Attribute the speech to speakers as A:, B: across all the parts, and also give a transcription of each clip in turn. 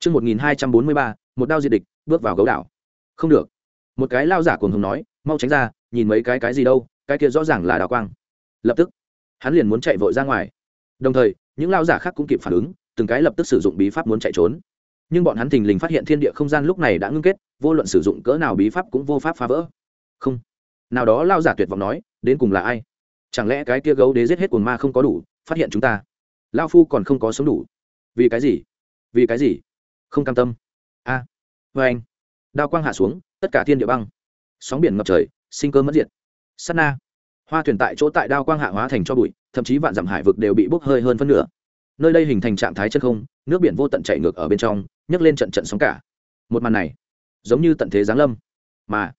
A: Trước 1243, một đao diệt địch, bước vào gấu đảo. Không được. Một cái lao giả cuồng hùng nói, mau tránh ra, nhìn mấy cái cái gì đâu, cái kia rõ ràng là đào quang. Lập tức, hắn liền muốn chạy vội ra ngoài. Đồng thời, những lao giả khác cũng kịp phản ứng, từng cái lập tức sử dụng bí pháp muốn chạy trốn. Nhưng bọn hắn thình lình phát hiện thiên địa không gian lúc này đã ngưng kết, vô luận sử dụng cỡ nào bí pháp cũng vô pháp phá vỡ. Không. Nào đó lao giả tuyệt vọng nói, đến cùng là ai? Chẳng lẽ cái kia gấu đế giết hết cuồng ma không có đủ, phát hiện chúng ta? Lao phu còn không có sống đủ. Vì cái gì? Vì cái gì? Không cam tâm. A. À, vê anh. Đao quang hạ xuống tất cả thiên địa băng. Sóng biển ngập trời sinh cơ mất diệt. Sắt na. Hoa thuyền tại chỗ tại đao quang hạ hóa thành cho bụi thậm chí vạn dặm hải vực đều bị bốc hơi hơn phân nửa. Nơi đây hình thành trạng thái chân không nước biển vô tận chạy ngược ở bên trong nhấc lên trận trận sóng cả. Một màn này giống như tận thế giáng lâm. Mà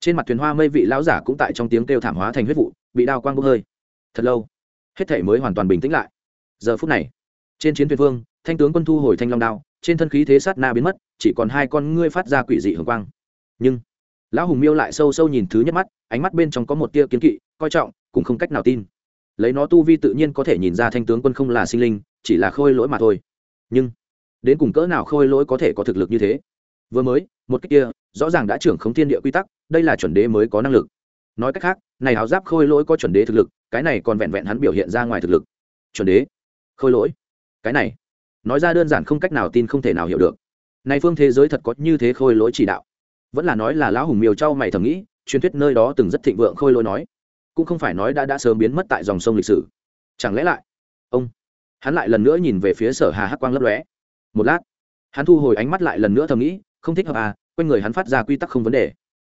A: trên mặt thuyền hoa mây vị lão giả cũng tại trong tiếng kêu thảm hóa thành huyết vụ bị đao quang bốc hơi. Thật lâu hết thể mới hoàn toàn bình tĩnh lại. Giờ phút này trên chiến thuyền vương thanh tướng quân thu hồi thanh long đao trên thân khí thế sát na biến mất, chỉ còn hai con ngươi phát ra quỷ dị hưởng quang. Nhưng, lão hùng miêu lại sâu sâu nhìn thứ nhất mắt, ánh mắt bên trong có một tia kiến kỵ, coi trọng, cũng không cách nào tin. Lấy nó tu vi tự nhiên có thể nhìn ra thanh tướng quân không là sinh linh, chỉ là khôi lỗi mà thôi. Nhưng, đến cùng cỡ nào khôi lỗi có thể có thực lực như thế? Vừa mới, một cách kia, rõ ràng đã trưởng khống thiên địa quy tắc, đây là chuẩn đế mới có năng lực. Nói cách khác, này áo giáp khôi lỗi có chuẩn đế thực lực, cái này còn vẹn vẹn hắn biểu hiện ra ngoài thực lực. Chuẩn đế, khôi lỗi, cái này nói ra đơn giản không cách nào tin không thể nào hiểu được. Này phương thế giới thật có như thế khôi lỗi chỉ đạo. Vẫn là nói là lão hùng miều trao mày thầm nghĩ, truyền thuyết nơi đó từng rất thịnh vượng khôi lỗi nói. Cũng không phải nói đã đã sớm biến mất tại dòng sông lịch sử. Chẳng lẽ lại? Ông. Hắn lại lần nữa nhìn về phía sở hà hắc quang lấp lóe. Một lát, hắn thu hồi ánh mắt lại lần nữa thầm nghĩ, không thích hợp à quanh người hắn phát ra quy tắc không vấn đề.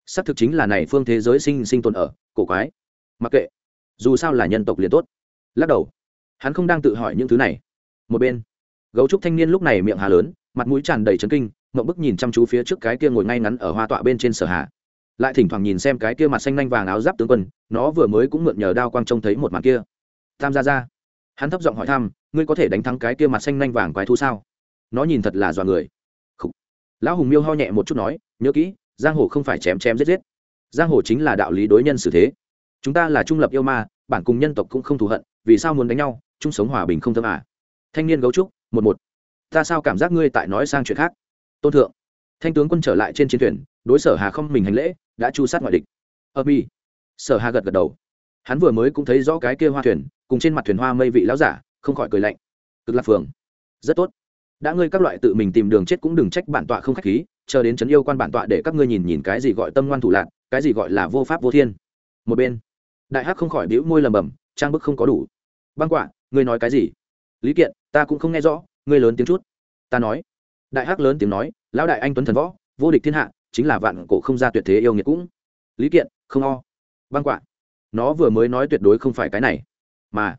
A: Xác thực chính là này phương thế giới sinh sinh tồn ở, cổ quái. Mặc kệ, dù sao là nhân tộc liền tốt. Lắc đầu, hắn không đang tự hỏi những thứ này. Một bên gấu trúc thanh niên lúc này miệng hà lớn, mặt mũi tràn đầy trấn kinh mậu bức nhìn chăm chú phía trước cái kia ngồi ngay ngắn ở hoa tọa bên trên sở hạ lại thỉnh thoảng nhìn xem cái kia mặt xanh lanh vàng áo giáp tướng quân, nó vừa mới cũng mượn nhờ đao quang trông thấy một mặt kia. Tham gia ra hắn thấp giọng hỏi thăm, ngươi có thể đánh thắng cái kia mặt xanh lanh vàng quái thú sao? Nó nhìn thật là dọa người. Khủ. lão hùng miêu ho nhẹ một chút nói, nhớ kỹ, giang hồ không phải chém chém giết giết. Giang hồ chính là đạo lý đối nhân xử thế. Chúng ta là trung lập yêu ma, bản cùng nhân tộc cũng không thù hận, vì sao muốn đánh nhau? Chung sống hòa bình không thơm à. Thanh niên gấu trúc một một. Ta sao cảm giác ngươi tại nói sang chuyện khác? Tôn thượng. Thanh tướng quân trở lại trên chiến thuyền, đối sở hà không mình hành lễ, đã chu sát ngoại địch. Ơ mi. Sở hà gật gật đầu. Hắn vừa mới cũng thấy rõ cái kia hoa thuyền, cùng trên mặt thuyền hoa mây vị láo giả, không khỏi cười lạnh. Cực lạc phường. Rất tốt. Đã ngươi các loại tự mình tìm đường chết cũng đừng trách bản tọa không khách khí, chờ đến trấn yêu quan bản tọa để các ngươi nhìn nhìn cái gì gọi tâm ngoan thủ lạc, cái gì gọi là vô pháp vô thiên. Một bên, đại hắc không khỏi bĩu môi lầm bầm trang bức không có đủ. Băng quạ, ngươi nói cái gì? Lý kiện ta cũng không nghe rõ, ngươi lớn tiếng chút. Ta nói. Đại hắc lớn tiếng nói, lão đại anh tuấn thần võ, vô địch thiên hạ, chính là vạn cổ không ra tuyệt thế yêu nghiệt cũng. Lý kiện, không o. Băng quạ. Nó vừa mới nói tuyệt đối không phải cái này. Mà,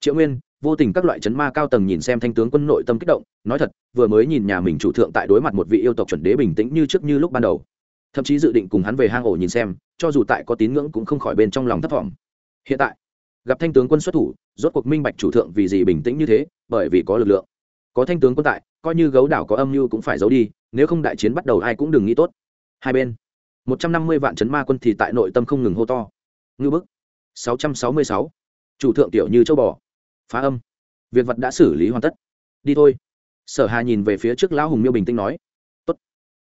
A: triệu nguyên, vô tình các loại chấn ma cao tầng nhìn xem thanh tướng quân nội tâm kích động, nói thật, vừa mới nhìn nhà mình chủ thượng tại đối mặt một vị yêu tộc chuẩn đế bình tĩnh như trước như lúc ban đầu. Thậm chí dự định cùng hắn về hang ổ nhìn xem, cho dù tại có tín ngưỡng cũng không khỏi bên trong lòng thất vọng hiện tại gặp thanh tướng quân xuất thủ, rốt cuộc minh bạch chủ thượng vì gì bình tĩnh như thế, bởi vì có lực lượng. Có thanh tướng quân tại, coi như gấu đảo có âm mưu cũng phải giấu đi, nếu không đại chiến bắt đầu ai cũng đừng nghĩ tốt. Hai bên, một trăm năm mươi vạn chấn ma quân thì tại nội tâm không ngừng hô to. Ngư bức, sáu trăm sáu mươi sáu. Chủ thượng tiểu như châu bò. Phá âm. Việc vật đã xử lý hoàn tất. Đi thôi. Sở hà nhìn về phía trước lão hùng miêu bình tĩnh nói. Tốt.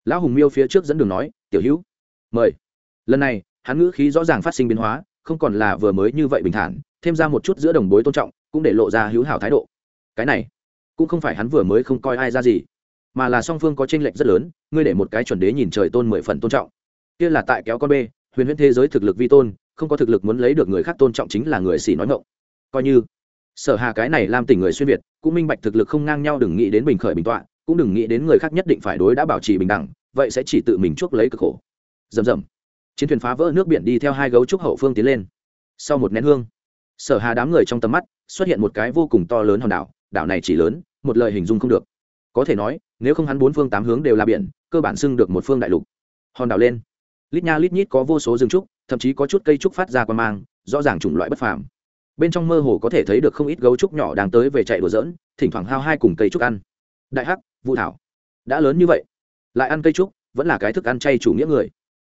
A: lão hùng miêu phía trước dẫn đường nói, tiểu hữu, mời. Lần này, hắn ngữ khí rõ ràng phát sinh biến hóa, không còn là vừa mới như vậy bình thản thêm ra một chút giữa đồng bối tôn trọng, cũng để lộ ra hữu hảo thái độ. Cái này, cũng không phải hắn vừa mới không coi ai ra gì, mà là song phương có tranh lệch rất lớn, ngươi để một cái chuẩn đế nhìn trời tôn mười phần tôn trọng. Kia là tại kéo con bê, huyền huyễn thế giới thực lực vi tôn, không có thực lực muốn lấy được người khác tôn trọng chính là người xỉ nói ngộng coi như, sở hà cái này làm tỉnh người xuyên việt, cũng minh bạch thực lực không ngang nhau, đừng nghĩ đến bình khởi bình tọa, cũng đừng nghĩ đến người khác nhất định phải đối đã bảo trì bình đẳng, vậy sẽ chỉ tự mình chuốc lấy cực khổ. Rầm rầm. Chiến thuyền phá vỡ nước biển đi theo hai gấu trúc hậu phương tiến lên. Sau một nén hương sở hà đám người trong tầm mắt xuất hiện một cái vô cùng to lớn hòn đảo đảo này chỉ lớn, một lời hình dung không được. Có thể nói, nếu không hắn bốn phương tám hướng đều là biển, cơ bản xưng được một phương đại lục. Hòn đảo lên. Lít nha lít nhít có vô số rừng trúc, thậm chí có chút cây trúc phát ra qua mang, rõ ràng chủng loại bất phàm. Bên trong mơ hồ có thể thấy được không ít gấu trúc nhỏ đang tới về chạy đùa dỡn thỉnh thoảng hao hai cùng cây trúc ăn. Đại hắc, vũ thảo. Đã lớn như vậy, lại ăn cây trúc, vẫn là cái thức ăn chay chủ nghĩa người.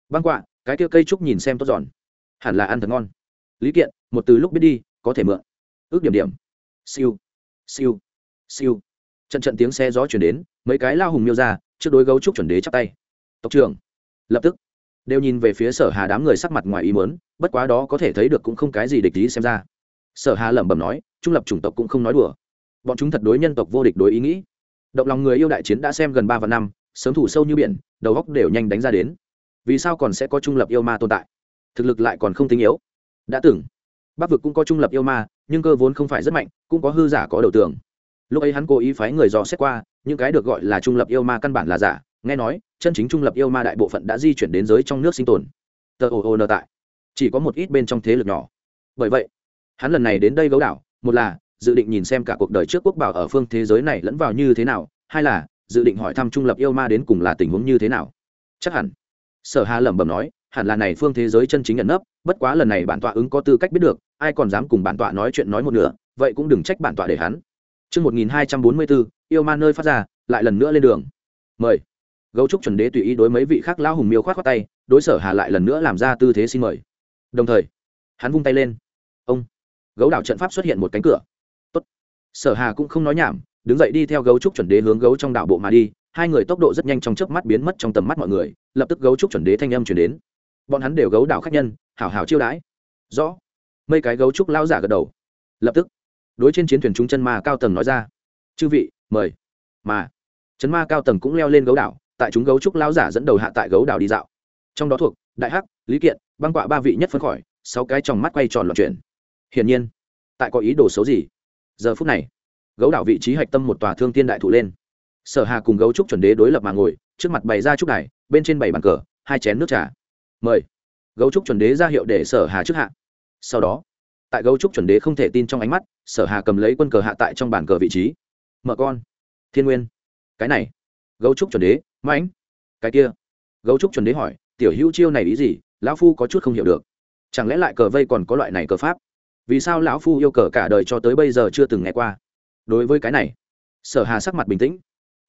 A: Băng quạ, cái kia cây trúc nhìn xem tốt giòn. Hẳn là ăn thật ngon. Lý kiện một từ lúc biết đi, có thể mượn. Ước điểm điểm. Siêu. Siêu. Siêu. Trận trận tiếng xe gió chuyển đến, mấy cái lao hùng miêu ra, trước đối gấu trúc chuẩn đế chắp tay. Tộc trưởng. Lập tức, đều nhìn về phía sở hà đám người sắc mặt ngoài ý mớn bất quá đó có thể thấy được cũng không cái gì địch ý xem ra. Sở hà lẩm bẩm nói, trung lập chủng tộc cũng không nói đùa. Bọn chúng thật đối nhân tộc vô địch đối ý nghĩ. Động lòng người yêu đại chiến đã xem gần ba và năm, sớm thủ sâu như biển, đầu góc đều nhanh đánh ra đến. Vì sao còn sẽ có trung lập yêu ma tồn tại? Thực lực lại còn không tinh yếu. Đã từng bắc vực cũng có trung lập yêu ma, nhưng cơ vốn không phải rất mạnh, cũng có hư giả có đầu tường. Lúc ấy hắn cố ý phái người dò xét qua, những cái được gọi là trung lập yêu ma căn bản là giả, nghe nói, chân chính trung lập yêu ma đại bộ phận đã di chuyển đến giới trong nước sinh tồn. Tờ ồ ồ nợ tại. Chỉ có một ít bên trong thế lực nhỏ. Bởi vậy, hắn lần này đến đây gấu đảo, một là, dự định nhìn xem cả cuộc đời trước quốc bảo ở phương thế giới này lẫn vào như thế nào, hai là, dự định hỏi thăm trung lập yêu ma đến cùng là tình huống như thế nào. Chắc hẳn, sở hà lẩm bẩm nói hẳn là này phương thế giới chân chính nhận nấp bất quá lần này bản tọa ứng có tư cách biết được ai còn dám cùng bản tọa nói chuyện nói một nửa vậy cũng đừng trách bản tọa để hắn Chương 1244, yêu ma nơi phát ra, lại lần nữa lên đường. Mời. Gấu trúc chuẩn đế tùy ý đối mấy vị khác lao hùng miêu khoát khoát tay, đối sở Hà lại lần nữa làm ra tư thế xin mời. Đồng thời, hắn vung tay lên. Ông. Gấu đảo trận pháp xuất hiện một cánh cửa. Tốt. Sở Hà cũng không nói nhảm, đứng dậy đi theo gấu trúc chuẩn đế hướng gấu trong đạo bộ mà đi, hai người tốc độ rất nhanh trong chớp mắt biến mất trong tầm mắt mọi người, lập tức gấu trúc chuẩn đế thanh âm truyền đến. Bọn hắn đều gấu đảo khách nhân, hảo hảo chiêu đãi. Rõ. Mấy cái gấu trúc lao giả gật đầu. Lập tức, đối trên chiến thuyền chúng chân ma cao tầng nói ra. Chư vị mời. Mà chấn ma cao tầng cũng leo lên gấu đảo tại chúng gấu trúc lao giả dẫn đầu hạ tại gấu đảo đi dạo. Trong đó thuộc đại hắc lý kiện băng quạ ba vị nhất phân khỏi sáu cái trong mắt quay tròn loạn chuyển. Hiển nhiên tại có ý đồ xấu gì? Giờ phút này gấu đảo vị trí hạch tâm một tòa thương tiên đại thụ lên. Sở hà cùng gấu trúc chuẩn đế đối lập mà ngồi trước mặt bày ra trúc đài bên trên bảy bàn cờ hai chén nước trà mời. Gấu trúc chuẩn đế ra hiệu để sở hà trước hạ. Sau đó, tại gấu trúc chuẩn đế không thể tin trong ánh mắt, sở hà cầm lấy quân cờ hạ tại trong bàn cờ vị trí. Mở con. Thiên nguyên. Cái này. Gấu trúc chuẩn đế, mãnh. Cái kia. Gấu trúc chuẩn đế hỏi, tiểu hữu chiêu này ý gì? Lão phu có chút không hiểu được. Chẳng lẽ lại cờ vây còn có loại này cờ pháp? Vì sao lão phu yêu cờ cả đời cho tới bây giờ chưa từng nghe qua? Đối với cái này, sở hà sắc mặt bình tĩnh.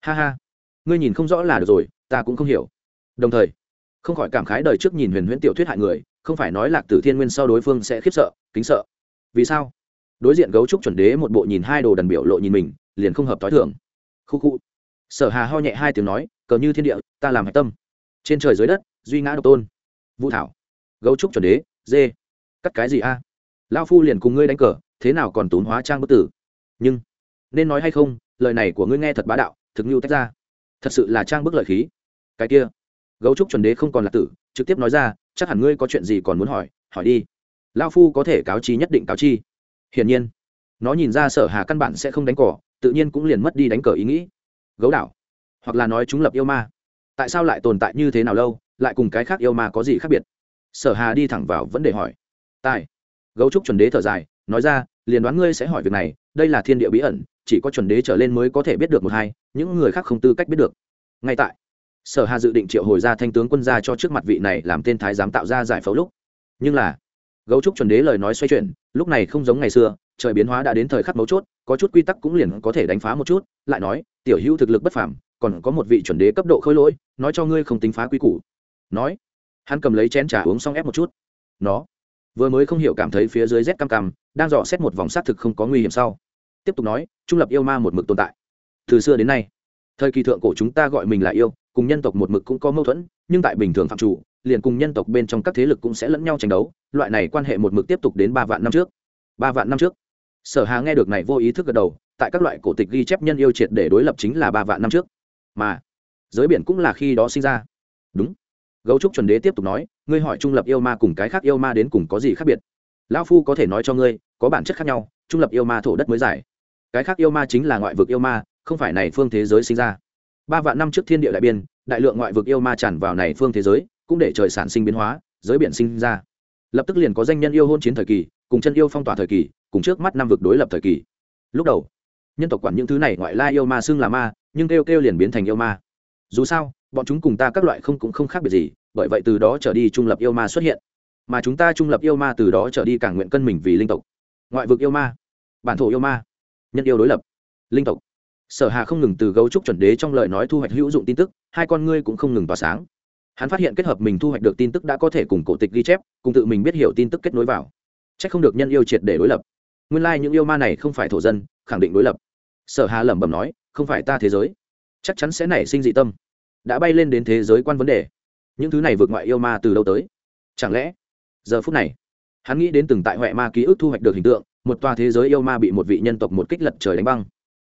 A: Ha ha. Ngươi nhìn không rõ là được rồi, ta cũng không hiểu. Đồng thời không khỏi cảm khái đời trước nhìn huyền huyễn tiểu thuyết hại người, không phải nói lạc tử thiên nguyên sau đối phương sẽ khiếp sợ, kính sợ. Vì sao? Đối diện gấu trúc chuẩn đế một bộ nhìn hai đồ đần biểu lộ nhìn mình, liền không hợp t h o i thường. Khu khu. Sở hà ho nhẹ hai tiếng nói, cờ như thiên địa, ta làm hạch tâm. Trên trời dưới đất, duy ngã độc tôn. Vũ thảo. Gấu trúc chuẩn đế, dê. Cắt cái gì a? Lao phu liền cùng ngươi đánh cờ, thế nào còn tốn hóa trang bất tử? Nhưng, nên nói hay không, lời này của ngươi nghe thật bá đạo, thực như tách ra. Thật sự là trang bức lợi khí. Cái kia gấu trúc chuẩn đế không còn là tử, trực tiếp nói ra, chắc hẳn ngươi có chuyện gì còn muốn hỏi hỏi đi. Lao phu có thể cáo chi nhất định cáo chi. Hiển nhiên, nó nhìn ra sở hà căn bản sẽ không đánh cỏ, tự nhiên cũng liền mất đi đánh cờ ý nghĩ. Gấu đảo, hoặc là nói chúng lập yêu ma. Tại sao lại tồn tại như thế nào lâu, lại cùng cái khác yêu ma có gì khác biệt? Sở hà đi thẳng vào vấn đề hỏi. Tài. Gấu trúc chuẩn đế thở dài, nói ra, liền đoán ngươi sẽ hỏi việc này, đây là thiên địa bí ẩn, chỉ có chuẩn đế trở lên mới có thể biết được một hai, những người khác không tư cách biết được. Ngay tại sở hà dự định triệu hồi ra thanh tướng quân ra cho trước mặt vị này làm tên thái giám tạo ra giải phẫu lúc. Nhưng là, gấu trúc chuẩn đế lời nói xoay chuyển, lúc này không giống ngày xưa, trời biến hóa đã đến thời khắc mấu chốt, có chút quy tắc cũng liền có thể đánh phá một chút, lại nói, tiểu hữu thực lực bất phàm, còn có một vị chuẩn đế cấp độ khôi lỗi, nói cho ngươi không tính phá quy củ. Nói, hắn cầm lấy chén trà uống xong ép một chút. Nó, vừa mới không hiểu cảm thấy phía dưới rét cam cam, đang dò xét một vòng xác thực không có nguy hiểm sau. Tiếp tục nói, trung lập yêu ma một mực tồn tại. Từ xưa đến nay, thời kỳ thượng cổ chúng ta gọi mình là yêu cùng nhân tộc một mực cũng có mâu thuẫn, nhưng tại bình thường phạm chủ, liền cùng nhân tộc bên trong các thế lực cũng sẽ lẫn nhau tranh đấu, loại này quan hệ một mực tiếp tục đến ba vạn năm trước. Ba vạn năm trước. Sở hà nghe được này vô ý thức gật đầu, tại các loại cổ tịch ghi chép nhân yêu triệt để đối lập chính là ba vạn năm trước. Mà, giới biển cũng là khi đó sinh ra. Đúng. Gấu trúc chuẩn đế tiếp tục nói, ngươi hỏi trung lập yêu ma cùng cái khác yêu ma đến cùng có gì khác biệt? Lão phu có thể nói cho ngươi, có bản chất khác nhau, trung lập yêu ma thổ đất mới giải cái khác yêu ma chính là ngoại vực yêu ma, không phải này phương thế giới sinh ra ba vạn năm trước thiên địa đại biên, đại lượng ngoại vực yêu ma tràn vào này phương thế giới, cũng để trời sản sinh biến hóa, giới biển sinh ra. Lập tức liền có danh nhân yêu hôn chiến thời kỳ, cùng chân yêu phong tỏa thời kỳ, cùng trước mắt năm vực đối lập thời kỳ. Lúc đầu, nhân tộc quản những thứ này ngoại lai yêu ma xưng là ma, nhưng kêu kêu liền biến thành yêu ma. Dù sao, bọn chúng cùng ta các loại không cũng không khác biệt gì, bởi vậy từ đó trở đi trung lập yêu ma xuất hiện. Mà chúng ta trung lập yêu ma từ đó trở đi càng nguyện cân mình vì linh tộc. Ngoại vực yêu ma, bản thổ yêu ma, nhân yêu đối lập, linh tộc sở hà không ngừng từ gấu trúc chuẩn đế trong lời nói thu hoạch hữu dụng tin tức, hai con ngươi cũng không ngừng tỏa sáng. Hắn phát hiện kết hợp mình thu hoạch được tin tức đã có thể cùng cổ tịch ghi chép, cùng tự mình biết hiểu tin tức kết nối vào. C h ắ c không được nhân yêu triệt để đối lập. Nguyên lai、like、những yêu ma này không phải thổ dân, khẳng định đối lập. Sở hà lẩm bẩm nói, không phải ta thế giới. Chắc chắn sẽ nảy sinh dị tâm. Đã bay lên đến thế giới quan vấn đề. Những thứ này vượt ngoại yêu ma từ đâu tới? Chẳng lẽ, giờ phút này, hắn nghĩ đến từng tại huệ ma ký ức thu hoạch được hình tượng, một tòa thế giới yêu ma bị một vị nhân tộc một kích lật trời đánh băng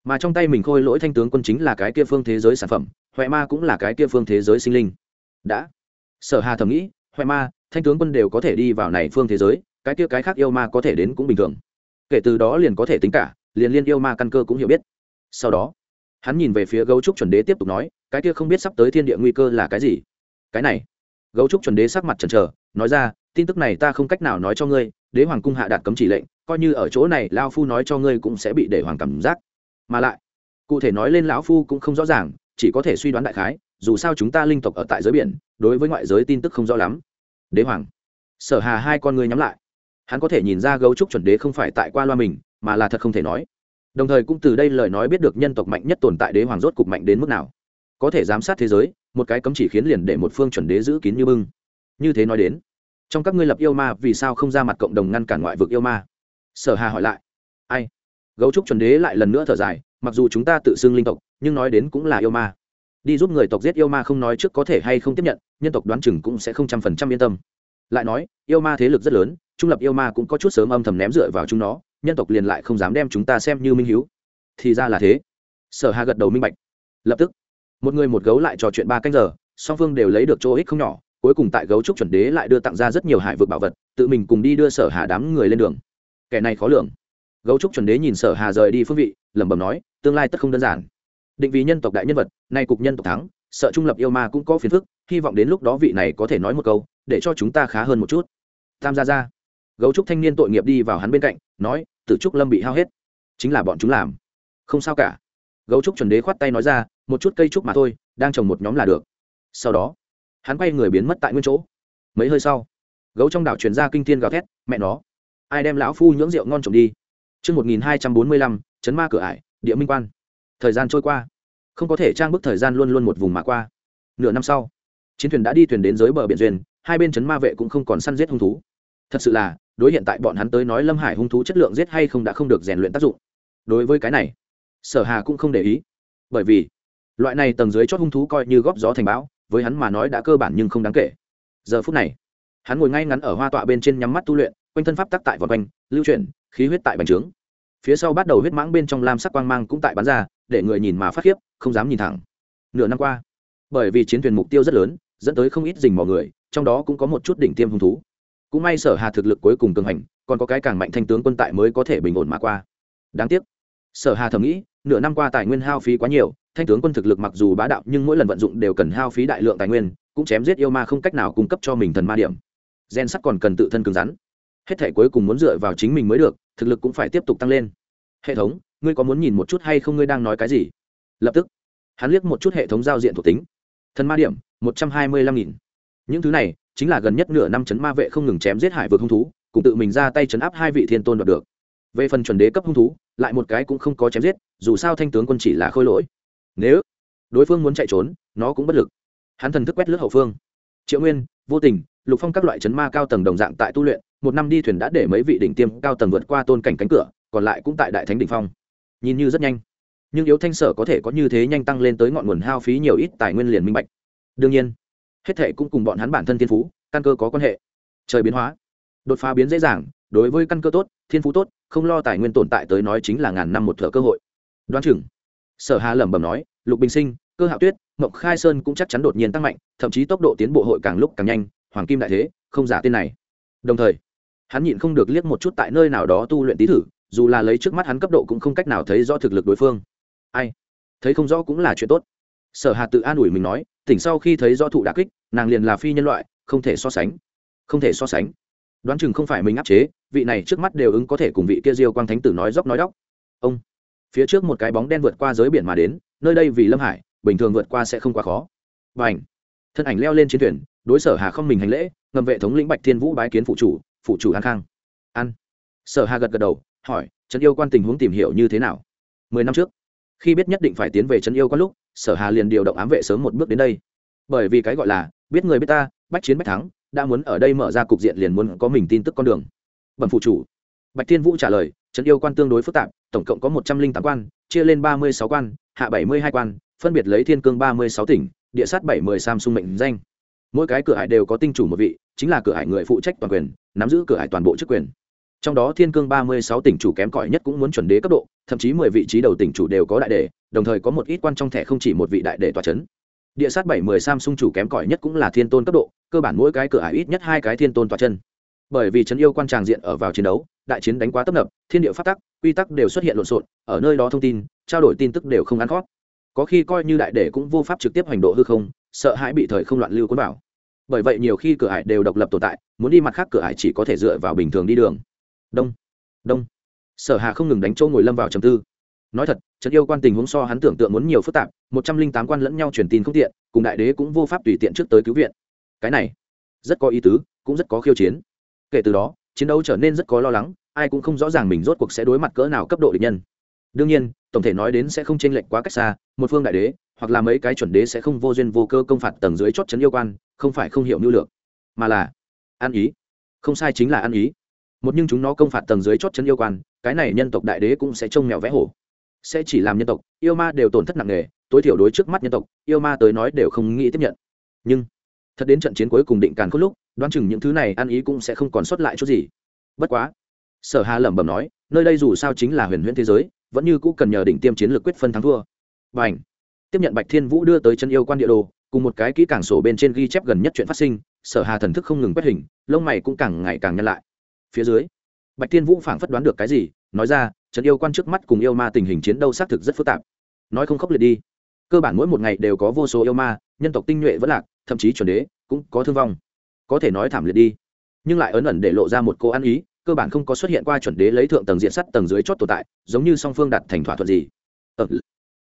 A: mà trong tay mình khôi lỗi thanh tướng quân chính là cái kia phương thế giới sản phẩm huệ ma cũng là cái kia phương thế giới sinh linh. Đã. Sở hà thầm nghĩ huệ ma, thanh tướng quân đều có thể đi vào này phương thế giới, cái kia cái khác yêu ma có thể đến cũng bình thường. Kể từ đó liền có thể tính cả, liền liên yêu ma căn cơ cũng hiểu biết. Sau đó, hắn nhìn về phía gấu trúc chuẩn đế tiếp tục nói, cái kia không biết sắp tới thiên địa nguy cơ là cái gì? Cái này. Gấu trúc chuẩn đế sắc mặt chần chờ, nói ra, tin tức này ta không cách nào nói cho ngươi, đế hoàng cung hạ đạt cấm chỉ lệnh, coi như ở chỗ này, lao phu nói cho ngươi cũng sẽ bị để hoàng cảm giác mà lại, cụ thể nói lên lão phu cũng không rõ ràng, chỉ có thể suy đoán đại khái, dù sao chúng ta linh tộc ở tại giới biển, đối với ngoại giới tin tức không rõ lắm. Đế hoàng, sở hà hai con người nhắm lại. Hắn có thể nhìn ra gấu trúc chuẩn đế không phải tại qua loa mình, mà là thật không thể nói. Đồng thời cũng từ đây lời nói biết được nhân tộc mạnh nhất tồn tại đế hoàng rốt cục mạnh đến mức nào. Có thể giám sát thế giới, một cái cấm chỉ khiến liền để một phương chuẩn đế giữ kín như bưng. Như thế nói đến, trong các ngươi lập yêu ma vì sao không ra mặt cộng đồng ngăn cản ngoại vực yêu ma? Sở hà hỏi lại. Ai? Gấu trúc chuẩn đế lại lần nữa thở dài, mặc dù chúng ta tự xưng linh tộc, nhưng nói đến cũng là yêu ma. Đi giúp người tộc giết yêu ma không nói trước có thể hay không tiếp nhận, nhân tộc đoán chừng cũng sẽ không trăm phần trăm yên tâm. Lại nói, yêu ma thế lực rất lớn, trung lập yêu ma cũng có chút sớm âm thầm ném dựa vào chúng nó, nhân tộc liền lại không dám đem chúng ta xem như minh hiếu. Thì ra là thế. Sở hà gật đầu minh bạch. Lập tức, một người một gấu lại trò chuyện ba canh giờ, song phương đều lấy được chỗ ích không nhỏ, cuối cùng tại gấu trúc chuẩn đế lại đưa tặng ra rất nhiều hải vực bảo vật, tự mình cùng đi đưa sở hà đám người lên đường. Kẻ này khó lường gấu trúc chuẩn đế nhìn sở hà rời đi phương vị, lẩm bẩm nói, tương lai tất không đơn giản. Định vì nhân tộc đại nhân vật, nay cục nhân tộc thắng, sợ trung lập yêu ma cũng có phiền phức, hy vọng đến lúc đó vị này có thể nói một câu, để cho chúng ta khá hơn một chút. Tam gia ra gấu trúc thanh niên tội nghiệp đi vào hắn bên cạnh, nói, tử trúc lâm bị hao hết. Chính là bọn chúng làm. Không sao cả. Gấu trúc chuẩn đế khoát tay nói ra, một chút cây trúc mà thôi, đang trồng một nhóm là được. Sau đó, hắn quay người biến mất tại nguyên chỗ. Mấy hơi sau, gấu trong đảo truyền ra kinh thiên gào thét, mẹ nó. Ai đem lão phu nhưỡng rượu ngon trồng đi? Trước 1245, chấn ma cửa ải, địa minh quan. Thời gian trôi qua. Không có thể trang bức thời gian luôn luôn một vùng mà qua. Nửa năm sau, chiến thuyền đã đi thuyền đến dưới bờ biển duyên, hai bên chấn ma vệ cũng không còn săn giết hung thú. Thật sự là, đối hiện tại bọn hắn tới nói Lâm Hải hung thú chất lượng giết hay không đã không được rèn luyện tác dụng. Đối với cái này, Sở Hà cũng không để ý, bởi vì loại này tầng dưới chót hung thú coi như góp gió thành bão, với hắn mà nói đã cơ bản nhưng không đáng kể. Giờ phút này, hắn ngồi ngay ngắn ở hoa tọa bên trên nhắm mắt tu luyện, quanh thân pháp tắc tại vòng quanh, lưu chuyển, khí huyết tại bành trướng. Phía sau bắt đầu huyết mãng bên trong lam sắc quang mang cũng tại bắn ra, để người nhìn mà phát khiếp, không dám nhìn thẳng. Nửa năm qua, bởi vì chiến thuyền mục tiêu rất lớn, dẫn tới không ít dình mò người, trong đó cũng có một chút đỉnh tiêm hung thú. Cũng may sở hà thực lực cuối cùng cường hành, còn có cái càng mạnh thanh tướng quân tại mới có thể bình ổn mà qua. Đáng tiếc, sở hà thầm nghĩ, nửa năm qua tài nguyên hao phí quá nhiều, thanh tướng quân thực lực mặc dù bá đạo, nhưng mỗi lần vận dụng đều cần hao phí đại lượng tài nguyên, cũng chém giết yêu ma không cách nào cung cấp cho mình thần ma điểm. Gen sắt còn cần tự thân cứng rắn hết thể cuối cùng muốn dựa vào chính mình mới được, thực lực cũng phải tiếp tục tăng lên. Hệ thống, ngươi có muốn nhìn một chút hay không ngươi đang nói cái gì? Lập tức. Hắn liếc một chút hệ thống giao diện thuộc tính. Thần ma điểm, một trăm hai mươi lăm nghìn. Những thứ này, chính là gần nhất nửa năm chấn ma vệ không ngừng chém giết hải vượt hung thú, cùng tự mình ra tay chấn áp hai vị thiên tôn đoạt được. Về phần chuẩn đế cấp hung thú, lại một cái cũng không có chém giết, dù sao thanh tướng quân chỉ là khôi lỗi. Nếu đối phương muốn chạy trốn, nó cũng bất lực. Hắn thần thức quét lướt hậu phương. Triệu nguyên, vô tình, lục phong các loại chấn ma cao tầng đồng dạng tại tu luyện một năm đi thuyền đã để mấy vị đỉnh tiêm cao tầng vượt qua tôn cảnh cánh cửa, còn lại cũng tại đại thánh đỉnh phong. Nhìn như rất nhanh. Nhưng yếu thanh sở có thể có như thế nhanh tăng lên tới ngọn nguồn hao phí nhiều ít tài nguyên liền minh bạch. Đương nhiên, hết thệ cũng cùng bọn hắn bản thân thiên phú, căn cơ có quan hệ. Trời biến hóa. Đột phá biến dễ dàng, đối với căn cơ tốt, thiên phú tốt, không lo tài nguyên tồn tại tới nói chính là ngàn năm một thợ cơ hội. Đoán chừng. Sở hà lẩm bẩm nói, lục bình sinh, cơ hạo tuyết, mộng khai sơn cũng chắc chắn đột nhiên tăng mạnh, thậm chí tốc độ tiến bộ hội càng lúc càng nhanh, hoàng kim đại thế, không giả tên này. Đồng thời hắn nhịn không được liếc một chút tại nơi nào đó tu luyện tí thử, dù là lấy trước mắt hắn cấp độ cũng không cách nào thấy rõ thực lực đối phương. Ai? Thấy không rõ cũng là chuyện tốt. Sở hà tự an ủi mình nói, tỉnh sau khi thấy rõ thụ đà kích, nàng liền là phi nhân loại, không thể so sánh. Không thể so sánh. Đoán chừng không phải mình áp chế, vị này trước mắt đều ứng có thể cùng vị kia diêu quang thánh tử nói dốc nói đóc. Ông. Phía trước một cái bóng đen vượt qua giới biển mà đến, nơi đây vì lâm hải, bình thường vượt qua sẽ không quá khó. Và ảnh thân ảnh leo lên chiến thuyền, đối sở hà không mình hành lễ, ngầm vệ thống lĩnh bạch thiên vũ bái kiến phụ chủ phụ chủ an khang. Ăn sở hà gật gật đầu, hỏi, trấn yêu quan tình huống tìm hiểu như thế nào? Mười năm trước, khi biết nhất định phải tiến về trấn yêu quan lúc, sở hà liền điều động ám vệ sớm một bước đến đây. Bởi vì cái gọi là, biết người biết ta, bách chiến bách thắng, đã muốn ở đây mở ra cục diện liền muốn có mình tin tức con đường. Bẩm phụ chủ. Bạch thiên vũ trả lời, trấn yêu quan tương đối phức tạp, tổng cộng có một trăm linh tám quan, chia lên ba mươi sáu quan, hạ bảy mươi hai quan, phân biệt lấy thiên cương ba mươi sáu tỉnh, địa sát bảy mươi samsung mệnh danh. Mỗi cái cửa hải đều có tinh chủ một vị chính là cửa hải người phụ trách toàn quyền, nắm giữ cửa hải toàn bộ chức quyền. Trong đó thiên cương ba mươi sáu tỉnh chủ kém cỏi nhất cũng muốn chuẩn đế cấp độ, thậm chí mười vị trí đầu tỉnh chủ đều có đại đề, đồng thời có một ít quan trong thẻ không chỉ một vị đại đề tòa c h ấ n địa sát bảy mươi samsung chủ kém cỏi nhất cũng là thiên tôn cấp độ, cơ bản mỗi cái cửa hải ít nhất hai cái thiên tôn tòa chân bởi vì trấn yêu quan tràng diện ở vào chiến đấu, đại chiến đánh quá tấp nập, thiên địa phát tắc, quy tắc đều xuất hiện lộn xộn, ở nơi đó thông tin, trao đổi tin tức đều không ăn khót có khi coi như đại đệ cũng vô pháp trực tiếp hành độ hư không, sợ hãi bị thời không loạn lưu cuốn vào bởi vậy nhiều khi cửa hải đều độc lập tồn tại, muốn đi mặt khác cửa hải chỉ có thể dựa vào bình thường đi đường. Đông đông. Sở hà không ngừng đánh trâu ngồi lâm vào trầm tư. Nói thật, trận yêu quan tình huống so hắn tưởng tượng muốn nhiều phức tạp, một trăm linh tám quan lẫn nhau truyền tin không tiện, cùng đại đế cũng vô pháp tùy tiện trước tới cứu viện. Cái này, rất có ý tứ, cũng rất có khiêu chiến. Kể từ đó, chiến đấu trở nên rất có lo lắng, ai cũng không rõ ràng mình rốt cuộc sẽ đối mặt cỡ nào cấp độ địch nhân. Đương nhiên, tổng thể nói đến sẽ không chênh lệch quá cách xa, một phương đại đế hoặc là mấy cái chuẩn đế sẽ không vô duyên vô cơ công phạt tầng dưới chót chấn yêu quan, không phải không hiểu mưu lược, mà là ăn ý. Không sai chính là ăn ý. Một nhưng chúng nó công phạt tầng dưới chót chấn yêu quan, cái này nhân tộc đại đế cũng sẽ trông mèo vẽ hổ. Sẽ chỉ làm nhân tộc, yêu ma đều tổn thất nặng nề, tối thiểu đối trước mắt nhân tộc, yêu ma tới nói đều không nghĩ tiếp nhận. Nhưng, thật đến trận chiến cuối cùng định càn khốt lúc, đoán chừng những thứ này ăn ý cũng sẽ không còn sót lại chút gì. Bất quá, sở hà lẩm bẩm nói, nơi đây dù sao chính là huyền huyễn thế giới, vẫn như cũ cần nhờ đỉnh tiêm chiến lược quyết phân thắng thua. Và ảnh tiếp nhận bạch thiên vũ đưa tới chân yêu quan địa đồ cùng một cái kỹ càng sổ bên trên ghi chép gần nhất chuyện phát sinh sở hà thần thức không ngừng quét hình lông mày cũng càng ngày càng nhăn lại. Phía dưới bạch thiên vũ phảng phất đoán được cái gì nói ra trấn yêu quan trước mắt cùng yêu ma tình hình chiến đấu xác thực rất phức tạp. Nói không khốc liệt đi. Cơ bản mỗi một ngày đều có vô số yêu ma nhân tộc tinh nhuệ vẫn lạc thậm chí chuẩn đế cũng có thương vong. Có thể nói thảm liệt đi. Nhưng lại ấn ẩn để lộ ra một cô ăn ý cơ bản không có xuất hiện qua chuẩn đế lấy thượng tầng diện sắt tầng dưới chót tồn tại giống như song phương đặt thành thỏa thuận gì. Ờ,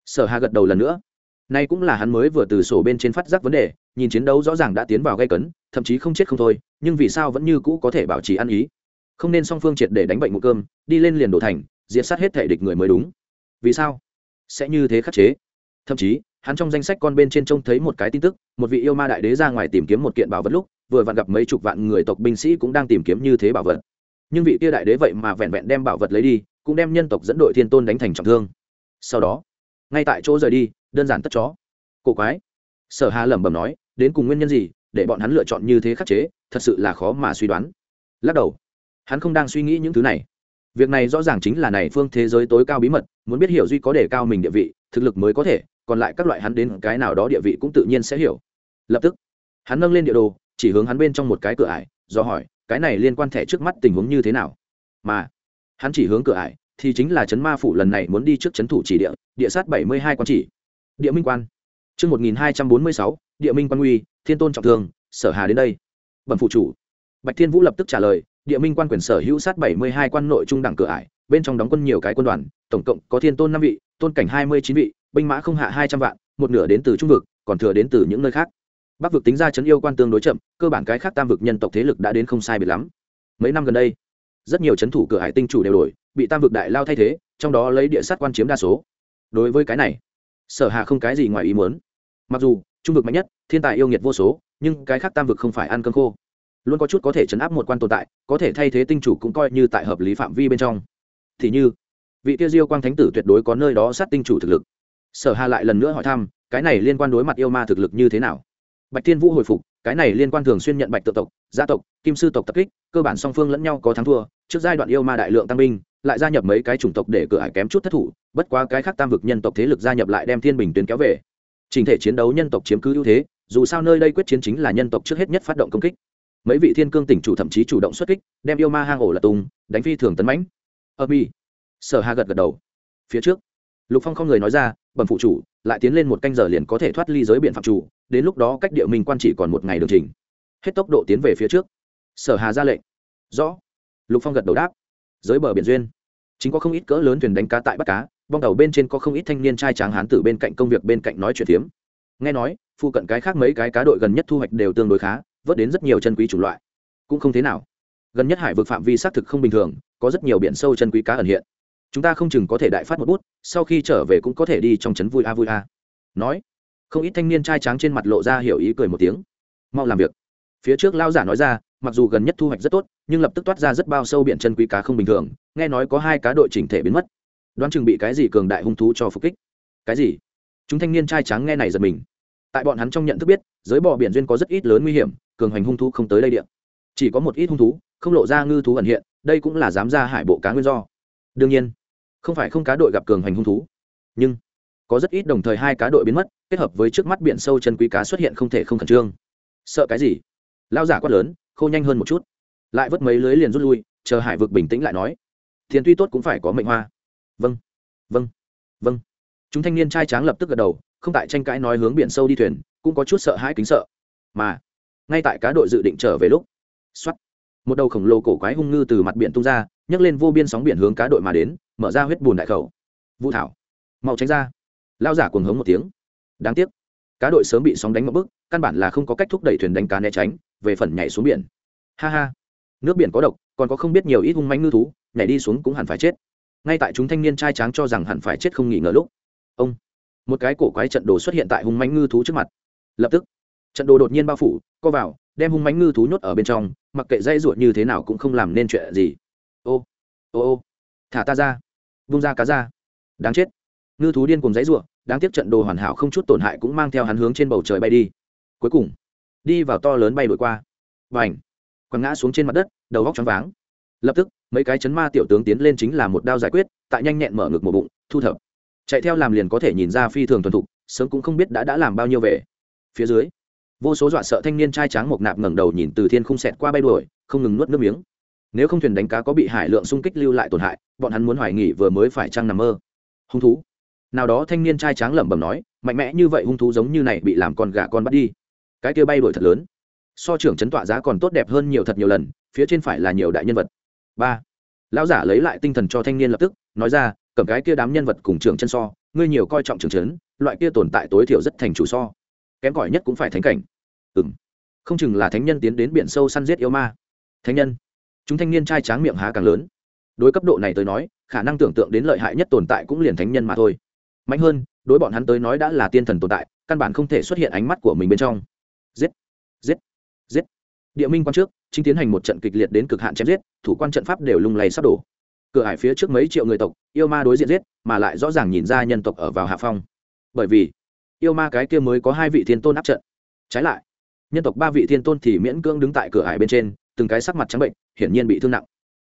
A: sở hà gật đầu lần nữa nay cũng là hắn mới vừa từ sổ bên trên phát giác vấn đề, nhìn chiến đấu rõ ràng đã tiến vào gay cấn, thậm chí không chết không thôi, nhưng vì sao vẫn như cũ có thể bảo trì ăn ý? Không nên song phương triệt để đánh bệnh một cơm, đi lên liền đổ thành, diệt sát hết thể địch người mới đúng. Vì sao? Sẽ như thế khắc chế. Thậm chí, hắn trong danh sách con bên trên trông thấy một cái tin tức, một vị yêu ma đại đế ra ngoài tìm kiếm một kiện bảo vật lúc, vừa vặn gặp mấy chục vạn người tộc binh sĩ cũng đang tìm kiếm như thế bảo vật. Nhưng vị kia đại đế vậy mà vẹn vẹn đem bảo vật lấy đi, cũng đem nhân tộc dẫn đội thiên tôn đánh thành trọng thương. Sau đó, ngay tại chỗ rời đi đơn giản tất chó. Cổ quái. Sở hà lẩm bẩm nói, đến cùng nguyên nhân gì, để bọn hắn lựa chọn như thế khắc chế, thật sự là khó mà suy đoán. Lắc đầu. Hắn không đang suy nghĩ những thứ này. Việc này rõ ràng chính là này phương thế giới tối cao bí mật, muốn biết hiểu duy có đề cao mình địa vị, thực lực mới có thể, còn lại các loại hắn đến cái nào đó địa vị cũng tự nhiên sẽ hiểu. Lập tức, hắn nâng lên địa đồ, chỉ hướng hắn bên trong một cái cửa ải, do hỏi, cái này liên quan thẻ trước mắt tình huống như thế nào? Mà, hắn chỉ hướng cửa ải, thì chính là chấn ma phủ lần này muốn đi trước chấn thủ chỉ địa địa sát bảy mươi hai quan chỉ địa minh quan. Chương một nghìn hai trăm bốn mươi sáu, địa minh quan uy, thiên tôn trọng thương, sở hà đến đây. Bẩm phụ chủ. Bạch thiên vũ lập tức trả lời, địa minh quan quyền sở hữu sát bảy mươi hai quan nội trung đẳng cửa ải, bên trong đóng quân nhiều cái quân đoàn, tổng cộng có thiên tôn năm vị, tôn cảnh hai mươi chín vị, binh mã không hạ hai trăm vạn, một nửa đến từ trung vực, còn thừa đến từ những nơi khác. Bắc vực tính ra chấn yêu quan tương đối chậm, cơ bản cái khác tam vực nhân tộc thế lực đã đến không sai biệt lắm. Mấy năm gần đây, rất nhiều chấn thủ cửa hải tinh chủ đều đổi, bị tam vực đại lao thay thế, trong đó lấy địa sát quan chiếm đa số. Đối với cái này sở hà không cái gì ngoài ý muốn. Mặc dù, trung vực mạnh nhất, thiên tài yêu nghiệt vô số, nhưng cái khác tam vực không phải ăn cơm khô. Luôn có chút có thể chấn áp một quan tồn tại, có thể thay thế tinh chủ cũng coi như tại hợp lý phạm vi bên trong. Thì như, vị tiêu diêu quang thánh tử tuyệt đối có nơi đó sát tinh chủ thực lực. Sở hà lại lần nữa hỏi thăm, cái này liên quan đối mặt yêu ma thực lực như thế nào? Bạch thiên vũ hồi phục cái này liên quan thường xuyên nhận bạch tự tộc, gia tộc, kim sư tộc tập kích, cơ bản song phương lẫn nhau có thắng thua. Trước giai đoạn yêu ma đại lượng tăng binh, lại gia nhập mấy cái chủng tộc để cửa hải kém chút thất thủ, bất quá cái khác tam vực nhân tộc thế lực gia nhập lại đem thiên bình tuyến kéo về. Trình thể chiến đấu nhân tộc chiếm cứ ưu thế, dù sao nơi đây quyết chiến chính là nhân tộc trước hết nhất phát động công kích. Mấy vị thiên cương tỉnh chủ thậm chí chủ động xuất kích, đem yêu ma hang ổ là tung, đánh phi thường tấn mãnh. Ơ mi sở hà gật gật đầu. Phía trước, lục phong không người nói ra bẩm phụ chủ, lại tiến lên một canh giờ liền có thể thoát ly giới biện phạm chủ, đến lúc đó cách địa minh quan chỉ còn một ngày đường trình. Hết tốc độ tiến về phía trước. Sở hà ra lệnh. Rõ. Lục phong gật đầu đáp. Giới bờ biển duyên. Chính có không ít cỡ lớn thuyền đánh cá tại bắt cá, bong tàu bên trên có không ít thanh niên trai tráng hán tử bên cạnh công việc bên cạnh nói chuyện tiếm nghe nói, phụ cận cái khác mấy cái cá đội gần nhất thu hoạch đều tương đối khá, vớt đến rất nhiều chân quý chủng loại. Cũng không thế nào. Gần nhất hải vực phạm vi xác thực không bình thường, có rất nhiều biển sâu chân quý cá ẩn hiện chúng ta không chừng có thể đại phát một bút, sau khi trở về cũng có thể đi trong trấn vui a vui a. Nói, không ít thanh niên trai tráng trên mặt lộ ra hiểu ý cười một tiếng. Mau làm việc. Phía trước lao giả nói ra, mặc dù gần nhất thu hoạch rất tốt, nhưng lập tức toát ra rất bao sâu biển chân quý cá không bình thường, nghe nói có hai cá đội chỉnh thể biến mất. Đoán chừng bị cái gì cường đại hung thú cho phục kích. Cái gì? Chúng thanh niên trai trắng nghe này giật mình. Tại bọn hắn trong nhận thức biết, giới bò biển duyên có rất ít lớn nguy hiểm, cường hành hung thú không tới đây điện chỉ có một ít hung thú, không lộ ra ngư thú ẩn hiện, đây cũng là dám ra hải bộ cá nguyên do đương nhiên, không phải không cá đội gặp cường hành hung thú, nhưng có rất ít đồng thời hai cá đội biến mất, kết hợp với trước mắt biển sâu chân quý cá xuất hiện không thể không khẩn trương. Sợ cái gì? Lao giả quát lớn, khô nhanh hơn một chút. Lại vớt mấy lưới liền rút lui, chờ hải vực bình tĩnh lại nói thiền tuy tốt cũng phải có mệnh hoa. Vâng vâng vâng. Chúng thanh niên trai tráng lập tức gật đầu, không tại tranh cãi nói hướng biển sâu đi thuyền, cũng có chút sợ hãi kính sợ. Mà, ngay tại cá đội dự định trở về lúc x một đầu khổng lồ cổ quái hung ngư từ mặt biển tung ra nhấc lên vô biên sóng biển hướng cá đội mà đến, mở ra huyết bùn đại khẩu. Vũ thảo, mau tránh ra. Lao giả cuồng hống một tiếng. Đáng tiếc, cá đội sớm bị sóng đánh một bức, căn bản là không có cách thúc đẩy thuyền đánh cá né tránh, về phần nhảy xuống biển. Ha ha, nước biển có độc, còn có không biết nhiều ít hung manh ngư thú, nhảy đi xuống cũng hẳn phải chết. Ngay tại chúng thanh niên trai tráng cho rằng hẳn phải chết không nghỉ ngờ lúc, ông, một cái cổ quái trận đồ xuất hiện tại hung manh ngư thú trước mặt. Lập tức, trận đồ đột nhiên bao phủ, co vào, đem hung mánh ngư thú nhốt ở bên trong, mặc kệ dây ruột như thế nào cũng không làm nên chuyện gì ô ô ô. Thả ta ra. Vung ra cá ra. Đáng chết. Ngư thú điên cùng dãy ruộng đáng tiếc trận đồ hoàn hảo không chút tổn hại cũng mang theo hắn hướng trên bầu trời bay đi. Cuối cùng, đi vào to lớn bay đổi qua. Và ảnh quăng ngã xuống trên mặt đất, đầu góc choáng váng. Lập tức, mấy cái chấn ma tiểu tướng tiến lên chính là một đao giải quyết, tại nhanh nhẹn mở ngực một bụng, thu thập. Chạy theo làm liền có thể nhìn ra phi thường thuần thục, sớm cũng không biết đã đã làm bao nhiêu về. Phía dưới, vô số dọa sợ thanh niên trai tráng một nạp ngẩng đầu nhìn từ thiên không xẹt qua bay đuổi, không ngừng nuốt nước miếng nếu không thuyền đánh cá có bị hải lượng xung kích lưu lại tổn hại, bọn hắn muốn hoài nghỉ vừa mới phải trăng nằm mơ. Hung thú. Nào đó thanh niên trai tráng lẩm bẩm nói, mạnh mẽ như vậy hung thú giống như này bị làm con gà con bắt đi. Cái kia bay đổi thật lớn. So trưởng chấn tọa giá còn tốt đẹp hơn nhiều thật nhiều lần, phía trên phải là nhiều đại nhân vật. Ba. Lão giả lấy lại tinh thần cho thanh niên lập tức, nói ra, cầm cái kia đám nhân vật cùng trưởng chân so, ngươi nhiều coi trọng trưởng chấn loại kia tồn tại tối thiểu rất thành chủ so. Kém cỏi nhất cũng phải thánh cảnh. Ừ không chừng là thánh nhân tiến đến biển sâu săn giết yêu ma. Thánh nhân chúng thanh niên trai tráng miệng há càng lớn. Đối cấp độ này tới nói, khả năng tưởng tượng đến lợi hại nhất tồn tại cũng liền thánh nhân mà thôi. Mạnh hơn, đối bọn hắn tới nói đã là tiên thần tồn tại, căn bản không thể xuất hiện ánh mắt của mình bên trong. Giết! Giết! Giết! Địa minh quan trước, chính tiến hành một trận kịch liệt đến cực hạn chém giết, thủ quan trận pháp đều lung lay sắp đổ. Cửa hải phía trước mấy triệu người tộc, yêu ma đối diện giết, mà lại rõ ràng nhìn ra nhân tộc ở vào hạ phong. Bởi vì, yêu ma cái kia mới có hai vị thiên tôn áp trận. Trái lại, nhân tộc ba vị thiên tôn thì miễn cưỡng đứng tại cửa hải bên trên từng cái sắc mặt trắng bệnh, hiển nhiên bị thương nặng.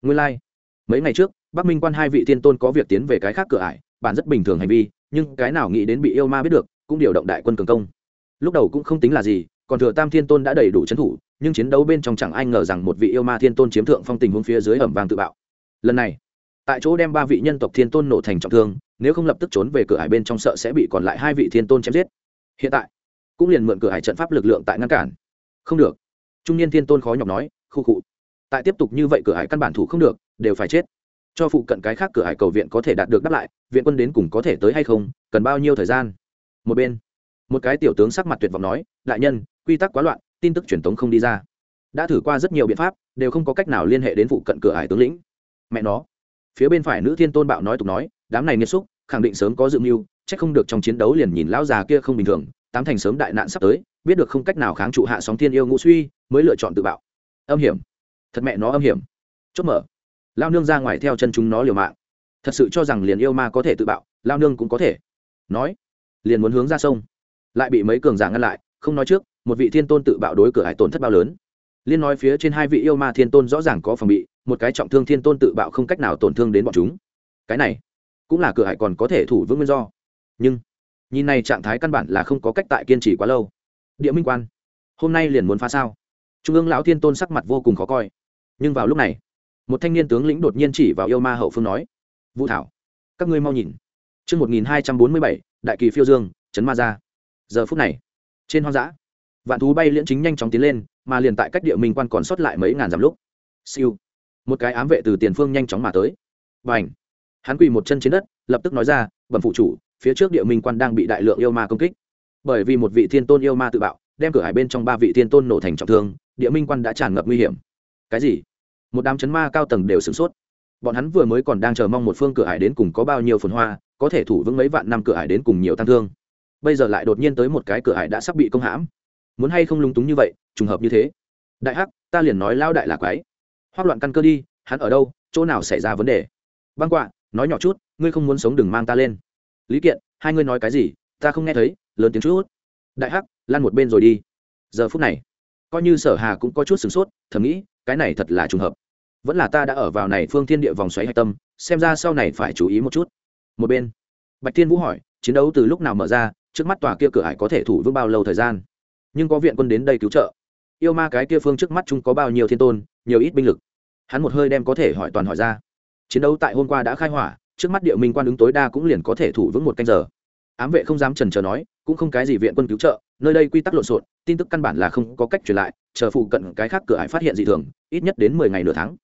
A: Nguyên lai、like. mấy ngày trước, bắc minh quan hai vị thiên tôn có việc tiến về cái khác cửa ải, bản rất bình thường hành vi, nhưng cái nào nghĩ đến bị yêu ma biết được, cũng điều động đại quân cường công. Lúc đầu cũng không tính là gì, còn thừa tam thiên tôn đã đầy đủ c thủ, nhưng chiến đấu bên trong chẳng ai ngờ rằng một vị yêu ma thiên tôn chiếm thượng phong tình huống phía dưới ẩm vàng tự bạo. Lần này, tại chỗ đem ba vị nhân tộc thiên tôn nổ thành trọng thương, nếu không lập tức trốn về cửa hải bên trong sợ sẽ bị còn lại hai vị thiên tôn chém giết. Hiện tại, cũng liền mượn cửa hải trận pháp lực lượng tại ngăn cản. Không được. Trung niên thiên tôn khó nhọc nói khu cụ tại tiếp tục như vậy cửa hải căn bản thủ không được, đều phải chết. Cho phụ cận cái khác cửa hải cầu viện có thể đạt được đáp lại, viện quân đến cùng có thể tới hay không, cần bao nhiêu thời gian? Một bên, một cái tiểu tướng sắc mặt tuyệt vọng nói, đại nhân, quy tắc quá loạn, tin tức truyền tống không đi ra. Đã thử qua rất nhiều biện pháp, đều không có cách nào liên hệ đến phụ cận cửa hải tướng lĩnh. Mẹ nó. Phía bên phải nữ thiên tôn bạo nói tục nói, đám này nghiêm xúc, khẳng định sớm có dự mưu, chắc không được trong chiến đấu liền nhìn lão già kia không bình thường, tám thành sớm đại nạn sắp tới, biết được không cách nào kháng trụ hạ sóng thiên yêu ngũ suy, mới lựa chọn tự bạo âm hiểm. Thật mẹ nó âm hiểm. Chốt mở. Lao nương ra ngoài theo chân chúng nó liều mạng. Thật sự cho rằng liền yêu ma có thể tự bạo, lao nương cũng có thể. Nói. Liền muốn hướng ra sông. Lại bị mấy cường giả ngăn lại, không nói trước, một vị thiên tôn tự bạo đối cửa hải tổn thất bao lớn. Liên nói phía trên hai vị yêu ma thiên tôn rõ ràng có phòng bị, một cái trọng thương thiên tôn tự bạo không cách nào tổn thương đến bọn chúng. Cái này, cũng là cửa hải còn có thể thủ vững nguyên do. Nhưng, nhìn này trạng thái căn bản là không có cách tại kiên trì quá lâu. Địa minh quan, hôm nay liền muốn phá sao? Trung ương lão thiên tôn sắc mặt vô cùng khó coi. Nhưng vào lúc này, một thanh niên tướng lĩnh đột nhiên chỉ vào yêu ma hậu phương nói, vũ thảo, các ngươi mau nhìn. Chương một nghìn hai trăm bốn mươi bảy, đại kỳ phiêu dương, trấn ma ra giờ phút này, trên hoang dã, vạn thú bay liễn chính nhanh chóng tiến lên, mà liền tại cách địa minh quan còn sót lại mấy ngàn dặm lúc. Siêu, một cái ám vệ từ tiền phương nhanh chóng mà tới. Và ảnh hắn quỳ một chân trên đất, lập tức nói ra, bẩm phụ chủ, phía trước địa minh quan đang bị đại lượng yêu ma công kích. Bởi vì một vị thiên tôn yêu ma tự bạo, đem cửa hải bên trong ba vị thiên tôn nổ thành trọng thương địa minh quan đã tràn ngập nguy hiểm. Cái gì? Một đám chấn ma cao tầng đều sửng sốt. Bọn hắn vừa mới còn đang chờ mong một phương cửa hải đến cùng có bao nhiêu phồn hoa, có thể thủ vững mấy vạn năm cửa hải đến cùng nhiều tăng thương. Bây giờ lại đột nhiên tới một cái cửa hải đã sắp bị công hãm. Muốn hay không lung túng như vậy, trùng hợp như thế. Đại hắc, ta liền nói lao đại là quái. Hoác loạn căn cơ đi, hắn ở đâu, chỗ nào xảy ra vấn đề? Băng quạ, nói nhỏ chút, ngươi không muốn sống đừng mang ta lên. Lý kiện, hai ngươi nói cái gì, ta không nghe thấy, lớn tiếng chút. Đại hắc, lan một bên rồi đi. Giờ phút này coi như sở hà cũng có chút sửng sốt, thầm nghĩ, cái này thật là trùng hợp. Vẫn là ta đã ở vào này phương thiên địa vòng xoáy hạch tâm, xem ra sau này phải chú ý một chút. Một bên, bạch thiên vũ hỏi, chiến đấu từ lúc nào mở ra, trước mắt tòa kia cửa hải có thể thủ vững bao lâu thời gian? Nhưng có viện quân đến đây cứu trợ. Yêu ma cái kia phương trước mắt chúng có bao nhiêu thiên tôn, nhiều ít binh lực? Hắn một hơi đem có thể hỏi toàn hỏi ra. Chiến đấu tại hôm qua đã khai hỏa, trước mắt địa minh quan ứng tối đa cũng liền có thể thủ vững một canh giờ. Ám vệ không dám trần trờ nói cũng không cái gì viện quân cứu trợ, nơi đây quy tắc lộn xộn, tin tức căn bản là không có cách truyền lại, chờ phụ cận cái khác cửa hải phát hiện dị thường, ít nhất đến mười ngày nửa tháng.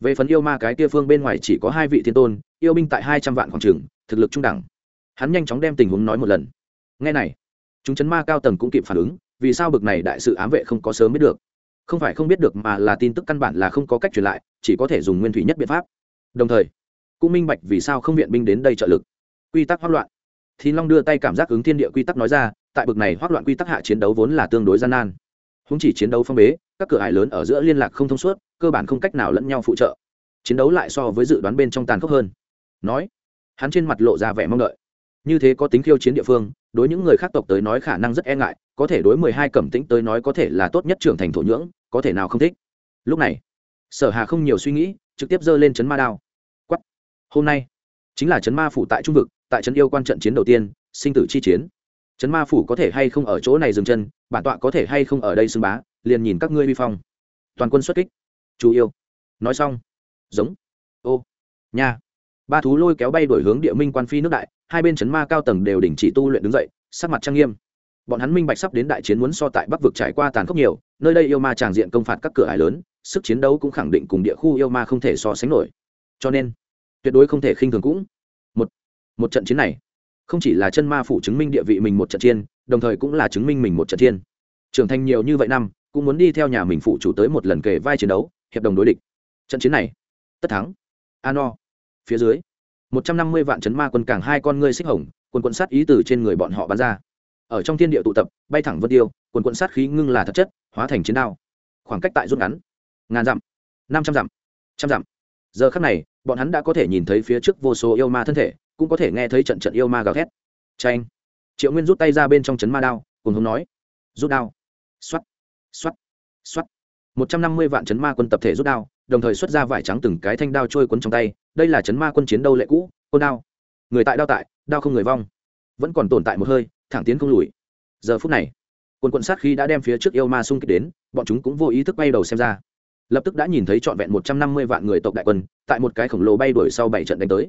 A: Về phần yêu ma cái kia phương bên ngoài chỉ có hai vị thiên tôn, yêu binh tại hai trăm vạn khoảng trường, thực lực trung đẳng. Hắn nhanh chóng đem tình huống nói một lần. Ngay này, chúng chấn ma cao tầng cũng kịp phản ứng, vì sao bực này đại sự ám vệ không có sớm biết được? Không phải không biết được mà là tin tức căn bản là không có cách truyền lại, chỉ có thể dùng nguyên thủy nhất biện pháp. Đồng thời, cũng minh bạch vì sao không viện binh đến đây trợ lực. Quy tắc hoác loạn thì long đưa tay cảm giác ứng thiên địa quy tắc nói ra, tại bực này hoác loạn quy tắc hạ chiến đấu vốn là tương đối gian nan. Húng chỉ chiến đấu phong bế, các cửa hải lớn ở giữa liên lạc không thông suốt, cơ bản không cách nào lẫn nhau phụ trợ. Chiến đấu lại so với dự đoán bên trong tàn khốc hơn. Nói, hắn trên mặt lộ ra vẻ mong đợi. Như thế có tính khiêu chiến địa phương, đối những người khác tộc tới nói khả năng rất e ngại, có thể đối mười hai cẩm tĩnh tới nói có thể là tốt nhất trưởng thành thổ nhưỡng, có thể nào không thích. Lúc này, sở hà không nhiều suy nghĩ, trực tiếp giơ lên chấn ma đao. Quắt hôm nay chính là chấn ma phủ tại trung vực, tại trấn yêu quan trận chiến đầu tiên, sinh tử chi chiến. Trấn ma phủ có thể hay không ở chỗ này dừng chân, bản tọa có thể hay không ở đây xưng bá, liền nhìn các ngươi vi phong. Toàn quân xuất kích. Chú yêu. Nói xong. Giống. Ô. Nha. Ba thú lôi kéo bay đổi hướng địa minh quan phi nước đại, hai bên chấn ma cao tầng đều đình chỉ tu luyện đứng dậy, sắc mặt trang nghiêm. Bọn hắn minh bạch sắp đến đại chiến muốn so tại bắc vực trải qua tàn khốc nhiều, nơi đây yêu ma tràng diện công phạt các cửa ải lớn, sức chiến đấu cũng khẳng định cùng địa khu yêu ma không thể so sánh nổi. Cho nên tuyệt đối không thể khinh thường cũng. Một một trận chiến này, không chỉ là chân ma phủ chứng minh địa vị mình một trận chiến, đồng thời cũng là chứng minh mình một trận chiến. Trưởng thành nhiều như vậy năm, cũng muốn đi theo nhà mình phụ chủ tới một lần kề vai chiến đấu, hiệp đồng đối địch. Trận chiến này, tất thắng. A no phía dưới, một trăm năm mươi vạn chấn ma quân càng hai con ngươi xích hồng, quần quận sát ý từ trên người bọn họ bắn ra. Ở trong thiên địa tụ tập, bay thẳng vân tiêu, quần quận sát khí ngưng là thật chất, hóa thành chiến đao. Khoảng cách tại rút ngắn, ngàn dặm, năm trăm dặm trăm dặm. Giờ khắc này bọn hắn đã có thể nhìn thấy phía trước vô số yêu ma thân thể, cũng có thể nghe thấy trận trận yêu ma gào thét. Tranh triệu nguyên rút tay ra bên trong chấn ma đao, cùng hống nói, rút đao. Xoắt xoắt xoắt một trăm năm mươi vạn chấn ma quân tập thể rút đao, đồng thời xuất ra vải trắng từng cái thanh đao trôi quấn trong tay, đây là chấn ma quân chiến đấu lệ cũ, côn đao. Người tại đao tại, đao không người vong. Vẫn còn tồn tại một hơi, thẳng tiến không lùi. Giờ phút này quân quận sát khi đã đem phía trước yêu ma xung kích đến, bọn chúng cũng vô ý thức bay đầu xem ra lập tức đã nhìn thấy trọn vẹn một trăm năm mươi vạn người tộc đại quân, tại một cái khổng lồ bay đuổi sau bảy trận đánh tới.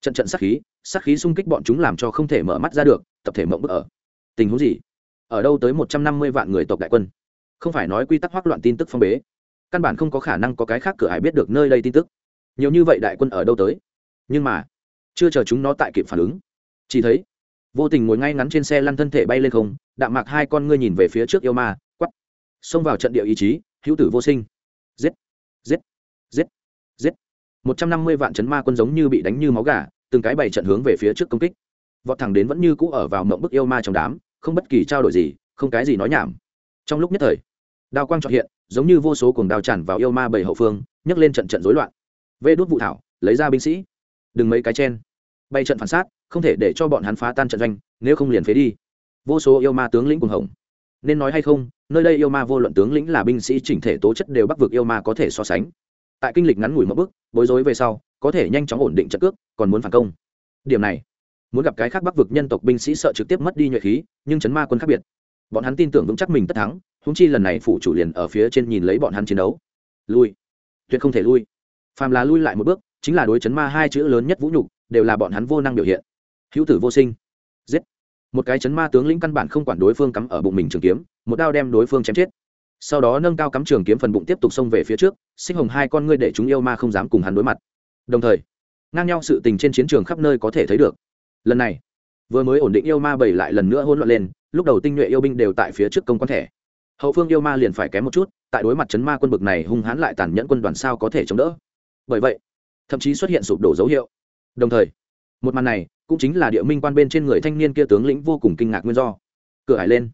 A: Trận trận sát khí sát khí xung kích bọn chúng làm cho không thể mở mắt ra được, tập thể mộng bức ở. Tình huống gì? Ở đâu tới một trăm năm mươi vạn người tộc đại quân? Không phải nói quy tắc hoác loạn tin tức phong bế. Căn bản không có khả năng có cái khác cửa hải biết được nơi đây tin tức. Nhiều như vậy đại quân ở đâu tới? Nhưng mà, chưa chờ chúng nó tại kịp phản ứng. Chỉ thấy, vô tình ngồi ngay ngắn trên xe lăn thân thể bay lên không, đạm mạc hai con ngươi nhìn về phía trước yêu ma quắp xông vào trận địa ý chí, hữu tử vô sinh giết giết giết giết. Một trăm năm mươi vạn chấn ma quân giống như bị đánh như máu gà, từng cái bảy trận hướng về phía trước công kích. Vọt thẳng đến vẫn như cũ ở vào mộng bức yêu ma trong đám, không bất kỳ trao đổi gì, không cái gì nói nhảm. Trong lúc nhất thời, đao quang trọn hiện, giống như vô số cuồng đao tràn vào yêu ma bảy hậu phương, nhấc lên trận trận rối loạn. Vê đốt vụ thảo, lấy ra binh sĩ. Đừng mấy cái chen. Bay trận phản sát, không thể để cho bọn hắn phá tan trận doanh, nếu không liền phế đi. Vô số yêu ma tướng lĩnh cùng hồng. Nên nói hay không nơi đây yêu ma vô luận tướng lĩnh là binh sĩ, chỉnh thể tố chất đều bắc vực yêu ma có thể so sánh. Tại kinh lịch ngắn ngủi một bước, bối rối về sau, có thể nhanh chóng ổn định trận cước, còn muốn phản công. Điểm này, muốn gặp cái khác bắc vực nhân tộc binh sĩ sợ trực tiếp mất đi nhuệ khí, nhưng chấn ma quân khác biệt. Bọn hắn tin tưởng vững chắc mình tất thắng húng chi lần này phủ chủ liền ở phía trên nhìn lấy bọn hắn chiến đấu. Lui. Tuyệt không thể lui. Phàm là lui lại một bước, chính là đối chấn ma hai chữ lớn nhất vũ nhục, đều là bọn hắn vô năng biểu hiện. Hữu tử vô sinh một cái chấn ma tướng lĩnh căn bản không quản đối phương cắm ở bụng mình trường kiếm, một đao đem đối phương chém chết. Sau đó nâng cao cắm trường kiếm phần bụng tiếp tục xông về phía trước sinh hồng hai con ngươi để chúng yêu ma không dám cùng hắn đối mặt. Đồng thời, ngang nhau sự tình trên chiến trường khắp nơi có thể thấy được. Lần này, vừa mới ổn định yêu ma bảy lại lần nữa hỗn loạn lên, lúc đầu tinh nhuệ yêu binh đều tại phía trước công quan thẻ. Hậu phương yêu ma liền phải kém một chút, tại đối mặt chấn ma quân bực này hung hãn lại tàn nhẫn quân đoàn sao có thể chống đỡ. Bởi vậy, thậm chí xuất hiện sụp đổ dấu hiệu. Đồng thời một màn này cũng chính là địa minh quan bên trên người thanh niên kia tướng lĩnh vô cùng kinh ngạc nguyên do. Cửa hải lên.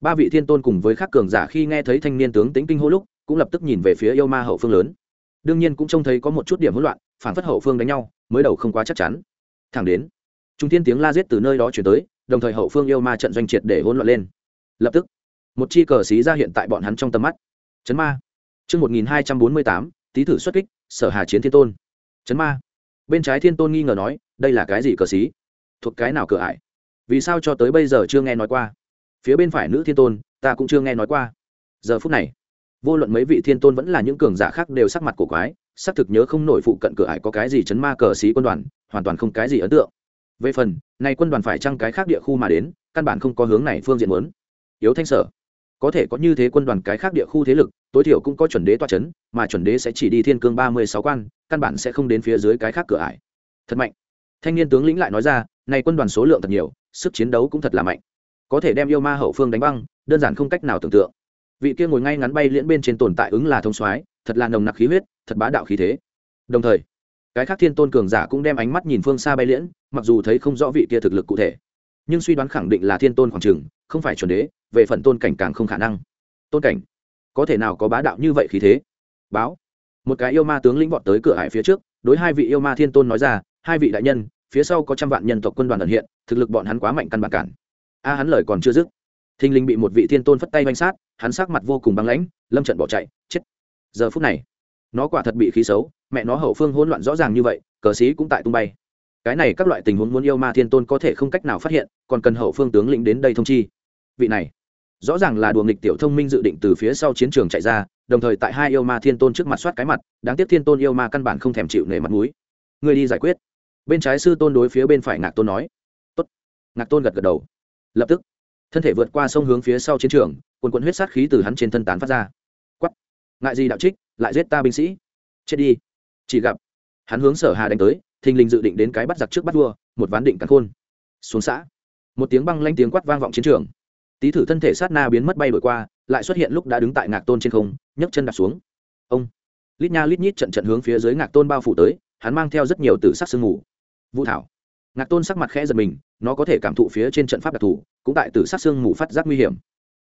A: Ba vị thiên tôn cùng với khắc cường giả khi nghe thấy thanh niên tướng tính kinh hô lúc, cũng lập tức nhìn về phía yêu ma hậu phương lớn. Đương nhiên cũng trông thấy có một chút điểm hỗn loạn, phản phất hậu phương đánh nhau, mới đầu không quá chắc chắn. Thẳng đến, trung thiên tiếng la giết từ nơi đó chuyển tới, đồng thời hậu phương yêu ma trận doanh triệt để hỗn loạn lên. Lập tức, một chi cờ xí ra hiện tại bọn hắn trong tầm mắt. Chấn ma. Chương một nghìn hai trăm bốn mươi tám, tý thử xuất kích, sở hà chiến thiên tôn. Chấn ma. Bên trái thiên tôn nghi ngờ nói đây là cái gì cờ xí? Thuộc cái nào cửa ải? Vì sao cho tới bây giờ chưa nghe nói qua? Phía bên phải nữ thiên tôn, ta cũng chưa nghe nói qua. Giờ phút này, vô luận mấy vị thiên tôn vẫn là những cường giả khác đều sắc mặt cổ quái, xác thực nhớ không nổi phụ cận cửa ải có cái gì chấn ma cờ xí quân đoàn, hoàn toàn không cái gì ấn tượng. Về phần, này quân đoàn phải chăng cái khác địa khu mà đến, căn bản không có hướng này phương diện muốn. Yếu thanh sở, có thể có như thế quân đoàn cái khác địa khu thế lực, tối thiểu cũng có chuẩn đế toa c h ấ n mà chuẩn đế sẽ chỉ đi thiên cương ba mươi sáu quan, căn bản sẽ không đến phía dưới cái khác cửa ải. Thật mạnh thanh niên tướng lĩnh lại nói ra nay quân đoàn số lượng thật nhiều, sức chiến đấu cũng thật là mạnh. Có thể đem yêu ma hậu phương đánh băng, đơn giản không cách nào tưởng tượng. Vị kia ngồi ngay ngắn bay liễn bên trên tồn tại ứng là thông soái, thật là nồng nặc khí huyết, thật bá đạo khí thế. Đồng thời, cái khác thiên tôn cường giả cũng đem ánh mắt nhìn phương xa bay liễn, mặc dù thấy không rõ vị kia thực lực cụ thể, nhưng suy đoán khẳng định là thiên tôn khoảng trừng không phải chuẩn đế, về phần tôn cảnh càng không khả năng. Tôn cảnh, có thể nào có bá đạo như vậy khí thế? Báo. Một cái yêu ma tướng lĩnh vọt tới cửa hải phía trước, đối hai vị yêu ma thiên tôn nói ra hai vị đại nhân, phía sau có trăm vạn nhân tộc quân đoàn ẩn hiện, thực lực bọn hắn quá mạnh căn bản cản. A, hắn lời còn chưa dứt, thình linh bị một vị thiên tôn phất tay oanh sát, hắn sắc mặt vô cùng băng lãnh, lâm trận bỏ chạy, chết. Giờ phút này, nó quả thật bị khí xấu, mẹ nó hậu phương hỗn loạn rõ ràng như vậy, cờ sĩ cũng tại tung bay. Cái này các loại tình huống muốn yêu ma thiên tôn có thể không cách nào phát hiện, còn cần hậu phương tướng lĩnh đến đây thông chi. Vị này, rõ ràng là đùa nghịch tiểu thông minh dự định từ phía sau chiến trường chạy ra, đồng thời tại hai yêu ma thiên tôn trước mặt soát cái mặt, đáng tiếc thiên tôn yêu ma căn bản không thèm chịu nể mặt mũi. Người đi giải quyết bên trái sư tôn đối phía bên phải ngạc tôn nói, tốt. Ngạc tôn gật gật đầu. Lập tức, thân thể vượt qua sông hướng phía sau chiến trường quần quần huyết sát khí từ hắn trên thân tán phát ra. Quắp ngại gì đạo trích, lại giết ta binh sĩ. Chết đi. Chỉ gặp, hắn hướng sở hà đánh tới, thình lình dự định đến cái bắt giặc trước bắt vua, một ván định cắn khôn. Xuống xã. Một tiếng băng lanh tiếng quát vang vọng chiến trường. Tý thử thân thể sát na biến mất bay đổi qua, lại xuất hiện lúc đã đứng tại ngạc tôn trên không, nhấc chân đạp xuống. Ông. Lít nha lít nhít trận trận hướng phía dưới ngạc tôn bao phủ tới, hắn mang theo rất nhiều tử sắc sương mù vũ thảo. Ngạc tôn sắc mặt khẽ giật mình, nó có thể cảm thụ phía trên trận pháp đặc thù, cũng tại tử sát xương mù phát giác nguy hiểm.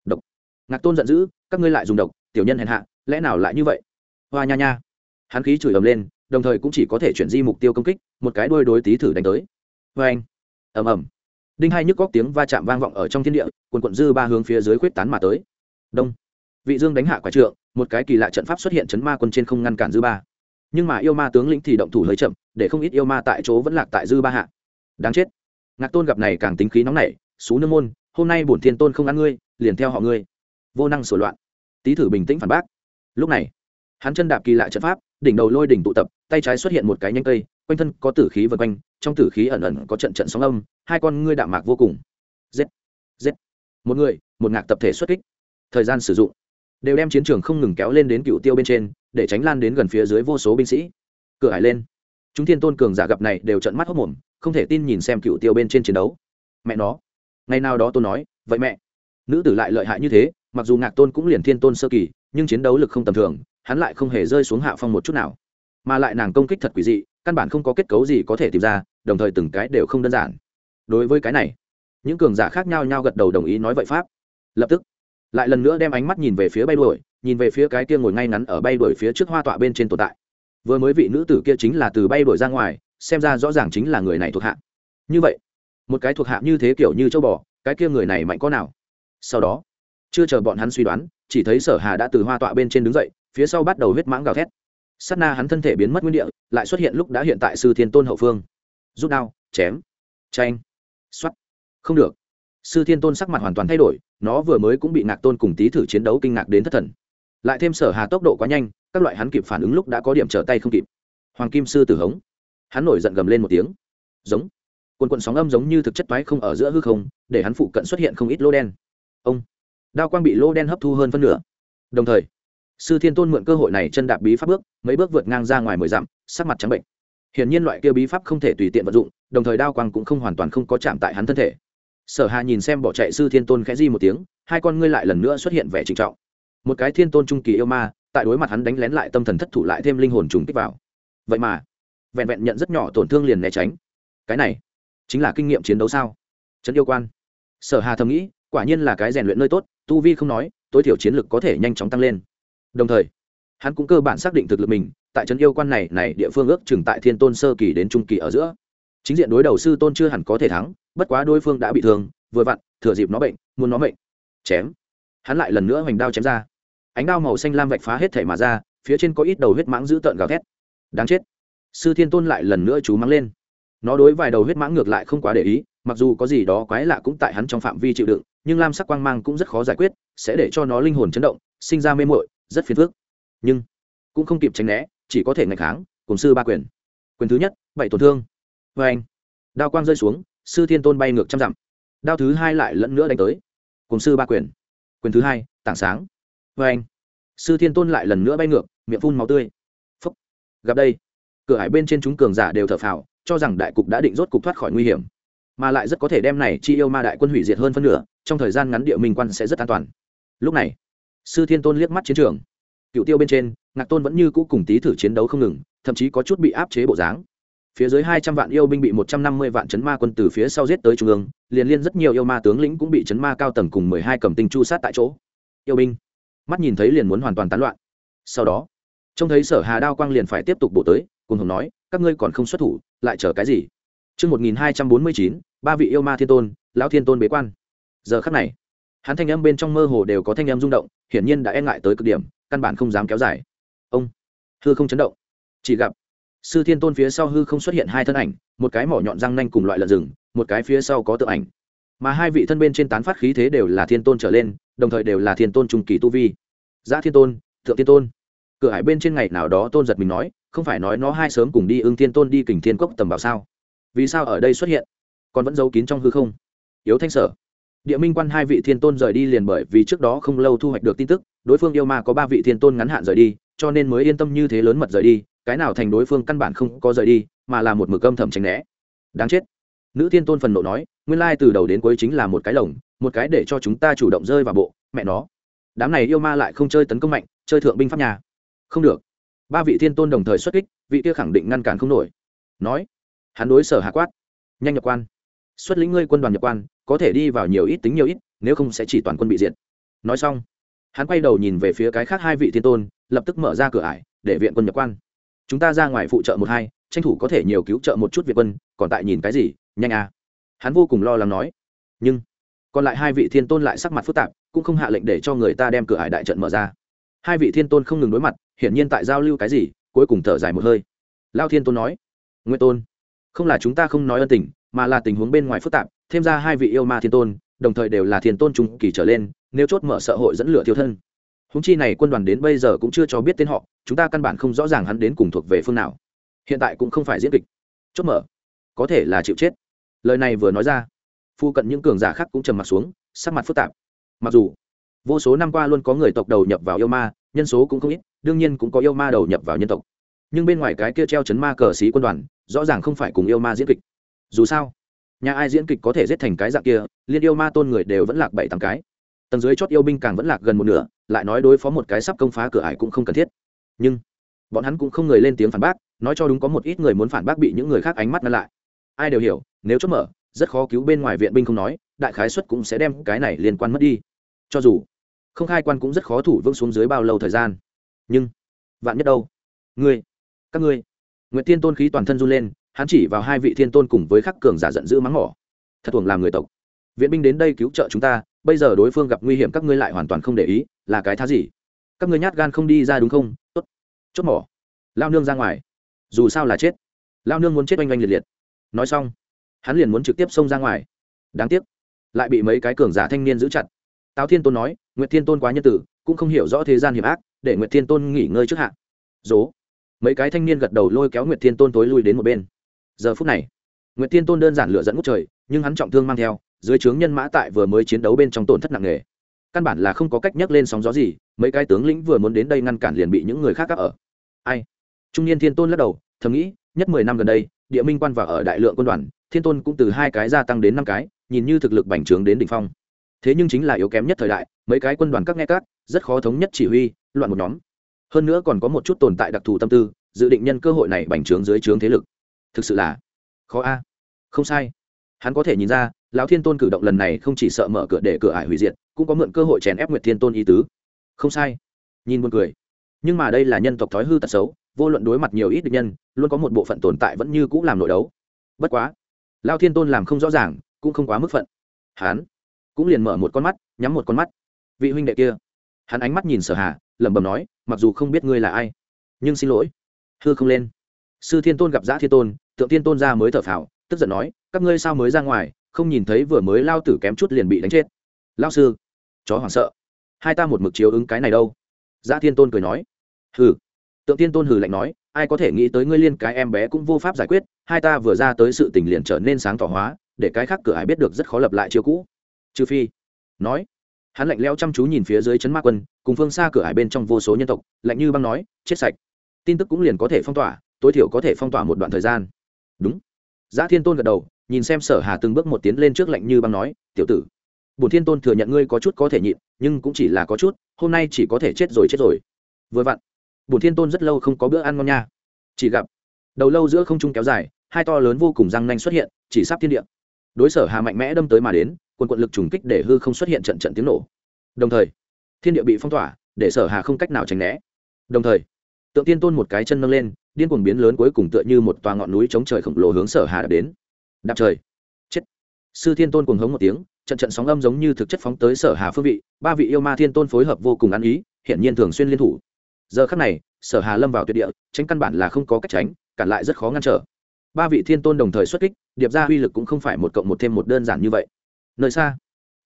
A: Độc. Ngạc tôn giận dữ, các ngươi lại dùng độc, tiểu nhân hèn hạ, lẽ nào lại như vậy? Hoa nha nha. Hắn khí chửi ầm lên, đồng thời cũng chỉ có thể chuyển di mục tiêu công kích, một cái đôi đối tí thử đánh tới. Vê anh. Ầm ầm. Đinh hai nhức góc tiếng va chạm vang vọng ở trong thiên địa quần quận dư ba hướng phía dưới khuyết tán mà tới. Đông. Vị dương đánh hạ quả trượng, một cái kỳ lạ trận pháp xuất hiện chấn ma quân trên không ngăn cản dư ba nhưng mà yêu ma tướng lĩnh thì động thủ hơi chậm, để không ít yêu ma tại chỗ vẫn lạc tại dư ba hạ. Đáng chết. Ngạc tôn gặp này càng tính khí nóng nảy, xú nương môn, hôm nay bổn thiên tôn không ăn ngươi, liền theo họ ngươi. Vô năng sửa loạn. Tý thử bình tĩnh phản bác. Lúc này, hắn chân đạp kỳ lạ trận pháp, đỉnh đầu lôi đỉnh tụ tập, tay trái xuất hiện một cái nhanh cây, quanh thân có tử khí vân quanh, trong tử khí ẩn ẩn có trận trận sóng âm, hai con ngươi đạm mạc vô cùng. Giết! Giết! Một người, một ngạc tập thể xuất kích. Thời gian sử dụng. Đều đem chiến trường không ngừng kéo lên đến cựu tiêu bên trên để tránh lan đến gần phía dưới vô số binh sĩ. Cửa hải lên. Chúng thiên tôn cường giả gặp này đều trận mắt hốc mồm, không thể tin nhìn xem cựu tiêu bên trên chiến đấu. Mẹ nó. Ngày nào đó tôi nói, vậy mẹ. Nữ tử lại lợi hại như thế, mặc dù ngạc tôn cũng liền thiên tôn sơ kỳ, nhưng chiến đấu lực không tầm thường, hắn lại không hề rơi xuống hạ phong một chút nào. Mà lại nàng công kích thật quỷ dị, căn bản không có kết cấu gì có thể tìm ra, đồng thời từng cái đều không đơn giản. Đối với cái này, những cường giả khác nhau nhau gật đầu đồng ý nói vậy pháp. Lập tức, lại lần nữa đem ánh mắt nhìn về phía bay đuổi nhìn về phía cái kia ngồi ngay ngắn ở bay đuổi phía trước hoa tọa bên trên tồn tại. Vừa mới vị nữ tử kia chính là từ bay đuổi ra ngoài, xem ra rõ ràng chính là người này thuộc hạ. Như vậy, một cái thuộc hạ như thế kiểu như châu bò, cái kia người này mạnh có nào? Sau đó, chưa chờ bọn hắn suy đoán, chỉ thấy sở hà đã từ hoa tọa bên trên đứng dậy, phía sau bắt đầu huyết mãng gào thét. Sát na hắn thân thể biến mất nguyên địa, lại xuất hiện lúc đã hiện tại sư thiên tôn hậu phương. Rút đao, chém tranh x không được. Sư thiên tôn sắc mặt hoàn toàn thay đổi, nó vừa mới cũng bị ngạc tôn cùng tý thử chiến đấu kinh ngạc đến thất thần lại thêm sở hà tốc độ quá nhanh, các loại hắn kịp phản ứng lúc đã có điểm trở tay không kịp. Hoàng kim sư tử hống. Hắn nổi giận gầm lên một tiếng. Giống. Quần quần sóng âm giống như thực chất toái không ở giữa hư không, để hắn phụ cận xuất hiện không ít lô đen. Ông. Đao quang bị lô đen hấp thu hơn phân nửa. Đồng thời, sư thiên tôn mượn cơ hội này chân đạp bí pháp bước, mấy bước vượt ngang ra ngoài mười dặm, sắc mặt trắng bệnh. Hiển nhiên loại kia bí pháp không thể tùy tiện vận dụng, đồng thời đao quang cũng không hoàn toàn không có chạm tại hắn thân thể. Sở hà nhìn xem bỏ chạy sư thiên tôn khẽ di một tiếng, hai con ngươi lại lần nữa xuất hiện vẻ trịnh trọng một cái thiên tôn trung kỳ yêu ma, tại đối mặt hắn đánh lén lại tâm thần thất thủ lại thêm linh hồn trùng kích vào. Vậy mà, vẹn vẹn nhận rất nhỏ tổn thương liền né tránh. Cái này, chính là kinh nghiệm chiến đấu sao? Trấn yêu quan. Sở hà thầm nghĩ, quả nhiên là cái rèn luyện nơi tốt, tu vi không nói, tối thiểu chiến lực có thể nhanh chóng tăng lên. Đồng thời, hắn cũng cơ bản xác định thực lực mình, tại trấn yêu quan này này địa phương ước chừng tại thiên tôn sơ kỳ đến trung kỳ ở giữa. Chính diện đối đầu sư tôn chưa hẳn có thể thắng, bất quá đối phương đã bị thương, vừa vặn, thừa dịp nó bệnh, muốn nó bệnh chém. Hắn lại lần nữa hoành đao chém ra ánh đao màu xanh lam vạch phá hết thể mà ra, phía trên có ít đầu huyết mãng dữ tợn gào thét. Đáng chết. Sư thiên tôn lại lần nữa chú mắng lên. Nó đối vài đầu huyết mãng ngược lại không quá để ý, mặc dù có gì đó quái lạ cũng tại hắn trong phạm vi chịu đựng, nhưng lam sắc quang mang cũng rất khó giải quyết, sẽ để cho nó linh hồn chấn động, sinh ra mê mội rất phiền phức. Nhưng, cũng không kịp tránh né, chỉ có thể ngày kháng, cùng sư ba quyền. Quyền thứ nhất, bảy tổn thương. Vê anh, đao quang rơi xuống, sư thiên tôn bay ngược trăm dặm. Đao thứ hai lại lẫn nữa đánh tới, cùng sư ba quyền. Quyền thứ hai, tảng sáng vê anh. Sư thiên tôn lại lần nữa bay ngược, miệng phun máu tươi. Phúc. Gặp đây. Cửa hải bên trên chúng cường giả đều thở phào, cho rằng đại cục đã định rốt cục thoát khỏi nguy hiểm. Mà lại rất có thể đem này chi yêu ma đại quân hủy diệt hơn phân nửa, trong thời gian ngắn địa minh quan sẽ rất an toàn. Lúc này, sư thiên tôn liếc mắt chiến trường. Cựu tiêu bên trên, ngạc tôn vẫn như cũ cùng tí thử chiến đấu không ngừng, thậm chí có chút bị áp chế bộ dáng. Phía dưới hai trăm vạn yêu binh bị một trăm năm mươi vạn chấn ma quân từ phía sau giết tới trung ương, liền liên rất nhiều yêu ma tướng lĩnh cũng bị chấn ma cao tầng cùng mười hai cầm tinh chu sát tại chỗ. Yêu binh mắt nhìn thấy liền muốn hoàn toàn tán loạn sau đó trông thấy sở hà đao quang liền phải tiếp tục bổ tới cùng hồng nói các ngươi còn không xuất thủ lại chờ cái gì Trước 1249, ba vị yêu ma thiên tôn, lão thiên tôn bế quan. Giờ khắc này, hắn thanh âm bên trong mơ hồ đều có thanh âm rung động, hiển nhiên đã e ngại tới cực điểm, căn bản không dám kéo dài. Ông, hư không chấn động, chỉ gặp sư thiên tôn phía sau hư không xuất hiện hai thân ảnh, một cái mỏ nhọn răng nanh cùng loại lợn rừng, một cái phía sau có tượng ảnh. Mà hai vị thân bên trên tán phát khí thế đều là thiên tôn trở lên, đồng thời đều là thiên tôn trung kỳ tu vi. giã Thiên Tôn, Thượng Thiên Tôn. Cửa hải bên trên ngày nào đó tôn giật mình nói, không phải nói nó hai sớm cùng đi ưng thiên tôn đi kình thiên cốc tầm bảo sao? Vì sao ở đây xuất hiện? Còn vẫn giấu kín trong hư không? Yếu thanh sở. Địa minh quan hai vị thiên tôn rời đi liền bởi vì trước đó không lâu thu hoạch được tin tức đối phương yêu ma có ba vị thiên tôn ngắn hạn rời đi cho nên mới yên tâm như thế lớn mật rời đi cái nào thành đối phương căn bản không có rời đi mà là một mực âm thầm tránh né. Đáng chết. Nữ thiên tôn phần nộ nói nguyên lai từ đầu đến cuối chính là một cái lồng một cái để cho chúng ta chủ động rơi vào bộ, mẹ nó. Đám này yêu ma lại không chơi tấn công mạnh, chơi thượng binh pháp nhà. Không được. Ba vị thiên tôn đồng thời xuất kích, vị kia khẳng định ngăn cản không nổi. Nói, hắn đối sở hạ quát, nhanh nhập quan. Xuất lĩnh ngươi quân đoàn nhập quan, có thể đi vào nhiều ít tính nhiều ít, nếu không sẽ chỉ toàn quân bị diệt. Nói xong, hắn quay đầu nhìn về phía cái khác hai vị thiên tôn, lập tức mở ra cửa ải, để viện quân nhập quan. Chúng ta ra ngoài phụ trợ một hai, tranh thủ có thể nhiều cứu trợ một chút việt quân, còn tại nhìn cái gì? Nhanh à. Hắn vô cùng lo lắng nói. Nhưng còn lại hai vị thiên tôn lại sắc mặt phức tạp, cũng không hạ lệnh để cho người ta đem cửa hải đại trận mở ra. Hai vị thiên tôn không ngừng đối mặt, hiển nhiên tại giao lưu cái gì, cuối cùng thở dài một hơi. Lao thiên tôn nói nguyên tôn, không là chúng ta không nói ân tình, mà là tình huống bên ngoài phức tạp, thêm ra hai vị yêu ma thiên tôn, đồng thời đều là thiên tôn trung kỳ trở lên, nếu chốt mở sợ hội dẫn lửa thiêu thân. Húng chi này quân đoàn đến bây giờ cũng chưa cho biết tên họ, chúng ta căn bản không rõ ràng hắn đến cùng thuộc về phương nào. Hiện tại cũng không phải diễn kịch. Chốt mở, có thể là chịu chết. Lời này vừa nói ra phu cận những cường giả khác cũng trầm mặt xuống, sắc mặt phức tạp. Mặc dù, vô số năm qua luôn có người tộc đầu nhập vào yêu ma, nhân số cũng không ít, đương nhiên cũng có yêu ma đầu nhập vào nhân tộc. Nhưng bên ngoài cái kia treo chấn ma cờ xí quân đoàn, rõ ràng không phải cùng yêu ma diễn kịch. Dù sao, nhà ai diễn kịch có thể giết thành cái dạng kia, liên yêu ma tôn người đều vẫn lạc bảy tám cái. Tầng dưới chót yêu binh càng vẫn lạc gần một nửa, lại nói đối phó một cái sắp công phá cửa ải cũng không cần thiết. Nhưng, bọn hắn cũng không người lên tiếng phản bác, nói cho đúng có một ít người muốn phản bác bị những người khác ánh mắt ngăn lại. Ai đều hiểu, nếu chốt mở rất khó cứu bên ngoài viện binh không nói, đại khái xuất cũng sẽ đem cái này liên quan mất đi. Cho dù không khai quan cũng rất khó thủ vững xuống dưới bao lâu thời gian. Nhưng, vạn nhất đâu? Ngươi, các ngươi. Nguyễn thiên tôn khí toàn thân run lên, hắn chỉ vào hai vị thiên tôn cùng với khắc cường giả giận dữ mắng mỏ. Thật thuồng làm người tộc. Viện binh đến đây cứu trợ chúng ta, bây giờ đối phương gặp nguy hiểm các ngươi lại hoàn toàn không để ý, là cái thá gì? Các ngươi nhát gan không đi ra đúng không? Tốt. Chốt mỏ. Lao nương ra ngoài. Dù sao là chết. Lao nương muốn chết oanh oanh liệt liệt. Nói xong hắn liền muốn trực tiếp xông ra ngoài. Đáng tiếc, lại bị mấy cái cường giả thanh niên giữ chặt. Tào thiên tôn nói, nguyệt thiên tôn quá nhân tử, cũng không hiểu rõ thế gian hiểm ác, để nguyệt thiên tôn nghỉ ngơi trước hạn dố. Mấy cái thanh niên gật đầu lôi kéo nguyệt thiên tôn tối lui đến một bên. Giờ phút này, nguyệt thiên tôn đơn giản lựa dẫn ngút trời, nhưng hắn trọng thương mang theo, dưới trướng nhân mã tại vừa mới chiến đấu bên trong tổn thất nặng nề. Căn bản là không có cách nhấc lên sóng gió gì, mấy cái tướng lĩnh vừa muốn đến đây ngăn cản liền bị những người khác cắp ở. Ai? Trung niên thiên tôn lắc đầu, thầm nghĩ, nhất mười năm gần đây, địa minh quan và ở đại lượng quân đoàn thiên tôn cũng từ hai cái gia tăng đến năm cái, nhìn như thực lực bành trướng đến đỉnh phong. Thế nhưng chính là yếu kém nhất thời đại, mấy cái quân đoàn các nghe các, rất khó thống nhất chỉ huy, loạn một nhóm. Hơn nữa còn có một chút tồn tại đặc thù tâm tư, dự định nhân cơ hội này bành trướng dưới trướng thế lực. Thực sự là khó a. Không sai. Hắn có thể nhìn ra, lão thiên tôn cử động lần này không chỉ sợ mở cửa để cửa ải hủy diệt, cũng có mượn cơ hội chèn ép nguyệt thiên tôn ý tứ. Không sai. Nhìn buồn cười. Nhưng mà đây là nhân tộc thói hư tật xấu, vô luận đối mặt nhiều ít địch nhân, luôn có một bộ phận tồn tại vẫn như cũng làm nội đấu. Bất quá lao thiên tôn làm không rõ ràng, cũng không quá mức phận. Hắn cũng liền mở một con mắt, nhắm một con mắt. Vị huynh đệ kia, hắn ánh mắt nhìn sở hà, lẩm bẩm nói, mặc dù không biết ngươi là ai, nhưng xin lỗi. Hư không lên. Sư thiên tôn gặp giã thiên tôn, tượng thiên tôn ra mới thở phào, tức giận nói, các ngươi sao mới ra ngoài, không nhìn thấy vừa mới lao tử kém chút liền bị đánh chết. Lao sư, chó hoảng sợ. Hai ta một mực chiếu ứng cái này đâu. Giã thiên tôn cười nói. Hừ. Tượng thiên tôn hừ lạnh nói ai có thể nghĩ tới ngươi liên cái em bé cũng vô pháp giải quyết, hai ta vừa ra tới sự tình liền trở nên sáng tỏ hóa, để cái khác cửa ải biết được rất khó lập lại chiêu cũ. Trừ phi, nói, hắn lạnh leo chăm chú nhìn phía dưới chấn ma quân, cùng phương xa cửa ải bên trong vô số nhân tộc, lạnh như băng nói, chết sạch. Tin tức cũng liền có thể phong tỏa, tối thiểu có thể phong tỏa một đoạn thời gian. Đúng. Giá thiên tôn gật đầu, nhìn xem sở hà từng bước một tiến lên trước lạnh như băng nói, tiểu tử bùn thiên tôn thừa nhận ngươi có chút có thể nhịn, nhưng cũng chỉ là có chút, hôm nay chỉ có thể chết rồi chết rồi. Vừa vặn bùn thiên tôn rất lâu không có bữa ăn ngon nha. Chỉ gặp, đầu lâu giữa không trung kéo dài, hai to lớn vô cùng răng nanh xuất hiện, chỉ sắp thiên địa. Đối sở hà mạnh mẽ đâm tới mà đến quân quận lực trùng kích để hư không xuất hiện trận trận tiếng nổ. Đồng thời, thiên địa bị phong tỏa, để sở hà không cách nào tránh né. Đồng thời, tượng tiên tôn một cái chân nâng lên, điên cuồng biến lớn cuối cùng tựa như một tòa ngọn núi chống trời khổng lồ hướng sở hà đạp đến. Đạp trời. Chết. Sư thiên tôn cuồng hống một tiếng, trận trận sóng âm giống như thực chất phóng tới sở hà phương vị, ba vị yêu ma thiên tôn phối hợp vô cùng ăn ý hiện nhiên thường xuyên liên thủ giờ khắc này, sở hà lâm vào tuyệt địa, tránh căn bản là không có cách tránh, cản lại rất khó ngăn trở. Ba vị thiên tôn đồng thời xuất kích, điệp ra uy lực cũng không phải một cộng một thêm một đơn giản như vậy. Nơi xa,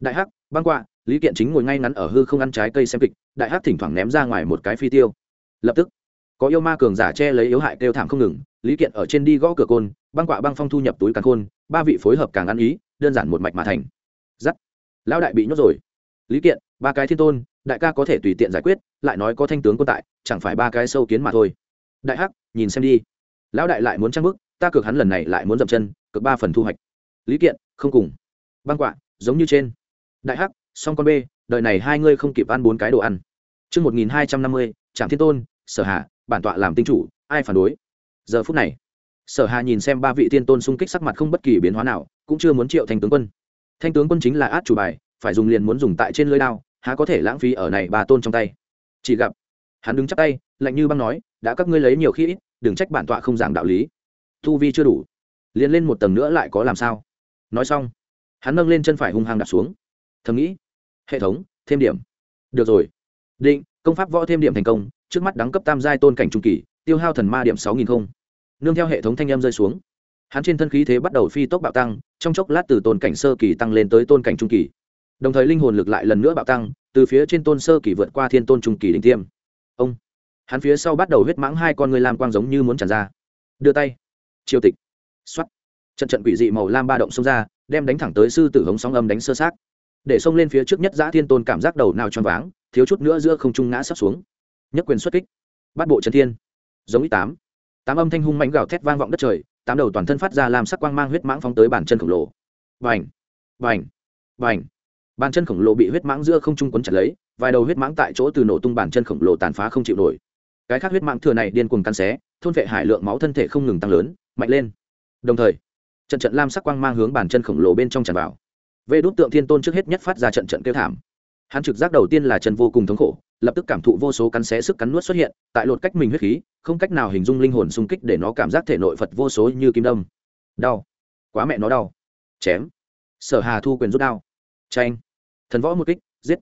A: đại hắc, băng quạ, lý kiện chính ngồi ngay ngắn ở hư không ăn trái cây xem kịch, đại hắc thỉnh thoảng ném ra ngoài một cái phi tiêu. Lập tức, có yêu ma cường giả che lấy yếu hại kêu thảm không ngừng, lý kiện ở trên đi gõ cửa côn, băng quạ băng phong thu nhập túi càng khôn, ba vị phối hợp càng ăn ý, đơn giản một mạch mà thành. Giắt, lão đại bị nhốt rồi. Lý kiện ba cái thiên tôn đại ca có thể tùy tiện giải quyết lại nói có thanh tướng quân tại chẳng phải ba cái sâu kiến mà thôi. Đại hắc nhìn xem đi. Lão đại lại muốn trang bức ta cược hắn lần này lại muốn dậm chân cực ba phần thu hoạch. Lý kiện không cùng. Băng quạ giống như trên. Đại hắc song con b đợi này hai ngươi không kịp ăn bốn cái đồ ăn. Trước 1250, Trạm Thiên Tôn, Sở Hà, bản tọa làm tinh chủ, ai phản đối? Giờ phút này, Sở Hà nhìn xem ba vị thiên tôn xung kích sắc mặt không bất kỳ biến hóa nào, cũng chưa muốn triệu thanh tướng quân. Thanh tướng quân chính là át chủ bài, phải dùng liền muốn dùng tại trên lưỡi đao, há có thể lãng phí ở này ba tôn trong tay. Chỉ gặp, hắn đứng chắp tay, lạnh như băng nói, đã các ngươi lấy nhiều khi ít, đừng trách bản tọa không giảng đạo lý. Thu vi chưa đủ, liền lên một tầng nữa lại có làm sao? Nói xong, hắn nâng lên chân phải hung hăng đặt xuống thầm nghĩ hệ thống thêm điểm được rồi định công pháp võ thêm điểm thành công trước mắt đẳng cấp tam giai tôn cảnh trung kỳ tiêu hao thần ma điểm sáu nghìn không nương theo hệ thống thanh em rơi xuống hắn trên thân khí thế bắt đầu phi tốc bạo tăng trong chốc lát từ tôn cảnh sơ kỳ tăng lên tới tôn cảnh trung kỳ đồng thời linh hồn lực lại lần nữa bạo tăng, từ phía trên tôn sơ kỳ vượt qua thiên tôn trung kỳ đỉnh tiêm. Ông, hắn phía sau bắt đầu huyết mãng hai con người làm quang giống như muốn tràn ra. Đưa tay. Triều tịch. X trận trận quỷ dị màu lam ba động xông ra, đem đánh thẳng tới sư tử hống sóng âm đánh sơ sát để xông lên phía trước nhất giã thiên tôn cảm giác đầu nào tròn váng, thiếu chút nữa giữa không trung ngã sắp xuống. Nhất quyền xuất kích. Bắt bộ trần thiên. Giống ít tám. Tám âm thanh hung mãnh gào thét vang vọng đất trời, tám đầu toàn thân phát ra làm sắc quang mang huyết mãng phóng tới bàn chân khổng lồ. Vành vành vành bàn chân khổng lồ bị huyết mãng giữa không trung quấn chặt lấy, vài đầu huyết mãng tại chỗ từ nổ tung bàn chân khổng lồ tàn phá không chịu nổi. Cái khác huyết mãng thừa này điên cuồng cắn xé, thôn vệ hải lượng máu thân thể không ngừng tăng lớn, mạnh lên. Đồng thời, trận trận lam sắc quang mang hướng bàn chân khổng lồ bên trong tràn vào. Vê đốt tượng thiên tôn trước hết nhất phát ra trận trận kêu thảm. Hắn trực giác đầu tiên là chân vô cùng thống khổ, lập tức cảm thụ vô số cắn xé sức cắn nuốt xuất hiện, tại lột cách mình huyết khí, không cách nào hình dung linh hồn xung kích để nó cảm giác thể nội phật vô số như kim đâm. Đau. Quá mẹ nó đau. Chém. Sở hà thu quyền rút đau tranh thần võ một kích, giết.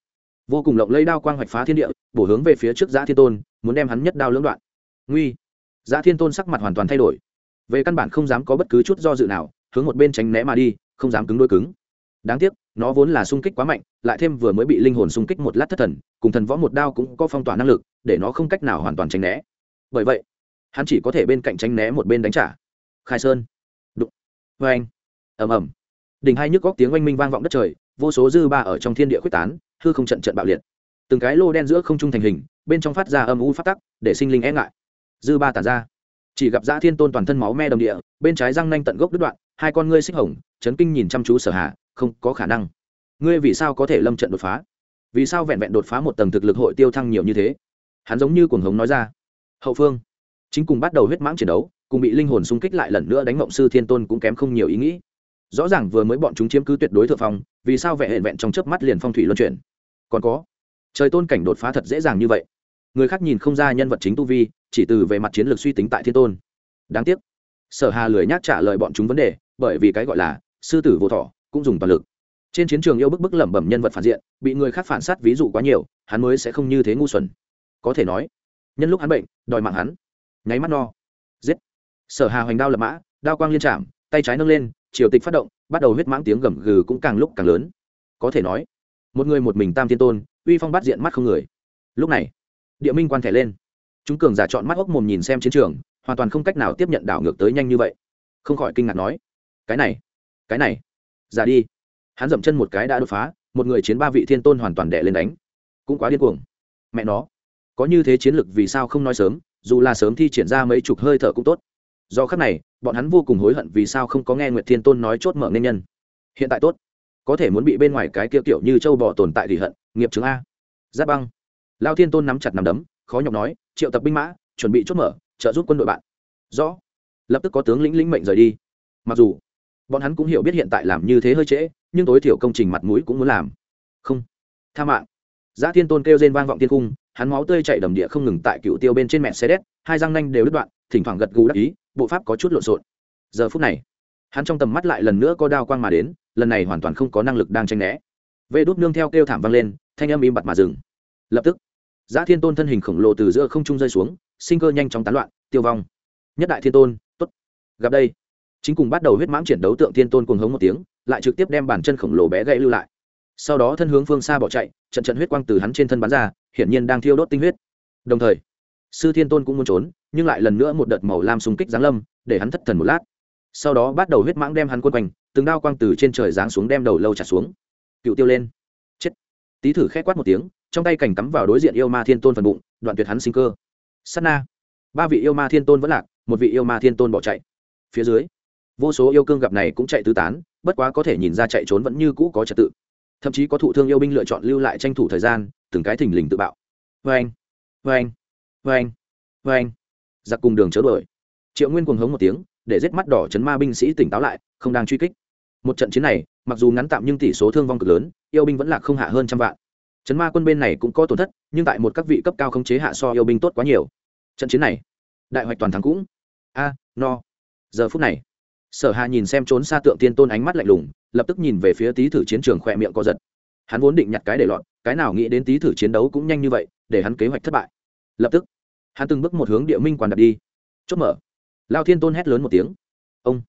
A: Vô cùng lộng lấy đao quang hoạch phá thiên địa, bổ hướng về phía trước giã thiên tôn, muốn đem hắn nhất đao lưỡng đoạn. Nguy. Giã thiên tôn sắc mặt hoàn toàn thay đổi. Về căn bản không dám có bất cứ chút do dự nào, hướng một bên tránh né mà đi, không dám cứng đôi cứng. Đáng tiếc, nó vốn là sung kích quá mạnh, lại thêm vừa mới bị linh hồn sung kích một lát thất thần, cùng thần võ một đao cũng có phong tỏa năng lực, để nó không cách nào hoàn toàn tránh né. Bởi vậy, hắn chỉ có thể bên cạnh tránh né một bên đánh trả. Khai sơn. Đụng. Vê anh ầm ầm. Đỉnh hai nhức góc tiếng oanh minh vang vọng đất trời vô số dư ba ở trong thiên địa quyết tán, hư không trận trận bạo liệt. Từng cái lô đen giữa không trung thành hình, bên trong phát ra âm u phát tắc, để sinh linh e ngại. Dư ba tản ra. Chỉ gặp dã thiên tôn toàn thân máu me đầm địa, bên trái răng nanh tận gốc đứt đoạn, hai con ngươi xích hồng, chấn kinh nhìn chăm chú sở hạ không có khả năng. Ngươi vì sao có thể lâm trận đột phá? Vì sao vẹn vẹn đột phá một tầng thực lực hội tiêu thăng nhiều như thế? Hắn giống như cuồng hống nói ra. Hậu phương. Chính cùng bắt đầu huyết mãng chiến đấu, cùng bị linh hồn xung kích lại lần nữa đánh mộng sư thiên tôn cũng kém không nhiều ý nghĩ rõ ràng vừa mới bọn chúng chiếm cứ tuyệt đối thượng phong, vì sao vẹn vẹn trong chớp mắt liền phong thủy luân chuyển? Còn có, trời tôn cảnh đột phá thật dễ dàng như vậy. Người khác nhìn không ra nhân vật chính tu vi, chỉ từ về mặt chiến lược suy tính tại thiên tôn. Đáng tiếc, sở hà lười nhác trả lời bọn chúng vấn đề, bởi vì cái gọi là sư tử vô thọ cũng dùng toàn lực. Trên chiến trường yêu bức bức lẩm bẩm nhân vật phản diện, bị người khác phản sát ví dụ quá nhiều, hắn mới sẽ không như thế ngu xuẩn. Có thể nói, nhân lúc hắn bệnh, đòi mạng hắn. Nháy mắt no. Giết. Sở hà hoành đao lập mã, đao quang liên trạm tay trái nâng lên triều tịch phát động, bắt đầu huyết mãng tiếng gầm gừ cũng càng lúc càng lớn. Có thể nói, một người một mình tam thiên tôn, uy phong bắt diện mắt không người. Lúc này, địa minh quan thẻ lên. Chúng cường giả chọn mắt ốc mồm nhìn xem chiến trường, hoàn toàn không cách nào tiếp nhận đảo ngược tới nhanh như vậy. Không khỏi kinh ngạc nói, cái này cái này giả đi. Hắn dậm chân một cái đã đột phá, một người chiến ba vị thiên tôn hoàn toàn đẻ lên đánh. Cũng quá điên cuồng. Mẹ nó, có như thế chiến lược vì sao không nói sớm, dù là sớm thi triển ra mấy chục hơi thở cũng tốt do khắc này, bọn hắn vô cùng hối hận vì sao không có nghe nguyệt thiên tôn nói chốt mở nên nhân. Hiện tại tốt. Có thể muốn bị bên ngoài cái kia kiểu như châu bò tồn tại thì hận, nghiệp chứng a. Giáp băng. Lao thiên tôn nắm chặt nằm đấm, khó nhọc nói, triệu tập binh mã, chuẩn bị chốt mở, trợ giúp quân đội bạn. Rõ. Lập tức có tướng lĩnh lĩnh mệnh rời đi. Mặc dù, bọn hắn cũng hiểu biết hiện tại làm như thế hơi trễ, nhưng tối thiểu công trình mặt mũi cũng muốn làm. Không. Tha mạng. Giá thiên tôn kêu rên vang vọng thiên cung, hắn máu tươi chạy đầm địa không ngừng tại cựu tiêu bên trên mẹ xe đét hai răng nanh đều đứt đoạn, thỉnh thoảng gật gù đắc ý bộ pháp có chút lộn xộn. Giờ phút này, hắn trong tầm mắt lại lần nữa có đao quang mà đến, lần này hoàn toàn không có năng lực đang tranh né. Vê đốt nương theo kêu thảm vang lên, thanh âm im bặt mà dừng. Lập tức, giá thiên tôn thân hình khổng lồ từ giữa không trung rơi xuống, sinh cơ nhanh chóng tán loạn, tiêu vong. Nhất đại thiên tôn t ố t gặp đây, chính cùng bắt đầu huyết mãng triển đấu tượng thiên tôn cùng hống một tiếng, lại trực tiếp đem bản chân khổng lồ bé gãy lưu lại. Sau đó thân hướng phương xa bỏ chạy, trận trận huyết quang từ hắn trên thân bắn ra, hiển nhiên đang thiêu đốt tinh huyết. Đồng thời sư thiên tôn cũng muốn trốn, nhưng lại lần nữa một đợt màu lam xung kích giáng lâm, để hắn thất thần một lát. Sau đó bắt đầu huyết mãng đem hắn quân quanh, từng đao quang từ trên trời giáng xuống đem đầu lâu trả xuống. Cựu tiêu lên. Chết. Tý thử khét quát một tiếng, trong tay cảnh cắm vào đối diện yêu ma thiên tôn phần bụng, đoạn tuyệt hắn sinh cơ. Sắt na. Ba vị yêu ma thiên tôn vẫn lạc, một vị yêu ma thiên tôn bỏ chạy. Phía dưới, vô số yêu cương gặp này cũng chạy tứ tán, bất quá có thể nhìn ra chạy trốn vẫn như cũ có trật tự. Thậm chí có thụ thương yêu binh lựa chọn lưu lại tranh thủ thời gian, từng cái thình lình tự bạo. Vê anh vê anh vê anh vê anh. Giặc cùng đường chớ đuổi. Triệu nguyên cuồng hống một tiếng, để giết mắt đỏ chấn ma binh sĩ tỉnh táo lại, không đang truy kích. Một trận chiến này, mặc dù ngắn tạm nhưng tỷ số thương vong cực lớn, yêu binh vẫn là không hạ hơn trăm vạn. Chấn ma quân bên này cũng có tổn thất, nhưng tại một các vị cấp cao không chế hạ so yêu binh tốt quá nhiều. Trận chiến này, đại hoạch toàn thắng cũng. A, no. Giờ phút này, sở hà nhìn xem trốn xa tượng tiên tôn ánh mắt lạnh lùng, lập tức nhìn về phía tý thử chiến trường khỏe miệng co giật. Hắn vốn định nhặt cái để lọt, cái nào nghĩ đến tý thử chiến đấu cũng nhanh như vậy, để hắn kế hoạch thất bại. Lập tức hắn từng bước một hướng địa minh quan đặt đi. Chốt mở. Lao thiên tôn hét lớn một tiếng. Ông.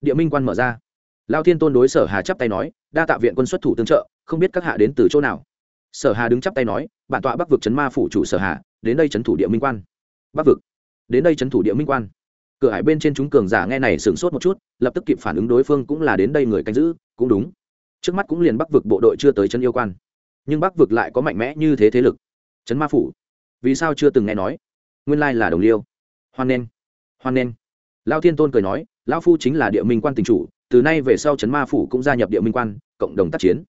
A: Địa minh quan mở ra. Lao thiên tôn đối sở hà chắp tay nói, đa tạ viện quân xuất thủ tương trợ, không biết các hạ đến từ chỗ nào. Sở hà đứng chắp tay nói, bản tọa bắc vực chấn ma phủ chủ sở hà, đến đây chấn thủ địa minh quan. Bắc vực. Đến đây chấn thủ địa minh quan. Cửa hải bên trên chúng cường giả nghe này sửng sốt một chút, lập tức kịp phản ứng đối phương cũng là đến đây người canh giữ, cũng đúng. Trước mắt cũng liền bắc vực bộ đội chưa tới chân yêu quan. Nhưng bắc vực lại có mạnh mẽ như thế thế lực. Trấn ma phủ. Vì sao chưa từng nghe nói? Nguyên lai là đồng liêu. Hoan nghênh hoan nghênh. Lao thiên tôn cười nói lao phu chính là địa minh quan tình chủ, từ nay về sau trấn ma phủ cũng gia nhập địa minh quan, cộng đồng tác chiến.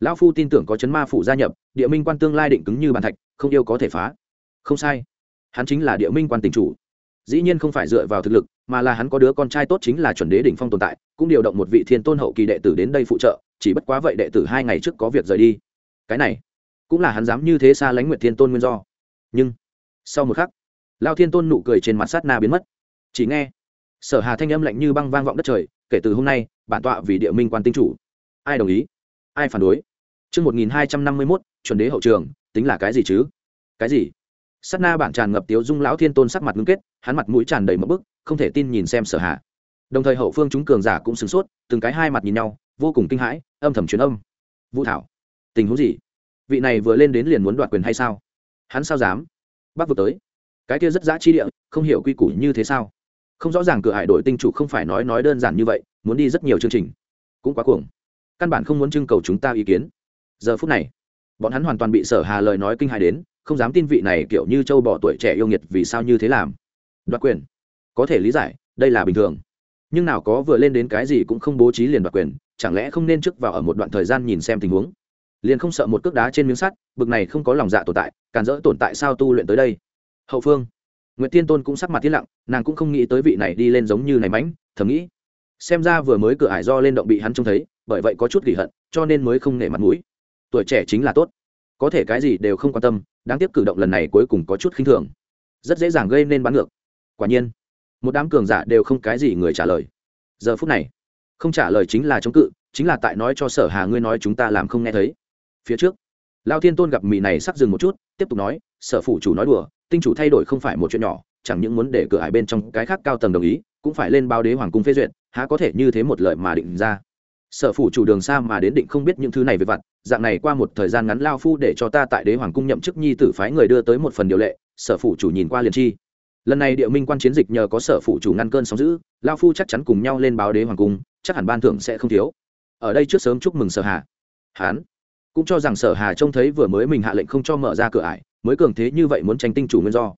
A: Lão phu tin tưởng có trấn ma phủ gia nhập, địa minh quan tương lai định cứng như bàn thạch, không yêu có thể phá. Không sai. Hắn chính là địa minh quan tình chủ. Dĩ nhiên không phải dựa vào thực lực, mà là hắn có đứa con trai tốt chính là chuẩn đế đỉnh phong tồn tại, cũng điều động một vị thiên tôn hậu kỳ đệ tử đến đây phụ trợ, chỉ bất quá vậy đệ tử hai ngày trước có việc rời đi. Cái này, cũng là hắn dám như thế xa lánh nguyệt thiên tôn nguyên do. Nhưng, sau một khắc lao thiên tôn nụ cười trên mặt sát na biến mất chỉ nghe sở hà thanh âm lạnh như băng vang vọng đất trời kể từ hôm nay bản tọa vì địa minh quan tinh chủ ai đồng ý ai phản đối Trước 1251, chuẩn đế hậu trường, tính là cái gì chứ? Cái gì? Sát na bản tràn ngập tiếu dung lão thiên tôn sắc mặt ngưng kết, hắn mặt mũi tràn đầy một bức, không thể tin nhìn xem sở Hà. Đồng thời hậu phương chúng cường giả cũng sửng sốt, từng cái hai mặt nhìn nhau, vô cùng kinh hãi, âm thầm truyền âm. Vũ Thảo, tình huống gì? Vị này vừa lên đến liền muốn đoạt quyền hay sao? Hắn sao dám? Bắc vực tới. Cái kia rất dã chi địa, không hiểu quy củ như thế sao? Không rõ ràng cửa hải đội tinh chủ không phải nói nói đơn giản như vậy, muốn đi rất nhiều chương trình. Cũng quá cuồng. Căn bản không muốn trưng cầu chúng ta ý kiến. Giờ phút này, bọn hắn hoàn toàn bị sở hà lời nói kinh hài đến không dám tin vị này kiểu như châu bò tuổi trẻ yêu nghiệt vì sao như thế làm đoạt quyền có thể lý giải đây là bình thường nhưng nào có vừa lên đến cái gì cũng không bố trí liền đoạt quyền chẳng lẽ không nên trước vào ở một đoạn thời gian nhìn xem tình huống liền không sợ một cước đá trên miếng sắt bực này không có lòng dạ tồn tại càn dỡ tồn tại sao tu luyện tới đây hậu phương. Nguyễn tiên tôn cũng sắc mặt tiết lặng nàng cũng không nghĩ tới vị này đi lên giống như này mánh, thầm nghĩ. Xem ra vừa mới cửa ải do lên động bị hắn trông thấy bởi vậy có chút gỉ hận cho nên mới không nể mặt mũi. Tuổi trẻ chính là tốt. Có thể cái gì đều không quan tâm đáng tiếc cử động lần này cuối cùng có chút khinh thường. Rất dễ dàng gây nên bắn ngược. Quả nhiên một đám cường giả đều không cái gì người trả lời. Giờ phút này không trả lời chính là chống cự chính là tại nói cho sở hà ngươi nói chúng ta làm không nghe thấy. Phía trước lao thiên tôn gặp mì này sắc dừng một chút tiếp tục nói sở phủ chủ nói đùa tinh chủ thay đổi không phải một chuyện nhỏ, chẳng những muốn để cửa hải bên trong cái khác cao tầng đồng ý, cũng phải lên báo đế hoàng cung phê duyệt, há có thể như thế một lợi mà định ra. Sở phủ chủ đường xa mà đến định không biết những thứ này về vặt, dạng này qua một thời gian ngắn lao phu để cho ta tại đế hoàng cung nhậm chức nhi tử phái người đưa tới một phần điều lệ, sở phủ chủ nhìn qua liền chi. Lần này địa minh quan chiến dịch nhờ có sở phủ chủ ngăn cơn sóng giữ lao phu chắc chắn cùng nhau lên báo đế hoàng cung, chắc hẳn ban thưởng sẽ không thiếu. Ở đây trước sớm chúc mừng sở hà. Hán. Cũng cho rằng sở hà trông thấy vừa mới mình hạ lệnh không cho mở ra cửa ải mới cường thế như vậy muốn tranh tinh chủ nguyên do.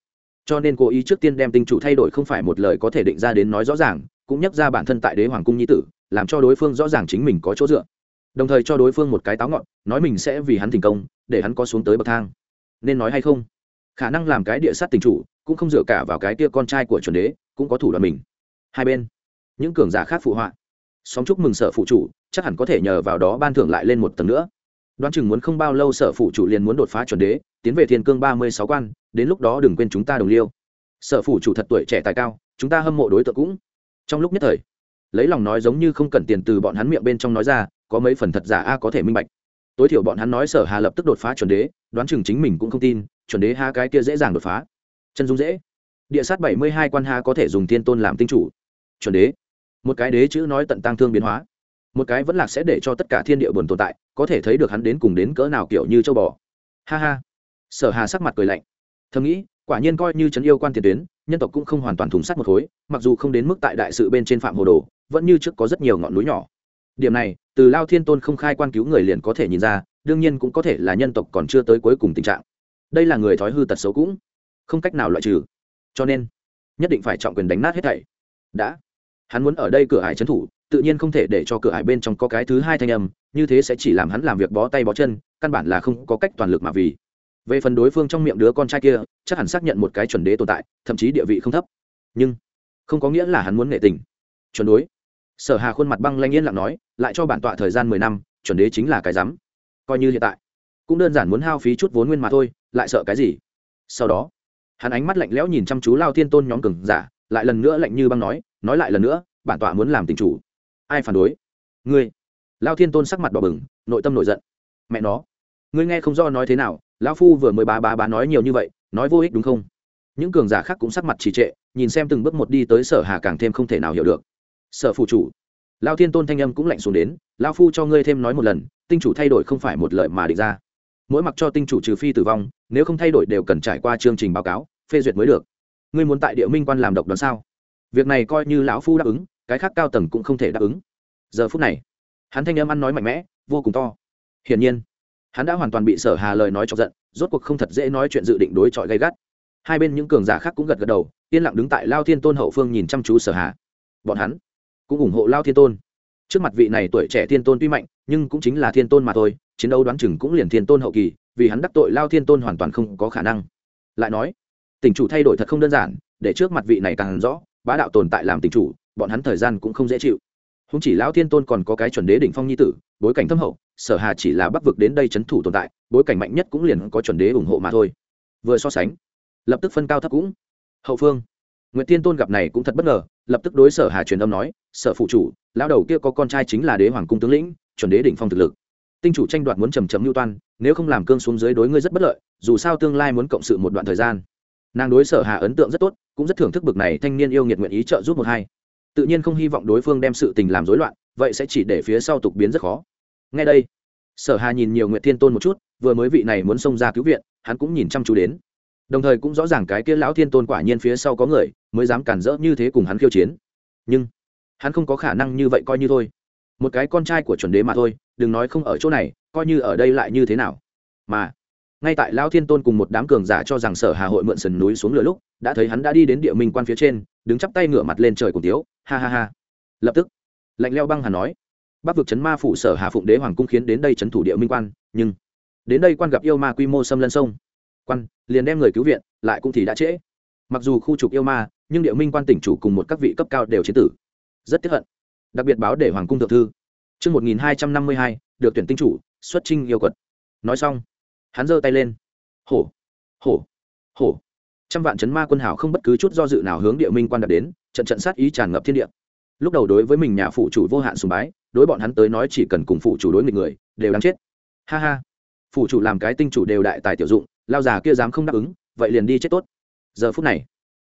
A: Cho nên cố ý trước tiên đem tinh chủ thay đổi không phải một lời có thể định ra đến nói rõ ràng, cũng nhắc ra bản thân tại đế hoàng cung nhi tử, làm cho đối phương rõ ràng chính mình có chỗ dựa. Đồng thời cho đối phương một cái táo ngọn, nói mình sẽ vì hắn thành công, để hắn có xuống tới bậc thang. Nên nói hay không? Khả năng làm cái địa sát tình chủ, cũng không dựa cả vào cái tia con trai của chuẩn đế, cũng có thủ đoạn mình. Hai bên, những cường giả khác phụ họa. Xóm chúc mừng sở phụ chủ, chắc hẳn có thể nhờ vào đó ban thưởng lại lên một tầng nữa đoán chừng muốn không bao lâu sở phụ chủ liền muốn đột phá chuẩn đế, tiến về thiên cương ba mươi sáu quan, đến lúc đó đừng quên chúng ta đồng liêu. Sở phụ chủ thật tuổi trẻ tài cao, chúng ta hâm mộ đối tượng cũng. Trong lúc nhất thời, lấy lòng nói giống như không cần tiền từ bọn hắn miệng bên trong nói ra, có mấy phần thật giả a có thể minh bạch. Tối thiểu bọn hắn nói sở hà lập tức đột phá chuẩn đế, đoán chừng chính mình cũng không tin, chuẩn đế ha cái kia dễ dàng đột phá. Chân dung dễ. Địa sát bảy mươi hai quan ha có thể dùng thiên tôn làm tinh chủ. Chuẩn đế. Một cái đế chữ nói tận tăng thương biến hóa một cái vẫn lạc sẽ để cho tất cả thiên địa buồn tồn tại, có thể thấy được hắn đến cùng đến cỡ nào kiểu như châu bò. Ha ha. Sở hà sắc mặt cười lạnh. Thầm nghĩ, quả nhiên coi như trấn yêu quan tiền tuyến, nhân tộc cũng không hoàn toàn thùng sắt một khối, mặc dù không đến mức tại đại sự bên trên phạm hồ đồ, vẫn như trước có rất nhiều ngọn núi nhỏ. Điểm này, từ lao thiên tôn không khai quan cứu người liền có thể nhìn ra, đương nhiên cũng có thể là nhân tộc còn chưa tới cuối cùng tình trạng. Đây là người thói hư tật xấu cũng không cách nào loại trừ. Cho nên, nhất định phải trọng quyền đánh nát hết thảy. Đã hắn muốn ở đây cửa hải trấn thủ, tự nhiên không thể để cho cửa hải bên trong có cái thứ hai thanh âm, như thế sẽ chỉ làm hắn làm việc bó tay bó chân, căn bản là không có cách toàn lực mà vì. Về phần đối phương trong miệng đứa con trai kia, chắc hẳn xác nhận một cái chuẩn đế tồn tại, thậm chí địa vị không thấp. Nhưng, không có nghĩa là hắn muốn nghệ tình. Chuẩn đối. Sở hà khuôn mặt băng lanh yên lặng nói, lại cho bản tọa thời gian mười năm, chuẩn đế chính là cái rắm. Coi như hiện tại, cũng đơn giản muốn hao phí chút vốn nguyên mà thôi, lại sợ cái gì? Sau đó, hắn ánh mắt lạnh lẽo nhìn chăm chú lao thiên tôn nhóm cường giả, lại lần nữa lạnh như băng nói nói lại lần nữa, bản tọa muốn làm tình chủ. Ai phản đối? Ngươi. Lao thiên tôn sắc mặt đỏ bừng, nội tâm nổi giận. Mẹ nó. Ngươi nghe không do nói thế nào, lão phu vừa mới bá bá bá nói nhiều như vậy, nói vô ích đúng không? Những cường giả khác cũng sắc mặt trì trệ, nhìn xem từng bước một đi tới sở hà càng thêm không thể nào hiểu được. Sở phụ chủ. Lao thiên tôn thanh âm cũng lạnh xuống đến lao phu cho ngươi thêm nói một lần, tinh chủ thay đổi không phải một lợi mà định ra. Mỗi mặc cho tinh chủ trừ phi tử vong, nếu không thay đổi đều cần trải qua chương trình báo cáo, phê duyệt mới được. Ngươi muốn tại địa minh quan làm độc đoán sao? Việc này coi như lão phu đáp ứng, cái khác cao tầng cũng không thể đáp ứng. Giờ phút này, hắn thanh âm ăn nói mạnh mẽ, vô cùng to. Hiển nhiên, hắn đã hoàn toàn bị sở hà lời nói chọc giận, rốt cuộc không thật dễ nói chuyện dự định đối chọi gay gắt. Hai bên những cường giả khác cũng gật gật đầu, yên lặng đứng tại lao thiên tôn hậu phương nhìn chăm chú sở hà. Bọn hắn cũng ủng hộ lao thiên tôn. Trước mặt vị này tuổi trẻ thiên tôn tuy mạnh, nhưng cũng chính là thiên tôn mà thôi, chiến đấu đoán chừng cũng liền thiên tôn hậu kỳ, vì hắn đắc tội lao thiên tôn hoàn toàn không có khả năng. Lại nói, tình chủ thay đổi thật không đơn giản, để trước mặt vị này càng rõ bá đạo tồn tại làm tình chủ, bọn hắn thời gian cũng không dễ chịu. Không chỉ lão thiên tôn còn có cái chuẩn đế đỉnh phong nhi tử, bối cảnh thâm hậu, sở hà chỉ là bắc vực đến đây chấn thủ tồn tại, bối cảnh mạnh nhất cũng liền có chuẩn đế ủng hộ mà thôi. Vừa so sánh, lập tức phân cao thấp cũng. Hậu phương người Thiên tôn gặp này cũng thật bất ngờ, lập tức đối sở hà truyền âm nói, sở phụ chủ, lão đầu kia có con trai chính là đế hoàng cung tướng lĩnh, chuẩn đế đỉnh phong thực lực. Tinh chủ tranh đoạt muốn trầm trầm lưu toan, nếu không làm cương xuống dưới đối ngươi rất bất lợi, dù sao tương lai muốn cộng sự một đoạn thời gian nàng đối sở hà ấn tượng rất tốt, cũng rất thưởng thức bực này thanh niên yêu nghiệt nguyện ý trợ giúp một hai. Tự nhiên không hy vọng đối phương đem sự tình làm rối loạn, vậy sẽ chỉ để phía sau tục biến rất khó. Ngay đây, sở hà nhìn nhiều nguyện thiên tôn một chút, vừa mới vị này muốn xông ra cứu viện, hắn cũng nhìn chăm chú đến. Đồng thời cũng rõ ràng cái kia lão thiên tôn quả nhiên phía sau có người, mới dám cản rỡ như thế cùng hắn khiêu chiến. Nhưng, hắn không có khả năng như vậy coi như thôi. Một cái con trai của chuẩn đế mà thôi, đừng nói không ở chỗ này, coi như ở đây lại như thế nào. Mà ngay tại lão thiên tôn cùng một đám cường giả cho rằng sở hà hội mượn sườn núi xuống lửa lúc, đã thấy hắn đã đi đến địa minh quan phía trên, đứng chắp tay ngửa mặt lên trời cùng tiếu, ha ha ha. Lập tức, lạnh leo băng hà nói, bắc vực chấn ma phủ sở hà phụng đế hoàng cung khiến đến đây chấn thủ địa minh quan, nhưng đến đây quan gặp yêu ma quy mô xâm lân sông. Quan, liền đem người cứu viện, lại cũng thì đã trễ. Mặc dù khu trục yêu ma, nhưng địa minh quan tỉnh chủ cùng một các vị cấp cao đều chiến tử. Rất tiếc hận. Đặc biệt báo để hoàng cung thượng thư. Chương một nghìn hai trăm năm mươi hai, được tuyển tinh chủ, xuất trinh yêu quật. Nói xong hắn giơ tay lên. Hổ hổ hổ. Trăm vạn chấn ma quân hảo không bất cứ chút do dự nào hướng địa minh quan đạt đến, trận trận sát ý tràn ngập thiên địa. Lúc đầu đối với mình nhà phụ chủ vô hạn sùng bái, đối bọn hắn tới nói chỉ cần cùng phụ chủ đối nghịch người, đều đáng chết. Ha ha. Phụ chủ làm cái tinh chủ đều đại tài tiểu dụng, lao già kia dám không đáp ứng, vậy liền đi chết tốt. Giờ phút này,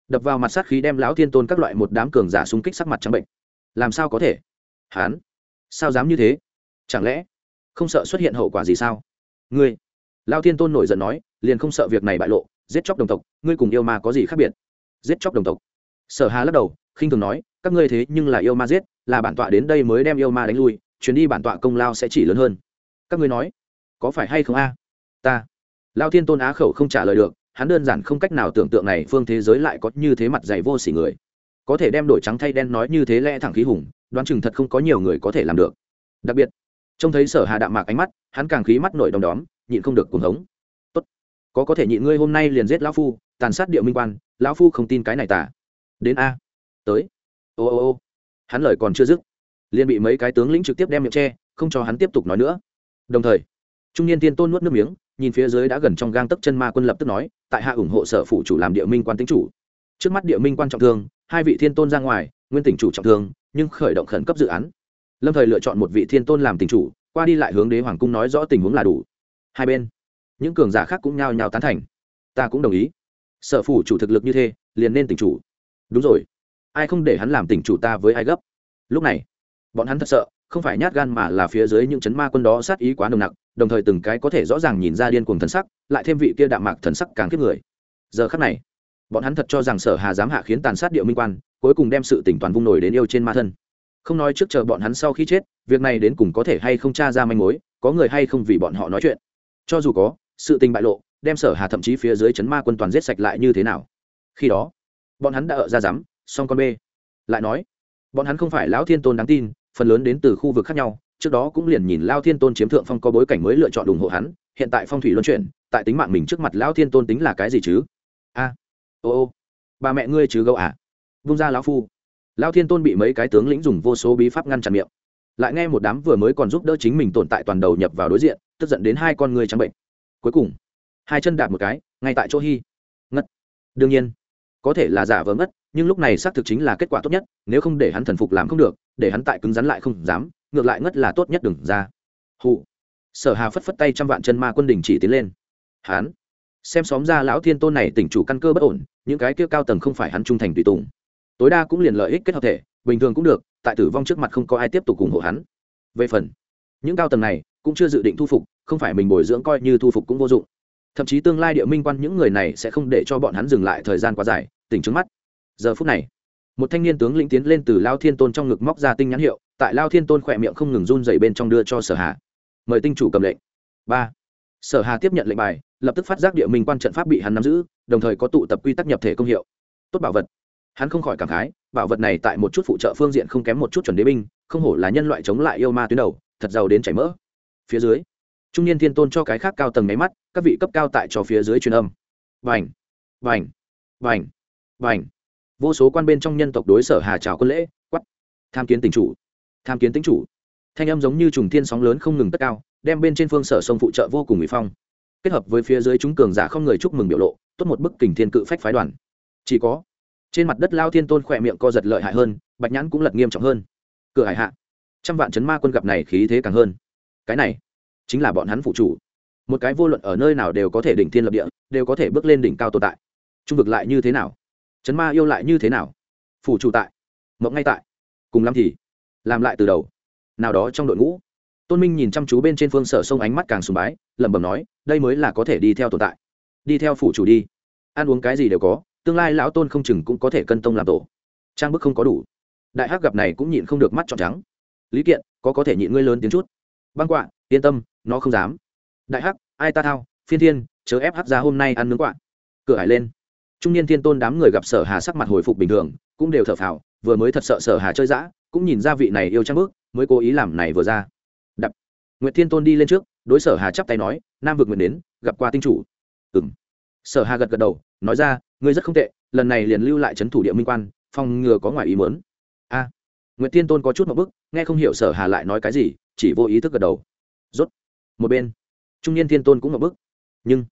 A: đập vào mặt sát khí đem lão thiên tôn các loại một đám cường giả xung kích sắc mặt trắng bệnh. Làm sao có thể? Hán sao dám như thế? Chẳng lẽ không sợ xuất hiện hậu quả gì sao? Ngươi lao thiên tôn nổi giận nói, liền không sợ việc này bại lộ, giết chóc đồng tộc, ngươi cùng yêu ma có gì khác biệt? Giết chóc đồng tộc. Sở hà lắc đầu, khinh thường nói, các ngươi thế nhưng là yêu ma giết, là bản tọa đến đây mới đem yêu ma đánh lui, chuyến đi bản tọa công lao sẽ chỉ lớn hơn. Các ngươi nói, có phải hay không a? Ta. Lao thiên tôn á khẩu không trả lời được, hắn đơn giản không cách nào tưởng tượng này phương thế giới lại có như thế mặt dày vô sỉ người. Có thể đem đổi trắng thay đen nói như thế lẽ thẳng khí hùng, đoán chừng thật không có nhiều người có thể làm được. Đặc biệt, trông thấy sở hà đạm mạc ánh mắt, hắn càng khí mắt nổi đom đóm nhịn không được cuồng hống. Tốt, có có thể nhịn ngươi hôm nay liền giết lão phu, tàn sát địa minh quan, lão phu không tin cái này tả đến a. Tới. Ô ô ô. Hắn lời còn chưa dứt, liền bị mấy cái tướng lĩnh trực tiếp đem miệng tre không cho hắn tiếp tục nói nữa. Đồng thời, trung niên tiên tôn nuốt nước miếng, nhìn phía dưới đã gần trong gang tấc chân ma quân lập tức nói, tại hạ ủng hộ sở phủ chủ làm địa minh quan tính chủ. Trước mắt địa minh quan trọng thương, hai vị thiên tôn ra ngoài, nguyên tỉnh chủ trọng thương, nhưng khởi động khẩn cấp dự án. Lâm thời lựa chọn một vị thiên tôn làm tỉnh chủ, qua đi lại hướng đế hoàng cung nói rõ tình huống là đủ hai bên. Những cường giả khác cũng nhao nhao tán thành. Ta cũng đồng ý. Sở phủ chủ thực lực như thế, liền nên tỉnh chủ. Đúng rồi. Ai không để hắn làm tỉnh chủ ta với ai gấp? Lúc này, bọn hắn thật sợ, không phải nhát gan mà là phía dưới những chấn ma quân đó sát ý quá nồng nặc, đồng thời từng cái có thể rõ ràng nhìn ra điên cuồng thần sắc, lại thêm vị kia đạm mạc thần sắc càng kiếp người. Giờ khắc này, bọn hắn thật cho rằng sở hà dám hạ khiến tàn sát địa minh quan, cuối cùng đem sự tỉnh toàn vung nổi đến yêu trên ma thân. Không nói trước chờ bọn hắn sau khi chết, việc này đến cùng có thể hay không tra ra manh mối, có người hay không vì bọn họ nói chuyện cho dù có, sự tình bại lộ, đem sở hà thậm chí phía dưới chấn ma quân toàn giết sạch lại như thế nào? Khi đó, bọn hắn đã ở ra rắm song con b lại nói, bọn hắn không phải lão thiên tôn đáng tin, phần lớn đến từ khu vực khác nhau, trước đó cũng liền nhìn lao thiên tôn chiếm thượng phong có bối cảnh mới lựa chọn ủng hộ hắn, hiện tại phong thủy luân chuyển, tại tính mạng mình trước mặt lão thiên tôn tính là cái gì chứ? A, ô ô, bà mẹ ngươi chứ gâu à? Vung ra lão phu. Lao thiên tôn bị mấy cái tướng lĩnh dùng vô số bí pháp ngăn chặn miệng lại nghe một đám vừa mới còn giúp đỡ chính mình tồn tại toàn đầu nhập vào đối diện, tức giận đến hai con người trắng bệnh. Cuối cùng, hai chân đạp một cái, ngay tại chỗ hy ngất. Đương nhiên, có thể là giả vờ ngất, nhưng lúc này xác thực chính là kết quả tốt nhất, nếu không để hắn thần phục làm không được, để hắn tại cứng rắn lại không dám, ngược lại ngất là tốt nhất đừng ra. Hụ sở hà phất phất tay trăm vạn chân ma quân đình chỉ tiến lên. Hắn. Xem xóm ra lão thiên tôn này tỉnh chủ căn cơ bất ổn, những cái kia cao tầng không phải hắn trung thành tùy tùng. Tối đa cũng liền lợi ích kết hợp thể, bình thường cũng được tại tử vong trước mặt không có ai tiếp tục ủng hộ hắn. Về phần, những cao tầng này cũng chưa dự định thu phục, không phải mình bồi dưỡng coi như thu phục cũng vô dụng. Thậm chí tương lai địa minh quan những người này sẽ không để cho bọn hắn dừng lại thời gian quá dài, tỉnh trước mắt. Giờ phút này, một thanh niên tướng lĩnh tiến lên từ lao thiên tôn trong ngực móc ra tinh nhãn hiệu, tại lao thiên tôn khỏe miệng không ngừng run dày bên trong đưa cho sở hà. Mời tinh chủ cầm lệnh. Ba. Sở hà tiếp nhận lệnh bài, lập tức phát giác địa minh quan trận pháp bị hắn nắm giữ, đồng thời có tụ tập quy tắc nhập thể công hiệu. Tốt bảo vật hắn không khỏi cảm khái, bảo vật này tại một chút phụ trợ phương diện không kém một chút chuẩn đế binh, không hổ là nhân loại chống lại yêu ma tuyến đầu, thật giàu đến chảy mỡ. Phía dưới, trung niên thiên tôn cho cái khác cao tầng máy mắt, các vị cấp cao tại cho phía dưới truyền âm. Vành vành vành vành vô số quan bên trong nhân tộc đối sở hà trào quân lễ quắt tham kiến tình chủ, tham kiến tính chủ. Thanh âm giống như trùng thiên sóng lớn không ngừng tất cao, đem bên trên phương sở sông phụ trợ vô cùng mỹ phong. Kết hợp với phía dưới chúng cường giả không người chúc mừng biểu lộ, tốt một bức kình thiên cự phách phái đoàn. Chỉ có trên mặt đất lao thiên tôn khỏe miệng co giật lợi hại hơn, bạch nhãn cũng lật nghiêm trọng hơn. Cửa hải hạ, trăm vạn chấn ma quân gặp này khí thế càng hơn. Cái này, chính là bọn hắn phụ chủ. Một cái vô luận ở nơi nào đều có thể đỉnh thiên lập địa, đều có thể bước lên đỉnh cao tồn tại. Trung vực lại như thế nào? Chấn ma yêu lại như thế nào? Phủ chủ tại, mộng ngay tại. Cùng lắm thì, làm lại từ đầu. Nào đó trong đội ngũ, tôn minh nhìn chăm chú bên trên phương sở sông ánh mắt càng sùng bái, lẩm bẩm nói, đây mới là có thể đi theo tồn tại. Đi theo phủ chủ đi. Ăn uống cái gì đều có tương lai lão tôn không chừng cũng có thể cân tông làm tổ. Trang bức không có đủ. Đại hắc gặp này cũng nhịn không được mắt trọn trắng. Lý kiện, có có thể nhịn ngươi lớn tiếng chút. Băng quạ, yên tâm, nó không dám. Đại hắc, ai ta thao, phiên thiên, chớ ép hắc ra hôm nay ăn nướng quạ. Cửa hải lên. Trung niên thiên tôn đám người gặp sở hà sắc mặt hồi phục bình thường, cũng đều thở phào, vừa mới thật sợ sở hà chơi dã, cũng nhìn ra vị này yêu trang bước mới cố ý làm này vừa ra. Đập. Nguyệt thiên tôn đi lên trước, đối sở hà chắp tay nói, nam vực nguyện đến, gặp qua tinh chủ. Ừ m sở hà gật gật đầu, nói ra ngươi rất không tệ lần này liền lưu lại c h ấ n thủ địa minh quan phòng ngừa có ngoài ý mớn a à, nguyệt thiên tôn có chút một bức nghe không hiểu sở hà lại nói cái gì chỉ vô ý thức gật đầu. Rốt một bên trung niên thiên tôn cũng một bức. Nhưng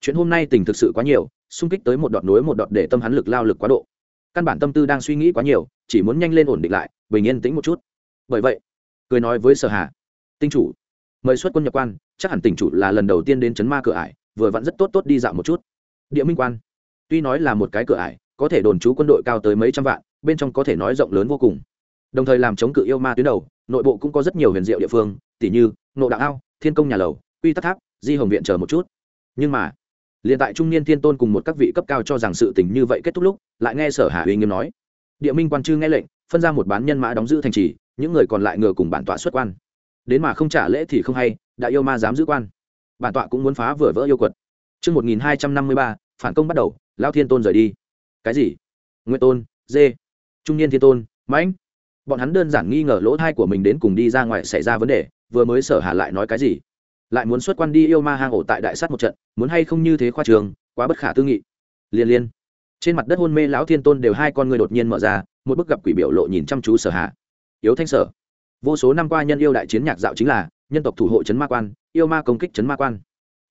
A: chuyện hôm nay tình thực sự quá nhiều xung kích tới một đoạn núi một đoạn để tâm hắn lực lao lực quá độ. Căn bản tâm tư đang suy nghĩ quá nhiều chỉ muốn nhanh lên ổn định lại bình yên tĩnh một chút. Bởi vậy cười nói với sở hà tinh chủ mời xuất quân nhập quan chắc hẳn tỉnh chủ là lần đầu tiên đến chấn ma cửa ải vừa vặn rất tốt tốt đi dạo một chút. Địa minh quan tuy nói là một cái cửa ải có thể đồn trú quân đội cao tới mấy trăm vạn bên trong có thể nói rộng lớn vô cùng. Đồng thời làm chống cự yêu ma tuyến đầu nội bộ cũng có rất nhiều huyền diệu địa phương tỉ như nộ đạo ao thiên công nhà lầu quy tắc tháp di hồng viện chờ một chút. Nhưng mà liền tại trung niên thiên tôn cùng một các vị cấp cao cho rằng sự tình như vậy kết thúc lúc lại nghe sở hà uy nghiêm nói. Địa minh quan chư nghe lệnh phân ra một bán nhân mã đóng giữ thành trì những người còn lại ngừa cùng bản tọa xuất quan. Đến mà không trả lễ thì không hay đã yêu ma dám giữ quan. Bản tọa cũng muốn phá vừa vỡ yêu quật. Trước 1253, phản công bắt đầu, Lao Thiên Tôn rời đi. Cái gì? Nguyệt Tôn, Dê, Trung Niên Thiên Tôn, Mãnh. Bọn hắn đơn giản nghi ngờ lỗ thai của mình đến cùng đi ra ngoài xảy ra vấn đề, vừa mới sở hạ lại nói cái gì? Lại muốn xuất quan đi yêu ma hang ổ tại đại sát một trận, muốn hay không như thế khoa trường, quá bất khả tư nghị. Liên liên. Trên mặt đất hôn mê lão Thiên Tôn đều hai con người đột nhiên mở ra, một bức gặp quỷ biểu lộ nhìn chăm chú sở hạ. Yếu thanh sở. Vô số năm qua nhân yêu đại chiến nhạc dạo chính là nhân tộc thủ hộ chấn ma quan, yêu ma công kích chấn ma quan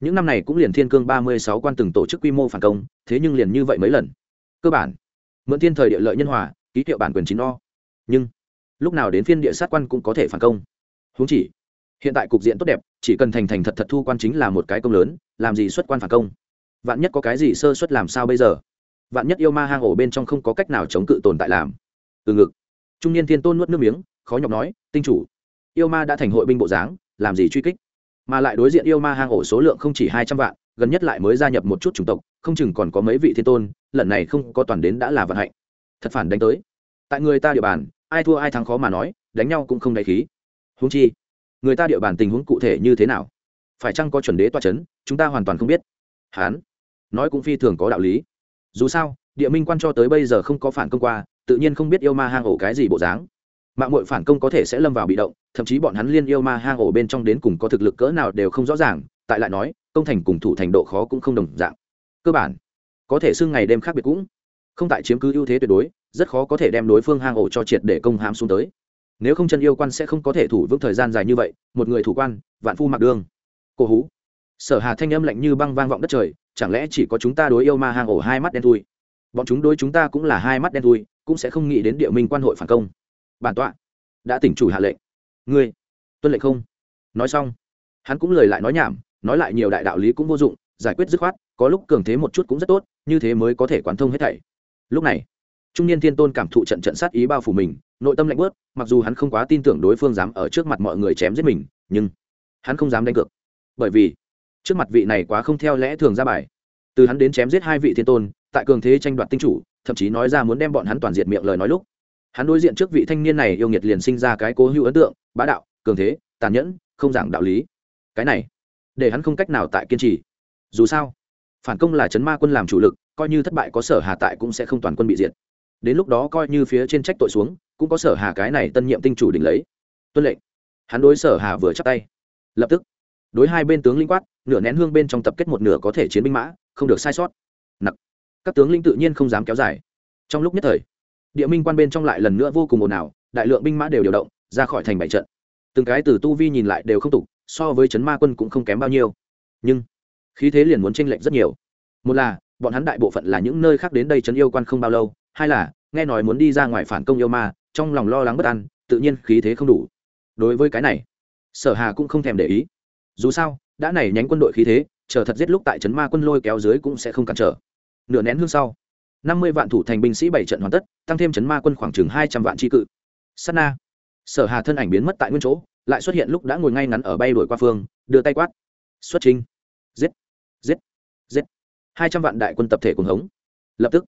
A: những năm này cũng liền thiên cương ba mươi sáu quan từng tổ chức quy mô phản công, thế nhưng liền như vậy mấy lần. Cơ bản, mượn thiên thời địa lợi nhân hòa, ký hiệu bản quyền chín o. Nhưng, lúc nào đến phiên địa sát quan cũng có thể phản công. Húng chỉ, hiện tại cục diện tốt đẹp, chỉ cần thành thành thật thật thu quan chính là một cái công lớn, làm gì xuất quan phản công? Vạn nhất có cái gì sơ xuất làm sao bây giờ? Vạn nhất yêu ma hang ổ bên trong không có cách nào chống cự tồn tại làm? Từ ngực, trung niên thiên tôn nuốt nước miếng, khó nhọc nói, tinh chủ, yêu ma đã thành hội binh bộ dáng, làm gì truy kích? Mà lại đối diện yêu ma hang ổ số lượng không chỉ hai trăm vạn, gần nhất lại mới gia nhập một chút chủng tộc, không chừng còn có mấy vị thiên tôn, lần này không có toàn đến đã là vận hạnh. Thật phản đánh tới. Tại người ta địa bàn, ai thua ai thắng khó mà nói, đánh nhau cũng không đáy khí. Húng chi, người ta địa bàn tình huống cụ thể như thế nào? Phải chăng có chuẩn đế toa c h ấ n chúng ta hoàn toàn không biết. Hán, nói cũng phi thường có đạo lý. Dù sao, địa minh quan cho tới bây giờ không có phản công qua, tự nhiên không biết yêu ma hang ổ cái gì bộ dáng. Mạng mội phản công có thể sẽ lâm vào bị động thậm chí bọn hắn liên yêu ma hang ổ bên trong đến cùng có thực lực cỡ nào đều không rõ ràng, tại lại nói, công thành cùng thủ thành độ khó cũng không đồng dạng. Cơ bản, có thể xưng ngày đêm khác biệt cũng không tại chiếm cứ ưu thế tuyệt đối, rất khó có thể đem đối phương hang ổ cho triệt để công hãm xuống tới. Nếu không chân yêu quan sẽ không có thể thủ vững thời gian dài như vậy, một người thủ quan, vạn phu mặc đương. Cổ hú. Sở hà thanh âm lạnh như băng vang vọng đất trời, chẳng lẽ chỉ có chúng ta đối yêu ma hang ổ hai mắt đen thui? Bọn chúng đối chúng ta cũng là hai mắt đen thui, cũng sẽ không nghĩ đến địa minh quan hội phản công. Bản tọa đã tỉnh chủ hạ lệnh ngươi, tuân lệnh không? Nói xong, hắn cũng lời lại nói nhảm, nói lại nhiều đại đạo lý cũng vô dụng, giải quyết dứt khoát, có lúc cường thế một chút cũng rất tốt, như thế mới có thể quán thông hết thảy. Lúc này, trung niên thiên tôn cảm thụ trận trận sát ý bao phủ mình, nội tâm lạnh bớt mặc dù hắn không quá tin tưởng đối phương dám ở trước mặt mọi người chém giết mình, nhưng hắn không dám đánh cược. Bởi vì, trước mặt vị này quá không theo lẽ thường ra bài. Từ hắn đến chém giết hai vị thiên tôn, tại cường thế tranh đoạt tinh chủ, thậm chí nói ra muốn đem bọn hắn toàn diệt miệng lời nói lúc, hắn đối diện trước vị thanh niên này yêu nghiệt liền sinh ra cái cố hữu ấn tượng bá đạo, cường thế, tàn nhẫn, không giảng đạo lý. Cái này, để hắn không cách nào tại kiên trì. Dù sao, phản công là chấn ma quân làm chủ lực, coi như thất bại có sở hà tại cũng sẽ không toàn quân bị diệt. Đến lúc đó coi như phía trên trách tội xuống, cũng có sở hà cái này tân nhiệm tinh chủ đỉnh lấy. Tuân lệnh. Hắn đối sở hà vừa chắc tay. Lập tức, đối hai bên tướng linh quát, nửa nén hương bên trong tập kết một nửa có thể chiến binh mã, không được sai sót. Nặc. Các tướng linh tự nhiên không dám kéo dài. Trong lúc nhất thời, địa minh quan bên trong lại lần nữa vô cùng ồn ào, đại lượng binh mã đều điều động ra khỏi thành bảy trận. Từng cái từ tu vi nhìn lại đều không tục, so với chấn ma quân cũng không kém bao nhiêu. Nhưng, khí thế liền muốn tranh lệch rất nhiều. Một là, bọn hắn đại bộ phận là những nơi khác đến đây chấn yêu quan không bao lâu. Hai là, nghe nói muốn đi ra ngoài phản công yêu ma, trong lòng lo lắng bất an, tự nhiên khí thế không đủ. Đối với cái này, sở hà cũng không thèm để ý. Dù sao, đã này nhánh quân đội khí thế, chờ thật giết lúc tại trấn ma quân lôi kéo dưới cũng sẽ không cản trở. Nửa nén hương sau, năm mươi vạn thủ thành binh sĩ bảy trận hoàn tất, tăng thêm chấn ma quân khoảng chừng hai trăm vạn tri cự. Sana. na sở hà thân ảnh biến mất tại nguyên chỗ lại xuất hiện lúc đã ngồi ngay ngắn ở bay đuổi qua phương đưa tay quát. Xuất trình giết. Giết. Giết. Hai trăm vạn đại quân tập thể cùng hống. Lập tức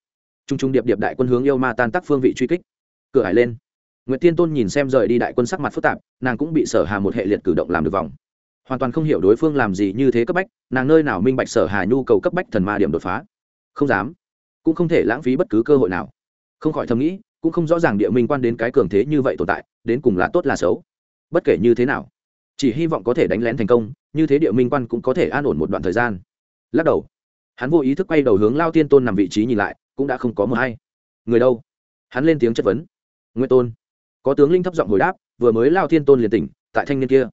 A: trung trung điệp điệp đại quân hướng yêu ma tan tác phương vị truy kích. Cửa hải lên. Nguyệt Tiên Tôn nhìn xem rời đi đại quân sắc mặt phức tạp, nàng cũng bị Sở Hà một hệ liệt cử động làm được vòng. Hoàn toàn không hiểu đối phương làm gì như thế cấp bách, nàng nơi nào minh bạch Sở Hà nhu cầu cấp bách thần ma điểm đột phá. Không dám. Cũng không thể lãng phí bất cứ cơ hội nào. Không khỏi thầm nghĩ cũng không rõ ràng địa minh quan đến cái cường thế như vậy tồn tại, đến cùng là tốt là xấu. Bất kể như thế nào, chỉ hy vọng có thể đánh lén thành công, như thế địa minh quan cũng có thể an ổn một đoạn thời gian. Lắc đầu, hắn vô ý thức quay đầu hướng lao tiên tôn nằm vị trí nhìn lại, cũng đã không có mờ hay. Người đâu? Hắn lên tiếng chất vấn. Nguyên tôn. Có tướng linh thấp giọng hồi đáp, vừa mới lao tiên tôn liền tỉnh, tại thanh niên kia.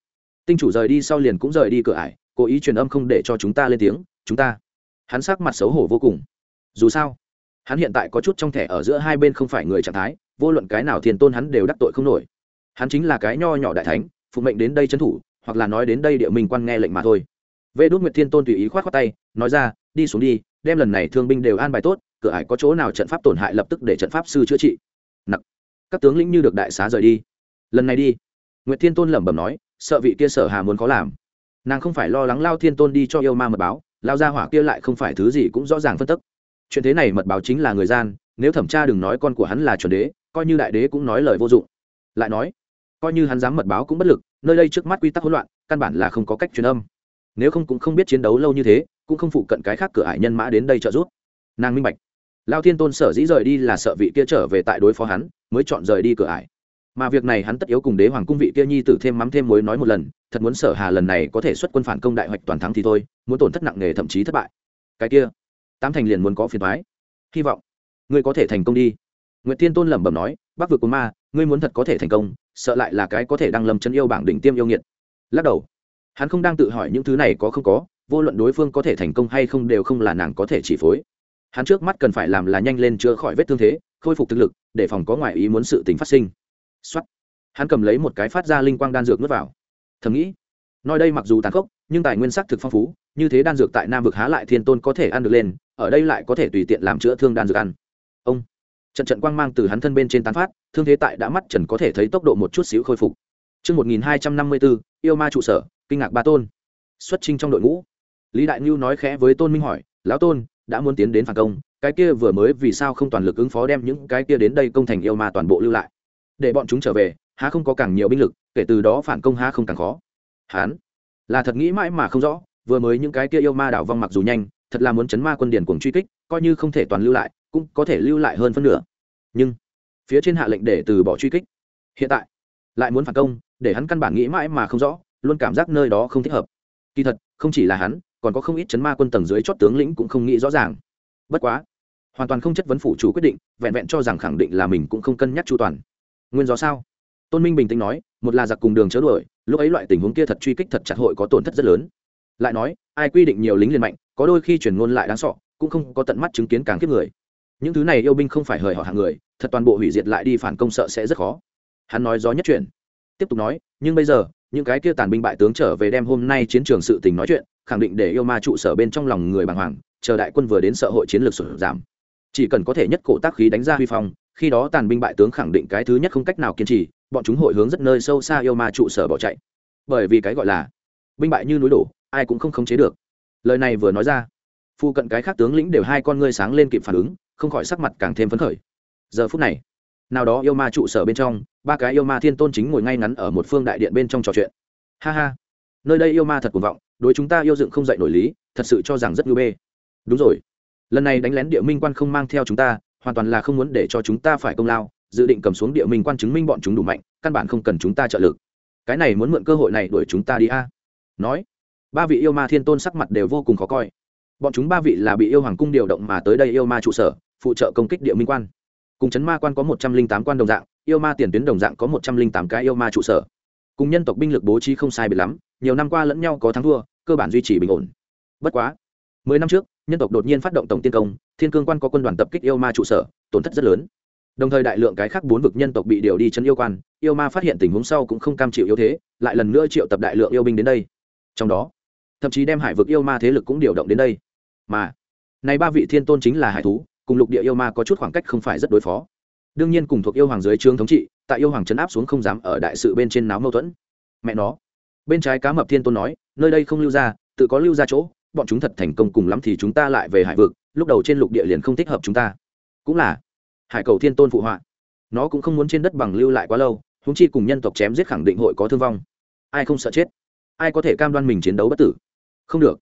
A: Tinh chủ rời đi sau liền cũng rời đi cửa ải, cố ý truyền âm không để cho chúng ta lên tiếng, chúng ta. Hắn sắc mặt xấu hổ vô cùng. Dù sao hắn hiện tại có chút trong thẻ ở giữa hai bên không phải người trạng thái, vô luận cái nào thiền tôn hắn đều đắc tội không nổi. Hắn chính là cái nho nhỏ đại thánh, phụ mệnh đến đây trấn thủ, hoặc là nói đến đây địa minh quan nghe lệnh mà thôi. Vê đốt nguyệt thiên tôn tùy ý khoát khoát tay, nói ra, đi xuống đi, đem lần này thương binh đều an bài tốt, cửa ải có chỗ nào trận pháp tổn hại lập tức để trận pháp sư chữa trị. Nặc. Các tướng lĩnh như được đại xá rời đi. Lần này đi. Nguyệt thiên tôn lẩm bẩm nói, sợ vị kia sở hà muốn khó làm. Nàng không phải lo lắng lao thiên tôn đi cho yêu ma mật báo, lao ra hỏa kia lại không phải thứ gì cũng rõ ràng phân tức chuyện thế này mật báo chính là người gian, nếu thẩm tra đừng nói con của hắn là chuẩn đế, coi như đại đế cũng nói lời vô dụng. Lại nói, coi như hắn dám mật báo cũng bất lực, nơi đây trước mắt quy tắc hỗn loạn, căn bản là không có cách truyền âm. Nếu không cũng không biết chiến đấu lâu như thế, cũng không phụ cận cái khác cửa ải nhân mã đến đây trợ giúp. Nàng minh bạch. Lao thiên tôn sở dĩ rời đi là sợ vị kia trở về tại đối phó hắn, mới chọn rời đi cửa ải. Mà việc này hắn tất yếu cùng đế hoàng cung vị kia nhi tử thêm mắm thêm mối nói một lần, thật muốn sở hà lần này có thể xuất quân phản công đại hoạch toàn thắng thì thôi, muốn tổn thất nặng nề thậm chí thất bại. Cái kia tám thành liền muốn có phiền thoái. Hy vọng ngươi có thể thành công đi. Nguyễn thiên tôn lẩm bẩm nói, bắc vực của ma, ngươi muốn thật có thể thành công, sợ lại là cái có thể đang lầm chân yêu bảng đỉnh tiêm yêu nghiệt. Lắc đầu. Hắn không đang tự hỏi những thứ này có không có, vô luận đối phương có thể thành công hay không đều không là nàng có thể chỉ phối. Hắn trước mắt cần phải làm là nhanh lên chữa khỏi vết thương thế, khôi phục thực lực, để phòng có ngoại ý muốn sự tình phát sinh. Xuất hắn cầm lấy một cái phát ra linh quang đan dược nuốt vào. Thầm nghĩ, nói đây mặc dù tàn khốc, nhưng tài nguyên sắc thực phong phú, như thế đan dược tại nam vực há lại thiên tôn có thể ăn được lên ở đây lại có thể tùy tiện làm chữa thương đan dược ăn ông trận trận quang mang từ hắn thân bên trên tán phát thương thế tại đã mắt trần có thể thấy tốc độ một chút xíu khôi phục Trước 1254, yêu ma trụ sở, kinh ngạc ba tôn. Xuất trình trong đội ngũ. Lý Đại Nhu nói khẽ với Tôn Minh hỏi, lão Tôn, đã muốn tiến đến phản công, cái kia vừa mới vì sao không toàn lực ứng phó đem những cái kia đến đây công thành yêu ma toàn bộ lưu lại để bọn chúng trở về há không có càng nhiều binh lực kể từ đó phản công há không càng khó hán là thật nghĩ mãi mà không rõ vừa mới những cái kia yêu ma đảo vong mặc dù nhanh thật là muốn chấn ma quân điển cuồng truy kích, coi như không thể toàn lưu lại, cũng có thể lưu lại hơn phân nửa. Nhưng, phía trên hạ lệnh để từ bỏ truy kích. Hiện tại, lại muốn phản công, để hắn căn bản nghĩ mãi mà không rõ, luôn cảm giác nơi đó không thích hợp. Kỳ thật, không chỉ là hắn, còn có không ít chấn ma quân tầng dưới chót tướng lĩnh cũng không nghĩ rõ ràng. Bất quá, hoàn toàn không chất vấn phủ chủ quyết định, vẹn vẹn cho rằng khẳng định là mình cũng không cân nhắc chu toàn. Nguyên do sao? Tôn minh bình tĩnh nói, một là giặc cùng đường chớ đuổi, lúc ấy loại tình huống kia thật truy kích thật chặt hội có tổn thất rất lớn lại nói, ai quy định nhiều lính liền mạnh, có đôi khi chuyển ngôn lại đáng sọ cũng không có tận mắt chứng kiến càng kiếp người. Những thứ này yêu binh không phải hời họ hàng người, thật toàn bộ hủy diệt lại đi phản công sợ sẽ rất khó. Hắn nói gió nhất chuyện tiếp tục nói, nhưng bây giờ, những cái kia tàn binh bại tướng trở về đem hôm nay chiến trường sự tình nói chuyện, khẳng định để yêu ma trụ sở bên trong lòng người bàng hoàng, chờ đại quân vừa đến sợ hội chiến lược sụt giảm. Chỉ cần có thể nhất cổ tác khí đánh ra huy phong, khi đó tàn binh bại tướng khẳng định cái thứ nhất không cách nào kiên trì, bọn chúng hội hướng rất nơi sâu xa yêu ma trụ sở bỏ chạy. Bởi vì cái gọi là binh bại như núi đổ ai cũng không khống chế được. Lời này vừa nói ra phụ cận cái khác tướng lĩnh đều hai con ngươi sáng lên kịp phản ứng, không khỏi sắc mặt càng thêm phấn khởi. Giờ phút này, nào đó yêu ma trụ sở bên trong, ba cái yêu ma thiên tôn chính ngồi ngay ngắn ở một phương đại điện bên trong trò chuyện. Ha ha, nơi đây yêu ma thật cuồng vọng, đối chúng ta yêu dựng không dạy nổi lý, thật sự cho rằng rất ngư bê. Đúng rồi, lần này đánh lén địa minh quan không mang theo chúng ta, hoàn toàn là không muốn để cho chúng ta phải công lao, dự định cầm xuống địa minh quan chứng minh bọn chúng đủ mạnh, căn bản không cần chúng ta trợ lực. Cái này muốn mượn cơ hội này đuổi chúng ta đi a. Nói ba vị yêu ma thiên tôn sắc mặt đều vô cùng khó coi. Bọn chúng ba vị là bị yêu hoàng cung điều động mà tới đây yêu ma trụ sở, phụ trợ công kích địa minh quan. Cùng chấn ma quan có một trăm linh tám quan đồng dạng, yêu ma tiền tuyến đồng dạng có một trăm linh tám cái yêu ma trụ sở. Cùng nhân tộc binh lực bố trí không sai biệt lắm, nhiều năm qua lẫn nhau có thắng thua, cơ bản duy trì bình ổn. Bất quá, mười năm trước, nhân tộc đột nhiên phát động tổng tiên công, thiên cương quan có quân đoàn tập kích yêu ma trụ sở, tổn thất rất lớn. Đồng thời đại lượng cái khác bốn vực nhân tộc bị điều đi chân yêu quan, yêu ma phát hiện tình huống sau cũng không cam chịu yếu thế, lại lần nữa triệu tập đại lượng yêu binh đến đây. Trong đó thậm chí đem hải vực yêu ma thế lực cũng điều động đến đây. Mà, này ba vị thiên tôn chính là hải thú, cùng lục địa yêu ma có chút khoảng cách không phải rất đối phó. Đương nhiên cùng thuộc yêu hoàng dưới trương thống trị, tại yêu hoàng trấn áp xuống không dám ở đại sự bên trên náo mâu thuẫn. Mẹ nó. Bên trái cá mập thiên tôn nói, nơi đây không lưu ra, tự có lưu ra chỗ, bọn chúng thật thành công cùng lắm thì chúng ta lại về hải vực, lúc đầu trên lục địa liền không thích hợp chúng ta. Cũng là, hải cầu thiên tôn phụ họa. Nó cũng không muốn trên đất bằng lưu lại quá lâu húng chi cùng nhân tộc chém giết khẳng định hội có thương vong. Ai không sợ chết? Ai có thể cam đoan mình chiến đấu bất tử? Không được.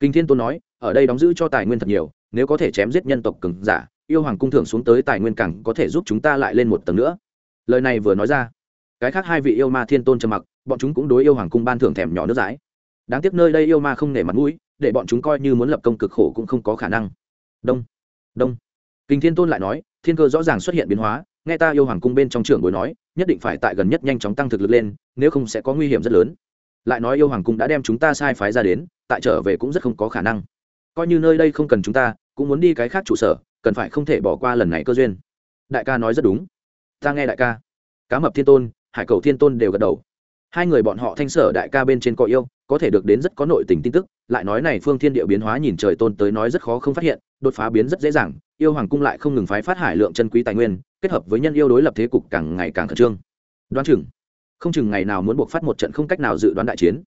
A: Kinh thiên tôn nói, ở đây đóng giữ cho tài nguyên thật nhiều, nếu có thể chém giết nhân tộc cứng giả, yêu hoàng cung thưởng xuống tới tài nguyên càng có thể giúp chúng ta lại lên một tầng nữa. Lời này vừa nói ra, cái khác hai vị yêu ma thiên tôn trầm mặc, bọn chúng cũng đối yêu hoàng cung ban thưởng thèm nhỏ nước dãi. Đáng tiếc nơi đây yêu ma không nể mặt mũi, để bọn chúng coi như muốn lập công cực khổ cũng không có khả năng. Đông đông. Kinh thiên tôn lại nói, thiên cơ rõ ràng xuất hiện biến hóa, nghe ta yêu hoàng cung bên trong trưởng bối nói, nhất định phải tại gần nhất nhanh chóng tăng thực lực lên, nếu không sẽ có nguy hiểm rất lớn lại nói yêu hoàng cung đã đem chúng ta sai phái ra đến, tại trở về cũng rất không có khả năng. Coi như nơi đây không cần chúng ta, cũng muốn đi cái khác trụ sở, cần phải không thể bỏ qua lần này cơ duyên. Đại ca nói rất đúng. Ta nghe đại ca. Cá mập thiên tôn, hải cầu thiên tôn đều gật đầu. Hai người bọn họ thanh sở đại ca bên trên cõi yêu, có thể được đến rất có nội tình tin tức, lại nói này phương thiên địa biến hóa nhìn trời tôn tới nói rất khó không phát hiện, đột phá biến rất dễ dàng, yêu hoàng cung lại không ngừng phái phát hải lượng chân quý tài nguyên, kết hợp với nhân yêu đối lập thế cục càng ngày càng khẩn trương. Đoán chừng không chừng ngày nào muốn buộc phát một trận không cách nào dự đoán đại chiến.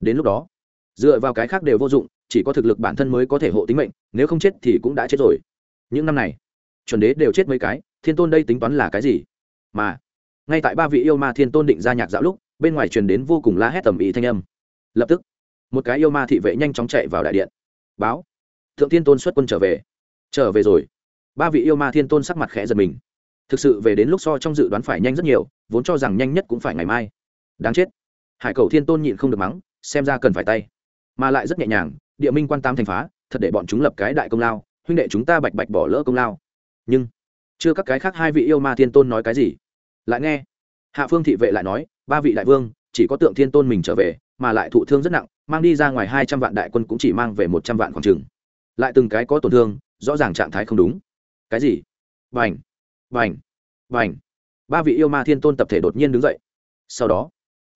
A: Đến lúc đó, dựa vào cái khác đều vô dụng, chỉ có thực lực bản thân mới có thể hộ tính mệnh, nếu không chết thì cũng đã chết rồi. Những năm này, chuẩn đế đều chết mấy cái, thiên tôn đây tính toán là cái gì? Mà, ngay tại ba vị yêu ma thiên tôn định ra nhạc dạo lúc, bên ngoài truyền đến vô cùng la hét tầm ý thanh âm. Lập tức, một cái yêu ma thị vệ nhanh chóng chạy vào đại điện. Báo, thượng thiên tôn xuất quân trở về. Trở về rồi. Ba vị yêu ma thiên tôn sắc mặt khẽ giật mình. Thực sự về đến lúc so trong dự đoán phải nhanh rất nhiều vốn cho rằng nhanh nhất cũng phải ngày mai. Đáng chết. Hải cầu thiên tôn nhịn không được mắng, xem ra cần phải tay. Mà lại rất nhẹ nhàng, địa minh quan tam thành phá, thật để bọn chúng lập cái đại công lao, huynh đệ chúng ta bạch bạch bỏ lỡ công lao. Nhưng, chưa các cái khác hai vị yêu ma thiên tôn nói cái gì? Lại nghe, hạ phương thị vệ lại nói, ba vị đại vương, chỉ có tượng thiên tôn mình trở về, mà lại thụ thương rất nặng, mang đi ra ngoài hai trăm vạn đại quân cũng chỉ mang về một trăm vạn khoảng trừng lại từng cái có tổn thương, rõ ràng trạng thái không đúng. Cái gì? Vành vành vành ba vị yêu ma thiên tôn tập thể đột nhiên đứng dậy. Sau đó,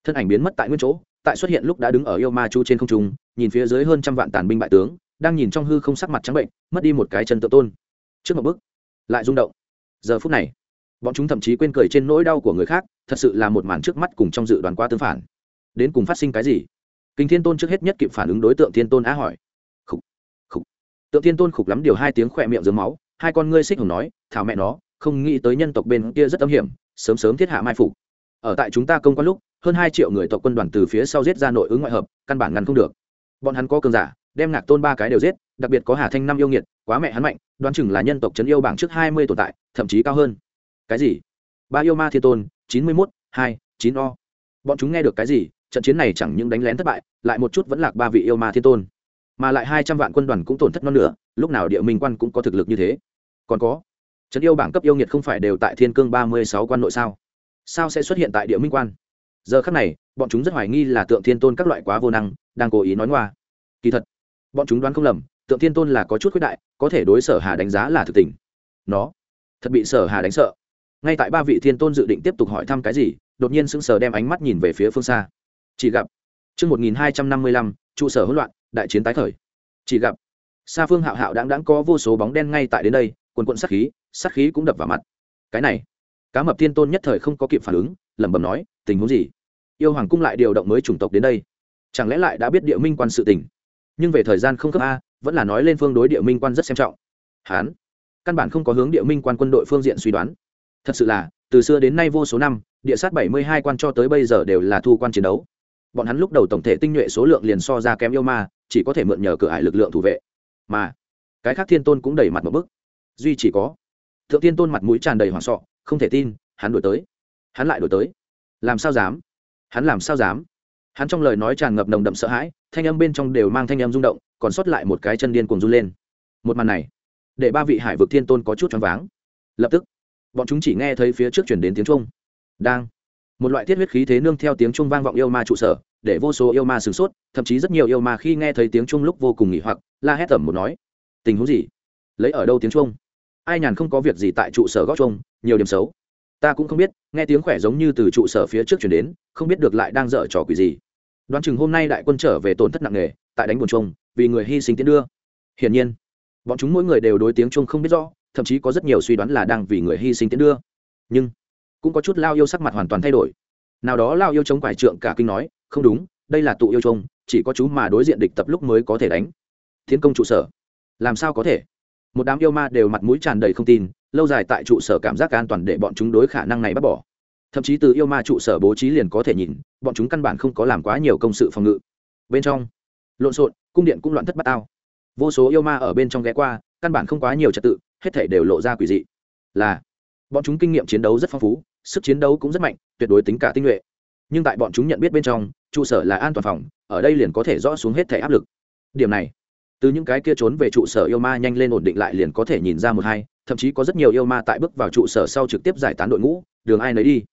A: thân ảnh biến mất tại nguyên chỗ, tại xuất hiện lúc đã đứng ở yêu ma chu trên không trung, nhìn phía dưới hơn trăm vạn tàn binh bại tướng, đang nhìn trong hư không sắc mặt trắng bệnh, mất đi một cái chân tự tôn. Trước một bước, lại rung động. Giờ phút này, bọn chúng thậm chí quên cười trên nỗi đau của người khác, thật sự là một màn trước mắt cùng trong dự đoán qua tương phản. Đến cùng phát sinh cái gì? Kinh thiên tôn trước hết nhất kịp phản ứng đối tượng thiên tôn á hỏi. Khục khục. Tượng thiên tôn khục lắm điều hai tiếng khỏe miệng dưới máu, hai con ngươi xích hồng nói, thảo mẹ nó không nghĩ tới nhân tộc bên kia rất âm hiểm, sớm sớm thiết hạ mai phục. Ở tại chúng ta công quan lúc, hơn hai triệu người tộc quân đoàn từ phía sau giết ra nội ứng ngoại hợp, căn bản ngăn không được. Bọn hắn có cường giả, đem ngạc tôn ba cái đều giết, đặc biệt có hà thanh năm yêu nghiệt, quá mẹ hắn mạnh, đoán chừng là nhân tộc trấn yêu bảng trước hai mươi tồn tại, thậm chí cao hơn. Cái gì? Ba yêu ma thiên tôn, chín mươi mốt, hai, chín o. Bọn chúng nghe được cái gì? Trận chiến này chẳng những đánh lén thất bại, lại một chút vẫn lạc ba vị yêu ma thiên tôn. Mà lại hai trăm vạn quân đoàn cũng tổn thất non nữa lúc nào địa minh quan cũng có thực lực như thế? Còn có trấn yêu bảng cấp yêu nghiệt không phải đều tại thiên cương ba mươi sáu quan nội sao? Sao sẽ xuất hiện tại địa minh quan? Giờ khắc này, bọn chúng rất hoài nghi là tượng thiên tôn các loại quá vô năng, đang cố ý nói ngoa. Kỳ thật, bọn chúng đoán không lầm, tượng thiên tôn là có chút khuyết đại, có thể đối sở hà đánh giá là thực tình. Nó, thật bị sở hà đánh sợ. Ngay tại ba vị thiên tôn dự định tiếp tục hỏi thăm cái gì, đột nhiên sững sờ đem ánh mắt nhìn về phía phương xa. Chỉ gặp, chương một nghìn hai trăm năm mươi lăm, trụ sở hỗn loạn, đại chiến tái khởi. Chỉ gặp xa phương hạo hạo đáng đáng có vô số bóng đen ngay tại đến đây, quần quận sát khí sát khí cũng đập vào mặt. Cái này, cá mập thiên tôn nhất thời không có kịp phản ứng, lẩm bẩm nói, tình huống gì? Yêu hoàng cung lại điều động mới chủng tộc đến đây. Chẳng lẽ lại đã biết địa minh quan sự tình? Nhưng về thời gian không cấp a, vẫn là nói lên phương đối địa minh quan rất xem trọng. Hán, căn bản không có hướng địa minh quan quân đội phương diện suy đoán. Thật sự là, từ xưa đến nay vô số năm, địa sát bảy mươi hai quan cho tới bây giờ đều là thu quan chiến đấu. Bọn hắn lúc đầu tổng thể tinh nhuệ số lượng liền so ra kém yêu ma, chỉ có thể mượn nhờ cửa ải lực lượng thủ vệ. Mà, cái khác thiên tôn cũng đẩy mặt một bức duy chỉ có thượng thiên tôn mặt mũi tràn đầy hoảng sọ, không thể tin, hắn đổi tới. Hắn lại đổi tới. Làm sao dám? Hắn làm sao dám? Hắn trong lời nói tràn ngập nồng đậm sợ hãi, thanh âm bên trong đều mang thanh âm rung động, còn sót lại một cái chân điên cuồng run lên. Một màn này, để ba vị hải vực thiên tôn có chút choáng váng. Lập tức, bọn chúng chỉ nghe thấy phía trước chuyển đến tiếng trung đang, một loại thiết huyết khí thế nương theo tiếng trung vang vọng yêu ma trụ sở, để vô số yêu ma sửng sốt, thậm chí rất nhiều yêu ma khi nghe thấy tiếng trung lúc vô cùng nghỉ hoặc, la hét tẩm một nói, tình huống gì? Lấy ở đâu tiếng trung ai nhàn không có việc gì tại trụ sở gót trông nhiều điểm xấu. Ta cũng không biết, nghe tiếng khỏe giống như từ trụ sở phía trước chuyển đến, không biết được lại đang dở trò quỷ gì. Đoán chừng hôm nay đại quân trở về tổn thất nặng nề, tại đánh buồn trông vì người hy sinh tiến đưa. Hiển nhiên, bọn chúng mỗi người đều đối tiếng trung không biết rõ, thậm chí có rất nhiều suy đoán là đang vì người hy sinh tiến đưa. Nhưng, cũng có chút lao yêu sắc mặt hoàn toàn thay đổi. Nào đó lao yêu chống quải trượng cả kinh nói, không đúng, đây là tụ yêu trông chỉ có chú mà đối diện địch tập lúc mới có thể đánh. Thiên công trụ sở, làm sao có thể? Một đám yêu ma đều mặt mũi tràn đầy không tin, lâu dài tại trụ sở cảm giác an toàn để bọn chúng đối khả năng này bắt bỏ. Thậm chí từ yêu ma trụ sở bố trí liền có thể nhìn, bọn chúng căn bản không có làm quá nhiều công sự phòng ngự. Bên trong, lộn xộn, cung điện cũng loạn thất bát ao vô số yêu ma ở bên trong ghé qua, căn bản không quá nhiều trật tự, hết thể đều lộ ra quỷ dị. Là, bọn chúng kinh nghiệm chiến đấu rất phong phú, sức chiến đấu cũng rất mạnh, tuyệt đối tính cả tinh nhuệ. Nhưng tại bọn chúng nhận biết bên trong, trụ sở là an toàn phòng, ở đây liền có thể rõ xuống hết thể áp lực. Điểm này từ những cái kia trốn về trụ sở yêu ma nhanh lên ổn định lại liền có thể nhìn ra một hai, thậm chí có rất nhiều yêu ma tại bước vào trụ sở sau trực tiếp giải tán đội ngũ, đường ai nấy đi.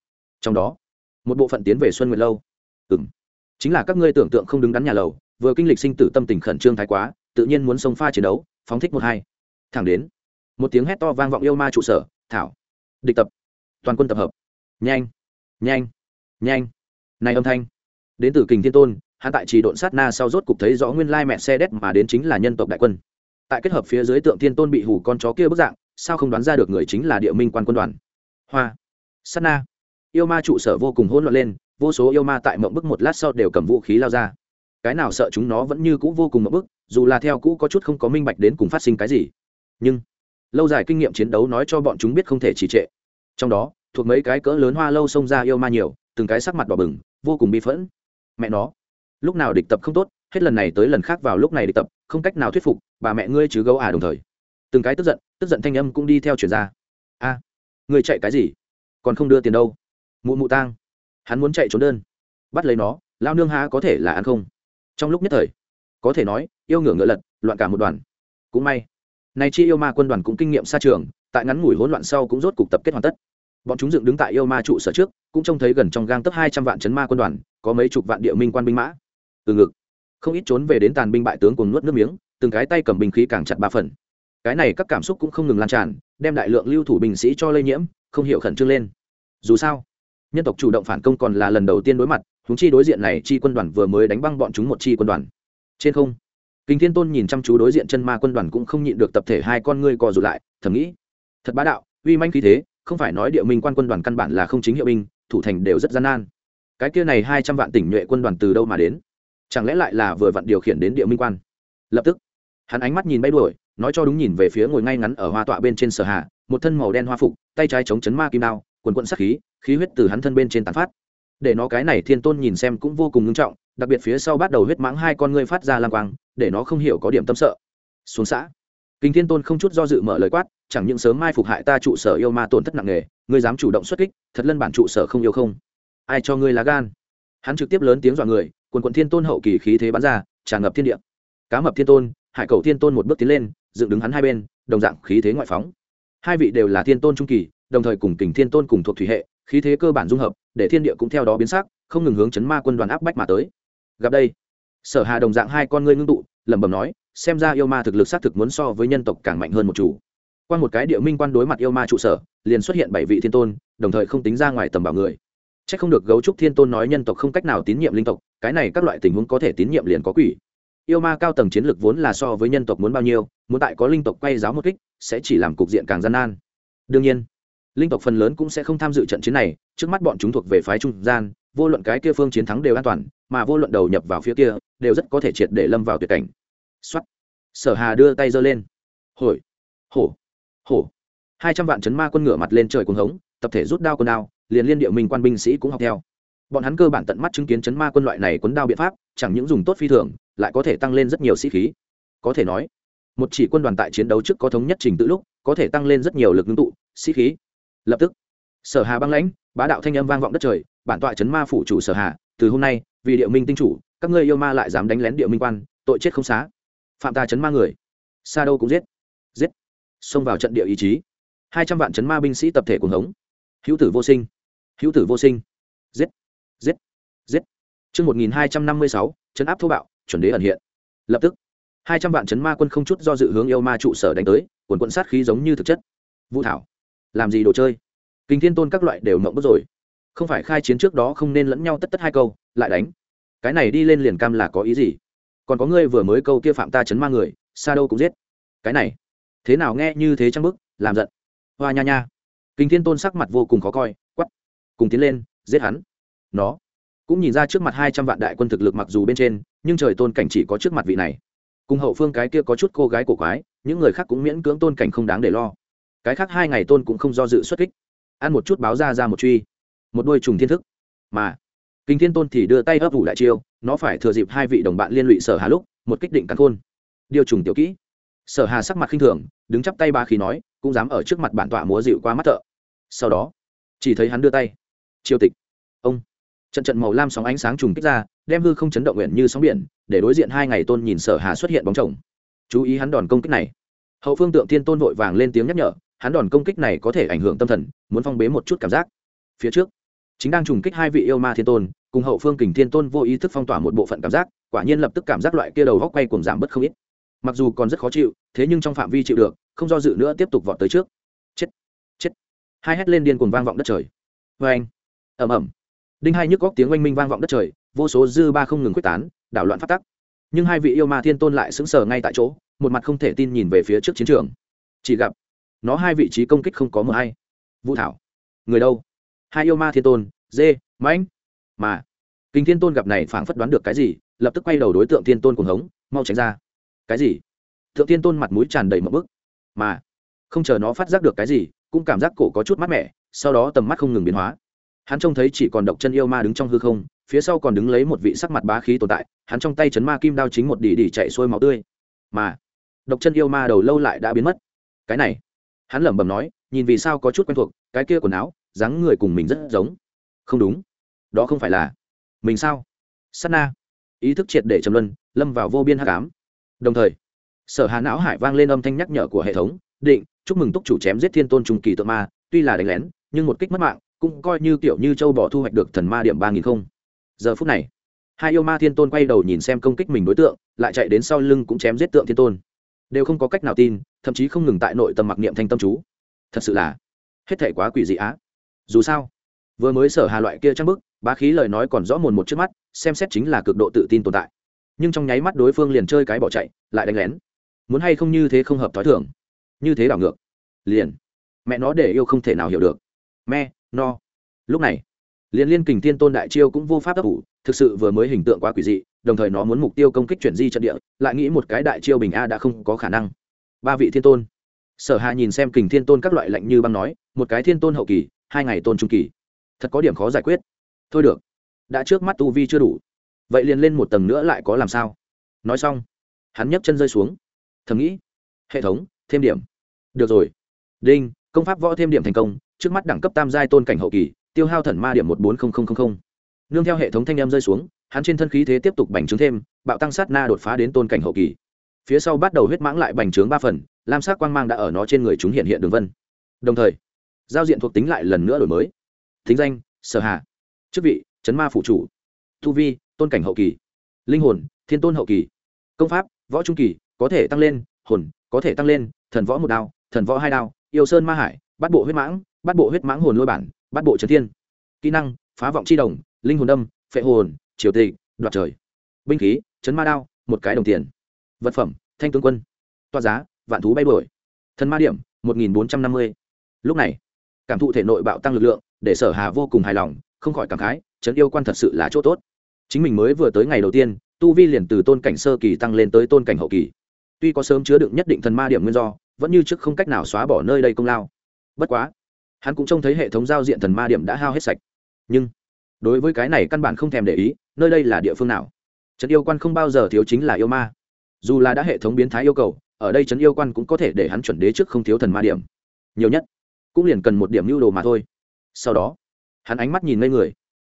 A: Trong đó, một bộ phận tiến về xuân nguyệt lâu. Ừ m chính là các ngươi tưởng tượng không đứng đắn nhà lầu, vừa kinh lịch sinh tử tâm tình khẩn trương thái quá, tự nhiên muốn sông pha chiến đấu, phóng thích một hai. Thẳng đến, một tiếng hét to vang vọng yêu ma trụ sở, thảo, địch tập, toàn quân tập hợp. Nhanh nhanh nhanh. Này âm thanh, đến từ kình thiên tôn hắn tại chỉ độn sát na sau rốt cục thấy rõ nguyên lai mẹ xe đét mà đến chính là nhân tộc đại quân. Tại kết hợp phía dưới tượng thiên tôn bị hủ con chó kia bức dạng, sao không đoán ra được người chính là địa minh quan quân đoàn? Hoa. Sát na. Yêu ma trụ sở vô cùng hỗn loạn lên, vô số yêu ma tại mộng bức một lát sau đều cầm vũ khí lao ra. Cái nào sợ chúng nó vẫn như cũ vô cùng mộng bức, dù là theo cũ có chút không có minh bạch đến cùng phát sinh cái gì. Nhưng, lâu dài kinh nghiệm chiến đấu nói cho bọn chúng biết không thể trì trệ. Trong đó, thuộc mấy cái cỡ lớn hoa lâu xông ra yêu ma nhiều, từng cái sắc mặt đỏ bừng, vô cùng bi phẫn. Mẹ nó lúc nào địch tập không tốt, hết lần này tới lần khác vào lúc này địch tập, không cách nào thuyết phục, bà mẹ ngươi chứ gấu à đồng thời. Từng cái tức giận tức giận thanh âm cũng đi theo chuyển ra. A người chạy cái gì? Còn không đưa tiền đâu. Mụ mụ tang. Hắn muốn chạy trốn đơn. Bắt lấy nó, lao nương há có thể là ăn không? Trong lúc nhất thời, có thể nói, yêu ngửa ngựa lật, loạn cả một đoàn. Cũng may, này chi yêu ma quân đoàn cũng kinh nghiệm xa trường, tại ngắn ngủi hỗn loạn sau cũng rốt cục tập kết hoàn tất. Bọn chúng dựng đứng tại yêu ma trụ sở trước, cũng trông thấy gần trong gang tấp hai trăm vạn chấn ma quân đoàn, có mấy chục vạn địa minh quan binh mã từ ngực. Không ít trốn về đến tàn binh bại tướng cùng nuốt nước miếng, từng cái tay cầm binh khí càng chặt ba phần. Cái này các cảm xúc cũng không ngừng lan tràn, đem đại lượng lưu thủ binh sĩ cho lây nhiễm, không hiểu khẩn trương lên. Dù sao, nhân tộc chủ động phản công còn là lần đầu tiên đối mặt húng chi đối diện này chi quân đoàn vừa mới đánh băng bọn chúng một chi quân đoàn. Trên không, kinh thiên tôn nhìn chăm chú đối diện chân ma quân đoàn cũng không nhịn được tập thể hai con ngươi co rụt lại, thầm nghĩ, thật bá đạo, uy manh khí thế, không phải nói địa minh quan quân đoàn căn bản là không chính hiệu binh, thủ thành đều rất gian nan. Cái kia này hai trăm vạn tỉnh nhuệ quân đoàn từ đâu mà đến? Chẳng lẽ lại là vừa vặn điều khiển đến địa minh quan? Lập tức, hắn ánh mắt nhìn bay đuổi, nói cho đúng nhìn về phía ngồi ngay ngắn ở hoa tọa bên trên sở hạ, một thân màu đen hoa phục, tay trái chống chấn ma kim đao, quần quận sắc khí khí huyết từ hắn thân bên trên tàn phát. Để nó cái này thiên tôn nhìn xem cũng vô cùng ngưng trọng, đặc biệt phía sau bắt đầu huyết mãng hai con ngươi phát ra lang quang, để nó không hiểu có điểm tâm sợ. Xuống xã. Kinh thiên tôn không chút do dự mở lời quát, chẳng những sớm mai phục hại ta trụ sở yêu ma tổn thất nặng nề, ngươi dám chủ động xuất kích, thật lân bản trụ sở không yêu không. Ai cho ngươi lá gan? Hắn trực tiếp lớn tiếng dọa người quần quận thiên tôn hậu kỳ khí thế bắn ra, tràn ngập thiên địa. Cá mập thiên tôn, hải cầu thiên tôn một bước tiến lên, dựng đứng hắn hai bên, đồng dạng khí thế ngoại phóng. Hai vị đều là thiên tôn trung kỳ, đồng thời cùng kình thiên tôn cùng thuộc thủy hệ, khí thế cơ bản dung hợp, để thiên địa cũng theo đó biến sắc, không ngừng hướng chấn ma quân đoàn áp bách mà tới. Gặp đây, sở hà đồng dạng hai con ngươi ngưng tụ, lẩm bẩm nói, xem ra yêu ma thực lực xác thực muốn so với nhân tộc càng mạnh hơn một chủ. Qua một cái địa minh quan đối mặt yêu ma trụ sở, liền xuất hiện bảy vị thiên tôn, đồng thời không tính ra ngoài tầm bảo người. Chắc không được gấu trúc thiên tôn nói nhân tộc không cách nào tín nhiệm linh tộc, cái này các loại tình huống có thể tín nhiệm liền có quỷ. Yêu ma cao tầng chiến lược vốn là so với nhân tộc muốn bao nhiêu, muốn tại có linh tộc quay giáo một kích, sẽ chỉ làm cục diện càng gian nan. Đương nhiên, linh tộc phần lớn cũng sẽ không tham dự trận chiến này, trước mắt bọn chúng thuộc về phái trung gian, vô luận cái kia phương chiến thắng đều an toàn, mà vô luận đầu nhập vào phía kia, đều rất có thể triệt để lâm vào tuyệt cảnh. Soát. Sở Hà đưa tay giơ lên. Hồi. Hổ. Hổ. hai trăm vạn chấn ma quân ngựa mặt lên trời cuồng hống, tập thể rút đao quân đao, liền liên địa minh quan binh sĩ cũng học theo. Bọn hắn cơ bản tận mắt chứng kiến chấn ma quân loại này quấn đao biện pháp, chẳng những dùng tốt phi thường, lại có thể tăng lên rất nhiều sĩ khí. Có thể nói, một chỉ quân đoàn tại chiến đấu trước có thống nhất trình tự lúc, có thể tăng lên rất nhiều lực ngưng tụ, sĩ khí. Lập tức, sở hà băng lãnh, bá đạo thanh âm vang vọng đất trời, bản tọa chấn ma phủ chủ sở hà, từ hôm nay, vì địa minh tinh chủ, các ngươi yêu ma lại dám đánh lén địa minh quan, tội chết không xá. Phạm ta chấn ma người xa đâu cũng giết. Giết. Xông vào trận địa ý chí. Hai trăm vạn chấn ma binh sĩ tập thể cuồng hống. Hữu tử vô sinh hữu tử vô sinh. Giết giết giết. Chương một nghìn hai trăm năm mươi sáu, chấn áp thô bạo, chuẩn đế ẩn hiện. Lập tức, hai trăm vạn chấn ma quân không chút do dự hướng yêu ma trụ sở đánh tới quần quận sát khí giống như thực chất. Vũ thảo, làm gì đồ chơi? Kinh thiên tôn các loại đều mộng bức rồi. Không phải khai chiến trước đó không nên lẫn nhau tất tất hai câu, lại đánh. Cái này đi lên liền cam là có ý gì? Còn có ngươi vừa mới câu kia phạm ta chấn ma người, xa đâu cũng giết. Cái này, thế nào nghe như thế trăng bức? Làm giận. Hoa nha nha. Kinh thiên tôn sắc mặt vô cùng khó coi quắp cùng tiến lên, giết hắn. Nó cũng nhìn ra trước mặt hai trăm vạn đại quân thực lực mặc dù bên trên, nhưng trời tôn cảnh chỉ có trước mặt vị này. Cùng hậu phương cái kia có chút cô gái cổ quái, những người khác cũng miễn cưỡng tôn cảnh không đáng để lo. Cái khác hai ngày tôn cũng không do dự xuất kích. Ăn một chút báo ra ra một truy. Một đôi trùng thiên thức. Mà, kinh thiên tôn thì đưa tay ấp ủ đại chiêu, nó phải thừa dịp hai vị đồng bạn liên lụy sở hà lúc, một kích định cắn khôn. Điều trùng tiểu kỹ. Sở hà sắc mặt khinh thường, đứng chắp tay ba khí nói, cũng dám ở trước mặt bản tọa múa dịu qua mắt thợ. Sau đó, chỉ thấy hắn đưa tay chiêu tịch. Ông. Trận trận màu lam sóng ánh sáng trùng kích ra, đem hư không chấn động nguyện như sóng biển, để đối diện hai ngày tôn nhìn sở hà xuất hiện bóng chồng. Chú ý hắn đòn công kích này. Hậu phương tượng thiên tôn vội vàng lên tiếng nhắc nhở, hắn đòn công kích này có thể ảnh hưởng tâm thần, muốn phong bế một chút cảm giác. Phía trước, chính đang trùng kích hai vị yêu ma thiên tôn, cùng hậu phương kình thiên tôn vô ý thức phong tỏa một bộ phận cảm giác, quả nhiên lập tức cảm giác loại kia đầu góc quay cùng giảm bất không ít. Mặc dù còn rất khó chịu, thế nhưng trong phạm vi chịu được, không do dự nữa tiếp tục vọt tới trước. Chết chết. Hai hét lên điên cuồng vang vọng đất trời. Vê anh ầm ầm, đinh hai nhức góc tiếng oanh minh vang vọng đất trời vô số dư ba không ngừng quyết tán đảo loạn phát tắc. Nhưng hai vị yêu ma thiên tôn lại sững sờ ngay tại chỗ một mặt không thể tin nhìn về phía trước chiến trường. Chỉ gặp nó hai vị trí công kích không có mờ hay vũ thảo người đâu? Hai yêu ma thiên tôn dê mãnh. Mà kinh thiên tôn gặp này phảng phất đoán được cái gì lập tức quay đầu đối tượng thiên tôn cùng hống mau tránh ra. Cái gì? Thượng thiên tôn mặt mũi tràn đầy một bức. Mà không chờ nó phát giác được cái gì cũng cảm giác cổ có chút mát mẻ sau đó tầm mắt không ngừng biến hóa hắn trông thấy chỉ còn độc chân yêu ma đứng trong hư không, phía sau còn đứng lấy một vị sắc mặt bá khí tồn tại, hắn trong tay chấn ma kim đao chính một đỉ đỉ chạy xuôi máu tươi. Mà, độc chân yêu ma đầu lâu lại đã biến mất. Cái này, hắn lẩm bẩm nói, nhìn vì sao có chút quen thuộc, cái kia quần áo, dáng người cùng mình rất giống. Không đúng, đó không phải là mình sao? S á t na, ý thức triệt để trầm luân, lâm vào vô biên h tám đồng thời, sở hà não hải vang lên âm thanh nhắc nhở của hệ thống, định, chúc mừng túc chủ chém giết thiên tôn trung kỳ tượng ma, tuy là đánh lén, nhưng một kích mất mạng cũng coi như kiểu như châu bỏ thu hoạch được thần ma điểm ba nghìn không. Giờ phút này, hai yêu ma thiên tôn quay đầu nhìn xem công kích mình đối tượng, lại chạy đến sau lưng cũng chém giết tượng thiên tôn. Đều không có cách nào tin, thậm chí không ngừng tại nội tâm mặc niệm thanh tâm chú. Thật sự là hết thể quá quỷ dị á. Dù sao, vừa mới sở hà loại kia trang bức, bá khí lời nói còn rõ mồn một trước mắt, xem xét chính là cực độ tự tin tồn tại. Nhưng trong nháy mắt đối phương liền chơi cái bỏ chạy, lại đánh lén. Muốn hay không như thế không hợp thói thường. Như thế đảo ngược. Liền. Mẹ nó để yêu không thể nào hiểu được. Me no. Lúc này, liên liên kình thiên tôn đại chiêu cũng vô pháp ấp ủ thực sự vừa mới hình tượng quá quỷ dị, đồng thời nó muốn mục tiêu công kích chuyển di trận địa, lại nghĩ một cái đại chiêu bình a đã không có khả năng. Ba vị thiên tôn. Sở hà nhìn xem kình thiên tôn các loại lạnh như băng nói, một cái thiên tôn hậu kỳ, hai ngày tôn trung kỳ. Thật có điểm khó giải quyết. Thôi được. Đã trước mắt tu vi chưa đủ. Vậy liền lên một tầng nữa lại có làm sao? Nói xong, hắn nhấc chân rơi xuống. Thầm nghĩ, hệ thống, thêm điểm. Được rồi. Đinh, công pháp võ thêm điểm thành công trước mắt đẳng cấp tam giai tôn cảnh hậu kỳ, tiêu hao thần ma điểm một bốn nương theo hệ thống thanh em rơi xuống, hắn trên thân khí thế tiếp tục bành trướng thêm, bạo tăng sát na đột phá đến tôn cảnh hậu kỳ. Phía sau bắt đầu huyết mãng lại bành trướng ba phần, lam sắc quang mang đã ở nó trên người chúng hiện hiện đường vân. Đồng thời, giao diện thuộc tính lại lần nữa đổi mới. Thính danh, sở hạ chức vị, chấn ma phụ chủ. Thu vi, tôn cảnh hậu kỳ. Linh hồn, thiên tôn hậu kỳ. Công pháp, võ trung kỳ, có thể tăng lên, hồn, có thể tăng lên, thần võ một đao, thần võ hai đao, yêu sơn ma hải bắt bộ huyết mãng bắt bộ huyết mãng hồn lôi bản, bắt bộ trấn thiên. Kỹ năng, phá vọng c h i đồng, linh hồn đâm, phệ hồn, triều tị đoạt trời. Binh khí, chấn ma đao, một cái đồng tiền. Vật phẩm, thanh tướng quân. Toa giá, vạn thú bay bổi thần ma điểm, một nghìn bốn trăm năm mươi. Lúc này, cảm thụ thể nội bạo tăng lực lượng, để sở hà vô cùng hài lòng, không khỏi cảm khái, trấn yêu quan thật sự là chỗ tốt. Chính mình mới vừa tới ngày đầu tiên, tu vi liền từ tôn cảnh sơ kỳ tăng lên tới tôn cảnh hậu kỳ. Tuy có sớm chứa đựng nhất định thần ma điểm nguyên do, vẫn như trước không cách nào xóa bỏ nơi đây công lao. Bất quá hắn cũng trông thấy hệ thống giao diện thần ma điểm đã hao hết sạch. Nhưng, đối với cái này căn bản không thèm để ý, nơi đây là địa phương nào? Trấn yêu quan không bao giờ thiếu chính là yêu ma. Dù là đã hệ thống biến thái yêu cầu, ở đây trấn yêu quan cũng có thể để hắn chuẩn đế trước không thiếu thần ma điểm. Nhiều nhất, cũng liền cần một điểm lưu đồ mà thôi. Sau đó, hắn ánh mắt nhìn ngây người.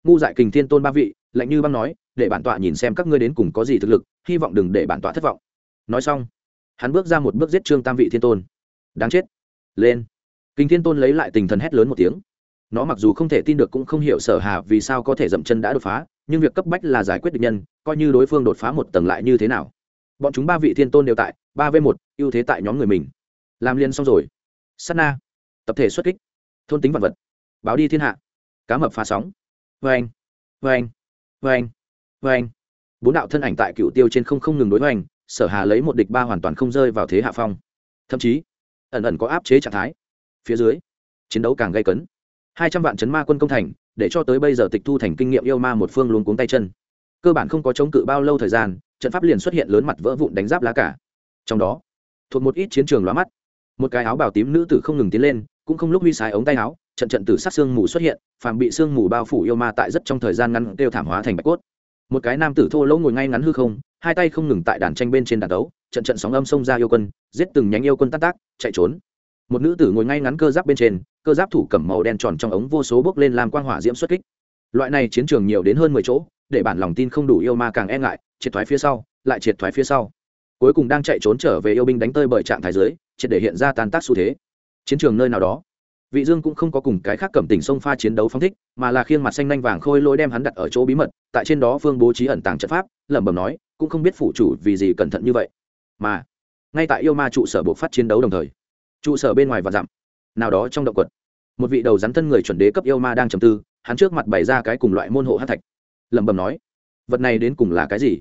A: Ngu dại kình thiên tôn ba vị, lạnh như băng nói, để bản tọa nhìn xem các ngươi đến cùng có gì thực lực, hy vọng đừng để bản tọa thất vọng. Nói xong, hắn bước ra một bước giết trương tam vị thiên tôn. Đáng chết. Lên kinh thiên tôn lấy lại tình thần hét lớn một tiếng. Nó mặc dù không thể tin được cũng không hiểu sở hà vì sao có thể dậm chân đã đột phá, nhưng việc cấp bách là giải quyết địch nhân, coi như đối phương đột phá một tầng lại như thế nào. Bọn chúng ba vị thiên tôn đều tại, ba v một, ưu thế tại nhóm người mình. Làm liên xong rồi. Sắt na. Tập thể xuất kích. Thôn tính vật vật. Báo đi thiên hạ. Cá mập phá sóng. Vê anh vê anh vê anh vê anh bốn đạo thân ảnh tại cựu tiêu trên không không ngừng đối với sở hà lấy một địch ba hoàn toàn không rơi vào thế hạ phong. Thậm chí, ẩn ẩn có áp chế trạng thái phía dưới. Chiến đấu càng gây cấn. Hai trăm vạn chấn ma quân công thành, để cho tới bây giờ tịch thu thành kinh nghiệm yêu ma một phương luôn cuống tay chân. Cơ bản không có chống cự bao lâu thời gian, trận pháp liền xuất hiện lớn mặt vỡ vụn đánh giáp lá cả. Trong đó, thuộc một ít chiến trường lóa mắt. Một cái áo bào tím nữ tử không ngừng tiến lên, cũng không lúc huy sái ống tay áo, trận trận tử sát xương mù xuất hiện, phàm bị xương mù bao phủ yêu ma tại rất trong thời gian ngắn kêu thảm hóa thành bạch cốt. Một cái nam tử thô lỗ ngồi ngay ngắn hư không, hai tay không ngừng tại đàn tranh bên trên đàn đấu, trận trận sóng âm xông ra yêu quân, giết từng nhánh yêu quân tác tác, chạy trốn một nữ tử ngồi ngay ngắn cơ giáp bên trên, cơ giáp thủ cầm màu đen tròn trong ống vô số bốc lên làm quang hỏa diễm xuất kích. Loại này chiến trường nhiều đến hơn mười chỗ, để bản lòng tin không đủ yêu ma càng e ngại, triệt thoái phía sau, lại triệt thoái phía sau. Cuối cùng đang chạy trốn trở về yêu binh đánh tơi bởi trạng thái dưới, triệt để hiện ra tan tác xu thế. Chiến trường nơi nào đó, vị dương cũng không có cùng cái khác cầm tình sông pha chiến đấu phong thích, mà là khiêng mặt xanh nanh vàng khôi lôi đem hắn đặt ở chỗ bí mật, tại trên đó phương bố trí ẩn tàng trận pháp, lẩm bẩm nói, cũng không biết phủ chủ vì gì cẩn thận như vậy. Mà, ngay tại yêu ma trụ sở buộc phát chiến đấu đồng thời trụ sở bên ngoài và dặm. Nào đó trong động quật một vị đầu rắn thân người chuẩn đế cấp yêu ma đang trầm tư hắn trước mặt bày ra cái cùng loại môn hộ hát thạch. Lẩm bẩm nói vật này đến cùng là cái gì?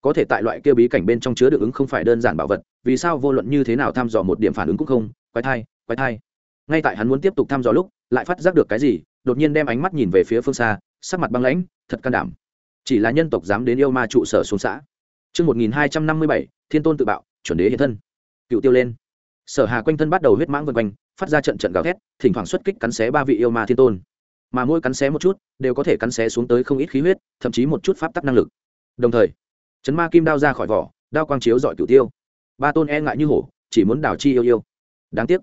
A: Có thể tại loại kia bí cảnh bên trong chứa được ứng không phải đơn giản bảo vật vì sao vô luận như thế nào thăm dò một điểm phản ứng cũng không quái thai quái thai. Ngay tại hắn muốn tiếp tục thăm dò lúc lại phát giác được cái gì đột nhiên đem ánh mắt nhìn về phía phương xa sắc mặt băng lãnh thật can đảm. Chỉ là nhân tộc dám đến yêu ma trụ sở xuống xã. Trước 1257, thiên tôn tự bạo, chuẩn đế hiện thân. Cựu tiêu lên. Sở Hà quanh thân bắt đầu huyết mãng vân quanh, phát ra trận trận gào thét, thỉnh thoảng xuất kích cắn xé ba vị yêu ma thiên tôn. Mà mỗi cắn xé một chút, đều có thể cắn xé xuống tới không ít khí huyết, thậm chí một chút pháp tắc năng lực. Đồng thời, chấn ma kim đao ra khỏi vỏ, đao quang chiếu dọi cửu tiêu. Ba tôn e ngại như hổ, chỉ muốn đảo chi yêu yêu. Đáng tiếc,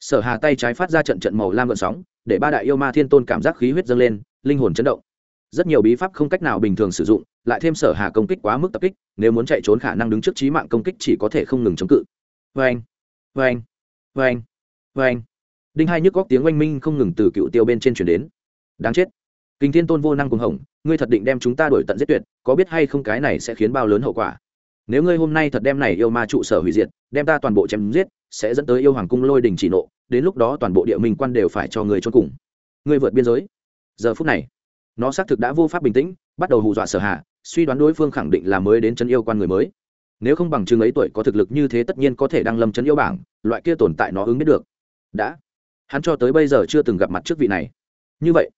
A: Sở Hà tay trái phát ra trận trận màu lam gợn sóng, để ba đại yêu ma thiên tôn cảm giác khí huyết dâng lên, linh hồn chấn động rất nhiều bí pháp không cách nào bình thường sử dụng lại thêm sở hà công kích quá mức tập kích nếu muốn chạy trốn khả năng đứng trước trí mạng công kích chỉ có thể không ngừng chống cự vê anh vê anh vê anh vê anh đinh hai nhức góc tiếng oanh minh không ngừng từ cựu tiêu bên trên chuyển đến. Đáng chết. Kinh thiên tôn vô năng cùng hồng ngươi thật định đem chúng ta đổi tận giết tuyệt, có biết hay không cái này sẽ khiến bao lớn hậu quả? Nếu ngươi hôm nay thật đem này yêu ma trụ sở hủy diệt, đem ta toàn bộ chém giết, sẽ dẫn tới yêu hoàng cung lôi đình chỉ nộ, đến lúc đó toàn bộ địa minh quan đều phải cho người trốn cùng. Ngươi vượt biên giới. Giờ phút này, nó xác thực đã vô pháp bình tĩnh, bắt đầu hù dọa sở hạ suy đoán đối phương khẳng định là mới đến chân yêu quan người mới nếu không bằng chừng ấy tuổi có thực lực như thế tất nhiên có thể đăng lâm chân yêu bảng, loại kia tồn tại nó ứng biết được. Đã. Hắn cho tới bây giờ chưa từng gặp mặt trước vị này. Như vậy,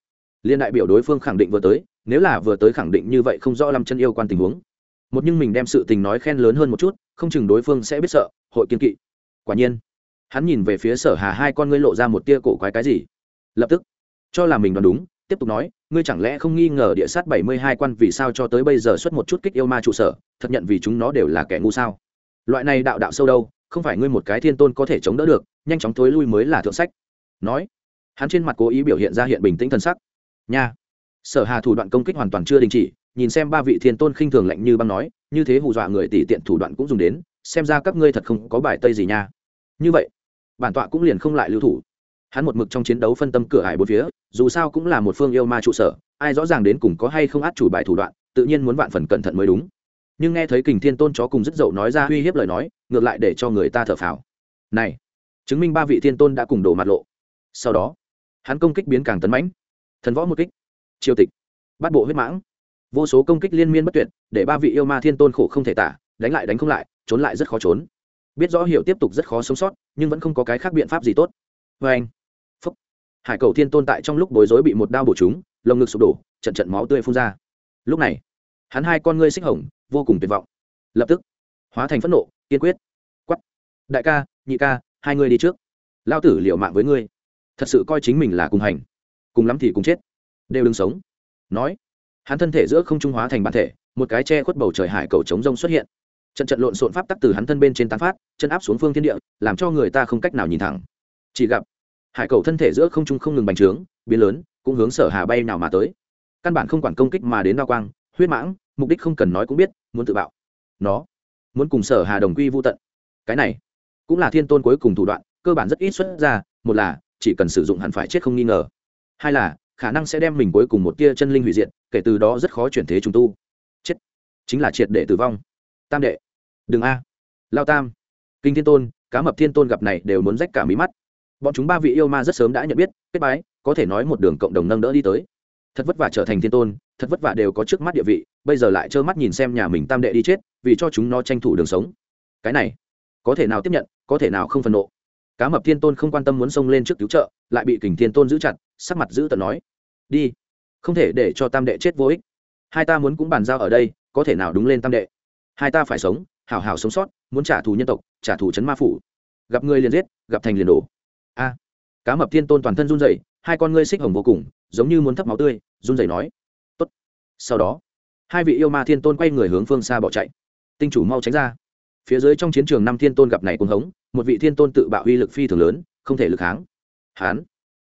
A: liên đại biểu đối phương khẳng định vừa tới, nếu là vừa tới khẳng định như vậy không rõ lâm chân yêu quan tình huống. Một nhưng mình đem sự tình nói khen lớn hơn một chút, không chừng đối phương sẽ biết sợ, hội kiên kỵ. Quả nhiên, hắn nhìn về phía sở hà hai con ngươi lộ ra một tia cổ quái cái gì. Lập tức, cho là mình đoán đúng tiếp tục nói, ngươi chẳng lẽ không nghi ngờ địa sát bảy mươi hai quan vì sao cho tới bây giờ xuất một chút kích yêu ma trụ sở, thật nhận vì chúng nó đều là kẻ ngu sao? Loại này đạo đạo sâu đâu, không phải ngươi một cái thiên tôn có thể chống đỡ được, nhanh chóng thối lui mới là thượng sách. Nói, hắn trên mặt cố ý biểu hiện ra hiện bình tĩnh thân sắc. Nha, sở hà thủ đoạn công kích hoàn toàn chưa đình chỉ, nhìn xem ba vị thiên tôn khinh thường lạnh như băng nói, như thế hù dọa người tỷ tiện thủ đoạn cũng dùng đến, xem ra các ngươi thật không có bài tây gì nha. Như vậy, bản tọa cũng liền không lại lưu thủ hắn một mực trong chiến đấu phân tâm cửa hải bốn phía, dù sao cũng là một phương yêu ma trụ sở, ai rõ ràng đến cùng có hay không át chủ bài thủ đoạn, tự nhiên muốn vạn phần cẩn thận mới đúng. Nhưng nghe thấy kình thiên tôn chó cùng rất dậu nói ra uy hiếp lời nói, ngược lại để cho người ta thở phào. Này, chứng minh ba vị thiên tôn đã cùng đổ mặt lộ. Sau đó, hắn công kích biến càng tấn mãnh. Thần võ một kích, triều tịch, bắt bộ huyết mãng. Vô số công kích liên miên bất tuyệt, để ba vị yêu ma thiên tôn khổ không thể tả, đánh lại đánh không lại, trốn lại rất khó trốn. Biết rõ hiểu tiếp tục rất khó sống sót, nhưng vẫn không có cái khác biện pháp gì tốt vê anh. Phúc. Hải cầu thiên tôn tại trong lúc bối rối bị một đao bổ trúng, lồng ngực sụp đổ, trận trận máu tươi phun ra. Lúc này, hắn hai con ngươi xích hồng, vô cùng tuyệt vọng. Lập tức, hóa thành phẫn nộ, kiên quyết. Quắp đại ca, nhị ca, hai ngươi đi trước. Lao tử liệu mạng với ngươi. Thật sự coi chính mình là cùng hành. Cùng lắm thì cùng chết. Đều đừng sống. Nói, hắn thân thể giữa không trung hóa thành bản thể, một cái che khuất bầu trời hải cầu chống rông xuất hiện. Trận trận lộn xộn pháp tắc từ hắn thân bên trên tán phát, chân áp xuống phương thiên địa, làm cho người ta không cách nào nhìn thẳng chỉ gặp, hải cầu thân thể giữa không trung không ngừng bành trướng, biến lớn, cũng hướng sở hà bay nào mà tới. Căn bản không quản công kích mà đến đao quang, huyết mãng, mục đích không cần nói cũng biết, muốn tự bạo. Nó muốn cùng sở hà đồng quy vô tận. Cái này cũng là thiên tôn cuối cùng thủ đoạn, cơ bản rất ít xuất ra, một là chỉ cần sử dụng hẳn phải chết không nghi ngờ. Hai là khả năng sẽ đem mình cuối cùng một tia chân linh hủy diệt, kể từ đó rất khó chuyển thế trùng tu. Chết. Chính là triệt để tử vong. Tam đệ. Đừng a. Lao tam. Kinh thiên tôn, cá mập thiên tôn gặp này đều muốn rách cả mí mắt bọn chúng ba vị yêu ma rất sớm đã nhận biết, kết bái, có thể nói một đường cộng đồng nâng đỡ đi tới. Thật vất vả trở thành thiên tôn, thật vất vả đều có trước mắt địa vị, bây giờ lại trơ mắt nhìn xem nhà mình tam đệ đi chết, vì cho chúng nó tranh thủ đường sống. Cái này, có thể nào tiếp nhận, có thể nào không phân nộ? Cá mập thiên tôn không quan tâm muốn xông lên trước cứu trợ, lại bị kình thiên tôn giữ chặt, sắc mặt giữ tận nói, đi, không thể để cho tam đệ chết vô ích. Hai ta muốn cũng bàn giao ở đây, có thể nào đúng lên tam đệ? Hai ta phải sống, hảo hảo sống sót, muốn trả thù nhân tộc, trả thù chấn ma phủ. Gặp người liền giết, gặp thành liền đổ a à, cá mập thiên tôn toàn thân run rẩy, hai con ngươi xích hồng vô cùng, giống như muốn thấp máu tươi, run rẩy nói, tốt. Sau đó, hai vị yêu ma thiên tôn quay người hướng phương xa bỏ chạy. Tinh chủ mau tránh ra. Phía dưới trong chiến trường năm thiên tôn gặp này cuồng hống, một vị thiên tôn tự bạo uy lực phi thường lớn, không thể lực kháng. Hán,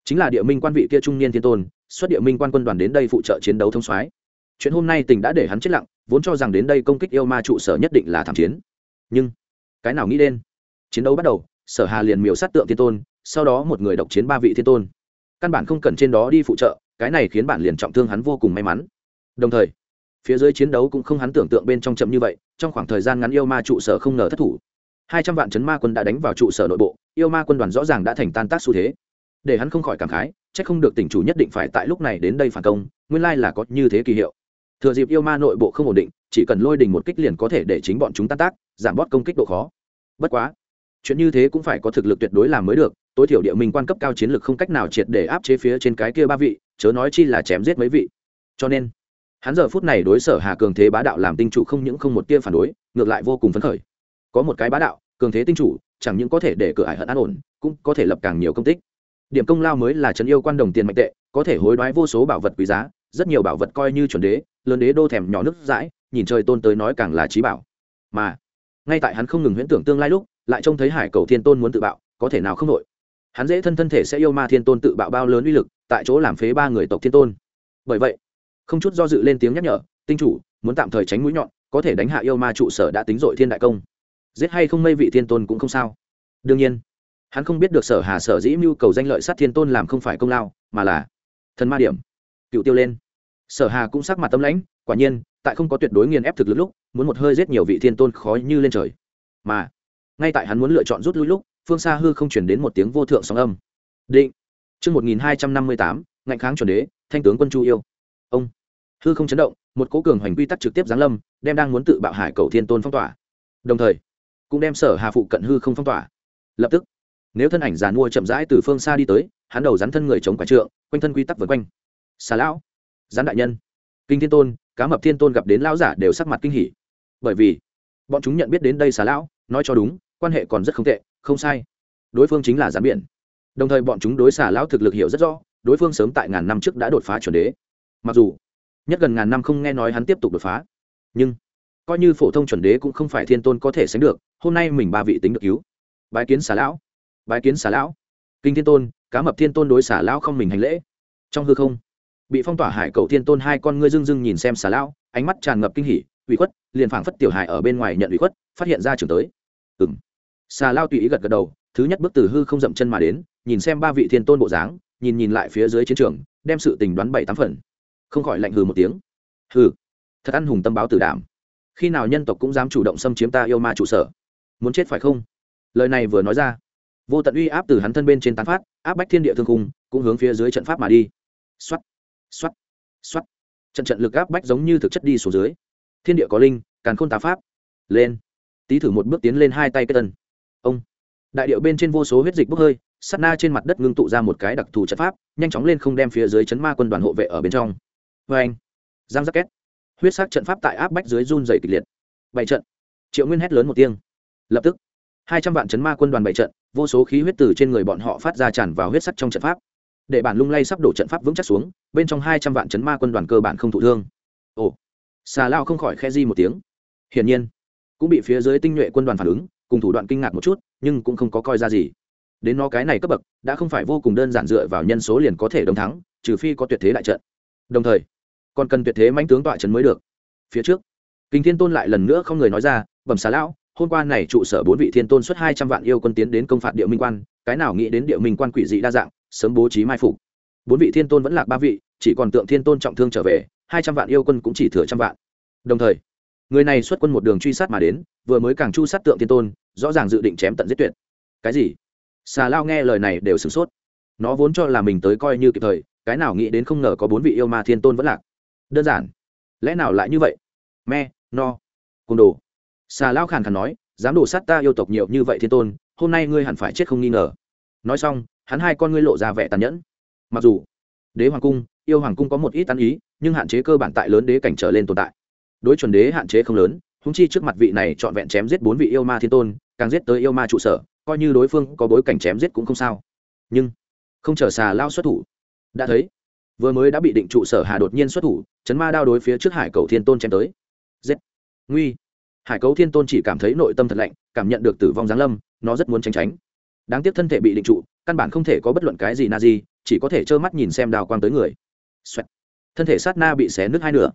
A: chính là địa minh quan vị kia trung niên thiên tôn, xuất địa minh quan quân đoàn đến đây phụ trợ chiến đấu thông soái. Chuyện hôm nay tình đã để hắn chết lặng, vốn cho rằng đến đây công kích yêu ma trụ sở nhất định là thảm chiến. Nhưng, cái nào nghĩ đến? Chiến đấu bắt đầu, sở hà liền miều sát tượng thiên tôn sau đó một người độc chiến ba vị thiên tôn. Căn bản không cần trên đó đi phụ trợ, cái này khiến bản liền trọng thương hắn vô cùng may mắn. Đồng thời, phía dưới chiến đấu cũng không hắn tưởng tượng bên trong chậm như vậy, trong khoảng thời gian ngắn yêu ma trụ sở không ngờ thất thủ. Hai trăm vạn chấn ma quân đã đánh vào trụ sở nội bộ, yêu ma quân đoàn rõ ràng đã thành tan tác xu thế. Để hắn không khỏi cảm khái c h ắ c không được tỉnh chủ nhất định phải tại lúc này đến đây phản công, nguyên lai là có như thế kỳ hiệu. Thừa dịp yêu ma nội bộ không ổn định, chỉ cần lôi đình một kích liền có thể để chính bọn chúng tan tác, giảm bót công kích độ khó. Bất quá, chuyện như thế cũng phải có thực lực tuyệt đối làm mới được tối thiểu địa minh quan cấp cao chiến lược không cách nào triệt để áp chế phía trên cái kia ba vị, chớ nói chi là chém giết mấy vị. Cho nên, hắn giờ phút này đối sở hà cường thế bá đạo làm tinh chủ không những không một tia phản đối, ngược lại vô cùng phấn khởi. Có một cái bá đạo, cường thế tinh chủ, chẳng những có thể để cửa hải hận an ổn, cũng có thể lập càng nhiều công tích. Điểm công lao mới là trấn yêu quan đồng tiền mạnh tệ, có thể hối đoái vô số bảo vật quý giá, rất nhiều bảo vật coi như chuẩn đế, lớn đế đô thèm nhỏ nước dãi, nhìn trời tôn tới nói càng là trí bảo. Mà, ngay tại hắn không ngừng huyễn tưởng tương lai lúc, lại trông thấy hải cầu thiên tôn muốn tự bạo, có thể nào không nội hắn dễ thân thân thể sẽ yêu ma thiên tôn tự bạo bao lớn uy lực, tại chỗ làm phế ba người tộc thiên tôn. Bởi vậy, không chút do dự lên tiếng nhắc nhở, tinh chủ, muốn tạm thời tránh mũi nhọn, có thể đánh hạ yêu ma trụ sở đã tính dội thiên đại công. Giết hay không mây vị thiên tôn cũng không sao. Đương nhiên, hắn không biết được sở hà sở dĩ mưu cầu danh lợi sát thiên tôn làm không phải công lao, mà là thần ma điểm. Cựu tiêu lên. Sở hà cũng sắc mặt tâm lãnh, quả nhiên, tại không có tuyệt đối nghiền ép thực lực lúc, muốn một hơi giết nhiều vị thiên tôn khó như lên trời. Mà, ngay tại hắn muốn lựa chọn rút lui lúc phương xa hư không chuyển đến một tiếng vô thượng sóng âm. Định. Chương một nghìn hai trăm năm mươi tám, ngạnh kháng chuẩn đế, thanh tướng quân chu yêu. Ông. Hư không chấn động, một cố cường hoành quy tắc trực tiếp giáng lâm, đem đang muốn tự bạo hải cầu thiên tôn phong tỏa. Đồng thời, cũng đem sở hà phụ cận hư không phong tỏa. Lập tức, nếu thân ảnh giàn mua chậm rãi từ phương xa đi tới, hắn đầu rắn thân người chống quả trượng, quanh thân quy tắc vượt quanh. Xà lão, gián đại nhân. Kinh thiên tôn, cá mập thiên tôn gặp đến lão giả đều sắc mặt kinh hỉ. Bởi vì, bọn chúng nhận biết đến đây xà lão, nói cho đúng, quan hệ còn rất không tệ không sai. Đối phương chính là gián biển. Đồng thời bọn chúng đối xả lão thực lực hiểu rất rõ, đối phương sớm tại ngàn năm trước đã đột phá chuẩn đế. Mặc dù, nhất gần ngàn năm không nghe nói hắn tiếp tục đột phá. Nhưng, coi như phổ thông chuẩn đế cũng không phải thiên tôn có thể sánh được, hôm nay mình ba vị tính được cứu. Bái kiến xả lão, bái kiến xả lão. Kinh thiên tôn, cá mập thiên tôn đối xả lão không mình hành lễ. Trong hư không, bị phong tỏa hải cầu thiên tôn hai con ngươi dưng dưng nhìn xem xả lão, ánh mắt tràn ngập kinh hỉ, ủy khuất, liền phảng phất tiểu hải ở bên ngoài nhận ủy khuất, phát hiện ra trường tới. Ừng xà lao tùy ý gật gật đầu, thứ nhất bước từ hư không dậm chân mà đến, nhìn xem ba vị thiên tôn bộ dáng, nhìn nhìn lại phía dưới chiến trường, đem sự tình đoán bảy tám phần. Không khỏi lạnh hừ một tiếng. Hừ, thật ăn hùng tâm báo tử đảm. Khi nào nhân tộc cũng dám chủ động xâm chiếm ta yêu ma trụ sở? Muốn chết phải không? Lời này vừa nói ra, vô tận uy áp từ hắn thân bên trên tán phát, áp bách thiên địa thương khung, cũng hướng phía dưới trận pháp mà đi. Xoắt xoắt xoắt trận trận lực áp bách giống như thực chất đi xuống dưới. Thiên địa có linh, càn khôn tá pháp. Lên. Tý thử một bước tiến lên hai tay cái tân đại điệu bên trên vô số huyết dịch bốc hơi sắt na trên mặt đất ngưng tụ ra một cái đặc thù trận pháp, nhanh chóng lên không đem phía dưới chấn ma quân đoàn hộ vệ ở bên trong. Vê anh, giang giác két. Huyết sắc trận pháp tại áp bách dưới run dày kịch liệt. Bảy trận. Triệu nguyên hét lớn một tiếng. Lập tức, hai trăm vạn chấn ma quân đoàn bảy trận, vô số khí huyết từ trên người bọn họ phát ra tràn vào huyết sắc trong trận pháp. Để bản lung lay sắp đổ trận pháp vững chắc xuống, bên trong hai trăm vạn chấn ma quân đoàn cơ bản không thụ thương. Ồ, xà lao không khỏi khe di một tiếng. Hiển nhiên, cũng bị phía dưới tinh nhuệ quân đoàn phản ứng cùng thủ đoạn kinh ngạc một chút, nhưng cũng không có coi ra gì. Đến nó cái này cấp bậc, đã không phải vô cùng đơn giản dựa vào nhân số liền có thể đồng thắng, trừ phi có tuyệt thế đại trận. Đồng thời, còn cần tuyệt thế mãnh tướng tọa trấn mới được. Phía trước, kinh thiên tôn lại lần nữa không người nói ra, bẩm xá lão, hôm qua này trụ sở bốn vị thiên tôn xuất hai trăm vạn yêu quân tiến đến công phạt địa minh quan, cái nào nghĩ đến địa minh quan quỷ dị đa dạng, sớm bố trí mai phục. Bốn vị thiên tôn vẫn lạc ba vị, chỉ còn tượng thiên tôn trọng thương trở về, hai trăm vạn yêu quân cũng chỉ thừa trăm vạn. Đồng thời người này xuất quân một đường truy sát mà đến, vừa mới càng chu sát tượng thiên tôn, rõ ràng dự định chém tận giết tuyệt. Cái gì? Xà lao nghe lời này đều sửng sốt. Nó vốn cho là mình tới coi như kịp thời, cái nào nghĩ đến không ngờ có bốn vị yêu ma thiên tôn vẫn lạc. Đơn giản. Lẽ nào lại như vậy? Me, no. Côn đồ. Xà lao khàn khàn nói, dám đổ sát ta yêu tộc nhiều như vậy thiên tôn, hôm nay ngươi hẳn phải chết không nghi ngờ. Nói xong, hắn hai con ngươi lộ ra vẻ tàn nhẫn. Mặc dù, đế hoàng cung, yêu hoàng cung có một ít tán ý, nhưng hạn chế cơ bản tại lớn đế cảnh trở lên tồn tại đối chuẩn đế hạn chế không lớn húng chi trước mặt vị này trọn vẹn chém giết bốn vị yêu ma thiên tôn, càng giết tới yêu ma trụ sở, coi như đối phương có bối cảnh chém giết cũng không sao. Nhưng, không chờ xà lao xuất thủ, đã thấy, vừa mới đã bị định trụ sở hà đột nhiên xuất thủ, chấn ma đao đối phía trước hải cầu thiên tôn chém tới. Giết. Nguy. Hải cầu thiên tôn chỉ cảm thấy nội tâm thật lạnh, cảm nhận được tử vong giáng lâm, nó rất muốn tránh tránh. Đáng tiếc thân thể bị định trụ, căn bản không thể có bất luận cái gì na gì chỉ có thể trơ mắt nhìn xem đào quang tới người. Xoẹt. thân thể sát na bị xé nứt hai nửa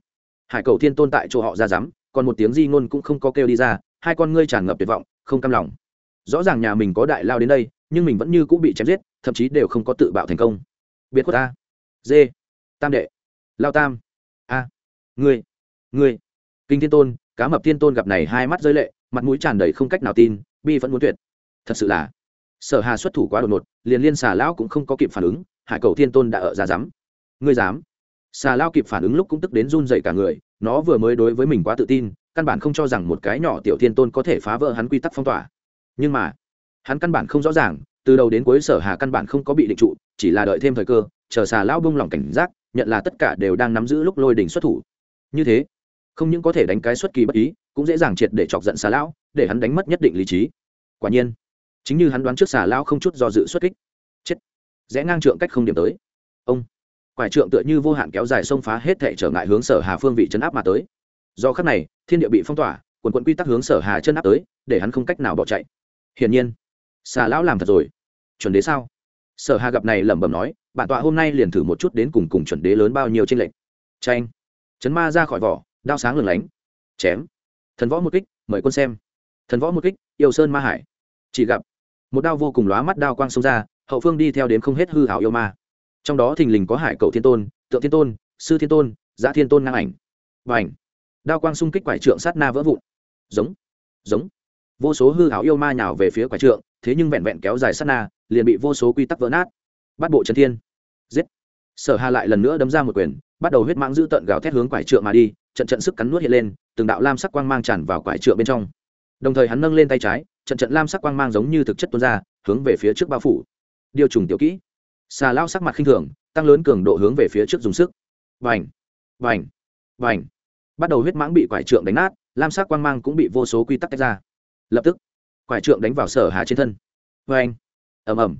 A: hải cầu thiên tôn tại chỗ họ ra dám, còn một tiếng di ngôn cũng không có kêu đi ra hai con ngươi tràn ngập tuyệt vọng không cam lòng. Rõ ràng nhà mình có đại lao đến đây nhưng mình vẫn như cũng bị chém giết thậm chí đều không có tự bạo thành công. Biệt khuất ta, dê, tam đệ. Lao tam. A. À. ngươi. Ngươi. Kinh thiên tôn cá mập thiên tôn gặp này hai mắt rơi lệ mặt mũi tràn đầy không cách nào tin bi vẫn muốn tuyệt. Thật sự là sở hà xuất thủ quá đột ngột liền liên xà lão cũng không có kịp phản ứng hải cầu thiên tôn đã ở ra dám. Ngươi dám xà lao kịp phản ứng lúc cũng tức đến run dậy cả người, nó vừa mới đối với mình quá tự tin, căn bản không cho rằng một cái nhỏ tiểu thiên tôn có thể phá vỡ hắn quy tắc phong tỏa. Nhưng mà, hắn căn bản không rõ ràng, từ đầu đến cuối sở hà căn bản không có bị định trụ, chỉ là đợi thêm thời cơ, chờ xà lão bông lỏng cảnh giác, nhận là tất cả đều đang nắm giữ lúc lôi đình xuất thủ. Như thế, không những có thể đánh cái xuất kỳ bất ý, cũng dễ dàng triệt để chọc giận xà lão, để hắn đánh mất nhất định lý trí. Quả nhiên, chính như hắn đoán trước xà lão không chút do dự xuất kích. Chết. Rẽ ngang trượng cách không điểm tới. Ông quải trượng tựa như vô hạn kéo dài xông phá hết thể trở ngại hướng sở hà phương vị chấn áp mà tới. Do khắc này, thiên địa bị phong tỏa, quần quận quy tắc hướng sở hà chân áp tới, để hắn không cách nào bỏ chạy. Hiển nhiên, xà lão làm thật rồi. Chuẩn đế sao? Sở hà gặp này lẩm bẩm nói, bản tọa hôm nay liền thử một chút đến cùng cùng chuẩn đế lớn bao nhiêu trên lệnh tranh chấn ma ra khỏi vỏ, đao sáng lừng lánh. Chém. Thần võ một kích, mời quân xem. Thần võ một kích, yêu sơn ma hải. Chỉ gặp, một đao vô cùng lóa mắt đao quang xông ra, hậu phương đi theo đến không hết hư hảo yêu ma trong đó thình lình có hải cầu thiên tôn, tượng thiên tôn, sư thiên tôn, giã thiên tôn ngang ảnh. Và ảnh đao quang xung kích quải trượng sát na vỡ vụn. Giống! Giống! Vô số hư hảo yêu ma nhào về phía quải trượng, thế nhưng vẹn vẹn kéo dài sát na, liền bị vô số quy tắc vỡ nát. Bắt bộ trần thiên. Giết! Sở hà lại lần nữa đấm ra một quyền, bắt đầu huyết mãng giữ tận gào thét hướng quải trượng mà đi, trận trận sức cắn nuốt hiện lên, từng đạo lam sắc quang mang tràn vào quải trượng bên trong. Đồng thời hắn nâng lên tay trái, trận trận lam sắc quang mang giống như thực chất tuôn ra, hướng về phía trước bao phủ. Điều trùng tiểu kỹ xà lao sắc mặt khinh thường, tăng lớn cường độ hướng về phía trước dùng sức. Vành vành vành. Bắt đầu huyết mãng bị quải trượng đánh nát, lam sắc quang mang cũng bị vô số quy tắc tách ra. Lập tức, quải trượng đánh vào sở hà trên thân. Vành, ầm ầm.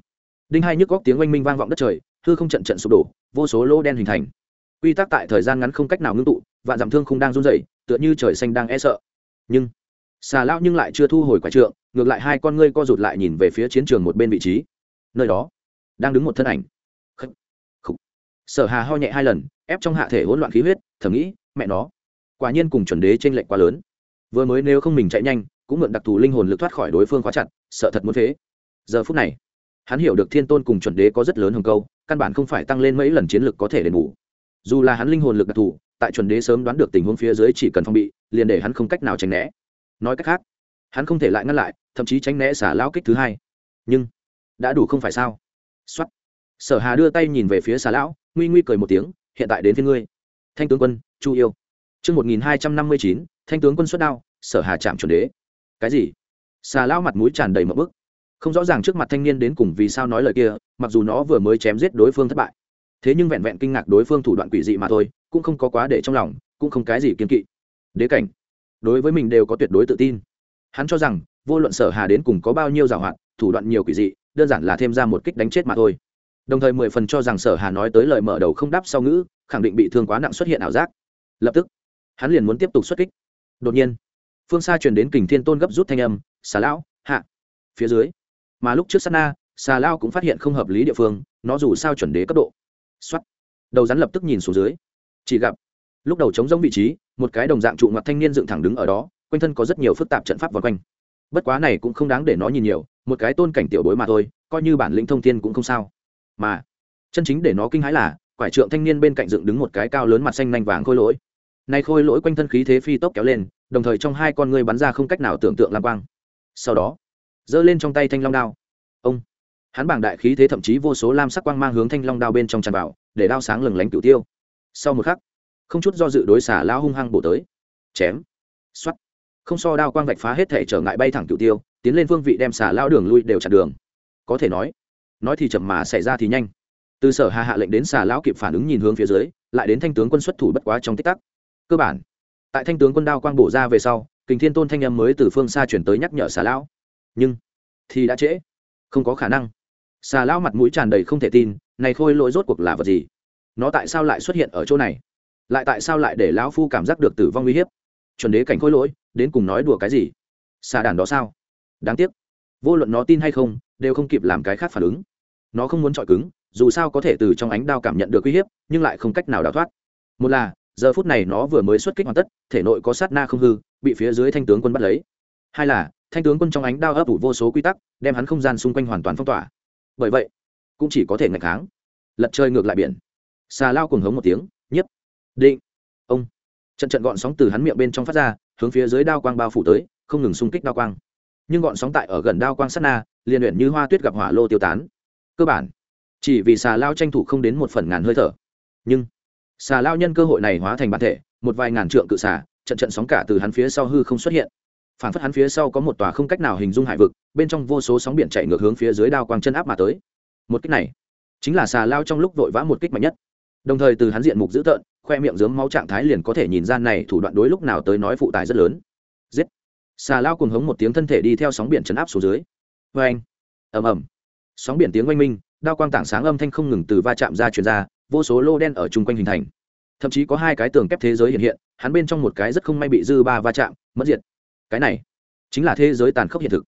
A: Đinh hai nhức góc tiếng oanh minh vang vọng đất trời, hư không trận trận sụp đổ, vô số lỗ đen hình thành. Quy tắc tại thời gian ngắn không cách nào ngưng tụ, vạn giảm thương không đang run rẩy, tựa như trời xanh đang e sợ. Nhưng, xà lao nhưng lại chưa thu hồi quả trượng, ngược lại hai con ngươi co rụt lại nhìn về phía chiến trường một bên vị trí. Nơi đó đang đứng một thân ảnh. Khủ. sở hà ho nhẹ hai lần, ép trong hạ thể hỗn loạn khí huyết, thầm nghĩ, mẹ nó, quả nhiên cùng chuẩn đế trên lệnh quá lớn. Vừa mới nếu không mình chạy nhanh, cũng mượn đặc thù linh hồn lực thoát khỏi đối phương khóa chặt, sợ thật muốn thế giờ phút này, hắn hiểu được thiên tôn cùng chuẩn đế có rất lớn hồng câu, căn bản không phải tăng lên mấy lần chiến lực có thể đền bù. Dù là hắn linh hồn lực đặc thù, tại chuẩn đế sớm đoán được tình huống phía dưới chỉ cần phong bị, liền để hắn không cách nào tránh né. Nói cách khác, hắn không thể lại ngăn lại, thậm chí tránh né xả lão kích thứ hai. Nhưng, đã đủ không phải sao? Xuất sở hà đưa tay nhìn về phía xà lão, nguy nguy cười một tiếng, hiện tại đến phía ngươi. Thanh tướng quân, chu yêu. Chương một nghìn hai trăm năm mươi chín, thanh tướng quân xuất đao, sở hà chạm chuẩn đế. Cái gì? Xà lão mặt mũi tràn đầy mậm bức. Không rõ ràng trước mặt thanh niên đến cùng vì sao nói lời kia, mặc dù nó vừa mới chém giết đối phương thất bại. Thế nhưng vẹn vẹn kinh ngạc đối phương thủ đoạn quỷ dị mà thôi, cũng không có quá để trong lòng, cũng không cái gì kiên kỵ. Đế cảnh. Đối với mình đều có tuyệt đối tự tin. Hắn cho rằng, vô luận sở hà đến cùng có bao nhiêu giảo hoạt, thủ đoạn nhiều quỷ dị đơn giản là thêm ra một kích đánh chết mà thôi. Đồng thời mười phần cho rằng sở hà nói tới lời mở đầu không đáp sau ngữ, khẳng định bị thương quá nặng xuất hiện ảo giác. Lập tức, hắn liền muốn tiếp tục xuất kích. Đột nhiên, phương xa truyền đến kình thiên tôn gấp rút thanh âm, xà lão, hạ, phía dưới. Mà lúc trước sát na, xà lao cũng phát hiện không hợp lý địa phương, nó dù sao chuẩn đế cấp độ. Xuất đầu rắn lập tức nhìn xuống dưới. Chỉ gặp, lúc đầu chống giống vị trí, một cái đồng dạng trụ mặt thanh niên dựng thẳng đứng ở đó, quanh thân có rất nhiều phức tạp trận pháp vòng quanh. Bất quá này cũng không đáng để nó nhìn nhiều một cái tôn cảnh tiểu bối mà thôi, coi như bản lĩnh thông thiên cũng không sao. Mà, chân chính để nó kinh hãi là, quải trượng thanh niên bên cạnh dựng đứng một cái cao lớn mặt xanh nanh vàng khôi lỗi. Nay khôi lỗi quanh thân khí thế phi tốc kéo lên, đồng thời trong hai con ngươi bắn ra không cách nào tưởng tượng lam quang. Sau đó, giơ lên trong tay thanh long đao. Ông, hắn bảng đại khí thế thậm chí vô số lam sắc quang mang hướng thanh long đao bên trong tràn vào, để đao sáng lừng lánh cửu tiêu. Sau một khắc, không chút do dự đối xả lao hung hăng bổ tới. Chém. Xoắt không so đao quang vạch phá hết thể trở ngại bay thẳng cửu tiêu tiến lên phương vị đem xả lao đường lui đều chặn đường. Có thể nói nói thì chậm mà xảy ra thì nhanh. Từ sở hà hạ lệnh đến xà lão kịp phản ứng nhìn hướng phía dưới, lại đến thanh tướng quân xuất thủ bất quá trong tích tắc. Cơ bản, tại thanh tướng quân đao quang bổ ra về sau, kình thiên tôn thanh âm mới từ phương xa chuyển tới nhắc nhở xà lão. Nhưng, thì đã trễ. Không có khả năng. Xà lão mặt mũi tràn đầy không thể tin, này khôi lỗi rốt cuộc là vật gì? Nó tại sao lại xuất hiện ở chỗ này? Lại tại sao lại để lão phu cảm giác được tử vong uy hiếp? Chuẩn đế cảnh khôi lỗi, đến cùng nói đùa cái gì? Xà đàn đó sao? Đáng tiếc, vô luận nó tin hay không, đều không kịp làm cái khác phản ứng. Nó không muốn chọi cứng, dù sao có thể từ trong ánh đao cảm nhận được uy hiếp, nhưng lại không cách nào đào thoát. Một là, giờ phút này nó vừa mới xuất kích hoàn tất, thể nội có sát na không hư, bị phía dưới thanh tướng quân bắt lấy. Hai là, thanh tướng quân trong ánh đao ấp ủ vô số quy tắc, đem hắn không gian xung quanh hoàn toàn phong tỏa. Bởi vậy, cũng chỉ có thể ngạch kháng. Lật chơi ngược lại biển. Xà lao cùng hống một tiếng nhất định, ông. Trận trận gọn sóng từ hắn miệng bên trong phát ra, hướng phía dưới đao quang bao phủ tới, không ngừng xung kích đao quang nhưng gọn sóng tại ở gần đao quang sát na, liền luyện như hoa tuyết gặp hỏa lô tiêu tán. Cơ bản, chỉ vì xà lao tranh thủ không đến một phần ngàn hơi thở. Nhưng, xà lao nhân cơ hội này hóa thành bản thể, một vài ngàn trượng cự xà, trận trận sóng cả từ hắn phía sau hư không xuất hiện. Phản phất hắn phía sau có một tòa không cách nào hình dung hải vực, bên trong vô số sóng biển chạy ngược hướng phía dưới đao quang chân áp mà tới. Một kích này, chính là xà lao trong lúc vội vã một kích mạnh nhất. Đồng thời từ hắn diện mục dữ tợn, khoe miệng dướng máu trạng thái liền có thể nhìn ra này thủ đoạn đối lúc nào tới nói phụ tài rất lớn xà lao cùng hống một tiếng thân thể đi theo sóng biển chấn áp xuống dưới. Vê anh. Ầm ầm. Sóng biển tiếng oanh minh, đao quang tảng sáng âm thanh không ngừng từ va chạm ra chuyển ra, vô số lô đen ở chung quanh hình thành. Thậm chí có hai cái tường kép thế giới hiện hiện, hắn bên trong một cái rất không may bị dư ba va chạm, mất diệt. Cái này chính là thế giới tàn khốc hiện thực.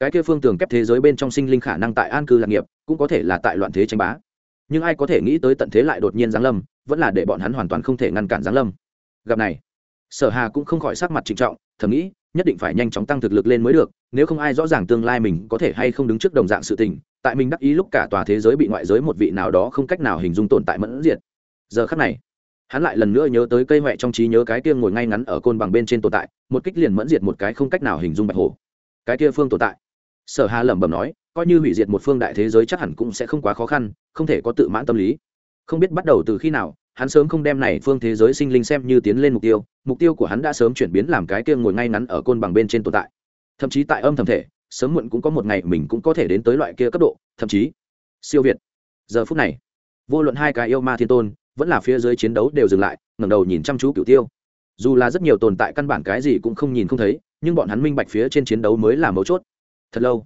A: Cái kia phương tường kép thế giới bên trong sinh linh khả năng tại an cư lạc nghiệp, cũng có thể là tại loạn thế tranh bá. Nhưng ai có thể nghĩ tới tận thế lại đột nhiên giáng lâm, vẫn là để bọn hắn hoàn toàn không thể ngăn cản giáng lâm. Gặp này sở hà cũng không khỏi sắc mặt trịnh trọng, thầm nghĩ, nhất định phải nhanh chóng tăng thực lực lên mới được, nếu không ai rõ ràng tương lai mình có thể hay không đứng trước đồng dạng sự tình, tại mình đắc ý lúc cả tòa thế giới bị ngoại giới một vị nào đó không cách nào hình dung tồn tại mẫn diệt. Giờ khắc này, hắn lại lần nữa nhớ tới cây huệ trong trí nhớ cái kia ngồi ngay ngắn ở côn bằng bên trên tồn tại, một kích liền mẫn diệt một cái không cách nào hình dung bạch hồ cái kia phương tồn tại. Sở hà lẩm bẩm nói, coi như hủy diệt một phương đại thế giới chắc hẳn cũng sẽ không quá khó khăn, không thể có tự mãn tâm lý. Không biết bắt đầu từ khi nào hắn sớm không đem này phương thế giới sinh linh xem như tiến lên mục tiêu mục tiêu của hắn đã sớm chuyển biến làm cái kia ngồi ngay ngắn ở côn bằng bên trên tồn tại. Thậm chí tại âm thầm thể, sớm muộn cũng có một ngày mình cũng có thể đến tới loại kia cấp độ, thậm chí, siêu việt. Giờ phút này, vô luận hai cái yêu ma thiên tôn, vẫn là phía dưới chiến đấu đều dừng lại, ngẩng đầu nhìn chăm chú cửu tiêu. Dù là rất nhiều tồn tại căn bản cái gì cũng không nhìn không thấy, nhưng bọn hắn minh bạch phía trên chiến đấu mới là mấu chốt. Thật lâu,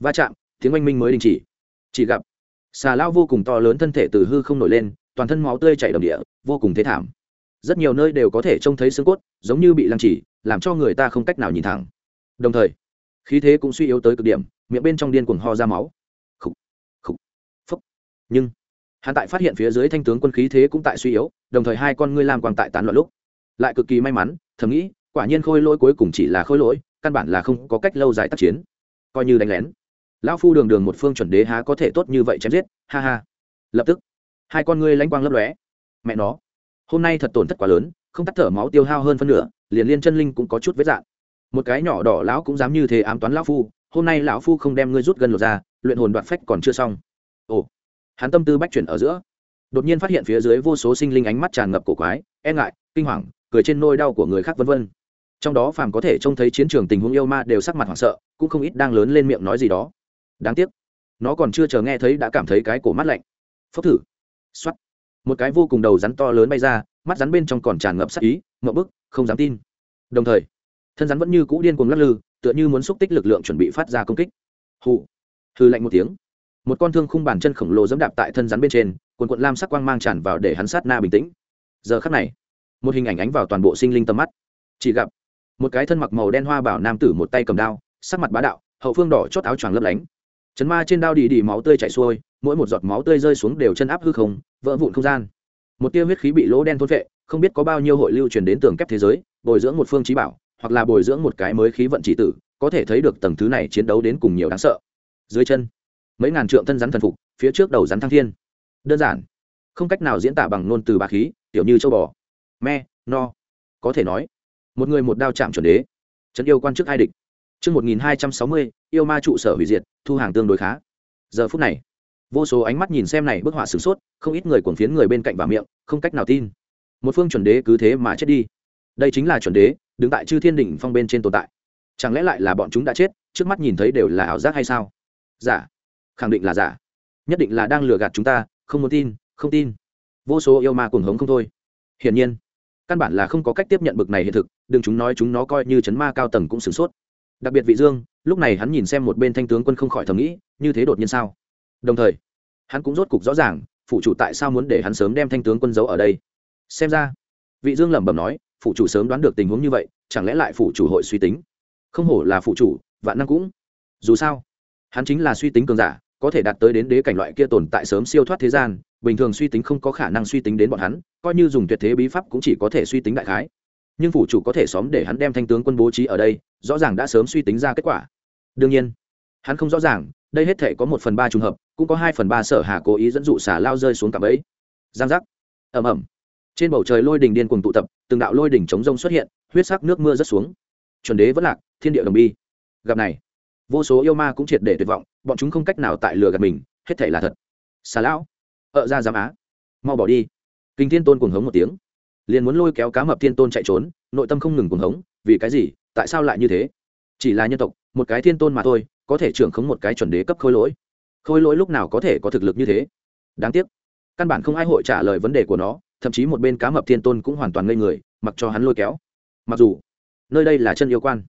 A: va chạm, tiếng oanh minh mới đình chỉ. Chỉ gặp, xà lao vô cùng to lớn thân thể từ hư không nổi lên toàn thân máu tươi chảy đầm địa, vô cùng thế thảm. Rất nhiều nơi đều có thể trông thấy xương cốt, giống như bị lăng chỉ làm cho người ta không cách nào nhìn thẳng. Đồng thời, khí thế cũng suy yếu tới cực điểm, miệng bên trong điên cuồng ho ra máu. Khúc khúc phúc nhưng, hắn tại phát hiện phía dưới thanh tướng quân khí thế cũng tại suy yếu, đồng thời hai con ngươi làm quang tại tán loạn lúc. Lại cực kỳ may mắn, thầm nghĩ, quả nhiên khôi lỗi cuối cùng chỉ là khôi lỗi, căn bản là không có cách lâu dài tác chiến. Coi như đánh lén. Lão phu đường đường một phương chuẩn đế há có thể tốt như vậy chém giết, ha ha. Lập tức hai con ngươi lanh quang lấp lóe. Mẹ nó, hôm nay thật tổn thất quá lớn, không tắt thở máu tiêu hao hơn phân nửa, liền liên chân linh cũng có chút vết dạn. Một cái nhỏ đỏ lão cũng dám như thế ám toán lão phu, hôm nay lão phu không đem ngươi rút gần lột ra, luyện hồn đoạt phách còn chưa xong. Ồ, hắn tâm tư bách chuyển ở giữa. Đột nhiên phát hiện phía dưới vô số sinh linh ánh mắt tràn ngập cổ quái e ngại, kinh hoàng, cười trên nôi đau của người khác vân vân. Trong đó phàm có thể trông thấy chiến trường tình huống yêu ma đều sắc mặt hoảng sợ, cũng không ít đang lớn lên miệng nói gì đó. Đáng tiếc, nó còn chưa chờ nghe thấy đã cảm thấy cái cổ mắt lạnh. Phốc thử. Soát. một cái vô cùng đầu rắn to lớn bay ra, mắt rắn bên trong còn tràn ngập sắc ý ngậm bức, không dám tin. Đồng thời, thân rắn vẫn như cũ điên cuồng lắc lư, tựa như muốn xúc tích lực lượng chuẩn bị phát ra công kích. Hụ hư lạnh một tiếng. Một con thương khung bàn chân khổng lồ dẫm đạp tại thân rắn bên trên, cuồn cuộn lam sắc quang mang tràn vào để hắn sát na bình tĩnh. Giờ khắc này, một hình ảnh ánh vào toàn bộ sinh linh tầm mắt. Chỉ gặp, một cái thân mặc màu đen hoa bảo nam tử một tay cầm đao, sắc mặt bá đạo, hậu phương đỏ chót áo choàng lấp lánh chấn ma trên đao đi đi máu tươi chảy xuôi mỗi một giọt máu tươi rơi xuống đều chân áp hư không vỡ vụn không gian. Một tia huyết khí bị lỗ đen thôn vệ không biết có bao nhiêu hội lưu truyền đến tường kép thế giới bồi dưỡng một phương trí bảo hoặc là bồi dưỡng một cái mới khí vận chỉ tử có thể thấy được tầng thứ này chiến đấu đến cùng nhiều đáng sợ. Dưới chân mấy ngàn trượng thân rắn thần phục phía trước đầu rắn thăng thiên. Đơn giản không cách nào diễn tả bằng ngôn từ bà khí tiểu như châu bò. Me no có thể nói một người một đao chạm chuẩn đế. Trấn yêu quan chức hai địch Trước 1260, yêu ma trụ sở hủy diệt, thu hàng tương đối khá. Giờ phút này, vô số ánh mắt nhìn xem này bức họa sửng sốt, không ít người cuồng phiến người bên cạnh và miệng, không cách nào tin. Một phương chuẩn đế cứ thế mà chết đi. Đây chính là chuẩn đế, đứng tại Chư Thiên đỉnh phong bên trên tồn tại. Chẳng lẽ lại là bọn chúng đã chết, trước mắt nhìn thấy đều là ảo giác hay sao? Giả, khẳng định là giả. Nhất định là đang lừa gạt chúng ta, không muốn tin, không tin. Vô số yêu ma cuồng hống không thôi. Hiển nhiên, căn bản là không có cách tiếp nhận bực này hiện thực, đừng chúng nói chúng nó coi như chấn ma cao tầng cũng sửng sốt đặc biệt vị dương lúc này hắn nhìn xem một bên thanh tướng quân không khỏi thầm nghĩ, như thế đột nhiên sao? Đồng thời, hắn cũng rốt cục rõ ràng phụ chủ tại sao muốn để hắn sớm đem thanh tướng quân giấu ở đây? Xem ra, vị dương lẩm bẩm nói phụ chủ sớm đoán được tình huống như vậy, chẳng lẽ lại phụ chủ hội suy tính? Không hổ là phụ chủ, vạn năng cũng. Dù sao, hắn chính là suy tính cường giả, có thể đạt tới đến đế cảnh loại kia tồn tại sớm siêu thoát thế gian, bình thường suy tính không có khả năng suy tính đến bọn hắn, coi như dùng tuyệt thế bí pháp cũng chỉ có thể suy tính đại khái. Nhưng phủ chủ có thể xóm để hắn đem thanh tướng quân bố trí ở đây, rõ ràng đã sớm suy tính ra kết quả đương nhiên, hắn không rõ ràng, đây hết thể có một phần ba trùng hợp, cũng có hai phần ba sở hà cố ý dẫn dụ xả lao rơi xuống cạm ấy giang giác. Ẩm ẩm trên bầu trời lôi đình điên cùng tụ tập, từng đạo lôi đỉnh chống rông xuất hiện, huyết sắc nước mưa rớt xuống. Chuẩn đế vẫn lạc, thiên địa đồng bi. Gặp này, vô số yêu ma cũng triệt để tuyệt vọng, bọn chúng không cách nào tại lừa gạt mình, hết thể là thật. Xà lão, ợ ra giám á. Mau bỏ đi. Kinh thiên tôn cuồng hống một tiếng. Liền muốn lôi kéo cá mập thiên tôn chạy trốn, nội tâm không ngừng cuồng hống, vì cái gì, tại sao lại như thế? Chỉ là nhân tộc một cái thiên tôn mà thôi có thể trưởng khống một cái chuẩn đế cấp khôi lỗi. Khôi lỗi lúc nào có thể có thực lực như thế? Đáng tiếc. Căn bản không ai hội trả lời vấn đề của nó thậm chí một bên cá mập thiên tôn cũng hoàn toàn ngây người mặc cho hắn lôi kéo. Mặc dù nơi đây là chân yêu quan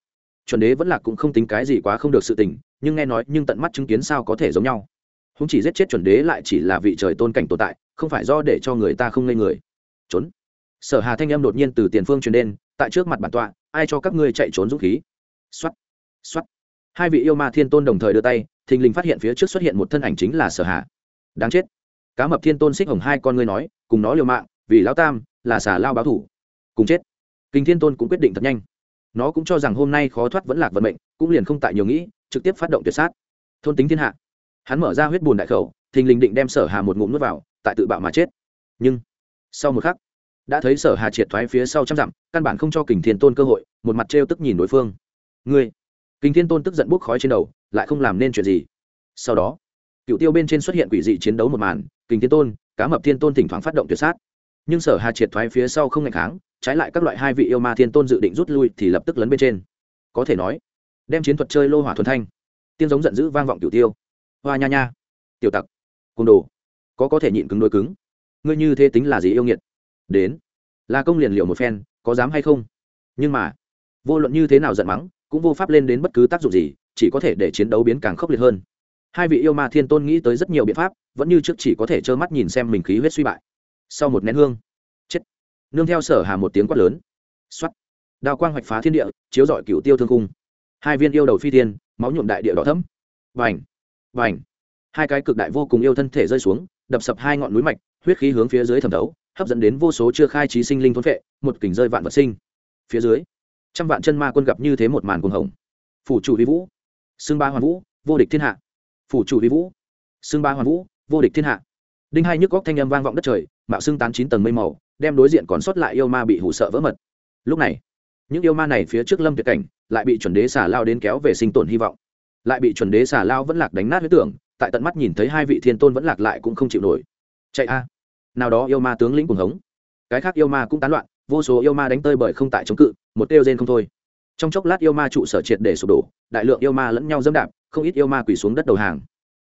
A: chuẩn đế vẫn là cũng không tính cái gì quá không được sự tình nhưng nghe nói nhưng tận mắt chứng kiến sao có thể giống nhau. Không chỉ giết chết chuẩn đế lại chỉ là vị trời tôn cảnh tồn tại không phải do để cho người ta không ngây người. Trốn. Sở hà thanh âm đột nhiên từ tiền phương truyền đến tại trước mặt bản tọa ai cho các ngươi chạy trốn dũng khí? Xuất, xuất hai vị yêu ma thiên tôn đồng thời đưa tay thình lình phát hiện phía trước xuất hiện một thân ảnh chính là sở hạ, đáng chết. Cá mập thiên tôn xích hồng hai con ngươi nói cùng nó liều mạng vì lão tam là xả lao báo thủ. Cùng chết. Kinh thiên tôn cũng quyết định thật nhanh. Nó cũng cho rằng hôm nay khó thoát vẫn lạc vận mệnh cũng liền không tại nhiều nghĩ trực tiếp phát động tuyệt sát. Thôn tính thiên hạ. Hắn mở ra huyết bùn đại khẩu thình lình định đem sở hà một ngụm nuốt vào tại tự bạo mà chết. Nhưng sau một khắc đã thấy sở hà triệt thoái phía sau trăm dặm căn bản không cho kình thiên tôn cơ hội một mặt trêu tức nhìn đối phương. Ngươi kình thiên tôn tức giận bốc khói trên đầu, lại không làm nên chuyện gì. Sau đó cựu tiêu bên trên xuất hiện quỷ dị chiến đấu một màn kình thiên tôn, cá mập thiên tôn thỉnh thoảng phát động tuyệt sát. Nhưng sở hà triệt thoái phía sau không ngày kháng, trái lại các loại hai vị yêu ma thiên tôn dự định rút lui thì lập tức lấn bên trên. Có thể nói, đem chiến thuật chơi lô hỏa thuần thanh. Tiếng giống giận dữ vang vọng Tiểu tiêu. Hoa nha nha. Tiểu tặc. Côn đồ. Có có thể nhịn cứng đôi cứng. Ngươi như thế tính là gì yêu nghiệt? Đến. Là công liền liệu một phen, có dám hay không? Nhưng mà, vô luận như thế nào giận mắng cũng vô pháp lên đến bất cứ tác dụng gì, chỉ có thể để chiến đấu biến càng khốc liệt hơn. Hai vị yêu ma thiên tôn nghĩ tới rất nhiều biện pháp, vẫn như trước chỉ có thể trơ mắt nhìn xem mình khí huyết suy bại. Sau một nén hương, chết. Nương theo sở hà một tiếng quát lớn. Xoắt đao quang hoạch phá thiên địa, chiếu dọi cựu tiêu thương cung hai viên yêu đầu phi tiên máu nhuộm đại địa đỏ thấm vành vành. Hai cái cực đại vô cùng yêu thân thể rơi xuống, đập sập hai ngọn núi mạch, huyết khí hướng phía dưới thẩm thấu, hấp dẫn đến vô số chưa khai trí sinh linh thốn vệ một kình rơi vạn vật sinh. Phía dưới trăm vạn chân ma quân gặp như thế một màn cuồng hồng. Phủ chủ vi vũ xương ba hoàn vũ, vô địch thiên hạ. Phủ chủ vi vũ xương ba hoàn vũ, vô địch thiên hạ. Đinh hai nhức góc thanh âm vang vọng đất trời, mạo xương tán chín tầng mây màu, đem đối diện còn sót lại yêu ma bị hủ sợ vỡ mật. Lúc này, những yêu ma này phía trước lâm tuyệt cảnh, lại bị chuẩn đế xả lao đến kéo về sinh tồn hy vọng. Lại bị chuẩn đế xả lao vẫn lạc đánh nát huyết tưởng, tại tận mắt nhìn thấy hai vị thiên tôn vẫn lạc lại cũng không chịu nổi. Chạy a. Nào đó yêu ma tướng lĩnh cuồng hống. Cái khác yêu ma cũng tán loạn vô số yêu ma đánh tơi bởi không tại chống cự, một kêu rên không thôi. Trong chốc lát yêu ma trụ sở triệt để sụp đổ, đại lượng yêu ma lẫn nhau dẫm đạp, không ít yêu ma quỳ xuống đất đầu hàng.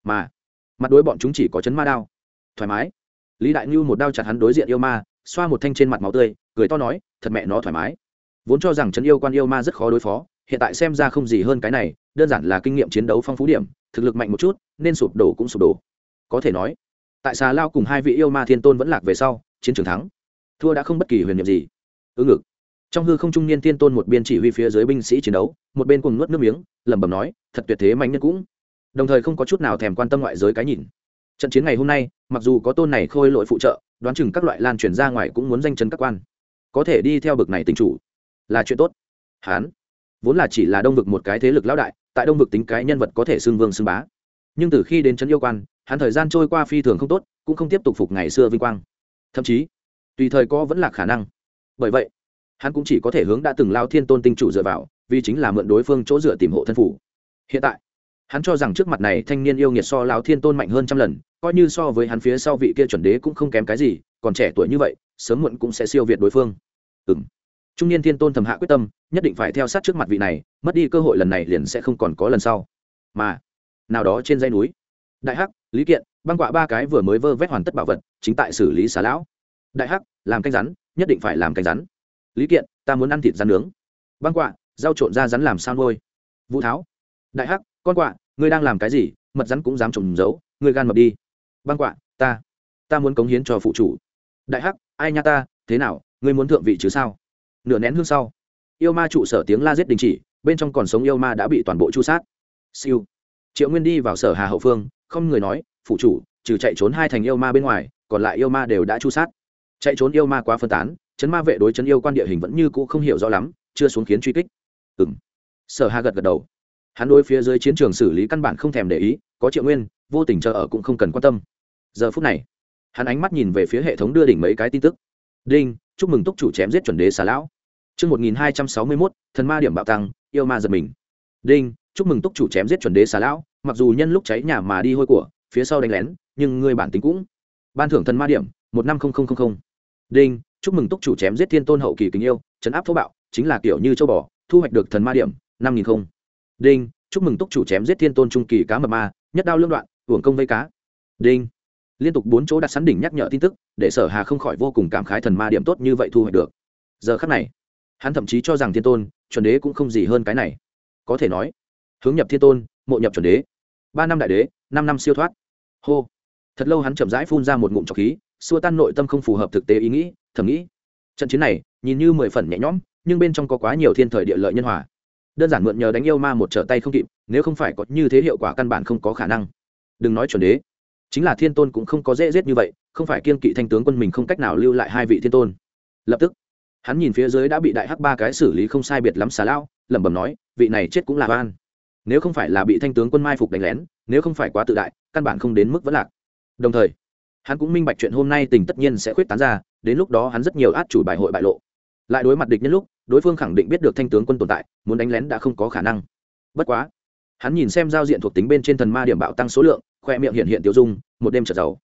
A: Mà, mặt đối bọn chúng chỉ có chấn ma đao. Thoải mái. Lý đại ngưu một đao chặt hắn đối diện yêu ma, xoa một thanh trên mặt máu tươi, cười to nói, thật mẹ nó thoải mái. Vốn cho rằng chấn yêu quan yêu ma rất khó đối phó, hiện tại xem ra không gì hơn cái này, đơn giản là kinh nghiệm chiến đấu phong phú điểm, thực lực mạnh một chút, nên sụp đổ cũng sụp đổ. Có thể nói, tại xà lao cùng hai vị yêu ma thiên tôn vẫn lạc về sau, chiến trường thắng thua đã không bất kỳ huyền nhiệm gì. Ư ngực. Trong hư không trung niên thiên tôn một bên chỉ huy phía dưới binh sĩ chiến đấu, một bên cùng nuốt nước miếng, lẩm bẩm nói, thật tuyệt thế mạnh nhất cũng. Đồng thời không có chút nào thèm quan tâm ngoại giới cái nhìn. Trận chiến ngày hôm nay, mặc dù có tôn này khôi lội phụ trợ, đoán chừng các loại lan truyền ra ngoài cũng muốn danh chấn các quan. Có thể đi theo bực này tình chủ, là chuyện tốt. Hán. Vốn là chỉ là đông vực một cái thế lực lão đại, tại đông vực tính cái nhân vật có thể xưng vương xưng bá. Nhưng từ khi đến trấn yêu quan, hắn thời gian trôi qua phi thường không tốt, cũng không tiếp tục phục ngày xưa vinh quang. Thậm chí tùy thời có vẫn là khả năng. Bởi vậy, hắn cũng chỉ có thể hướng đã từng lao thiên tôn tinh chủ dựa vào, vì chính là mượn đối phương chỗ dựa tìm hộ thân phủ hiện tại, hắn cho rằng trước mặt này thanh niên yêu nghiệt so lao thiên tôn mạnh hơn trăm lần, coi như so với hắn phía sau vị kia chuẩn đế cũng không kém cái gì, còn trẻ tuổi như vậy, sớm muộn cũng sẽ siêu việt đối phương. Ừ m trung niên thiên tôn thầm hạ quyết tâm, nhất định phải theo sát trước mặt vị này, mất đi cơ hội lần này liền sẽ không còn có lần sau. Mà, nào đó trên dây núi. Đại hắc, lý kiện, băng quạ ba cái vừa mới vơ vét hoàn tất bảo vật, chính tại xử lý xà lão đại hắc, làm canh rắn, nhất định phải làm canh rắn. Lý kiện, ta muốn ăn thịt rắn nướng. Băng quạ, rau trộn ra rắn làm sao nuôi? Vũ tháo, đại hắc, con quạ, ngươi đang làm cái gì? Mật rắn cũng dám trồng giấu, ngươi gan mập đi. Băng quạ, ta ta muốn cống hiến cho phụ chủ. Đại hắc, ai nha ta, thế nào, ngươi muốn thượng vị chứ sao? Nửa nén hương sau, yêu ma trụ sở tiếng la giết đình chỉ, bên trong còn sống yêu ma đã bị toàn bộ chu sát. Siêu. Triệu nguyên đi vào sở hà hậu phương, không người nói, phụ chủ, trừ chạy trốn hai thành yêu ma bên ngoài, còn lại yêu ma đều đã chu sát chạy trốn yêu ma quá phân tán chấn ma vệ đối chấn yêu quan địa hình vẫn như cũ không hiểu rõ lắm chưa xuống khiến truy kích. Ừ m sở hà gật gật đầu. Hắn đối phía dưới chiến trường xử lý căn bản không thèm để ý có triệu nguyên vô tình chờ ở cũng không cần quan tâm. Giờ phút này hắn ánh mắt nhìn về phía hệ thống đưa đỉnh mấy cái tin tức. Đinh chúc mừng túc chủ chém giết chuẩn đế xà lão. Trước 1261, thần ma điểm bạo tăng, yêu ma giật mình. Đinh, chúc mừng túc chủ chém giết chuẩn đế xà lão mặc dù nhân lúc cháy nhà mà đi hôi của phía sau đánh lén nhưng người bản tính cũng. Ban thưởng thần ma điểm một năm đinh, chúc mừng túc chủ chém giết thiên tôn hậu kỳ kính yêu chấn áp thô bạo, chính là kiểu như châu bò, thu hoạch được thần ma điểm, năm nghìn không. Đinh, chúc mừng túc chủ chém giết thiên tôn trung kỳ cá mập ma, nhất đao lương đoạn, hưởng công vây cá. Đinh, liên tục bốn chỗ đặt sắn đỉnh nhắc nhở tin tức, để sở hà không khỏi vô cùng cảm khái thần ma điểm tốt như vậy thu hoạch được. Giờ khắc này, hắn thậm chí cho rằng thiên tôn, chuẩn đế cũng không gì hơn cái này. Có thể nói, hướng nhập thiên tôn, mộ nhập chuẩn đế. Ba năm đại đế, năm năm siêu thoát. Hô. Thật lâu hắn chậm rãi phun ra một ngụm trọc khí xua tan nội tâm không phù hợp thực tế ý nghĩ, thầm nghĩ. Trận chiến này, nhìn như mười phần nhẹ nhõm, nhưng bên trong có quá nhiều thiên thời địa lợi nhân hòa. Đơn giản mượn nhờ đánh yêu ma một trở tay không kịp, nếu không phải có như thế hiệu quả căn bản không có khả năng. Đừng nói chuẩn đế. Chính là thiên tôn cũng không có dễ giết như vậy, không phải kiên kỵ thanh tướng quân mình không cách nào lưu lại hai vị thiên tôn. Lập tức, hắn nhìn phía dưới đã bị đại hắc ba cái xử lý không sai biệt lắm xà lao, lẩm bẩm nói, vị này chết cũng là van nếu không phải là bị thanh tướng quân mai phục đánh lén, nếu không phải quá tự đại, căn bản không đến mức vẫn lạc. Đồng thời hắn cũng minh bạch chuyện hôm nay tình tất nhiên sẽ khuyết tán ra, đến lúc đó hắn rất nhiều át chủ bài hội bại lộ. Lại đối mặt địch nhân lúc, đối phương khẳng định biết được thanh tướng quân tồn tại, muốn đánh lén đã không có khả năng. Bất quá, hắn nhìn xem giao diện thuộc tính bên trên thần ma điểm bạo tăng số lượng, khoe miệng hiện hiện tiêu dung, một đêm trở giàu.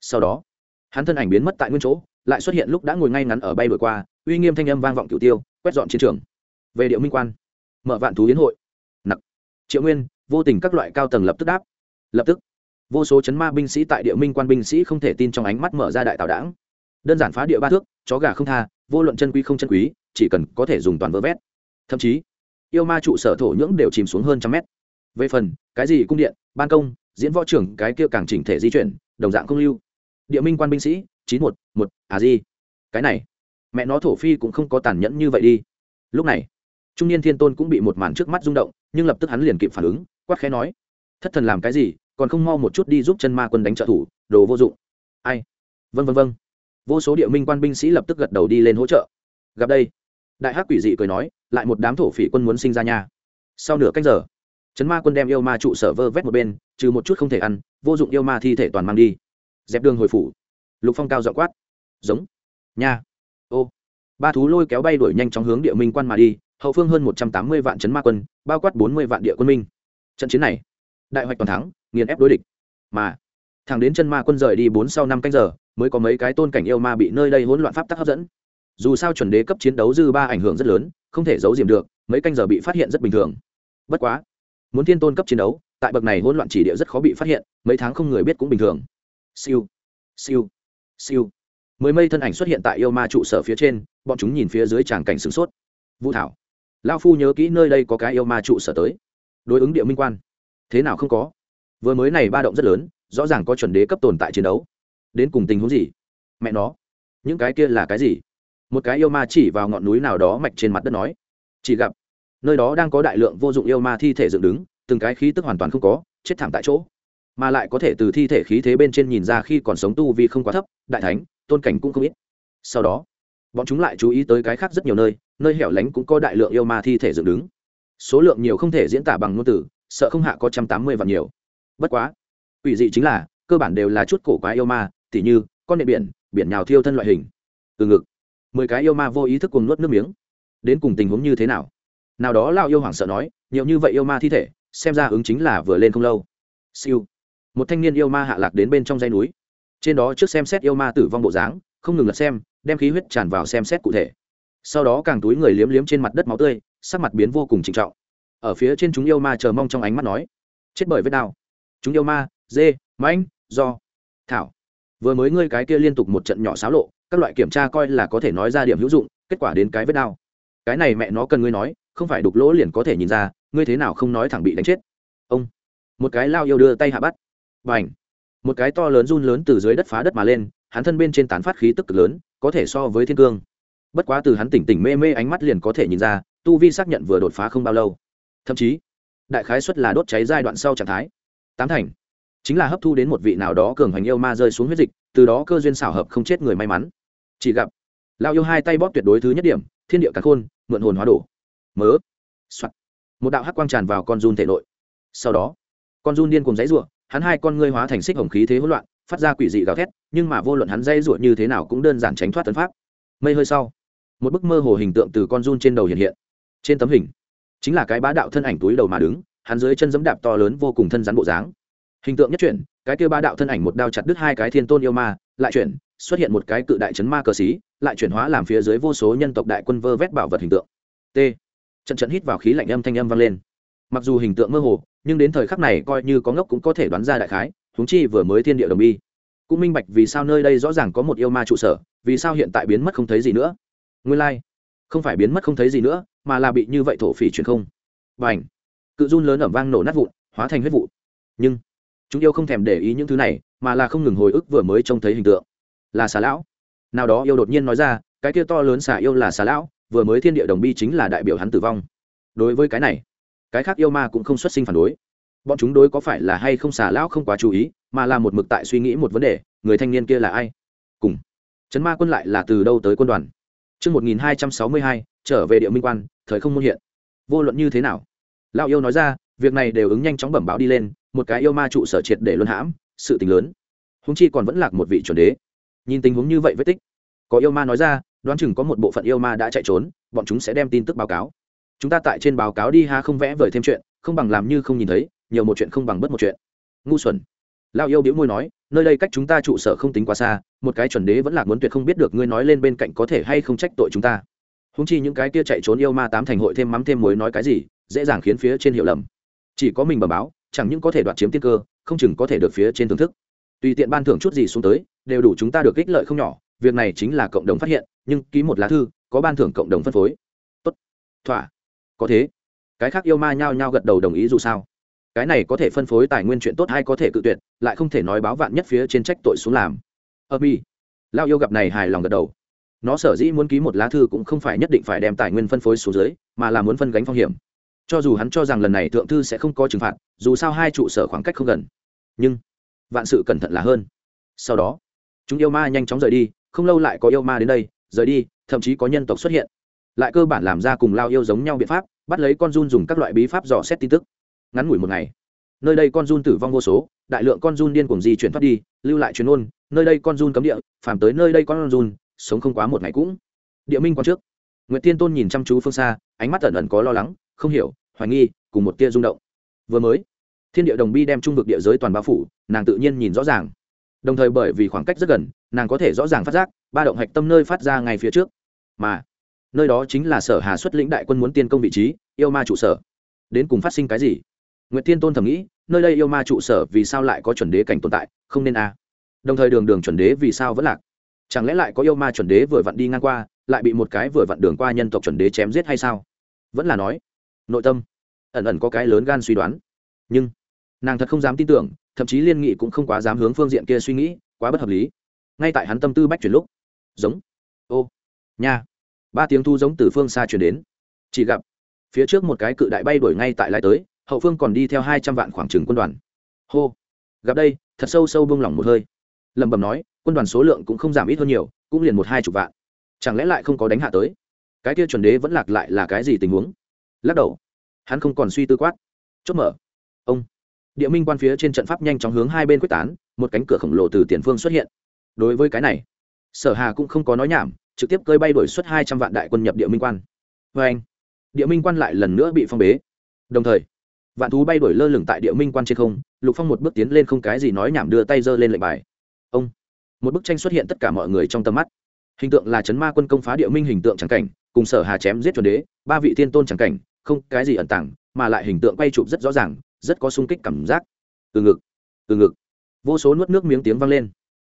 A: Sau đó, hắn thân ảnh biến mất tại nguyên chỗ, lại xuất hiện lúc đã ngồi ngay ngắn ở bay vừa qua, uy nghiêm thanh âm vang vọng cửu tiêu, quét dọn chiến trường. Về điệu minh quan, mở vạn thú yến hội. Nặc. Triệu nguyên, vô tình các loại cao tầng lập tức đáp. Lập tức vô số chấn ma binh sĩ tại địa minh quan binh sĩ không thể tin trong ánh mắt mở ra đại tào đảng. Đơn giản phá địa ba thước, chó gà không tha, vô luận chân quý không chân quý, chỉ cần có thể dùng toàn vơ vét. Thậm chí, yêu ma trụ sở thổ nhưỡng đều chìm xuống hơn trăm mét. Về phần, cái gì cung điện, ban công, diễn võ trưởng, cái kia càng chỉnh thể di chuyển, đồng dạng không lưu. Địa minh quan binh sĩ, chín một một à gì cái này, mẹ nó thổ phi cũng không có tàn nhẫn như vậy đi. Lúc này, trung niên thiên tôn cũng bị một màn trước mắt rung động, nhưng lập tức hắn liền kịp phản ứng, quát khẽ nói, thất thần làm cái gì? Còn không mau một chút đi giúp chân ma quân đánh trợ thủ, đồ vô dụng. Ai? Vân vân vân vô số địa minh quan binh sĩ lập tức gật đầu đi lên hỗ trợ. Gặp đây, đại hắc quỷ dị cười nói, lại một đám thổ phỉ quân muốn sinh ra nhà sau nửa cách giờ, chấn ma quân đem yêu ma trụ sở vơ vét một bên, trừ một chút không thể ăn, vô dụng yêu ma thi thể toàn mang đi. Dẹp đường hồi phủ. Lục phong cao dọ quát. Giống. Nha. Ô. Ba thú lôi kéo bay đuổi nhanh chóng hướng địa minh quan mà đi, hậu phương hơn một trăm tám mươi vạn chấn ma quân, bao quát bốn mươi vạn địa quân minh. Trận chiến này, đại hoạch toàn thắng nghiền ép đối địch. Mà, thẳng đến chân ma quân rời đi bốn sau năm canh giờ, mới có mấy cái tôn cảnh yêu ma bị nơi đây hỗn loạn pháp tắc hấp dẫn. Dù sao chuẩn đế cấp chiến đấu dư ba ảnh hưởng rất lớn, không thể giấu diếm được, mấy canh giờ bị phát hiện rất bình thường. Bất quá, muốn thiên tôn cấp chiến đấu, tại bậc này hỗn loạn chỉ địa rất khó bị phát hiện, mấy tháng không người biết cũng bình thường. Siêu siêu siêu. Mười mây thân ảnh xuất hiện tại yêu ma trụ sở phía trên, bọn chúng nhìn phía dưới tràng cảnh sửng sốt. Vũ thảo lao phu nhớ kỹ nơi đây có cái yêu ma trụ sở tới. Đối ứng địa minh quan. Thế nào không có? Vừa mới này ba động rất lớn, rõ ràng có chuẩn đế cấp tồn tại chiến đấu. Đến cùng tình huống gì? Mẹ nó, những cái kia là cái gì? Một cái yêu ma chỉ vào ngọn núi nào đó mạch trên mặt đất nói, chỉ gặp nơi đó đang có đại lượng vô dụng yêu ma thi thể dựng đứng, từng cái khí tức hoàn toàn không có, chết thảm tại chỗ. Mà lại có thể từ thi thể khí thế bên trên nhìn ra khi còn sống tu vì không quá thấp, đại thánh, tôn cảnh cũng không ít. Sau đó, bọn chúng lại chú ý tới cái khác rất nhiều nơi nơi hẻo lánh cũng có đại lượng yêu ma thi thể dựng đứng. Số lượng nhiều không thể diễn tả bằng ngôn từ, sợ không hạ có trăm tám mươi vạn nhiều bất quá, quỷ dị chính là, cơ bản đều là chút cổ quái yêu ma, tỉ như, con nệ biển biển nhào thiêu thân loại hình. Từ ngực, mười cái yêu ma vô ý thức cùng nuốt nước miếng. Đến cùng tình huống như thế nào? Nào đó lao yêu hoảng sợ nói, nhiều như vậy yêu ma thi thể, xem ra ứng chính là vừa lên không lâu. Siêu. Một thanh niên yêu ma hạ lạc đến bên trong dây núi. Trên đó trước xem xét yêu ma tử vong bộ dáng, không ngừng lật xem, đem khí huyết tràn vào xem xét cụ thể. Sau đó càng túi người liếm liếm trên mặt đất máu tươi, sắc mặt biến vô cùng trịnh trọng. Ở phía trên chúng yêu ma chờ mong trong ánh mắt nói, chết bởi vết đau chúng yêu ma, dê, mãnh, do, thảo. Vừa mới ngươi cái kia liên tục một trận nhỏ xáo lộ, các loại kiểm tra coi là có thể nói ra điểm hữu dụng, kết quả đến cái vết đau. Cái này mẹ nó cần ngươi nói, không phải đục lỗ liền có thể nhìn ra, ngươi thế nào không nói thẳng bị đánh chết. Ông. Một cái lao yêu đưa tay hạ bắt. Và ảnh một cái to lớn run lớn từ dưới đất phá đất mà lên, hắn thân bên trên tán phát khí tức cực lớn, có thể so với thiên cương. Bất quá từ hắn tỉnh tỉnh mê mê ánh mắt liền có thể nhìn ra, tu vi xác nhận vừa đột phá không bao lâu. Thậm chí, đại khái xuất là đốt cháy giai đoạn sau trạng thái tám thành. Chính là hấp thu đến một vị nào đó cường hoành yêu ma rơi xuống huyết dịch từ đó cơ duyên xảo hợp không chết người may mắn. Chỉ gặp lao yêu hai tay bóp tuyệt đối thứ nhất điểm thiên địa cả khôn mượn hồn hóa đổ. Mớ、Soạn. một đạo hắc quang tràn vào con run thể nội. Sau đó con run điên cùng dãy rủa, hắn hai con ngươi hóa thành xích hồng khí thế hỗn loạn phát ra quỷ dị gào thét nhưng mà vô luận hắn dãy rủa như thế nào cũng đơn giản tránh thoát tấn pháp. Mây hơi sau một bức mơ hồ hình tượng từ con run trên đầu hiện hiện. Trên tấm hình chính là cái bá đạo thân ảnh túi đầu mà đứng hắn dưới chân giẫm đạp to lớn vô cùng thân rắn bộ dáng. Hình tượng nhất chuyển, cái kia ba đạo thân ảnh một đao chặt đứt hai cái thiên tôn yêu ma, lại chuyển, xuất hiện một cái cự đại chấn ma cờ xí, lại chuyển hóa làm phía dưới vô số nhân tộc đại quân vơ vét bảo vật hình tượng. T. Trận trận hít vào khí lạnh âm thanh âm vang lên. Mặc dù hình tượng mơ hồ, nhưng đến thời khắc này coi như có ngốc cũng có thể đoán ra đại khái, huống chi vừa mới thiên địa đồng bi cũng minh bạch vì sao nơi đây rõ ràng có một yêu ma trụ sở, vì sao hiện tại biến mất không thấy gì nữa. Nguyên lai、like. không phải biến mất không thấy gì nữa, mà là bị như vậy thổ phỉ chuyển không. Bảnh cự run lớn ẩm vang nổ nát vụn hóa thành huyết vụ. Nhưng chúng yêu không thèm để ý những thứ này mà là không ngừng hồi ức vừa mới trông thấy hình tượng. Là xà lão. Nào đó yêu đột nhiên nói ra cái kia to lớn xà yêu là xà lão vừa mới thiên địa đồng bi chính là đại biểu hắn tử vong. Đối với cái này cái khác yêu ma cũng không xuất sinh phản đối. Bọn chúng đối có phải là hay không xà lão không quá chú ý mà là một mực tại suy nghĩ một vấn đề người thanh niên kia là ai? Cùng chấn ma quân lại là từ đâu tới quân đoàn? Trước 1262, trở về địa minh quan, thời không môn hiện. Vô luận như thế nào? Lão yêu nói ra, việc này đều ứng nhanh chóng bẩm báo đi lên, một cái yêu ma trụ sở triệt để luân hãm, sự tình lớn. Húng chi còn vẫn lạc một vị chuẩn đế. Nhìn tình huống như vậy vết tích, có yêu ma nói ra, đoán chừng có một bộ phận yêu ma đã chạy trốn, bọn chúng sẽ đem tin tức báo cáo. Chúng ta tại trên báo cáo đi ha không vẽ vời thêm chuyện, không bằng làm như không nhìn thấy, nhiều một chuyện không bằng bất một chuyện. Ngu xuẩn lao yêu biễu môi nói nơi đây cách chúng ta trụ sở không tính quá xa một cái chuẩn đế vẫn là muốn tuyệt không biết được ngươi nói lên bên cạnh có thể hay không trách tội chúng ta húng chi những cái kia chạy trốn yêu ma tám thành hội thêm mắm thêm muối nói cái gì dễ dàng khiến phía trên hiểu lầm. Chỉ có mình bẩm báo, chẳng những có thể đoạt chiếm tiên cơ, không chừng có thể được phía trên thưởng thức. Tùy tiện ban thưởng chút gì xuống tới, đều đủ chúng ta được ích lợi không nhỏ, việc này chính là cộng đồng phát hiện, nhưng ký một lá thư, có ban thưởng cộng đồng phân phối. Tốt. Thỏa. Có thế. Cái khác yêu ma nhao nhao gật đầu đồng ý dù sao. Cái này có thể phân phối tài nguyên chuyện tốt hay có thể cự tuyệt, lại không thể nói báo vạn nhất phía trên trách tội xuống làm. Ơ mi. Lao yêu gặp này hài lòng gật đầu. Nó sở dĩ muốn ký một lá thư cũng không phải nhất định phải đem tài nguyên phân phối xuống dưới, mà là muốn phân gánh phong hiểm cho dù hắn cho rằng lần này thượng thư sẽ không có trừng phạt, dù sao hai trụ sở khoảng cách không gần. Nhưng, vạn sự cẩn thận là hơn. Sau đó, chúng yêu ma nhanh chóng rời đi, không lâu lại có yêu ma đến đây, rời đi, thậm chí có nhân tộc xuất hiện. Lại cơ bản làm ra cùng lao yêu giống nhau biện pháp, bắt lấy con run dùng các loại bí pháp dò xét tin tức. Ngắn ngủi một ngày, nơi đây con run tử vong vô số, đại lượng con run điên cuồng di chuyển thoát đi, lưu lại chuyến ôn, nơi đây con run cấm địa, phàm tới nơi đây con run, sống không quá một ngày cũng. Địa minh quan trước. Nguyễn tiên tôn nhìn chăm chú phương xa, ánh mắt ẩn ẩn có lo lắng không hiểu hoài nghi cùng một tia rung động vừa mới thiên địa đồng bi đem trung vực địa giới toàn bao phủ nàng tự nhiên nhìn rõ ràng đồng thời bởi vì khoảng cách rất gần nàng có thể rõ ràng phát giác ba động hạch tâm nơi phát ra ngay phía trước mà nơi đó chính là sở hà xuất lĩnh đại quân muốn tiên công vị trí yêu ma trụ sở đến cùng phát sinh cái gì Nguyệt Thiên Tôn thầm nghĩ, nơi đây yêu ma trụ sở vì sao lại có chuẩn đế cảnh tồn tại, không nên a. À. Đồng thời đường đường chuẩn đế vì sao vẫn lạc? Chẳng lẽ lại có yêu ma chuẩn đế vừa vặn đi ngang qua, lại bị một cái vừa vặn đường qua nhân tộc chuẩn đế chém giết hay sao? Vẫn là nói, nội tâm ẩn ẩn có cái lớn gan suy đoán, nhưng nàng thật không dám tin tưởng, thậm chí liên nghị cũng không quá dám hướng phương diện kia suy nghĩ, quá bất hợp lý. Ngay tại hắn tâm tư bách chuyển lúc, giống, ô, nha, ba tiếng thu giống từ phương xa chuyển đến, chỉ gặp phía trước một cái cự đại bay đuổi ngay tại lái tới hậu phương còn đi theo hai trăm vạn khoảng trừng quân đoàn. Hô gặp đây thật sâu sâu bông lỏng một hơi. Lẩm bẩm nói quân đoàn số lượng cũng không giảm ít hơn nhiều cũng liền một hai chục vạn. Chẳng lẽ lại không có đánh hạ tới? Cái kia chuẩn đế vẫn lạc lại là cái gì tình huống? Lắc đầu. Hắn không còn suy tư quát. Chốt mở. Ông. Địa minh quan phía trên trận pháp nhanh chóng hướng hai bên quyết tán, một cánh cửa khổng lồ từ tiền phương xuất hiện. Đối với cái này, sở hà cũng không có nói nhảm, trực tiếp cơi bay đổi xuất hai trăm vạn đại quân nhập địa minh quan. Vê anh, địa minh quan lại lần nữa bị phong bế. Đồng thời, vạn thú bay đổi lơ lửng tại địa minh quan trên không, lục phong một bước tiến lên không cái gì nói nhảm đưa tay giơ lên lệnh bài. Ông. Một bức tranh xuất hiện tất cả mọi người trong tầm mắt. Hình tượng là chấn ma quân công phá địa minh hình tượng trắng cảnh, cùng sở hà chém giết chuẩn đế, ba vị thiên tôn trắng cảnh không cái gì ẩn tàng, mà lại hình tượng quay chụp rất rõ ràng, rất có sung kích cảm giác. Từ ngực từ ngực. Vô số nuốt nước miếng tiếng vang lên.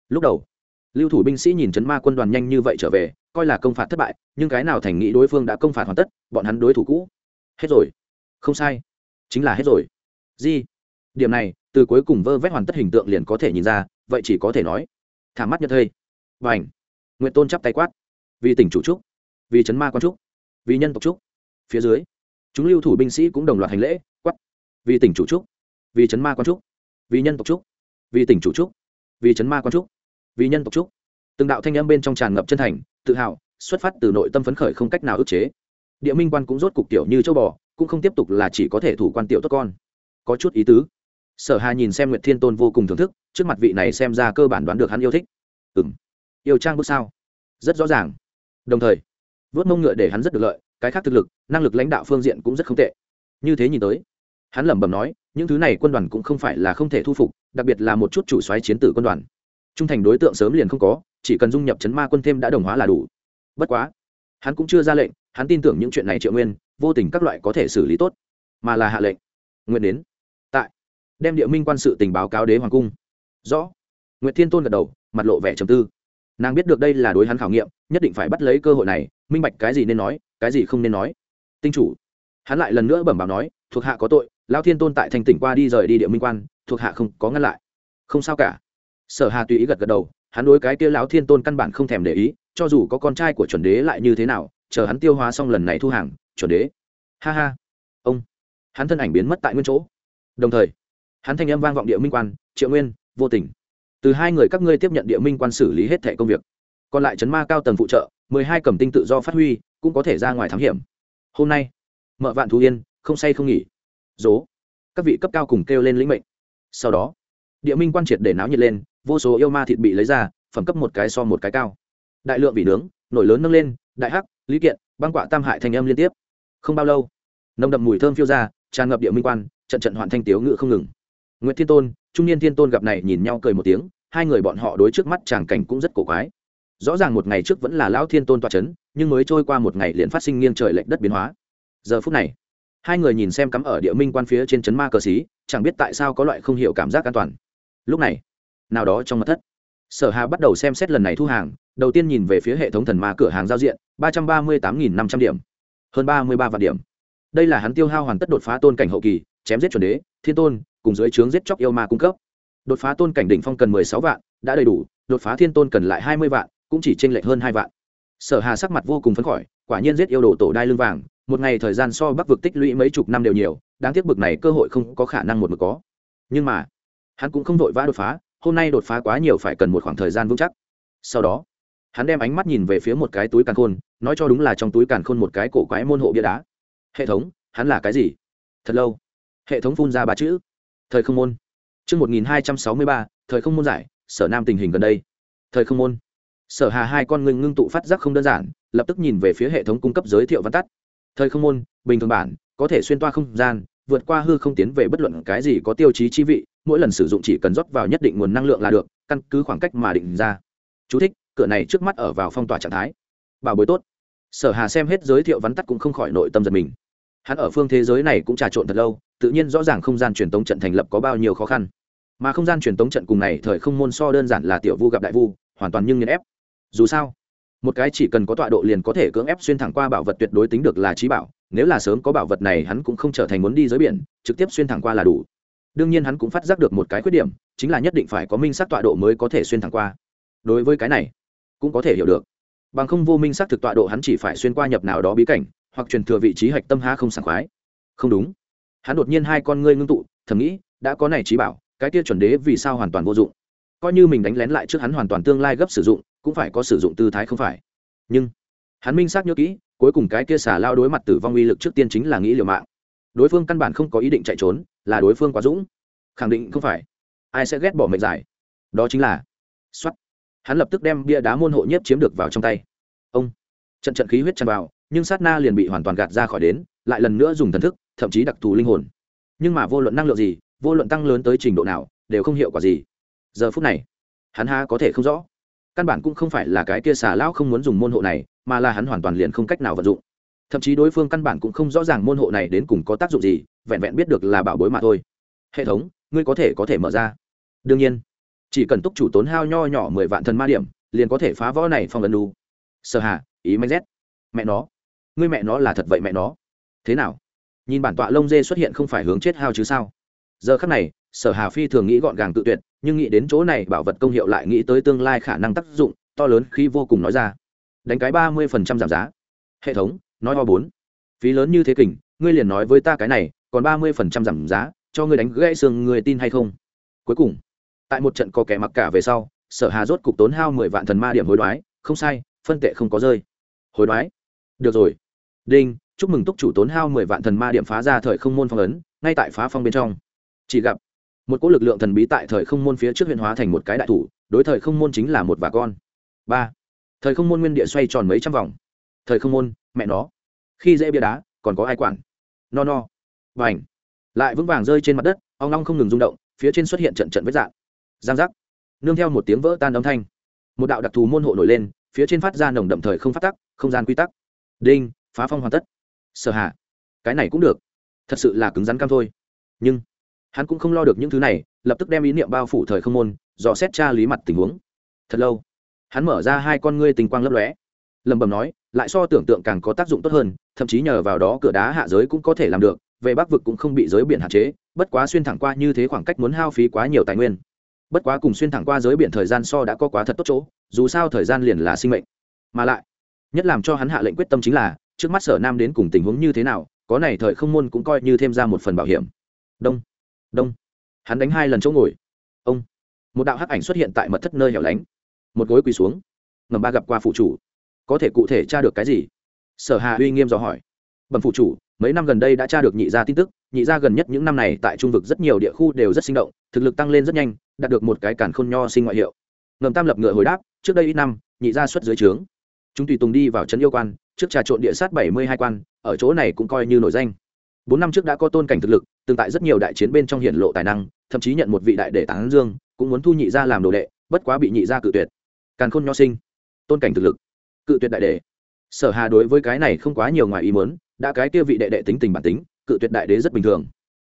A: Lúc đầu, lưu thủ binh sĩ nhìn chấn ma quân đoàn nhanh như vậy trở về, coi là công phạt thất bại, nhưng cái nào thành nghĩ đối phương đã công phạt hoàn tất, bọn hắn đối thủ cũ. Hết rồi. Không sai. Chính là hết rồi. Di điểm này, từ cuối cùng vơ vét hoàn tất hình tượng liền có thể nhìn ra, vậy chỉ có thể nói. Thả mắt nhật thây và ảnh nguyện tôn chắp tay quát. Vì tỉnh chủ trúc, vì chấn ma quan trúc, vì nhân tộc trúc. Phía dưới chúng lưu thủ binh sĩ cũng đồng loạt hành lễ, quát. Vì tỉnh chủ trúc, vì chấn ma quan trúc, vì nhân tộc trúc, vì tỉnh chủ trúc, vì chấn ma quan trúc, vì nhân tộc trúc. Từng đạo thanh âm bên trong tràn ngập chân thành, tự hào, xuất phát từ nội tâm phấn khởi không cách nào ức chế. Địa minh quan cũng rốt cục tiểu như châu bò, cũng không tiếp tục là chỉ có thể thủ quan tiểu tốt con. Có chút ý tứ. Sở hà nhìn xem nguyệt thiên tôn vô cùng thưởng thức, trước mặt vị này xem ra cơ bản đoán được hắn yêu thích. Ừm. Yêu trang bước sao? Rất rõ ràng. Đồng thời vớt mông ngựa để hắn rất được lợi cái khác thực lực, năng lực lãnh đạo phương diện cũng rất không tệ. Như thế nhìn tới, hắn lẩm bẩm nói, những thứ này quân đoàn cũng không phải là không thể thu phục, đặc biệt là một chút chủ xoáy chiến tử quân đoàn. Trung thành đối tượng sớm liền không có, chỉ cần dung nhập chấn ma quân thêm đã đồng hóa là đủ. Bất quá, hắn cũng chưa ra lệnh, hắn tin tưởng những chuyện này triệu nguyên, vô tình các loại có thể xử lý tốt, mà là hạ lệnh, nguyện đến. Tại, đem địa minh quan sự tình báo cáo đế hoàng cung. Rõ, nguyệt thiên tôn gật đầu, mặt lộ vẻ trầm tư. Nàng biết được đây là đối hắn khảo nghiệm, nhất định phải bắt lấy cơ hội này, minh bạch cái gì nên nói cái gì không nên nói. Tinh chủ. Hắn lại lần nữa bẩm báo nói, thuộc hạ có tội lao thiên tôn tại thành tỉnh qua đi rời đi địa minh quan, thuộc hạ không có ngăn lại. Không sao cả. Sở hà tùy ý gật gật đầu, hắn đối cái kia lão thiên tôn căn bản không thèm để ý, cho dù có con trai của chuẩn đế lại như thế nào, chờ hắn tiêu hóa xong lần này thu hàng, chuẩn đế. Ha ha. Ông. Hắn thân ảnh biến mất tại nguyên chỗ. Đồng thời, hắn thanh âm vang vọng địa minh quan, triệu nguyên, vô tình. Từ hai người các ngươi tiếp nhận địa minh quan xử lý hết thẻ công việc còn lại chấn ma cao tầng phụ trợ, mười hai cầm tinh tự do phát huy, cũng có thể ra ngoài thám hiểm. Hôm nay, mợ vạn thú yên, không say không nghỉ. Dố, các vị cấp cao cùng kêu lên lĩnh mệnh. Sau đó, địa minh quan triệt để náo nhiệt lên, vô số yêu ma thịt bị lấy ra, phẩm cấp một cái so một cái cao. Đại lượng vị nướng, nổi lớn nâng lên, đại hắc, lý kiện, băng quạ tam hại thành âm liên tiếp. Không bao lâu, nồng đậm mùi thơm phiêu ra, tràn ngập địa minh quan, trận trận hoạn thanh tiếu ngự không ngừng. Nguyễn thiên tôn, trung niên thiên tôn gặp này nhìn nhau cười một tiếng, hai người bọn họ đối trước mắt tràng cảnh cũng rất cổ quái rõ ràng một ngày trước vẫn là lão thiên tôn toa c h ấ n nhưng mới trôi qua một ngày liền phát sinh nghiêng trời lệch đất biến hóa. Giờ phút này, hai người nhìn xem cắm ở địa minh quan phía trên c ma cờ xí chẳng biết tại sao có loại không hiểu cảm giác an toàn. Lúc này, nào đó trong mặt thất, sở hà bắt đầu xem xét lần này thu hàng, đầu tiên nhìn về phía hệ thống thần ma cửa hàng giao diện, ba trăm ba mươi tám năm trăm điểm, hơn ba mươi ba vạn điểm. Đây là hắn tiêu hao hoàn tất đột phá tôn cảnh hậu kỳ, chém giết chuẩn đế, thiên tôn, cùng dưới trướng giết chóc yêu ma cung cấp. Đột phá tôn cảnh đỉnh phong cần mười sáu vạn, đã đầy đủ, đột phá thiên tôn cần lại hai mươi vạn cũng chỉ tranh lệch hơn hai vạn. Sở hà sắc mặt vô cùng phấn khởi quả nhiên giết yêu đồ tổ đai lưng vàng một ngày thời gian so bắc vực tích lũy mấy chục năm đều nhiều đáng tiếc bực này cơ hội không có khả năng một mực có. Nhưng mà hắn cũng không vội vã đột phá hôm nay đột phá quá nhiều phải cần một khoảng thời gian vững chắc. Sau đó hắn đem ánh mắt nhìn về phía một cái túi càn khôn nói cho đúng là trong túi càn khôn một cái cổ quái môn hộ bia đá. Hệ thống hắn là cái gì? Thật lâu. Hệ thống phun ra ba chữ. Thời không môn. Chương 1263, thời không môn giải, Sở Nam tình hình gần đây. Thời không môn. Sở Hà hai con ngưng ngưng tụ phát giác không đơn giản, lập tức nhìn về phía hệ thống cung cấp giới thiệu văn tắt. Thời không môn, bình thường bản, có thể xuyên toa không gian, vượt qua hư không tiến về bất luận cái gì có tiêu chí chi vị, mỗi lần sử dụng chỉ cần rót vào nhất định nguồn năng lượng là được, căn cứ khoảng cách mà định ra. Chú thích: Cửa này trước mắt ở vào phong tỏa trạng thái. Bảo bối tốt. Sở Hà xem hết giới thiệu vắn tắt cũng không khỏi nội tâm giật mình. Hắn ở phương thế giới này cũng trà trộn thật lâu, tự nhiên rõ ràng không gian truyền tống trận thành lập có bao nhiêu khó khăn mà không gian truyền tống trận cùng này thời không môn so đơn giản là tiểu vu gặp đại vu hoàn toàn nhưng nghiền ép dù sao, một cái chỉ cần có tọa độ liền có thể cưỡng ép xuyên thẳng qua bảo vật tuyệt đối tính được là trí bảo, nếu là sớm có bảo vật này hắn cũng không trở thành muốn đi dưới biển, trực tiếp xuyên thẳng qua là đủ. Đương nhiên hắn cũng phát giác được một cái khuyết điểm, chính là nhất định phải có minh sắc tọa độ mới có thể xuyên thẳng qua. Đối với cái này, cũng có thể hiểu được. Bằng không vô minh sắc thực tọa độ hắn chỉ phải xuyên qua nhập nào đó bí cảnh, hoặc truyền thừa vị trí hạch tâm ha không sảng khoái. Không đúng. Hắn đột nhiên hai con ngươi ngưng tụ, thầm nghĩ, đã có này trí bảo, cái kia chuẩn đế vì sao hoàn toàn vô dụng? Coi như mình đánh lén lại trước hắn hoàn toàn tương lai gấp sử dụng cũng phải có sử dụng tư thái không phải. Nhưng, hắn minh xác nhớ kỹ, cuối cùng cái kia xả lao đối mặt tử vong uy lực trước tiên chính là nghĩ liều mạng. Đối phương căn bản không có ý định chạy trốn, là đối phương quá dũng. Khẳng định không phải. Ai sẽ ghét bỏ mệnh giải? Đó chính là xuất hắn lập tức đem bia đá môn hộ nhiếp chiếm được vào trong tay. Ông. Trận trận khí huyết tràn vào, nhưng sát na liền bị hoàn toàn gạt ra khỏi đến, lại lần nữa dùng thần thức, thậm chí đặc thù linh hồn. Nhưng mà vô luận năng lượng gì, vô luận tăng lớn tới trình độ nào, đều không hiệu quả gì. Giờ phút này, hắn ha có thể không rõ căn bản cũng không phải là cái kia xà lão không muốn dùng môn hộ này, mà là hắn hoàn toàn liền không cách nào vận dụng. Thậm chí đối phương căn bản cũng không rõ ràng môn hộ này đến cùng có tác dụng gì, vẹn vẹn biết được là bảo bối mà thôi. Hệ thống, ngươi có thể có thể mở ra. Đương nhiên, chỉ cần túc chủ tốn hao nho nhỏ mười vạn thần ma điểm, liền có thể phá võ này phong ấn đu. Sợ hà, ý manh rét mẹ nó, ngươi mẹ nó là thật vậy mẹ nó. Thế nào? Nhìn bản tọa lông dê xuất hiện không phải hướng chết hao chứ sao? Giờ khắc này sở hà phi thường nghĩ gọn gàng tự tuyệt, nhưng nghĩ đến chỗ này bảo vật công hiệu lại nghĩ tới tương lai khả năng tác dụng, to lớn khi vô cùng nói ra. Đánh cái ba mươi phần trăm giảm giá. Hệ thống, nói ho bốn. Phí lớn như thế kình ngươi liền nói với ta cái này, còn ba mươi phần trăm giảm giá, cho ngươi đánh gãy xương người tin hay không? Cuối cùng, tại một trận có kẻ mặc cả về sau, sở hà rốt cục tốn hao mười vạn thần ma điểm hối đoái, không sai, phân tệ không có rơi. Hối đoái? Được rồi. Đinh, chúc mừng túc chủ tốn hao mười vạn thần ma điểm phá ra thời không môn phong ấn, ngay tại phá phong bên trong. Chỉ gặp một cỗ lực lượng thần bí tại thời không môn phía trước huyện hóa thành một cái đại thủ, đối thời không môn chính là một bà con. Ba, thời không môn nguyên địa xoay tròn mấy trăm vòng. Thời không môn, mẹ nó. Khi dễ bia đá, còn có ai quản? No no. Và ảnh lại vững vàng rơi trên mặt đất ông long không ngừng rung động, phía trên xuất hiện trận trận vết dạng. Giang giác. Nương theo một tiếng vỡ tan âm thanh. Một đạo đặc thù môn hộ nổi lên, phía trên phát ra nồng đậm thời không phát tắc, không gian quy tắc. Đinh, phá phong hoàn tất. Sở hạ. Cái này cũng được. Thật sự là cứng rắn cam thôi. Nhưng hắn cũng không lo được những thứ này, lập tức đem ý niệm bao phủ thời không môn, dò xét tra lý mặt tình huống. Thật lâu, hắn mở ra hai con ngươi tình quang lấp lóe. Lẩm bẩm nói, lại so tưởng tượng càng có tác dụng tốt hơn, thậm chí nhờ vào đó cửa đá hạ giới cũng có thể làm được, về bắc vực cũng không bị giới biển hạn chế, bất quá xuyên thẳng qua như thế khoảng cách muốn hao phí quá nhiều tài nguyên. Bất quá cùng xuyên thẳng qua giới biển thời gian so đã có quá thật tốt chỗ, dù sao thời gian liền là sinh mệnh. Mà lại, nhất làm cho hắn hạ lệnh quyết tâm chính là, trước mắt sở nam đến cùng tình huống như thế nào, có này thời không môn cũng coi như thêm ra một phần bảo hiểm. Đông đông. Hắn đánh hai lần chỗ ngồi. Ông. Một đạo hắc ảnh xuất hiện tại mật thất nơi hẻo lánh. Một gối quỳ xuống. Ngầm ba gặp qua phụ chủ. Có thể cụ thể tra được cái gì? Sở hà uy nghiêm dò hỏi. Bẩm phụ chủ, mấy năm gần đây đã tra được nhị gia tin tức. Nhị gia gần nhất những năm này tại trung vực rất nhiều địa khu đều rất sinh động, thực lực tăng lên rất nhanh, đạt được một cái cản khôn nho sinh ngoại hiệu. Ngầm tam lập ngựa hồi đáp, trước đây ít năm, nhị gia xuất dưới trướng. Chúng tùy tùng đi vào trấn yêu quan, trước trà trộn địa sát bảy mươi hai quan, ở chỗ này cũng coi như nổi danh. Bốn năm trước đã có tôn cảnh thực lực từng tại rất nhiều đại chiến bên trong hiển lộ tài năng, thậm chí nhận một vị đại đệ tán dương, cũng muốn thu nhị gia làm đồ đệ, bất quá bị nhị gia cự tuyệt. Càn khôn nho sinh, tôn cảnh thực lực, cự tuyệt đại đệ. Sở hà đối với cái này không quá nhiều ngoài ý muốn, đã cái kia vị đệ đệ tính tình bản tính, cự tuyệt đại đế rất bình thường.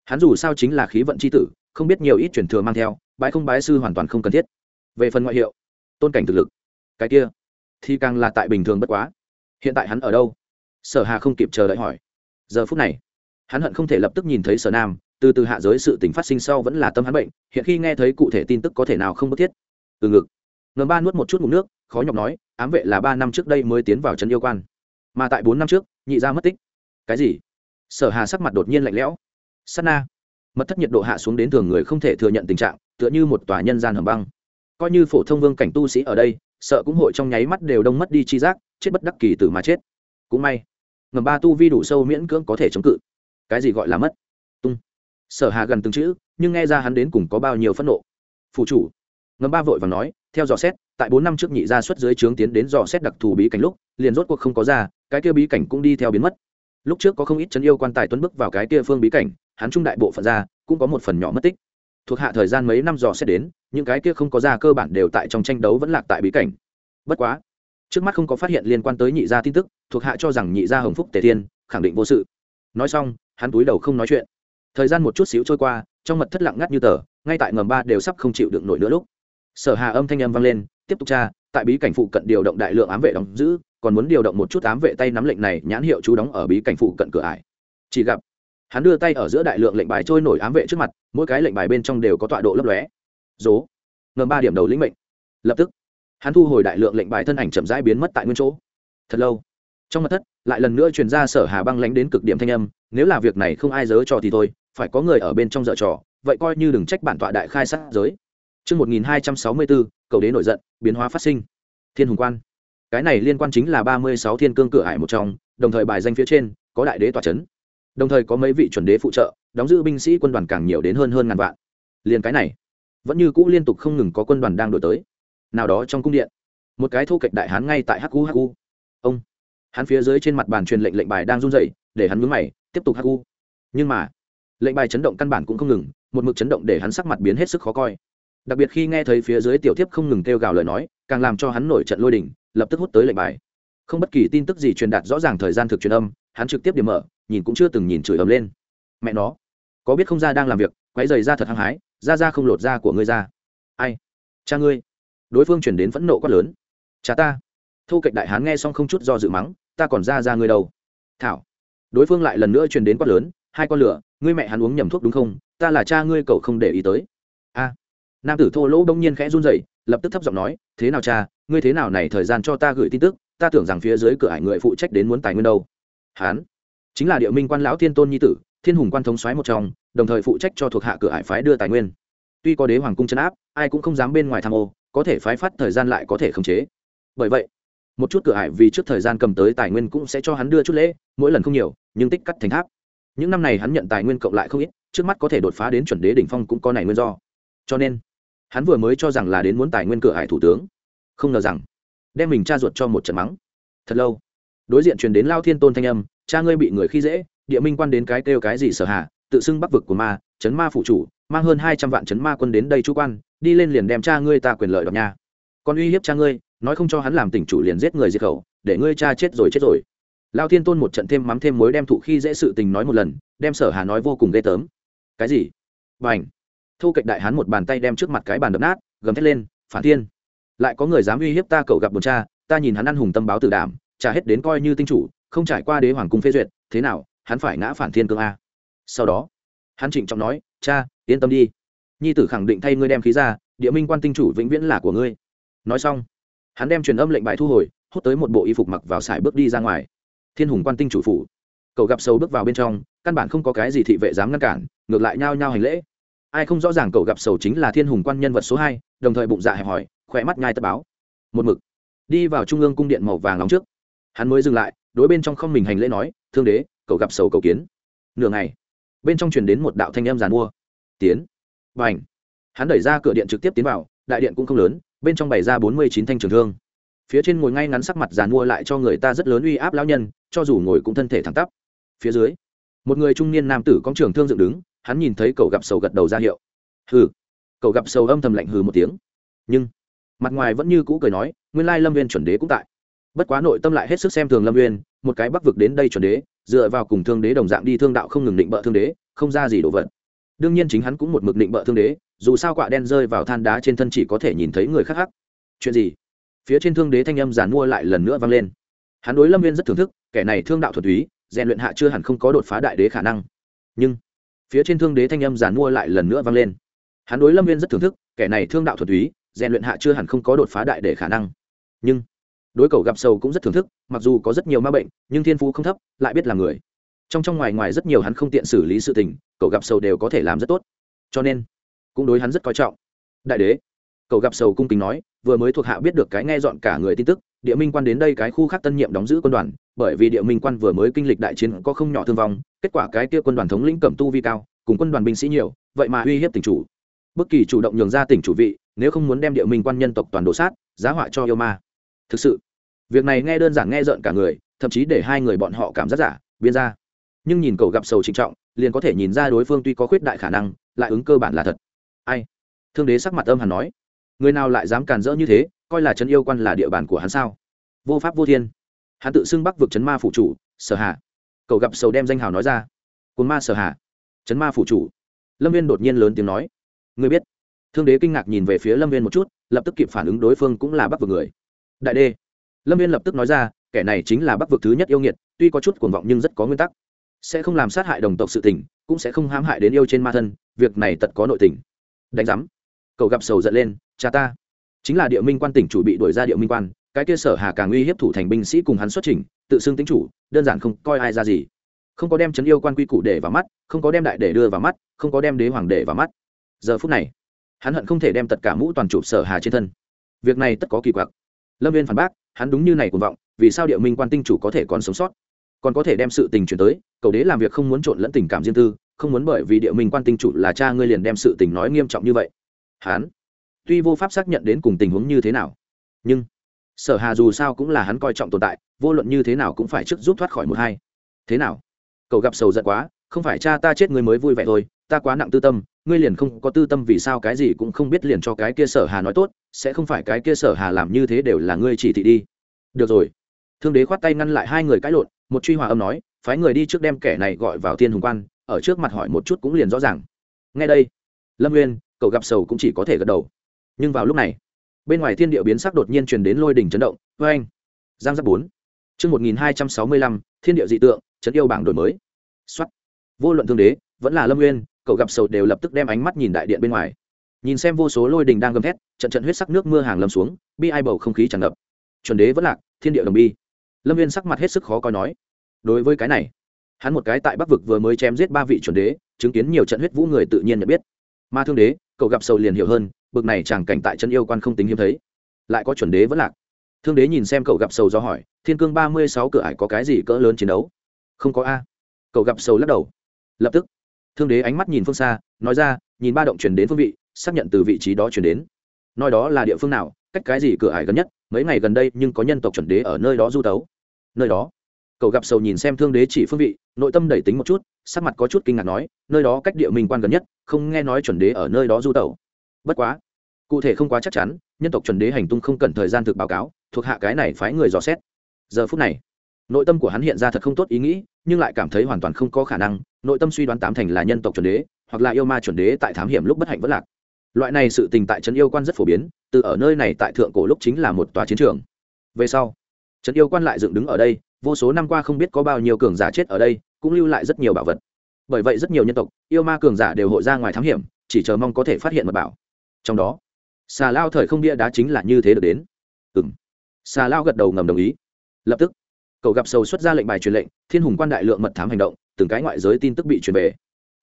A: Hắn dù sao chính là khí vận c h i tử, không biết nhiều ít chuyển thừa mang theo, bái không bái sư hoàn toàn không cần thiết. Về phần ngoại hiệu, tôn cảnh thực lực, cái kia thì càng là tại bình thường bất quá. Hiện tại hắn ở đâu? Sở hà không kịp chờ đợi hỏi. Giờ phút này hắn hận không thể lập tức nhìn thấy sở nam, từ từ hạ giới sự tình phát sinh sau vẫn là tâm hắn bệnh, hiện khi nghe thấy cụ thể tin tức có thể nào không bức thiết. Từ ngực, ngầm ba nuốt một chút ngụm nước, khó nhọc nói, ám vệ là ba năm trước đây mới tiến vào trấn yêu quan, mà tại bốn năm trước, nhị gia mất tích. Cái gì? Sở hà sắc mặt đột nhiên lạnh lẽo. Sắt na. Mật thất nhiệt độ hạ xuống đến thường người không thể thừa nhận tình trạng, tựa như một tòa nhân gian hầm băng. Coi như phổ thông vương cảnh tu sĩ ở đây, sợ cũng hội trong nháy mắt đều đông mất đi chi giác, chết bất đắc kỳ tử mà chết. Cũng may, ngầm ba tu vi đủ sâu miễn cưỡng có thể chống cự cái gì gọi là mất? Tung. Sở hà gần từng chữ, nhưng nghe ra hắn đến cùng có bao nhiêu phẫn nộ. Phụ chủ. Ngầm ba vội và nói, theo dò xét, tại bốn năm trước nhị gia xuất dưới trướng tiến đến dò xét đặc thù bí cảnh lúc, liền rốt cuộc không có ra, cái kia bí cảnh cũng đi theo biến mất. Lúc trước có không ít chấn yêu quan tài tuấn bước vào cái kia phương bí cảnh, hắn trung đại bộ phận ra, cũng có một phần nhỏ mất tích. Thuộc hạ thời gian mấy năm dò xét đến, những cái kia không có ra cơ bản đều tại trong tranh đấu vẫn lạc tại bí cảnh. Bất quá, trước mắt không có phát hiện liên quan tới nhị gia tin tức, thuộc hạ cho rằng nhị gia hồng phúc tề thiên, khẳng định vô sự. Nói xong hắn túi đầu không nói chuyện. Thời gian một chút xíu trôi qua, trong mật thất lặng ngắt như tờ, ngay tại ngầm ba đều sắp không chịu được nổi nữa lúc. Sở hà âm thanh âm vang lên, tiếp tục tra, tại bí cảnh phụ cận điều động đại lượng ám vệ đóng giữ, còn muốn điều động một chút ám vệ tay nắm lệnh này, nhãn hiệu chú đóng ở bí cảnh phụ cận cửa ải. Chỉ gặp, hắn đưa tay ở giữa đại lượng lệnh bài trôi nổi ám vệ trước mặt, mỗi cái lệnh bài bên trong đều có tọa độ lấp lóe. Dố. Ngầm ba điểm đầu lĩnh mệnh. Lập tức, hắn thu hồi đại lượng lệnh bài thân ảnh chậm rãi biến mất tại nguyên chỗ. Thật lâu, trong mặt thất, lại lần nữa truyền ra sở hà băng lánh đến cực điểm thanh âm nếu là việc này không ai dớ cho thì thôi phải có người ở bên trong dở trò vậy coi như đừng trách bản tọa đại khai sát giới Trước 1264, cầu đế nổi giận, biến hóa phát sinh. Thiên hùng quan. Cái này liên quan chính là 36 thiên cương cửa ải một trong, đồng thời bài danh phía trên có đại đế tọa chấn. Đồng thời có mấy vị chuẩn đế phụ trợ, đóng giữ binh sĩ quân đoàn càng nhiều đến hơn hơn ngàn vạn. Liên cái này, vẫn như cũ liên tục không ngừng có quân đoàn đang đổi tới. Nào đó trong cung điện, một cái thu kịch đại hán ngay tại Haku Haku. Ông, hắn phía dưới trên mặt bàn truyền lệnh lệnh bài đang run rẩy, để hắn nhướng mày, tiếp tục Hắc Nhưng mà, lệnh bài chấn động căn bản cũng không ngừng, một mực chấn động để hắn sắc mặt biến hết sức khó coi. Đặc biệt khi nghe thấy phía dưới tiểu tiếp không ngừng kêu gào lời nói càng làm cho hắn nổi trận lôi đình lập tức hút tới lệnh bài. Không bất kỳ tin tức gì truyền đạt rõ ràng thời gian thực truyền âm hắn trực tiếp điểm mở nhìn cũng chưa từng nhìn chửi ấm lên. Mẹ nó có biết không ra đang làm việc quấy giày ra thật hăng hái ra ra không lột da của ngươi ra. Ai? Cha ngươi. Đối phương chuyển đến phẫn nộ quát lớn. Cha ta. Thu kịch đại hán nghe xong không chút do dự mắng ta còn ra ra ngươi đâu. Thảo đối phương lại lần nữa truyền đến quát lớn, hai con lửa, ngươi mẹ hắn uống nhầm thuốc đúng không? Ta là cha ngươi, cậu không để ý tới. A. Nam tử thô lỗ đông nhiên khẽ run rẩy, lập tức thấp giọng nói, thế nào cha, ngươi thế nào này thời gian cho ta gửi tin tức, ta tưởng rằng phía dưới cửa hải người phụ trách đến muốn tài nguyên đâu. Hán. Chính là địa minh quan lão thiên tôn nhi tử, thiên hùng quan thống xoáy một trong, đồng thời phụ trách cho thuộc hạ cửa hải phái đưa tài nguyên. Tuy có đế hoàng cung chấn áp, ai cũng không dám bên ngoài tham ô, có thể phái phát thời gian lại có thể khống chế. Bởi vậy một chút cửa hải vì trước thời gian cầm tới tài nguyên cũng sẽ cho hắn đưa chút lễ, mỗi lần không nhiều, nhưng tích cắt thành tháp. Những năm này hắn nhận tài nguyên cộng lại không ít, trước mắt có thể đột phá đến chuẩn đế đỉnh phong cũng có này nguyên do. Cho nên, hắn vừa mới cho rằng là đến muốn tài nguyên cửa hải thủ tướng. Không ngờ rằng, đem mình cha ruột cho một trận mắng. Thật lâu, đối diện truyền đến lao thiên tôn thanh âm, cha ngươi bị người khi dễ, địa minh quan đến cái kêu cái gì sở hạ, tự xưng bắc vực của ma, chấn ma phụ chủ, mang hơn hai trăm vạn chấn ma quân đến đây chú quan, đi lên liền đem cha ngươi ta quyền lợi đọc nha. Còn uy hiếp cha ngươi nói không cho hắn làm tỉnh chủ liền giết người diệt khẩu, để ngươi cha chết rồi chết rồi. Lao thiên tôn một trận thêm mắm thêm mối đem thụ khi dễ sự tình nói một lần, đem sở hà nói vô cùng ghê tớm cái gì? B à n h thu cạnh đại hắn một bàn tay đem trước mặt cái bàn đập nát, gầm thét lên, phản thiên! Lại có người dám uy hiếp ta cậu gặp bồn cha, ta nhìn hắn ăn hùng tâm báo tử đảm trả hết đến coi như tinh chủ, không trải qua đế hoàng cung phê duyệt, thế nào, hắn phải ngã phản thiên cương a. Sau đó, hắn trịnh trọng nói, cha, yên tâm đi. Nhi tử khẳng định thay ngươi đem khí ra, địa minh quan tinh chủ vĩnh viễn là của ngươi. Nói xong hắn đem truyền âm lệnh bài thu hồi, hút tới một bộ y phục mặc vào sải bước đi ra ngoài. Thiên hùng quan tinh chủ phủ. Cậu gặp sâu bước vào bên trong, căn bản không có cái gì thị vệ dám ngăn cản, ngược lại nhao nhao hành lễ. Ai không rõ ràng cậu gặp sầu chính là thiên hùng quan nhân vật số hai, đồng thời bụng dạ hẹp hòi, khỏe mắt nhai tất báo. Một mực, đi vào trung ương cung điện màu vàng nóng trước. Hắn mới dừng lại, đối bên trong không mình hành lễ nói, thương đế, cậu gặp sầu cầu kiến. Nửa ngày, bên trong truyền đến một đạo thanh âm giàn mua. Tiến. Và ảnh hắn đẩy ra cửa điện trực tiếp tiến vào, đại điện cũng không lớn bên trong bày ra bốn mươi chín thanh trường thương. Phía trên ngồi ngay ngắn sắc mặt giàn mua lại cho người ta rất lớn uy áp lão nhân, cho dù ngồi cũng thân thể thẳng tắp. Phía dưới, một người trung niên nam tử có trường thương dựng đứng, hắn nhìn thấy cậu gặp sầu gật đầu ra hiệu. Hừ. Cậu gặp sầu âm thầm lạnh hừ một tiếng. Nhưng, mặt ngoài vẫn như cũ cười nói, nguyên lai lâm viên chuẩn đế cũng tại. Bất quá nội tâm lại hết sức xem thường lâm viên một cái bắc vực đến đây chuẩn đế, dựa vào cùng thương đế đồng dạng đi thương đạo không ngừng định bợ thương đế, không ra gì đồ vật đương nhiên chính hắn cũng một mực định bợ thương đế, dù sao quạ đen rơi vào than đá trên thân chỉ có thể nhìn thấy người khác hắc. Chuyện gì? Phía trên thương đế thanh âm giàn mua lại lần nữa vang lên. Hắn đối lâm viên rất thưởng thức, kẻ này thương đạo thuật túy, rèn luyện hạ chưa hẳn không có đột phá đại đế khả năng. Nhưng, phía trên thương đế thanh âm giàn mua lại lần nữa vang lên. Hắn đối lâm viên rất thưởng thức, kẻ này thương đạo thuật túy, rèn luyện hạ chưa hẳn không có đột phá đại đế khả năng. Nhưng, đối cầu gặp sầu cũng rất thưởng thức, mặc dù có rất nhiều ma bệnh, nhưng thiên phú không thấp, lại biết là người trong trong ngoài ngoài rất nhiều hắn không tiện xử lý sự tình, cậu gặp sầu đều có thể làm rất tốt. Cho nên, cũng đối hắn rất coi trọng. Đại đế, cậu gặp sầu cung kính nói, vừa mới thuộc hạ biết được cái nghe dọn cả người tin tức, địa minh quan đến đây cái khu khác tân nhiệm đóng giữ quân đoàn, bởi vì địa minh quan vừa mới kinh lịch đại chiến có không nhỏ thương vong, kết quả cái kia quân đoàn thống lĩnh cẩm tu vi cao, cùng quân đoàn binh sĩ nhiều, vậy mà uy hiếp tỉnh chủ. Bất kỳ chủ động nhường ra tỉnh chủ vị, nếu không muốn đem địa minh quan nhân tộc toàn đổ sát, giá họa cho yêu ma. Thực sự, việc này nghe đơn giản nghe rợn cả người, thậm chí để hai người bọn họ cảm giác giả biên ra nhưng nhìn cậu gặp sầu trịnh trọng, liền có thể nhìn ra đối phương tuy có khuyết đại khả năng, lại ứng cơ bản là thật. Ai? Thương đế sắc mặt âm hẳn nói. Người nào lại dám càn rỡ như thế, coi là trấn yêu quan là địa bàn của hắn sao? Vô pháp vô thiên. Hắn tự xưng bắc vực trấn ma phụ chủ, sở hạ cậu gặp sầu đem danh hào nói ra. Cồn ma sở hạ trấn ma phụ chủ. Lâm viên đột nhiên lớn tiếng nói. Người biết. Thương đế kinh ngạc nhìn về phía lâm viên một chút, lập tức kịp phản ứng đối phương cũng là bắc vực người. Đại đê. Lâm viên lập tức nói ra, kẻ này chính là bắc vực thứ nhất yêu nghiệt, tuy có chút cuồng vọng nhưng rất có nguyên tắc sẽ không làm sát hại đồng tộc sự tình, cũng sẽ không hãm hại đến yêu trên ma thân, việc này tật có nội tình. Đánh giám. Cậu gặp sầu giận lên, cha ta. Chính là địa minh quan tỉnh chủ bị đuổi ra địa minh quan, cái kia sở hà càng uy hiếp thủ thành binh sĩ cùng hắn xuất trình tự xưng tính chủ, đơn giản không coi ai ra gì. Không có đem chấn yêu quan quy củ để vào mắt, không có đem đại để đưa vào mắt, không có đem đế hoàng để vào mắt. Giờ phút này, hắn hận không thể đem tất cả mũ toàn chụp sở hà trên thân. Việc này tất có kỳ quặc. Lâm viên phản bác, hắn đúng như này cuồng vọng, vì sao địa minh quan tinh chủ có thể còn sống sót? Còn có thể đem sự tình chuyển tới cầu đế làm việc không muốn trộn lẫn tình cảm riêng tư, không muốn bởi vì địa minh quan tinh chủ là cha ngươi liền đem sự tình nói nghiêm trọng như vậy. Hắn tuy vô pháp xác nhận đến cùng tình huống như thế nào, nhưng sở hà dù sao cũng là hắn coi trọng tồn tại, vô luận như thế nào cũng phải trước giúp thoát khỏi một hai. Thế nào? Cậu gặp sầu giận quá, không phải cha ta chết ngươi mới vui vẻ thôi, ta quá nặng tư tâm, ngươi liền không có tư tâm vì sao cái gì cũng không biết liền cho cái kia sở hà nói tốt, sẽ không phải cái kia sở hà làm như thế đều là ngươi chỉ thị đi. Được rồi. Thương đế khoát tay ngăn lại hai người cãi lộn một truy hòa âm nói, phái người đi trước đem kẻ này gọi vào thiên hùng quan, ở trước mặt hỏi một chút cũng liền rõ ràng. Ngay đây, lâm nguyên, cậu gặp sầu cũng chỉ có thể gật đầu. Nhưng vào lúc này, bên ngoài thiên địa biến sắc đột nhiên truyền đến lôi đỉnh chấn động vê anh giang giáp bốn. Chương một nghìn hai trăm sáu mươi lăm, thiên địa dị tượng, chấn yêu bảng đổi mới. Xuất vô luận thương đế, vẫn là lâm nguyên, cậu gặp sầu đều lập tức đem ánh mắt nhìn đại điện bên ngoài. Nhìn xem vô số lôi đình đang gầm thét, trận trận huyết sắc nước mưa hàng lâm xuống, bi ai bầu không khí tràn ngập. Chuẩn đế vẫn lạc, thiên địa đồng bi lâm viên sắc mặt hết sức khó coi nói, đối với cái này, hắn một cái tại bắc vực vừa mới chém giết ba vị chuẩn đế, chứng kiến nhiều trận huyết vũ người tự nhiên nhận biết. Ma thương đế, cậu gặp sầu liền hiểu hơn, bực này chẳng cảnh tại chân yêu quan không tính hiếm thấy. Lại có chuẩn đế vẫn lạc. Thương đế nhìn xem cậu gặp sầu do hỏi, thiên cương ba mươi sáu cửa ải có cái gì cỡ lớn chiến đấu? Không có a. Cậu gặp sầu lắc đầu. Lập tức, thương đế ánh mắt nhìn phương xa, nói ra, nhìn ba động chuyển đến phương vị, xác nhận từ vị trí đó chuyển đến. Nói đó là địa phương nào? Cách cái gì cửa ải gần nhất, mấy ngày gần đây nhưng có nhân tộc chuẩn đế ở nơi đó du tấu. Nơi đó, cậu gặp sầu nhìn xem thương đế chỉ phương vị, nội tâm đẩy tính một chút, sắc mặt có chút kinh ngạc nói, nơi đó cách địa minh quan gần nhất, không nghe nói chuẩn đế ở nơi đó du tẩu bất quá, cụ thể không quá chắc chắn, nhân tộc chuẩn đế hành tung không cần thời gian thực báo cáo, thuộc hạ cái này phái người dò xét. Giờ phút này, nội tâm của hắn hiện ra thật không tốt ý nghĩ, nhưng lại cảm thấy hoàn toàn không có khả năng, nội tâm suy đoán tám thành là nhân tộc chuẩn đế, hoặc là yêu ma chuẩn đế tại thám hiểm lúc bất hạnh vất lạc loại này sự tình tại trấn yêu quan rất phổ biến, từ ở nơi này tại thượng cổ lúc chính là một tòa chiến trường. Về sau, trấn yêu quan lại dựng đứng ở đây, vô số năm qua không biết có bao nhiêu cường giả chết ở đây, cũng lưu lại rất nhiều bảo vật. Bởi vậy rất nhiều nhân tộc, yêu ma cường giả đều hội ra ngoài thám hiểm, chỉ chờ mong có thể phát hiện mật bảo. Trong đó, xà lao thời không bia đá chính là như thế được đến. Ừ m xà lao gật đầu ngầm đồng ý. Lập tức, cậu gặp sầu xuất ra lệnh bài truyền lệnh, thiên hùng quan đại lượng mật thám hành động, từng cái ngoại giới tin tức bị truyền về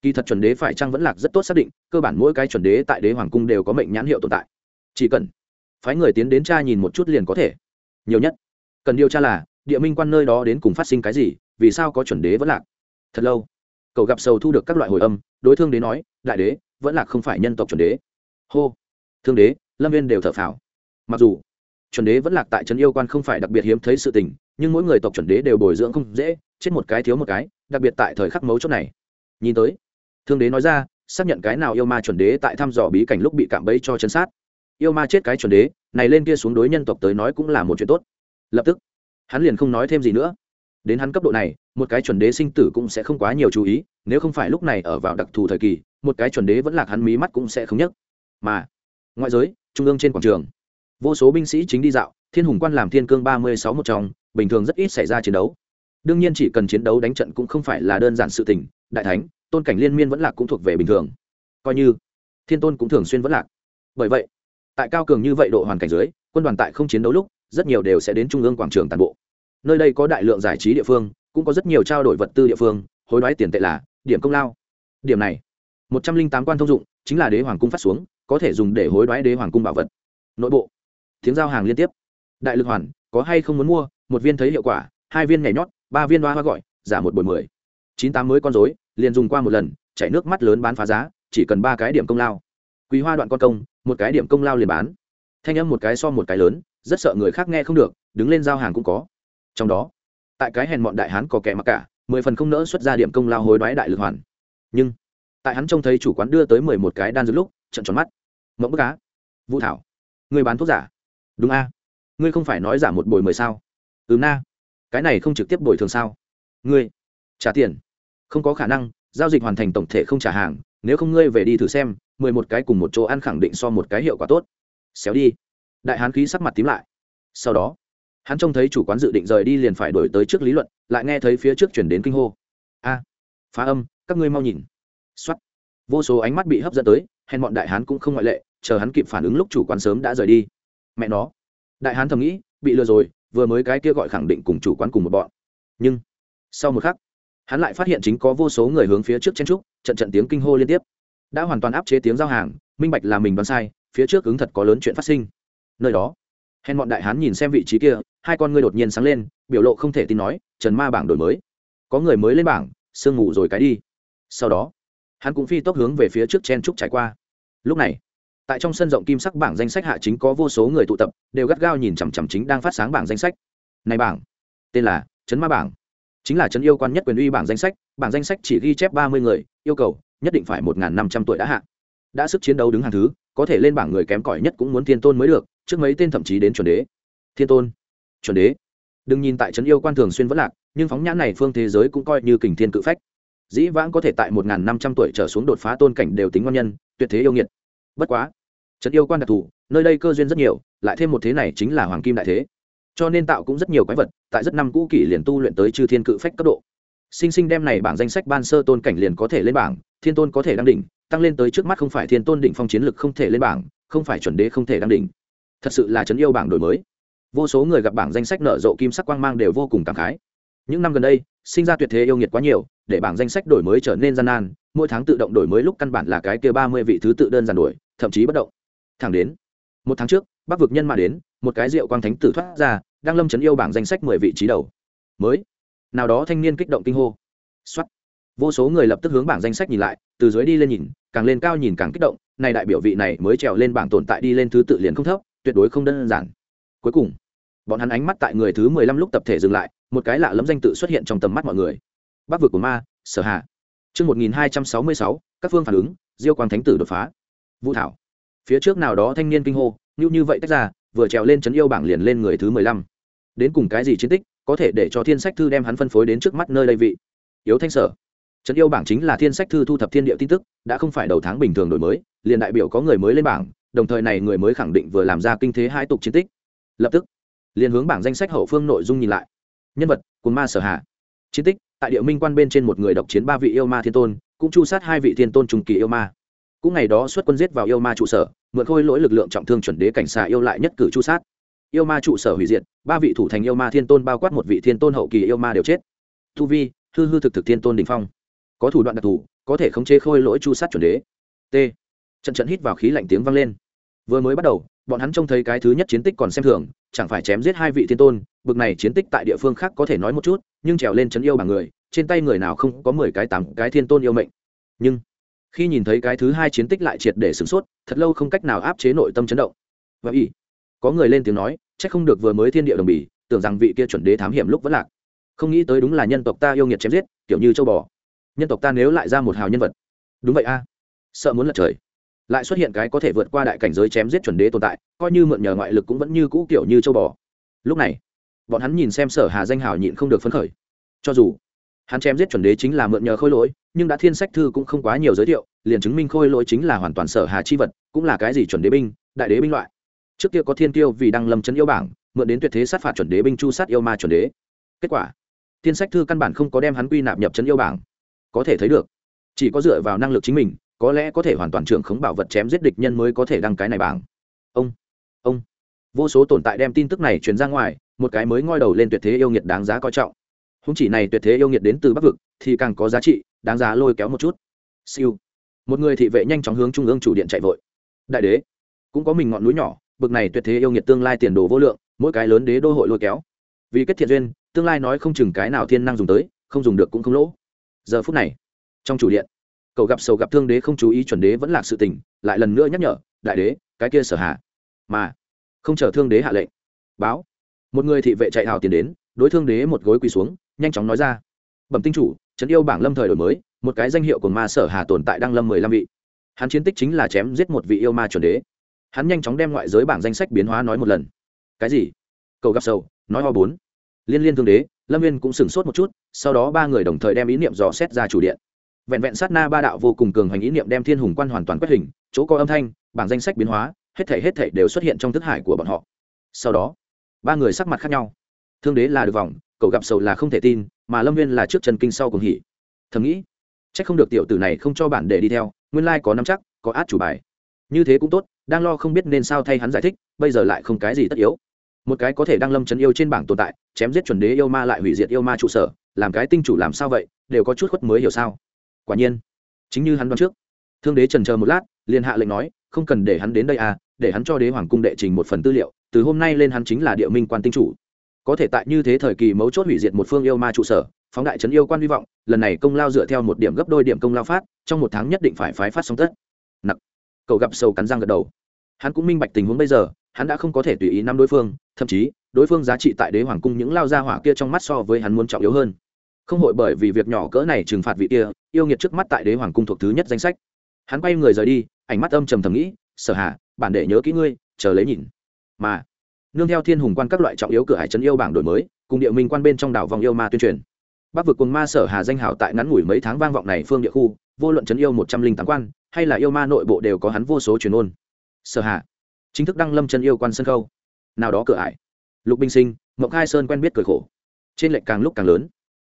A: kỳ thật chuẩn đế phải chăng vẫn lạc rất tốt xác định, cơ bản mỗi cái chuẩn đế tại đế hoàng cung đều có mệnh nhãn hiệu tồn tại. Chỉ cần phái người tiến đến tra nhìn một chút liền có thể. Nhiều nhất, cần điều tra là, địa minh quan nơi đó đến cùng phát sinh cái gì, vì sao có chuẩn đế vẫn lạc. Thật lâu cậu gặp sầu thu được các loại hồi âm, đối thương đế nói, đại đế, vẫn lạc không phải nhân tộc chuẩn đế. Hô, thương đế, lâm viên đều thở phào. Mặc dù chuẩn đế vẫn lạc tại trấn yêu quan không phải đặc biệt hiếm thấy sự tình, nhưng mỗi người tộc chuẩn đế đều bồi dưỡng không dễ, chết một cái thiếu một cái, đặc biệt tại thời khắc mấu chốt này. Nhìn tới thương đế nói ra, xác nhận cái nào yêu ma chuẩn đế tại thăm dò bí cảnh lúc bị cạm bẫy cho chân sát. Yêu ma chết cái chuẩn đế, này lên kia xuống đối nhân tộc tới nói cũng là một chuyện tốt. Lập tức, hắn liền không nói thêm gì nữa. Đến hắn cấp độ này, một cái chuẩn đế sinh tử cũng sẽ không quá nhiều chú ý, nếu không phải lúc này ở vào đặc thù thời kỳ, một cái chuẩn đế vẫn lạc hắn mí mắt cũng sẽ không nhấc. Mà, ngoại giới, trung ương trên quảng trường, vô số binh sĩ chính đi dạo, thiên hùng quan làm thiên cương ba mươi sáu một trong, bình thường rất ít xảy ra chiến đấu. Đương nhiên chỉ cần chiến đấu đánh trận cũng không phải là đơn giản sự tình, đại thánh tôn cảnh liên miên vẫn lạc cũng thuộc về bình thường. Coi như, thiên tôn cũng thường xuyên vẫn lạc. Bởi vậy, tại cao cường như vậy độ hoàn cảnh dưới, quân đoàn tại không chiến đấu lúc, rất nhiều đều sẽ đến trung ương quảng trường toàn bộ. Nơi đây có đại lượng giải trí địa phương, cũng có rất nhiều trao đổi vật tư địa phương, hối đoái tiền tệ là điểm công lao. Điểm này, một trăm linh tám quan thông dụng, chính là đế hoàng cung phát xuống, có thể dùng để hối đoái đế hoàng cung bảo vật. Nội bộ, tiếng giao hàng liên tiếp. Đại lực hoàn, có hay không muốn mua, một viên thấy hiệu quả, hai viên nhảy nhót, ba viên hoa hoa gọi, giả một buổi mười chín tám mới con dối liền dùng qua một lần, chảy nước mắt lớn bán phá giá, chỉ cần ba cái điểm công lao. Quý hoa đoạn con công, một cái điểm công lao liền bán. Thanh âm một cái so một cái lớn, rất sợ người khác nghe không được, đứng lên giao hàng cũng có. Trong đó, tại cái hèn mọn đại hán có kẻ mặc cả, mười phần không nỡ xuất ra điểm công lao hối đoái đại lực hoàn. Nhưng, tại hắn trông thấy chủ quán đưa tới mười một cái đan dược lúc trận tròn mắt. Mẫu bức cá vũ thảo, người bán thuốc giả. Đúng a. Ngươi không phải nói giả một bồi mười sao? Ừ na. Cái này không trực tiếp bồi thường sao? Ngươi, trả tiền không có khả năng, giao dịch hoàn thành tổng thể không trả hàng, nếu không ngươi về đi thử xem, mười một cái cùng một chỗ ăn khẳng định so một cái hiệu quả tốt. Xéo đi. Đại hán khí sắc mặt tím lại. Sau đó, hắn trông thấy chủ quán dự định rời đi liền phải đổi tới trước lý luận, lại nghe thấy phía trước chuyển đến kinh hô. A, phá âm, các ngươi mau nhìn. X o á t vô số ánh mắt bị hấp dẫn tới, hèn bọn đại hán cũng không ngoại lệ, chờ hắn kịp phản ứng lúc chủ quán sớm đã rời đi. Mẹ nó. Đại hán thầm nghĩ, bị lừa rồi, vừa mới cái kia gọi khẳng định cùng chủ quán cùng một bọn. Nhưng, sau một khắc hắn lại phát hiện chính có vô số người hướng phía trước chen trúc trận trận tiếng kinh hô liên tiếp. Đã hoàn toàn áp chế tiếng giao hàng, minh bạch là mình đoán sai, phía trước ứng thật có lớn chuyện phát sinh. Nơi đó, hèn bọn đại hán nhìn xem vị trí kia, hai con ngươi đột nhiên sáng lên, biểu lộ không thể tin nói, trần ma bảng đổi mới. Có người mới lên bảng, sương ngủ rồi cái đi. Sau đó, hắn cũng phi tốc hướng về phía trước chen trúc trải qua. Lúc này, tại trong sân rộng kim sắc bảng danh sách hạ chính có vô số người tụ tập, đều gắt gao nhìn chằm chằm chính đang phát sáng bảng danh sách. Này bảng, tên là trấn ma bảng chính là trấn yêu quan nhất quyền uy bảng danh sách, bảng danh sách chỉ ghi chép ba mươi người, yêu cầu nhất định phải một năm trăm tuổi đã hạ. Đã sức chiến đấu đứng hàng thứ, có thể lên bảng người kém cỏi nhất cũng muốn thiên tôn mới được, trước mấy tên thậm chí đến chuẩn đế. Thiên tôn, chuẩn đế. Đừng nhìn tại trấn yêu quan thường xuyên vẫn lạc, nhưng phóng nhãn này phương thế giới cũng coi như kình thiên cự phách. Dĩ vãng có thể tại một năm trăm tuổi trở xuống đột phá tôn cảnh đều tính ngon nhân, tuyệt thế yêu nghiệt. Bất quá, trấn yêu quan đặc thù, nơi đây cơ duyên rất nhiều, lại thêm một thế này chính là hoàng kim đại thế cho nên tạo cũng rất nhiều quái vật, tại rất năm cũ kỷ liền tu luyện tới chư thiên cự phách cấp độ. Sinh sinh đem này bảng danh sách ban sơ tôn cảnh liền có thể lên bảng, thiên tôn có thể đăng đỉnh, tăng lên tới trước mắt không phải thiên tôn đỉnh phong chiến lực không thể lên bảng, không phải chuẩn đế không thể đăng đỉnh. Thật sự là chấn yêu bảng đổi mới. Vô số người gặp bảng danh sách nở rộ kim sắc quang mang đều vô cùng cảm khái. Những năm gần đây, sinh ra tuyệt thế yêu nghiệt quá nhiều, để bảng danh sách đổi mới trở nên gian nan, mỗi tháng tự động đổi mới lúc căn bản là cái kia ba mươi vị thứ tự đơn giản đổi, thậm chí bất động. Thẳng đến, một tháng trước, bắc vực nhân mạ đến, một cái rượu quang thánh tử thoát ra đang lâm chấn yêu bảng danh sách mười vị trí đầu. Mới. Nào đó thanh niên kích động kinh hô. Xuất vô số người lập tức hướng bảng danh sách nhìn lại, từ dưới đi lên nhìn, càng lên cao nhìn càng kích động, này đại biểu vị này mới trèo lên bảng tồn tại đi lên thứ tự liền không thấp, tuyệt đối không đơn giản. Cuối cùng, bọn hắn ánh mắt tại người thứ mười lăm lúc tập thể dừng lại, một cái lạ lẫm danh tự xuất hiện trong tầm mắt mọi người. Bắc vực của ma, sở hạ chương một nghìn hai trăm sáu mươi sáu, các phương phản ứng, diêu quang thánh tử đột phá. Vũ thảo. Phía trước nào đó thanh niên kinh hô như như vậy tách ra, vừa trèo lên trấn yêu bảng liền lên người thứ mười lăm. Đến cùng cái gì chiến tích, có thể để cho thiên sách thư đem hắn phân phối đến trước mắt nơi đây vị? Yếu thanh sở. Trấn yêu bảng chính là thiên sách thư thu thập thiên địa tin tức, đã không phải đầu tháng bình thường đổi mới, liền đại biểu có người mới lên bảng, đồng thời này người mới khẳng định vừa làm ra kinh thế hai tục chiến tích. Lập tức, liền hướng bảng danh sách hậu phương nội dung nhìn lại. Nhân vật cùng ma sở hạ chiến tích, tại địa minh quan bên trên một người độc chiến ba vị yêu ma thiên tôn, cũng chu sát hai vị thiên tôn trùng kỳ yêu ma. Cũng ngày đó xuất quân giết vào yêu ma trụ sở mượn khôi lỗi lực lượng trọng thương chuẩn đế cảnh xà yêu lại nhất cử chu sát. Yêu ma trụ sở hủy diệt, ba vị thủ thành yêu ma thiên tôn bao quát một vị thiên tôn hậu kỳ yêu ma đều chết. Tu vi, hư hư thực thực thiên tôn đình phong. Có thủ đoạn đặc thù, có thể khống chế khôi lỗi chu sát chuẩn đế. T. Trận trận hít vào khí lạnh tiếng vang lên. Vừa mới bắt đầu, bọn hắn trông thấy cái thứ nhất chiến tích còn xem thường, chẳng phải chém giết hai vị thiên tôn, bực này chiến tích tại địa phương khác có thể nói một chút, nhưng trèo lên chấn yêu bằng người, trên tay người nào không có mười cái tám cái thiên tôn yêu mệnh. Nhưng khi nhìn thấy cái thứ hai chiến tích lại triệt để sửng sốt, thật lâu không cách nào áp chế nội tâm chấn động. Và y có người lên tiếng nói c h ắ c không được vừa mới thiên địa đồng bỉ tưởng rằng vị kia chuẩn đế thám hiểm lúc vẫn lạc. Không nghĩ tới đúng là nhân tộc ta yêu nghiệt chém giết, kiểu như châu bò. Nhân tộc ta nếu lại ra một hào nhân vật. Đúng vậy a. Sợ muốn lật trời. Lại xuất hiện cái có thể vượt qua đại cảnh giới chém giết chuẩn đế tồn tại, coi như mượn nhờ ngoại lực cũng vẫn như cũ kiểu như châu bò. Lúc này, bọn hắn nhìn xem sở hà danh hào nhịn không được phấn khởi. Cho dù hắn chém giết chuẩn đế chính là mượn nhờ khôi lỗi, nhưng đã thiên sách thư cũng không quá nhiều giới thiệu, liền chứng minh khôi lỗi chính là hoàn toàn sở hà chi vật, cũng là cái gì chuẩn đế binh, đại đế binh loại. Trước kia có thiên tiêu vì đăng lâm chấn yêu bảng, mượn đến tuyệt thế sát phạt chuẩn đế binh chu sát yêu ma chuẩn đế. Kết quả, thiên sách thư căn bản không có đem hắn quy nạp nhập chấn yêu bảng. Có thể thấy được, chỉ có dựa vào năng lực chính mình, có lẽ có thể hoàn toàn trưởng khống bảo vật chém giết địch nhân mới có thể đăng cái này bảng. Ông ông. Vô số tồn tại đem tin tức này truyền ra ngoài, một cái mới ngoi đầu lên tuyệt thế yêu nghiệt đáng giá coi trọng húng chỉ này tuyệt thế yêu nghiệt đến từ bắc vực, thì càng có giá trị, đáng giá lôi kéo một chút. Siêu. Một người thị vệ nhanh chóng hướng trung ương chủ điện chạy vội. Đại đế. Cũng có mình ngọn núi nhỏ, bực này tuyệt thế yêu nghiệt tương lai tiền đồ vô lượng, mỗi cái lớn đế đô hội lôi kéo. Vì kết thiện duyên, tương lai nói không chừng cái nào thiên năng dùng tới, không dùng được cũng không lỗ. Giờ phút này, trong chủ điện cậu gặp sầu gặp thương đế không chú ý chuẩn đế vẫn là sự tình, lại lần nữa nhắc nhở, đại đế, cái kia sở hạ. Mà, không chờ thương đế hạ lệnh, báo, một người thị vệ chạy hào tiền đến, đối thương đế một gối quỳ xuống nhanh chóng nói ra. Bẩm tinh chủ, trấn yêu bảng lâm thời đổi mới, một cái danh hiệu của ma sở hà tồn tại đăng lâm mười lăm vị. Hắn chiến tích chính là chém giết một vị yêu ma chuẩn đế. Hắn nhanh chóng đem ngoại giới bảng danh sách biến hóa nói một lần. Cái gì? Cầu gặp sầu, nói ho bốn. Liên liên thương đế, lâm viên cũng sửng sốt một chút, sau đó ba người đồng thời đem ý niệm dò xét ra chủ điện. Vẹn vẹn sát na ba đạo vô cùng cường hành ý niệm đem thiên hùng quan hoàn toàn quét hình, chỗ có âm thanh, bảng danh sách biến hóa, hết thể hết thể đều xuất hiện trong thức hải của bọn họ. Sau đó, ba người sắc mặt khác nhau. Thương đế là được vòng cậu gặp sầu là không thể tin, mà lâm viên là trước trần kinh sau cùng hỉ. Thầm nghĩ c h ắ c không được tiểu tử này không cho bản để đi theo, nguyên lai có năm chắc, có át chủ bài. Như thế cũng tốt, đang lo không biết nên sao thay hắn giải thích, bây giờ lại không cái gì tất yếu. Một cái có thể đang lâm chấn yêu trên bảng tồn tại, chém giết chuẩn đế yêu ma lại hủy diệt yêu ma trụ sở, làm cái tinh chủ làm sao vậy, đều có chút khuất mới hiểu sao. Quả nhiên, chính như hắn đoán trước, thương đế trần chờ một lát, liền hạ lệnh nói, không cần để hắn đến đây à để hắn cho đế hoàng cung đệ trình một phần tư liệu, từ hôm nay lên hắn chính là địa minh quan tinh chủ có thể tại như thế thời kỳ mấu chốt hủy diệt một phương yêu ma trụ sở, phóng đại trấn yêu quan hy vọng, lần này công lao dựa theo một điểm gấp đôi điểm công lao phát, trong một tháng nhất định phải phái phát xong tất. Nặc. Cậu gặp sâu cắn răng gật đầu. Hắn cũng minh bạch tình huống bây giờ, hắn đã không có thể tùy ý năm đối phương, thậm chí, đối phương giá trị tại đế hoàng cung những lao gia hỏa kia trong mắt so với hắn muốn trọng yếu hơn. Không hội bởi vì việc nhỏ cỡ này trừng phạt vị kia, yêu nghiệt trước mắt tại đế hoàng cung thuộc thứ nhất danh sách. Hắn quay người rời đi, ánh mắt âm trầm thầm nghĩ, sở hạ bản để nhớ kỹ ngươi, chờ lấy nhìn. Mà nương theo thiên hùng quan các loại trọng yếu cửa hải trấn yêu bảng đổi mới, cùng địa minh quan bên trong đảo vòng yêu ma tuyên truyền. Bắc vực cùng ma sở hà danh hào tại ngắn ngủi mấy tháng vang vọng này phương địa khu, vô luận trấn yêu một trăm linh tám quan, hay là yêu ma nội bộ đều có hắn vô số truyền ôn. Sở hà, chính thức đăng lâm chân yêu quan sân khâu. Nào đó cửa ải. Lục binh sinh mộng khai sơn quen biết cười khổ. Trên lệnh càng lúc càng lớn.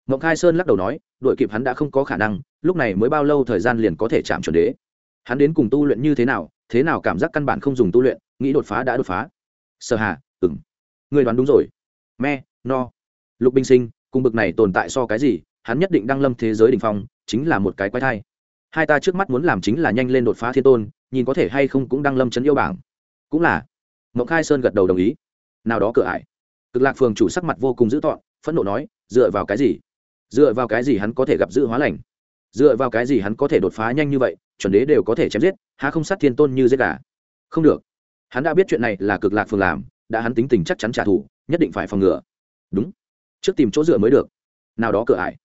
A: Mộng khai sơn lắc đầu nói đội kịp hắn đã không có khả năng, lúc này mới bao lâu thời gian liền có thể chạm chuẩn đế. Hắn đến cùng tu luyện như thế nào thế nào cảm giác căn bản không dùng tu luyện, nghĩ đột phá đã đột phá. Sở hà Ngươi đoán đúng rồi. Me, no. Lục binh sinh, cùng bực này tồn tại so cái gì, hắn nhất định đang lâm thế giới đ ỉ n h phong, chính là một cái quái thai. Hai ta trước mắt muốn làm chính là nhanh lên đột phá thiên tôn, nhìn có thể hay không cũng đang lâm chấn yêu bảng. Cũng là. Mộng khai sơn gật đầu đồng ý. Nào đó cửa ải. Cực lạc phường chủ sắc mặt vô cùng dữ tọn phẫn nộ nói, dựa vào cái gì? Dựa vào cái gì hắn có thể gặp dự hóa lành? Dựa vào cái gì hắn có thể đột phá nhanh như vậy, chuẩn đế đều có thể chém giết, há không sát thiên tôn như giết cả? không được. Hắn đã biết chuyện này là cực lạc phường làm đã hắn tính tình chắc chắn trả thù, nhất định phải phòng ngừa. Đúng. Trước tìm chỗ dựa mới được. Nào đó cửa ải.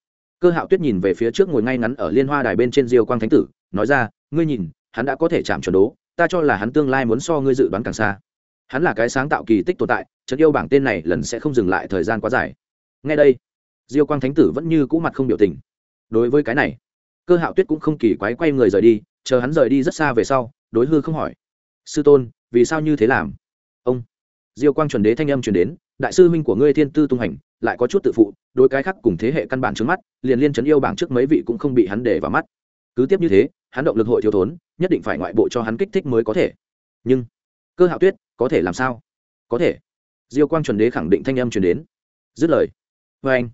A: Cơ hạo tuyết nhìn về phía trước ngồi ngay ngắn ở liên hoa đài bên trên diêu quang thánh tử, nói ra, ngươi nhìn, hắn đã có thể chạm chuẩn đố, ta cho là hắn tương lai muốn so ngươi dự đoán càng xa. Hắn là cái sáng tạo kỳ tích tồn tại trận yêu bảng tên này lần sẽ không dừng lại thời gian quá dài. Ngay đây, diêu quang thánh tử vẫn như cũ mặt không biểu tình. Đối với cái này, cơ hạo tuyết cũng không kỳ quái quay người rời đi, chờ hắn rời đi rất xa về sau, đối hư không hỏi, sư tôn, vì sao như thế làm? Ông diêu quang chuẩn đế thanh âm truyền đến, đại sư huynh của ngươi thiên tư tung hành, lại có chút tự phụ, đối cái khác cùng thế hệ căn bản trước mắt, liền liên chấn yêu bảng trước mấy vị cũng không bị hắn để vào mắt. Cứ tiếp như thế, hắn động lực hội thiếu thốn, nhất định phải ngoại bộ cho hắn kích thích mới có thể. Nhưng, cơ hạo tuyết, có thể làm sao? Có thể. Diêu quang chuẩn đế khẳng định thanh âm truyền đến. Dứt lời. Vê anh,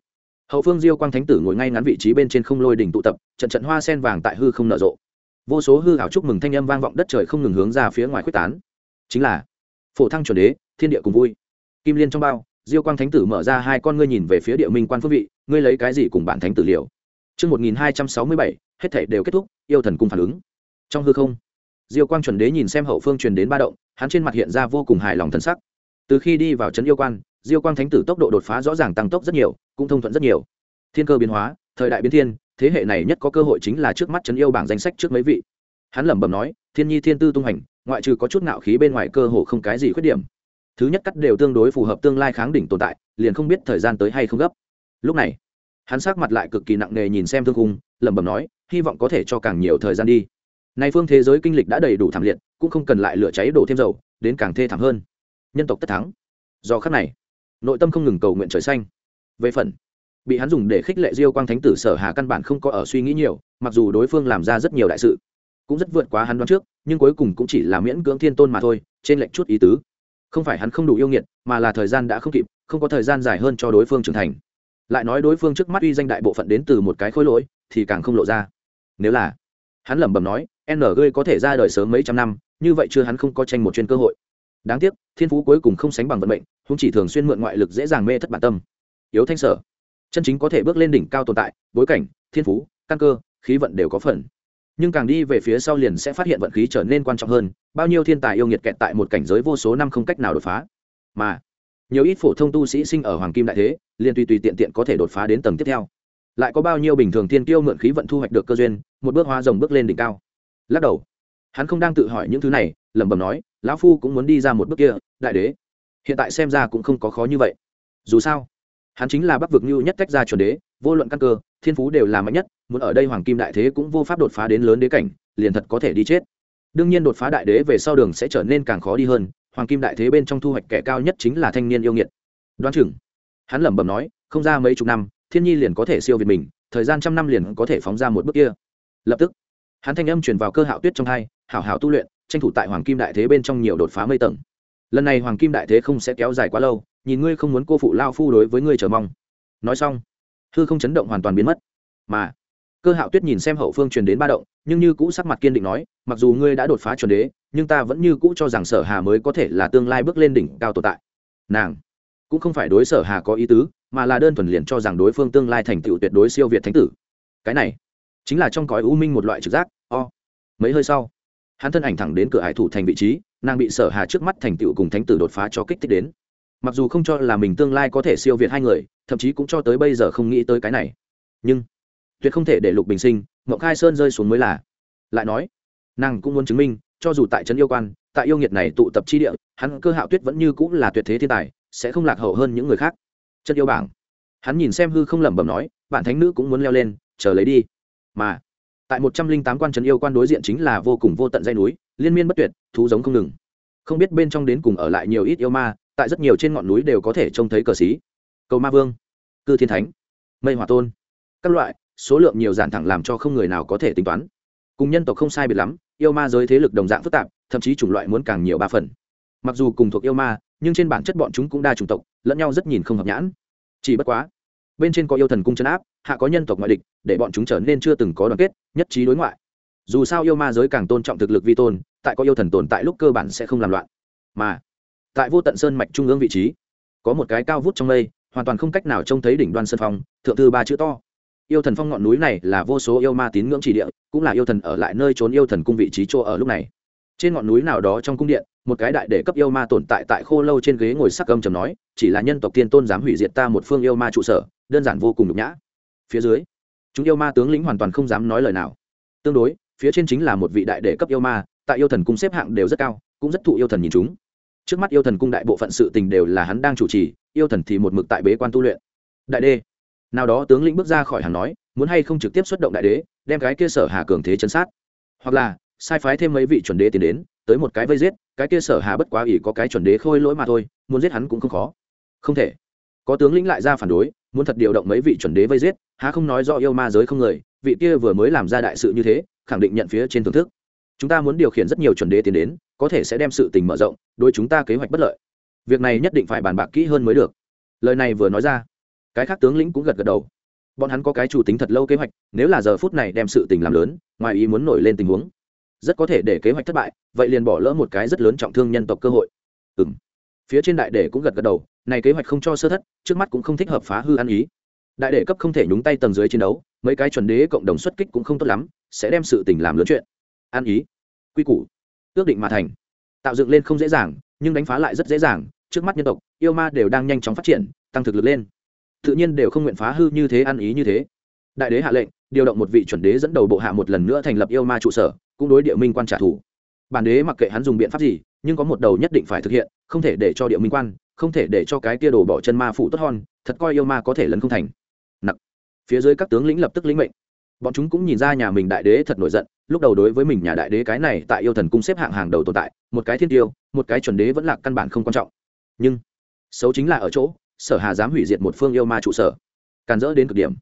A: hậu phương diêu quang thánh tử ngồi ngay ngắn vị trí bên trên không lôi đỉnh tụ tập, trận trận hoa sen vàng tại hư không nở rộ. Vô số hư hảo chúc mừng thanh âm vang vọng đất trời không ngừng hướng ra phía ngoài quyết tán. Chính là, phổ thăng chuẩn đế thiên địa cùng vui kim liên trong bao diêu quang thánh tử mở ra hai con ngươi nhìn về phía địa minh quan phước vị ngươi lấy cái gì cùng bản thánh tử liều Trước 1267, hết thể đều kết thúc, yêu thần cung phản ứng. Trong hư không, Diêu Quang chuẩn đế nhìn xem hậu phương truyền đến ba động, hắn trên mặt hiện ra vô cùng hài lòng thần sắc. Từ khi đi vào trấn yêu quan, Diêu Quang thánh tử tốc độ đột phá rõ ràng tăng tốc rất nhiều, cũng thông thuận rất nhiều. Thiên cơ biến hóa, thời đại biến thiên, thế hệ này nhất có cơ hội chính là trước mắt trấn yêu bảng danh sách trước mấy vị. Hắn lẩm bẩm nói, Thiên Nhi Thiên Tư tung hành, ngoại trừ có chút ngạo khí bên ngoài cơ hồ không cái gì khuyết điểm thứ nhất cắt đều tương đối phù hợp tương lai kháng đỉnh tồn tại, liền không biết thời gian tới hay không gấp. Lúc này, hắn sắc mặt lại cực kỳ nặng nề nhìn xem thương cung lẩm bẩm nói, hy vọng có thể cho càng nhiều thời gian đi. Nay phương thế giới kinh lịch đã đầy đủ thảm liệt, cũng không cần lại lửa cháy đổ thêm dầu, đến càng thê thảm hơn. Nhân tộc tất thắng. Do khắc này, nội tâm không ngừng cầu nguyện trời xanh. Về phần, bị hắn dùng để khích lệ diêu quang thánh tử sở hà căn bản không có ở suy nghĩ nhiều, mặc dù đối phương làm ra rất nhiều đại sự, cũng rất vượt quá hắn đoán trước, nhưng cuối cùng cũng chỉ là miễn cưỡng thiên tôn mà thôi, trên lệnh chút ý tứ không phải hắn không đủ yêu nghiệt, mà là thời gian đã không kịp, không có thời gian dài hơn cho đối phương trưởng thành. Lại nói đối phương trước mắt uy danh đại bộ phận đến từ một cái khối lỗi, thì càng không lộ ra. Nếu là hắn lẩm bẩm nói, n g có thể ra đời sớm mấy trăm năm, như vậy chưa hắn không có tranh một chuyên cơ hội. Đáng tiếc, thiên phú cuối cùng không sánh bằng vận mệnh không chỉ thường xuyên mượn ngoại lực dễ dàng mê thất bản tâm. Yếu thanh sở. Chân chính có thể bước lên đỉnh cao tồn tại, bối cảnh, thiên phú, căn cơ, khí vận đều có phần nhưng càng đi về phía sau liền sẽ phát hiện vận khí trở nên quan trọng hơn, bao nhiêu thiên tài yêu nghiệt kẹt tại một cảnh giới vô số năm không cách nào đột phá. Mà, nhiều ít phổ thông tu sĩ sinh ở hoàng kim đại thế, liền tùy tùy tiện tiện có thể đột phá đến tầng tiếp theo. Lại có bao nhiêu bình thường tiên tiêu mượn khí vận thu hoạch được cơ duyên, một bước hoa rồng bước lên đỉnh cao. Lắc đầu, hắn không đang tự hỏi những thứ này, lẩm bẩm nói, lão phu cũng muốn đi ra một bước kia, đại đế. Hiện tại xem ra cũng không có khó như vậy. Dù sao, hắn chính là bắc vực như nhất tách ra chuẩn đế, vô luận căn cơ thiên phú đều là mạnh nhất, muốn ở đây hoàng kim đại thế cũng vô pháp đột phá đến lớn đế cảnh, liền thật có thể đi chết. Đương nhiên đột phá đại đế về sau đường sẽ trở nên càng khó đi hơn, hoàng kim đại thế bên trong thu hoạch kẻ cao nhất chính là thanh niên yêu nghiệt. Đoán chừng, hắn lẩm bẩm nói, không ra mấy chục năm, thiên nhi liền có thể siêu việt mình, thời gian trăm năm liền có thể phóng ra một bước kia. Lập tức, hắn thanh âm truyền vào cơ hạo tuyết trong hai, hảo hảo tu luyện, tranh thủ tại hoàng kim đại thế bên trong nhiều đột phá mây tầng. Lần này hoàng kim đại thế không sẽ kéo dài quá lâu, nhìn ngươi không muốn cô phụ lao phu đối với ngươi chờ mong. Nói xong hư không chấn động hoàn toàn biến mất. Mà, cơ hạo tuyết nhìn xem hậu phương truyền đến ba động, nhưng như cũ sắc mặt kiên định nói, mặc dù ngươi đã đột phá chuẩn đế, nhưng ta vẫn như cũ cho rằng sở hà mới có thể là tương lai bước lên đỉnh cao tồn tại. Nàng cũng không phải đối sở hà có ý tứ, mà là đơn thuần liền cho rằng đối phương tương lai thành tựu tuyệt đối siêu việt thánh tử. Cái này chính là trong cõi u minh một loại trực giác, o. Mấy hơi sau, hắn thân ảnh thẳng đến cửa hải thủ thành vị trí, nàng bị sở hà trước mắt thành tựu cùng thánh tử đột phá cho kích thích đến mặc dù không cho là mình tương lai có thể siêu việt hai người, thậm chí cũng cho tới bây giờ không nghĩ tới cái này. Nhưng, tuyệt không thể để lục bình sinh, mộng khai sơn rơi xuống mới là. Lại nói, nàng cũng muốn chứng minh, cho dù tại trấn yêu quan, tại yêu nghiệt này tụ tập chi địa, hắn cơ hạo tuyết vẫn như cũng là tuyệt thế thiên tài, sẽ không lạc hậu hơn những người khác. Chân yêu bảng, hắn nhìn xem hư không lẩm bẩm nói, bạn thánh nữ cũng muốn leo lên, chờ lấy đi. Mà, tại một trăm linh tám quan trấn yêu quan đối diện chính là vô cùng vô tận dây núi, liên miên bất tuyệt, thú giống không ngừng. Không biết bên trong đến cùng ở lại nhiều ít yêu ma tại rất nhiều trên ngọn núi đều có thể trông thấy cờ xí. Cầu ma vương, cư thiên thánh, mây hòa tôn, các loại, số lượng nhiều giản thẳng làm cho không người nào có thể tính toán. Cùng nhân tộc không sai biệt lắm, yêu ma giới thế lực đồng dạng phức tạp, thậm chí chủng loại muốn càng nhiều ba phần. Mặc dù cùng thuộc yêu ma, nhưng trên bản chất bọn chúng cũng đa chủng tộc, lẫn nhau rất nhìn không hợp nhãn. Chỉ bất quá, bên trên có yêu thần cung chấn áp, hạ có nhân tộc ngoại địch, để bọn chúng trở nên chưa từng có đoàn kết, nhất trí đối ngoại. Dù sao yêu ma giới càng tôn trọng thực lực vi tôn, tại có yêu thần tồn tại lúc cơ bản sẽ không làm loạn. Mà tại vô tận sơn mạch trung ương vị trí. Có một cái cao vút trong mây, hoàn toàn không cách nào trông thấy đỉnh đoan sơn phong, thượng thư ba chữ to. Yêu thần phong ngọn núi này là vô số yêu ma tín ngưỡng chỉ địa, cũng là yêu thần ở lại nơi trốn yêu thần cung vị trí chỗ ở lúc này. Trên ngọn núi nào đó trong cung điện, một cái đại để cấp yêu ma tồn tại tại khô lâu trên ghế ngồi sắc âm trầm nói, chỉ là nhân tộc tiên tôn dám hủy diệt ta một phương yêu ma trụ sở, đơn giản vô cùng nhục nhã. Phía dưới, chúng yêu ma tướng lĩnh hoàn toàn không dám nói lời nào. Tương đối, phía trên chính là một vị đại đệ cấp yêu ma, tại yêu thần cung xếp hạng đều rất cao, cũng rất thụ yêu thần nhìn chúng trước mắt yêu thần cung đại bộ phận sự tình đều là hắn đang chủ trì, yêu thần thì một mực tại bế quan tu luyện. Đại đê nào đó tướng lĩnh bước ra khỏi hàng nói, muốn hay không trực tiếp xuất động đại đế, đem cái kia sở hà cường thế chân sát. Hoặc là, sai phái thêm mấy vị chuẩn đế tiến đến, tới một cái vây giết, cái kia sở hà bất quá ỷ có cái chuẩn đế khôi lỗi mà thôi, muốn giết hắn cũng không khó. Không thể. Có tướng lĩnh lại ra phản đối, muốn thật điều động mấy vị chuẩn đế vây giết, há không nói do yêu ma giới không người, vị kia vừa mới làm ra đại sự như thế, khẳng định nhận phía trên thưởng thức. Chúng ta muốn điều khiển rất nhiều chuẩn đế tiến đến có thể sẽ đem sự tình mở rộng, đối chúng ta kế hoạch bất lợi. Việc này nhất định phải bàn bạc kỹ hơn mới được. Lời này vừa nói ra, cái khác tướng lĩnh cũng gật gật đầu. Bọn hắn có cái chủ tính thật lâu kế hoạch, nếu là giờ phút này đem sự tình làm lớn, ngoài ý muốn nổi lên tình huống, rất có thể để kế hoạch thất bại, vậy liền bỏ lỡ một cái rất lớn trọng thương nhân tộc cơ hội. Ừ m phía trên đại đệ cũng gật gật đầu, này kế hoạch không cho sơ thất, trước mắt cũng không thích hợp phá hư ăn ý. Đại đệ cấp không thể nhúng tay tầng dưới chiến đấu, mấy cái chuẩn đế cộng đồng xuất kích cũng không tốt lắm, sẽ đem sự tình làm lớn chuyện. Ăn ý. Quy củ ước định mà thành. Tạo dựng lên không dễ dàng, nhưng đánh phá lại rất dễ dàng, trước mắt nhân tộc, yêu ma đều đang nhanh chóng phát triển, tăng thực lực lên. Tự nhiên đều không nguyện phá hư như thế ăn ý như thế. Đại đế hạ lệnh, điều động một vị chuẩn đế dẫn đầu bộ hạ một lần nữa thành lập yêu ma trụ sở, cũng đối địa minh quan trả thù. Bản đế mặc kệ hắn dùng biện pháp gì, nhưng có một đầu nhất định phải thực hiện, không thể để cho địa minh quan, không thể để cho cái tia đồ bỏ chân ma phụ tốt hon, thật coi yêu ma có thể lấn không thành. Nặc. Phía dưới các tướng lĩnh lập tức lĩnh mệnh. Bọn chúng cũng nhìn ra nhà mình đại đế thật nổi giận lúc đầu đối với mình nhà đại đế cái này tại yêu thần cung xếp hạng hàng đầu tồn tại, một cái thiên tiêu, một cái chuẩn đế vẫn là căn bản không quan trọng. Nhưng, xấu chính là ở chỗ, sở hà dám hủy diệt một phương yêu ma trụ sở. Càn rỡ đến cực điểm.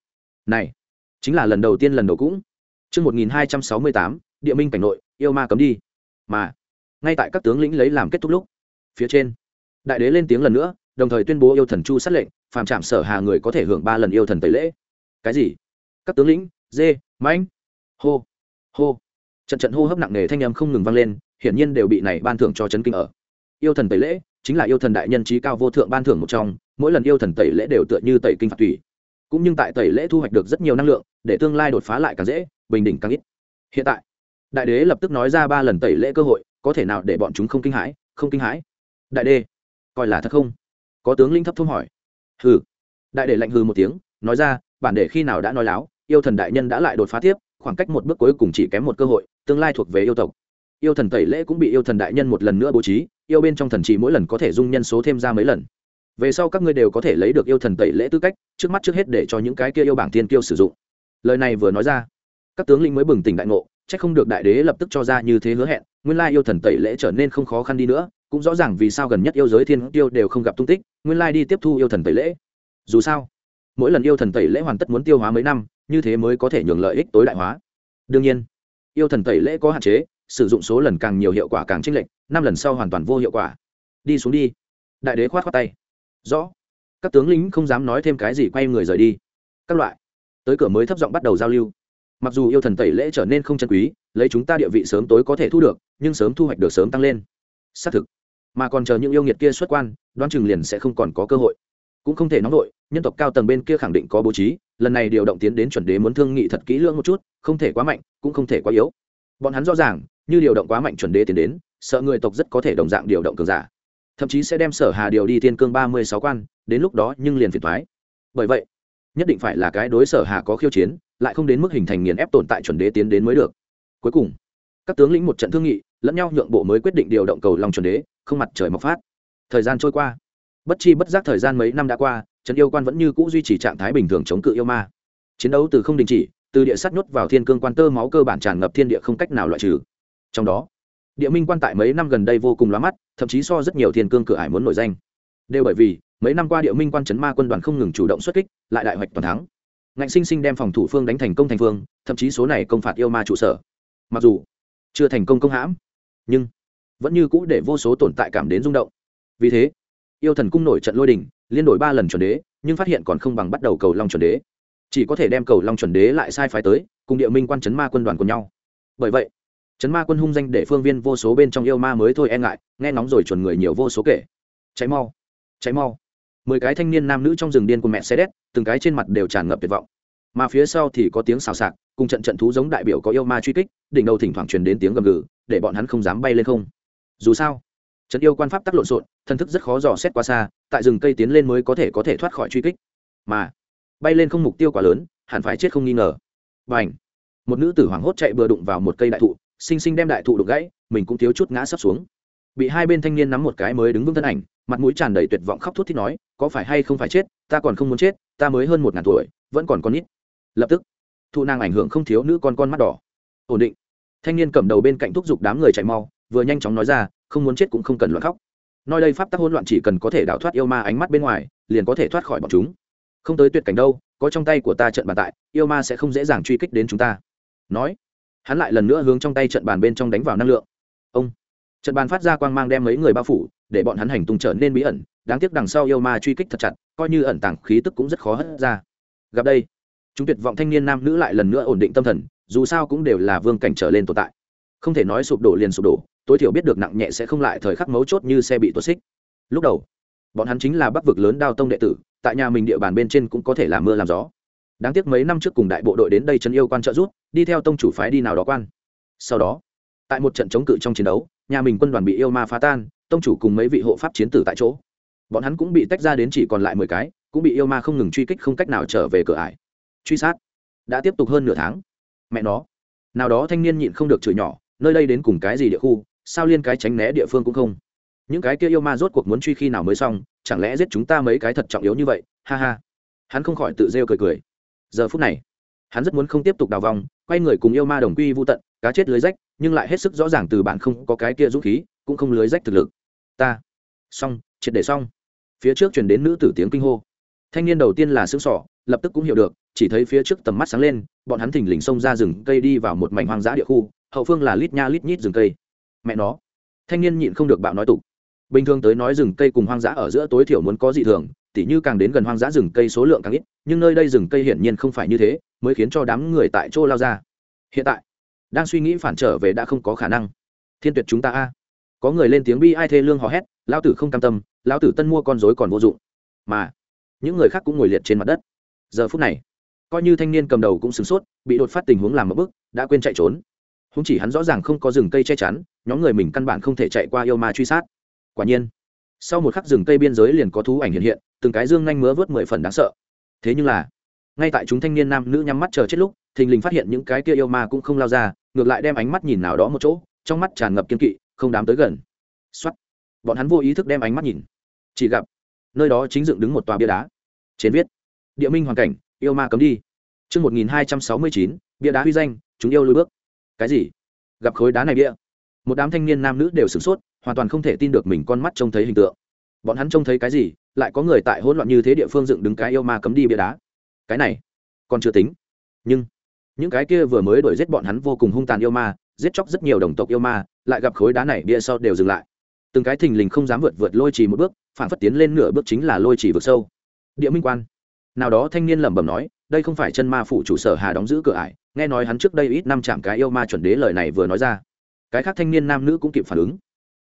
A: Này, chính là lần đầu tiên lần đầu cũng. Chương một nghìn hai trăm sáu mươi tám, địa minh cảnh nội, yêu ma cấm đi. Mà, ngay tại các tướng lĩnh lấy làm kết thúc lúc, phía trên, đại đế lên tiếng lần nữa, đồng thời tuyên bố yêu thần chu sát lệnh, phàm trạm sở hà người có thể hưởng ba lần yêu thần tẩy lễ. Cái gì? Các tướng lĩnh, dê, mãnh, hô hô. Trận trận hô hấp nặng nề thanh âm không ngừng vang lên, hiển nhiên đều bị này ban thưởng cho chấn kinh ở. Yêu thần tẩy lễ, chính là yêu thần đại nhân trí cao vô thượng ban thưởng một trong, mỗi lần yêu thần tẩy lễ đều tựa như tẩy kinh phạt tùy cũng nhưng tại tẩy lễ thu hoạch được rất nhiều năng lượng, để tương lai đột phá lại càng dễ, bình đỉnh càng ít. Hiện tại, đại đế lập tức nói ra ba lần tẩy lễ cơ hội, có thể nào để bọn chúng không kinh hãi, không kinh hãi? Đại đế, coi là thật không? Có tướng linh thấp thông hỏi. Hừ. Đại đế lạnh hừ một tiếng, nói ra, bản đề khi nào đã nói láo, yêu thần đại nhân đã lại đột phá tiếp khoảng cách một bước cuối cùng chỉ kém một cơ hội, tương lai thuộc về yêu tộc. Yêu thần tẩy lễ cũng bị yêu thần đại nhân một lần nữa bố trí, yêu bên trong thần chỉ mỗi lần có thể dung nhân số thêm ra mấy lần. Về sau các ngươi đều có thể lấy được yêu thần tẩy lễ tư cách, trước mắt trước hết để cho những cái kia yêu bảng tiên kiêu sử dụng. Lời này vừa nói ra, các tướng linh mới bừng tỉnh đại ngộ, chắc không được đại đế lập tức cho ra như thế hứa hẹn, nguyên lai yêu thần tẩy lễ trở nên không khó khăn đi nữa, cũng rõ ràng vì sao gần nhất yêu giới thiên tiêu đều không gặp tung tích, nguyên lai đi tiếp thu yêu thần tẩy lễ. Dù sao, mỗi lần yêu thần tẩy lễ hoàn tất muốn tiêu hóa mấy năm như thế mới có thể nhường lợi ích tối đại hóa. Đương nhiên, yêu thần tẩy lễ có hạn chế, sử dụng số lần càng nhiều hiệu quả càng chênh lệch, năm lần sau hoàn toàn vô hiệu quả. Đi xuống đi. Đại đế khoát khoát tay. Rõ. Các tướng lính không dám nói thêm cái gì, quay người rời đi. Các loại. Tới cửa mới thấp giọng bắt đầu giao lưu. Mặc dù yêu thần tẩy lễ trở nên không chân quý, lấy chúng ta địa vị sớm tối có thể thu được, nhưng sớm thu hoạch được sớm tăng lên. Xác thực. Mà còn chờ những yêu nghiệt kia xuất quan, đoán chừng liền sẽ không còn có cơ hội cũng không thể nóng vội, nhân tộc cao tầng bên kia khẳng định có bố trí, lần này điều động tiến đến chuẩn đế muốn thương nghị thật kỹ lưỡng một chút, không thể quá mạnh, cũng không thể quá yếu. Bọn hắn rõ ràng, như điều động quá mạnh chuẩn đế tiến đến, sợ người tộc rất có thể đồng dạng điều động cường giả. Thậm chí sẽ đem sở hà điều đi thiên cương ba mươi sáu quan, đến lúc đó nhưng liền phiền thoái bởi vậy, nhất định phải là cái đối sở hà có khiêu chiến, lại không đến mức hình thành nghiền ép tồn tại chuẩn đế tiến đến mới được. Cuối cùng, các tướng lĩnh một trận thương nghị, lẫn nhau nhượng bộ mới quyết định điều động cầu lòng chuẩn đế, không mặt trời mọc phát. Thời gian trôi qua bất chi bất giác thời gian mấy năm đã qua, trấn yêu quan vẫn như cũ duy trì trạng thái bình thường chống cự yêu ma. Chiến đấu từ không đình chỉ, từ địa sắt nhốt vào thiên cương quan tơ máu cơ bản tràn ngập thiên địa không cách nào loại trừ. Trong đó, địa minh quan tại mấy năm gần đây vô cùng lóa mắt, thậm chí so rất nhiều thiên cương cửa ải muốn nổi danh. Đều bởi vì, mấy năm qua địa minh quan chấn ma quân đoàn không ngừng chủ động xuất kích, lại đại hoạch toàn thắng. Ngạnh sinh sinh đem phòng thủ phương đánh thành công thành phương, thậm chí số này công phạt yêu ma trụ sở. Mặc dù chưa thành công công hãm, nhưng vẫn như cũ để vô số tồn tại cảm đến rung động. Vì thế yêu thần cung nổi trận lôi đình, liên đổi ba lần chuẩn đế, nhưng phát hiện còn không bằng bắt đầu cầu long chuẩn đế. Chỉ có thể đem cầu long chuẩn đế lại sai phái tới, cùng địa minh quan chấn ma quân đoàn của nhau. Bởi vậy, chấn ma quân hung danh để phương viên vô số bên trong yêu ma mới thôi e ngại, nghe nóng rồi chuẩn người nhiều vô số kể. Cháy mau cháy mau. Mười cái thanh niên nam nữ trong rừng điên của mẹ xe đét, từng cái trên mặt đều tràn ngập tuyệt vọng. Mà phía sau thì có tiếng xào xạc, cùng trận trận thú giống đại biểu có yêu ma truy kích, đỉnh đầu thỉnh thoảng truyền đến tiếng gầm gừ, để bọn hắn không dám bay lên không. Dù sao trận yêu quan pháp tắc lộn xộn, thân thức rất khó dò xét qua xa, tại rừng cây tiến lên mới có thể có thể thoát khỏi truy kích. Mà, bay lên không mục tiêu quá lớn, hẳn phải chết không nghi ngờ. Và ảnh một nữ tử hoảng hốt chạy bừa đụng vào một cây đại thụ, xinh xinh đem đại thụ đục gãy, mình cũng thiếu chút ngã sấp xuống. Bị hai bên thanh niên nắm một cái mới đứng vững thân ảnh, mặt mũi tràn đầy tuyệt vọng khóc thút thít nói, có phải hay không phải chết, ta còn không muốn chết, ta mới hơn một ngàn tuổi, vẫn còn con ít lập tức, thụ nàng ảnh hưởng không thiếu nữ con con mắt đỏ. Ổn định. Thanh niên cầm đầu bên cạnh thúc giục đám người chạy mau vừa nhanh chóng nói ra, không muốn chết cũng không cần loạn khóc. Nói đây pháp tắc hỗn loạn chỉ cần có thể đào thoát yêu ma ánh mắt bên ngoài, liền có thể thoát khỏi bọn chúng. Không tới tuyệt cảnh đâu, có trong tay của ta trận bàn tại, yêu ma sẽ không dễ dàng truy kích đến chúng ta. Nói, hắn lại lần nữa hướng trong tay trận bàn bên trong đánh vào năng lượng. Ông, trận bàn phát ra quang mang đem mấy người bao phủ, để bọn hắn hành tung trở nên bí ẩn, đáng tiếc đằng sau yêu ma truy kích thật chặt, coi như ẩn tàng khí tức cũng rất khó hất ra. Gặp đây, chúng tuyệt vọng thanh niên nam nữ lại lần nữa ổn định tâm thần, dù sao cũng đều là vương cảnh trở lên tồn tại không thể nói sụp đổ liền sụp đổ, tối thiểu biết được nặng nhẹ sẽ không lại thời khắc mấu chốt như xe bị tuột xích. Lúc đầu, bọn hắn chính là bắc vực lớn đao tông đệ tử, tại nhà mình địa bàn bên trên cũng có thể làm mưa làm gió. Đáng tiếc mấy năm trước cùng đại bộ đội đến đây chân yêu quan trợ rút đi theo tông chủ phái đi nào đó quan. Sau đó, tại một trận chống cự trong chiến đấu, nhà mình quân đoàn bị yêu ma phá tan, tông chủ cùng mấy vị hộ pháp chiến tử tại chỗ. Bọn hắn cũng bị tách ra đến chỉ còn lại mười cái, cũng bị yêu ma không ngừng truy kích không cách nào trở về cửa ải. Truy sát đã tiếp tục hơn nửa tháng. Mẹ nó, nào đó thanh niên nhịn không được chửi nhỏ nơi đây đến cùng cái gì địa khu, sao liên cái tránh né địa phương cũng không? Những cái kia yêu ma rốt cuộc muốn truy khi nào mới xong, chẳng lẽ giết chúng ta mấy cái thật trọng yếu như vậy? Ha ha. Hắn không khỏi tự rêu cười cười. Giờ phút này, hắn rất muốn không tiếp tục đào vòng, quay người cùng yêu ma đồng quy vô tận, cá chết lưới rách, nhưng lại hết sức rõ ràng từ bạn không có cái kia dũng khí, cũng không lưới rách thực lực. Ta. Xong, triệt để xong. Phía trước chuyển đến nữ tử tiếng kinh hô. Thanh niên đầu tiên là xương sỏ lập tức cũng hiểu được, chỉ thấy phía trước tầm mắt sáng lên, bọn hắn thình lình xông ra rừng cây đi vào một mảnh hoang dã địa khu hậu phương là lít nha lít nhít rừng cây. Mẹ nó. Thanh niên nhịn không được bạo nói tục. Bình thường tới nói rừng cây cùng hoang dã ở giữa tối thiểu muốn có dị thường, tỉ như càng đến gần hoang dã rừng cây số lượng càng ít, nhưng nơi đây rừng cây hiển nhiên không phải như thế, mới khiến cho đám người tại chỗ lao ra. Hiện tại, đang suy nghĩ phản trở về đã không có khả năng. Thiên tuyệt chúng ta a. Có người lên tiếng bi ai thê lương hò hét lao tử không cam tâm lao tử tân mua con dối còn vô dụng. Mà, những người khác cũng ngồi liệt trên mặt đất. Giờ phút này, coi như thanh niên cầm đầu cũng sửng sốt, bị đột phát tình huống làm một bức đã quên chạy trốn húng chỉ hắn rõ ràng không có rừng cây che chắn nhóm người mình căn bản không thể chạy qua yêu ma truy sát. Quả nhiên sau một khắc rừng cây biên giới liền có thú ảnh hiện hiện từng cái dương nhanh mớ vớt mười phần đáng sợ. Thế nhưng là ngay tại chúng thanh niên nam nữ nhắm mắt chờ chết lúc thình lình phát hiện những cái kia yêu ma cũng không lao ra ngược lại đem ánh mắt nhìn nào đó một chỗ trong mắt tràn ngập kiên kỵ không dám tới gần. Xuất bọn hắn vô ý thức đem ánh mắt nhìn. Chỉ gặp nơi đó chính dựng đứng một tòa bia đá. Trên viết địa minh hoàn cảnh yêu ma cấm đi. Trước 1269, bia đá huy danh, chúng yêu lùi bước. Cái gì? Gặp khối đá này bia. Một đám thanh niên nam nữ đều sửng sốt, hoàn toàn không thể tin được mình con mắt trông thấy hình tượng. Bọn hắn trông thấy cái gì? Lại có người tại hỗn loạn như thế địa phương dựng đứng cái yêu ma cấm đi bia đá. Cái này, còn chưa tính. Nhưng, những cái kia vừa mới đuổi giết bọn hắn vô cùng hung tàn yêu ma, giết chóc rất nhiều đồng tộc yêu ma, lại gặp khối đá này bia sau đều dừng lại. Từng cái thình lình không dám vượt vượt lôi trì một bước, phản phất tiến lên nửa bước chính là lôi trì vượt sâu. Địa minh quan nào đó thanh niên lẩm bẩm nói đây không phải chân ma phụ chủ sở hà đóng giữ cửa ải nghe nói hắn trước đây ít năm chạm cái yêu ma chuẩn đế lời này vừa nói ra. Cái khác thanh niên nam nữ cũng kịp phản ứng.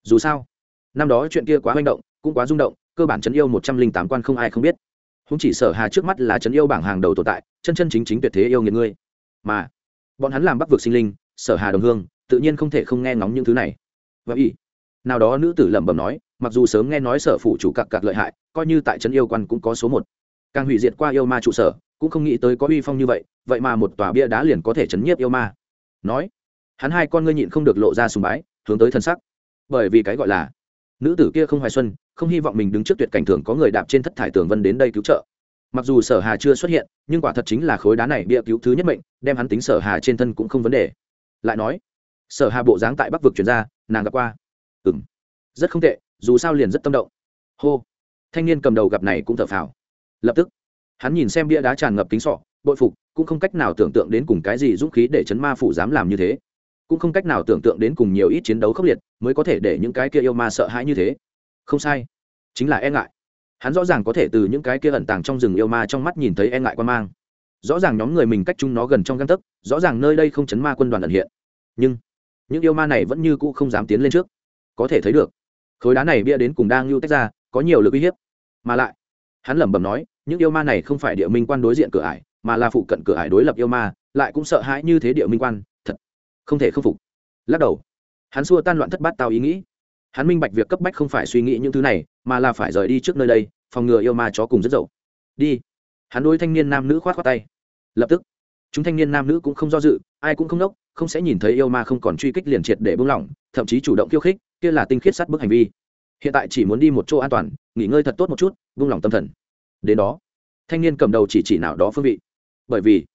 A: Dù sao, năm đó chuyện kia quá manh động, cũng quá rung động, cơ bản chấn yêu một trăm linh tám quan không ai không biết. Húng chỉ sở hà trước mắt là chấn yêu bảng hàng đầu tồn tại, chân chân chính chính tuyệt thế yêu nghiệt ngươi. Mà, bọn hắn làm bắc vực sinh linh, sở hà đồng hương, tự nhiên không thể không nghe ngóng những thứ này. Và ý, nào đó nữ tử lẩm bẩm nói, mặc dù sớm nghe nói sở phụ chủ cặc cặc lợi hại, coi như tại trấn yêu quan cũng có số một. Càng hủy diệt qua yêu ma trụ sở cũng không nghĩ tới có uy phong như vậy vậy mà một tòa bia đá liền có thể chấn nhiếp yêu ma. Nói, hắn hai con ngươi nhịn không được lộ ra sùng bái, hướng tới thân sắc. Bởi vì cái gọi là, nữ tử kia không hoài xuân, không hy vọng mình đứng trước tuyệt cảnh thường có người đạp trên thất thải tường vân đến đây cứu trợ. Mặc dù sở hà chưa xuất hiện, nhưng quả thật chính là khối đá này bia cứu thứ nhất mệnh, đem hắn tính sở hà trên thân cũng không vấn đề. Lại nói, sở hà bộ dáng tại bắc vực chuyển ra, nàng gặp qua. Ừ m rất không tệ, dù sao liền rất tâm động. Hô, thanh niên cầm đầu gặp này cũng thở phào. Lập tức hắn nhìn xem bia đá tràn ngập kính sọ, bội phục, cũng không cách nào tưởng tượng đến cùng cái gì dũng khí để chấn ma phủ dám làm như thế. Cũng không cách nào tưởng tượng đến cùng nhiều ít chiến đấu khốc liệt mới có thể để những cái kia yêu ma sợ hãi như thế. Không sai. Chính là e ngại. Hắn rõ ràng có thể từ những cái kia ẩn tàng trong rừng yêu ma trong mắt nhìn thấy e ngại quan mang. Rõ ràng nhóm người mình cách chúng nó gần trong găng tấc, rõ ràng nơi đây không chấn ma quân đoàn ẩn hiện. Nhưng, những yêu ma này vẫn như cũ không dám tiến lên trước. Có thể thấy được, khối đá này bia đến cùng đang lưu tách ra, có nhiều lực uy hiếp. Mà lại, hắn lẩm bẩm nói những yêu ma này không phải địa minh quan đối diện cửa ải, mà là phụ cận cửa ải đối lập yêu ma, lại cũng sợ hãi như thế địa minh quan, thật không thể không phục. Lắc đầu. Hắn xua tan loạn thất bát tao ý nghĩ. Hắn minh bạch việc cấp bách không phải suy nghĩ những thứ này, mà là phải rời đi trước nơi đây, phòng ngừa yêu ma chó cùng rất dậu. Đi. Hắn đối thanh niên nam nữ khoát khoát tay. Lập tức. Chúng thanh niên nam nữ cũng không do dự, ai cũng không đốc không sẽ nhìn thấy yêu ma không còn truy kích liền triệt để buông lỏng, thậm chí chủ động khiêu khích, kia là tinh khiết sát bức hành vi. Hiện tại chỉ muốn đi một chỗ an toàn, nghỉ ngơi thật tốt một chút, buông lỏng tâm thần đến đó, thanh niên cầm đầu chỉ chỉ nào đó phương vị. Bởi vì,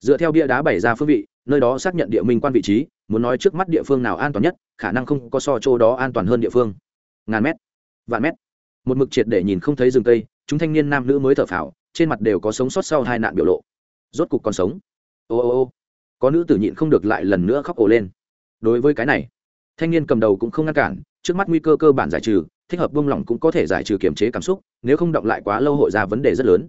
A: dựa theo bia đá bày ra phương vị, nơi đó xác nhận địa minh quan vị trí, muốn nói trước mắt địa phương nào an toàn nhất, khả năng không có so chỗ đó an toàn hơn địa phương. Ngàn mét, vạn mét. Một mực triệt để nhìn không thấy rừng cây, chúng thanh niên nam nữ mới thở phào, trên mặt đều có sống sót sau hai nạn biểu lộ. Rốt cục còn sống. Ô ô ô, có nữ tử nhịn không được lại lần nữa khóc ổ lên. Đối với cái này, thanh niên cầm đầu cũng không ngăn cản, trước mắt nguy cơ cơ bản giải trừ thích hợp buông lỏng cũng có thể giải trừ kiềm chế cảm xúc, nếu không động lại quá lâu hội ra vấn đề rất lớn.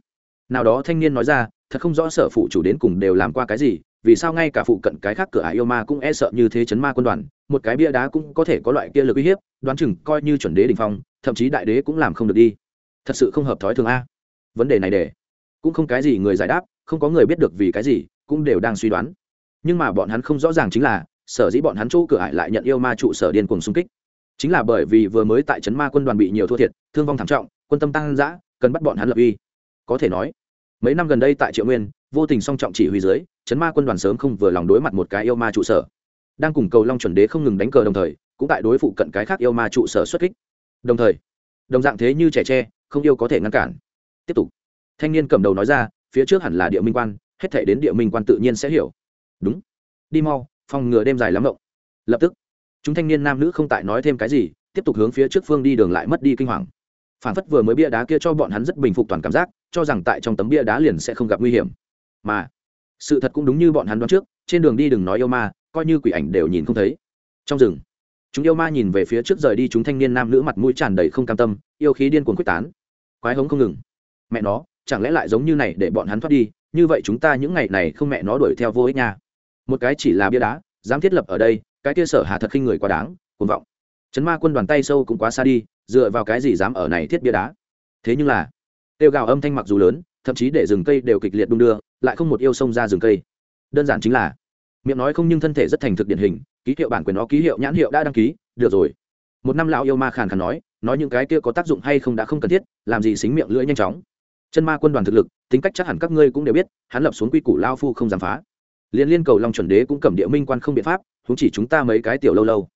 A: Nào đó thanh niên nói ra, thật không rõ sở phụ chủ đến cùng đều làm qua cái gì, vì sao ngay cả phụ cận cái khác cửa ải yêu ma cũng e sợ như thế chấn ma quân đoàn, một cái bia đá cũng có thể có loại kia lực uy hiếp, đoán chừng coi như chuẩn đế đình phong, thậm chí đại đế cũng làm không được đi. Thật sự không hợp thói thường a. Vấn đề này để cũng không cái gì người giải đáp, không có người biết được vì cái gì, cũng đều đang suy đoán. Nhưng mà bọn hắn không rõ ràng chính là, sở dĩ bọn hắn chỗ cửa ải lại nhận yêu ma trụ sở điên cuồng xung kích chính là bởi vì vừa mới tại trấn ma quân đoàn bị nhiều thua thiệt, thương vong thảm trọng, quân tâm tăng giã cần bắt bọn hắn lập uy. Có thể nói, mấy năm gần đây tại triệu nguyên, vô tình song trọng chỉ huy dưới, trấn ma quân đoàn sớm không vừa lòng đối mặt một cái yêu ma trụ sở. Đang cùng cầu long chuẩn đế không ngừng đánh cờ đồng thời, cũng tại đối phụ cận cái khác yêu ma trụ sở xuất kích. Đồng thời, đồng dạng thế như trẻ tre, không yêu có thể ngăn cản. Tiếp tục. Thanh niên cầm đầu nói ra, phía trước hẳn là địa minh quan, hết thể đến địa minh quan tự nhiên sẽ hiểu. Đúng. Đi mau, phòng ngừa đêm dài lắm rộng lập tức chúng thanh niên nam nữ không tại nói thêm cái gì, tiếp tục hướng phía trước phương đi đường lại mất đi kinh hoàng. Phản phất vừa mới bia đá kia cho bọn hắn rất bình phục toàn cảm giác, cho rằng tại trong tấm bia đá liền sẽ không gặp nguy hiểm. Mà, sự thật cũng đúng như bọn hắn đoán trước, trên đường đi đừng nói yêu ma, coi như quỷ ảnh đều nhìn không thấy. Trong rừng, chúng yêu ma nhìn về phía trước rời đi chúng thanh niên nam nữ mặt mũi tràn đầy không cam tâm, yêu khí điên cuồng quyết tán. Quái hống không ngừng. Mẹ nó, chẳng lẽ lại giống như này để bọn hắn thoát đi, như vậy chúng ta những ngày này không mẹ nó đuổi theo vô ích nha. Một cái chỉ là bia đá, dám thiết lập ở đây cái kia sở hà thật khinh người quá đáng, cuồng vọng. Chấn ma quân đoàn tay sâu cũng quá xa đi, dựa vào cái gì dám ở này thiết bia đá? Thế nhưng là, tiêu gào âm thanh mặc dù lớn, thậm chí để rừng cây đều kịch liệt đung đưa, lại không một yêu sông ra rừng cây. Đơn giản chính là, miệng nói không nhưng thân thể rất thành thực điển hình, ký hiệu bản quyền nó ký hiệu nhãn hiệu đã đăng ký, được rồi. Một năm lão yêu ma khàn khàn nói nói những cái kia có tác dụng hay không đã không cần thiết, làm gì xính miệng lưỡi nhanh chóng. Chân ma quân đoàn thực lực, tính cách chắc hẳn các ngươi cũng đều biết, hắn lập xuống quy củ lao phu không dám phá. Liên liên cầu long chuẩn đế cũng cầm địa minh quan không biện pháp chúng chỉ chúng ta mấy cái tiểu lâu lâu.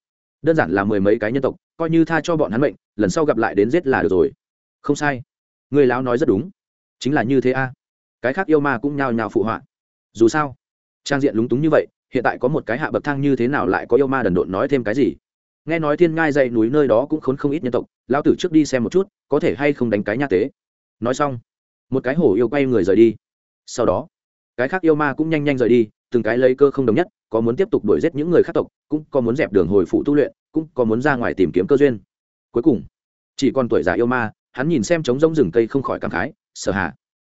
A: Đơn giản là mười mấy cái nhân tộc, coi như tha cho bọn hắn mệnh, lần sau gặp lại đến giết là được rồi. Không sai. Người lão nói rất đúng. Chính là như thế a. Cái khác yêu ma cũng nhào nhào phụ họa. Dù sao, trang diện lúng túng như vậy, hiện tại có một cái hạ bậc thang như thế nào lại có yêu ma đần độn nói thêm cái gì? Nghe nói thiên ngai dậy núi nơi đó cũng khốn không ít nhân tộc, lão tử trước đi xem một chút, có thể hay không đánh cái nha tế. Nói xong, một cái hổ yêu quay người rời đi. Sau đó, cái khác yêu ma cũng nhanh nhanh rời đi, từng cái lấy cơ không đồng nhất có muốn tiếp tục đuổi giết những người khác tộc, cũng có muốn dẹp đường hồi phụ tu luyện, cũng có muốn ra ngoài tìm kiếm cơ duyên. Cuối cùng, chỉ còn tuổi già yêu ma, hắn nhìn xem trống rỗng rừng cây không khỏi cảm khái, sở hạ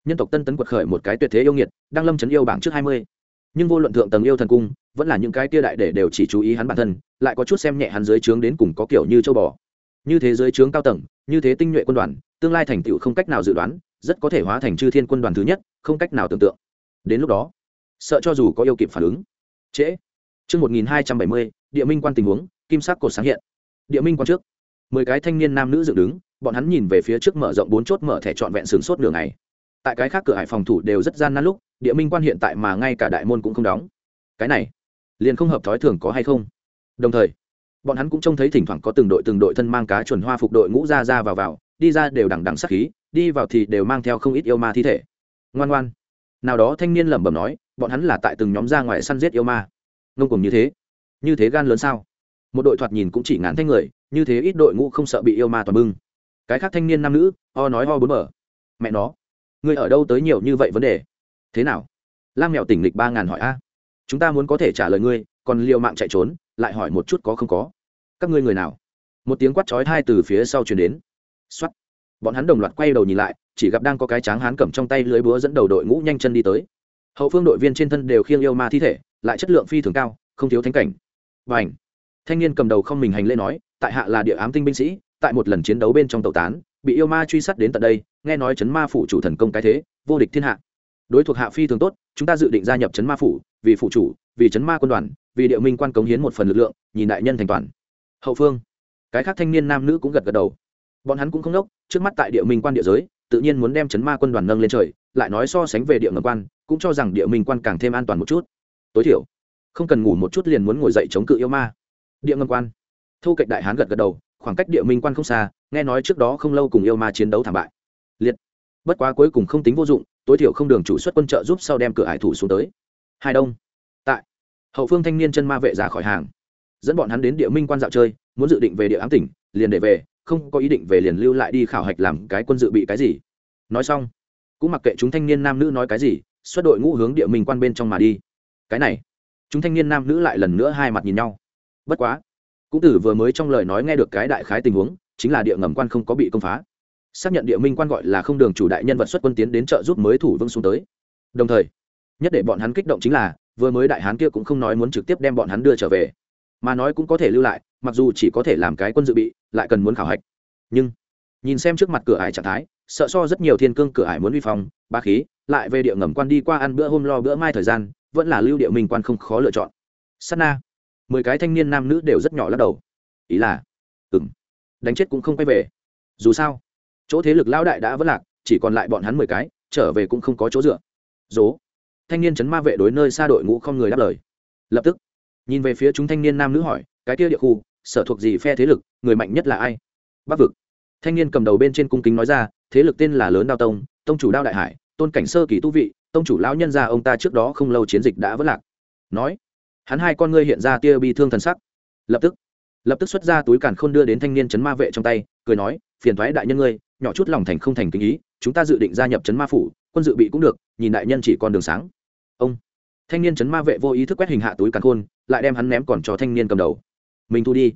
A: nhân tộc tân tấn quật khởi một cái tuyệt thế yêu nghiệt, đang lâm chấn yêu bảng trước hai mươi. Nhưng vô luận thượng tầng yêu thần cung, vẫn là những cái tia đại để đều chỉ chú ý hắn bản thân, lại có chút xem nhẹ hắn dưới trướng đến cùng có kiểu như châu bò. Như thế giới trướng cao tầng, như thế tinh nhuệ quân đoàn, tương lai thành tựu không cách nào dự đoán, rất có thể hóa thành chư thiên quân đoàn thứ nhất, không cách nào tưởng tượng. Đến lúc đó, sợ cho dù có yêu kịp phản ứng trễ. Chương một nghìn hai trăm bảy mươi, địa minh quan tình huống, kim sắc cột sáng hiện. Địa minh quan trước. Mười cái thanh niên nam nữ dựng đứng, bọn hắn nhìn về phía trước mở rộng bốn chốt mở thẻ trọn vẹn sướng sốt đường này tại cái khác cửa hải phòng thủ đều rất gian nan lúc, địa minh quan hiện tại mà ngay cả đại môn cũng không đóng. Cái này, liền không hợp thói thường có hay không? Đồng thời, bọn hắn cũng trông thấy thỉnh thoảng có từng đội từng đội thân mang cá chuẩn hoa phục đội ngũ ra ra vào vào, đi ra đều đằng đằng sắc khí, đi vào thì đều mang theo không ít yêu ma thi thể. Ngoan ngoan. Nào đó thanh niên lẩm bẩm nói bọn hắn là tại từng nhóm ra ngoài săn giết yêu ma. Ngông cùng như thế như thế gan lớn sao? Một đội thoạt nhìn cũng chỉ ngán thanh người, như thế ít đội ngũ không sợ bị yêu ma toàn bưng. Cái khác thanh niên nam nữ o nói ho bốn mở mẹ nó, người ở đâu tới nhiều như vậy vấn đề? Thế nào? Lam mèo tỉnh lịch ba ngàn hỏi a. Chúng ta muốn có thể trả lời ngươi, còn liệu mạng chạy trốn, lại hỏi một chút có không có. Các ngươi người nào? Một tiếng quát chói hai từ phía sau chuyển đến. X o á t bọn hắn đồng loạt quay đầu nhìn lại, chỉ gặp đang có cái tráng hán cầm trong tay lưới búa dẫn đầu đội ngũ nhanh chân đi tới hậu phương đội viên trên thân đều khiêng yêu ma thi thể, lại chất lượng phi thường cao, không thiếu thánh cảnh. Và ảnh thanh niên cầm đầu không mình hành lễ nói, tại hạ là địa ám tinh binh sĩ, tại một lần chiến đấu bên trong tàu tán, bị yêu ma truy sát đến tận đây, nghe nói chấn ma phủ chủ thần công cái thế, vô địch thiên hạ. Đối thuộc hạ phi thường tốt, chúng ta dự định gia nhập chấn ma phủ, vì phụ chủ, vì chấn ma quân đoàn, vì địa minh quan cống hiến một phần lực lượng, nhìn đại nhân thành toàn. Hậu phương. Cái khác thanh niên nam nữ cũng gật gật đầu. Bọn hắn cũng không đốc trước mắt tại địa minh quan địa giới, tự nhiên muốn đem chấn ma quân đoàn nâng lên trời, lại nói so sánh về địa ngầm quan cũng cho rằng địa minh quan càng thêm an toàn một chút. Tối thiểu, không cần ngủ một chút liền muốn ngồi dậy chống cự yêu ma. Địa ngầm quan. Thu cạnh đại hán gật gật đầu, khoảng cách địa minh quan không xa, nghe nói trước đó không lâu cùng yêu ma chiến đấu thảm bại. Liệt. Bất quá cuối cùng không tính vô dụng, tối thiểu không đường chủ xuất quân trợ giúp sau đem cửa hải thủ xuống tới. Hai đông. Tại. Hậu phương thanh niên chân ma vệ ra khỏi hàng. Dẫn bọn hắn đến địa minh quan dạo chơi, muốn dự định về địa ám tỉnh, liền để về, không có ý định về liền lưu lại đi khảo hạch làm cái quân dự bị cái gì. Nói xong, cũng mặc kệ chúng thanh niên nam nữ nói cái gì xuất đội ngũ hướng địa minh quan bên trong mà đi. Cái này, chúng thanh niên nam nữ lại lần nữa hai mặt nhìn nhau. Bất quá, cũng tử vừa mới trong lời nói nghe được cái đại khái tình huống, chính là địa ngầm quan không có bị công phá. Xác nhận địa minh quan gọi là không đường chủ đại nhân vật xuất quân tiến đến trợ giúp mới thủ vương xuống tới. Đồng thời, nhất để bọn hắn kích động chính là, vừa mới đại hán kia cũng không nói muốn trực tiếp đem bọn hắn đưa trở về. Mà nói cũng có thể lưu lại, mặc dù chỉ có thể làm cái quân dự bị, lại cần muốn khảo hạch. Nhưng, nhìn xem trước mặt cửa ải trạng thái, sợ so rất nhiều thiên cương cửa ải muốn vi phong ba khí lại về địa ngầm quan đi qua ăn bữa hôm lo bữa mai thời gian, vẫn là lưu địa minh quan không khó lựa chọn. Sát na. Mười cái thanh niên nam nữ đều rất nhỏ lắc đầu. Ý là ừng đánh chết cũng không quay về. Dù sao, chỗ thế lực lão đại đã vất lạc, chỉ còn lại bọn hắn mười cái, trở về cũng không có chỗ dựa. Dố. Thanh niên chấn ma vệ đối nơi xa đội ngũ không người đáp lời. Lập tức, nhìn về phía chúng thanh niên nam nữ hỏi, cái kia địa khu, sở thuộc gì phe thế lực, người mạnh nhất là ai? Bắc vực. Thanh niên cầm đầu bên trên cung kính nói ra, thế lực tên là lớn đao tông tông chủ đao đại hải tôn cảnh sơ kỳ tu vị, tông chủ lão nhân ra ông ta trước đó không lâu chiến dịch đã vất lạc. Nói, hắn hai con ngươi hiện ra tia bi thương thần sắc. Lập tức lập tức xuất ra túi càn khôn đưa đến thanh niên chấn ma vệ trong tay, cười nói, phiền thoái đại nhân ngươi, nhỏ chút lòng thành không thành kinh ý, chúng ta dự định gia nhập chấn ma phủ, quân dự bị cũng được, nhìn đại nhân chỉ còn đường sáng. Ông, thanh niên chấn ma vệ vô ý thức quét hình hạ túi càn khôn, lại đem hắn ném còn cho thanh niên cầm đầu. Mình thu đi.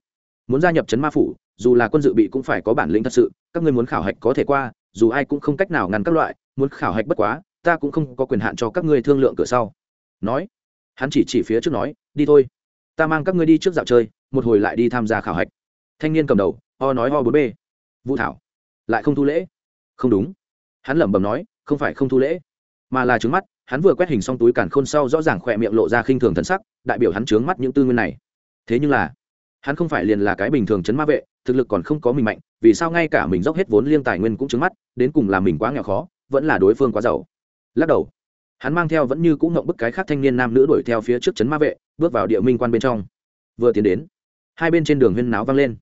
A: Muốn gia nhập chấn ma phủ, dù là quân dự bị cũng phải có bản lĩnh thật sự, các ngươi muốn khảo hạch có thể qua, dù ai cũng không cách nào ngăn các loại muốn khảo hạch bất quá, ta cũng không có quyền hạn cho các ngươi thương lượng cửa sau. Nói, hắn chỉ chỉ phía trước nói, đi thôi. Ta mang các ngươi đi trước dạo chơi, một hồi lại đi tham gia khảo hạch. Thanh niên cầm đầu, o nói ho bốn b vũ thảo, lại không thu lễ? Không đúng. Hắn lẩm bẩm nói, không phải không thu lễ, mà là trướng mắt, hắn vừa quét hình xong túi càn khôn sau rõ ràng khỏe miệng lộ ra khinh thường thân sắc, đại biểu hắn trướng mắt những tư nguyên này. Thế nhưng là, hắn không phải liền là cái bình thường chấn ma vệ, thực lực còn không có mình mạnh, vì sao ngay cả mình dốc hết vốn liêng tài nguyên cũng trướng mắt, đến cùng là mình quá nghèo khó vẫn là đối phương quá giàu. Lắc đầu, hắn mang theo vẫn như cũng ngộng bức cái khác thanh niên nam nữ đuổi theo phía trước chấn ma vệ, bước vào địa minh quan bên trong. Vừa tiến đến, hai bên trên đường huyên náo vang lên.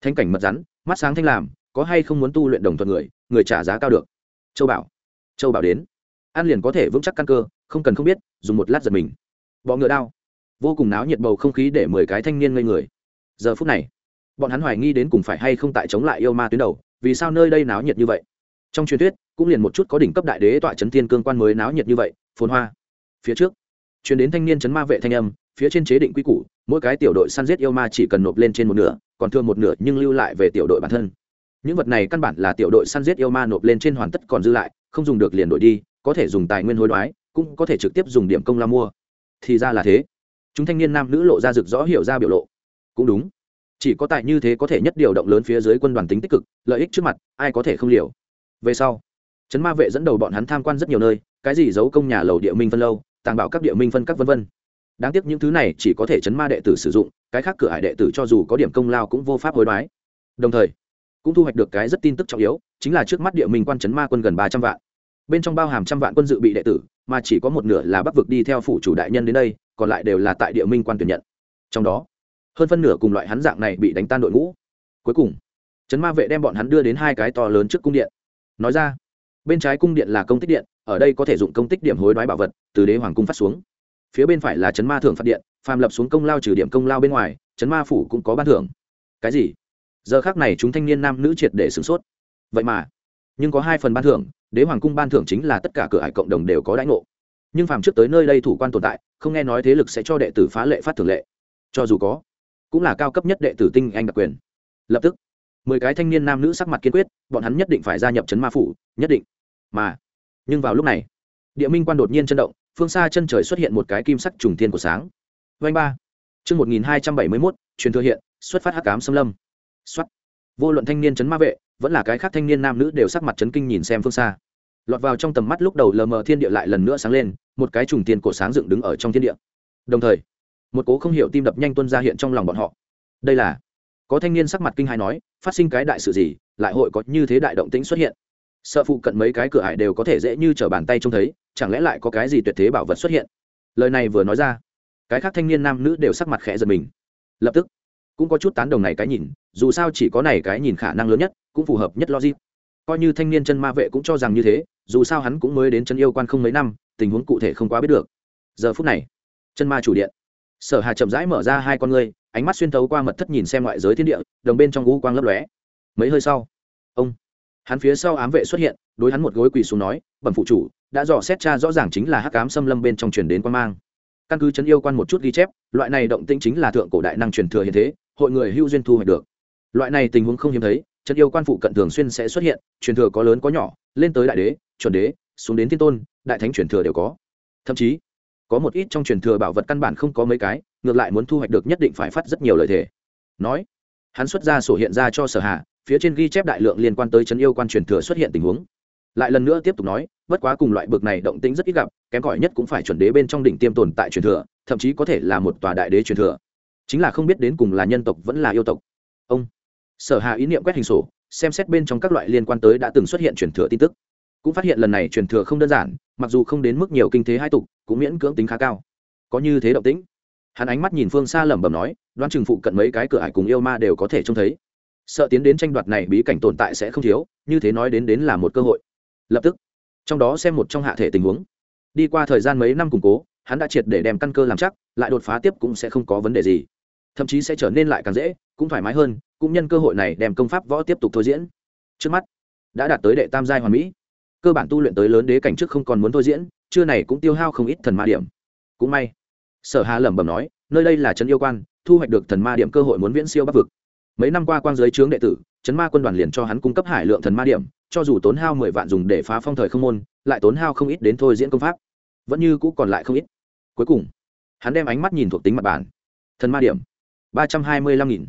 A: Thanh cảnh mật rắn, mắt sáng thanh làm, có hay không muốn tu luyện đồng thuận người người trả giá cao được. Châu bảo châu bảo đến. An liền có thể vững chắc căn cơ, không cần không biết, dùng một lát giật mình. Bọ ngựa đao, vô cùng náo nhiệt bầu không khí để mười cái thanh niên ngây người. Giờ phút này, bọn hắn hoài nghi đến cùng phải hay không tại chống lại yêu ma tuyến đầu, vì sao nơi đây náo nhiệt như vậy? Trong truyền thuyết cũng liền một chút có đỉnh cấp đại đế tọa chấn thiên cương quan mới náo nhiệt như vậy, phồn hoa. Phía trước chuyển đến thanh niên chấn ma vệ thanh âm, phía trên chế định quy củ, mỗi cái tiểu đội săn giết yêu ma chỉ cần nộp lên trên một nửa, còn thương một nửa nhưng lưu lại về tiểu đội bản thân. Những vật này căn bản là tiểu đội săn giết yêu ma nộp lên trên hoàn tất còn dư lại, không dùng được liền đổi đi, có thể dùng tài nguyên hối đoái, cũng có thể trực tiếp dùng điểm công la mua. Thì ra là thế. Chúng thanh niên nam nữ lộ ra rực rõ hiểu ra biểu lộ. Cũng đúng. Chỉ có tại như thế có thể nhất điều động lớn phía dưới quân đoàn tính tích cực, lợi ích trước mặt, ai có thể không liều. Về sau trấn ma vệ dẫn đầu bọn hắn tham quan rất nhiều nơi, cái gì giấu công nhà lầu địa minh phân lâu, tàng bảo các địa minh phân các vân vân. Đáng tiếc những thứ này chỉ có thể chấn ma đệ tử sử dụng, cái khác cửa hải đệ tử cho dù có điểm công lao cũng vô pháp hối đoái. Đồng thời, cũng thu hoạch được cái rất tin tức trọng yếu, chính là trước mắt địa minh quan chấn ma quân gần ba trăm vạn. Bên trong bao hàm trăm vạn quân dự bị đệ tử, mà chỉ có một nửa là bắc vực đi theo phủ chủ đại nhân đến đây, còn lại đều là tại địa minh quan tuyển nhận. Trong đó, hơn phân nửa cùng loại hắn dạng này bị đánh tan đội ngũ. Cuối cùng chấn ma vệ đem bọn hắn đưa đến hai cái to lớn trước cung điện. Nói ra bên trái cung điện là công tích điện, ở đây có thể dụng công tích điểm hối đoái bảo vật, từ đế hoàng cung phát xuống. Phía bên phải là chấn ma thưởng phát điện, phàm lập xuống công lao trừ điểm công lao bên ngoài, chấn ma phủ cũng có ban thưởng. Cái gì? Giờ khác này chúng thanh niên nam nữ triệt để sửng sốt. Vậy mà, nhưng có hai phần ban thưởng, đế hoàng cung ban thưởng chính là tất cả cửa hải cộng đồng đều có đãi ngộ. Nhưng phàm trước tới nơi đây thủ quan tồn tại, không nghe nói thế lực sẽ cho đệ tử phá lệ phát thường lệ. Cho dù có, cũng là cao cấp nhất đệ tử tinh anh đặc quyền. Lập tức, mười cái thanh niên nam nữ sắc mặt kiên quyết, bọn hắn nhất định phải gia nhập trấn ma phủ, nhất định mà nhưng vào lúc này địa minh quan đột nhiên chấn động phương xa chân trời xuất hiện một cái kim sắc trùng thiên của sáng vanh ba chương một nghìn hai trăm bảy mươi mốt truyền thừa hiện xuất phát hắc cám xâm lâm xuất vô luận thanh niên chấn ma vệ vẫn là cái khác thanh niên nam nữ đều sắc mặt chấn kinh nhìn xem phương xa lọt vào trong tầm mắt lúc đầu lờ mờ thiên địa lại lần nữa sáng lên một cái trùng tiền cổ sáng dựng đứng ở trong thiên địa đồng thời một cố không hiểu tim đập nhanh tuân ra hiện trong lòng bọn họ đây là có thanh niên sắc mặt kinh hài nói phát sinh cái đại sự gì lại hội có như thế đại động tĩnh xuất hiện sợ phụ cận mấy cái cửa hải đều có thể dễ như t r ở bàn tay trông thấy, chẳng lẽ lại có cái gì tuyệt thế bảo vật xuất hiện? Lời này vừa nói ra, cái khác thanh niên nam nữ đều sắc mặt khẽ giật mình. Lập tức, cũng có chút tán đồng này cái nhìn, dù sao chỉ có này cái nhìn khả năng lớn nhất, cũng phù hợp nhất logic. Coi như thanh niên chân ma vệ cũng cho rằng như thế, dù sao hắn cũng mới đến chân yêu quan không mấy năm, tình huống cụ thể không quá biết được. Giờ phút này, chân ma chủ điện, sở hà chậm rãi mở ra hai con ngươi, ánh mắt xuyên thấu qua mật thất nhìn xem ngoại giới thiên địa, đồng bên trong u quang lấp lóe. Mấy hơi sau, ông hắn phía sau ám vệ xuất hiện, đối hắn một gối quỳ xuống nói, bẩm phụ chủ, đã dò xét cha rõ ràng chính là hắc ám xâm lâm bên trong truyền đến quan mang. Căn cứ chấn yêu quan một chút ghi chép, loại này động tĩnh chính là thượng cổ đại năng truyền thừa hiện thế, hội người hưu duyên thu hoạch được. Loại này tình huống không hiếm thấy chân yêu quan phụ cận thường xuyên sẽ xuất hiện, truyền thừa có lớn có nhỏ, lên tới đại đế, chuẩn đế, xuống đến thiên tôn, đại thánh truyền thừa đều có. Thậm chí, có một ít trong truyền thừa bảo vật căn bản không có mấy cái, ngược lại muốn thu hoạch được nhất định phải phát rất nhiều lợi thế. Nói, hắn xuất ra sổ hiện ra cho sở hạ phía trên ghi chép đại lượng liên quan tới chấn yêu quan truyền thừa xuất hiện tình huống. Lại lần nữa tiếp tục nói, bất quá cùng loại bực này động tĩnh rất ít gặp, kém cỏi nhất cũng phải chuẩn đế bên trong đỉnh tiêm tồn tại truyền thừa, thậm chí có thể là một tòa đại đế truyền thừa. Chính là không biết đến cùng là nhân tộc vẫn là yêu tộc. Ông, sở hà ý niệm quét hình sổ, xem xét bên trong các loại liên quan tới đã từng xuất hiện truyền thừa tin tức. Cũng phát hiện lần này truyền thừa không đơn giản, mặc dù không đến mức nhiều kinh thế hai tục, cũng miễn cưỡng tính khá cao. Có như thế động tĩnh. Hắn ánh mắt nhìn phương xa lẩm bẩm nói, đoán chừng phụ cận mấy cái cửa ải cùng yêu ma đều có thể trông thấy sợ tiến đến tranh đoạt này bí cảnh tồn tại sẽ không thiếu, như thế nói đến đến là một cơ hội. Lập tức, trong đó xem một trong hạ thể tình huống. Đi qua thời gian mấy năm củng cố, hắn đã triệt để đem căn cơ làm chắc, lại đột phá tiếp cũng sẽ không có vấn đề gì. Thậm chí sẽ trở nên lại càng dễ, cũng thoải mái hơn, cũng nhân cơ hội này đem công pháp võ tiếp tục thôi diễn. Trước mắt, đã đạt tới đệ tam giai hoàn mỹ. Cơ bản tu luyện tới lớn đế cảnh trước không còn muốn thôi diễn, chưa này cũng tiêu hao không ít thần ma điểm. Cũng may, sở hà lẩm bẩm nói, nơi đây là trấn yêu quan, thu hoạch được thần ma điểm cơ hội muốn viễn siêu bắc vực mấy năm qua quang giới trướng đệ tử, chấn ma quân đoàn liền cho hắn cung cấp hải lượng thần ma điểm, cho dù tốn hao mười vạn dùng để phá phong thời không môn, lại tốn hao không ít đến thôi diễn công pháp. Vẫn như cũ còn lại không ít. Cuối cùng, hắn đem ánh mắt nhìn thuộc tính mặt bàn. Thần ma điểm, ba trăm hai mươi lăm nghìn.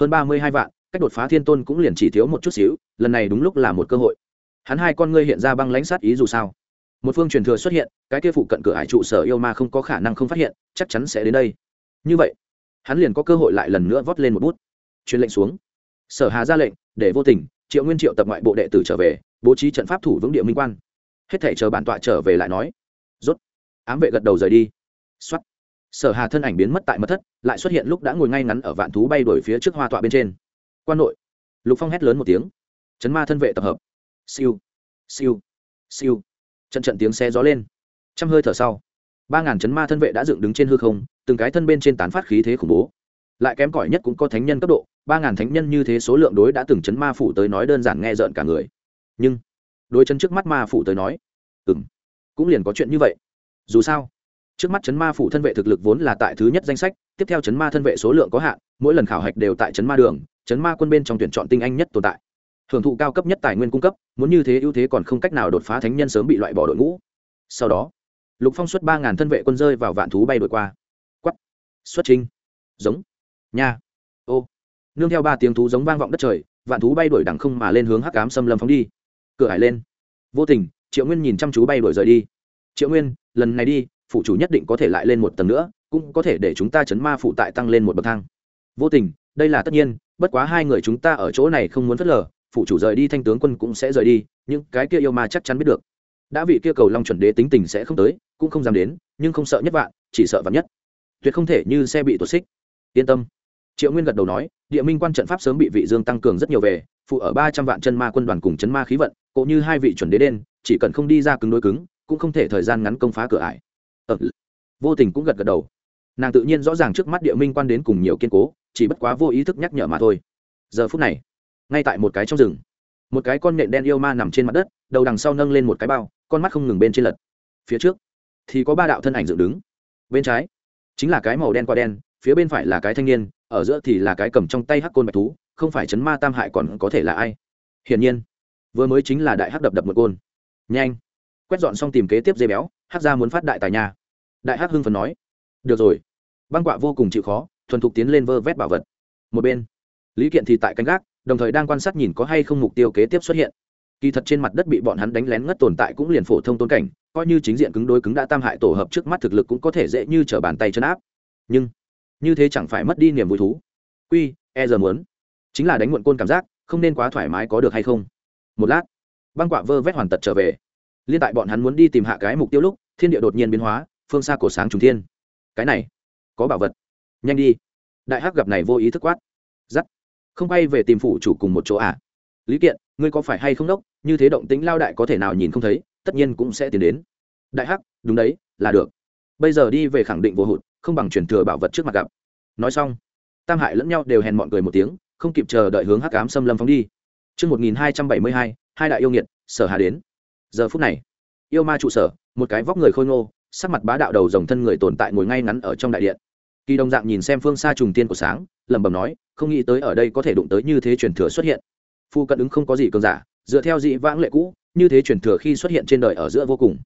A: Hơn ba mươi hai vạn, cách đột phá thiên tôn cũng liền chỉ thiếu một chút xíu, lần này đúng lúc là một cơ hội. Hắn hai con ngươi hiện ra băng lãnh sát ý dù sao. Một phương truyền thừa xuất hiện, cái kia phụ cận cửa hải trụ sở yêu ma không có khả năng không phát hiện, chắc chắn sẽ đến đây. Như vậy, hắn liền có cơ hội lại lần nữa vót lên một bút truyền lệnh xuống. Sở hà ra lệnh, để vô tình, triệu nguyên triệu tập ngoại bộ đệ tử trở về, bố trí trận pháp thủ vững địa minh quan. Hết thể chờ bản tọa trở về lại nói. Rốt. Ám vệ gật đầu rời đi. Xuất sở hà thân ảnh biến mất tại mật thất, lại xuất hiện lúc đã ngồi ngay ngắn ở vạn thú bay đổi phía trước hoa tọa bên trên. Quan nội. Lục phong hét lớn một tiếng. Chấn ma thân vệ tập hợp. Siêu. Siêu. Siêu. Trận trận tiếng xe gió lên. Trăm hơi thở sau, ba ngàn chấn ma thân vệ đã dựng đứng trên hư không, từng cái thân bên trên tán phát khí thế khủng bố. Lại kém cỏi nhất cũng có thánh nhân cấp độ ba ngàn thánh nhân như thế số lượng đối đã từng chấn ma phủ tới nói đơn giản nghe rợn cả người. Nhưng, đối chân trước mắt ma phủ tới nói ừng cũng liền có chuyện như vậy. Dù sao, trước mắt chấn ma phủ thân vệ thực lực vốn là tại thứ nhất danh sách, tiếp theo chấn ma thân vệ số lượng có hạn, mỗi lần khảo hạch đều tại chấn ma đường, chấn ma quân bên trong tuyển chọn tinh anh nhất tồn tại. Hưởng thụ cao cấp nhất tài nguyên cung cấp, muốn như thế ưu thế còn không cách nào đột phá thánh nhân sớm bị loại bỏ đội ngũ. Sau đó, lục phong xuất ba ngàn thân vệ quân rơi vào vạn thú bay đội qua. Quắp xuất trinh giống. Nha. Ô nương theo ba tiếng thú giống vang vọng đất trời, vạn thú bay đuổi đằng không mà lên hướng hắc cám xâm lâm phóng đi. Cửa hải lên. Vô tình, triệu nguyên nhìn chăm chú bay đuổi rời đi. Triệu nguyên, lần này đi phụ chủ nhất định có thể lại lên một tầng nữa, cũng có thể để chúng ta chấn ma phụ tại tăng lên một bậc thang. Vô tình, đây là tất nhiên, bất quá hai người chúng ta ở chỗ này không muốn phớt lờ phụ chủ rời đi thanh tướng quân cũng sẽ rời đi nhưng cái kia yêu ma chắc chắn biết được. Đã vị kia cầu long chuẩn đế tính tình sẽ không tới, cũng không dám đến, nhưng không sợ nhất vạn, chỉ sợ vạn nhất. Tuyệt không thể như xe bị tuột xích. Yên tâm triệu nguyên gật đầu nói địa minh quan trận pháp sớm bị vị dương tăng cường rất nhiều về phụ ở ba trăm vạn chân ma quân đoàn cùng chấn ma khí vận cũng như hai vị chuẩn đế đen chỉ cần không đi ra cứng đối cứng cũng không thể thời gian ngắn công phá cửa ải. Ờ, vô tình cũng gật gật đầu. Nàng tự nhiên rõ ràng trước mắt địa minh quan đến cùng nhiều kiên cố chỉ bất quá vô ý thức nhắc nhở mà thôi. Giờ phút này ngay tại một cái trong rừng một cái con nện đen yêu ma nằm trên mặt đất đầu đằng sau nâng lên một cái bao con mắt không ngừng bên trên lật. Phía trước thì có ba đạo thân ảnh dựng đứng. Bên trái chính là cái màu đen qua đen phía bên phải là cái thanh niên ở giữa thì là cái cầm trong tay hắc côn bạch thú, không phải chấn ma tam hại còn có thể là ai? Hiển nhiên, vừa mới chính là đại hắc đập đập một côn. Nhanh! Quét dọn xong tìm kế tiếp dây béo, hắc ra muốn phát đại tài nhà đại hắc hưng phần nói. Được rồi. Băng quạ vô cùng chịu khó, thuần thục tiến lên vơ vét bảo vật. Một bên, lý kiện thì tại canh gác, đồng thời đang quan sát nhìn có hay không mục tiêu kế tiếp xuất hiện. Kỳ thật trên mặt đất bị bọn hắn đánh lén ngất tồn tại cũng liền phổ thông tôn cảnh, coi như chính diện cứng đối cứng đã tam hại tổ hợp trước mắt thực lực cũng có thể dễ như trở bàn tay chân áp. Nhưng như thế chẳng phải mất đi niềm vui thú. Quy e giờ muốn. Chính là đánh muộn côn cảm giác, không nên quá thoải mái có được hay không? Một lát, băng quạ vơ vét hoàn tật trở về. Liên tại bọn hắn muốn đi tìm hạ cái mục tiêu lúc, thiên địa đột nhiên biến hóa, phương xa cổ sáng trùng thiên. Cái này, có bảo vật. Nhanh đi. Đại hắc gặp này vô ý thức quát. Giắt. Không bay về tìm phủ chủ cùng một chỗ à? Lý kiện, ngươi có phải hay không đốc? Như thế động tính lao đại có thể nào nhìn không thấy, tất nhiên cũng sẽ tiến đến. Đại hắc, đúng đấy, là được. Bây giờ đi về khẳng định vô hụt không bằng truyền thừa bảo vật trước mặt gặp nói xong tam hại lẫn nhau đều hèn mọn cười một tiếng không kịp chờ đợi hướng hắc ám xâm lâm phóng đi Trước 1272, hai đại yêu nghiệt, sở hà đến. Giờ phút này, yêu ma trụ sở, một cái vóc người khôi ngô, sắc mặt bá đạo đầu rồng thân người tồn tại ngồi ngay ngắn ở trong đại điện. Kỳ đồng dạng nhìn xem phương xa trùng tiên của sáng, lẩm bẩm nói, không nghĩ tới ở đây có thể đụng tới như thế truyền thừa xuất hiện. Phu cận ứng không có gì cường giả, dựa theo dị vãng lệ cũ, như thế truyền thừa khi xuất hiện trên đời ở giữa vô cùng.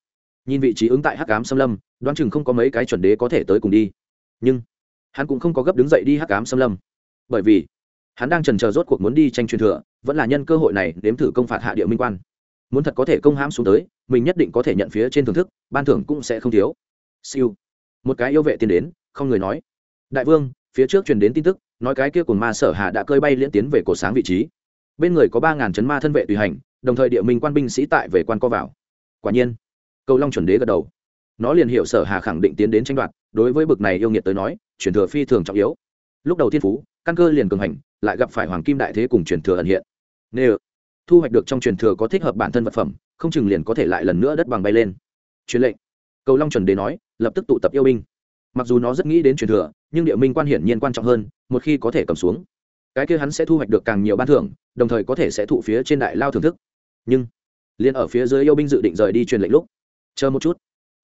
A: Nhìn vị trí ứng tại Hắc Ám Xâm Lâm, đoán chừng không có mấy cái chuẩn đế có thể tới cùng đi. Nhưng hắn cũng không có gấp đứng dậy đi Hắc Ám Xâm Lâm, bởi vì hắn đang trần chờ rốt cuộc muốn đi tranh truyền thừa vẫn là nhân cơ hội này đếm thử công phạt hạ địa minh quan. Muốn thật có thể công hãm xuống tới mình nhất định có thể nhận phía trên thưởng thức ban thưởng cũng sẽ không thiếu. Siêu. Một cái yêu vệ tiến đến không người nói. Đại vương phía trước truyền đến tin tức nói cái kia cùng ma sở hạ đã cơi bay liên tiến về cổ sáng vị trí. Bên người có ba ngàn chấn ma thân vệ tùy hành đồng thời địa minh quan binh sĩ tại về quan co vào. Quả nhiên cầu long chuẩn đế gật đầu. Nó liền hiểu sở hà khẳng định tiến đến tranh đoạt, đối với bực này yêu nghiệt tới nói chuyển thừa phi thường trọng yếu. Lúc đầu thiên phú, căn cơ liền cường hành, lại gặp phải hoàng kim đại thế cùng truyền thừa ẩn hiện. Nếu thu hoạch được trong truyền thừa có thích hợp bản thân vật phẩm, không chừng liền có thể lại lần nữa đất bằng bay lên. Truyền lệnh, cầu long chuẩn đế nói, lập tức tụ tập yêu binh. Mặc dù nó rất nghĩ đến truyền thừa, nhưng địa minh quan hiển nhiên quan trọng hơn, một khi có thể cầm xuống, cái kia hắn sẽ thu hoạch được càng nhiều ban thưởng, đồng thời có thể sẽ thụ phía trên đại lao thưởng thức. Nhưng, liền ở phía dưới yêu binh dự định rời đi truyền lệnh lúc chờ một chút.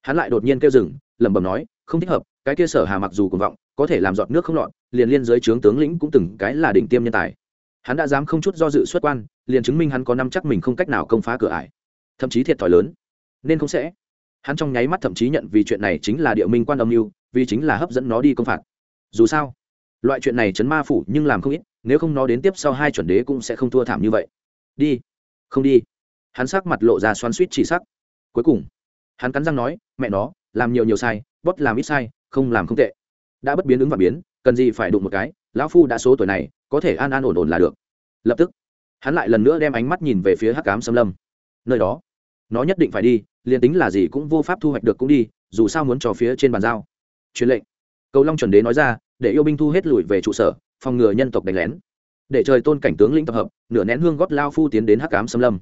A: Hắn lại đột nhiên kêu dừng, lẩm bẩm nói, không thích hợp, cái kia sở hà mặc dù cuồng vọng, có thể làm giọt nước không lọt, liền liên giới trướng tướng lĩnh cũng từng cái là đỉnh tiêm nhân tài. Hắn đã dám không chút do dự xuất quan, liền chứng minh hắn có năm chắc mình không cách nào công phá cửa ải. Thậm chí thiệt thòi lớn. Nên không sẽ. Hắn trong nháy mắt thậm chí nhận vì chuyện này chính là địa minh quan âm mưu, vì chính là hấp dẫn nó đi công phạt. Dù sao, loại chuyện này chấn ma phủ nhưng làm không ít, nếu không nó đến tiếp sau hai chuẩn đế cũng sẽ không thua thảm như vậy. Đi. Không đi. Hắn sắc mặt lộ ra xoắn suýt chỉ sắc. Cuối cùng hắn cắn răng nói, mẹ nó, làm nhiều nhiều sai, bót làm ít sai, không làm không tệ. Đã bất biến ứng và biến, cần gì phải đụng một cái, lão phu đã số tuổi này, có thể an an ổn ổn là được. Lập tức, hắn lại lần nữa đem ánh mắt nhìn về phía hắc cám xâm lâm. Nơi đó, nó nhất định phải đi, liền tính là gì cũng vô pháp thu hoạch được cũng đi, dù sao muốn trò phía trên bàn giao. Truyền lệnh. Cầu long chuẩn đế nói ra, để yêu binh thu hết lùi về trụ sở, phòng ngừa nhân tộc đánh lén. Để trời tôn cảnh tướng lĩnh tập hợp, nửa nén hương gót lao phu tiến đến hắc cám xâm lâm.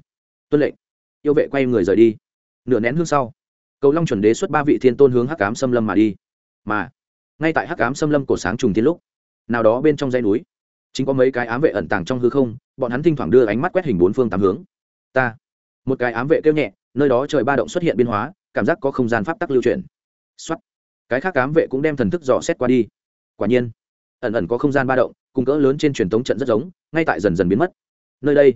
A: Tuân lệnh. Yêu vệ quay người rời đi. Nửa nén hương sau cầu long chuẩn đế xuất ba vị thiên tôn hướng hắc cám xâm lâm mà đi. Mà, ngay tại hắc ám xâm lâm cổ sáng trùng thiên lúc, nào đó bên trong dãy núi, chính có mấy cái ám vệ ẩn tàng trong hư không, bọn hắn thỉnh thoảng đưa ánh mắt quét hình bốn phương tám hướng. Ta, một cái ám vệ kêu nhẹ, nơi đó trời ba động xuất hiện biến hóa, cảm giác có không gian pháp tắc lưu chuyển. Xuất cái khác ám vệ cũng đem thần thức dò xét qua đi. Quả nhiên, ẩn ẩn có không gian ba động, cùng cỡ lớn trên truyền thống trận rất giống, ngay tại dần dần biến mất. Nơi đây,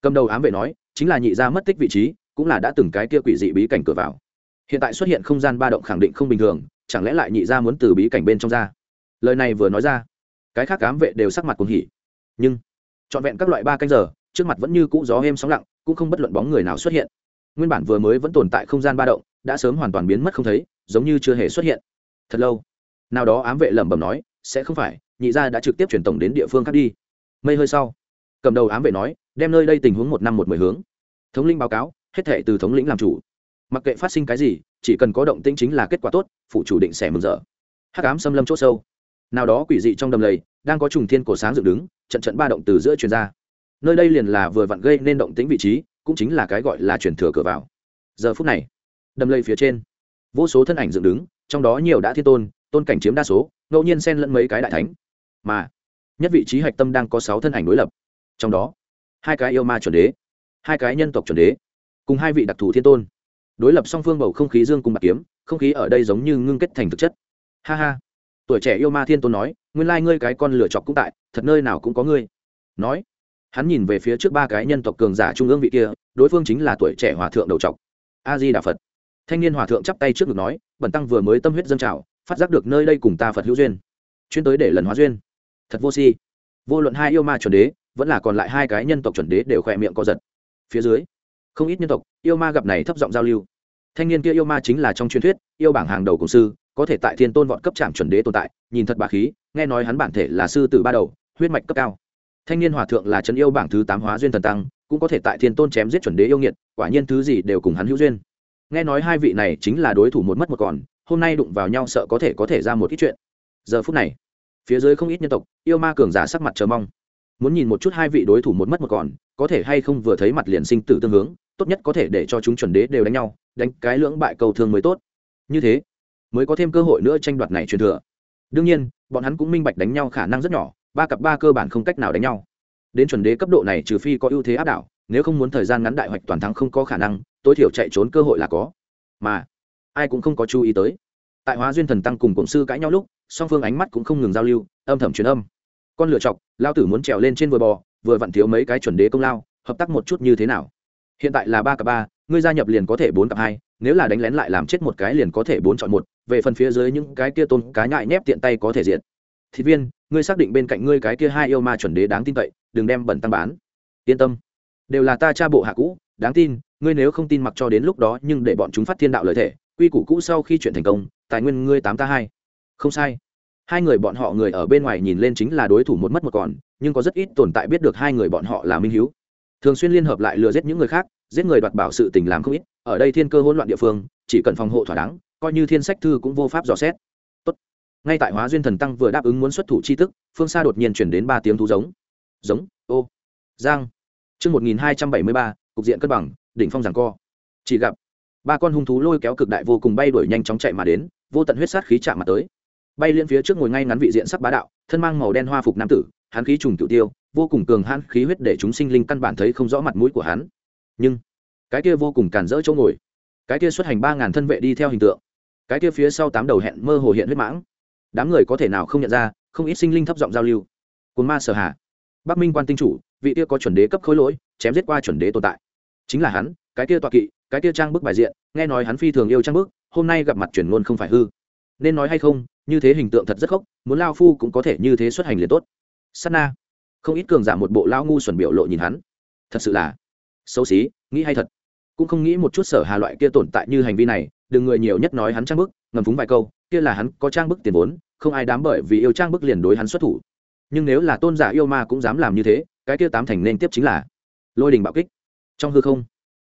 A: cầm đầu ám vệ nói, chính là nhị gia mất tích vị trí, cũng là đã từng cái kia quỷ dị bí cảnh cửa vào hiện tại xuất hiện không gian ba động khẳng định không bình thường, chẳng lẽ lại nhị ra muốn từ bí cảnh bên trong ra? Lời này vừa nói ra, cái khác cám vệ đều sắc mặt cuồng hỉ. Nhưng, trọn vẹn các loại ba canh giờ, trước mặt vẫn như cũ gió êm sóng lặng, cũng không bất luận bóng người nào xuất hiện. Nguyên bản vừa mới vẫn tồn tại không gian ba động, đã sớm hoàn toàn biến mất không thấy, giống như chưa hề xuất hiện. Thật lâu, nào đó ám vệ lẩm bẩm nói, sẽ không phải, nhị gia đã trực tiếp chuyển tổng đến địa phương khác đi. Mây hơi sau, cầm đầu ám vệ nói, đem nơi đây tình huống một năm một mười hướng. Thống linh báo cáo, hết thệ từ thống lĩnh làm chủ mặc kệ phát sinh cái gì, chỉ cần có động tĩnh chính là kết quả tốt phụ chủ định sẽ mừng rỡ. Hắc ám xâm lâm c h ỗ sâu. Nào đó quỷ dị trong đầm lầy, đang có trùng thiên cổ sáng dựng đứng, trận trận ba động từ giữa truyền ra. Nơi đây liền là vừa vặn gây nên động tĩnh vị trí, cũng chính là cái gọi là truyền thừa cửa vào. Giờ phút này, đầm lầy phía trên, vô số thân ảnh dựng đứng, trong đó nhiều đã thiên tôn tôn cảnh chiếm đa số, ngẫu nhiên xen lẫn mấy cái đại thánh. Mà, nhất vị trí hạch tâm đang có sáu thân ảnh đối lập. Trong đó, hai cái yêu ma chuẩn đế, hai cái nhân tộc chuẩn đế, cùng hai vị đặc thù thiên tôn đối lập song phương bầu không khí dương cùng bạc kiếm, không khí ở đây giống như ngưng kết thành thực chất. Ha ha. Tuổi trẻ yêu ma thiên tôn nói, nguyên lai ngươi cái con lửa chọc cũng tại, thật nơi nào cũng có ngươi. Nói, hắn nhìn về phía trước ba cái nhân tộc cường giả trung ương vị kia, đối phương chính là tuổi trẻ hòa thượng đầu chọc. A di đà phật. Thanh niên hòa thượng chắp tay trước ngực nói bẩn tăng vừa mới tâm huyết dâng trào, phát giác được nơi đây cùng ta phật hữu duyên. Chuyên tới để lần hóa duyên. Thật vô si. Vô luận hai yêu ma chuẩn đế, vẫn là còn lại hai cái nhân tộc chuẩn đế đều khỏe miệng co giật. Phía dưới không ít nhân tộc, yêu ma gặp này thấp giọng giao lưu. Thanh niên kia yêu ma chính là trong truyền thuyết, yêu bảng hàng đầu cổng sư, có thể tại thiên tôn vọt cấp trạm chuẩn đế tồn tại, nhìn thật bà khí, nghe nói hắn bản thể là sư tử ba đầu, huyết mạch cấp cao. Thanh niên hòa thượng là trấn yêu bảng thứ tám hóa duyên thần tăng, cũng có thể tại thiên tôn chém giết chuẩn đế yêu nghiệt, quả nhiên thứ gì đều cùng hắn hữu duyên. Nghe nói hai vị này chính là đối thủ một mất một còn, hôm nay đụng vào nhau sợ có thể có thể ra một ít chuyện. Giờ phút này, phía dưới không ít nhân tộc, yêu ma cường giả sắc mặt chờ mong. Muốn nhìn một chút hai vị đối thủ một mất một còn, có thể hay không vừa thấy mặt liền sinh tử tương hướng tốt nhất có thể để cho chúng chuẩn đế đều đánh nhau, đánh cái lưỡng bại cầu thương mới tốt. Như thế, mới có thêm cơ hội nữa tranh đoạt này truyền thừa. Đương nhiên, bọn hắn cũng minh bạch đánh nhau khả năng rất nhỏ, ba cặp ba cơ bản không cách nào đánh nhau. Đến chuẩn đế cấp độ này trừ phi có ưu thế áp đảo, nếu không muốn thời gian ngắn đại hoạch toàn thắng không có khả năng, tối thiểu chạy trốn cơ hội là có. Mà, ai cũng không có chú ý tới. Tại hóa duyên thần tăng cùng cộng sư cãi nhau lúc, song phương ánh mắt cũng không ngừng giao lưu, âm thầm truyền âm. Con lựa chọc lao tử muốn trèo lên trên vừa bò, vừa vặn thiếu mấy cái chuẩn đế công lao, hợp tác một chút như thế nào? Hiện tại là ba cặp ba, ngươi gia nhập liền có thể bốn cặp hai, nếu là đánh lén lại làm chết một cái liền có thể bốn chọn một, về phần phía dưới những cái kia tôn cá nhại nhép tiện tay có thể diện thị viên, ngươi xác định bên cạnh ngươi cái kia hai yêu ma chuẩn đế đáng tin cậy, đừng đem bẩn tăng bán. Yên tâm. Đều là ta cha bộ hạ cũ, đáng tin, ngươi nếu không tin mặc cho đến lúc đó nhưng để bọn chúng phát thiên đạo lợi thể, quy củ cũ sau khi chuyện thành công, tài nguyên ngươi tám ta hai. Không sai. Hai người bọn họ người ở bên ngoài nhìn lên chính là đối thủ một mất một còn, nhưng có rất ít tồn tại biết được hai người bọn họ là minh hiếu thường xuyên liên hợp lại lừa giết những người khác, giết người đoạt bảo sự tình làm không ít, ở đây thiên cơ hỗn loạn địa phương, chỉ cần phòng hộ thỏa đáng, coi như thiên sách thư cũng vô pháp dò xét. Tốt. ngay tại hóa duyên thần tăng vừa đáp ứng muốn xuất thủ chi tức, phương xa đột nhiên chuyển đến ba tiếng thú giống. Giống, ô. Giang. Chương một nghìn hai trăm bảy mươi ba, cục diện cân bằng, đỉnh phong giảng co. Chỉ gặp, ba con hung thú lôi kéo cực đại vô cùng bay đuổi nhanh chóng chạy mà đến, vô tận huyết sát khí chạm mặt tới. Bay liên phía trước ngồi ngay ngắn vị diện sắc bá đạo, thân mang màu đen hoa phục nam tử, hắn khí trùng tự tiêu vô cùng cường hãn khí huyết để chúng sinh linh căn bản thấy không rõ mặt mũi của hắn. Nhưng, cái kia vô cùng cản rỡ chỗ ngồi, cái kia xuất hành ba ngàn thân vệ đi theo hình tượng, cái kia phía sau tám đầu hẹn mơ hồ hiện huyết mãng, đám người có thể nào không nhận ra, không ít sinh linh thấp giọng giao lưu. Cồn ma sở hạ, bắc minh quan tinh chủ, vị kia có chuẩn đế cấp khối lỗi, chém giết qua chuẩn đế tồn tại. Chính là hắn, cái kia tọa kỵ, cái kia trang bức bài diện, nghe nói hắn phi thường yêu trang bức, hôm nay gặp mặt chuyển ngôn không phải hư. Nên nói hay không, như thế hình tượng thật rất khốc, muốn lao phu cũng có thể như thế xuất hành liền tốt. Sana na không ít cường giả một bộ lao ngu xuẩn biểu lộ nhìn hắn. Thật sự là xấu xí, nghĩ hay thật. Cũng không nghĩ một chút sở hà loại kia tồn tại như hành vi này, đừng người nhiều nhất nói hắn trang bức, ngầm phúng vài câu, kia là hắn có trang bức tiền vốn, không ai đám bởi vì yêu trang bức liền đối hắn xuất thủ. Nhưng nếu là tôn giả yêu ma cũng dám làm như thế, cái kia tám thành nên tiếp chính là lôi đình bạo kích. Trong hư không,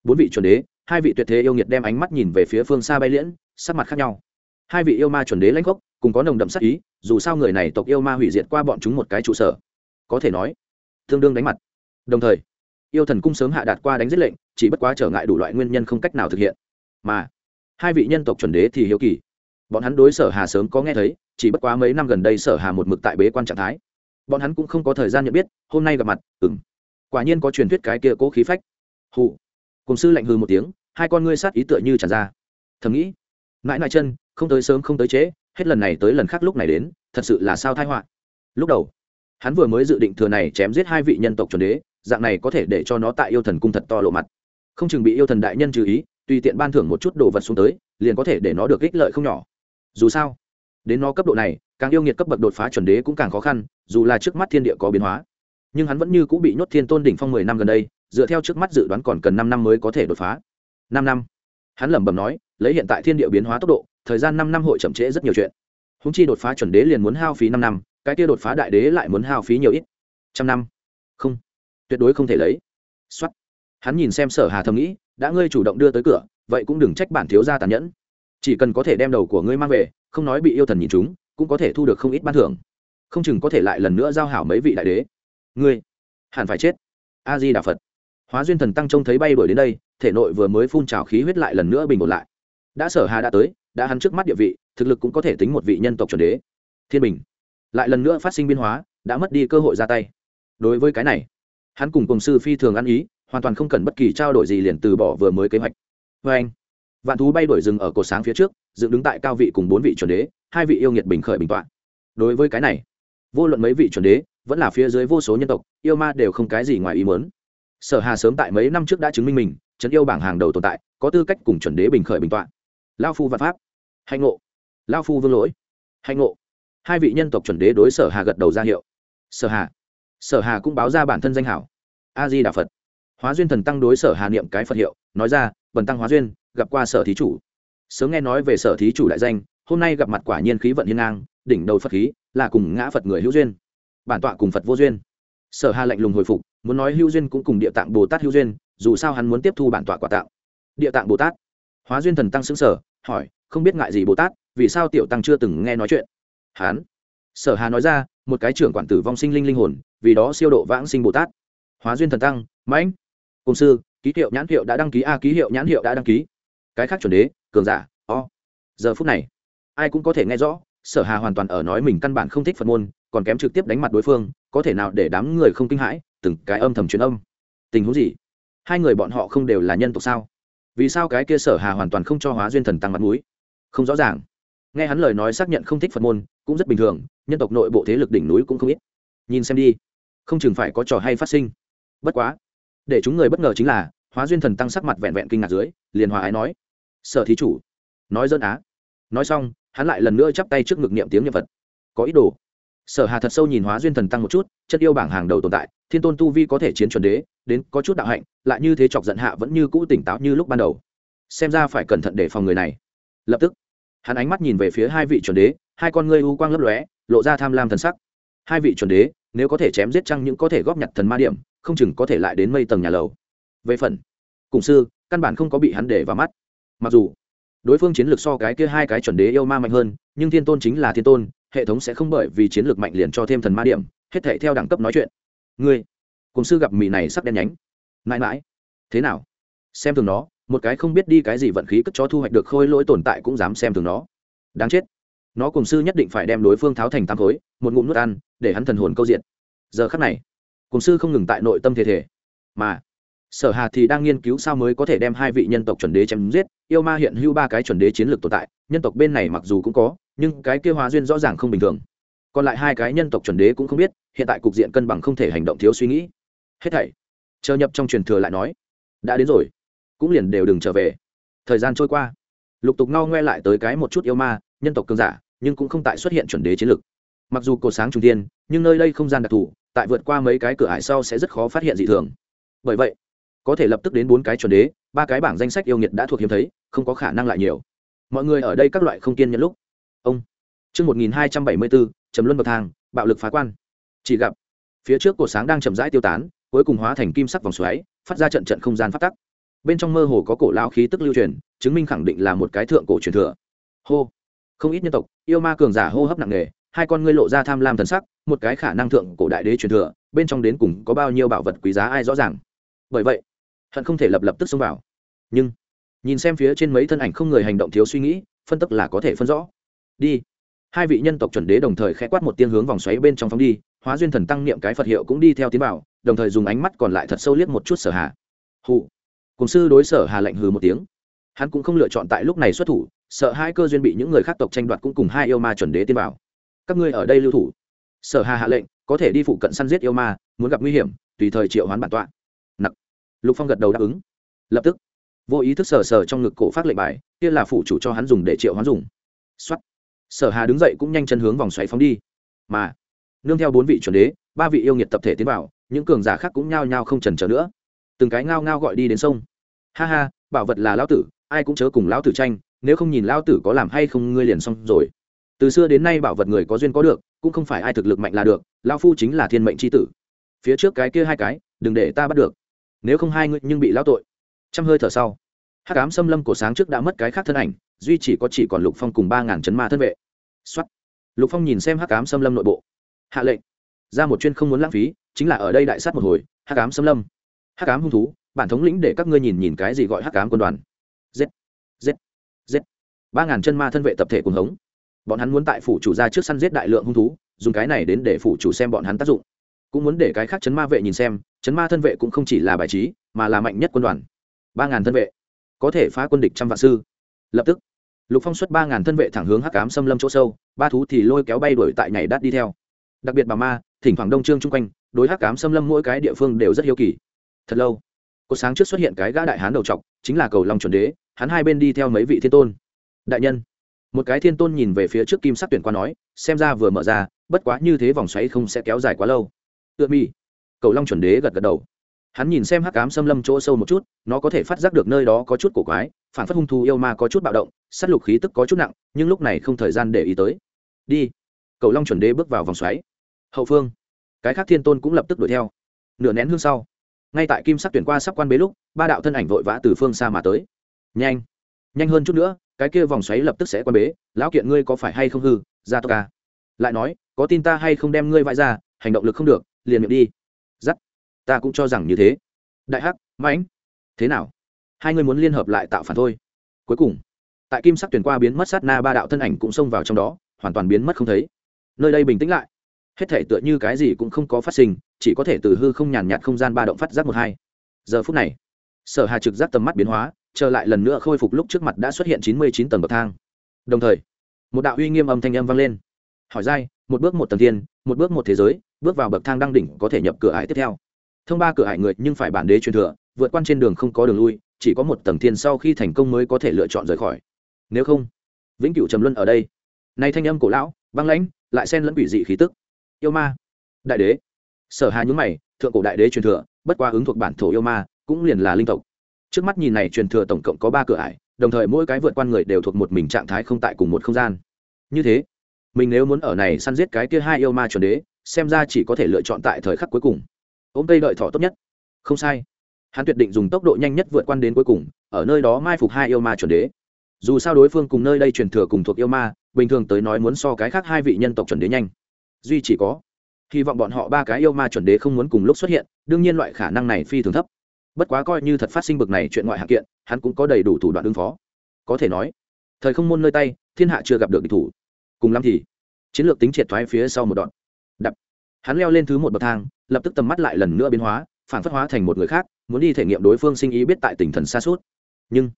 A: bốn vị chuẩn đế, hai vị tuyệt thế yêu nghiệt đem ánh mắt nhìn về phía phương xa bay liễn, sắc mặt khác nhau. Hai vị yêu ma chuẩn đế lãnh gốc, cùng có nồng đậm sắc ý, dù sao người này tộc yêu ma hủy diệt qua bọn chúng một cái trụ sở có thể nói, tương đương đánh mặt. Đồng thời, yêu thần cung sớm hạ đạt qua đánh giết lệnh, chỉ bất quá trở ngại đủ loại nguyên nhân không cách nào thực hiện. Mà, hai vị nhân tộc chuẩn đế thì hiếu kỳ. Bọn hắn đối sở hà sớm có nghe thấy, chỉ bất quá mấy năm gần đây sở hà một mực tại bế quan trạng thái. Bọn hắn cũng không có thời gian nhận biết, hôm nay gặp mặt ừng quả nhiên có truyền thuyết cái kia cố khí phách. Hụ cùng sư lạnh hư một tiếng, hai con ngươi sát ý tựa như tràn ra. Thầm nghĩ, mãi mãi chân, không tới sớm không tới trễ, hết lần này tới lần khác lúc này đến, thật sự là sao thai họa. Lúc đầu hắn vừa mới dự định thừa này chém giết hai vị nhân tộc chuẩn đế, dạng này có thể để cho nó tại yêu thần cung thật to lộ mặt. Không chừng bị yêu thần đại nhân trừ ý, tùy tiện ban thưởng một chút đồ vật xuống tới, liền có thể để nó được ích lợi không nhỏ. Dù sao, đến nó cấp độ này, càng yêu nghiệt cấp bậc đột phá chuẩn đế cũng càng khó khăn, dù là trước mắt thiên địa có biến hóa. Nhưng hắn vẫn như cũng bị nhốt thiên tôn đỉnh phong mười năm gần đây, dựa theo trước mắt dự đoán còn cần năm năm mới có thể đột phá. Năm năm. Hắn lẩm bẩm nói, lấy hiện tại thiên địa biến hóa tốc độ, thời gian năm năm hội chậm trễ rất nhiều chuyện. Húng chi đột phá chuẩn đế liền muốn hao phí năm năm cái kia đột phá đại đế lại muốn hao phí nhiều ít. Trăm năm. Không. Tuyệt đối không thể lấy. Xuất hắn nhìn xem sở hà thầm nghĩ, đã ngươi chủ động đưa tới cửa, vậy cũng đừng trách bản thiếu gia tàn nhẫn. Chỉ cần có thể đem đầu của ngươi mang về, không nói bị yêu thần nhìn chúng, cũng có thể thu được không ít ban thưởng. Không chừng có thể lại lần nữa giao hảo mấy vị đại đế. Ngươi. Hẳn phải chết. A di đà phật. Hóa duyên thần tăng trông thấy bay đuổi đến đây, thể nội vừa mới phun trào khí huyết lại lần nữa bình ổn lại. Đã sở hà đã tới, đã hắn trước mắt địa vị, thực lực cũng có thể tính một vị nhân tộc chuẩn đế. Thiên bình lại lần nữa phát sinh biến hóa, đã mất đi cơ hội ra tay. Đối với cái này, hắn cùng cùng sư phi thường ăn ý, hoàn toàn không cần bất kỳ trao đổi gì liền từ bỏ vừa mới kế hoạch. Vê anh, vạn thú bay đổi rừng ở cột sáng phía trước, dựng đứng tại cao vị cùng bốn vị chuẩn đế, hai vị yêu nghiệt bình khởi bình tọa. Đối với cái này, vô luận mấy vị chuẩn đế, vẫn là phía dưới vô số nhân tộc, yêu ma đều không cái gì ngoài ý muốn. Sở hà sớm tại mấy năm trước đã chứng minh mình, trấn yêu bảng hàng đầu tồn tại, có tư cách cùng chuẩn đế bình khởi bình tọa. Lao phu văn pháp, hạnh ngộ. Lao phu vương lỗi, hạnh ngộ hai vị nhân tộc chuẩn đế đối sở hà gật đầu ra hiệu. Sở hà. Sở hà cũng báo ra bản thân danh hảo. A di đà phật. Hóa duyên thần tăng đối sở hà niệm cái phật hiệu, nói ra, bần tăng hóa duyên, gặp qua sở thí chủ. Sớm nghe nói về sở thí chủ đại danh, hôm nay gặp mặt quả nhiên khí vận hiên ngang, đỉnh đầu phật khí, là cùng ngã phật người hữu duyên. Bản tọa cùng phật vô duyên. Sở hà lạnh lùng hồi phục, muốn nói hữu duyên cũng cùng địa tạng bồ tát hữu duyên, dù sao hắn muốn tiếp thu bản tọa quả tạo. Địa tạng bồ tát. Hóa duyên thần tăng xứng sở hỏi, không biết ngại gì bồ tát, vì sao tiểu tăng chưa từng nghe nói chuyện? Hán, sở hà nói ra một cái trưởng quản tử vong sinh linh linh hồn vì đó siêu độ vãng sinh bồ tát. Hóa duyên thần tăng mãnh. Cùng sư ký hiệu nhãn hiệu đã đăng ký a ký hiệu nhãn hiệu đã đăng ký. Cái khác chuẩn đế cường giả o. Giờ phút này ai cũng có thể nghe rõ sở hà hoàn toàn ở nói mình căn bản không thích phật môn còn kém trực tiếp đánh mặt đối phương có thể nào để đám người không kinh hãi từng cái âm thầm truyền âm. Tình huống gì? Hai người bọn họ không đều là nhân tộc sao? Vì sao cái kia sở hà hoàn toàn không cho hóa duyên thần tăng mặt mũi? Không rõ ràng nghe hắn lời nói xác nhận không thích phật môn, cũng rất bình thường, nhân tộc nội bộ thế lực đỉnh núi cũng không ít. Nhìn xem đi, không chừng phải có trò hay phát sinh. Bất quá, để chúng người bất ngờ chính là, hóa duyên thần tăng sắc mặt vẹn vẹn kinh ngạc dưới, liền hòa ái nói, sở thí chủ, nói dân á. Nói xong, hắn lại lần nữa chắp tay trước ngực niệm tiếng niệm vật có ý đồ. Sở hà thật sâu nhìn hóa duyên thần tăng một chút chất yêu bảng hàng đầu tồn tại, thiên tôn tu vi có thể chiến chuẩn đế, đến có chút đạo hạnh, lại như thế chọc giận hạ vẫn như cũ tỉnh táo như lúc ban đầu. Xem ra phải cẩn thận để phòng người này. Lập tức hắn ánh mắt nhìn về phía hai vị chuẩn đế, hai con ngươi u quang lấp lóe, lộ ra tham lam thần sắc. Hai vị chuẩn đế, nếu có thể chém giết chăng những có thể góp nhặt thần ma điểm, không chừng có thể lại đến mây tầng nhà lầu. Về phần, cùng sư, căn bản không có bị hắn để vào mắt. Mặc dù, đối phương chiến lược so cái kia hai cái chuẩn đế yêu ma mạnh hơn, nhưng thiên tôn chính là thiên tôn, hệ thống sẽ không bởi vì chiến lược mạnh liền cho thêm thần ma điểm, hết thể theo đẳng cấp nói chuyện. Ngươi, cùng sư gặp mì này sắc đen nhánh. Mãi mãi, thế nào? Xem thường nó một cái không biết đi cái gì vận khí cất cho thu hoạch được khôi lỗi tồn tại cũng dám xem thường nó. Đáng chết. Nó cùng sư nhất định phải đem đối phương tháo thành tam khối, một ngụm nuốt ăn, để hắn thần hồn câu diện. Giờ khắc này, cùng sư không ngừng tại nội tâm thể thể mà, sở hà thì đang nghiên cứu sao mới có thể đem hai vị nhân tộc chuẩn đế chém giết. Yêu ma hiện hữu ba cái chuẩn đế chiến lược tồn tại, nhân tộc bên này mặc dù cũng có, nhưng cái kia hóa duyên rõ ràng không bình thường. Còn lại hai cái nhân tộc chuẩn đế cũng không biết, hiện tại cục diện cân bằng không thể hành động thiếu suy nghĩ. Hết thảy, chờ nhập trong truyền thừa lại nói. Đã đến rồi cũng liền đều đừng trở về. Thời gian trôi qua, lục tục ngao ngoe lại tới cái một chút yêu ma, nhân tộc cường giả, nhưng cũng không tại xuất hiện chuẩn đế chiến lực. mặc dù cột sáng trung tiên nhưng nơi đây không gian đặc thù, tại vượt qua mấy cái cửa ải sau sẽ rất khó phát hiện dị thường. Bởi vậy, có thể lập tức đến bốn cái chuẩn đế, ba cái bảng danh sách yêu nghiệt đã thuộc hiếm thấy, không có khả năng lại nhiều. Mọi người ở đây các loại không kiên nhẫn lúc. Ông, chương một nghìn hai trăm bảy mươi bốn chấm luân bậc thang, bạo lực phá quan. Chỉ gặp, phía trước cột sáng đang chậm rãi tiêu tán, cuối cùng hóa thành kim sắc vòng xoáy, phát ra trận trận không gian phát tắc bên trong mơ hồ có cổ lão khí tức lưu truyền, chứng minh khẳng định là một cái thượng cổ truyền thừa. Hô. Không ít nhân tộc, yêu ma cường giả hô hấp nặng nề, hai con ngươi lộ ra tham lam thần sắc, một cái khả năng thượng cổ đại đế truyền thừa, bên trong đến cùng có bao nhiêu bảo vật quý giá ai rõ ràng. Bởi vậy, hận không thể lập lập tức xông vào. Nhưng, nhìn xem phía trên mấy thân ảnh không người hành động thiếu suy nghĩ, phân tức là có thể phân rõ. Đi. Hai vị nhân tộc chuẩn đế đồng thời khẽ quát một tiếng hướng vòng xoáy bên trong phóng đi, hóa duyên thần tăng niệm cái phật hiệu cũng đi theo tiến bảo đồng thời dùng ánh mắt còn lại thật sâu liếc một chút sở hà hụ cùng sư đối sở hà lạnh hừ một tiếng. Hắn cũng không lựa chọn tại lúc này xuất thủ, sợ hai cơ duyên bị những người khác tộc tranh đoạt cũng cùng hai yêu ma chuẩn đế tiên bảo các ngươi ở đây lưu thủ. Sở hà hạ lệnh, có thể đi phụ cận săn giết yêu ma, muốn gặp nguy hiểm, tùy thời triệu hoán bản tọa. Nặc. Lục phong gật đầu đáp ứng. Lập tức, vô ý thức sờ sờ trong ngực cổ phát lệnh bài, kia là phụ chủ cho hắn dùng để triệu hoán dùng. Xuất sở hà đứng dậy cũng nhanh chân hướng vòng xoáy phóng đi. Mà, nương theo bốn vị chuẩn đế, ba vị yêu nghiệt tập thể tiến vào, những cường giả khác cũng nhao nhao không trần trở nữa từng cái ngao ngao gọi đi đến sông. Ha ha, bảo vật là lão tử, ai cũng chớ cùng lão tử tranh, nếu không nhìn lão tử có làm hay không ngươi liền xong rồi. Từ xưa đến nay bảo vật người có duyên có được, cũng không phải ai thực lực mạnh là được, lão phu chính là thiên mệnh c h i tử. Phía trước cái kia hai cái, đừng để ta bắt được. Nếu không hai ngươi nhưng bị lão tội. Trăm hơi thở sau hát cám xâm lâm cổ sáng trước đã mất cái khác thân ảnh, duy chỉ có chỉ còn lục phong cùng ba ngàn chấn ma thân vệ. Xuất lục phong nhìn xem hát cám xâm lâm nội bộ. Hạ lệnh. Ra một chuyên không muốn lãng phí, chính là ở đây đại sát một hồi hát cám xâm lâm. Hắc Ám hung thú, bản thống lĩnh để các ngươi nhìn nhìn cái gì gọi Hắc Ám quân đoàn. Z z z. Ba ngàn chân ma thân vệ tập thể cùng hống. Bọn hắn muốn tại phủ chủ ra trước săn giết đại lượng hung thú, dùng cái này đến để phủ chủ xem bọn hắn tác dụng. Cũng muốn để cái khác chấn ma vệ nhìn xem, chấn ma thân vệ cũng không chỉ là bài trí, mà là mạnh nhất quân đoàn. Ba ngàn thân vệ. Có thể phá quân địch trăm vạn sư. Lập tức, lục phong xuất ba ngàn thân vệ thẳng hướng hắc cám xâm lâm chỗ sâu, ba thú thì lôi kéo bay đuổi tại nhảy đắt đi theo. Đặc biệt bà ma, thỉnh thoảng đông trương chung quanh, đối hắc cám xâm lâm mỗi cái địa phương đều rất hiếu kỳ thật lâu. Có sáng trước xuất hiện cái gã đại hán đầu trọc, chính là cầu long chuẩn đế, hắn hai bên đi theo mấy vị thiên tôn. Đại nhân. Một cái thiên tôn nhìn về phía trước kim sắc tuyển qua nói, xem ra vừa mở ra, bất quá như thế vòng xoáy không sẽ kéo dài quá lâu. Ựa mi cầu long chuẩn đế gật gật đầu. Hắn nhìn xem hắc cám xâm lâm chỗ sâu một chút, nó có thể phát giác được nơi đó có chút cổ quái, phản phát hung thù yêu ma có chút bạo động s á t lục khí tức có chút nặng, nhưng lúc này không thời gian để ý tới. Đi. Cầu long chuẩn đế bước vào vòng xoáy. Hậu phương. Cái khác thiên tôn cũng lập tức đuổi theo. Nửa nén hương sau ngay tại kim sắc tuyển qua sắp quan bế lúc, ba đạo thân ảnh vội vã từ phương xa mà tới. Nhanh nhanh hơn chút nữa, cái kia vòng xoáy lập tức sẽ quan bế, lão kiện ngươi có phải hay không hư, ra to ca à? lại nói, có tin ta hay không đem ngươi vãi ra, hành động lực không được, liền miệng đi. Giắt, ta cũng cho rằng như thế. Đại hắc, mãnh, thế nào? Hai ngươi muốn liên hợp lại tạo phản thôi. Cuối cùng, tại kim sắc tuyển qua biến mất sát na ba đạo thân ảnh cũng xông vào trong đó, hoàn toàn biến mất không thấy. Nơi đây bình tĩnh lại hết thể tựa như cái gì cũng không có phát sinh, chỉ có thể từ hư không nhàn nhạt không gian ba động phát giác một hai. Giờ phút này, sở hà trực giác tầm mắt biến hóa trở lại lần nữa khôi phục lúc trước mặt đã xuất hiện chín mươi chín tầng bậc thang. Đồng thời, một đạo uy nghiêm âm thanh âm vang lên. Hỏi dai, một bước một tầng thiên, một bước một thế giới, bước vào bậc thang đăng đỉnh có thể nhập cửa ải tiếp theo. Thông ba cửa ải người nhưng phải bản đế truyền thừa, vượt qua trên đường không có đường lui, chỉ có một tầng thiên sau khi thành công mới có thể lựa chọn rời khỏi. Nếu không, vĩnh cửu trầm luân ở đây. Nay thanh âm cổ lão, băng lãnh, lại xen lẫn quỷ dị khí tức yêu ma. Đại đế. Sở hà nhúng mày, thượng cổ đại đế truyền thừa, bất qua ứng thuộc bản thổ yêu ma, cũng liền là linh tộc. Trước mắt nhìn này truyền thừa tổng cộng có ba cửa ải, đồng thời mỗi cái vượt qua người đều thuộc một mình trạng thái không tại cùng một không gian. Như thế, mình nếu muốn ở này săn giết cái kia hai yêu ma chuẩn đế, xem ra chỉ có thể lựa chọn tại thời khắc cuối cùng. Ôm cây đợi thỏ tốt nhất. Không sai. Hắn tuyệt định dùng tốc độ nhanh nhất vượt qua đến cuối cùng, ở nơi đó mai phục hai yêu ma chuẩn đế. Dù sao đối phương cùng nơi đây truyền thừa cùng thuộc yêu ma, bình thường tới nói muốn so cái khác hai vị nhân tộc chuẩn đế nhanh duy chỉ có. Hy vọng bọn họ ba cái yêu ma chuẩn đế không muốn cùng lúc xuất hiện, đương nhiên loại khả năng này phi thường thấp. Bất quá coi như thật phát sinh bực này chuyện ngoại hạng kiện, hắn cũng có đầy đủ thủ đoạn ứng phó. Có thể nói, thời không môn nơi tay, thiên hạ chưa gặp được địch thủ. Cùng lắm thì, chiến lược tính triệt thoái phía sau một đoạn. Đập. Hắn leo lên thứ một bậc thang, lập tức tầm mắt lại lần nữa biến hóa, phản phất hóa thành một người khác, muốn đi thể nghiệm đối phương sinh ý biết tại tỉnh thần xa suốt. Nhưng,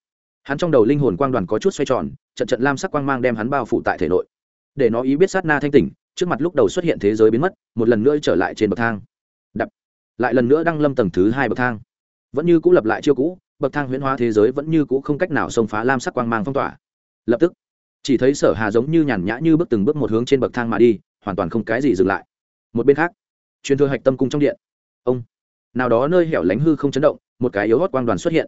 A: hắn trong đầu linh hồn quang đoàn có chút xoay tròn, trận trận lam sắc quang mang đem hắn bao phủ tại thể nội. Để nó ý biết sát na thanh tỉnh trước mặt lúc đầu xuất hiện thế giới biến mất, một lần nữa trở lại trên bậc thang. Đập. Lại lần nữa đăng lâm tầng thứ hai bậc thang. Vẫn như cũ lập lại chiêu cũ, bậc thang huyễn hóa thế giới vẫn như cũ không cách nào xông phá lam sắc quang mang phong tỏa. Lập tức, chỉ thấy sở hà giống như nhàn nhã như bước từng bước một hướng trên bậc thang mà đi, hoàn toàn không cái gì dừng lại. Một bên khác, truyền thừa hạch tâm cung trong điện. Ông. Nào đó nơi hẻo lánh hư không chấn động, một cái yếu hót quang đoàn xuất hiện.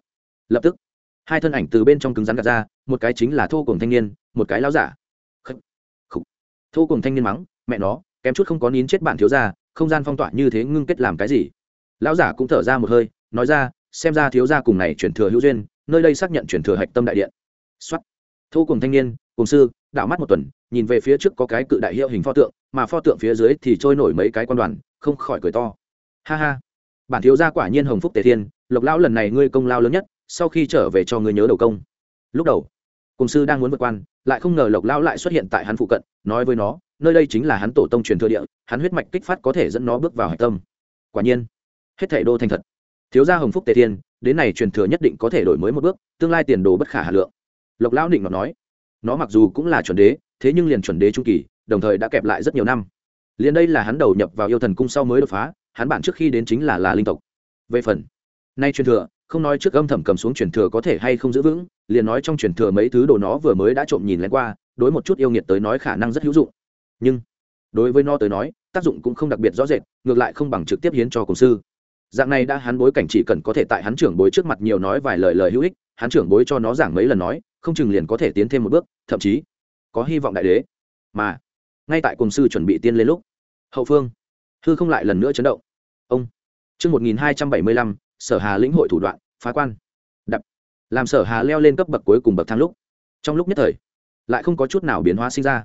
A: Lập tức, hai thân ảnh từ bên trong cứng rắn gạt ra, một cái chính là thô cùng thanh niên, một cái lao giả. Thô cùng thanh niên mắng mẹ nó, kém chút không có nín chết bạn thiếu ra không gian phong tỏa như thế ngưng kết làm cái gì? Lão giả cũng thở ra một hơi, nói ra, xem ra thiếu gia cùng này chuyển thừa hữu duyên, nơi đây xác nhận chuyển thừa hạch tâm đại điện. Xuất thu cùng thanh niên, cùng sư, đảo mắt một tuần, nhìn về phía trước có cái cự đại hiệu hình pho tượng, mà pho tượng phía dưới thì trôi nổi mấy cái quan đoàn, không khỏi cười to. Ha ha. Bản thiếu gia quả nhiên hồng phúc tề thiên, lộc lão lần này ngươi công lao lớn nhất, sau khi trở về cho ngươi nhớ đầu công. Lúc đầu, cùng sư đang muốn vượt quan, lại không ngờ lộc lão lại xuất hiện tại hắn phụ cận, nói với nó nơi đây chính là hắn tổ tông truyền thừa địa, hắn huyết mạch kích phát có thể dẫn nó bước vào hạch tâm. Quả nhiên, hết thể đô thành thật. Thiếu gia hồng phúc tề thiên, đến này truyền thừa nhất định có thể đổi mới một bước, tương lai tiền đồ bất khả hà lượng. Lộc lão định ngọc nói, nó mặc dù cũng là chuẩn đế, thế nhưng liền chuẩn đế trung kỳ, đồng thời đã kẹp lại rất nhiều năm. Liền đây là hắn đầu nhập vào yêu thần cung sau mới đột phá, hắn bản trước khi đến chính là là linh tộc. Về phần, nay truyền thừa, không nói trước âm thầm cầm xuống truyền thừa có thể hay không giữ vững, liền nói trong truyền thừa mấy thứ đồ nó vừa mới đã trộm nhìn lén qua, đối một chút yêu nghiệt tới nói khả năng rất hữu dụng nhưng đối với nó tới nói, tác dụng cũng không đặc biệt rõ rệt, ngược lại không bằng trực tiếp hiến cho cùng sư. Dạng này đã hắn bối cảnh chỉ cần có thể tại hắn trưởng bối trước mặt nhiều nói vài lời lời hữu ích, hắn trưởng bối cho nó giảng mấy lần nói, không chừng liền có thể tiến thêm một bước, thậm chí có hy vọng đại đế. Mà, ngay tại cùng sư chuẩn bị tiên lên lúc, hậu phương, hư không lại lần nữa chấn động. Ông, chương một nghìn hai trăm bảy mươi lăm, sở hà lĩnh hội thủ đoạn, phá quan. Đập. Làm sở hà leo lên cấp bậc cuối cùng bậc thang lúc, trong lúc nhất thời, lại không có chút nào biến hóa sinh ra.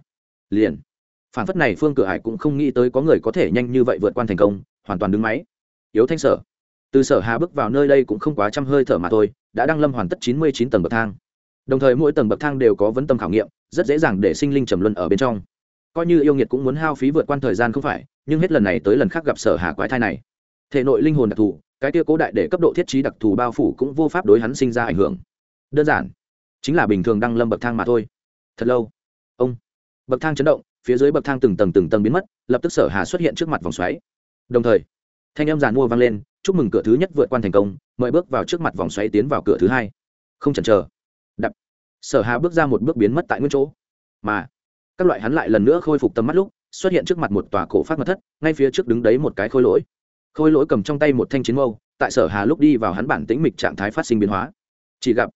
A: Liền phản phất này phương cửa hải cũng không nghĩ tới có người có thể nhanh như vậy vượt quan thành công, hoàn toàn đứng máy. Yếu thanh sở. Từ sở hà bước vào nơi đây cũng không quá trăm hơi thở mà thôi, đã đăng lâm hoàn tất chín mươi chín tầng bậc thang. Đồng thời mỗi tầng bậc thang đều có vấn tâm khảo nghiệm, rất dễ dàng để sinh linh trầm luân ở bên trong. Coi như yêu nghiệt cũng muốn hao phí vượt qua thời gian không phải, nhưng hết lần này tới lần khác gặp sở hà quái thai này. Thể nội linh hồn đặc thù, cái kia cố đại để cấp độ thiết trí đặc thù bao phủ cũng vô pháp đối hắn sinh ra ảnh hưởng. Đơn giản, chính là bình thường đăng lâm bậc thang mà thôi. Thật lâu, ông, bậc thang chấn động phía dưới bậc thang từng tầng từng tầng biến mất, lập tức sở hà xuất hiện trước mặt vòng xoáy. Đồng thời, thanh âm giàn mua vang lên, chúc mừng cửa thứ nhất vượt qua thành công, mời bước vào trước mặt vòng xoáy tiến vào cửa thứ hai. Không chần chờ. Đập. Sở hà bước ra một bước biến mất tại nguyên chỗ. Mà, các loại hắn lại lần nữa khôi phục tầm mắt lúc, xuất hiện trước mặt một tòa cổ phát mật thất, ngay phía trước đứng đấy một cái khôi lỗi. Khôi lỗi cầm trong tay một thanh chiến mâu, tại sở hà lúc đi vào hắn bản tĩnh mịch trạng thái phát sinh biến hóa. Chỉ gặp,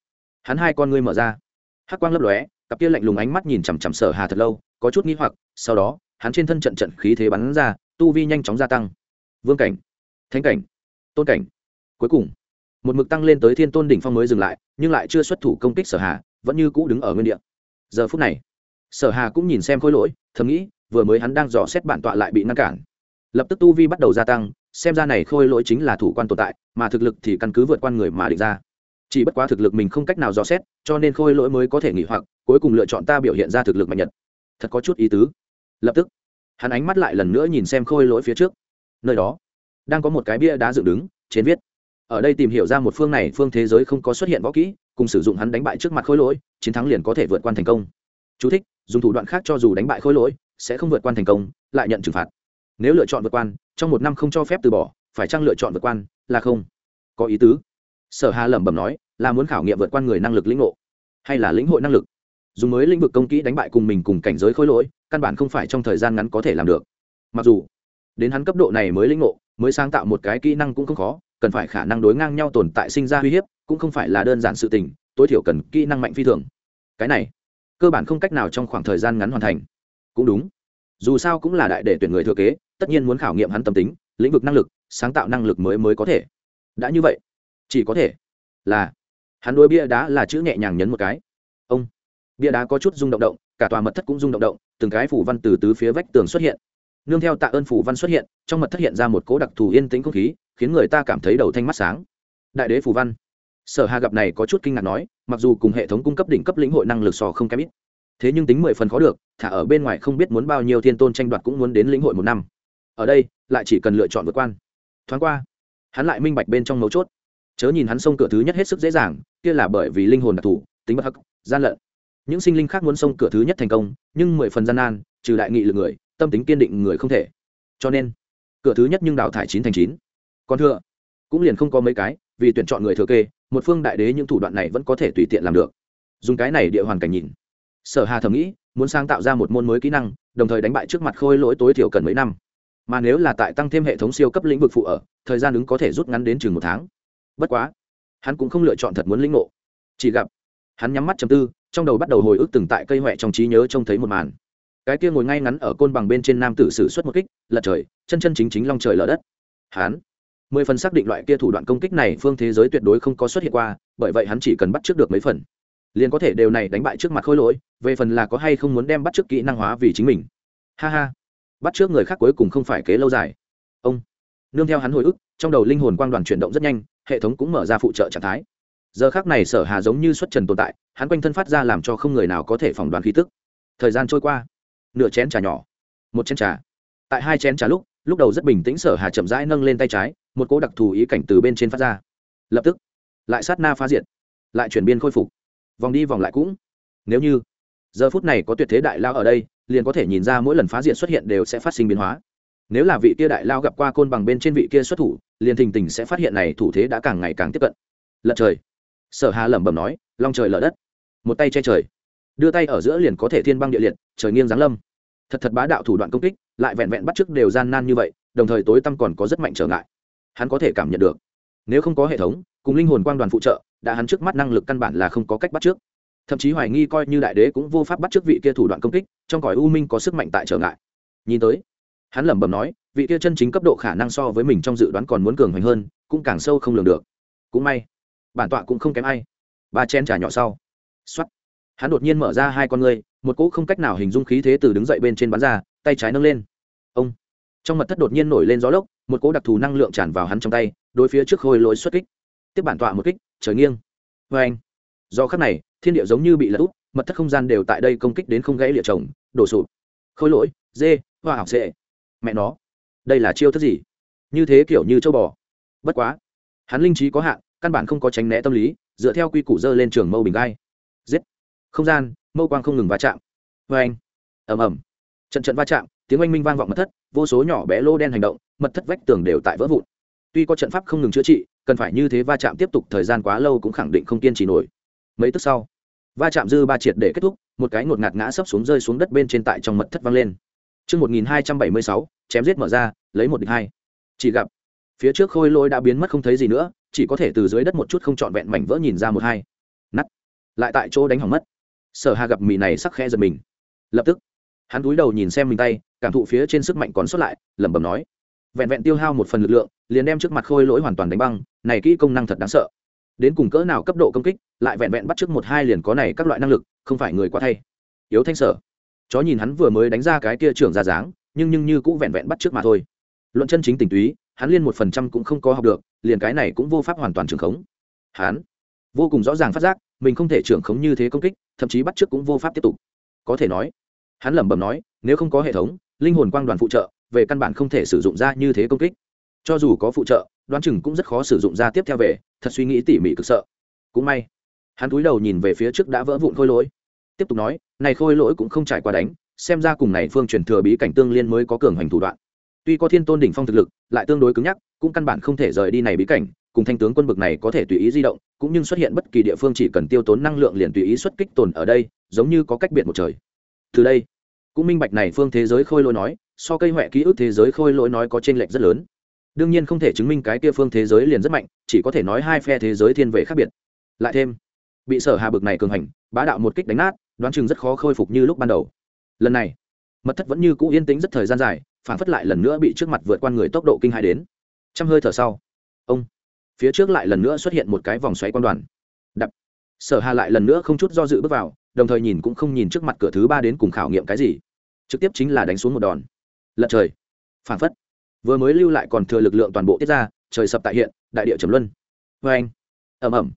A: hắn hai con ngươi mở ra. Hắc quang lấp lóe cặp kia lạnh lùng ánh mắt nhìn chằm chằm sở hà thật lâu, có chút nghi hoặc, sau đó, hắn trên thân trận trận khí thế bắn ra, tu vi nhanh chóng gia tăng. Vương cảnh, thánh cảnh, tôn cảnh. Cuối cùng, một mực tăng lên tới thiên tôn đỉnh phong mới dừng lại, nhưng lại chưa xuất thủ công kích sở hà, vẫn như cũ đứng ở nguyên địa. Giờ phút này, sở hà cũng nhìn xem khôi lỗi, thầm nghĩ, vừa mới hắn đang dò xét bản tọa lại bị ngăn cản. Lập tức tu vi bắt đầu gia tăng, xem ra này khôi lỗi chính là thủ quan tồn tại, mà thực lực thì căn cứ vượt qua người mà định ra chỉ bất quá thực lực mình không cách nào dò xét cho nên khôi lỗi mới có thể nghỉ hoặc cuối cùng lựa chọn ta biểu hiện ra thực lực mạnh nhật thật có chút ý tứ. Lập tức hắn ánh mắt lại lần nữa nhìn xem khôi lỗi phía trước. Nơi đó đang có một cái bia đá dựng đứng trên viết ở đây tìm hiểu ra một phương này phương thế giới không có xuất hiện võ kỹ cùng sử dụng hắn đánh bại trước mặt khôi lỗi chiến thắng liền có thể vượt qua thành công. Chú thích, dùng thủ đoạn khác cho dù đánh bại khôi lỗi sẽ không vượt qua thành công lại nhận trừng phạt. Nếu lựa chọn vượt quan trong một năm không cho phép từ bỏ phải chăng lựa chọn vượt quan là không? Có ý tứ sở hà lẩm bẩm nói, là muốn khảo nghiệm vượt qua người năng lực lĩnh ngộ, hay là lĩnh hội năng lực? Dùng mới lĩnh vực công kỹ đánh bại cùng mình cùng cảnh giới khối lỗi, căn bản không phải trong thời gian ngắn có thể làm được. Mặc dù, đến hắn cấp độ này mới lĩnh ngộ, mới sáng tạo một cái kỹ năng cũng không khó, cần phải khả năng đối ngang nhau tồn tại sinh ra uy hiếp, cũng không phải là đơn giản sự tình, tối thiểu cần kỹ năng mạnh phi thường. Cái này, cơ bản không cách nào trong khoảng thời gian ngắn hoàn thành. Cũng đúng. Dù sao cũng là đại để tuyển người thừa kế, tất nhiên muốn khảo nghiệm hắn tâm tính, lĩnh vực năng lực, sáng tạo năng lực mới mới có thể. Đã như vậy chỉ có thể là hắn đôi bia đá là chữ nhẹ nhàng nhấn một cái. Ông, bia đá có chút rung động động, cả tòa mật thất cũng rung động động, từng cái phủ văn từ tứ phía vách tường xuất hiện. Nương theo tạ ơn phủ văn xuất hiện, trong mật thất hiện ra một cố đặc thù yên tĩnh không khí, khiến người ta cảm thấy đầu thanh mắt sáng. Đại đế phủ văn. Sở hà gặp này có chút kinh ngạc nói, mặc dù cùng hệ thống cung cấp đỉnh cấp lĩnh hội năng lực sò không kém ít, thế nhưng tính mười phần khó được, thả ở bên ngoài không biết muốn bao nhiêu thiên tôn tranh đoạt cũng muốn đến lĩnh hội một năm. Ở đây, lại chỉ cần lựa chọn vượt quan. Thoáng qua, hắn lại minh bạch bên trong mấu chốt chớ nhìn hắn xông cửa thứ nhất hết sức dễ dàng, kia là bởi vì linh hồn đặc thù, tính bất hắc, gian lận. Những sinh linh khác muốn xông cửa thứ nhất thành công, nhưng mười phần gian nan, trừ đại nghị lực người, tâm tính kiên định người không thể. Cho nên, cửa thứ nhất nhưng đào thải chín thành chín. Còn thưa cũng liền không có mấy cái, vì tuyển chọn người thừa kê, một phương đại đế những thủ đoạn này vẫn có thể tùy tiện làm được. Dùng cái này địa hoàn cảnh nhìn. Sở hà thầm nghĩ, muốn sáng tạo ra một môn mới kỹ năng, đồng thời đánh bại trước mặt khôi lỗi tối thiểu cần mấy năm. Mà nếu là tại tăng thêm hệ thống siêu cấp lĩnh vực phụ ở, thời gian ứng có thể rút ngắn đến chừng một tháng bất quá, hắn cũng không lựa chọn thật muốn lĩnh ngộ. Chỉ gặp, hắn nhắm mắt chầm tư, trong đầu bắt đầu hồi ức từng tại cây huệ trong trí nhớ trông thấy một màn. Cái kia ngồi ngay ngắn ở côn bằng bên trên nam tử sử xuất một kích, lật trời, chân chân chính chính long trời lở đất. Hắn, mười phần xác định loại kia thủ đoạn công kích này phương thế giới tuyệt đối không có xuất hiện qua, bởi vậy hắn chỉ cần bắt trước được mấy phần, liền có thể đều này đánh bại trước mặt khôi lỗi, về phần là có hay không muốn đem bắt trước kỹ năng hóa vì chính mình. Ha ha, bắt trước người khác cuối cùng không phải kế lâu dài. Ông, nương theo hắn hồi ức trong đầu linh hồn quang đoàn chuyển động rất nhanh, hệ thống cũng mở ra phụ trợ trạng thái. Giờ khác này sở hà giống như xuất trần tồn tại, hắn quanh thân phát ra làm cho không người nào có thể phỏng đoán khí tức. Thời gian trôi qua, nửa chén trà nhỏ, một chén trà. Tại hai chén trà lúc lúc đầu rất bình tĩnh sở hà chậm rãi nâng lên tay trái, một cỗ đặc thù ý cảnh từ bên trên phát ra. Lập tức, lại sát na phá diệt, lại chuyển biên khôi phục. Vòng đi vòng lại cũng. Nếu như giờ phút này có tuyệt thế đại lao ở đây, liền có thể nhìn ra mỗi lần phá diệt xuất hiện đều sẽ phát sinh biến hóa. Nếu là vị kia đại lao gặp qua côn bằng bên trên vị kia xuất thủ liền thình tình sẽ phát hiện này thủ thế đã càng ngày càng tiếp cận. Lật trời. Sở hà lẩm bẩm nói, long trời lở đất. Một tay che trời. Đưa tay ở giữa liền có thể thiên băng địa liệt, trời nghiêng giáng lâm. Thật thật bá đạo thủ đoạn công kích, lại vẹn vẹn bắt chước đều gian nan như vậy, đồng thời tối tăm còn có rất mạnh trở ngại. Hắn có thể cảm nhận được. Nếu không có hệ thống, cùng linh hồn quang đoàn phụ trợ, đã hắn trước mắt năng lực căn bản là không có cách bắt trước thậm chí hoài nghi coi như đại đế cũng vô pháp bắt trước vị kia thủ đoạn công kích, trong cõi u minh có sức mạnh tại trở ngại. Nhìn tới, hắn lẩm bẩm nói vị kia chân chính cấp độ khả năng so với mình trong dự đoán còn muốn cường hoành hơn, cũng càng sâu không lường được. Cũng may, bản tọa cũng không kém ai. Ba chén trà nhỏ sau. X hắn đột nhiên mở ra hai con ngươi, một cỗ không cách nào hình dung khí thế từ đứng dậy bên trên bắn ra, tay trái nâng lên. Ông. Trong mật thất đột nhiên nổi lên gió lốc, một cỗ đặc thù năng lượng tràn vào hắn trong tay, đối phía trước khôi lối xuất kích. Tiếp bản tọa một kích, trời nghiêng. Vê anh. Do khắc này, thiên địa giống như bị lật úp, mật thất không gian đều tại đây công kích đến không gãy lịa chồng, đổ sụp. Khôi lỗi, dê, hoa học sệ mẹ nó đây là chiêu thức gì? Như thế kiểu như châu bò. Bất quá hắn linh trí có hạn căn bản không có tránh né tâm lý dựa theo quy củ dơ lên trường mâu bình gai. Giết. Không gian mâu quang không ngừng va chạm. Vê anh. Ầm ầm. Trận trận va chạm tiếng oanh minh vang vọng mật thất vô số nhỏ bé lô đen hành động mật thất vách tường đều tại vỡ vụn. Tuy có trận pháp không ngừng chữa trị cần phải như thế va chạm tiếp tục thời gian quá lâu cũng khẳng định không kiên trì nổi. Mấy tức sau va chạm dư ba triệt để kết thúc một cái ngột ngạt ngã sấp xuống rơi xuống đất bên trên tại trong mật thất vang lên. Trước 1276, chém giết mở ra, lấy một địch hai. Chỉ gặp, phía trước khôi lỗi đã biến mất không thấy gì nữa chỉ có thể từ dưới đất một chút không trọn vẹn mảnh vỡ nhìn ra một hai. Nắt lại tại chỗ đánh hỏng mất. Sở hà gặp mì này sắc khẽ giật mình. Lập tức hắn cúi đầu nhìn xem mình tay cảm thụ phía trên sức mạnh còn sót lại lẩm bẩm nói. Vẹn vẹn tiêu hao một phần lực lượng liền đem trước mặt khôi lỗi hoàn toàn đánh băng này kỹ công năng thật đáng sợ. Đến cùng cỡ nào cấp độ công kích lại vẹn vẹn bắt trước một hai liền có này các loại năng lực không phải người quá thay. Yếu thanh sở. Chó nhìn hắn vừa mới đánh ra cái kia trưởng ra dáng nhưng nhưng như cũng vẹn vẹn bắt trước mà thôi. Luận chân chính tình túy, hắn liên một phần trăm cũng không có học được, liền cái này cũng vô pháp hoàn toàn trưởng khống. Hắn vô cùng rõ ràng phát giác, mình không thể trưởng khống như thế công kích, thậm chí bắt trước cũng vô pháp tiếp tục. Có thể nói, hắn lẩm bẩm nói, nếu không có hệ thống, linh hồn quang đoàn phụ trợ, về căn bản không thể sử dụng ra như thế công kích. Cho dù có phụ trợ, đoán chừng cũng rất khó sử dụng ra tiếp theo về, thật suy nghĩ tỉ mỉ cực sợ. Cũng may, hắn cúi đầu nhìn về phía trước đã vỡ vụn khôi lỗi. Tiếp tục nói, này khôi lỗi cũng không trải qua đánh xem ra cùng này phương truyền thừa bí cảnh tương liên mới có cường hành thủ đoạn. Tuy có thiên tôn đỉnh phong thực lực, lại tương đối cứng nhắc, cũng căn bản không thể rời đi này bí cảnh, cùng thanh tướng quân bực này có thể tùy ý di động, cũng như xuất hiện bất kỳ địa phương chỉ cần tiêu tốn năng lượng liền tùy ý xuất kích tồn ở đây, giống như có cách biệt một trời. Từ đây, cũng minh bạch này phương thế giới khôi lỗi nói, so cây huệ ký ức thế giới khôi lỗi nói có t r ê n lệch rất lớn. Đương nhiên không thể chứng minh cái kia phương thế giới liền rất mạnh, chỉ có thể nói hai phe thế giới thiên về khác biệt. Lại thêm, bị sở hà bực này cường hành, bá đạo một kích đánh nát, đoán chừng rất khó khôi phục như lúc ban đầu lần này, mật thất vẫn như cũ yên tĩnh rất thời gian dài, phản phất lại lần nữa bị trước mặt vượt qua người tốc độ kinh hai đến. Trăm hơi thở sau, ông, phía trước lại lần nữa xuất hiện một cái vòng xoáy quan đoàn. Đập. Sở hà lại lần nữa không chút do dự bước vào, đồng thời nhìn cũng không nhìn trước mặt cửa thứ ba đến cùng khảo nghiệm cái gì. Trực tiếp chính là đánh xuống một đòn. Lật trời. Phản phất. Vừa mới lưu lại còn thừa lực lượng toàn bộ tiết ra, trời sập tại hiện, đại địa trầm luân. Vê anh. Ẩm ẩm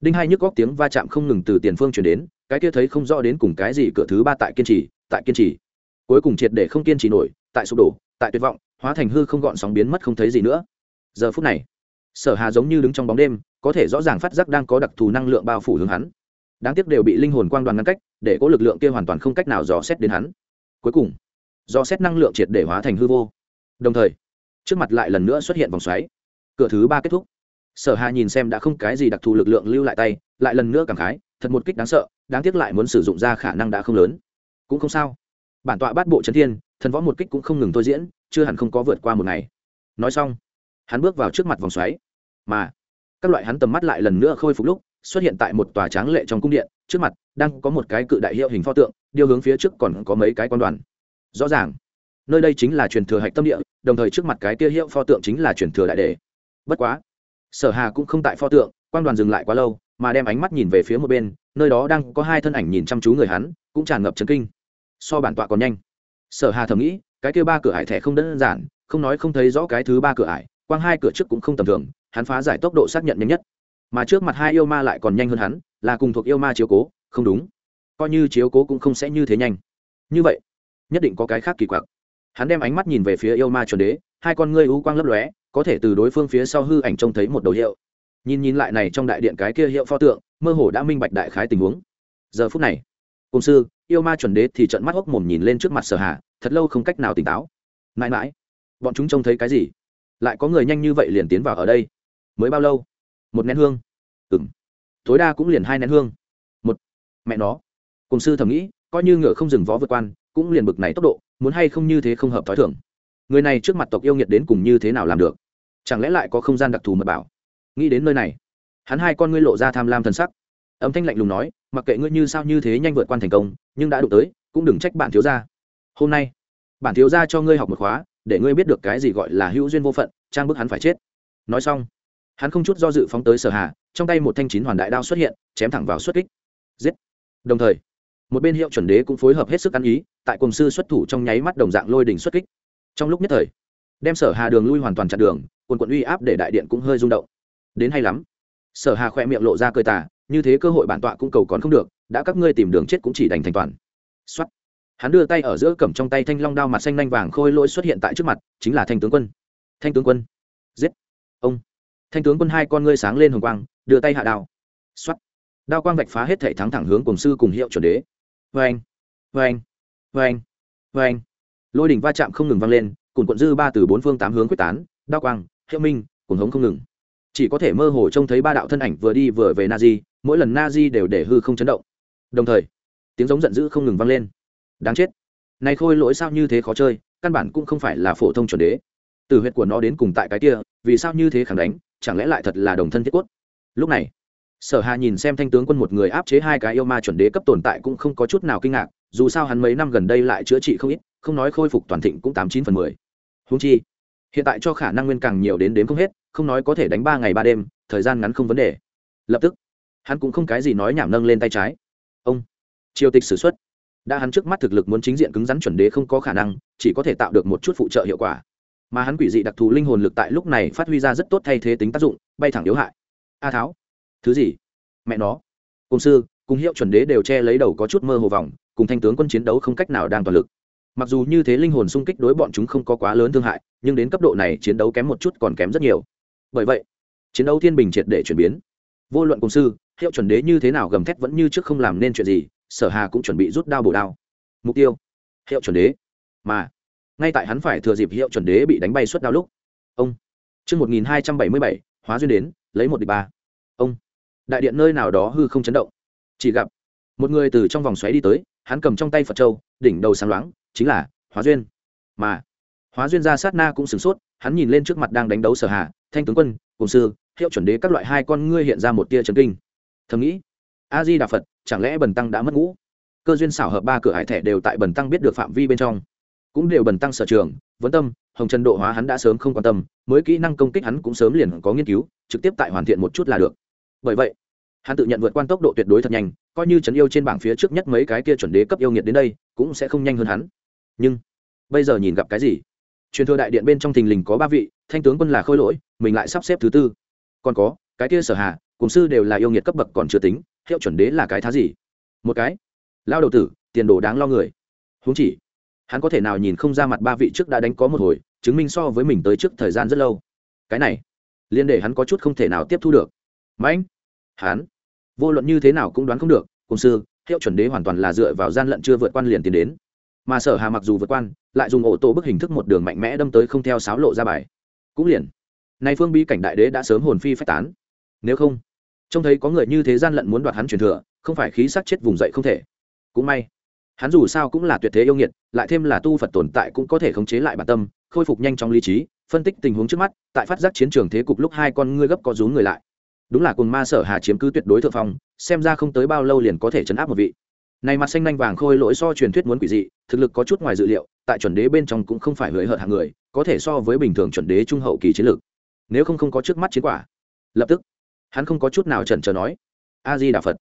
A: đinh hai nhức góc tiếng va chạm không ngừng từ tiền phương chuyển đến, cái kia thấy không rõ đến cùng cái gì cửa thứ ba tại kiên trì tại kiên trì. Cuối cùng triệt để không kiên trì nổi, tại sụp đổ, tại tuyệt vọng, hóa thành hư không gọn sóng biến mất không thấy gì nữa. Giờ phút này, sở hà giống như đứng trong bóng đêm, có thể rõ ràng phát giác đang có đặc thù năng lượng bao phủ hướng hắn. Đáng tiếc đều bị linh hồn quang đoàn ngăn cách, để có lực lượng kia hoàn toàn không cách nào dò xét đến hắn. Cuối cùng, dò xét năng lượng triệt để hóa thành hư vô. Đồng thời, trước mặt lại lần nữa xuất hiện vòng xoáy. Cửa thứ ba kết thúc. Sở hà nhìn xem đã không cái gì đặc thù lực lượng lưu lại tay, lại lần nữa cảm khái, thật một kích đáng sợ, đáng tiếc lại muốn sử dụng ra khả năng đã không lớn cũng không sao. Bản tọa bát bộ trấn thiên, thần võ một kích cũng không ngừng tôi diễn, chưa hẳn không có vượt qua một ngày. Nói xong, hắn bước vào trước mặt vòng xoáy. Mà, các loại hắn tầm mắt lại lần nữa khôi phục lúc, xuất hiện tại một tòa tráng lệ trong cung điện, trước mặt đang có một cái cự đại hiệu hình pho tượng, điêu hướng phía trước còn có mấy cái quan đoàn. Rõ ràng, nơi đây chính là truyền thừa hạch tâm địa, đồng thời trước mặt cái kia hiệu pho tượng chính là truyền thừa đại đề. Bất quá, sở hà cũng không tại pho tượng, quan đoàn dừng lại quá lâu, mà đem ánh mắt nhìn về phía một bên, nơi đó đang có hai thân ảnh nhìn chăm chú người hắn, cũng tràn ngập chấn kinh so bản tọa còn nhanh. Sở hà thầm nghĩ, cái kia ba cửa ải thẻ không đơn giản, không nói không thấy rõ cái thứ ba cửa ải, quang hai cửa trước cũng không tầm thường, hắn phá giải tốc độ xác nhận nhanh nhất. Mà trước mặt hai yêu ma lại còn nhanh hơn hắn, là cùng thuộc yêu ma chiếu cố, không đúng. Coi như chiếu cố cũng không sẽ như thế nhanh. Như vậy, nhất định có cái khác kỳ quặc. Hắn đem ánh mắt nhìn về phía yêu ma chuẩn đế, hai con ngươi u quang lấp lóe, có thể từ đối phương phía sau hư ảnh trông thấy một đầu hiệu. Nhìn nhìn lại này trong đại điện cái kia hiệu pho tượng, mơ hồ đã minh bạch đại khái tình huống. Giờ phút này, cùng sư yêu ma chuẩn đế thì trận mắt hốc mồm nhìn lên trước mặt sở hạ thật lâu không cách nào tỉnh táo. Mãi mãi, bọn chúng trông thấy cái gì? Lại có người nhanh như vậy liền tiến vào ở đây. Mới bao lâu? Một nén hương. Ừ m tối đa cũng liền hai nén hương. Một. Mẹ nó. Cùng sư thầm nghĩ, coi như ngựa không dừng vó vượt quan, cũng liền bực này tốc độ, muốn hay không như thế không hợp t h ó i thưởng người này trước mặt tộc yêu nghiệt đến cùng như thế nào làm được? Chẳng lẽ lại có không gian đặc thù mật bảo? Nghĩ đến nơi này, hắn hai con ngươi lộ ra tham lam thần sắc. Âm thanh lạnh lùng nói mặc kệ ngươi như sao như thế nhanh vượt quan thành công, nhưng đã đụng tới, cũng đừng trách bạn thiếu gia. Hôm nay, bản thiếu gia cho ngươi học một khóa, để ngươi biết được cái gì gọi là hữu duyên vô phận, trang bức hắn phải chết. Nói xong, hắn không chút do dự phóng tới sở hà, trong tay một thanh chín hoàn đại đao xuất hiện, chém thẳng vào xuất kích. Giết. Đồng thời, một bên hiệu chuẩn đế cũng phối hợp hết sức ăn ý, tại cùng sư xuất thủ trong nháy mắt đồng dạng lôi đỉnh xuất kích. Trong lúc nhất thời, đem sở hà đường lui hoàn toàn chặn đường, quần quận uy áp để đại điện cũng hơi rung động. Đến hay lắm. Sở hà khỏe miệng lộ ra cười tà như thế cơ hội bản tọa cũng cầu còn không được, đã các ngươi tìm đường chết cũng chỉ đành thành toàn. Xuất hắn đưa tay ở giữa cầm trong tay thanh long đao mặt xanh nhanh vàng khôi lỗi xuất hiện tại trước mặt, chính là thanh tướng quân. Thanh tướng quân. Giết. Ông. Thanh tướng quân hai con ngươi sáng lên hồng quang, đưa tay hạ đao. Xuất đao quang vạch phá hết thể thắng thẳng hướng cùng sư cùng hiệu chuẩn đế. Vê anh vê anh vê anh vê anh lôi đỉnh va chạm không ngừng vang lên, cùng quận dư ba từ bốn phương tám hướng quyết tán, đao quang, hiệu minh, cùng hống không ngừng. Chỉ có thể mơ hồ trông thấy ba đạo thân ảnh vừa đi vừa về na di mỗi lần na di đều để hư không chấn động. Đồng thời, tiếng giống giận dữ không ngừng vang lên. Đáng chết. Này khôi lỗi sao như thế khó chơi, căn bản cũng không phải là phổ thông chuẩn đế. Từ huyệt của nó đến cùng tại cái kia, vì sao như thế khẳng đánh, chẳng lẽ lại thật là đồng thân thiết quất lúc này, sở hà nhìn xem thanh tướng quân một người áp chế hai cái yêu ma chuẩn đế cấp tồn tại cũng không có chút nào kinh ngạc, dù sao hắn mấy năm gần đây lại chữa trị không ít, không nói khôi phục toàn thịnh cũng tám chín phần mười. Húng chi, hiện tại cho khả năng nguyên càng nhiều đến đếm không hết, không nói có thể đánh ba ngày ba đêm, thời gian ngắn không vấn đề. Lập tức hắn cũng không cái gì nói nhảm nâng lên tay trái. Ông, triều tịch sử xuất đã hắn trước mắt thực lực muốn chính diện cứng rắn chuẩn đế không có khả năng, chỉ có thể tạo được một chút phụ trợ hiệu quả. Mà hắn quỷ dị đặc thù linh hồn lực tại lúc này phát huy ra rất tốt thay thế tính tác dụng, bay thẳng yếu hại. A tháo, thứ gì? Mẹ nó. Cùng sư, cùng hiệu chuẩn đế đều che lấy đầu có chút mơ hồ vòng, cùng thanh tướng quân chiến đấu không cách nào đang toàn lực. Mặc dù như thế linh hồn xung kích đối bọn chúng không có quá lớn thương hại, nhưng đến cấp độ này chiến đấu kém một chút còn kém rất nhiều. Bởi vậy, chiến đấu thiên bình triệt để chuyển biến. Vô luận cùng sư hiệu chuẩn đế như thế nào gầm thét vẫn như trước không làm nên chuyện gì, sở hà cũng chuẩn bị rút đao bổ đao. Mục tiêu, hiệu chuẩn đế. Mà, ngay tại hắn phải thừa dịp hiệu chuẩn đế bị đánh bay suốt đao lúc, ông, chương một nghìn hai trăm bảy mươi bảy, hóa duyên đến, lấy một địch ba. Ông, đại điện nơi nào đó hư không chấn động. Chỉ gặp, một người từ trong vòng xoáy đi tới, hắn cầm trong tay phật châu, đỉnh đầu sáng loáng, chính là hóa duyên. Mà, hóa duyên ra sát na cũng sửng sốt, hắn nhìn lên trước mặt đang đánh đấu sở hà, thanh tướng quân, cùng sư, hiệu chuẩn đế các loại hai con ngươi hiện ra một tia trấn kinh thầm nghĩ, a di đà phật, chẳng lẽ bần tăng đã mất ngũ? Cơ duyên xảo hợp ba cửa hải thẻ đều tại bần tăng biết được phạm vi bên trong. Cũng đều bần tăng sở trường, vấn tâm, hồng trần độ hóa hắn đã sớm không quan tâm, mới kỹ năng công kích hắn cũng sớm liền có nghiên cứu, trực tiếp tại hoàn thiện một chút là được. Bởi vậy, hắn tự nhận vượt quan tốc độ tuyệt đối thật nhanh, coi như trấn yêu trên bảng phía trước nhất mấy cái kia chuẩn đế cấp yêu nghiệt đến đây, cũng sẽ không nhanh hơn hắn. Nhưng, bây giờ nhìn gặp cái gì? Truyền thừa đại điện bên trong thình lình có ba vị, thanh tướng quân là khôi lỗi, mình lại sắp xếp thứ tư. Còn có, cái kia sở hạ cùng sư đều là yêu nghiệt cấp bậc còn chưa tính, hiệu chuẩn đế là cái thá gì? Một cái. Lao đầu tử, tiền đồ đáng lo người. Huống chỉ, hắn có thể nào nhìn không ra mặt ba vị trước đã đánh có một hồi, chứng minh so với mình tới trước thời gian rất lâu. Cái này, liên để hắn có chút không thể nào tiếp thu được. Mãnh hắn, vô luận như thế nào cũng đoán không được, cùng sư, hiệu chuẩn đế hoàn toàn là dựa vào gian lận chưa vượt quan liền tiến đến. Mà sở hà mặc dù vượt quan, lại dùng ổ tổ bức hình thức một đường mạnh mẽ đâm tới không theo sáo lộ ra bài. Cũng liền, nay phương bi cảnh đại đế đã sớm hồn phi phách tán. Nếu không trông thấy có người như thế gian lận muốn đoạt hắn truyền thừa, không phải khí sắc chết vùng dậy không thể. Cũng may, hắn dù sao cũng là tuyệt thế yêu nghiệt, lại thêm là tu phật tồn tại cũng có thể khống chế lại bản tâm, khôi phục nhanh trong lý trí, phân tích tình huống trước mắt, tại phát giác chiến trường thế cục lúc hai con ngươi gấp có rú người lại. Đúng là cùng ma sở hà chiếm cứ tuyệt đối thượng phong, xem ra không tới bao lâu liền có thể chấn áp một vị. Này mặt xanh nanh vàng khôi lỗi so truyền thuyết muốn quỷ dị, thực lực có chút ngoài dự liệu, tại chuẩn đế bên trong cũng không phải hời hợt hàng người, có thể so với bình thường chuẩn đế trung hậu kỳ chiến lược. Nếu không không có trước mắt chiến quả, lập tức hắn không có chút nào chần chờ nói a di đà phật.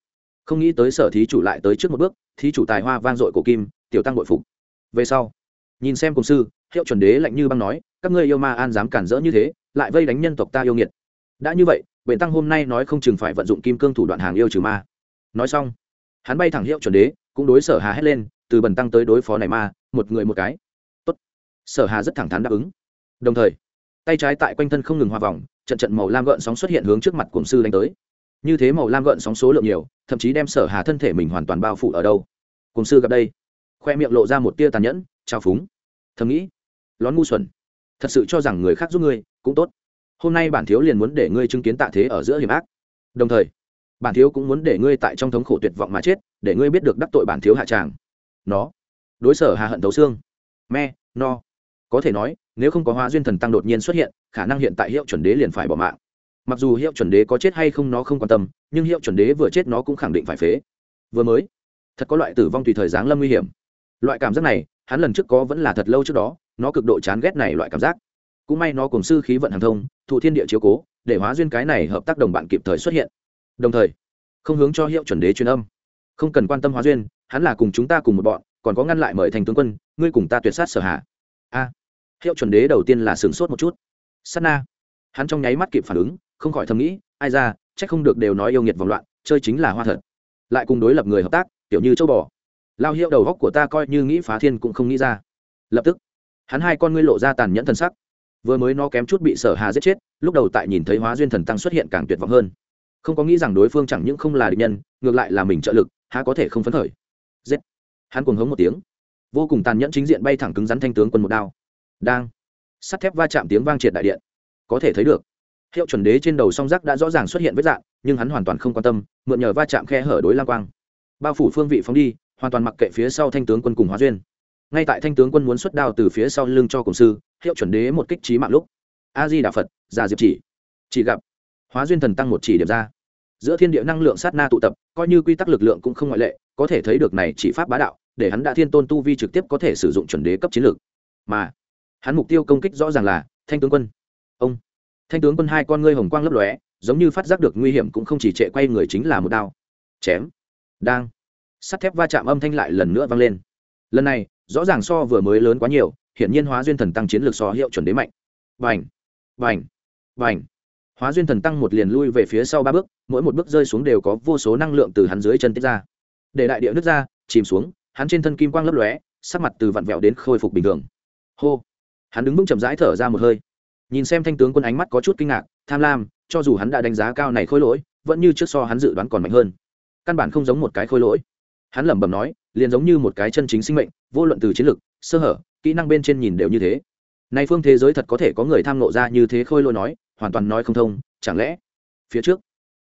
A: Không nghĩ tới sở thí chủ lại tới trước một bước, thí chủ tài hoa vang dội cổ kim, tiểu tăng bội phục. Về sau, nhìn xem cùng sư, hiệu chuẩn đế lạnh như băng nói, các ngươi yêu ma an dám cản rỡ như thế, lại vây đánh nhân tộc ta yêu nghiệt. Đã như vậy bệnh tăng hôm nay nói không chừng phải vận dụng kim cương thủ đoạn hàng yêu trừ ma. Nói xong, hắn bay thẳng hiệu chuẩn đế, cũng đối sở hà hét lên, từ bần tăng tới đối phó này ma, một người một cái. Tốt. sở hà rất thẳng thắn đáp ứng. Đồng thời tay trái tại quanh thân không ngừng hoa vòng, trận trận màu lam gợn sóng xuất hiện hướng trước mặt cổng sư đánh tới. Như thế màu lam gợn sóng số lượng nhiều, thậm chí đem sở hà thân thể mình hoàn toàn bao phủ ở đâu. Cổng sư gặp đây, khoe miệng lộ ra một tia tàn nhẫn trao phúng. Thầm nghĩ, lón ngu xuẩn. Thật sự cho rằng người khác giúp ngươi cũng tốt. Hôm nay bản thiếu liền muốn để ngươi chứng kiến tạ thế ở giữa hiểm ác. Đồng thời, bản thiếu cũng muốn để ngươi tại trong thống khổ tuyệt vọng mà chết, để ngươi biết được đắc tội bản thiếu hạ tràng. Nó, đối sở hà hận thấu xương. Me, no. Có thể nói nếu không có hóa duyên thần tăng đột nhiên xuất hiện, khả năng hiện tại hiệu chuẩn đế liền phải bỏ mạng. Mặc dù hiệu chuẩn đế có chết hay không nó không quan tâm, nhưng hiệu chuẩn đế vừa chết nó cũng khẳng định phải phế. Vừa mới, thật có loại tử vong tùy thời giáng lâm nguy hiểm. Loại cảm giác này, hắn lần trước có vẫn là thật lâu trước đó, nó cực độ chán ghét này loại cảm giác. Cũng may nó cùng sư khí vận hàng thông, thụ thiên địa chiếu cố, để hóa duyên cái này hợp tác đồng bạn kịp thời xuất hiện. Đồng thời, không hướng cho hiệu chuẩn đế truyền âm. Không cần quan tâm hóa duyên, hắn là cùng chúng ta cùng một bọn, còn có ngăn lại mời thành tướng quân, ngươi cùng ta tuyệt sát sở hạ. A hiệu chuẩn đế đầu tiên là sửng sốt một chút. Sắt na. Hắn trong nháy mắt kịp phản ứng, không khỏi thầm nghĩ, ai ra c h ắ c không được đều nói yêu nghiệt vòng loạn, chơi chính là hoa thật. Lại cùng đối lập người hợp tác, kiểu như châu bò. Lao hiệu đầu góc của ta coi như nghĩ phá thiên cũng không nghĩ ra. Lập tức, hắn hai con ngươi lộ ra tàn nhẫn thân sắc. Vừa mới nó kém chút bị sở hà giết chết, lúc đầu tại nhìn thấy hóa duyên thần tăng xuất hiện càng tuyệt vọng hơn. Không có nghĩ rằng đối phương chẳng những không là địch nhân, ngược lại là mình trợ lực, há có thể không phấn khởi. Giết. Hắn cuồng hống một tiếng. Vô cùng tàn nhẫn chính diện bay thẳng cứng rắn thanh tướng quân một đao đang. Sắt thép va chạm tiếng vang triệt đại điện. Có thể thấy được, hiệu chuẩn đế trên đầu song giác đã rõ ràng xuất hiện vết dạng, nhưng hắn hoàn toàn không quan tâm, mượn nhờ va chạm khe hở đối lang quang. Bao phủ phương vị phóng đi, hoàn toàn mặc kệ phía sau thanh tướng quân cùng hóa duyên. Ngay tại thanh tướng quân muốn xuất đao từ phía sau lưng cho cổng sư, hiệu chuẩn đế một kích trí mạng lúc. A di đà phật già diệp chỉ. Chỉ gặp, hóa duyên thần tăng một chỉ điểm ra. Giữa thiên địa năng lượng sát na tụ tập, coi như quy tắc lực lượng cũng không ngoại lệ, có thể thấy được này chỉ pháp bá đạo, để hắn đã thiên tôn tu vi trực tiếp có thể sử dụng chuẩn đế cấp chiến lược. Mà hắn mục tiêu công kích rõ ràng là thanh tướng quân. Ông, thanh tướng quân hai con ngươi hồng quang lấp lóe, giống như phát giác được nguy hiểm cũng không chỉ trệ quay người chính là một đao. Chém. Đang. Sắt thép va chạm âm thanh lại lần nữa vang lên. Lần này, rõ ràng so vừa mới lớn quá nhiều, hiển nhiên hóa duyên thần tăng chiến lược so hiệu chuẩn đế mạnh. Vành vành vành hóa duyên thần tăng một liền lui về phía sau ba bước, mỗi một bước rơi xuống đều có vô số năng lượng từ hắn dưới chân tiết ra. Để đại địa nước ra, chìm xuống, hắn trên thân kim quang lấp lóe, sắc mặt từ vặn vẹo đến khôi phục bình thường. Hô hắn đứng vững chậm rãi thở ra một hơi. Nhìn xem thanh tướng quân ánh mắt có chút kinh ngạc, tham lam, cho dù hắn đã đánh giá cao này khôi lỗi, vẫn như trước so hắn dự đoán còn mạnh hơn. Căn bản không giống một cái khôi lỗi. Hắn lẩm bẩm nói, liền giống như một cái chân chính sinh mệnh, vô luận từ chiến lược sơ hở, kỹ năng bên trên nhìn đều như thế. Nay phương thế giới thật có thể có người tham nộ ra như thế khôi lỗi nói, hoàn toàn nói không thông, chẳng lẽ? Phía trước,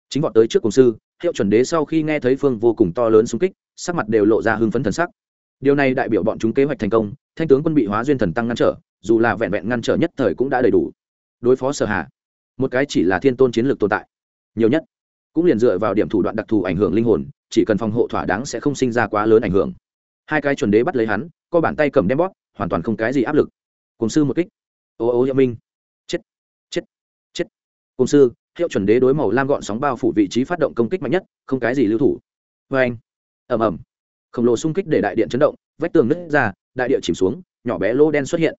A: chính vọt tới trước cùng sư, hiệu chuẩn đế sau khi nghe thấy phương vô cùng to lớn xung kích, sắc mặt đều lộ ra hưng phấn thần sắc. Điều này đại biểu bọn chúng kế hoạch thành công, thanh tướng quân bị hóa duyên thần tăng ngăn trở dù là vẹn vẹn ngăn trở nhất thời cũng đã đầy đủ. Đối phó sở hạ một cái chỉ là thiên tôn chiến lược tồn tại. Nhiều nhất, cũng liền dựa vào điểm thủ đoạn đặc thù ảnh hưởng linh hồn, chỉ cần phòng hộ thỏa đáng sẽ không sinh ra quá lớn ảnh hưởng. Hai cái chuẩn đế bắt lấy hắn co bàn tay cầm đem bóp, hoàn toàn không cái gì áp lực. Cùng sư một kích. Ô ô hiệu minh. Chết chết chết. Cùng sư, hiệu chuẩn đế đối màu lam gọn sóng bao phủ vị trí phát động công kích mạnh nhất, không cái gì lưu thủ. Vê anh ẩm ẩm khổng lồ xung kích để đại điện chấn động, vách tường nứt ra, đại địa chìm xuống, nhỏ bé lô đen xuất hiện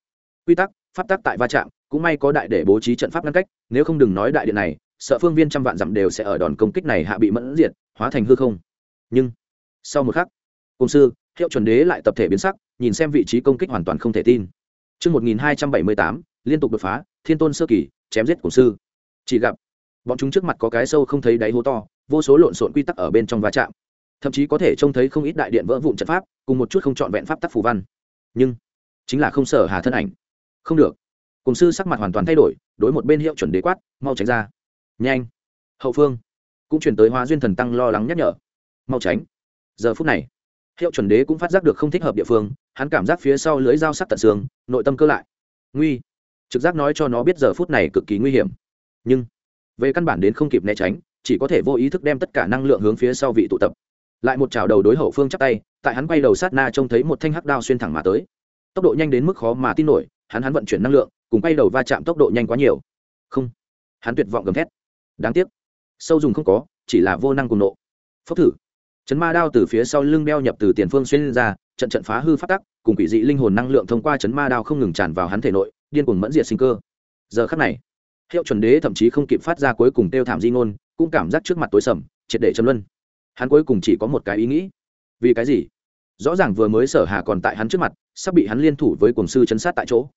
A: quy tắc pháp tắc tại va chạm cũng may có đại để bố trí trận pháp ngăn cách nếu không đừng nói đại điện này sợ phương viên trăm vạn dặm đều sẽ ở đòn công kích này hạ bị mẫn diệt hóa thành hư không nhưng sau một khắc công sư hiệu chuẩn đế lại tập thể biến sắc nhìn xem vị trí công kích hoàn toàn không thể tin Trước 1278, liên tục đột phá, thiên tôn sơ kỳ, chém giết cổ sư. Chỉ gặp, bọn chúng trước mặt có cái sâu không thấy đáy hố to, vô số lộn xộn quy tắc ở bên trong va chạm. Thậm chí có thể trông thấy không ít đại điện vỡ vụn trận pháp, cùng một chút không chọn vẹn pháp tắc phù văn. Nhưng, chính là không sở hà thân ảnh. Không được. Cùng sư sắc mặt hoàn toàn thay đổi, đối một bên hiệu chuẩn đế quát, mau tránh ra. Nhanh. Hậu phương, cũng chuyển tới Hóa duyên thần tăng lo lắng nhắc nhở. Mau tránh. Giờ phút này, hiệu chuẩn đế cũng phát giác được không thích hợp địa phương hắn cảm giác phía sau lưới dao sắc tận xương nội tâm cơ lại nguy trực giác nói cho nó biết giờ phút này cực kỳ nguy hiểm nhưng về căn bản đến không kịp né tránh chỉ có thể vô ý thức đem tất cả năng lượng hướng phía sau vị tụ tập lại một chảo đầu đối hậu phương chắp tay tại hắn quay đầu sát na trông thấy một thanh hắc đao xuyên thẳng mà tới tốc độ nhanh đến mức khó mà tin nổi hắn hắn vận chuyển năng lượng, cùng quay đầu va chạm tốc độ nhanh quá nhiều. Không. Hắn tuyệt vọng gầm thét. Đáng tiếc. Sâu dùng không có, chỉ là vô năng cùng nộ. Phốc thử. Chấn ma đao từ phía sau lưng đeo nhập từ tiền phương xuyên ra, trận trận phá hư phát tắc, cùng quỷ dị linh hồn năng lượng thông qua chấn ma đao không ngừng tràn vào hắn thể nội, điên cuồng mẫn diệt sinh cơ. Giờ khắc này, hiệu chuẩn đế thậm chí không kịp phát ra cuối cùng tiêu thảm di ngôn, cũng cảm giác trước mặt tối sầm, triệt để châm luân. Hắn cuối cùng chỉ có một cái ý nghĩ. Vì cái gì? Rõ ràng vừa mới sở hà còn tại hắn trước mặt, sắp bị hắn liên thủ với cuồng sư chấn sát tại chỗ.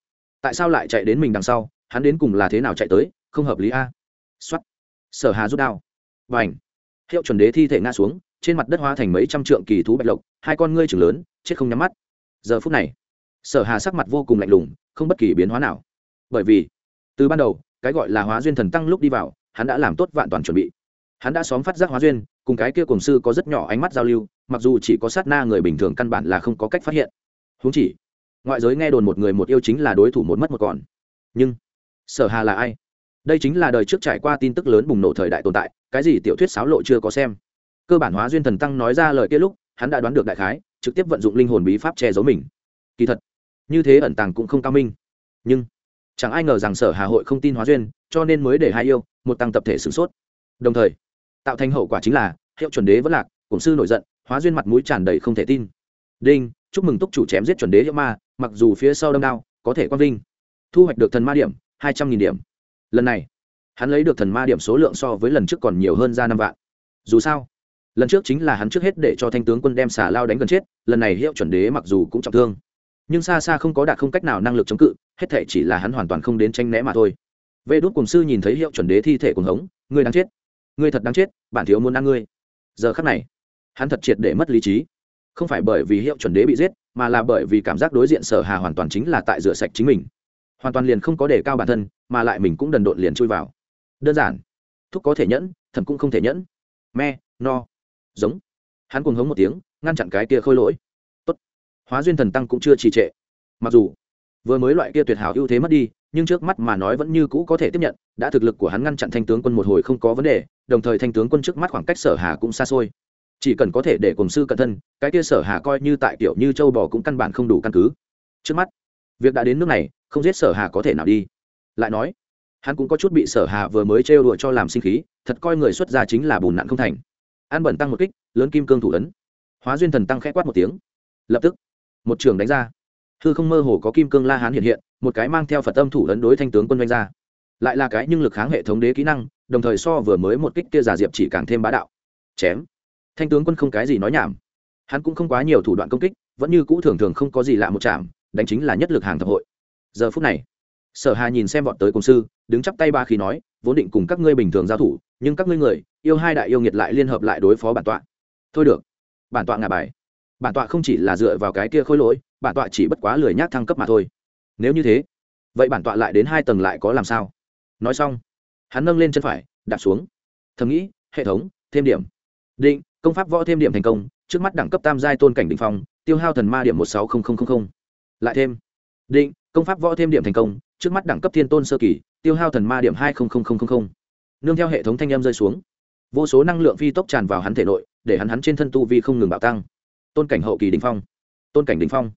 A: Tại sao lại chạy đến mình đằng sau? Hắn đến cùng là thế nào chạy tới? Không hợp lý a. Xuất sở hà rút đao. Và ảnh hiệu chuẩn đế thi thể ngã xuống, trên mặt đất hóa thành mấy trăm trượng kỳ thú bạch lộc, hai con ngươi trưởng lớn, chết không nhắm mắt. Giờ phút này, sở hà sắc mặt vô cùng lạnh lùng, không bất kỳ biến hóa nào. Bởi vì, từ ban đầu, cái gọi là hóa duyên thần tăng lúc đi vào, hắn đã làm tốt vạn toàn chuẩn bị. Hắn đã xóm phát giác hóa duyên cùng cái kia cùng sư có rất nhỏ ánh mắt giao lưu, mặc dù chỉ có sát na người bình thường căn bản là không có cách phát hiện. Húng chỉ, ngoại giới nghe đồn một người một yêu chính là đối thủ một mất một còn. Nhưng, sở hà là ai? Đây chính là đời trước trải qua tin tức lớn bùng nổ thời đại tồn tại, cái gì tiểu thuyết sáo lộ chưa có xem? Cơ bản hóa duyên thần tăng nói ra lời kia lúc, hắn đã đoán được đại khái, trực tiếp vận dụng linh hồn bí pháp che giấu mình. Kỳ thật, như thế ẩn tàng cũng không cao minh. Nhưng, chẳng ai ngờ rằng sở hà hội không tin hóa duyên, cho nên mới để hai yêu, một tăng tập thể sửng sốt. Đồng thời tạo thành hậu quả chính là, hiệu chuẩn đế vẫn lạc cổng sư nổi giận, hóa duyên mặt mũi tràn đầy không thể tin. Đinh, chúc mừng túc chủ chém giết chuẩn đế hiệu ma, mặc dù phía sau đâm đao, có thể quang vinh. Thu hoạch được thần ma điểm, hai trăm nghìn điểm. Lần này, hắn lấy được thần ma điểm số lượng so với lần trước còn nhiều hơn ra năm vạn. Dù sao, lần trước chính là hắn trước hết để cho thanh tướng quân đem xả lao đánh gần chết, lần này hiệu chuẩn đế mặc dù cũng trọng thương, nhưng xa xa không có đạt không cách nào năng lực chống cự, hết thể chỉ là hắn hoàn toàn không đến tranh né mà thôi. Vệ đốt cùng sư nhìn thấy hiệu chuẩn đế thi thể cùng hống, người đáng chết ngươi thật đáng chết, bản thiếu muốn ăn ngươi. Giờ khắc này, hắn thật triệt để mất lý trí. Không phải bởi vì hiệu chuẩn đế bị giết, mà là bởi vì cảm giác đối diện sở hà hoàn toàn chính là tại rửa sạch chính mình. Hoàn toàn liền không có đề cao bản thân, mà lại mình cũng đần độn liền chui vào. Đơn giản. Thúc có thể nhẫn, thẩm cũng không thể nhẫn. Me, no. Giống. Hắn cuồng hống một tiếng, ngăn chặn cái kia khôi lỗi. Tốt. Hóa duyên thần tăng cũng chưa trì trệ. Mặc dù, vừa mới loại kia tuyệt hảo ưu thế mất đi nhưng trước mắt mà nói vẫn như cũ có thể tiếp nhận, đã thực lực của hắn ngăn chặn thanh tướng quân một hồi không có vấn đề, đồng thời thanh tướng quân trước mắt khoảng cách sở hà cũng xa xôi. Chỉ cần có thể để cùng sư cận thân, cái kia sở hà coi như tại kiểu như châu bò cũng căn bản không đủ căn cứ. Trước mắt, việc đã đến nước này, không giết sở hà có thể nào đi. Lại nói, hắn cũng có chút bị sở hà vừa mới trêu đùa cho làm sinh khí, thật coi người xuất gia chính là bùn nặn không thành. An bẩn tăng một kích, lớn kim cương thủ ấn. Hóa duyên thần tăng khẽ quát một tiếng. Lập tức, một trường đánh ra. Hư không mơ hồ có kim cương la hán hiện hiện một cái mang theo phật tâm thủ ấn đối thanh tướng quân doanh ra. Lại là cái nhưng lực kháng hệ thống đế kỹ năng, đồng thời so vừa mới một kích kia giả diệp chỉ càng thêm bá đạo. Chém. Thanh tướng quân không cái gì nói nhảm. Hắn cũng không quá nhiều thủ đoạn công kích, vẫn như cũ thường thường không có gì lạ một chạm, đánh chính là nhất lực hàng thập hội. Giờ phút này, sở hà nhìn xem vọt tới công sư, đứng chắp tay ba khi nói, vốn định cùng các ngươi bình thường giao thủ, nhưng các ngươi người, yêu hai đại yêu nghiệt lại liên hợp lại đối phó bản tọa. Thôi được. Bản tọa ngả bài. Bản tọa không chỉ là dựa vào cái kia khôi lỗi, bản tọa chỉ bất quá lười nhác thăng cấp mà thôi nếu như thế, vậy bản tọa lại đến hai tầng lại có làm sao? Nói xong, hắn nâng lên chân phải, đạp xuống. Thầm nghĩ, hệ thống, thêm điểm. Định, công pháp võ thêm điểm thành công, trước mắt đẳng cấp tam giai tôn cảnh định phong, tiêu hao thần ma điểm một sáu lại thêm. Định, công pháp võ thêm điểm thành công, trước mắt đẳng cấp thiên tôn sơ kỳ, tiêu hao thần ma điểm hai nương theo hệ thống thanh em rơi xuống. Vô số năng lượng phi tốc tràn vào hắn thể nội, để hắn hắn trên thân tu vi không ngừng bạo tăng. Tôn cảnh hậu kỳ đình phong. Tôn cảnh đình phong.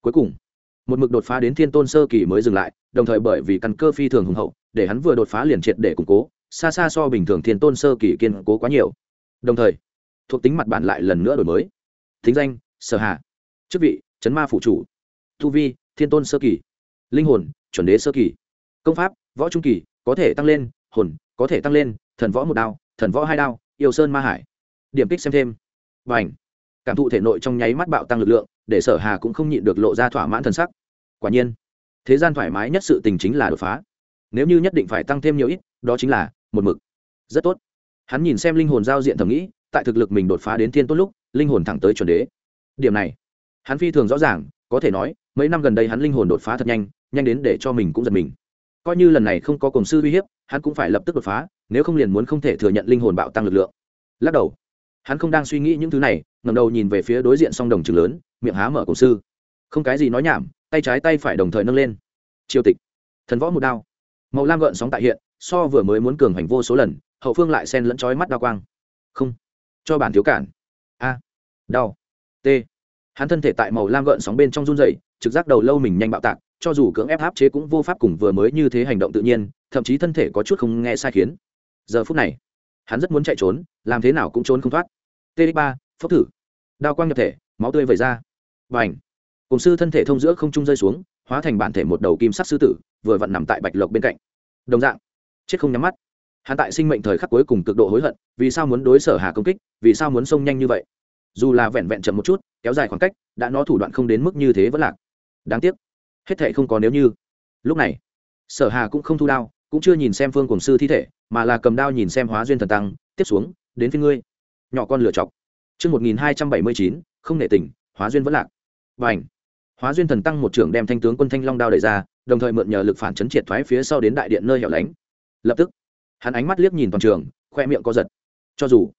A: Cuối cùng một mực đột phá đến thiên tôn sơ kỳ mới dừng lại, đồng thời bởi vì căn cơ phi thường hùng hậu, để hắn vừa đột phá liền triệt để củng cố, xa xa so bình thường thiên tôn sơ kỳ kiên cố quá nhiều. Đồng thời, thuộc tính mặt bản lại lần nữa đổi mới. Thính danh, sở hạ chức vị, chấn ma phụ chủ. Tu vi, thiên tôn sơ kỳ. Linh hồn, chuẩn đế sơ kỳ. Công pháp, võ trung kỳ, có thể tăng lên, hồn, có thể tăng lên, thần võ một đao, thần võ hai đao, yêu sơn ma hải. Điểm kích xem thêm. Và ảnh cảm thụ thể nội trong nháy mắt bạo tăng lực lượng để sở hà cũng không nhịn được lộ ra thỏa mãn thần sắc. Quả nhiên, thế gian thoải mái nhất sự tình chính là đột phá. Nếu như nhất định phải tăng thêm nhiều ít, đó chính là một mực. Rất tốt. Hắn nhìn xem linh hồn giao diện thầm nghĩ, tại thực lực mình đột phá đến thiên tốt lúc, linh hồn thẳng tới chuẩn đế. Điểm này, hắn phi thường rõ ràng, có thể nói, mấy năm gần đây hắn linh hồn đột phá thật nhanh nhanh đến để cho mình cũng giật mình. Coi như lần này không có cổng sư uy hiếp, hắn cũng phải lập tức đột phá, nếu không liền muốn không thể thừa nhận linh hồn bạo tăng lực lượng. Lắc đầu, hắn không đang suy nghĩ những thứ này ngầm đầu nhìn về phía đối diện song đồng trường lớn miệng há mở cổ sư. Không cái gì nói nhảm, tay trái tay phải đồng thời nâng lên. Triều tịch. Thần võ một đao. Màu lam gợn sóng tại hiện, so vừa mới muốn cường hành vô số lần, hậu phương lại sen lẫn trói mắt đao quang. Không. Cho bản thiếu cản. A. Đau. T. Hắn thân thể tại màu lam gợn sóng bên trong run dày trực giác đầu lâu mình nhanh bạo tạc, cho dù cưỡng ép áp chế cũng vô pháp cùng vừa mới như thế hành động tự nhiên, thậm chí thân thể có chút không nghe sai khiến. Giờ phút này, hắn rất muốn chạy trốn, làm thế nào cũng trốn không thoát. T ba, phốc thử. Đao quang nhập thể, máu tươi vẩy ra và ảnh cùng sư thân thể thông giữa không trung rơi xuống, hóa thành bản thể một đầu kim sắc sư tử, vừa vặn nằm tại bạch lộc bên cạnh. Đồng dạng, chết không nhắm mắt. Hắn tại sinh mệnh thời khắc cuối cùng cực độ hối hận, vì sao muốn đối sở hà công kích, vì sao muốn xông nhanh như vậy? Dù là vẹn vẹn chậm một chút, kéo dài khoảng cách, đã nó thủ đoạn không đến mức như thế vẫn lạc. Đáng tiếc, hết thệ không có nếu như. Lúc này, sở hà cũng không thu đao, cũng chưa nhìn xem phương cổng sư thi thể, mà là cầm đao nhìn xem hóa duyên thần tăng, tiếp xuống, đến phía ngươi. Nhỏ con lửa chọc. Chương một nghìn hai trăm bảy mươi chín, không nể tình, hóa duyên vẫn lạc và hóa duyên thần tăng một trưởng đem thanh tướng quân thanh long đao đẩy ra, đồng thời mượn nhờ lực phản chấn triệt thoái phía sau đến đại điện nơi hẻo lánh. Lập tức, hắn ánh mắt liếc nhìn toàn trường, khoe miệng co giật. Cho dù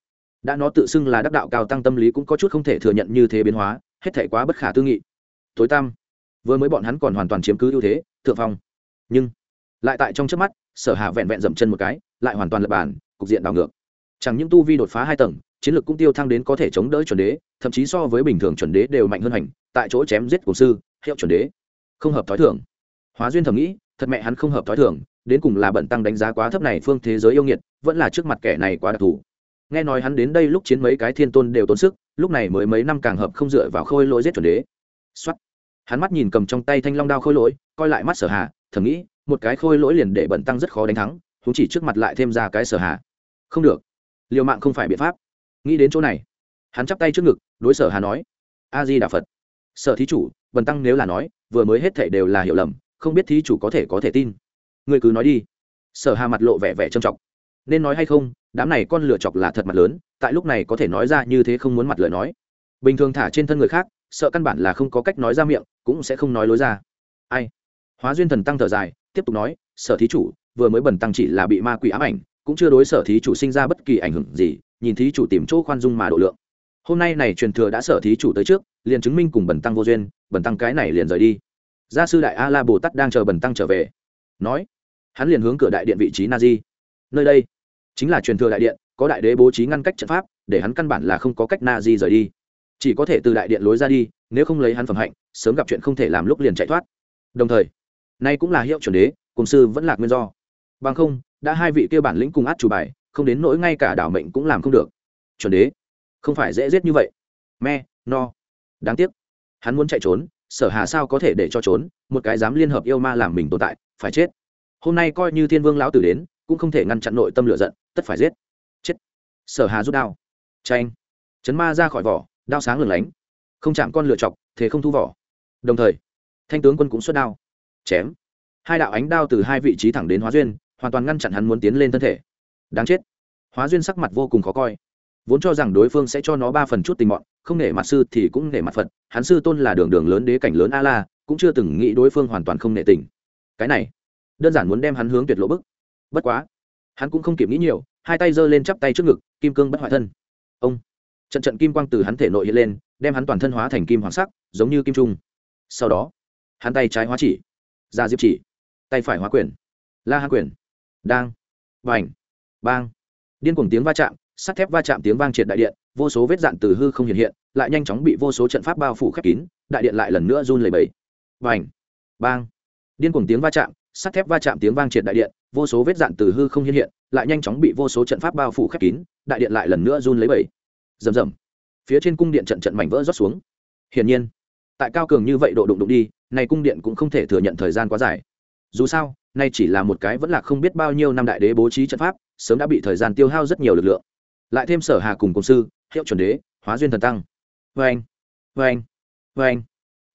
A: đã nó tự xưng là đắc đạo cao tăng tâm lý cũng có chút không thể thừa nhận như thế biến hóa, hết thể quá bất khả tư nghị. Tối tam vừa mới bọn hắn còn hoàn toàn chiếm cứ ưu thế, thượng phong. Nhưng lại tại trong trước mắt, sở hà vẹn vẹn dậm chân một cái, lại hoàn toàn lập bàn, cục diện đảo ngược. Chẳng những tu vi đột phá hai tầng chiến lược cũng tiêu thăng đến có thể chống đỡ chuẩn đế, thậm chí so với bình thường chuẩn đế đều mạnh hơn hành, tại chỗ chém giết cổ sư, hiệu chuẩn đế. Không hợp thói thường. Hóa duyên thầm nghĩ, thật mẹ hắn không hợp thói thường, đến cùng là bận tăng đánh giá quá thấp này phương thế giới yêu nghiệt, vẫn là trước mặt kẻ này quá đặc thù. Nghe nói hắn đến đây lúc chiến mấy cái thiên tôn đều tốn sức, lúc này mới mấy năm càng hợp không dựa vào khôi lỗi giết chuẩn đế. Xuất hắn mắt nhìn cầm trong tay thanh long đao khôi lỗi, coi lại mắt sở hà, thầm nghĩ, một cái khôi lỗi liền để bận tăng rất khó đánh thắng chúng chỉ trước mặt lại thêm ra cái sở hà. Không được. Liều mạng không phải biện pháp nghĩ đến chỗ này, hắn chắp tay trước ngực, đối sở hà nói, a di đà phật, sở thí chủ bần tăng nếu là nói, vừa mới hết thể đều là hiểu lầm, không biết thí chủ có thể có thể tin. Người cứ nói đi. Sở hà mặt lộ vẻ vẻ trầm trọng. Nên nói hay không, đám này con lựa chọc là thật mặt lớn, tại lúc này có thể nói ra như thế không muốn mặt lời nói. Bình thường thả trên thân người khác, sợ căn bản là không có cách nói ra miệng, cũng sẽ không nói lối ra. Ai? Hóa duyên thần tăng thở dài, tiếp tục nói, sở thí chủ, vừa mới bần tăng chỉ là bị ma quỷ ám ảnh, cũng chưa đối sở thí chủ sinh ra bất kỳ ảnh hưởng gì nhìn thí chủ tìm chỗ khoan dung mà độ lượng. Hôm nay này truyền thừa đã sở thí chủ tới trước, liền chứng minh cùng bần tăng vô duyên, bần tăng cái này liền rời đi. Gia sư đại a la bồ tát đang chờ bần tăng trở về. Nói, hắn liền hướng cửa đại điện vị trí na di. Nơi đây chính là truyền thừa đại điện, có đại đế bố trí ngăn cách trận pháp, để hắn căn bản là không có cách na di rời đi. Chỉ có thể từ đại điện lối ra đi, nếu không lấy hắn phẩm hạnh, sớm gặp chuyện không thể làm lúc liền chạy thoát. Đồng thời, nay cũng là hiệu chuẩn đế, cùng sư vẫn là nguyên do. Bằng không, đã hai vị kia bản lĩnh cùng át chủ bài không đến nỗi ngay cả đảo mệnh cũng làm không được. Chuẩn đế, không phải dễ giết như vậy. Me, no. Đáng tiếc. Hắn muốn chạy trốn, sở hà sao có thể để cho trốn, một cái dám liên hợp yêu ma làm mình tồn tại, phải chết. Hôm nay coi như thiên vương lão tử đến, cũng không thể ngăn chặn nội tâm lửa giận, tất phải giết. Chết. Sở hà rút đao. Tranh chấn ma ra khỏi vỏ, đao sáng lửng lánh. Không chạm con lựa chọc, thế không thu vỏ. Đồng thời, thanh tướng quân cũng xuất đao. Chém. Hai đạo ánh đao từ hai vị trí thẳng đến hóa duyên, hoàn toàn ngăn chặn hắn muốn tiến lên thân thể đáng chết. Hóa duyên sắc mặt vô cùng khó coi. Vốn cho rằng đối phương sẽ cho nó ba phần chút tình mọn, không nể mặt sư thì cũng nể mặt phật, hắn sư tôn là đường đường lớn đế cảnh lớn a la cũng chưa từng nghĩ đối phương hoàn toàn không nể tình. Cái này, đơn giản muốn đem hắn hướng tuyệt lộ bức. Bất quá, hắn cũng không kịp nghĩ nhiều, hai tay giơ lên chắp tay trước ngực, kim cương bất hoại thân. Ông, trận trận kim quang từ hắn thể nội hiện lên, đem hắn toàn thân hóa thành kim hoàng sắc, giống như kim trung. Sau đó, hắn tay trái hóa chỉ, ra diệp chỉ, tay phải hóa quyền, la hạ quyền, đang vành bang. Điên cuồng tiếng va chạm, sắt thép va chạm tiếng vang triệt đại điện, vô số vết dạn từ hư không hiện hiện, lại nhanh chóng bị vô số trận pháp bao phủ khép kín, đại điện lại lần nữa run lầy bầy vành bang. Điên cuồng tiếng va chạm, sắt thép va chạm tiếng vang triệt đại điện, vô số vết dạn từ hư không hiện hiện, lại nhanh chóng bị vô số trận pháp bao phủ khép kín, đại điện lại lần nữa run lấy bầy rầm rầm. Phía trên cung điện trận trận mảnh vỡ rót xuống. Hiển nhiên, tại cao cường như vậy độ đụng đụng đi, này cung điện cũng không thể thừa nhận thời gian quá dài. Dù sao, nay chỉ là một cái vẫn là không biết bao nhiêu năm đại đế bố trí trận pháp sớm đã bị thời gian tiêu hao rất nhiều lực lượng. Lại thêm sở hà cùng công sư, hiệu chuẩn đế, hóa duyên thần tăng. Vê anh vê anh vê anh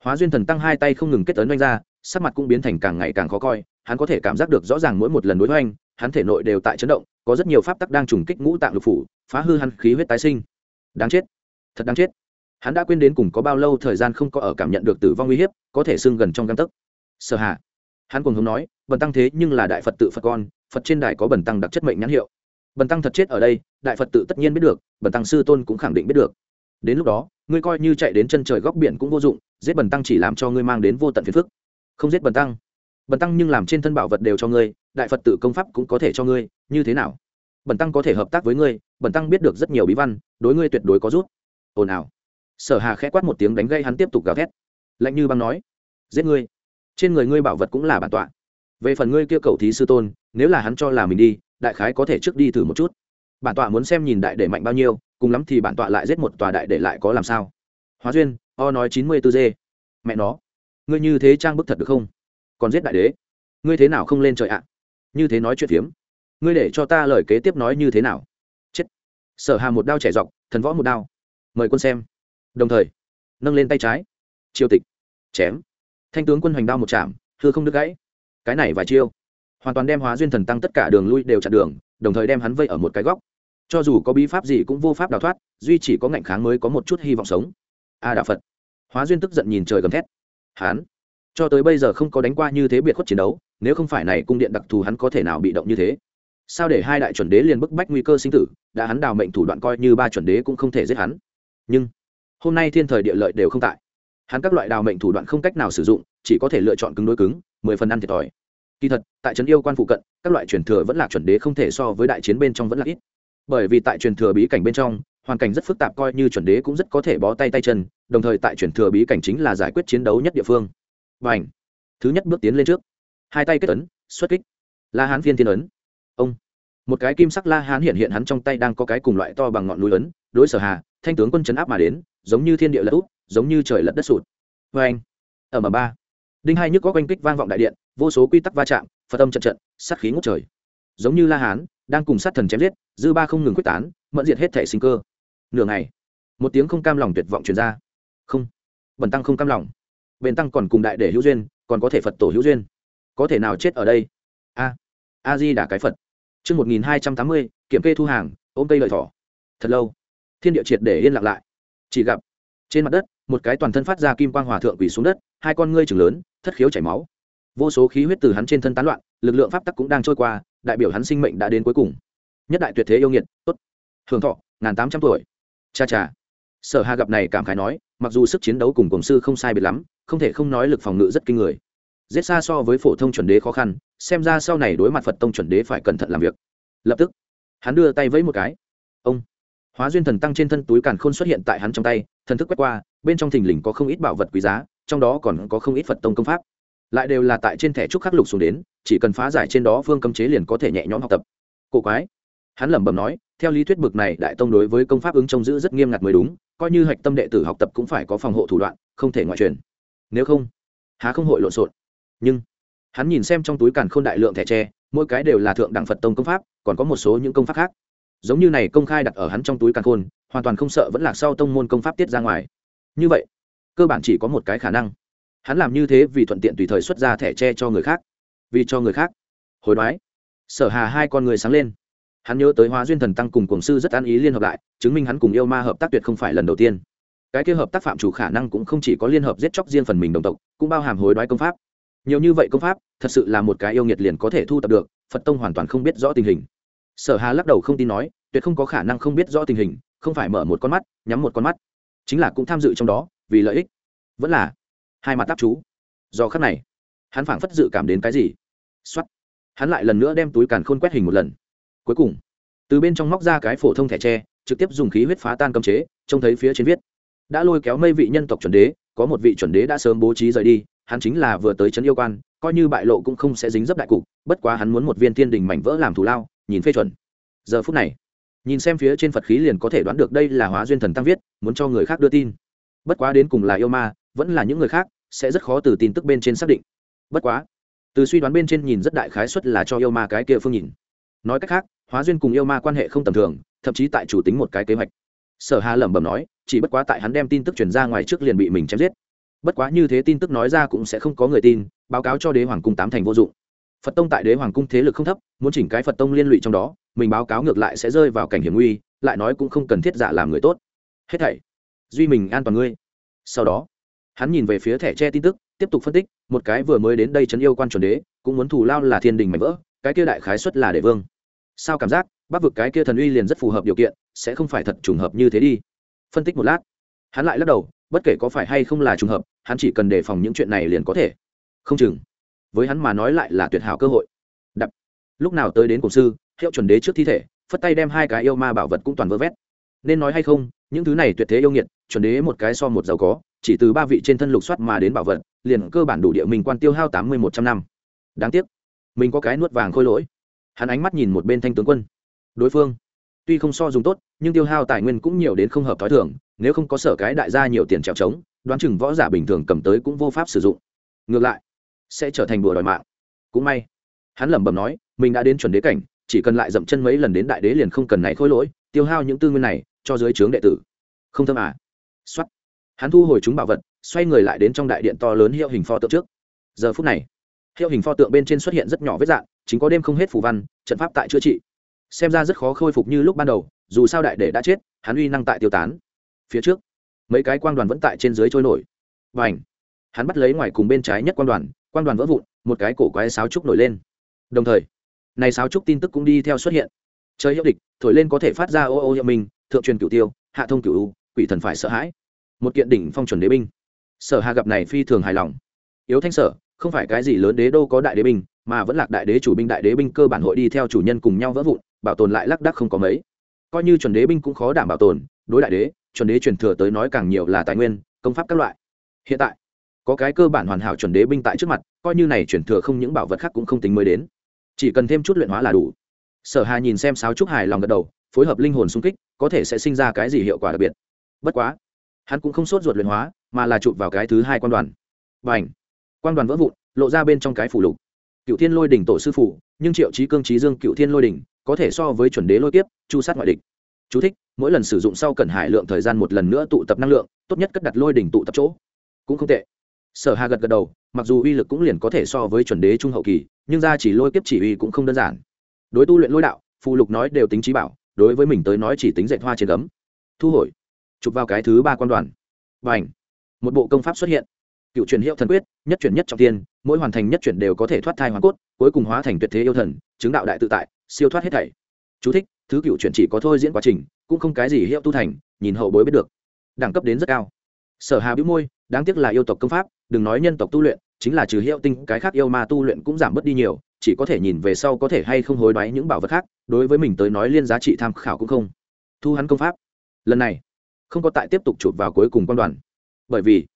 A: hóa duyên thần tăng hai tay không ngừng kết tấn oanh ra, sắc mặt cũng biến thành càng ngày càng khó coi, hắn có thể cảm giác được rõ ràng mỗi một lần đối với anh hắn thể nội đều tại chấn động, có rất nhiều pháp tắc đang trùng kích ngũ tạng lục phủ, phá hư hắn khí huyết tái sinh. Đáng chết, thật đáng chết. Hắn đã quên đến cùng có bao lâu thời gian không có ở cảm nhận được tử vong uy hiếp, có thể xưng gần trong găng tấc. Sở hạ hắn cùng hướng nói, bần tăng thế nhưng là đại phật tự phật con, phật trên đài có bần tăng đặc chất mệnh nhãn hiệu. Bần tăng thật chết ở đây, đại phật tự tất nhiên biết được, bần tăng sư tôn cũng khẳng định biết được. Đến lúc đó, ngươi coi như chạy đến chân trời góc biển cũng vô dụng, giết bần tăng chỉ làm cho ngươi mang đến vô tận phiền phức. Không giết bần tăng. Bần tăng nhưng làm trên thân bảo vật đều cho ngươi, đại phật tự công pháp cũng có thể cho ngươi, như thế nào? Bần tăng có thể hợp tác với ngươi, bần tăng biết được rất nhiều bí văn, đối ngươi tuyệt đối có rút ồn ào. Sở hà khẽ quát một tiếng đánh gây hắn tiếp tục gào thét. Lạnh như băng nói, giết ngươi trên người ngươi bảo vật cũng là bản tọa. Về phần ngươi kia cầu thí sư tôn, nếu là hắn cho là mình đi, đại khái có thể trước đi thử một chút. Bản tọa muốn xem nhìn đại để mạnh bao nhiêu, cùng lắm thì bản tọa lại giết một tòa đại để lại có làm sao. Hóa duyên, o nói chín mươi tư dê mẹ nó. Ngươi như thế trang bức thật được không? Còn giết đại đế. Ngươi thế nào không lên trời ạ? Như thế nói chuyện phiếm. Ngươi để cho ta lời kế tiếp nói như thế nào? Chết. Sở hà một đao trẻ dọc, thần võ một đao. Mời quân xem. Đồng thời, nâng lên tay trái. Chiêu tịch. Chém thanh tướng quân hoành đao một chạm thưa không đứt gãy. Cái này vài chiêu, hoàn toàn đem hóa duyên thần tăng tất cả đường lui đều chặn đường, đồng thời đem hắn vây ở một cái góc. Cho dù có bí pháp gì cũng vô pháp đào thoát, duy chỉ có ngạnh kháng mới có một chút hy vọng sống. A đạo phật. Hóa duyên tức giận nhìn trời gầm thét. Hắn, cho tới bây giờ không có đánh qua như thế biệt khuất chiến đấu, nếu không phải này cung điện đặc thù hắn có thể nào bị động như thế? Sao để hai đại chuẩn đế liền bức bách nguy cơ sinh tử, đã hắn đào mệnh thủ đoạn coi như ba chuẩn đế cũng không thể giết hắn? Nhưng, hôm nay thiên thời địa lợi đều không tại hắn các loại đào mệnh thủ đoạn không cách nào sử dụng, chỉ có thể lựa chọn cứng đối cứng, mười phần ăn thiệt thòi. Kỳ thật, tại trấn yêu quan phụ cận, các loại truyền thừa vẫn là chuẩn đế không thể so với đại chiến bên trong vẫn là ít. Bởi vì tại truyền thừa bí cảnh bên trong, hoàn cảnh rất phức tạp coi như chuẩn đế cũng rất có thể bó tay tay chân, đồng thời tại truyền thừa bí cảnh chính là giải quyết chiến đấu nhất địa phương. Và ảnh thứ nhất bước tiến lên trước. Hai tay kết ấn, xuất kích. La hán phiên thiên ấn. Ông! Một cái kim sắc la hán hiện hiện hắn trong tay đang có cái cùng loại to bằng ngọn núi ấn, đối sở hà, thanh tướng quân chấn áp mà đến giống như thiên địa lật úp, giống như trời lật đất sụt. Vê anh ở m ba. Đinh hai nhức có quanh kích vang vọng đại điện vô số quy tắc va chạm phật âm trận trận sát khí ngút trời. Giống như la hán đang cùng sát thần chém giết dư ba không ngừng quyết tán mẫn diệt hết thể sinh cơ. Nửa ngày một tiếng không cam lòng tuyệt vọng truyền ra. Không bần tăng không cam lòng. Bền tăng còn cùng đại để hữu duyên còn có thể phật tổ hữu duyên. Có thể nào chết ở đây? A a di đả cái phật. Chương một nghìn hai trăm tám mươi kiểm kê thu hàng ôm cây lợi thỏ. Thật lâu thiên địa triệt để yên lặng lại chỉ gặp trên mặt đất một cái toàn thân phát ra kim quang hòa thượng quỳ xuống đất, hai con ngươi chừng lớn, thất khiếu chảy máu. Vô số khí huyết từ hắn trên thân tán loạn, lực lượng pháp tắc cũng đang trôi qua, đại biểu hắn sinh mệnh đã đến cuối cùng. Nhất đại tuyệt thế yêu nghiệt, tốt. Hưởng thọ, ngàn tám trăm tuổi. Cha cha. Sở hà gặp này cảm khái nói, mặc dù sức chiến đấu cùng cổng sư không sai biệt lắm, không thể không nói lực phòng ngự rất kinh người. Giết xa so với phổ thông chuẩn đế khó khăn, xem ra sau này đối mặt phật tông chuẩn đế phải cẩn thận làm việc. Lập tức, hắn đưa tay vẫy một cái. Ông hóa duyên thần tăng trên thân túi càn khôn xuất hiện tại hắn trong tay, thần thức quét qua, bên trong thình lình có không ít bảo vật quý giá, trong đó còn có không ít phật tông công pháp. Lại đều là tại trên thẻ trúc khắc lục xuống đến, chỉ cần phá giải trên đó phương cấm chế liền có thể nhẹ nhõm học tập. Cổ quái. Hắn lẩm bẩm nói, theo lý thuyết bực này đại tông đối với công pháp ứng trông giữ rất nghiêm ngặt mới đúng, coi như hạch tâm đệ tử học tập cũng phải có phòng hộ thủ đoạn, không thể ngoại truyền. Nếu không, há không hội lộn xộn. Nhưng, hắn nhìn xem trong túi càn k h ô n đại lượng thẻ tre, mỗi cái đều là thượng đẳng phật tông công pháp, còn có một số những công pháp khác giống như này công khai đặt ở hắn trong túi càn khôn, hoàn toàn không sợ vẫn lạc sau tông môn công pháp tiết ra ngoài. Như vậy, cơ bản chỉ có một cái khả năng. Hắn làm như thế vì thuận tiện tùy thời xuất ra thẻ tre cho người khác. Vì cho người khác. Hối đoái. Sở hà hai con người sáng lên. Hắn nhớ tới hóa duyên thần tăng cùng cổng sư rất an ý liên hợp lại, chứng minh hắn cùng yêu ma hợp tác tuyệt không phải lần đầu tiên. Cái kia hợp tác phạm chủ khả năng cũng không chỉ có liên hợp giết chóc riêng phần mình đồng tộc, cũng bao hàm hối đoái công pháp. Nhiều như vậy công pháp, thật sự là một cái yêu nghiệt liền có thể thu tập được, phật tông hoàn toàn không biết rõ tình hình sở hà lắc đầu không tin nói, tuyệt không có khả năng không biết rõ tình hình, không phải mở một con mắt, nhắm một con mắt. Chính là cũng tham dự trong đó, vì lợi ích. Vẫn là hai mặt tác chú. Do khắc này, hắn phảng phất dự cảm đến cái gì. Xuất hắn lại lần nữa đem túi càn khôn quét hình một lần. Cuối cùng, từ bên trong móc ra cái phổ thông thẻ tre, trực tiếp dùng khí huyết phá tan cấm chế, trông thấy phía trên viết. Đã lôi kéo mây vị nhân tộc chuẩn đế, có một vị chuẩn đế đã sớm bố trí rời đi, hắn chính là vừa tới trấn yêu quan, coi như bại lộ cũng không sẽ dính dấp đại cục, bất quá hắn muốn một viên thiên đình mảnh vỡ làm thù lao nhìn phê chuẩn. Giờ phút này, nhìn xem phía trên phật khí liền có thể đoán được đây là hóa duyên thần tăng viết, muốn cho người khác đưa tin. Bất quá đến cùng là yêu ma, vẫn là những người khác, sẽ rất khó từ tin tức bên trên xác định. Bất quá, từ suy đoán bên trên nhìn rất đại khái suất là cho yêu ma cái kia phương nhìn. Nói cách khác, hóa duyên cùng yêu ma quan hệ không tầm thường, thậm chí tại chủ tính một cái kế hoạch. Sở hà lẩm bẩm nói, chỉ bất quá tại hắn đem tin tức truyền ra ngoài trước liền bị mình chém giết. Bất quá như thế tin tức nói ra cũng sẽ không có người tin, báo cáo cho đế hoàng cung tám thành vô dụng phật tông tại đế hoàng cung thế lực không thấp, muốn chỉnh cái phật tông liên lụy trong đó, mình báo cáo ngược lại sẽ rơi vào cảnh hiểm nguy, lại nói cũng không cần thiết giả làm người tốt. Hết thảy, duy mình an toàn ngươi. Sau đó, hắn nhìn về phía thẻ tre tin tức, tiếp tục phân tích, một cái vừa mới đến đây trấn yêu quan chuẩn đế, cũng muốn thủ lao là thiên đình mảnh vỡ, cái kia đại khái xuất là đệ vương. Sao cảm giác bắc vực cái kia thần uy liền rất phù hợp điều kiện, sẽ không phải thật trùng hợp như thế đi. Phân tích một lát, hắn lại lắc đầu, bất kể có phải hay không là trùng hợp, hắn chỉ cần đề phòng những chuyện này liền có thể. Không chừng với hắn mà nói lại là tuyệt hảo cơ hội. Đập. Lúc nào tới đến cổ sư, hiệu chuẩn đế trước thi thể, phất tay đem hai cái yêu ma bảo vật cũng toàn vơ vét. Nên nói hay không, những thứ này tuyệt thế yêu nghiệt, chuẩn đế một cái so một giàu có, chỉ từ ba vị trên thân lục soát mà đến bảo vật, liền cơ bản đủ địa mình quan tiêu hao tám mươi một trăm năm. Đáng tiếc, mình có cái nuốt vàng khôi lỗi. Hắn ánh mắt nhìn một bên thanh tướng quân. Đối phương, tuy không so dùng tốt, nhưng tiêu hao tài nguyên cũng nhiều đến không hợp t h ó i thường, nếu không có sở cái đại gia nhiều tiền trèo trống, đoán chừng võ giả bình thường cầm tới cũng vô pháp sử dụng. Ngược lại sẽ trở thành đùa đòi mạng. Cũng may hắn lẩm bẩm nói mình đã đến chuẩn đế cảnh chỉ cần lại dậm chân mấy lần đến đại đế liền không cần này khôi lỗi tiêu hao những tư nguyên này cho dưới trướng đệ tử. Không thâm à? Xoát, hắn thu hồi chúng bảo vật xoay người lại đến trong đại điện to lớn hiệu hình pho tượng trước. Giờ phút này hiệu hình pho tượng bên trên xuất hiện rất nhỏ vết dạng chính có đêm không hết phù văn trận pháp tại chữa trị. Xem ra rất khó khôi phục như lúc ban đầu dù sao đại đệ đã chết hắn uy năng tại tiêu tán. Phía trước mấy cái quang đoàn vẫn tại trên dưới trôi nổi. Và ảnh hắn bắt lấy ngoài cùng bên trái nhất quang đoàn quan đoàn vỡ vụn, một cái cổ quái sáo trúc nổi lên. Đồng thời, này sáo trúc tin tức cũng đi theo xuất hiện. Chơi hiệu địch, thổi lên có thể phát ra ô ô hiệu mình, thượng truyền cửu tiêu, hạ thông cửu u, quỷ thần phải sợ hãi. Một kiện đỉnh phong chuẩn đế binh. Sở hà gặp này phi thường hài lòng. Yếu thanh sở, không phải cái gì lớn đế đô có đại đế binh, mà vẫn lạc đại đế chủ binh đại đế binh cơ bản hội đi theo chủ nhân cùng nhau vỡ vụn, bảo tồn lại lác đác không có mấy. Coi như chuẩn đế binh cũng khó đảm bảo tồn, đối đại đế, chuẩn đế truyền thừa tới nói càng nhiều là tài nguyên, công pháp các loại. Hiện tại có cái cơ bản hoàn hảo chuẩn đế binh tại trước mặt coi như này chuyển thừa không những bảo vật khác cũng không tính mới đến. Chỉ cần thêm chút luyện hóa là đủ. Sở hà nhìn xem sáo trúc hài lòng gật đầu phối hợp linh hồn xung kích có thể sẽ sinh ra cái gì hiệu quả đặc biệt. Bất quá hắn cũng không sốt ruột luyện hóa mà là chụp vào cái thứ hai quan đoàn. Và ảnh quan đoàn vỡ vụn lộ ra bên trong cái phủ lục. Cựu thiên lôi đỉnh tổ sư phủ nhưng triệu trí cương trí dương cựu thiên lôi đỉnh có thể so với chuẩn đế lôi kiếp chu sát ngoại địch. Chú thích, mỗi lần sử dụng sau cần hải lượng thời gian một lần nữa tụ tập năng lượng tốt nhất cất đặt lôi đỉnh tụ tập chỗ. Cũng không tệ sở hà gật gật đầu, mặc dù uy lực cũng liền có thể so với chuẩn đế trung hậu kỳ, nhưng ra chỉ lôi kiếp chỉ uy cũng không đơn giản. Đối tu luyện lôi đạo, phù lục nói đều tính trí bảo, đối với mình tới nói chỉ tính dạy hoa trên gấm. Thu hồi, chụp vào cái thứ ba quan đoàn. Và ảnh một bộ công pháp xuất hiện. Cựu truyền hiệu thần quyết, nhất chuyển nhất trọng tiên mỗi hoàn thành nhất chuyển đều có thể thoát thai hoàn cốt, cuối cùng hóa thành tuyệt thế yêu thần, chứng đạo đại tự tại, siêu thoát hết thảy. Chú thích, thứ cựu chuyển chỉ có thôi diễn quá trình, cũng không cái gì hiệu tu thành, nhìn hậu bối biết được. Đẳng cấp đến rất cao. Sở hà bĩu môi, đáng tiếc là yêu tộc công pháp đừng nói nhân tộc tu luyện, chính là trừ hiệu tinh, cái khác yêu ma tu luyện cũng giảm bớt đi nhiều, chỉ có thể nhìn về sau có thể hay không hối đoái những bảo vật khác, đối với mình tới nói liên giá trị tham khảo cũng không. Thu hắn công pháp. Lần này, không có tại tiếp tục chụp vào cuối cùng quan đoàn. Bởi vì,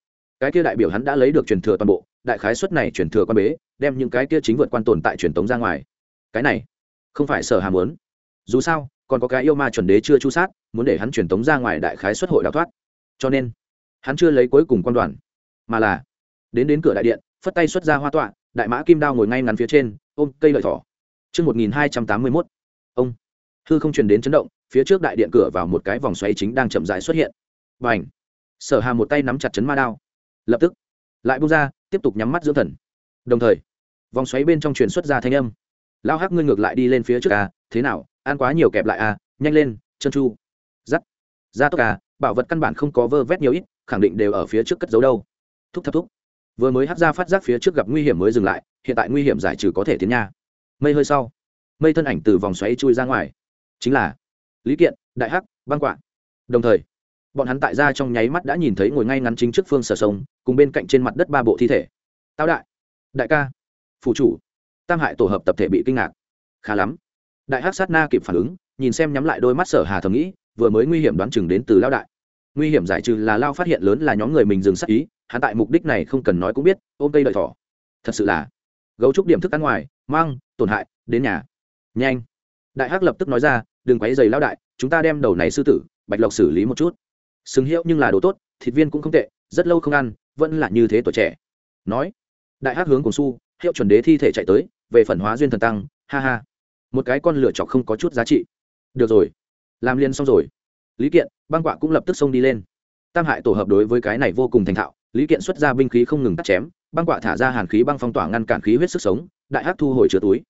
A: cái kia đại biểu hắn đã lấy được truyền thừa toàn bộ, đại khái suất này truyền thừa quan bế, đem những cái kia chính vượt quan tồn tại truyền tống ra ngoài. Cái này, không phải sở hàm muốn. Dù sao, còn có cái yêu ma chuẩn đế chưa chu sát, muốn để hắn truyền tống ra ngoài đại khái xuất hội đào thoát. Cho nên, hắn chưa lấy cuối cùng quan đoàn, mà là đến đến cửa đại điện phất tay xuất ra hoa tọa đại mã kim đao ngồi ngay ngắn phía trên ôm cây lợi thỏ Trước 1281, ông, hư không truyền đến chấn động, phía trước đại điện cửa vào một cái vòng xoáy chính đang chậm rãi xuất hiện. Bành! Sở Hà một tay nắm chặt chấn ma đao, lập tức lại buông ra, tiếp tục nhắm mắt dưỡng thần. Đồng thời, vòng xoáy bên trong truyền xuất ra thanh âm. Lao Hắc ngươi ngược lại đi lên phía trước à thế nào, ăn quá nhiều kẹp lại à? nhanh lên, chân chu. giắt Ra tốc à bảo vật căn bản không có vơ vét nhiều ít, khẳng định đều ở phía trước cất giấu đâu. Thúc thập thúc vừa mới hắt ra phát giác phía trước gặp nguy hiểm mới dừng lại, hiện tại nguy hiểm giải trừ có thể tiến nha. Mây hơi sau, mây thân ảnh từ vòng xoáy chui ra ngoài. Chính là lý kiện, đại hắc, băng quạ. Đồng thời, bọn hắn tại ra trong nháy mắt đã nhìn thấy ngồi ngay ngắn chính trước phương sở sông, cùng bên cạnh trên mặt đất ba bộ thi thể. Tao đại đại ca phụ chủ. Tam hại tổ hợp tập thể bị kinh ngạc. Khá lắm. Đại hắc sát na kịp phản ứng, nhìn xem nhắm lại đôi mắt sở hà thầm nghĩ, vừa mới nguy hiểm đoán chừng đến từ lao đại. Nguy hiểm giải trừ là lao phát hiện lớn là nhóm người mình dừng sát ý hắn tại mục đích này không cần nói cũng biết, ôm cây đợi thỏ. Thật sự là, gấu trúc điểm thức ăn ngoài, mang, tổn hại, đến nhà. Nhanh. Đại hắc lập tức nói ra, đừng quấy giày lao đại, chúng ta đem đầu này sư tử, bạch lộc xử lý một chút. Xứng hiệu nhưng là đồ tốt, thịt viên cũng không tệ, rất lâu không ăn, vẫn là như thế tuổi trẻ. Nói, đại hắc hướng cùng su, hiệu chuẩn đế thi thể chạy tới, về phần hóa duyên thần tăng, ha ha. Một cái con lửa chọc không có chút giá trị. Được rồi, làm liền xong rồi. Lý kiện, băng quạ cũng lập tức xông đi lên. Tam hại tổ hợp đối với cái này vô cùng thành thạo lý kiện xuất ra binh khí không ngừng cắt chém, băng quạ thả ra hàn khí băng phong tỏa ngăn cản khí huyết sức sống, đại hắc thu hồi chứa túi.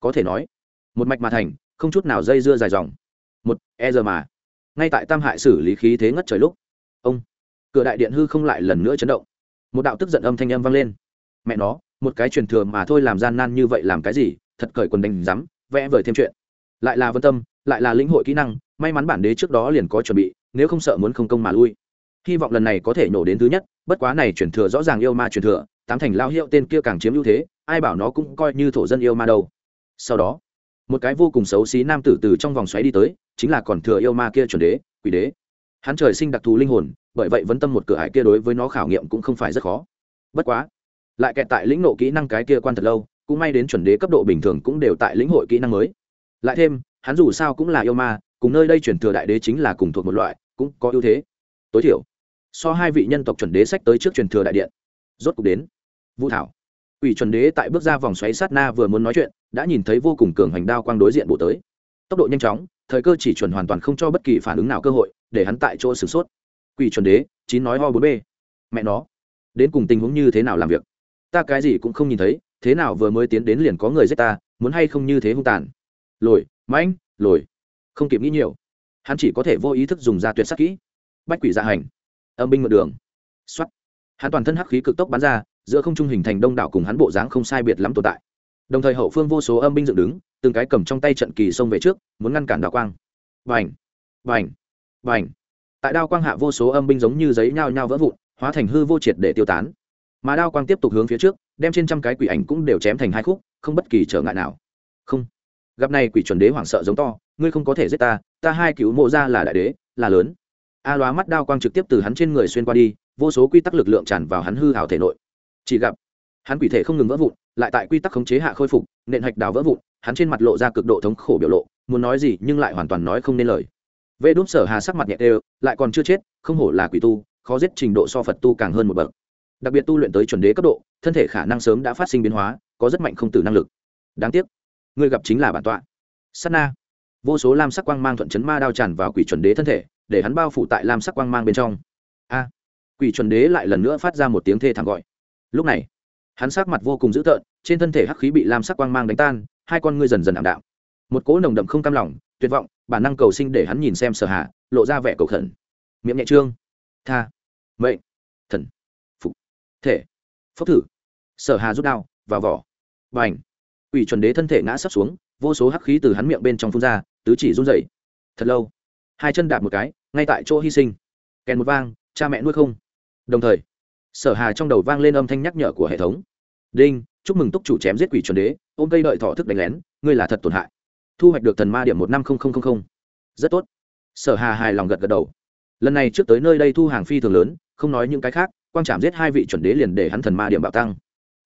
A: Có thể nói, một mạch mà thành, không chút nào dây dưa dài dòng. Một e giờ mà. Ngay tại tam hại xử lý khí thế ngất trời lúc, ông, cửa đại điện hư không lại lần nữa chấn động. Một đạo tức giận âm thanh âm vang lên. Mẹ nó, một cái truyền thừa mà thôi làm gian nan như vậy làm cái gì, thật cởi quần đánh rắm vẽ vời thêm chuyện. Lại là vân tâm, lại là lĩnh hội kỹ năng, may mắn bản đế trước đó liền có chuẩn bị, nếu không sợ muốn không công mà lui hy vọng lần này có thể nổ đến thứ nhất, bất quá này chuyển thừa rõ ràng yêu ma chuyển thừa, tám thành lao hiệu tên kia càng chiếm ưu thế, ai bảo nó cũng coi như thổ dân yêu ma đâu. Sau đó, một cái vô cùng xấu xí nam tử từ trong vòng xoáy đi tới, chính là còn thừa yêu ma kia chuẩn đế, quỷ đế. Hắn trời sinh đặc thù linh hồn, bởi vậy vấn tâm một cửa hải kia đối với nó khảo nghiệm cũng không phải rất khó. Bất quá, lại kẹt tại lĩnh nộ kỹ năng cái kia quan thật lâu, cũng may đến chuẩn đế cấp độ bình thường cũng đều tại lĩnh hội kỹ năng mới. Lại thêm, hắn dù sao cũng là yêu ma, cùng nơi đây chuyển thừa đại đế chính là cùng thuộc một loại, cũng có ưu thế. Tối thiểu so hai vị nhân tộc chuẩn đế sách tới trước truyền thừa đại điện. Rốt cục đến. Vũ thảo. Ủy chuẩn đế tại bước ra vòng xoáy sát na vừa muốn nói chuyện, đã nhìn thấy vô cùng cường hành đao quang đối diện bộ tới. Tốc độ nhanh chóng, thời cơ chỉ chuẩn hoàn toàn không cho bất kỳ phản ứng nào cơ hội, để hắn tại chỗ sửng sốt. Quỷ chuẩn đế, chín nói ho bốn b mẹ nó, đến cùng tình huống như thế nào làm việc? Ta cái gì cũng không nhìn thấy, thế nào vừa mới tiến đến liền có người giết ta, muốn hay không như thế hung tàn? Lồi, mãnh, lồi. Không kịp nghĩ nhiều. Hắn chỉ có thể vô ý thức dùng ra tuyệt sắc kỹ. Bách quỷ dạ hành âm binh mượn đường. Xuất hắn toàn thân hắc khí cực tốc bắn ra, giữa không trung hình thành đông đảo cùng hắn bộ dáng không sai biệt lắm tồn tại. Đồng thời hậu phương vô số âm binh dựng đứng, từng cái cầm trong tay trận kỳ xông về trước, muốn ngăn cản đào quang. Vành vành vành tại đao quang hạ vô số âm binh giống như giấy nhao nhao vỡ vụn, hóa thành hư vô triệt để tiêu tán. Mà đao quang tiếp tục hướng phía trước, đem trên trăm cái quỷ ảnh cũng đều chém thành hai khúc, không bất kỳ trở ngại nào. Không. Gặp này quỷ chuẩn đế hoảng sợ giống to, ngươi không có thể giết ta ta hai cứu mộ ra là đại đế, là lớn a lóa mắt đao quang trực tiếp từ hắn trên người xuyên qua đi, vô số quy tắc lực lượng tràn vào hắn hư hào thể nội. Chỉ gặp, hắn quỷ thể không ngừng vỡ vụn, lại tại quy tắc khống chế hạ khôi phục, nện hạch đào vỡ vụn, hắn trên mặt lộ ra cực độ thống khổ biểu lộ, muốn nói gì nhưng lại hoàn toàn nói không nên lời. Vê đốt sở hà sắc mặt nhẹ đều, lại còn chưa chết, không hổ là quỷ tu, khó giết trình độ so phật tu càng hơn một bậc. Đặc biệt tu luyện tới chuẩn đế cấp độ, thân thể khả năng sớm đã phát sinh biến hóa, có rất mạnh không tử năng lực. Đáng tiếc, người gặp chính là bản tọa. Sát na. Vô số lam sắc quang mang thuận chấn ma đao tràn vào quỷ chuẩn đế thân thể để hắn bao phủ tại lam sắc quang mang bên trong. A, quỷ chuẩn đế lại lần nữa phát ra một tiếng thê thảm gọi. Lúc này, hắn sắc mặt vô cùng dữ tợn, trên thân thể hắc khí bị lam sắc quang mang đánh tan, hai con ngươi dần dần ảm đạm. Một cỗ nồng đậm không cam lòng, tuyệt vọng, bản năng cầu sinh để hắn nhìn xem sở hạ lộ ra vẻ cầu khẩn. Miệng nhẹ trương. Tha. Mệnh. Thần. Phục. Thể. Phốc thử. Sở hà rút đao, vào vỏ. Và ảnh quỷ chuẩn đế thân thể ngã sấp xuống, vô số hắc khí từ hắn miệng bên trong phun ra, tứ chỉ run rẩy. Thật lâu hai chân đạp một cái, ngay tại chỗ hy sinh. Kèn một vang, cha mẹ nuôi không. Đồng thời, sở hà trong đầu vang lên âm thanh nhắc nhở của hệ thống. Đinh, chúc mừng túc chủ chém giết quỷ chuẩn đế, ôm cây đợi thọ thức đánh lén, ngươi là thật tổn hại. Thu hoạch được thần ma điểm một năm rất tốt. Sở hà hài lòng gật gật đầu. Lần này trước tới nơi đây thu hàng phi thường lớn, không nói những cái khác, quang trảm giết hai vị chuẩn đế liền để hắn thần ma điểm bạo tăng.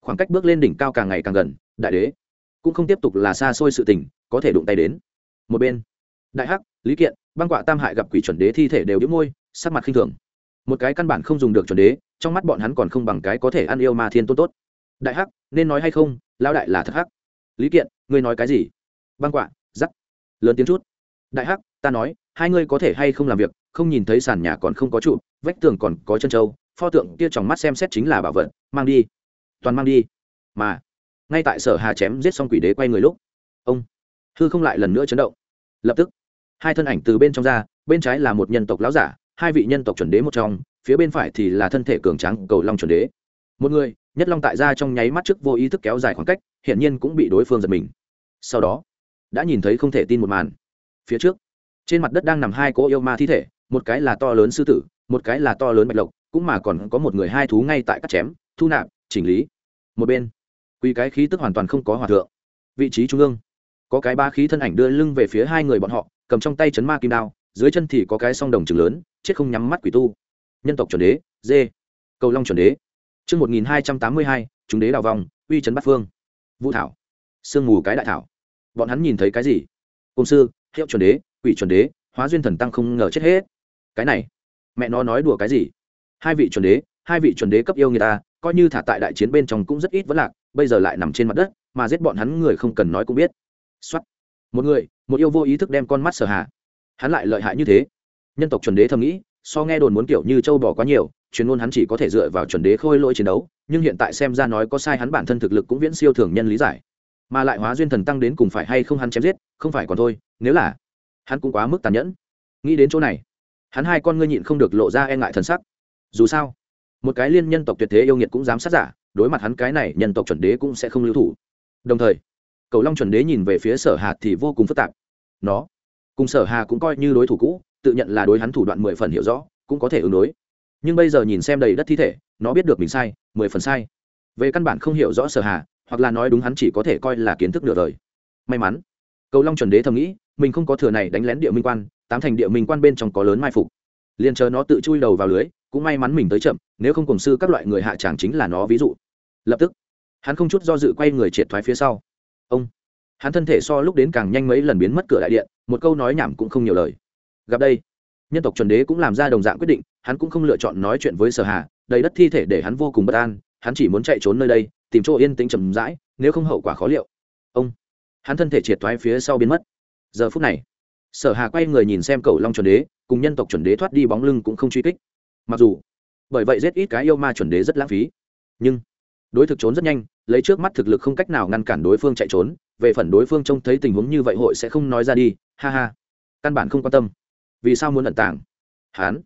A: Khoảng cách bước lên đỉnh cao càng ngày càng gần, đại đế cũng không tiếp tục là xa xôi sự tình, có thể đụng tay đến. Một bên, đại hắc, lý kiện băng quạ tam hại gặp quỷ chuẩn đế thi thể đều đĩu môi, sắc mặt khinh thường. Một cái căn bản không dùng được chuẩn đế, trong mắt bọn hắn còn không bằng cái có thể ăn yêu ma thiên tôn tốt. Đại hắc, nên nói hay không? Lao đại là thật hắc. Lý kiện, ngươi nói cái gì? Băng quạ, giắc. Lớn tiếng chút. Đại hắc, ta nói, hai ngươi có thể hay không làm việc, không nhìn thấy sàn nhà còn không có trụ, vách tường còn có chân trâu, pho tượng kia trong mắt xem xét chính là bảo vật, mang đi. Toàn mang đi. Mà, ngay tại sở hà chém giết xong quỷ đế quay người lúc, ông hư không lại lần nữa chấn động. Lập tức hai thân ảnh từ bên trong ra, bên trái là một nhân tộc lão giả, hai vị nhân tộc chuẩn đế một trong, phía bên phải thì là thân thể cường tráng cầu long chuẩn đế. Một người, nhất long tại ra trong nháy mắt trước vô ý thức kéo dài khoảng cách, hiển nhiên cũng bị đối phương giật mình. Sau đó, đã nhìn thấy không thể tin một màn. Phía trước, trên mặt đất đang nằm hai cỗ yêu ma thi thể, một cái là to lớn sư tử, một cái là to lớn bạch lộc, cũng mà còn có một người hai thú ngay tại cắt chém, thu nạp, chỉnh lý. Một bên, quy cái khí tức hoàn toàn không có hòa thượng. Vị trí trung ương, có cái ba khí thân ảnh đưa lưng về phía hai người bọn họ cầm trong tay chấn ma kim đao, dưới chân thì có cái song đồng trừng lớn, chết không nhắm mắt quỷ tu. Nhân tộc chuẩn đế, dê. Cầu long chuẩn đế. Chương một nghìn hai trăm tám mươi hai, chúng đế đào vòng, uy trấn bát phương. Vũ thảo. Sương mù cái đại thảo. Bọn hắn nhìn thấy cái gì? Công sư, hiệu chuẩn đế, quỷ chuẩn đế, hóa duyên thần tăng không ngờ chết hết. Cái này, mẹ nó nói đùa cái gì? Hai vị chuẩn đế, hai vị chuẩn đế cấp yêu người ta, coi như thả tại đại chiến bên trong cũng rất ít vẫn lạc, bây giờ lại nằm trên mặt đất, mà giết bọn hắn người không cần nói cũng biết. Xuất một người một yêu vô ý thức đem con mắt sở hạ. Hắn lại lợi hại như thế. Nhân tộc chuẩn đế thầm nghĩ, so nghe đồn muốn kiểu như châu bò quá nhiều chuyên môn hắn chỉ có thể dựa vào chuẩn đế khôi lỗi chiến đấu, nhưng hiện tại xem ra nói có sai hắn bản thân thực lực cũng viễn siêu thường nhân lý giải. Mà lại hóa duyên thần tăng đến cùng phải hay không hắn chém giết, không phải còn thôi, nếu là hắn cũng quá mức tàn nhẫn. Nghĩ đến chỗ này, hắn hai con ngươi nhịn không được lộ ra e ngại thần sắc. Dù sao, một cái liên nhân tộc tuyệt thế yêu nghiệt cũng dám sát giả, đối mặt hắn cái này, nhân tộc chuẩn đế cũng sẽ không lưu thủ. Đồng thời, cầu long chuẩn đế nhìn về phía sở hạt thì vô cùng phức tạp nó. Cùng sở hà cũng coi như đối thủ cũ, tự nhận là đối hắn thủ đoạn mười phần hiểu rõ, cũng có thể ứng đối. Nhưng bây giờ nhìn xem đầy đất thi thể, nó biết được mình sai, mười phần sai. Về căn bản không hiểu rõ sở hà, hoặc là nói đúng hắn chỉ có thể coi là kiến thức nửa đời. May mắn, cầu long chuẩn đế thầm nghĩ, mình không có thừa này đánh lén địa minh quan, tám thành địa minh quan bên trong có lớn mai phục. Liền chờ nó tự chui đầu vào lưới, cũng may mắn mình tới chậm, nếu không cùng sư các loại người hạ tràng chính là nó ví dụ. Lập tức, hắn không chút do dự quay người triệt thoái phía sau. Ông! Hắn thân thể so lúc đến càng nhanh mấy lần biến mất cửa đại điện, một câu nói nhảm cũng không nhiều lời. Gặp đây, nhân tộc chuẩn đế cũng làm ra đồng dạng quyết định, hắn cũng không lựa chọn nói chuyện với sở hà, đầy đất thi thể để hắn vô cùng bất an, hắn chỉ muốn chạy trốn nơi đây, tìm chỗ yên tĩnh chậm rãi, nếu không hậu quả khó liệu. Ông, hắn thân thể triệt thoái phía sau biến mất. Giờ phút này, sở hà quay người nhìn xem cầu long chuẩn đế, cùng nhân tộc chuẩn đế thoát đi bóng lưng cũng không truy kích. Mặc dù, bởi vậy rất ít cái yêu ma chuẩn đế rất lãng phí. Nhưng, đối thực trốn rất nhanh lấy trước mắt thực lực không cách nào ngăn cản đối phương chạy trốn, về phần đối phương trông thấy tình huống như vậy hội sẽ không nói ra đi, ha ha. Căn bản không quan tâm. Vì sao muốn ẩn tàng? Hán.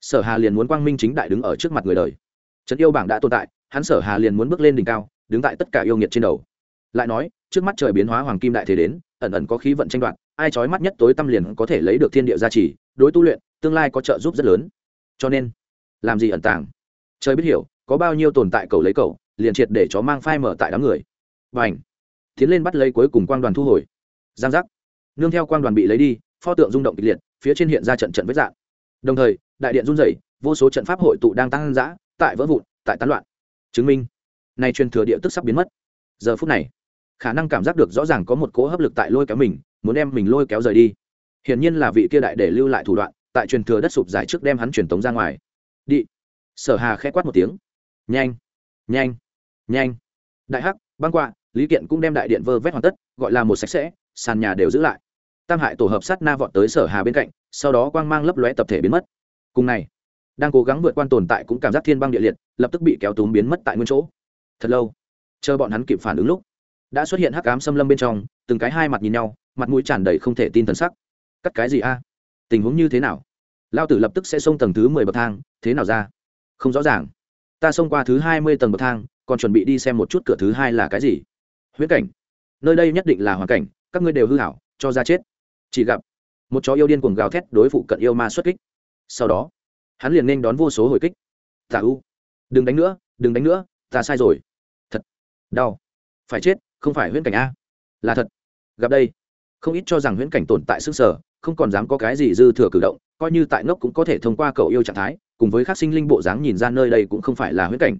A: Sở hà liền muốn quang minh chính đại đứng ở trước mặt người đời. Trấn yêu bảng đã tồn tại, hắn sở hà liền muốn bước lên đỉnh cao, đứng tại tất cả yêu nghiệt trên đầu. Lại nói, trước mắt trời biến hóa hoàng kim đại thế đến, ẩn ẩn có khí vận tranh đoạt, ai trói mắt nhất tối tâm liền có thể lấy được thiên địa gia trì, đối tu luyện, tương lai có trợ giúp rất lớn. Cho nên, làm gì ẩn tàng? Trời biết hiểu, có bao nhiêu tồn tại cầu lấy cầu liền triệt để chó mang phai mở tại đám người. Và ảnh tiến lên bắt lấy cuối cùng quang đoàn thu hồi. Giang giác! Nương theo quang đoàn bị lấy đi, pho tượng rung động kịch liệt, phía trên hiện ra trận trận vết dạng. Đồng thời, đại điện run rẩy, vô số trận pháp hội tụ đang tăng giã tại vỡ vụn, tại tán loạn. Chứng minh, nay truyền thừa địa tức sắp biến mất. Giờ phút này, khả năng cảm giác được rõ ràng có một cỗ hấp lực tại lôi kéo mình, muốn đem mình lôi kéo rời đi. Hiển nhiên là vị kia đại để lưu lại thủ đoạn, tại truyền thừa đất sụp giải trước đem hắn truyền tống ra ngoài. Đi! Sở hà khẽ quát một tiếng. Nhanh! Nhanh! Nhanh. Đại hắc, băng quạ, lý kiện cũng đem đại điện vơ vét hoàn tất, gọi là một sạch sẽ, sàn nhà đều giữ lại. Tam hại tổ hợp sát na vọt tới sở hà bên cạnh, sau đó quang mang lấp lóe tập thể biến mất. Cùng này đang cố gắng vượt qua tồn tại cũng cảm giác thiên băng địa liệt, lập tức bị kéo túm biến mất tại nguyên chỗ. Thật lâu, chờ bọn hắn kịp phản ứng lúc, đã xuất hiện hắc ám xâm lâm bên trong, từng cái hai mặt nhìn nhau, mặt mũi tràn đầy không thể tin thần sắc. Cắt cái gì a? Tình huống như thế nào? Lao tử lập tức sẽ xông tầng thứ mười bậc thang, thế nào ra? Không rõ ràng. Ta xông qua thứ hai mươi tầng bậc thang còn chuẩn bị đi xem một chút cửa thứ hai là cái gì. Huyễn cảnh. Nơi đây nhất định là hoàn cảnh, các ngươi đều hư hảo, cho ra chết. Chỉ gặp, một chó yêu điên cuồng gào thét đối phụ cận yêu ma xuất kích. Sau đó, hắn liền nên đón vô số hồi kích. Tả u, đừng đánh nữa, đừng đánh nữa, ta sai rồi. Thật đau. Phải chết, không phải huyễn cảnh a. Là thật. Gặp đây, không ít cho rằng huyễn cảnh tồn tại sức sở, không còn dám có cái gì dư thừa cử động, coi như tại ngốc cũng có thể thông qua cầu yêu trạng thái, cùng với các sinh linh bộ dáng nhìn ra nơi đây cũng không phải là huyễn cảnh.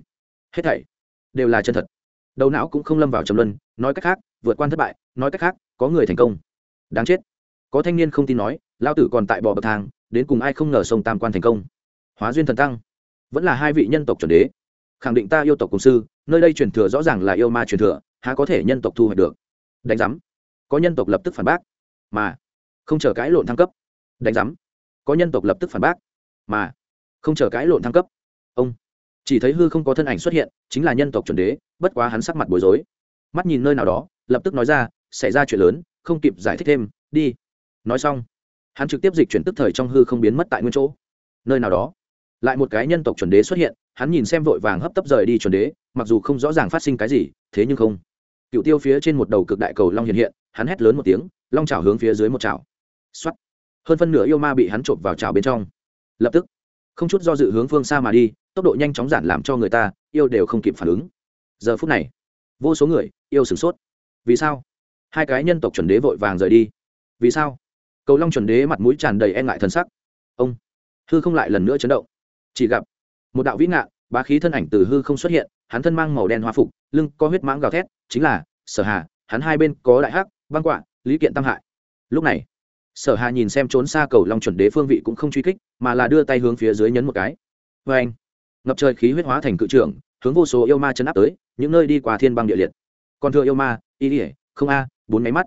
A: Hết thảy đều là chân thật. Đầu não cũng không lâm vào trầm luân, nói cách khác, vượt qua thất bại, nói cách khác, có người thành công. Đáng chết. Có thanh niên không tin nói lao tử còn tại bò bậc thang, đến cùng ai không ngờ sông tam quan thành công. Hóa duyên thần tăng. Vẫn là hai vị nhân tộc chuẩn đế. Khẳng định ta yêu tộc cùng sư, nơi đây truyền thừa rõ ràng là yêu ma truyền thừa, há có thể nhân tộc thu hoạch được? Đánh giám. Có nhân tộc lập tức phản bác. Mà, không chờ cãi lộn thăng cấp. Đánh giám. Có nhân tộc lập tức phản bác. Mà, không chờ cãi lộn thăng cấp. Ông chỉ thấy hư không có thân ảnh xuất hiện, chính là nhân tộc chuẩn đế, bất quá hắn sắc mặt bối rối. Mắt nhìn nơi nào đó, lập tức nói ra, xảy ra chuyện lớn, không kịp giải thích thêm, đi. Nói xong, hắn trực tiếp dịch chuyển tức thời trong hư không biến mất tại nguyên chỗ. Nơi nào đó, lại một cái nhân tộc chuẩn đế xuất hiện, hắn nhìn xem vội vàng hấp tấp rời đi chuẩn đế, mặc dù không rõ ràng phát sinh cái gì, thế nhưng không. Cựu tiêu phía trên một đầu cực đại cầu long hiện hiện, hắn hét lớn một tiếng, long trào hướng phía dưới một chảo. X hơn phân nửa yêu ma bị hắn trộm vào chảo bên trong. Lập tức không chút do dự hướng phương xa mà đi, tốc độ nhanh chóng giản làm cho người ta, yêu đều không kịp phản ứng. Giờ phút này, vô số người yêu sửng sốt. Vì sao? Hai cái nhân tộc chuẩn đế vội vàng rời đi. Vì sao? Cầu long chuẩn đế mặt mũi tràn đầy e ngại thân sắc. Ông, hư không lại lần nữa chấn động. Chỉ gặp, một đạo vĩ ngạ, bá khí thân ảnh từ hư không xuất hiện, hắn thân mang màu đen hoa phục, lưng có huyết mãng gào thét, chính là sở hà, hắn hai bên có đại hắc, băng quạ, lý kiện tam hại lúc này sở hà nhìn xem trốn xa cầu long chuẩn đế phương vị cũng không truy kích, mà là đưa tay hướng phía dưới nhấn một cái. Vê anh, ngập trời khí huyết hóa thành cự trưởng, hướng vô số yêu ma chấn áp tới, những nơi đi qua thiên băng địa liệt. Còn thừa yêu ma, y ỉa không a, bốn máy mắt.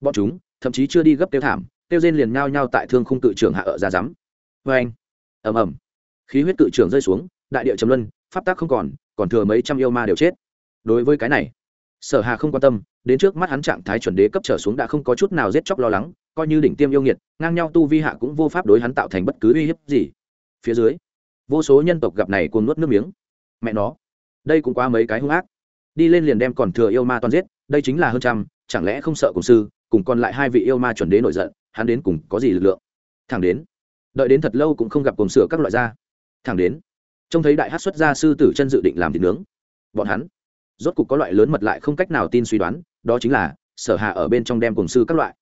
A: Bọn chúng, thậm chí chưa đi gấp tiêu thảm, tiêu rên liền nhao nhao tại thương khung cự trưởng hạ ở ra rắm. Vê anh, ầm ầm. Khí huyết cự trưởng rơi xuống, đại địa trầm luân, pháp tác không còn còn thừa mấy trăm yêu ma đều chết. Đối với cái này, sở hà không quan tâm, đến trước mắt hắn trạng thái chuẩn đế cấp trở xuống đã không có chút nào giết chóc lo lắng coi như đỉnh tiêm yêu nghiệt, ngang nhau tu vi hạ cũng vô pháp đối hắn tạo thành bất cứ uy hiếp gì. Phía dưới, vô số nhân tộc gặp này cuồng nuốt nước miếng. Mẹ nó, đây cũng quá mấy cái hung ác. Đi lên liền đem còn thừa yêu ma toàn giết, đây chính là hơn trăm, chẳng lẽ không sợ cùng sư, cùng còn lại hai vị yêu ma chuẩn đế nổi giận, hắn đến cùng có gì lực lượng? Thẳng đến, đợi đến thật lâu cũng không gặp cùng sửa các loại da thẳng đến, trông thấy đại hát xuất gia sư tử chân dự định làm thịt nướng. Bọn hắn, rốt cục có loại lớn mật lại không cách nào tin suy đoán, đó chính là, sở hạ ở bên trong đem cùng sư các loại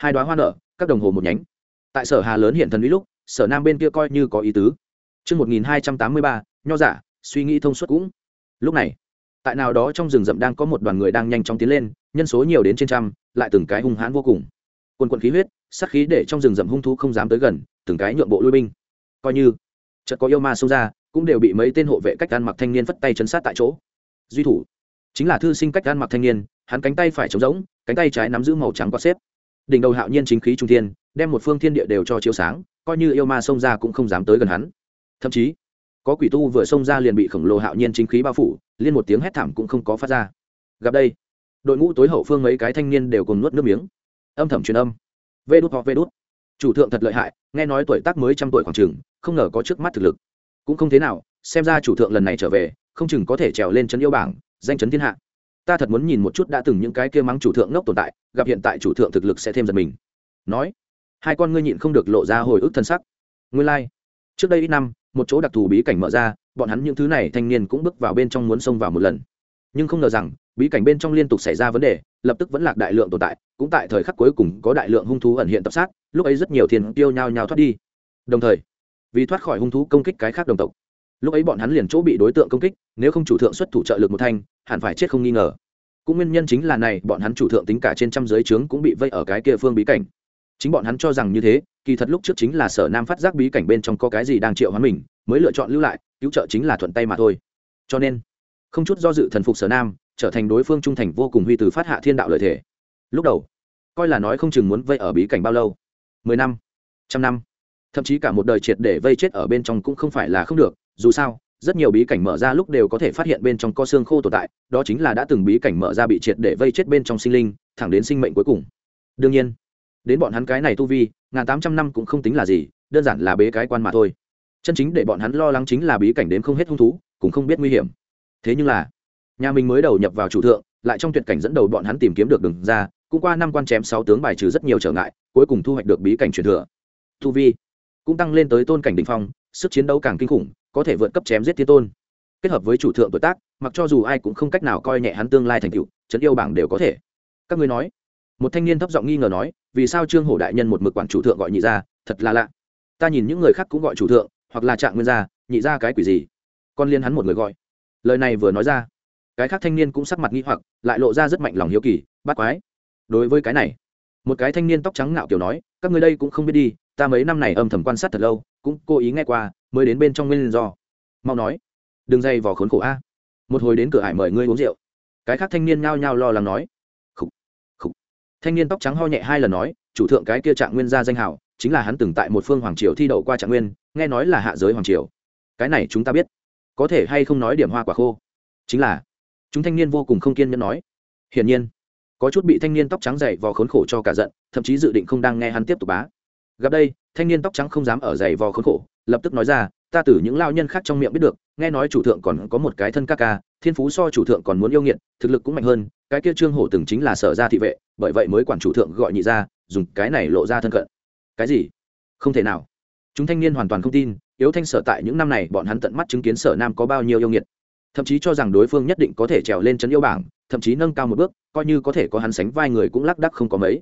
A: hai đoá hoa nở các đồng hồ một nhánh tại sở hà lớn hiện thần lý lúc sở nam bên kia coi như có ý tứ Trước 1283, nho giả, suy nghĩ thông suốt cũng. Lúc này, tại nào đó trong rừng rậm đang có một đoàn người đang nhanh chóng tiến lên, nhân số nhiều đến trên trăm, lại từng cái hung hãn vô cùng. Quân quần khí huyết, sát khí để trong rừng rậm hung thú không dám tới gần, từng cái nhượng bộ lui binh. Coi như chợt có yêu ma xông ra, cũng đều bị mấy tên hộ vệ cách ăn mặc thanh niên phất tay chấn sát tại chỗ. Duy thủ chính là thư sinh cách ăn mặc thanh niên, hắn cánh tay phải trống rỗng, cánh tay trái nắm giữ màu trắng quạt xếp. Đỉnh đầu hạo nhiên chính khí trung thiên, đem một phương thiên địa đều cho chiếu sáng, coi như yêu ma xông ra cũng không dám tới gần hắn. Thậm chí có quỷ tu vừa xông ra liền bị khổng lồ hạo nhiên chính khí bao phủ liên một tiếng hét thảm cũng không có phát ra. Gặp đây đội ngũ tối hậu phương mấy cái thanh niên đều cùng nuốt nước miếng. Âm thầm truyền âm. Vê đút hoặc vê đút. Chủ thượng thật lợi hại nghe nói tuổi tác mới trăm tuổi khoảng chừng không ngờ có trước mắt thực lực. Cũng không thế nào xem ra chủ thượng lần này trở về không chừng có thể trèo lên chân yêu bảng danh chấn thiên hạ ta thật muốn nhìn một chút đã từng những cái kia mắng chủ thượng ngốc tồn tại, gặp hiện tại chủ thượng thực lực sẽ thêm giật mình. Nói, hai con ngươi nhịn không được lộ ra hồi ức thân sắc. Nguyên lai、like. trước đây ít năm, một chỗ đặc thù bí cảnh mở ra, bọn hắn những thứ này thanh niên cũng bước vào bên trong muốn xông vào một lần. Nhưng không ngờ rằng, bí cảnh bên trong liên tục xảy ra vấn đề, lập tức vẫn lạc đại lượng tồn tại, cũng tại thời khắc cuối cùng có đại lượng hung thú ẩn hiện tập sát, lúc ấy rất nhiều thiên tiêu nhao nhao thoát đi. Đồng thời, vì thoát khỏi hung thú công kích cái khác đồng tộc lúc ấy bọn hắn liền chỗ bị đối tượng công kích, nếu không chủ thượng xuất thủ trợ lực một thanh, hẳn phải chết không nghi ngờ. Cũng nguyên nhân chính là này, bọn hắn chủ thượng tính cả trên trăm giới trướng cũng bị vây ở cái kia phương bí cảnh. Chính bọn hắn cho rằng như thế, kỳ thật lúc trước chính là sở nam phát giác bí cảnh bên trong có cái gì đang triệu hắn mình, mới lựa chọn lưu lại, cứu trợ chính là thuận tay mà thôi. Cho nên, không chút do dự thần phục sở nam, trở thành đối phương trung thành vô cùng huy từ phát hạ thiên đạo lợi thể. Lúc đầu, coi là nói không chừng muốn vây ở bí cảnh bao lâu? Mười năm, trăm năm. Thậm chí cả một đời triệt để vây chết ở bên trong cũng không phải là không được dù sao, rất nhiều bí cảnh mở ra lúc đều có thể phát hiện bên trong co xương khô tồn tại, đó chính là đã từng bí cảnh mở ra bị triệt để vây chết bên trong sinh linh, thẳng đến sinh mệnh cuối cùng. Đương nhiên, đến bọn hắn cái này tu vi, ngàn tám trăm năm cũng không tính là gì, đơn giản là bế cái quan mà thôi. Chân chính để bọn hắn lo lắng chính là bí cảnh đến không hết hung thú, cũng không biết nguy hiểm. Thế nhưng là, nhà mình mới đầu nhập vào chủ thượng, lại trong tuyệt cảnh dẫn đầu bọn hắn tìm kiếm được đường ra, cũng qua năm quan chém sáu tướng bài trừ rất nhiều trở ngại, cuối cùng thu hoạch được bí cảnh truyền thừa. Tu vi cũng tăng lên tới tôn cảnh đ ỉ n h phong, sức chiến đấu càng kinh khủng có thể vượt cấp chém giết thiên tôn. Kết hợp với chủ thượng tuổi tác, mặc cho dù ai cũng không cách nào coi nhẹ hắn tương lai thành tựu chấn yêu bảng đều có thể. Các ngươi nói. Một thanh niên thấp giọng nghi ngờ nói, vì sao trương hổ đại nhân một mực quản chủ thượng gọi nhị ra thật là lạ. Ta nhìn những người khác cũng gọi chủ thượng, hoặc là trạng nguyên gia, nhị ra cái quỷ gì? Con liên hắn một người gọi. Lời này vừa nói ra, cái khác thanh niên cũng sắc mặt nghi hoặc, lại lộ ra rất mạnh lòng hiếu kỳ, bắt quái. Đối với cái này, một cái thanh niên tóc trắng ngạo kiểu nói, các người đây cũng không biết đi, ta mấy năm này âm thầm quan sát thật lâu cũng cố ý nghe qua mới đến bên trong nguyên do. Mau nói đừng dây vò khốn khổ a. Một hồi đến cửa hải mời ngươi uống rượu. Cái khác thanh niên nhao nhao lo lắng nói. Khủ, khủ. thanh niên tóc trắng ho nhẹ hai lần nói chủ thượng cái kia trạng nguyên gia danh hảo chính là hắn từng tại một phương hoàng triều thi đậu qua trạng nguyên nghe nói là hạ giới hoàng triều. Cái này chúng ta biết. Có thể hay không nói điểm hoa quả khô? Chính là chúng thanh niên vô cùng không kiên nhẫn nói. Hiển nhiên có chút bị thanh niên tóc trắng dày vò khốn khổ cho cả giận thậm chí dự định không đang nghe hắn tiếp tục bá gặp đây, thanh niên tóc trắng không dám ở dày vò khốn khổ, lập tức nói ra, ta từ những lao nhân khác trong miệng biết được, nghe nói chủ thượng còn có một cái thân ca ca, thiên phú so chủ thượng còn muốn yêu nghiệt, thực lực cũng mạnh hơn, cái kia trương hổ từng chính là sở gia thị vệ, bởi vậy mới quản chủ thượng gọi nhị ra dùng cái này lộ ra thân cận. Cái gì? Không thể nào. Chúng thanh niên hoàn toàn không tin, yếu thanh sở tại những năm này bọn hắn tận mắt chứng kiến sở nam có bao nhiêu yêu nghiệt. Thậm chí cho rằng đối phương nhất định có thể trèo lên chân yêu bảng, thậm chí nâng cao một bước, coi như có thể có hắn sánh vai người cũng lác đắc không có mấy.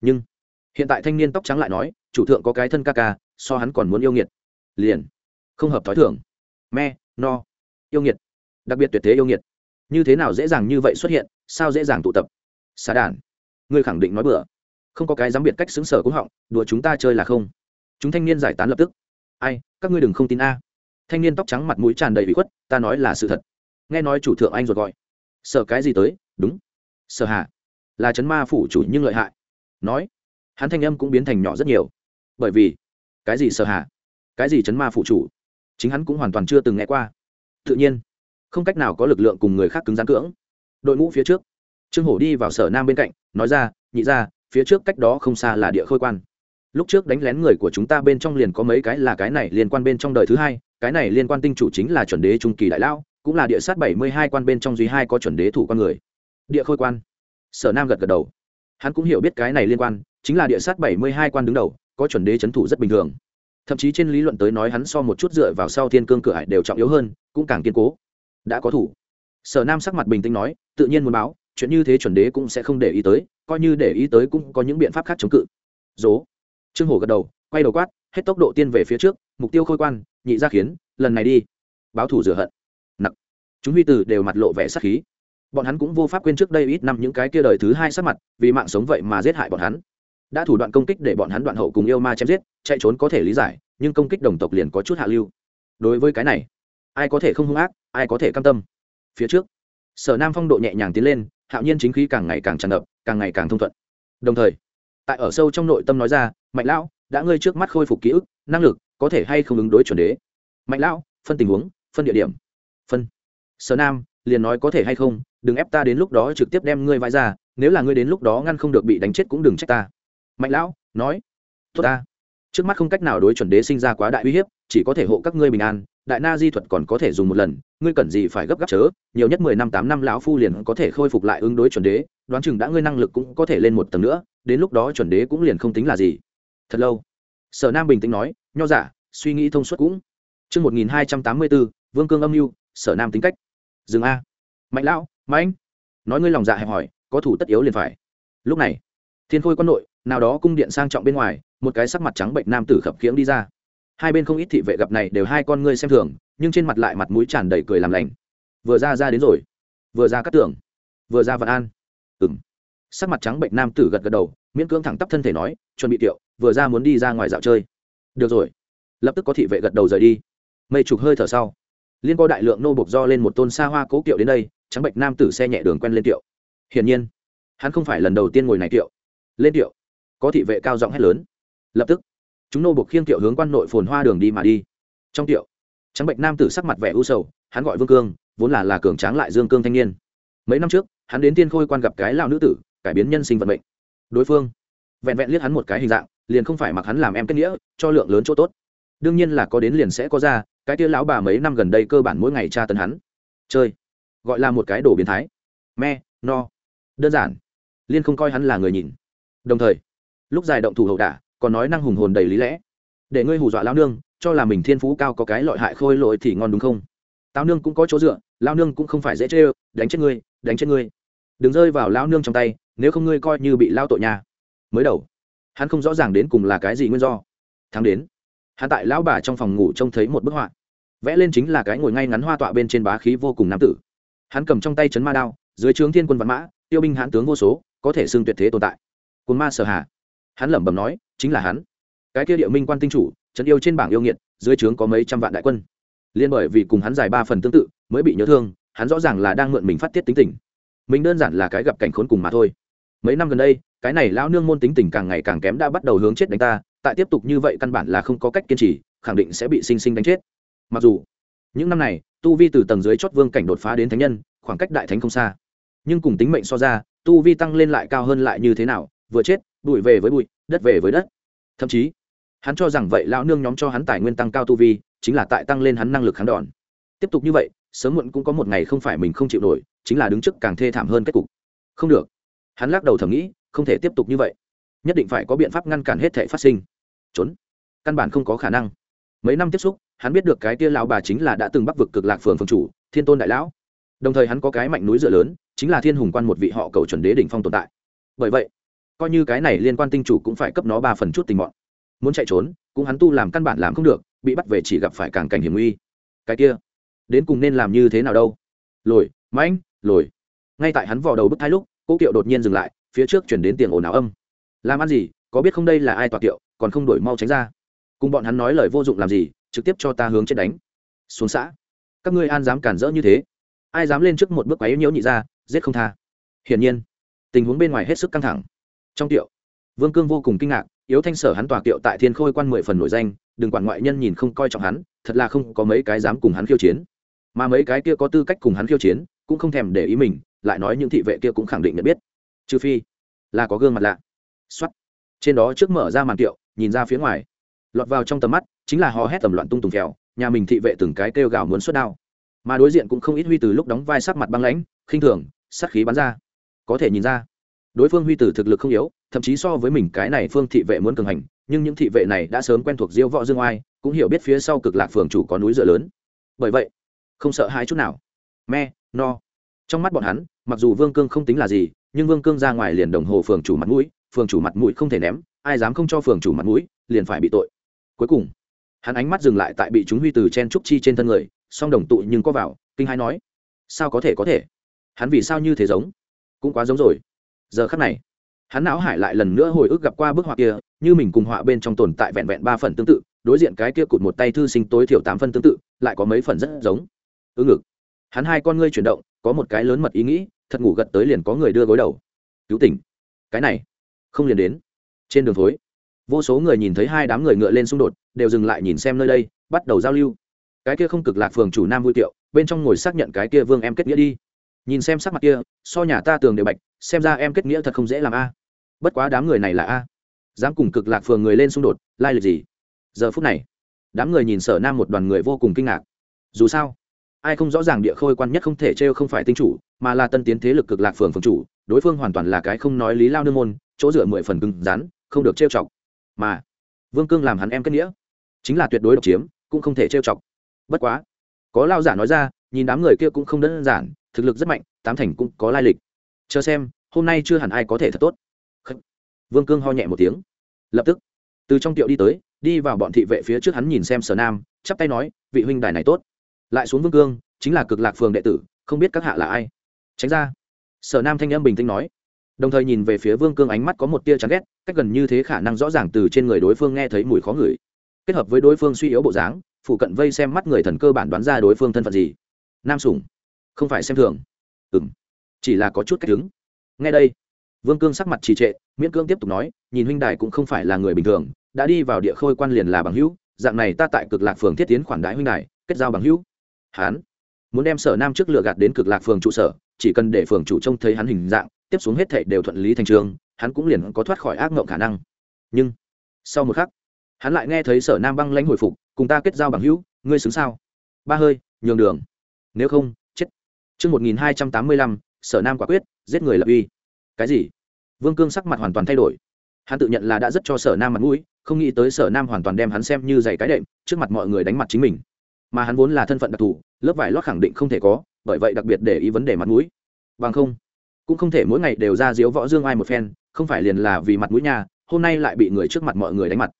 A: Nhưng, hiện tại thanh niên tóc trắng lại nói chủ thượng có cái thân ca ca, so hắn còn muốn yêu nghiệt. Liền, không hợp thói thường. Me, no, yêu nghiệt. Đặc biệt tuyệt thế yêu nghiệt. Như thế nào dễ dàng như vậy xuất hiện, sao dễ dàng tụ tập? Xà đàn ngươi khẳng định nói bừa. Không có cái dám biệt cách xứng sở cũng họng, đùa chúng ta chơi là không. Chúng thanh niên giải tán lập tức. Ai, các ngươi đừng không tin a. Thanh niên tóc trắng mặt mũi tràn đầy bị khuất, ta nói là sự thật. Nghe nói chủ thượng anh ruột gọi. Sợ cái gì tới? Đúng. Sợ hạ là chấn ma phủ chủ nhưng lợi hại. Nói. Hắn thanh âm cũng biến thành nhỏ rất nhiều bởi vì cái gì sợ hạ cái gì chấn ma phụ chủ? Chính hắn cũng hoàn toàn chưa từng nghe qua. Tự nhiên, không cách nào có lực lượng cùng người khác cứng rắn cưỡng. Đội ngũ phía trước, trương hổ đi vào sở nam bên cạnh, nói ra, nhị ra phía trước cách đó không xa là địa khôi quan. Lúc trước đánh lén người của chúng ta bên trong liền có mấy cái là cái này liên quan bên trong đời thứ hai, cái này liên quan tinh chủ chính là chuẩn đế trung kỳ đại lão, cũng là địa sát bảy mươi hai quan bên trong duy hai có chuẩn đế thủ con người. Địa khôi quan. Sở nam gật gật đầu. Hắn cũng hiểu biết cái này liên quan, chính là địa sát bảy mươi hai quan đứng đầu có chuẩn đế c h ấ n thủ rất bình thường. Thậm chí trên lý luận tới nói hắn so một chút dựa vào sau thiên cương cửa hải đều trọng yếu hơn, cũng càng kiên cố. Đã có thủ. Sở nam sắc mặt bình tĩnh nói, tự nhiên muốn báo, chuyện như thế chuẩn đế cũng sẽ không để ý tới, coi như để ý tới cũng có những biện pháp khác chống cự. Dố. Trương hổ gật đầu, quay đầu quát, hết tốc độ tiên về phía trước, mục tiêu khôi quan, nhị ra khiến, lần này đi. Báo thủ rửa hận. Nặng. chúng huy tử đều mặt lộ vẻ sắc khí. Bọn hắn cũng vô pháp quên trước đây ít năm những cái kia đời thứ hai sát mặt, vì mạng sống vậy mà giết hại bọn hắn đã thủ đoạn công kích để bọn hắn đoạn hậu cùng yêu ma chém giết, chạy trốn có thể lý giải, nhưng công kích đồng tộc liền có chút hạ lưu. Đối với cái này, ai có thể không hung ác, ai có thể cam tâm. Phía trước, sở nam phong độ nhẹ nhàng tiến lên, hạo nhiên chính khí càng ngày càng tràn ngập, càng ngày càng thông thuận. Đồng thời, tại ở sâu trong nội tâm nói ra, mạnh lão, đã ngươi trước mắt khôi phục ký ức, năng lực có thể hay không ứng đối chuẩn đế? Mạnh lão, phân tình huống, phân địa điểm. Phân. Sở nam liền nói, có thể hay không, đừng ép ta đến lúc đó trực tiếp đem ngươi vãi ra, nếu là ngươi đến lúc đó ngăn không được bị đánh chết cũng đừng trách ta mạnh lão nói tốt ta. Trước mắt không cách nào đối chuẩn đế sinh ra quá đại uy hiếp chỉ có thể hộ các ngươi bình an đại na di thuật còn có thể dùng một lần ngươi cần gì phải gấp gáp chớ nhiều nhất mười năm tám năm lão phu liền có thể khôi phục lại ứng đối chuẩn đế đoán chừng đã ngươi năng lực cũng có thể lên một tầng nữa đến lúc đó chuẩn đế cũng liền không tính là gì. Thật lâu sở nam bình tĩnh nói nho giả suy nghĩ thông suốt cũng. Trươn một nghìn hai trăm tám mươi bốn, Vương Cương âm mưu sở nam tính cách. Dừng a. Mạnh lão mạnh. Nói ngươi lòng dạ hẹp hỏi có thủ tất yếu liền phải. Lúc này thiên khôi quân nội nào đó cung điện sang trọng bên ngoài, một cái sắc mặt trắng bệnh nam tử khập khiễng đi ra. Hai bên không ít thị vệ gặp này đều hai con ngươi xem thường, nhưng trên mặt lại mặt mũi tràn đầy cười làm lành. Vừa ra ra đến rồi. Vừa ra cắt tưởng vừa ra vạn an. Ừng sắc mặt trắng bệnh nam tử gật gật đầu, miễn cưỡng thẳng tắp thân thể nói, chuẩn bị tiệu, vừa ra muốn đi ra ngoài dạo chơi. Được rồi. Lập tức có thị vệ gật đầu rời đi. Mây chụp hơi thở sau. Liên có đại lượng nô bộc do lên một tôn xa hoa cố kiệu đến đây, trắng bệnh nam tử xe nhẹ đường quen lên tiệu. Hiển nhiên, hắn không phải lần đầu tiên ngồi này tiệu. Lên tiệu có thị vệ cao giọng hét lớn. Lập tức, chúng nô bộc khiêng tiệu hướng quan nội phồn hoa đường đi mà đi. Trong tiệu trắng bệnh nam tử sắc mặt vẻ u sầu, hắn gọi vương cương, vốn là là cường tráng lại dương cương thanh niên. Mấy năm trước, hắn đến tiên khôi quan gặp cái lao nữ tử, cải biến nhân sinh vận mệnh. Đối phương, vẹn vẹn liếc hắn một cái hình dạng, liền không phải mặc hắn làm em kết nghĩa, cho lượng lớn chỗ tốt. Đương nhiên là có đến liền sẽ có ra, cái tia lão bà mấy năm gần đây cơ bản mỗi ngày tra tấn hắn. Chơi, gọi là một cái đồ biến thái. Me, no. Đơn giản, liên không coi hắn là người nhìn. Đồng thời lúc dài động thủ hậu đả, còn nói năng hùng hồn đầy lý lẽ. Để ngươi hù dọa lao nương, cho là mình thiên phú cao có cái lợi hại khôi lỗi thì ngon đúng không? Tao nương cũng có chỗ dựa lao nương cũng không phải dễ chê đánh chết ngươi, đánh chết ngươi. Đừng rơi vào lao nương trong tay, nếu không ngươi coi như bị lao tội nhà mới đầu, hắn không rõ ràng đến cùng là cái gì nguyên do. Tháng đến, hắn tại lão bà trong phòng ngủ trông thấy một bức họa. Vẽ lên chính là cái ngồi ngay ngắn hoa tọa bên trên bá khí vô cùng nam tử. Hắn cầm trong tay chấn ma đao, dưới trướng thiên quân văn mã, tiêu binh hãn tướng vô số, có thể xưng tuyệt thế tồn tại. Cồn ma sở hà hắn lẩm bẩm nói, chính là hắn. Cái kia địa minh quan tinh chủ, trấn yêu trên bảng yêu nghiệt, dưới trướng có mấy trăm vạn đại quân. Liên bởi vì cùng hắn dài ba phần tương tự, mới bị nhớ thương, hắn rõ ràng là đang mượn mình phát tiết tính tình. Mình đơn giản là cái gặp cảnh khốn cùng mà thôi. Mấy năm gần đây, cái này lão nương môn tính tình càng ngày càng kém đã bắt đầu hướng chết đánh ta, tại tiếp tục như vậy căn bản là không có cách kiên trì, khẳng định sẽ bị sinh sinh đánh chết. Mặc dù, những năm này, tu vi từ tầng dưới chót vương cảnh đột phá đến thánh nhân, khoảng cách đại thánh không xa. Nhưng cùng tính mệnh so ra, tu vi tăng lên lại cao hơn lại như thế nào, vừa chết bụi về với bụi, đất về với đất. Thậm chí, hắn cho rằng vậy lão nương nhóm cho hắn tài nguyên tăng cao tu vi, chính là tại tăng lên hắn năng lực kháng đòn. Tiếp tục như vậy, sớm muộn cũng có một ngày không phải mình không chịu nổi, chính là đứng trước càng thê thảm hơn kết cục. Không được. Hắn lắc đầu thầm nghĩ, không thể tiếp tục như vậy. Nhất định phải có biện pháp ngăn cản hết thể phát sinh. Trốn. Căn bản không có khả năng. Mấy năm tiếp xúc, hắn biết được cái tia lão bà chính là đã từng bắc vực cực lạc phường phường chủ, thiên tôn đại lão. Đồng thời hắn có cái mạnh núi dựa lớn, chính là thiên hùng quan một vị họ cầu chuẩn đế đỉnh phong tồn tại. Bởi vậy coi như cái này liên quan tinh chủ cũng phải cấp nó ba phần chút tình mọn muốn chạy trốn, cũng hắn tu làm căn bản làm không được, bị bắt về chỉ gặp phải càng cảnh hiểm nguy. Cái kia, đến cùng nên làm như thế nào đâu? Lồi, mãnh, lồi. Ngay tại hắn vò đầu bức thai lúc cỗ kiệu đột nhiên dừng lại, phía trước chuyển đến tiền ồn ào âm. Làm ăn gì, có biết không đây là ai tọa kiệu, còn không đổi mau tránh ra. Cùng bọn hắn nói lời vô dụng làm gì, trực tiếp cho ta hướng chết đánh. Xuống xã. Các ngươi an dám cản rỡ như thế. Ai dám lên trước một bước quấy nhiễu nhị ra giết không tha. Hiển nhiên, tình huống bên ngoài hết sức căng thẳng trong tiệu, vương cương vô cùng kinh ngạc, yếu thanh sở hắn tòa tiệu tại thiên khôi quan mười phần nổi danh, đừng quản ngoại nhân nhìn không coi trọng hắn, thật là không có mấy cái dám cùng hắn khiêu chiến. Mà mấy cái kia có tư cách cùng hắn khiêu chiến, cũng không thèm để ý mình, lại nói những thị vệ kia cũng khẳng định nhận biết. Trừ phi là có gương mặt lạ. Xuất trên đó trước mở ra màn tiệu, nhìn ra phía ngoài. Lọt vào trong tầm mắt, chính là hò hét tầm loạn tung tùng phèo, nhà mình thị vệ từng cái kêu gào muốn xuất đao. Mà đối diện cũng không ít huy từ lúc đóng vai sắc mặt băng lãnh, khinh thường, sát khí bắn ra. Có thể nhìn ra đối phương huy tử thực lực không yếu, thậm chí so với mình cái này phương thị vệ muốn cường hành, nhưng những thị vệ này đã sớm quen thuộc diêu võ dương oai, cũng hiểu biết phía sau cực lạc phường chủ có núi dựa lớn. Bởi vậy, không sợ hai chút nào. Me, no. Trong mắt bọn hắn, mặc dù vương cương không tính là gì, nhưng vương cương ra ngoài liền đồng hồ phường chủ mặt mũi, phường chủ mặt mũi không thể ném, ai dám không cho phường chủ mặt mũi, liền phải bị tội. Cuối cùng, hắn ánh mắt dừng lại tại bị chúng huy từ chen trúc chi trên thân người, song đồng tụ nhưng có vào, kinh hai nói, sao có thể có thể? Hắn vì sao như thế giống? Cũng quá giống rồi giờ khắc này, hắn não hải lại lần nữa hồi ức gặp qua bức họa kia, như mình cùng họa bên trong tồn tại vẹn vẹn ba phần tương tự, đối diện cái kia cụt một tay thư sinh tối thiểu tám phần tương tự, lại có mấy phần rất giống. Ư ngực. Hắn hai con ngươi chuyển động, có một cái lớn mật ý nghĩ, thật ngủ gật tới liền có người đưa gối đầu. Cứu tỉnh. Cái này, không liền đến. Trên đường thối, vô số người nhìn thấy hai đám người ngựa lên xung đột, đều dừng lại nhìn xem nơi đây, bắt đầu giao lưu. Cái kia không cực lạc phường chủ nam vui tiệu, bên trong ngồi xác nhận cái kia vương em kết nghĩa đi nhìn xem sắc mặt kia, so nhà ta tường đều bạch, xem ra em kết nghĩa thật không dễ làm a. Bất quá đám người này là a. Dám cùng cực lạc phường người lên xung đột, lai lịch gì? Giờ phút này, đám người nhìn sở nam một đoàn người vô cùng kinh ngạc. Dù sao, ai không rõ ràng địa khôi quan nhất không thể trêu không phải tinh chủ, mà là tân tiến thế lực cực lạc phường phường chủ, đối phương hoàn toàn là cái không nói lý lao nương môn, chỗ dựa mười phần cứng rắn, không được trêu chọc. Mà, vương cương làm hắn em kết nghĩa, chính là tuyệt đối độc chiếm, cũng không thể trêu chọc. Bất quá, có lao giả nói ra nhìn đám người kia cũng không đơn giản, thực lực rất mạnh, tám thành cũng có lai lịch. Chờ xem, hôm nay chưa hẳn ai có thể thật tốt. Vương cương ho nhẹ một tiếng. Lập tức, từ trong tiệu đi tới, đi vào bọn thị vệ phía trước hắn nhìn xem sở nam, chắp tay nói, vị huynh đài này tốt. Lại xuống vương cương, chính là cực lạc phường đệ tử, không biết các hạ là ai. Tránh ra. Sở nam thanh âm bình tĩnh nói. Đồng thời nhìn về phía vương cương ánh mắt có một tia chán ghét, cách gần như thế khả năng rõ ràng từ trên người đối phương nghe thấy mùi khó ngửi. Kết hợp với đối phương suy yếu bộ dáng, phụ cận vây xem mắt người thần cơ bản đoán ra đối phương thân phận gì nam sủng, không phải xem thường. Ừng chỉ là có chút cách đứng. Ngay đây, vương cương sắc mặt trì trệ, miễn cương tiếp tục nói, nhìn huynh đài cũng không phải là người bình thường, đã đi vào địa khôi quan liền là bằng hữu, dạng này ta tại cực lạc phường thiết tiến khoản đại huynh đài, kết giao bằng hữu. Hán, muốn đem sở nam trước lựa gạt đến cực lạc phường trụ sở, chỉ cần để phường chủ trông thấy hắn hình dạng, tiếp xuống hết thệ đều thuận lý thành trường, hắn cũng liền có thoát khỏi ác mộng khả năng. Nhưng, sau một khắc, hắn lại nghe thấy sở nam băng lãnh hồi phục, cùng ta kết giao bằng hữu, ngươi xứng sao? Ba hơi, nhường đường nếu không, chết. Chương một nghìn hai trăm tám mươi lăm, sở nam quả quyết, giết người lập uy. Cái gì? Vương cương sắc mặt hoàn toàn thay đổi. Hắn tự nhận là đã rất cho sở nam mặt mũi, không nghĩ tới sở nam hoàn toàn đem hắn xem như giày cái đệm, trước mặt mọi người đánh mặt chính mình. Mà hắn vốn là thân phận đặc thù, lớp vải lót khẳng định không thể có, bởi vậy đặc biệt để ý vấn đề mặt mũi. Bằng không, cũng không thể mỗi ngày đều ra diếu võ dương ai một phen, không phải liền là vì mặt mũi nhà hôm nay lại bị người trước mặt mọi người đánh mặt.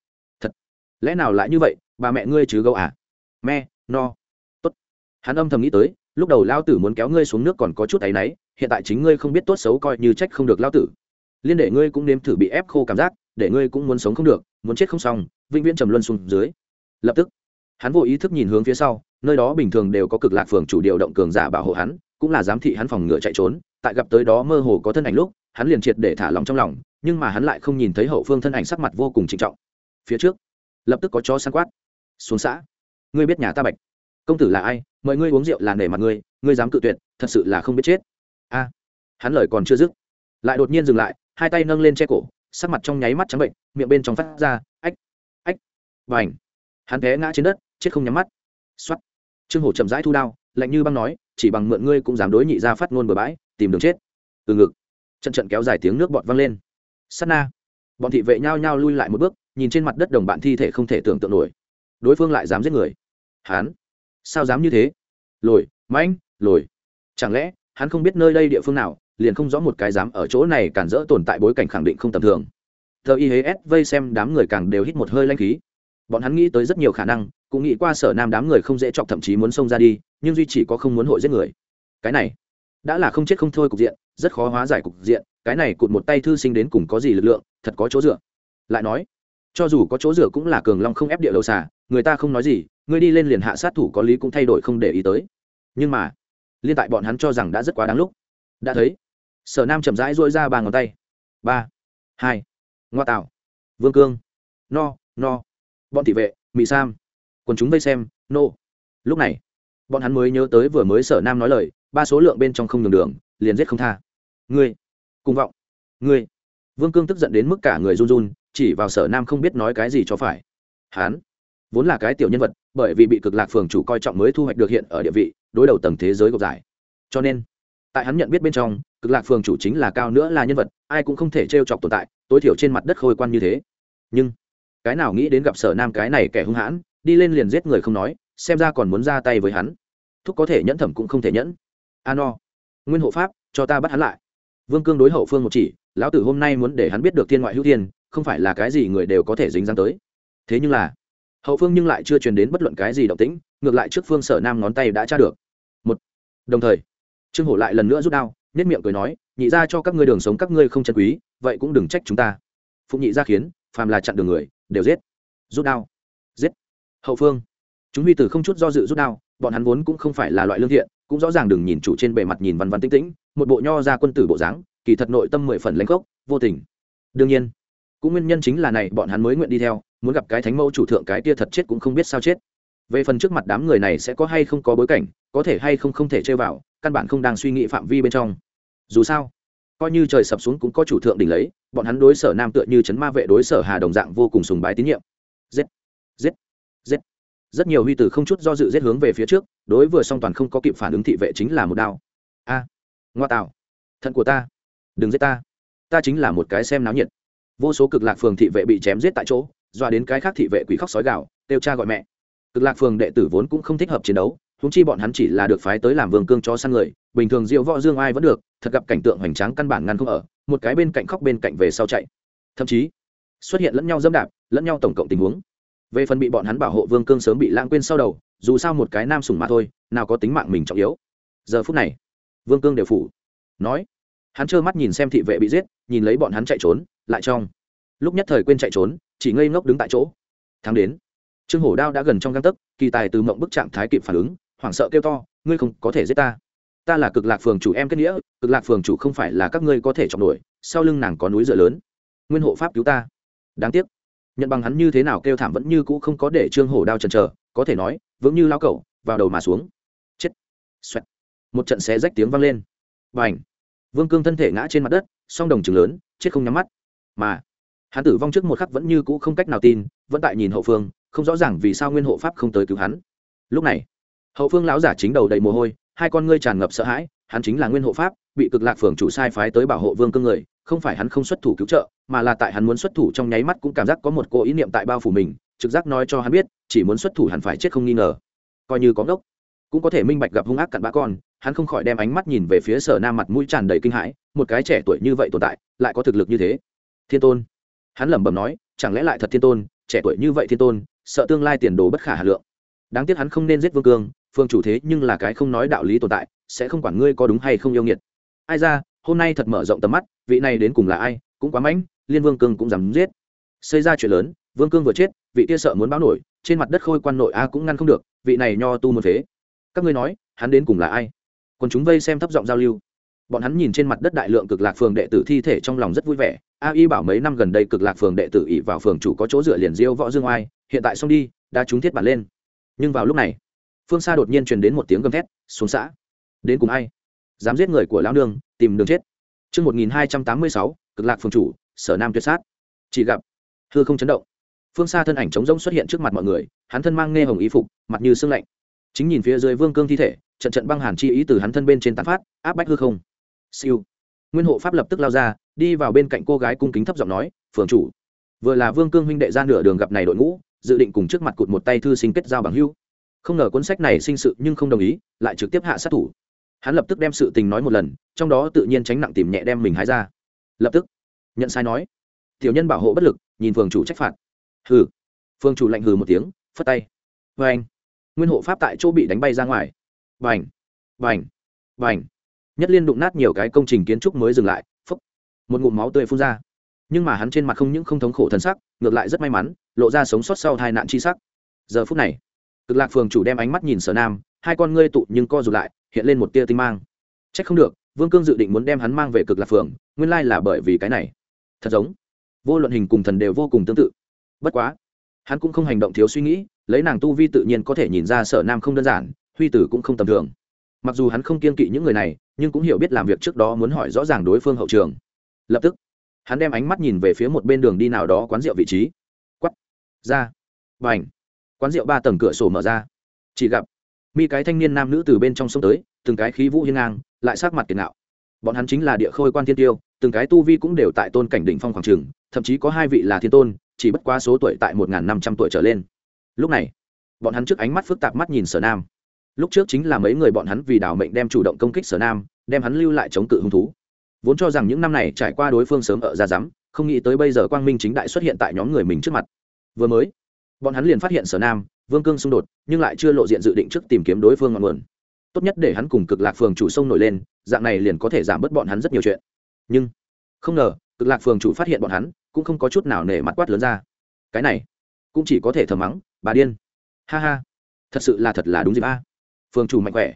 A: Thật. Lẽ nào lại như vậy, bà mẹ ngươi chứ gâu à? Me no hắn âm thầm nghĩ tới, lúc đầu lao tử muốn kéo ngươi xuống nước còn có chút áy náy, hiện tại chính ngươi không biết tốt xấu coi như trách không được lao tử. Liên để ngươi cũng nếm thử bị ép khô cảm giác, để ngươi cũng muốn sống không được, muốn chết không xong, vĩnh viễn trầm luân xuống dưới. Lập tức, hắn vô ý thức nhìn hướng phía sau, nơi đó bình thường đều có cực lạc phường chủ điều động cường giả bảo hộ hắn, cũng là giám thị hắn phòng ngựa chạy trốn. Tại gặp tới đó mơ hồ có thân ảnh lúc, hắn liền triệt để thả lòng trong lòng, nhưng mà hắn lại không nhìn thấy hậu phương thân ảnh sắc mặt vô cùng trịnh trọng. Phía trước, lập tức có chó săn quát. Xuống xã, ngươi biết nhà ta bạch công tử là ai, mời ngươi uống rượu là nể mặt ngươi ngươi dám cự tuyệt, thật sự là không biết chết. A, hắn lời còn chưa dứt, lại đột nhiên dừng lại, hai tay nâng lên che cổ, sắc mặt trong nháy mắt trắng bệnh, miệng bên trong phát ra, ách ách và ảnh hắn té ngã trên đất, chết không nhắm mắt. X o á t trương hổ chậm rãi thu đao, lạnh như băng nói, chỉ bằng mượn ngươi cũng dám đối nhị ra phát ngôn bừa bãi, tìm đường chết. Từ ngực, trận trận kéo dài tiếng nước bọt văng lên. Sắt na. Bọn thị vệ nhao nhao lui lại một bước, nhìn trên mặt đất đồng bạn thi thể không thể tưởng tượng nổi. Đối phương lại dám giết người. Hán sao dám như thế? Lồi, mãnh, lồi. Chẳng lẽ, hắn không biết nơi đây địa phương nào, liền không rõ một cái dám ở chỗ này cản rỡ tồn tại bối cảnh khẳng định không tầm thường. Thờ y hế s vây xem đám người càng đều hít một hơi lanh khí. Bọn hắn nghĩ tới rất nhiều khả năng, cũng nghĩ qua sở nam đám người không dễ chọc thậm chí muốn xông ra đi, nhưng duy chỉ có không muốn hội giết người. Cái này, đã là không chết không thôi cục diện, rất khó hóa giải cục diện, cái này cụt một tay thư sinh đến cùng có gì lực lượng, thật có chỗ dựa. Lại nói, cho dù có chỗ dựa cũng là cường long không ép địa đầu xà người ta không nói gì ngươi đi lên liền hạ sát thủ có lý cũng thay đổi không để ý tới. Nhưng mà, liên tại bọn hắn cho rằng đã rất quá đáng lúc. Đã thấy, sở nam chậm rãi dỗi ra ba ngón tay. Ba, hai, ngoa tạo. Vương cương, no no. Bọn thị vệ mỹ sam. Còn chúng vây xem nô、no. lúc này, bọn hắn mới nhớ tới vừa mới sở nam nói lời, ba số lượng bên trong không đường đường, liền giết không tha. Ngươi, cùng vọng. Ngươi. Vương cương tức giận đến mức cả người run run, chỉ vào sở nam không biết nói cái gì cho phải. Hán vốn là cái tiểu nhân vật, bởi vì bị cực lạc phường chủ coi trọng mới thu hoạch được hiện ở địa vị, đối đầu tầng thế giới gộp giải. Cho nên, tại hắn nhận biết bên trong, cực lạc phường chủ chính là cao nữa là nhân vật, ai cũng không thể t r e o chọc tồn tại, tối thiểu trên mặt đất khôi quan như thế. Nhưng, cái nào nghĩ đến gặp sở nam cái này kẻ hung hãn, đi lên liền giết người không nói, xem ra còn muốn ra tay với hắn. Thúc có thể nhẫn thẩm cũng không thể nhẫn. A no nguyên hộ pháp, cho ta bắt hắn lại. Vương cương đối hậu phương một chỉ, lão tử hôm nay muốn để hắn biết được thiên ngoại hữu thiên, không phải là cái gì người đều có thể dính dáng tới. Thế nhưng là hậu phương nhưng lại chưa truyền đến bất luận cái gì động tĩnh, ngược lại trước phương sở nam ngón tay đã tra được. Một, đồng thời, trương hổ lại lần nữa rút đao nhất miệng cười nói, nhị ra cho các ngươi đường sống các ngươi không chân quý, vậy cũng đừng trách chúng ta. Phụng nhị ra khiến phàm là chặn đường người, đều giết. Rút đao. Giết. Hậu phương. Chúng huy tử không chút do dự rút đao, bọn hắn vốn cũng không phải là loại lương thiện, cũng rõ ràng đừng nhìn chủ trên bề mặt nhìn văn văn tĩnh tĩnh, một bộ nho ra quân tử bộ dáng, kỳ thật nội tâm mười phần lãnh gốc, vô tình. Đương nhiên, cũng nguyên nhân chính là này, bọn hắn mới nguyện đi theo muốn gặp cái thánh mẫu chủ thượng cái tia thật chết cũng không biết sao chết. Về phần trước mặt đám người này sẽ có hay không có bối cảnh, có thể hay không không thể chơi vào, căn bản không đang suy nghĩ phạm vi bên trong. Dù sao, coi như trời sập xuống cũng có chủ thượng đỉnh lấy, bọn hắn đối sở nam tựa như chấn ma vệ đối sở hà đồng dạng vô cùng sùng bái tín nhiệm. Giết giết giết. Rất nhiều huy tử không chút do dự giết hướng về phía trước, đối vừa song toàn không có kịp phản ứng thị vệ chính là một đao. A, ngoa tạo. Thận của ta, đừng giết ta. Ta chính là một cái xem náo nhiệt. Vô số cực lạc phường thị vệ bị chém giết tại chỗ dọa đến cái khác thị vệ quỷ khóc sói gạo kêu cha gọi mẹ. Cực lạc phường đệ tử vốn cũng không thích hợp chiến đấu húng chi bọn hắn chỉ là được phái tới làm vương cương cho săn người, bình thường diệu võ dương ai vẫn được, thật gặp cảnh tượng hoành tráng căn bản ngăn không ở, một cái bên cạnh khóc bên cạnh về sau chạy. Thậm chí, xuất hiện lẫn nhau dâm đạp, lẫn nhau tổng cộng tình huống. Về phần bị bọn hắn bảo hộ vương cương sớm bị lãng quên sau đầu, dù sao một cái nam sùng mà thôi, nào có tính mạng mình trọng yếu. Giờ phút này, vương cương đều phủ. Nói, hắn trơ mắt nhìn xem thị vệ bị giết, nhìn lấy bọn hắn chạy trốn, lại trong lúc nhất thời quên chạy trốn, chỉ ngây ngốc đứng tại chỗ. Thắng đến. Trương hổ đao đã gần trong găng tấc, kỳ tài từ mộng bức trạng thái kịp phản ứng, hoảng sợ kêu to, ngươi không có thể giết ta. Ta là cực lạc phường chủ em kết nghĩa, cực lạc phường chủ không phải là các ngươi có thể chọn nổi sau lưng nàng có núi dựa lớn. Nguyên hộ pháp cứu ta. Đáng tiếc. Nhận bằng hắn như thế nào kêu thảm vẫn như cũ không có để trương hổ đao chần chờ, có thể nói, vững như lao cẩu, vào đầu mà xuống. Chết. Xoẹt. Một trận xé rách tiếng vang lên. Và ảnh vương cương thân thể ngã trên mặt đất, song đồng chừng lớn, chết không nhắm mắt. Mà hắn tử vong trước một khắc vẫn như cũ không cách nào tin, vẫn tại nhìn hậu phương, không rõ ràng vì sao nguyên hộ pháp không tới cứu hắn. Lúc này, hậu phương lão giả chính đầu đầy mồ hôi, hai con ngươi tràn ngập sợ hãi, hắn chính là nguyên hộ pháp, bị cực lạc phường chủ sai phái tới bảo hộ vương cương người, không phải hắn không xuất thủ cứu trợ, mà là tại hắn muốn xuất thủ trong nháy mắt cũng cảm giác có một cô ý niệm tại bao phủ mình, trực giác nói cho hắn biết, chỉ muốn xuất thủ hẳn phải chết không nghi ngờ. Coi như có ngốc, cũng có thể minh bạch gặp hung ác cặn bã con, hắn không khỏi đem ánh mắt nhìn về phía sở nam mặt mũi tràn đầy kinh hãi, một cái trẻ tuổi như vậy tồn tại, lại có thực lực như thế. Thiên tôn hắn lẩm bẩm nói, chẳng lẽ lại thật thiên tôn, trẻ tuổi như vậy thiên tôn, sợ tương lai tiền đồ bất khả hà lượng? Đáng tiếc hắn không nên giết vương cương, phương chủ thế nhưng là cái không nói đạo lý tồn tại, sẽ không quản ngươi có đúng hay không yêu nghiệt. Ai ra, hôm nay thật mở rộng tầm mắt, vị này đến cùng là ai, cũng quá mãnh, liên vương cương cũng dám giết. Xây ra chuyện lớn, vương cương vừa chết, vị kia sợ muốn báo nổi, trên mặt đất khôi quan nội a cũng ngăn không được, vị này nho tu một phế. Các ngươi nói, hắn đến cùng là ai? Còn chúng vây xem thấp giọng giao lưu. Bọn hắn nhìn trên mặt đất đại lượng cực lạc phường đệ tử thi thể trong lòng rất vui vẻ a y bảo mấy năm gần đây cực lạc phường đệ tử ỵ vào phường chủ có chỗ dựa liền diêu võ dương oai hiện tại xong đi đã trúng thiết bản lên nhưng vào lúc này phương xa đột nhiên truyền đến một tiếng gầm thét xuống xã đến cùng ai dám giết người của lão nương tìm đường chết Trước 1286, cực lạc phường chủ, sở nam tuyệt sát. Chỉ gặp, hư không chấn động. Phương xa thân ảnh trống rỗng xuất hiện trước mặt mọi người, hắn thân mang nghe hồng ý phục, mặt như sương lạnh. Chính nhìn phía dưới vương cương thi thể, trận trận băng hàn chi ý từ hắn thân bên trên tán phát, áp bách hư không. Siêu. Nguyên hộ pháp lập tức lao ra, đi vào bên cạnh cô gái cung kính thấp giọng nói, "Phường chủ." Vừa là Vương Cương huynh đệ ra nửa đường gặp này đội ngũ, dự định cùng trước mặt cụt một tay thư sinh kết giao bằng hữu. Không ngờ cuốn sách này sinh sự nhưng không đồng ý, lại trực tiếp hạ sát thủ. Hắn lập tức đem sự tình nói một lần trong đó tự nhiên tránh nặng tìm nhẹ đem mình hái ra. Lập tức nhận sai nói tiểu nhân bảo hộ bất lực nhìn phường chủ trách phạt. Hừ. Phường chủ lạnh hừ một tiếng phất tay. Vê anh nguyên hộ pháp tại chỗ bị đánh bay ra ngoài. Vành vành vành. Nhất liên đụng nát nhiều cái công trình kiến trúc mới dừng lại một ngụm máu tươi phun ra. Nhưng mà hắn trên mặt không những không thống khổ thân sắc, ngược lại rất may mắn, lộ ra sống sót sau hai nạn chi sắc. Giờ phút này, cực lạc phường chủ đem ánh mắt nhìn sở nam, hai con ngươi tụ nhưng co rụt lại, hiện lên một tia tinh mang. C h ắ c không được, vương cương dự định muốn đem hắn mang về cực lạc phường, nguyên lai là bởi vì cái này. Thật giống, vô luận hình cùng thần đều vô cùng tương tự. Bất quá, hắn cũng không hành động thiếu suy nghĩ, lấy nàng tu vi tự nhiên có thể nhìn ra sở nam không đơn giản, huy tử cũng không tầm thường. Mặc dù hắn không kiên kỵ những người này, nhưng cũng hiểu biết làm việc trước đó muốn hỏi rõ ràng đối phương hậu trường lập tức, hắn đem ánh mắt nhìn về phía một bên đường đi nào đó quán rượu vị trí. Quắp ra b à n h quán rượu ba tầng cửa sổ mở ra. Chỉ gặp, mi cái thanh niên nam nữ từ bên trong sông tới, từng cái khí vũ hiên ngang, lại sát mặt tiền nạo. Bọn hắn chính là địa khôi quan thiên tiêu, từng cái tu vi cũng đều tại tôn cảnh đỉnh phong khoảng trường, thậm chí có hai vị là thiên tôn, chỉ bất quá số tuổi tại một năm trăm tuổi trở lên. Lúc này, bọn hắn trước ánh mắt phức tạp mắt nhìn sở nam. Lúc trước chính là mấy người bọn hắn vì đảo mệnh đem chủ động công kích sở nam, đem hắn lưu lại chống cự hung thú vốn cho rằng những năm này trải qua đối phương sớm ở ra rắm, không nghĩ tới bây giờ quang minh chính đại xuất hiện tại nhóm người mình trước mặt. Vừa mới, bọn hắn liền phát hiện sở nam, vương cương xung đột, nhưng lại chưa lộ diện dự định trước tìm kiếm đối phương ngọn nguồn. Tốt nhất để hắn cùng cực lạc phường chủ sông nổi lên, dạng này liền có thể giảm bớt bọn hắn rất nhiều chuyện. Nhưng, không ngờ, cực lạc phường chủ phát hiện bọn hắn, cũng không có chút nào nể mặt quát lớn ra. Cái này, cũng chỉ có thể thờ mắng, bà điên. Ha ha. Thật sự là thật là đúng dịp a. Phường chủ mạnh khỏe.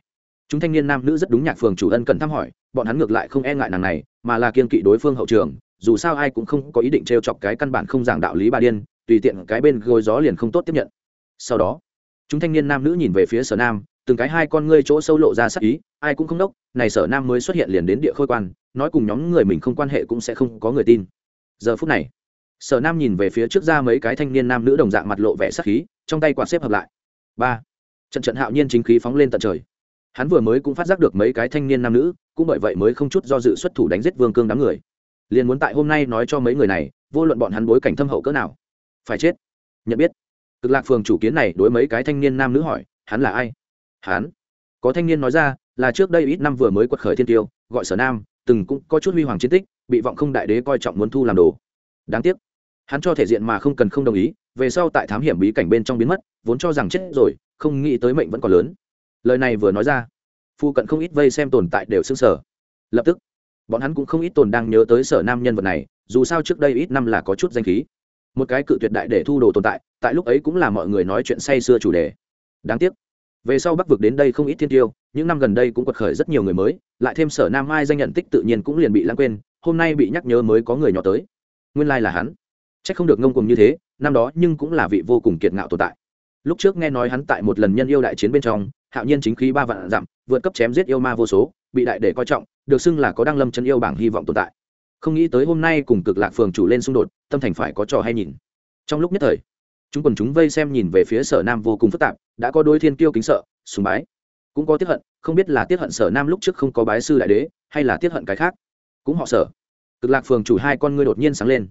A: Chúng thanh niên nam nữ rất đúng nhạc phường chủ ân cần thăm hỏi bọn hắn ngược lại không e ngại nàng này, mà là kiên kỵ đối phương hậu trường, dù sao ai cũng không có ý định t chọc cái căn bản không giảng đạo lý bà điên, tùy tiện cái bên gối gió liền không tốt tiếp nhận. Sau đó, chúng thanh niên nam nữ nhìn về phía sở nam, từng cái hai con ngươi chỗ sâu lộ ra sắc ý, ai cũng không đốc, này sở nam mới xuất hiện liền đến địa khôi quan, nói cùng nhóm người mình không quan hệ cũng sẽ không có người tin. Giờ phút này, sở nam nhìn về phía trước ra mấy cái thanh niên nam nữ đồng dạng mặt lộ vẻ sắc khí, trong tay quạt xếp hợp lại. Ba. Trận trận hạo nhiên chính khí phóng lên tận trời hắn vừa mới cũng phát giác được mấy cái thanh niên nam nữ, cũng bởi vậy mới không chút do dự xuất thủ đánh giết vương cương đám người. Liền muốn tại hôm nay nói cho mấy người này, vô luận bọn hắn bối cảnh thâm hậu cỡ nào, phải chết. Nhận biết, cực lạc phường chủ kiến này đối mấy cái thanh niên nam nữ hỏi, hắn là ai? Hắn. Có thanh niên nói ra, là trước đây ít năm vừa mới quật khởi thiên tiêu, gọi sở nam, từng cũng có chút huy hoàng chiến tích, bị vọng không đại đế coi trọng muốn thu làm đồ. Đáng tiếc, hắn cho thể diện mà không cần không đồng ý, về sau tại thám hiểm bí cảnh bên trong biến mất, vốn cho rằng chết rồi, không nghĩ tới mệnh vẫn còn lớn lời này vừa nói ra, phu cận không ít vây xem tồn tại đều xưng sở lập tức, bọn hắn cũng không ít tồn đang nhớ tới sở nam nhân vật này, dù sao trước đây ít năm là có chút danh khí. Một cái cự tuyệt đại để thu đồ tồn tại tại lúc ấy cũng là mọi người nói chuyện say xưa chủ đề. Đáng tiếc, về sau bắc vực đến đây không ít thiên tiêu, những năm gần đây cũng quật khởi rất nhiều người mới, lại thêm sở nam mai danh nhận tích tự nhiên cũng liền bị lãng quên, hôm nay bị nhắc nhớ mới có người nhỏ tới. Nguyên lai là hắn. C h ắ c không được ngông cùng như thế, năm đó nhưng cũng là vị vô cùng kiệt ngạo tồn tại. Lúc trước nghe nói hắn tại một lần nhân yêu đại chiến bên trong hạo nhiên chính khí ba vạn dặm, vượt cấp chém giết yêu ma vô số, bị đại để coi trọng, được xưng là có đăng lâm chân yêu bảng hy vọng tồn tại. Không nghĩ tới hôm nay cùng cực lạc phường chủ lên xung đột, tâm thành phải có trò hay nhìn. Trong lúc nhất thời, chúng quần chúng vây xem nhìn về phía sở nam vô cùng phức tạp, đã có đôi thiên kiêu kính sợ, sùng bái. Cũng có tiết hận, không biết là tiết hận sở nam lúc trước không có bái sư đại đế, hay là tiết hận cái khác. Cũng họ sở. Cực lạc phường chủ hai con ngươi đột nhiên sáng lên.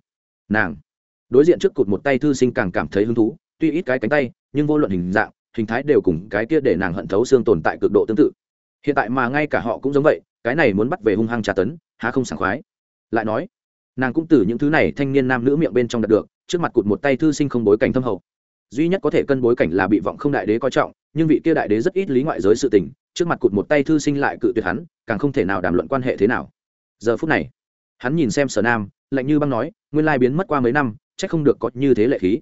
A: Nàng. Đối diện trước cụt một tay thư sinh càng cảm thấy hứng thú, tuy ít cái cánh tay, nhưng vô luận hình dạng hình thái đều cùng cái kia để nàng hận thấu xương tồn tại cực độ tương tự. Hiện tại mà ngay cả họ cũng giống vậy, cái này muốn bắt về hung hăng tra tấn, há không sảng khoái. Lại nói, nàng cũng từ những thứ này thanh niên nam nữ miệng bên trong đạt được, trước mặt cụt một tay thư sinh không bối cảnh thâm hậu. Duy nhất có thể cân bối cảnh là bị vọng không đại đế coi trọng, nhưng vị kia đại đế rất ít lý ngoại giới sự tình, trước mặt cụt một tay thư sinh lại cự tuyệt hắn, càng không thể nào đàm luận quan hệ thế nào. Giờ phút này, hắn nhìn xem sở nam, lạnh như băng nói, nguyên lai biến mất qua mấy năm, chắc không được có như thế lệ khí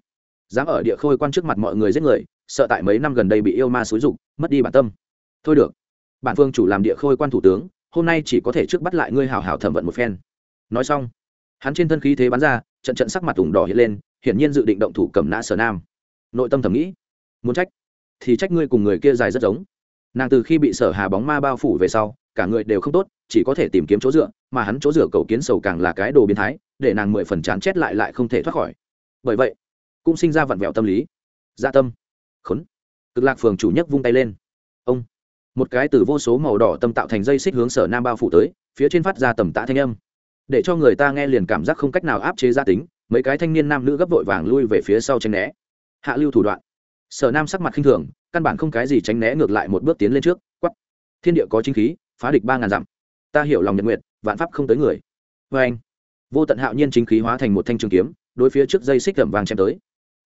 A: dám ở địa khôi quan trước mặt mọi người giết người, sợ tại mấy năm gần đây bị yêu ma xúi rục mất đi bản tâm. Thôi được. Bản phương chủ làm địa khôi quan thủ tướng, hôm nay chỉ có thể trước bắt lại ngươi hào hào thẩm vận một phen. Nói xong, hắn trên thân khí thế bắn ra, trận trận sắc mặt ủng đỏ hiện lên, hiển nhiên dự định động thủ cầm nã sở nam. Nội tâm thầm nghĩ, muốn trách, thì trách ngươi cùng người kia dài rất giống. Nàng từ khi bị sở hà bóng ma bao phủ về sau, cả người đều không tốt, chỉ có thể tìm kiếm chỗ dựa, mà hắn chỗ dựa cầu kiến sầu càng là cái đồ biến thái, để nàng mười phần chán chết lại lại không thể thoát khỏi. Bởi vậy cũng sinh ra vặn vẹo tâm lý. Dạ tâm. Khốn. Cực lạc phường chủ nhất vung tay lên. Ông. Một cái từ vô số màu đỏ tâm tạo thành dây xích hướng sở nam bao phủ tới, phía trên phát ra tầm tạ thanh âm. Để cho người ta nghe liền cảm giác không cách nào áp chế gia tính, mấy cái thanh niên nam nữ gấp vội vàng lui về phía sau tranh né. Hạ lưu thủ đoạn. Sở nam sắc mặt khinh thường, căn bản không cái gì tránh né ngược lại một bước tiến lên trước quắp thiên địa có chính khí, phá địch ba ngàn dặm. Ta hiểu lòng nhật nguyện, vạn pháp không tới người. Vê anh vô tận hạo nhiên chính khí hóa thành một thanh trường kiếm, đối phía trước dây xích gầm vàng chém tới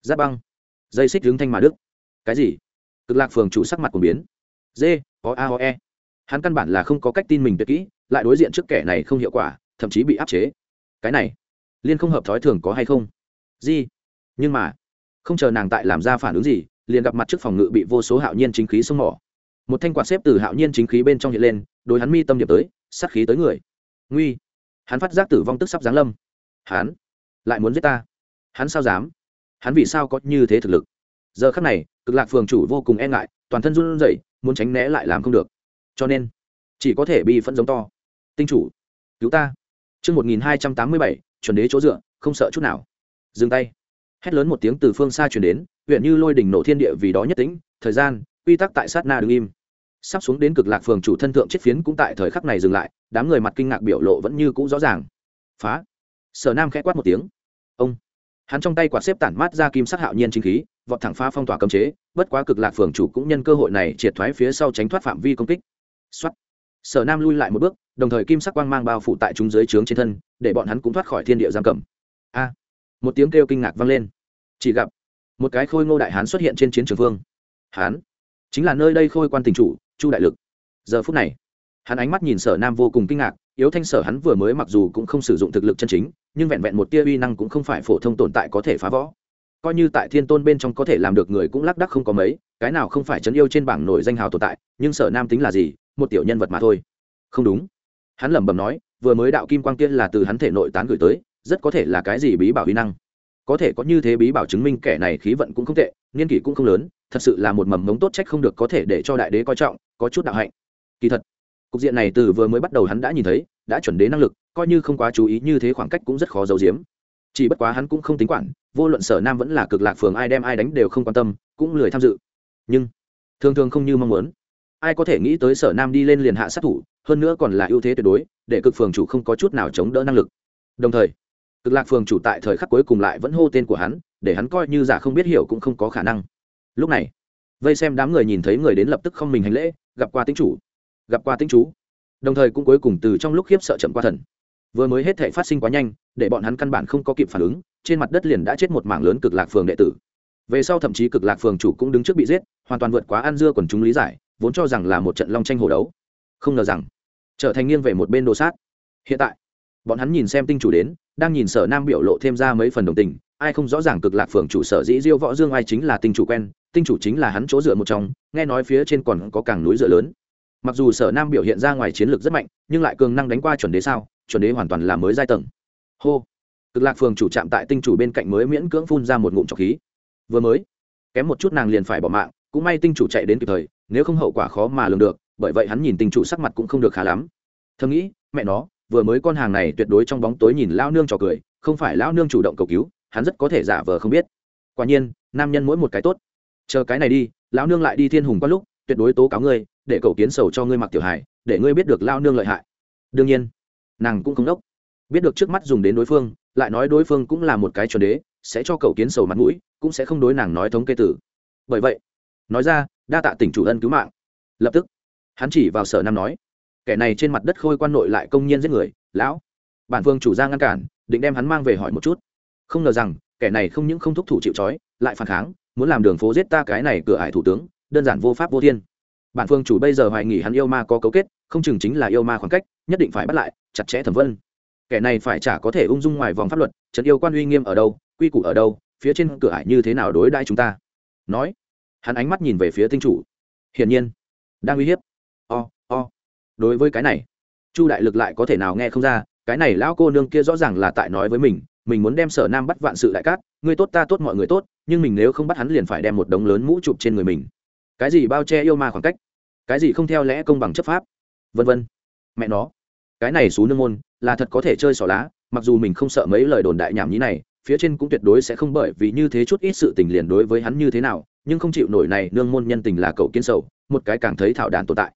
A: giáp băng, dây xích hướng thanh mà đức. Cái gì? Cực lạc phường chủ sắc mặt của biến. Dê o, a, o e. Hắn căn bản là không có cách tin mình tuyệt kỹ, lại đối diện trước kẻ này không hiệu quả, thậm chí bị áp chế. Cái này, liên không hợp thói thường có hay không? Gì nhưng mà, không chờ nàng tại làm ra phản ứng gì, liền gặp mặt trước phòng ngự bị vô số hạo nhiên chính khí xông mỏ. Một thanh quạt xếp từ hạo nhiên chính khí bên trong hiện lên, đối hắn mi tâm điệp tới, sát khí tới người. Nguy. Hắn phát giác tử vong tức sắp giáng lâm. Hắn lại muốn giết ta. Hắn sao dám? Hắn vì sao có như thế thực lực? Giờ khắc này, cực lạc phường chủ vô cùng e ngại, toàn thân run rẩy, muốn tránh né lại làm không được. Cho nên, chỉ có thể bị phẫn giống to. Tinh chủ, cứu ta. Chương một nghìn hai trăm tám mươi bảy, chuẩn đế chỗ dựa, không sợ chút nào. Dừng tay. Hét lớn một tiếng từ phương xa chuyển đến, huyện như lôi đỉnh nổ thiên địa vì đó nhất tính thời gian, quy tắc tại sát na đứng im. Sắp xuống đến cực lạc phường chủ thân thượng chết phiến cũng tại thời khắc này dừng lại, đám người mặt kinh ngạc biểu lộ vẫn như cũ rõ ràng. Phá. Sở nam khẽ quát một tiếng. Ông hắn trong tay quạt xếp tản mát ra kim sắc hạo nhiên chính khí, vọt thẳng phá phong tỏa cấm chế, bất quá cực lạc phường chủ cũng nhân cơ hội này triệt thoái phía sau tránh thoát phạm vi công kích. Xuất sở nam lui lại một bước, đồng thời kim sắc quang mang bao phủ tại chúng dưới trướng trên thân, để bọn hắn cũng thoát khỏi thiên địa giam cầm. A. Một tiếng kêu kinh ngạc vang lên. Chỉ gặp, một cái khôi ngô đại hán xuất hiện trên chiến trường phương hán. Chính là nơi đây khôi quan tình chủ, chu đại lực. Giờ phút này hắn ánh mắt nhìn sở nam vô cùng kinh ngạc, yếu thanh sở hắn vừa mới mặc dù cũng không sử dụng thực lực chân chính, nhưng vẹn vẹn một tia uy năng cũng không phải phổ thông tồn tại có thể phá võ coi như tại thiên tôn bên trong có thể làm được người cũng lác đắc không có mấy, cái nào không phải chấn yêu trên bảng nổi danh hào tồn tại, nhưng sở nam tính là gì, một tiểu nhân vật mà thôi. Không đúng. Hắn lẩm bẩm nói, vừa mới đạo kim quang tiên là từ hắn thể nội tán gửi tới, rất có thể là cái gì bí bảo uy năng. Có thể có như thế bí bảo chứng minh kẻ này khí vận cũng không tệ, niên kỷ cũng không lớn, thật sự là một mầm mống tốt trách không được có thể để cho đại đế coi trọng, có chút đạo hạnh. Kỳ thật cục diện này từ vừa mới bắt đầu hắn đã nhìn thấy, đã chuẩn đế năng lực, coi như không quá chú ý như thế khoảng cách cũng rất khó giấu giếm. Chỉ bất quá hắn cũng không tính quản, vô luận sở nam vẫn là cực lạc phường ai đem ai đánh đều không quan tâm, cũng lười tham dự. Nhưng, thường thường không như mong muốn. Ai có thể nghĩ tới sở nam đi lên liền hạ sát thủ, hơn nữa còn là ưu thế tuyệt đối, để cực phường chủ không có chút nào chống đỡ năng lực. Đồng thời, cực lạc phường chủ tại thời khắc cuối cùng lại vẫn hô tên của hắn, để hắn coi như giả không biết hiểu cũng không có khả năng. Lúc này, vây xem đám người nhìn thấy người đến lập tức không mình hành lễ, gặp qua tính chủ gặp qua tinh chú. Đồng thời cũng cuối cùng từ trong lúc khiếp sợ chậm qua thần. Vừa mới hết thể phát sinh quá nhanh, để bọn hắn căn bản không có kịp phản ứng, trên mặt đất liền đã chết một mảng lớn cực lạc phường đệ tử. Về sau thậm chí cực lạc phường chủ cũng đứng trước bị giết, hoàn toàn vượt quá ăn dưa quần chúng lý giải, vốn cho rằng là một trận long tranh hồ đấu. Không ngờ rằng, trở thành nghiêng về một bên đồ sát. Hiện tại, bọn hắn nhìn xem tinh chủ đến, đang nhìn sở nam biểu lộ thêm ra mấy phần đồng tình, ai không rõ ràng cực lạc phường chủ sở dĩ diêu võ dương ai chính là tinh chủ quen, tinh chủ chính là hắn chỗ dựa một trong, nghe nói phía trên còn có càng núi dựa lớn mặc dù sở nam biểu hiện ra ngoài chiến lược rất mạnh, nhưng lại cường năng đánh qua chuẩn đế sao, chuẩn đế hoàn toàn là mới giai tầng. Hô. Cực lạc phường chủ chạm tại tinh chủ bên cạnh mới miễn cưỡng phun ra một ngụm trọc khí. Vừa mới, kém một chút nàng liền phải bỏ mạng, cũng may tinh chủ chạy đến kịp thời, nếu không hậu quả khó mà lường được, bởi vậy hắn nhìn tinh chủ sắc mặt cũng không được khá lắm. Thầm nghĩ, mẹ nó, vừa mới con hàng này tuyệt đối trong bóng tối nhìn lao nương trò cười, không phải lao nương chủ động cầu cứu, hắn rất có thể giả vờ không biết. Quả nhiên, nam nhân mỗi một cái tốt. Chờ cái này đi, lão nương lại đi thiên hùng có lúc, tuyệt đối tố cáo ngươi để cậu kiến sầu cho ngươi mặc tiểu hài, để ngươi biết được lao nương lợi hại. Đương nhiên, nàng cũng không đốc. Biết được trước mắt dùng đến đối phương, lại nói đối phương cũng là một cái chuẩn đế, sẽ cho cậu kiến sầu mặt mũi, cũng sẽ không đối nàng nói thống kê tử. Bởi vậy, nói ra, đa tạ tỉnh chủ ân cứu mạng. Lập tức, hắn chỉ vào sở nam nói, kẻ này trên mặt đất khôi quan nội lại công nhiên giết người, lão. Bản vương chủ ra ngăn cản, định đem hắn mang về hỏi một chút. Không ngờ rằng, kẻ này không những không thúc thủ chịu trói, lại phản kháng, muốn làm đường phố giết ta cái này cửa ải thủ tướng, đơn giản vô pháp vô thiên bản phương chủ bây giờ hoài nghỉ hắn yêu ma có cấu kết không chừng chính là yêu ma khoảng cách nhất định phải bắt lại chặt chẽ thẩm vân. Kẻ này phải chả có thể ung dung ngoài vòng pháp luật trấn yêu quan uy nghiêm ở đâu quy củ ở đâu phía trên cửa ải như thế nào đối đãi chúng ta? Nói. Hắn ánh mắt nhìn về phía tinh chủ. Hiển nhiên đang uy hiếp. O、oh, o、oh. đối với cái này chu đại lực lại có thể nào nghe không ra cái này lão cô nương kia rõ ràng là tại nói với mình mình muốn đem sở nam bắt vạn sự đại cát ngươi tốt ta tốt mọi người tốt nhưng mình nếu không bắt hắn liền phải đem một đống lớn mũ chụp trên người mình. Cái gì bao che yêu ma khoảng cách? Cái gì không theo lẽ công bằng chấp pháp? Vân vân. Mẹ nó. Cái này xú nương môn, là thật có thể chơi xỏ lá, mặc dù mình không sợ mấy lời đồn đại nhảm nhí này, phía trên cũng tuyệt đối sẽ không bởi vì như thế chút ít sự tình liền đối với hắn như thế nào, nhưng không chịu nổi này nương môn nhân tình là cậu kiên sầu, một cái càng thấy thảo đàn tồn tại.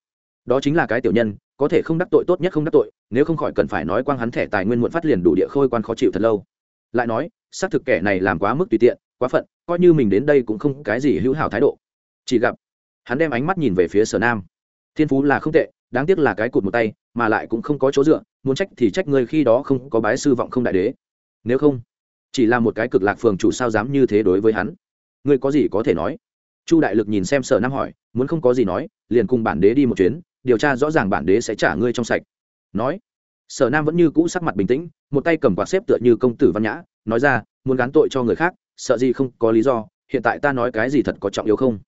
A: Đó chính là cái tiểu nhân, có thể không đắc tội tốt nhất không đắc tội, nếu không khỏi cần phải nói quang hắn thẻ tài nguyên muộn phát liền đủ địa khôi quan khó chịu thật lâu. Lại nói, xác thực kẻ này làm quá mức tùy tiện, quá phận, coi như mình đến đây cũng không cái gì hữu hảo thái độ. Chỉ gặp hắn đem ánh mắt nhìn về phía sở nam. Thiên phú là không tệ, đáng tiếc là cái cụt một tay, mà lại cũng không có chỗ dựa, muốn trách thì trách ngươi khi đó không có bái sư vọng không đại đế. Nếu không, chỉ là một cái cực lạc phường chủ sao dám như thế đối với hắn? Ngươi có gì có thể nói? Chu đại lực nhìn xem sở nam hỏi, muốn không có gì nói, liền cùng bản đế đi một chuyến, điều tra rõ ràng bản đế sẽ trả ngươi trong sạch. Nói, sở nam vẫn như cũ sắc mặt bình tĩnh, một tay cầm quạt xếp tựa như công tử văn nhã, nói ra, muốn gán tội cho người khác, sợ gì không có lý do, hiện tại ta nói cái gì thật có trọng yếu không?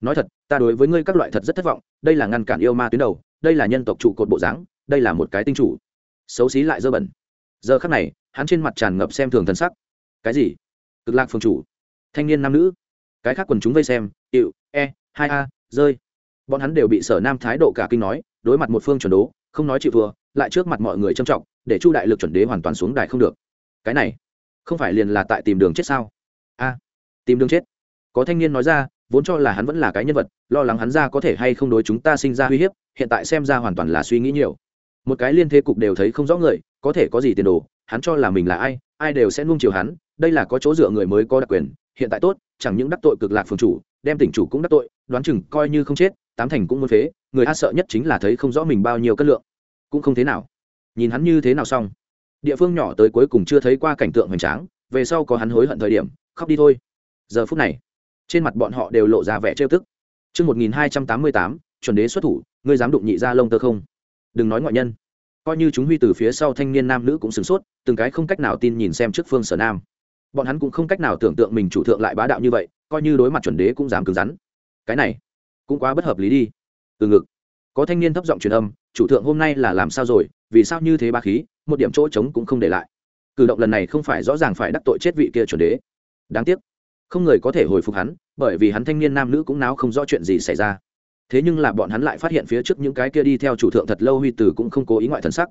A: Nói thật, ta đối với ngươi các loại thật rất thất vọng, đây là ngăn cản yêu ma tuyến đầu, đây là nhân tộc trụ cột bộ dáng, đây là một cái tinh chủ. Xấu xí lại dơ bẩn. Giờ khắc này, hắn trên mặt tràn ngập xem thường thân sắc. Cái gì? Cực lạc phương chủ. Thanh niên nam nữ. Cái khác quần chúng vây xem hiệu e hai a, rơi. Bọn hắn đều bị sở nam thái độ cả kinh nói, đối mặt một phương chuẩn đố, không nói chịu vừa, lại trước mặt mọi người trân trọng, để chu đại lực chuẩn đế hoàn toàn xuống đài không được. Cái này, không phải liền là tại tìm đường chết sao? A, tìm đường chết. Có thanh niên nói ra vốn cho là hắn vẫn là cái nhân vật, lo lắng hắn ra có thể hay không đối chúng ta sinh ra uy hiếp, hiện tại xem ra hoàn toàn là suy nghĩ nhiều. Một cái liên thế cục đều thấy không rõ người, có thể có gì tiền đồ, hắn cho là mình là ai ai đều sẽ nung chiều hắn, đây là có chỗ dựa người mới có đặc quyền, hiện tại tốt, chẳng những đắc tội cực lạc phường chủ, đem tỉnh chủ cũng đắc tội, đoán chừng coi như không chết, tám thành cũng muốn phế, người a sợ nhất chính là thấy không rõ mình bao nhiêu cân lượng. Cũng không thế nào. Nhìn hắn như thế nào xong, địa phương nhỏ tới cuối cùng chưa thấy qua cảnh tượng hoành tráng, về sau có hắn hối hận thời điểm, khóc đi thôi. Giờ phút này trên mặt bọn họ đều lộ ra vẻ trêu tức Trước 1288, chuẩn đế xuất thủ, ngươi dám đụng nhị ra lông tơ không? Đừng nói ngoại nhân. Coi như chúng huy từ phía sau thanh niên nam nữ cũng sửng sốt, từng cái không cách nào tin nhìn xem trước phương sở nam. Bọn hắn cũng không cách nào tưởng tượng mình chủ thượng lại bá đạo như vậy, coi như đối mặt chuẩn đế cũng dám cứng rắn. Cái này, cũng quá bất hợp lý đi. Từ ngực. Có thanh niên thấp giọng truyền âm, chủ thượng hôm nay là làm sao rồi, vì sao như thế ba khí, một điểm chỗ trống cũng không để lại. Cử động lần này không phải rõ ràng phải đắc tội chết vị kia chuẩn đế. Đáng tiếc không người có thể hồi phục hắn, bởi vì hắn thanh niên nam nữ cũng náo không rõ chuyện gì xảy ra. Thế nhưng là bọn hắn lại phát hiện phía trước những cái kia đi theo chủ thượng thật lâu huy tử cũng không cố ý ngoại thần sắc.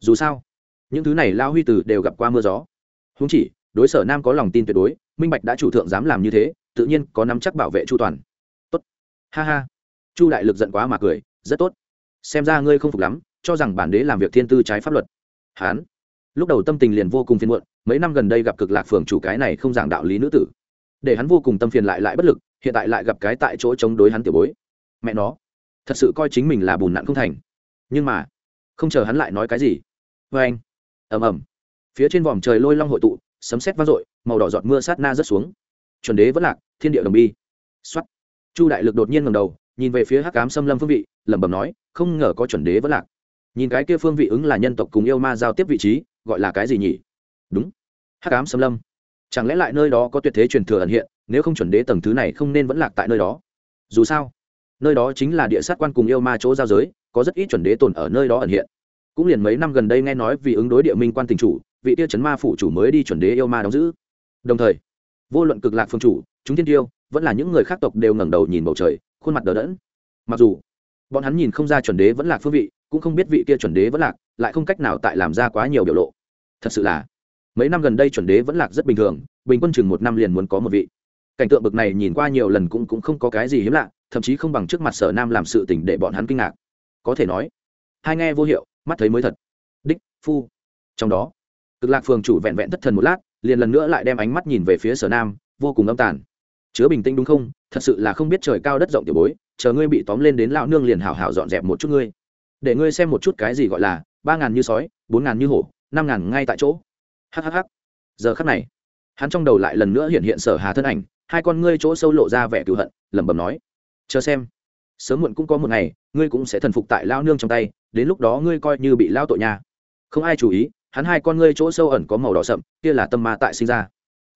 A: Dù sao, những thứ này lao huy tử đều gặp qua mưa gió. Húng chỉ, đối sở nam có lòng tin tuyệt đối, minh bạch đã chủ thượng dám làm như thế, tự nhiên có nắm chắc bảo vệ chu toàn. Tốt. Ha ha. Chu đại lực giận quá mà cười, rất tốt. Xem ra ngươi không phục lắm, cho rằng bản đế làm việc thiên tư trái pháp luật. Hán. Lúc đầu tâm tình liền vô cùng phiền muộn, mấy năm gần đây gặp cực lạc phường chủ cái này không giảng đạo lý nữ tử để hắn vô cùng tâm phiền lại lại bất lực, hiện tại lại gặp cái tại chỗ chống đối hắn tiểu bối. Mẹ nó, thật sự coi chính mình là bùn nặn không thành. Nhưng mà, không chờ hắn lại nói cái gì. Vê anh, ầm ầm, phía trên vòm trời lôi long hội tụ, sấm sét vang dội, màu đỏ giọt mưa sát na rớt xuống. Chuẩn đế vẫn lạc, thiên địa đồng bi. Xuất chu đại lực đột nhiên ngầm đầu, nhìn về phía hắc cám xâm lâm phương vị, lẩm bẩm nói, không ngờ có chuẩn đế vẫn lạc. Nhìn cái kia phương vị ứng là nhân tộc cùng yêu ma giao tiếp vị trí, gọi là cái gì nhỉ? Đúng. Hắc cám xâm lâm chẳng lẽ lại nơi đó có tuyệt thế truyền thừa ẩn hiện, nếu không chuẩn đế tầng thứ này không nên vẫn lạc tại nơi đó? Dù sao, nơi đó chính là địa sát quan cùng yêu ma chỗ giao giới, có rất ít chuẩn đế tồn ở nơi đó ẩn hiện. Cũng liền mấy năm gần đây nghe nói vì ứng đối địa minh quan tình chủ, vị tiêu chấn ma phủ chủ mới đi chuẩn đế yêu ma đóng giữ. Đồng thời, vô luận cực lạc phương chủ, chúng tiên tiêu, vẫn là những người khác tộc đều ngẩng đầu nhìn bầu trời, khuôn mặt đờ đẫn. Mặc dù, bọn hắn nhìn không ra chuẩn đế vẫn lạc phương vị, cũng không biết vị kia chuẩn đế vẫn lạc, lại không cách nào tại làm ra quá nhiều biểu lộ. Thật sự là mấy năm gần đây chuẩn đế vẫn lạc rất bình thường, bình quân chừng một năm liền muốn có một vị. Cảnh tượng bực này nhìn qua nhiều lần cũng cũng không có cái gì hiếm lạ, thậm chí không bằng trước mặt sở nam làm sự tình để bọn hắn kinh ngạc. Có thể nói, hai nghe vô hiệu, mắt thấy mới thật. Đích, phu. Trong đó, cực lạc phường chủ vẹn vẹn thất thần một lát, liền lần nữa lại đem ánh mắt nhìn về phía sở nam, vô cùng âm tàn. Chứa bình tĩnh đúng không? Thật sự là không biết trời cao đất rộng tiểu bối, chờ ngươi bị tóm lên đến lão nương liền hào hào dọn dẹp một chút ngươi. Để ngươi xem một chút cái gì gọi là ba ngàn như sói, bốn ngàn như hổ, năm ngàn ngay tại chỗ hhh giờ khắc này, hắn trong đầu lại lần nữa hiện hiện sở hà thân ảnh, hai con ngươi chỗ sâu lộ ra vẻ cựu hận, lẩm bẩm nói, chờ xem, sớm muộn cũng có một ngày, ngươi cũng sẽ thần phục tại lao nương trong tay, đến lúc đó ngươi coi như bị lao tội nhà không ai chú ý, hắn hai con ngươi chỗ sâu ẩn có màu đỏ sậm, kia là tâm ma tại sinh ra.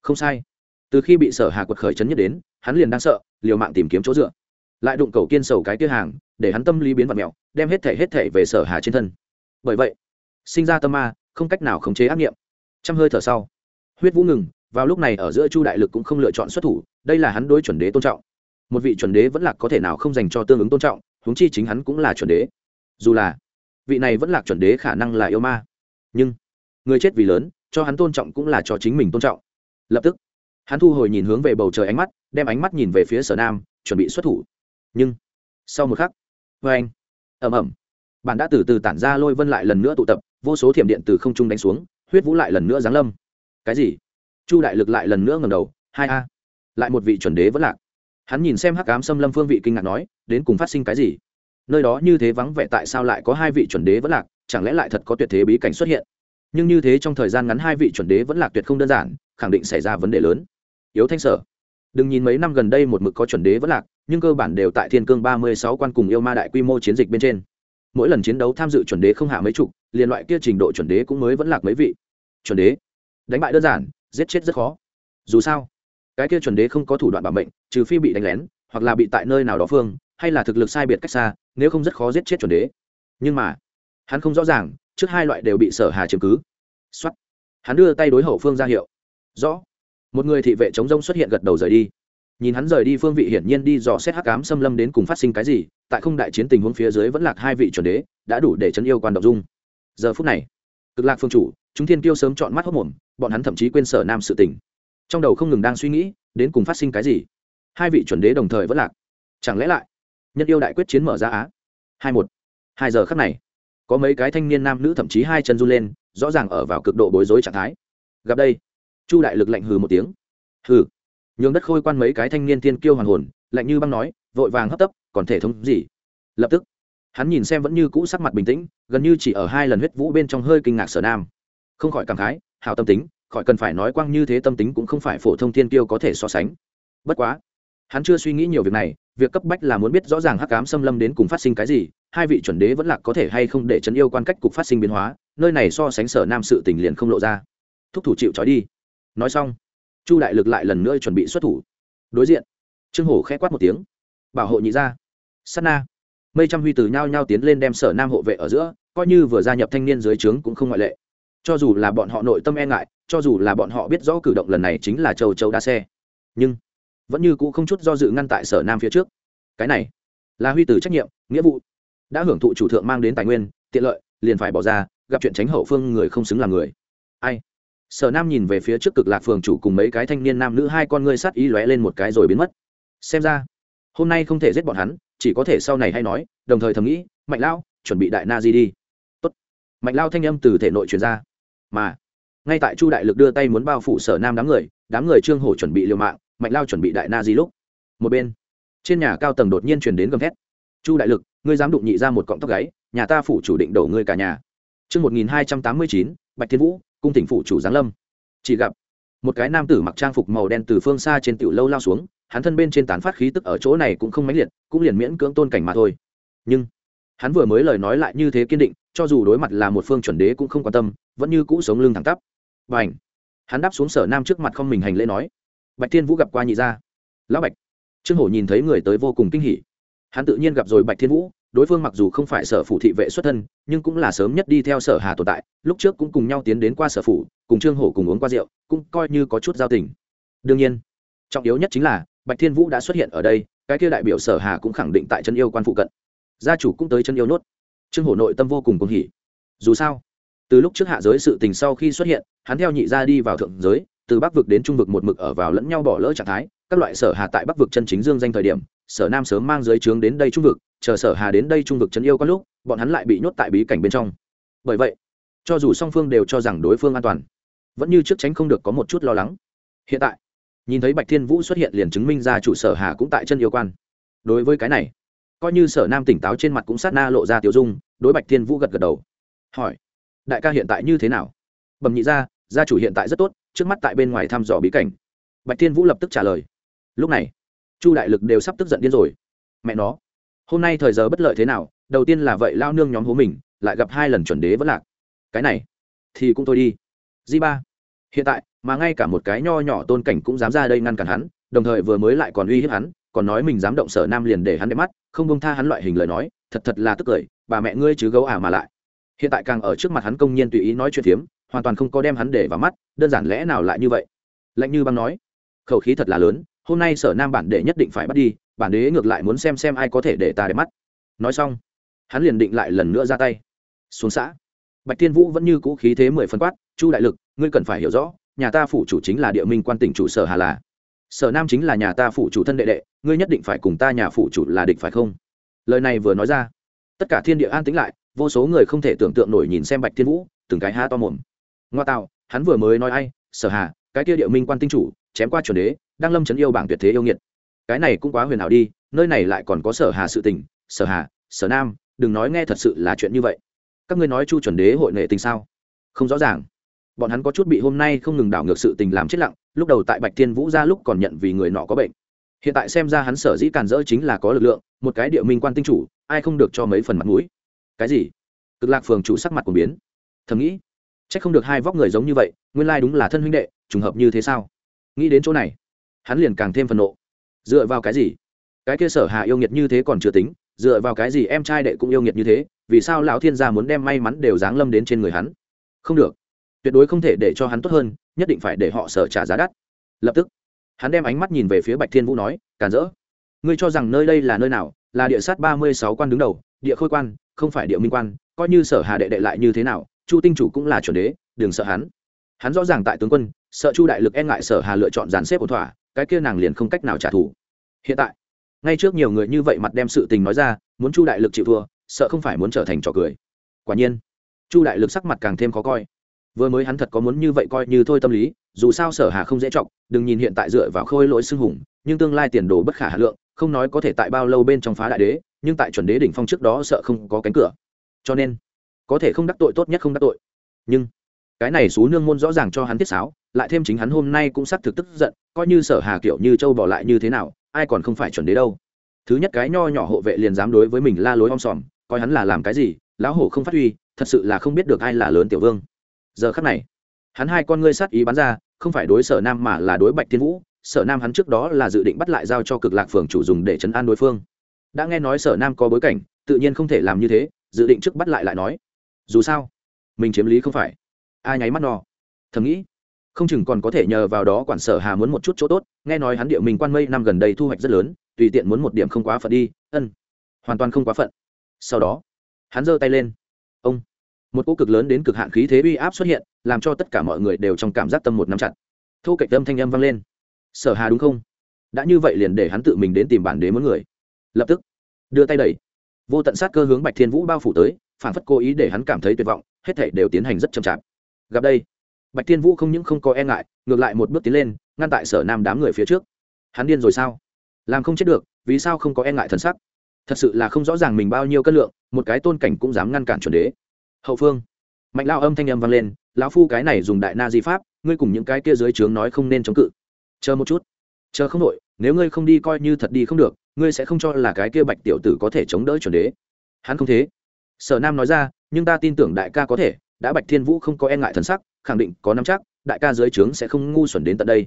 A: Không sai. Từ khi bị sở hà quật khởi chấn nhất đến, hắn liền đang sợ, liều mạng tìm kiếm chỗ dựa. Lại đụng cầu kiên sầu cái kia hàng, để hắn tâm lý biến vật mẹo, đem hết thể hết thể về sở hà trên thân. Bởi vậy, sinh ra tâm ma, không cách nào khống chế ác nghiệm trăm hơi thở sau, huyết vũ ngừng, vào lúc này ở giữa chu đại lực cũng không lựa chọn xuất thủ, đây là hắn đối chuẩn đế tôn trọng. Một vị chuẩn đế vẫn là có thể nào không dành cho tương ứng tôn trọng, huống chi chính hắn cũng là chuẩn đế. Dù là vị này vẫn là chuẩn đế khả năng là yêu ma, nhưng người chết vì lớn, cho hắn tôn trọng cũng là cho chính mình tôn trọng. Lập tức, hắn thu hồi nhìn hướng về bầu trời ánh mắt, đem ánh mắt nhìn về phía sở nam, chuẩn bị xuất thủ. Nhưng sau một khắc vê anh ẩm ẩm bạn đã từ từ tản ra lôi vân lại lần nữa tụ tập, vô số thiểm điện từ không trung đánh xuống huyết vũ lại lần nữa giáng lâm. Cái gì? Chu đại lực lại lần nữa ngầm đầu, hai a. Lại một vị chuẩn đế vẫn lạc. Hắn nhìn xem hắc cám xâm lâm phương vị kinh ngạc nói, đến cùng phát sinh cái gì? Nơi đó như thế vắng vẻ tại sao lại có hai vị chuẩn đế vẫn lạc? Chẳng lẽ lại thật có tuyệt thế bí cảnh xuất hiện? Nhưng như thế trong thời gian ngắn hai vị chuẩn đế vẫn lạc tuyệt không đơn giản, khẳng định xảy ra vấn đề lớn. Yếu thanh sở, đừng nhìn mấy năm gần đây một mực có chuẩn đế vẫn lạc, nhưng cơ bản đều tại thiên cương ba mươi sáu quan cùng yêu ma đại quy mô chiến dịch bên trên. Mỗi lần chiến đấu tham dự chuẩn đế không hạ mấy chục, liền loại kia trình độ chuẩn đế cũng mới vẫn lạc mấy vị chuẩn đế. Đánh bại đơn giản, giết chết rất khó. Dù sao, cái kia chuẩn đế không có thủ đoạn bảo mệnh, trừ phi bị đánh lén, hoặc là bị tại nơi nào đó phương, hay là thực lực sai biệt cách xa, nếu không rất khó giết chết chuẩn đế. Nhưng mà, hắn không rõ ràng, trước hai loại đều bị sở hà chiếm cứ. Xuất hắn đưa tay đối hậu phương ra hiệu. Rõ. Một người thị vệ chống rông xuất hiện gật đầu rời đi. Nhìn hắn rời đi phương vị hiển nhiên đi dò xét hắc cám xâm lâm đến cùng phát sinh cái gì, tại không đại chiến tình huống phía dưới vẫn lạc hai vị chuẩn đế, đã đủ để chấn yêu quan độc dung. Giờ phút này, cực lạc phương chủ chúng thiên kiêu sớm chọn mắt hốc mồm, bọn hắn thậm chí quên sở nam sự tình. Trong đầu không ngừng đang suy nghĩ, đến cùng phát sinh cái gì? Hai vị chuẩn đế đồng thời vẫn lạc. Chẳng lẽ lại, nhân yêu đại quyết chiến mở ra á? Hai một. Hai giờ khắc này, có mấy cái thanh niên nam nữ thậm chí hai chân run lên, rõ ràng ở vào cực độ bối rối trạng thái. Gặp đây, chu đại lực lạnh hừ một tiếng. Hừ. Nhường đất khôi quan mấy cái thanh niên thiên kiêu hoàn hồn, lạnh như băng nói, vội vàng hấp tấp, còn thể thống gì? Lập tức, hắn nhìn xem vẫn như cũ sắc mặt bình tĩnh, gần như chỉ ở hai lần huyết vũ bên trong hơi kinh ngạc sở nam không khỏi cảm khái hào tâm tính, khỏi cần phải nói quang như thế tâm tính cũng không phải phổ thông thiên tiêu có thể so sánh. Bất quá, hắn chưa suy nghĩ nhiều việc này, việc cấp bách là muốn biết rõ ràng hắc cám xâm lâm đến cùng phát sinh cái gì, hai vị chuẩn đế vẫn lạc có thể hay không để chấn yêu quan cách cục phát sinh biến hóa, nơi này so sánh sở nam sự tình liền không lộ ra. Thúc thủ chịu trói đi. Nói xong, chu đại lực lại lần nữa chuẩn bị xuất thủ. Đối diện, trương hổ khẽ quát một tiếng. Bảo hộ nhị ra sắt na. Mây trăm huy từ nhao nhau tiến lên đem sở nam hộ vệ ở giữa, coi như vừa gia nhập thanh niên dưới trướng cũng không ngoại lệ cho dù là bọn họ nội tâm e ngại, cho dù là bọn họ biết rõ cử động lần này chính là châu châu đa xe, nhưng vẫn như cũ không chút do dự ngăn tại sở nam phía trước. Cái này là huy từ trách nhiệm, nghĩa vụ. Đã hưởng thụ chủ thượng mang đến tài nguyên, tiện lợi, liền phải bỏ ra, gặp chuyện tránh hậu phương người không xứng làm người. Ai? Sở nam nhìn về phía trước cực lạc phường chủ cùng mấy cái thanh niên nam nữ hai con ngươi sát ý lóe lên một cái rồi biến mất. Xem ra, hôm nay không thể giết bọn hắn, chỉ có thể sau này hay nói, đồng thời thầm nghĩ, mạnh lao, chuẩn bị đại na di đi. Tốt. mạnh lao thanh âm từ thể nội truyền ra mà ngay tại chu đại lực đưa tay muốn bao phủ sở nam đám người đám người trương hổ chuẩn bị liều mạng mạnh lao chuẩn bị đại na di lúc một bên trên nhà cao tầng đột nhiên truyền đến gầm thét chu đại lực ngươi dám đụng nhị ra một cọng tóc gáy nhà ta phủ chủ định đổ ngươi cả nhà Trước 1289, Bạch Thiên Vũ, cung thỉnh phủ chủ giáng lâm. Chỉ gặp một cái nam tử mặc trang phục màu đen từ phương xa trên tiểu lâu lao xuống, hắn thân bên trên tán phát khí tức ở chỗ này cũng không mãnh liệt, cũng liền miễn cưỡng tôn cảnh mà thôi. Nhưng hắn vừa mới lời nói lại như thế kiên định, cho dù đối mặt là một phương chuẩn đế cũng không quan tâm, vẫn như cũ sống lưng thẳng tắp. Bành! Hắn đáp xuống Sở Nam trước mặt không mình hành lễ nói: "Bạch Thiên Vũ gặp qua nhị gia." Lão Bạch. Trương Hổ nhìn thấy người tới vô cùng kinh hỉ. Hắn tự nhiên gặp rồi Bạch Thiên Vũ, đối phương mặc dù không phải sở phủ thị vệ xuất thân nhưng cũng là sớm nhất đi theo sở hà tồn tại lúc trước cũng cùng nhau tiến đến qua sở phủ cùng trương hổ cùng uống qua rượu cũng coi như có chút giao tình đương nhiên trọng yếu nhất chính là bạch thiên vũ đã xuất hiện ở đây cái kia đại biểu sở hà cũng khẳng định tại chân yêu quan phụ cận gia chủ cũng tới chân yêu nốt. Trương hổ nội tâm vô cùng cùng hỉ. Dù sao, từ lúc trước hạ giới sự tình sau khi xuất hiện, hắn theo nhị gia đi vào thượng giới, từ bắc vực đến trung vực một mực ở vào lẫn nhau bỏ lỡ trạng thái, các loại sở hà tại bắc vực chân chính dương danh thời điểm, sở nam sớm mang giới trướng đến đây trung vực, chờ sở hà đến đây trung vực chân yêu có lúc, bọn hắn lại bị nhốt tại bí cảnh bên trong. Bởi vậy, cho dù song phương đều cho rằng đối phương an toàn, vẫn như trước tránh không được có một chút lo lắng. Hiện tại, nhìn thấy bạch thiên vũ xuất hiện liền chứng minh ra chủ sở hà cũng tại chân yêu quan. Đối với cái này coi như sở nam tỉnh táo trên mặt cũng sát na lộ ra tiểu dung, đối bạch thiên vũ gật gật đầu. Hỏi, đại ca hiện tại như thế nào? Bẩm nhị gia gia chủ hiện tại rất tốt, trước mắt tại bên ngoài thăm dò bí cảnh. Bạch thiên vũ lập tức trả lời, lúc này, chu đại lực đều sắp tức giận điên rồi. Mẹ nó, hôm nay thời giờ bất lợi thế nào? Đầu tiên là vậy lao nương nhóm hố mình, lại gặp hai lần chuẩn đế vẫn lạc. Cái này, thì cũng thôi đi. Di ba, hiện tại mà ngay cả một cái nho nhỏ tôn cảnh cũng dám ra đây ngăn cản hắn, đồng thời vừa mới lại còn uy hiếp hắn, còn nói mình dám động sở nam liền để hắn đẹp mắt không bông tha hắn loại hình lời nói, thật thật là tức cười, bà mẹ ngươi chứ gấu à mà lại. Hiện tại càng ở trước mặt hắn công nhiên tùy ý nói chuyện phiếm, hoàn toàn không có đem hắn để vào mắt, đơn giản lẽ nào lại như vậy? Lạnh như băng nói, khẩu khí thật là lớn, hôm nay sở nam bản đệ nhất định phải bắt đi, bản đế ngược lại muốn xem xem ai có thể để ta để mắt. Nói xong, hắn liền định lại lần nữa ra tay. Xuống xã, bạch thiên vũ vẫn như cũ khí thế mười phân quát, chu đại lực, ngươi cần phải hiểu rõ, nhà ta phủ chủ chính là địa minh quan tỉnh chủ sở hà là sở nam chính là nhà ta phụ chủ thân đệ đệ, ngươi nhất định phải cùng ta nhà phụ chủ là địch phải không? Lời này vừa nói ra, tất cả thiên địa an tĩnh lại, vô số người không thể tưởng tượng nổi nhìn xem bạch thiên vũ, từng cái ha to mồm. Ngoa tạo, hắn vừa mới nói ai, sở hà, cái kia địa minh quan tinh chủ, chém qua chuẩn đế, đang lâm chấn yêu bảng tuyệt thế yêu nghiệt. Cái này cũng quá huyền ảo đi, nơi này lại còn có sở hà sự tình. Sở hà, sở nam, đừng nói nghe thật sự là chuyện như vậy. Các ngươi nói chu chuẩn đế hội nghệ tình sao? Không rõ ràng bọn hắn có chút bị hôm nay không ngừng đảo ngược sự tình làm chết lặng, lúc đầu tại bạch thiên vũ ra lúc còn nhận vì người nọ có bệnh. Hiện tại xem ra hắn sở dĩ càn rỡ chính là có lực lượng, một cái địa minh quan tinh chủ, ai không được cho mấy phần mặt mũi. Cái gì? Cực lạc phường chủ sắc mặt của biến. Thầm nghĩ c h ắ c không được hai vóc người giống như vậy, nguyên lai đúng là thân huynh đệ, trùng hợp như thế sao? Nghĩ đến chỗ này, hắn liền càng thêm phần nộ. Dựa vào cái gì? Cái kia sở hạ yêu nghiệt như thế còn chưa tính, dựa vào cái gì em trai đệ cũng yêu nghiệt như thế, vì sao lão thiên gia muốn đem may mắn đều giáng lâm đến trên người hắn? Không được tuyệt đối không thể để cho hắn tốt hơn, nhất định phải để họ sở trả giá đắt. Lập tức, hắn đem ánh mắt nhìn về phía bạch thiên vũ nói, càn rỡ, ngươi cho rằng nơi đây là nơi nào? Là địa sát ba mươi sáu quan đứng đầu, địa khôi quan, không phải địa minh quan, coi như sở hà đệ đệ lại như thế nào, chu tinh chủ cũng là chuẩn đế, đừng sợ hắn. Hắn rõ ràng tại tướng quân, sợ chu đại lực e ngại sở hà lựa chọn dàn xếp ổn thỏa, cái kia nàng liền không cách nào trả thù. Hiện tại, ngay trước nhiều người như vậy mặt đem sự tình nói ra, muốn chu đại lực chịu thua, sợ không phải muốn trở thành trò cười. Quả nhiên, chu đại lực sắc mặt càng thêm khó coi vừa mới hắn thật có muốn như vậy coi như thôi tâm lý, dù sao sở hà không dễ trọng đừng nhìn hiện tại dựa vào khôi lỗi xưng hùng, nhưng tương lai tiền đồ bất khả hà lượng, không nói có thể tại bao lâu bên trong phá đại đế, nhưng tại chuẩn đế đỉnh phong trước đó sợ không có cánh cửa. Cho nên, có thể không đắc tội tốt nhất không đắc tội. Nhưng, cái này xú nương môn rõ ràng cho hắn tiết sáo, lại thêm chính hắn hôm nay cũng xác thực tức giận, coi như sở hà kiểu như châu bỏ lại như thế nào, ai còn không phải chuẩn đế đâu. Thứ nhất cái nho nhỏ hộ vệ liền dám đối với mình la lối om sòm, coi hắn là làm cái gì, lão hổ không phát huy, thật sự là không biết được ai là lớn tiểu vương giờ khắc này, hắn hai con ngươi sát ý bắn ra, không phải đối sở nam mà là đối bạch thiên vũ, sở nam hắn trước đó là dự định bắt lại giao cho cực lạc phường chủ dùng để chấn an đối phương. Đã nghe nói sở nam có bối cảnh, tự nhiên không thể làm như thế, dự định trước bắt lại lại nói. Dù sao, mình chiếm lý không phải. Ai nháy mắt no thầm nghĩ, không chừng còn có thể nhờ vào đó quản sở hà muốn một chút chỗ tốt, nghe nói hắn địa mình quan mây năm gần đây thu hoạch rất lớn, tùy tiện muốn một điểm không quá phận đi, ân, hoàn toàn không quá phận. Sau đó, hắn giơ tay lên. Ông một cỗ cực lớn đến cực hạn khí thế uy áp xuất hiện, làm cho tất cả mọi người đều trong cảm giác tâm một nắm chặt. Thu cạnh tâm thanh âm vang lên. Sở hà đúng không? Đã như vậy liền để hắn tự mình đến tìm bản đế muốn người. Lập tức, đưa tay đẩy. Vô tận sát cơ hướng bạch thiên vũ bao phủ tới, phản phất cố ý để hắn cảm thấy tuyệt vọng, hết thảy đều tiến hành rất chậm chạp. Gặp đây, bạch thiên vũ không những không có e ngại, ngược lại một bước tiến lên, ngăn tại sở nam đám người phía trước. Hắn điên rồi sao? Làm không chết được, vì sao không có e ngại thần sắc? Thật sự là không rõ ràng mình bao nhiêu cân lượng, một cái tôn cảnh cũng dám ngăn cản chuẩn đế hậu phương. Mạnh lao âm thanh âm vang lên, lão phu cái này dùng đại na di pháp, ngươi cùng những cái kia dưới trướng nói không nên chống cự. Chờ một chút. Chờ không đội nếu ngươi không đi coi như thật đi không được, ngươi sẽ không cho là cái kia bạch tiểu tử có thể chống đỡ chuẩn đế. Hắn không thế. Sở nam nói ra, nhưng ta tin tưởng đại ca có thể, đã bạch thiên vũ không có e ngại thần sắc, khẳng định có nắm chắc, đại ca dưới trướng sẽ không ngu xuẩn đến tận đây.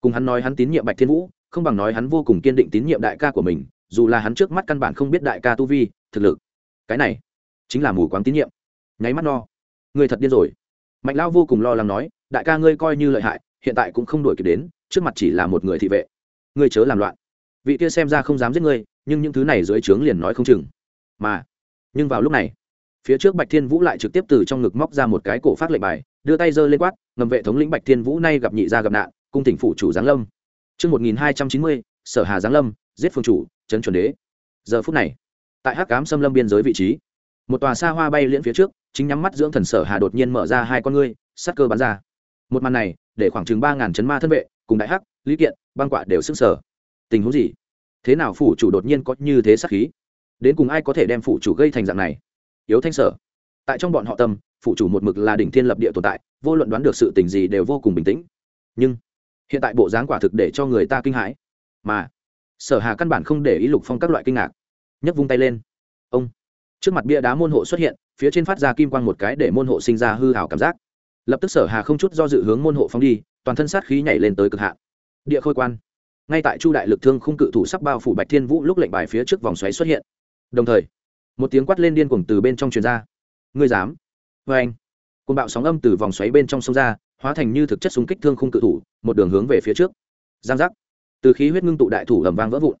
A: Cùng hắn nói hắn tín nhiệm bạch thiên vũ, không bằng nói hắn vô cùng kiên định tín nhiệm đại ca của mình, dù là hắn trước mắt căn bản không biết đại ca tu vi, thực lực. Cái này chính là mù quáng tín nhiệm nháy mắt no. Người thật điên rồi. Mạnh lão vô cùng lo lắng nói đại ca ngươi coi như lợi hại hiện tại cũng không đuổi kịp đến trước mặt chỉ là một người thị vệ. Ngươi chớ làm loạn. Vị kia xem ra không dám giết ngươi nhưng những thứ này dưới trướng liền nói không chừng. Mà nhưng vào lúc này phía trước bạch thiên vũ lại trực tiếp từ trong ngực móc ra một cái cổ phát lệnh bài đưa tay giơ lên quát ngầm vệ thống lĩnh bạch thiên vũ nay gặp nhị gia gặp nạn cung tỉnh phủ chủ giáng lâm. Trước 1290, sở hà giáng lâm giết phương chủ trấn chuẩn đế. Giờ phút này tại hắc cám xâm lâm biên giới vị trí một tòa xa hoa bay liễn phía trước chính nhắm mắt dưỡng thần sở hà đột nhiên mở ra hai con ngươi, sát cơ bắn ra. Một màn này, để khoảng chừng ba ngàn chấn ma thân vệ, cùng đại hắc, lý kiện, băng quạ đều sức sở tình huống gì? Thế nào phủ chủ đột nhiên có như thế sắc khí? Đến cùng ai có thể đem phủ chủ gây thành dạng này? Yếu thanh sở. Tại trong bọn họ tâm, phủ chủ một mực là đỉnh thiên lập địa tồn tại, vô luận đoán được sự tình gì đều vô cùng bình tĩnh. Nhưng, hiện tại bộ dáng quả thực để cho người ta kinh hãi. Mà, sở hà căn bản không để ý lục phong các loại kinh ngạc. Nhấc vung tay lên. Ông, trước mặt bia đá môn hộ xuất hiện phía trên phát ra kim quang một cái để môn hộ sinh ra hư hào cảm giác. Lập tức sở hà không chút do dự hướng môn hộ phóng đi, toàn thân sát khí nhảy lên tới cực hạn. Địa khôi quan. Ngay tại chu đại lực thương khung cự thủ sắp bao phủ bạch thiên vũ, lúc lệnh bài phía trước vòng xoáy xuất hiện. Đồng thời, một tiếng quát lên điên cuồng từ bên trong truyền ra. Ngươi dám? Vê anh. Côn bạo sóng âm từ vòng xoáy bên trong sông ra, hóa thành như thực chất súng kích thương khung cự thủ, một đường hướng về phía trước. Giang giác. Từ khí huyết ngưng tụ đại thủ ầm vang vỡ vụn.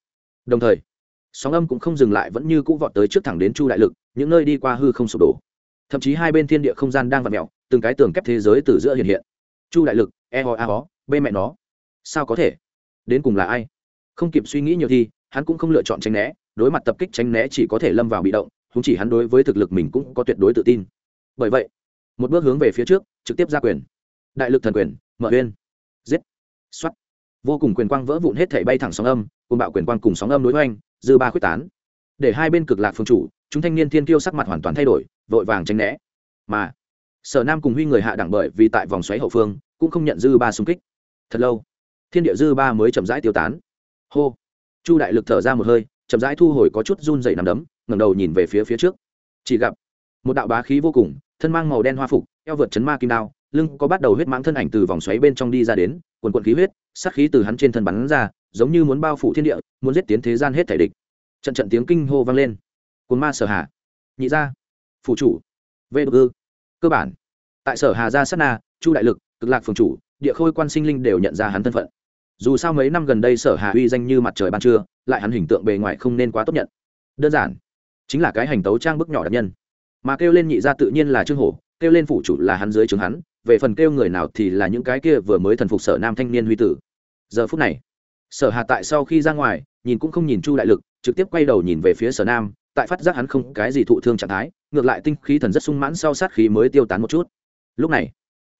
A: Đồng thời, sóng âm cũng không dừng lại, vẫn như cũ vọt tới trước thẳng đến chu đại lực những nơi đi qua hư không sụp đổ. Thậm chí hai bên thiên địa không gian đang vặn mẹo từng cái tường kép thế giới từ giữa hiện hiện. Chu đại lực e ho a ho, bê mẹ nó. Sao có thể? Đến cùng là ai? Không kịp suy nghĩ nhiều thì, hắn cũng không lựa chọn tránh né, đối mặt tập kích tránh né chỉ có thể lâm vào bị động húng chỉ hắn đối với thực lực mình cũng có tuyệt đối tự tin. Bởi vậy, một bước hướng về phía trước, trực tiếp ra quyền. Đại lực thần quyền, mở uyên. Giết. X vô cùng quyền quang vỡ vụn hết thể bay thẳng sóng âm cùng bạo quyền quang cùng sóng âm đối với anh dư ba quyết tán để hai bên cực lạc phương chủ, chúng thanh niên thiên kiêu sắc mặt hoàn toàn thay đổi, vội vàng tránh né. Mà, sở nam cùng huy người hạ đẳng bởi vì tại vòng xoáy hậu phương, cũng không nhận dư ba xung kích. Thật lâu, thiên địa dư ba mới chậm rãi tiêu tán. Hô, chu đại lực thở ra một hơi, chậm rãi thu hồi có chút run dậy nằm đấm, ngẩng đầu nhìn về phía phía trước. Chỉ gặp, một đạo bá khí vô cùng, thân mang màu đen hoa phục, eo vượt chấn ma kim đao, lưng có bắt đầu huyết mãng thân ảnh từ vòng xoáy bên trong đi ra đến, quần quận khí huyết, sát khí từ hắn trên thân bắn ra, giống như muốn bao phủ thiên địa, muốn giết tiến thế gian hết thể địch trận trận tiếng kinh hô vang lên. Cồn ma sở hà. Nhị gia. Phủ chủ. Vê đ ư cơ bản. Tại sở hà gia sát na, chu đại lực, cực lạc phường chủ, địa khôi quan sinh linh đều nhận ra hắn thân phận. Dù sao mấy năm gần đây sở hà uy danh như mặt trời ban trưa, lại hắn hình tượng bề ngoài không nên quá tốt nhận. Đơn giản. Chính là cái hành tấu trang bức nhỏ đặc nhân. Mà kêu lên nhị gia tự nhiên là trương hổ, kêu lên phủ chủ là hắn dưới trường hắn, về phần kêu người nào thì là những cái kia vừa mới thần phục sở nam thanh niên huy tử. Giờ phút này, sở hà tại sau khi ra ngoài, nhìn cũng không nhìn chu đại lực trực tiếp quay đầu nhìn về phía sở nam, tại phát giác hắn không cái gì thụ thương trạng thái, ngược lại tinh khí thần rất sung mãn sau sát khí mới tiêu tán một chút. Lúc này,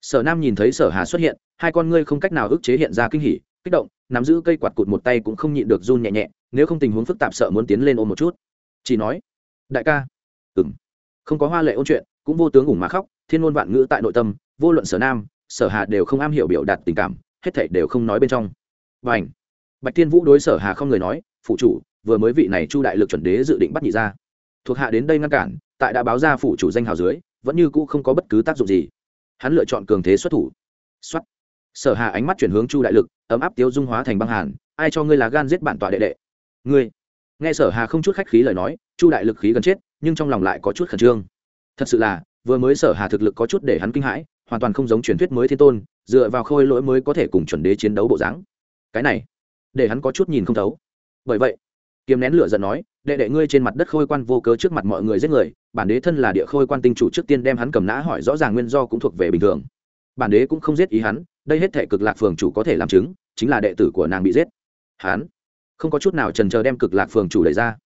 A: sở nam nhìn thấy sở hà xuất hiện, hai con ngươi không cách nào ức chế hiện ra kinh hỉ, kích động, nắm giữ cây quạt cụt một tay cũng không nhịn được run nhẹ nhẹ, nếu không tình huống phức tạp sợ muốn tiến lên ôm một chút. Chỉ nói, đại ca. Ừng không có hoa lệ ôn chuyện, cũng vô tướng ủng mà khóc, thiên ngôn vạn ngữ tại nội tâm, vô luận sở nam, sở hà đều không am hiểu biểu đạt tình cảm, hết thảy đều không nói bên trong. Và ảnh bạch thiên vũ đối sở hà không người nói phụ chủ vừa mới vị này chu đại lực chuẩn đế dự định bắt nhị ra. Thuộc hạ đến đây ngăn cản, tại đã báo ra phụ chủ danh hào dưới, vẫn như cũ không có bất cứ tác dụng gì. Hắn lựa chọn cường thế xuất thủ. Xuất sở hà ánh mắt chuyển hướng chu đại lực, ấm áp tiêu dung hóa thành băng hàn, ai cho ngươi là gan giết bản tọa đệ đệ? Ngươi. Nghe sở hà không chút khách khí lời nói, chu đại lực khí gần chết, nhưng trong lòng lại có chút khẩn trương. Thật sự là, vừa mới sở hà thực lực có chút để hắn kinh hãi, hoàn toàn không giống truyền thuyết mới thiên tôn, dựa vào khôi lỗi mới có thể cùng chuẩn đế chiến đấu bộ dáng. Cái này, để hắn có chút nhìn không thấu. Bởi vậy kiềm nén lửa giận nói, đệ đệ ngươi trên mặt đất khôi quan vô cớ trước mặt mọi người giết người, bản đế thân là địa khôi quan tinh chủ trước tiên đem hắn cầm nã hỏi rõ ràng nguyên do cũng thuộc về bình thường. Bản đế cũng không giết ý hắn, đây hết thể cực lạc phường chủ có thể làm chứng, chính là đệ tử của nàng bị giết. Hắn không có chút nào trần chờ đem cực lạc phường chủ đẩy ra.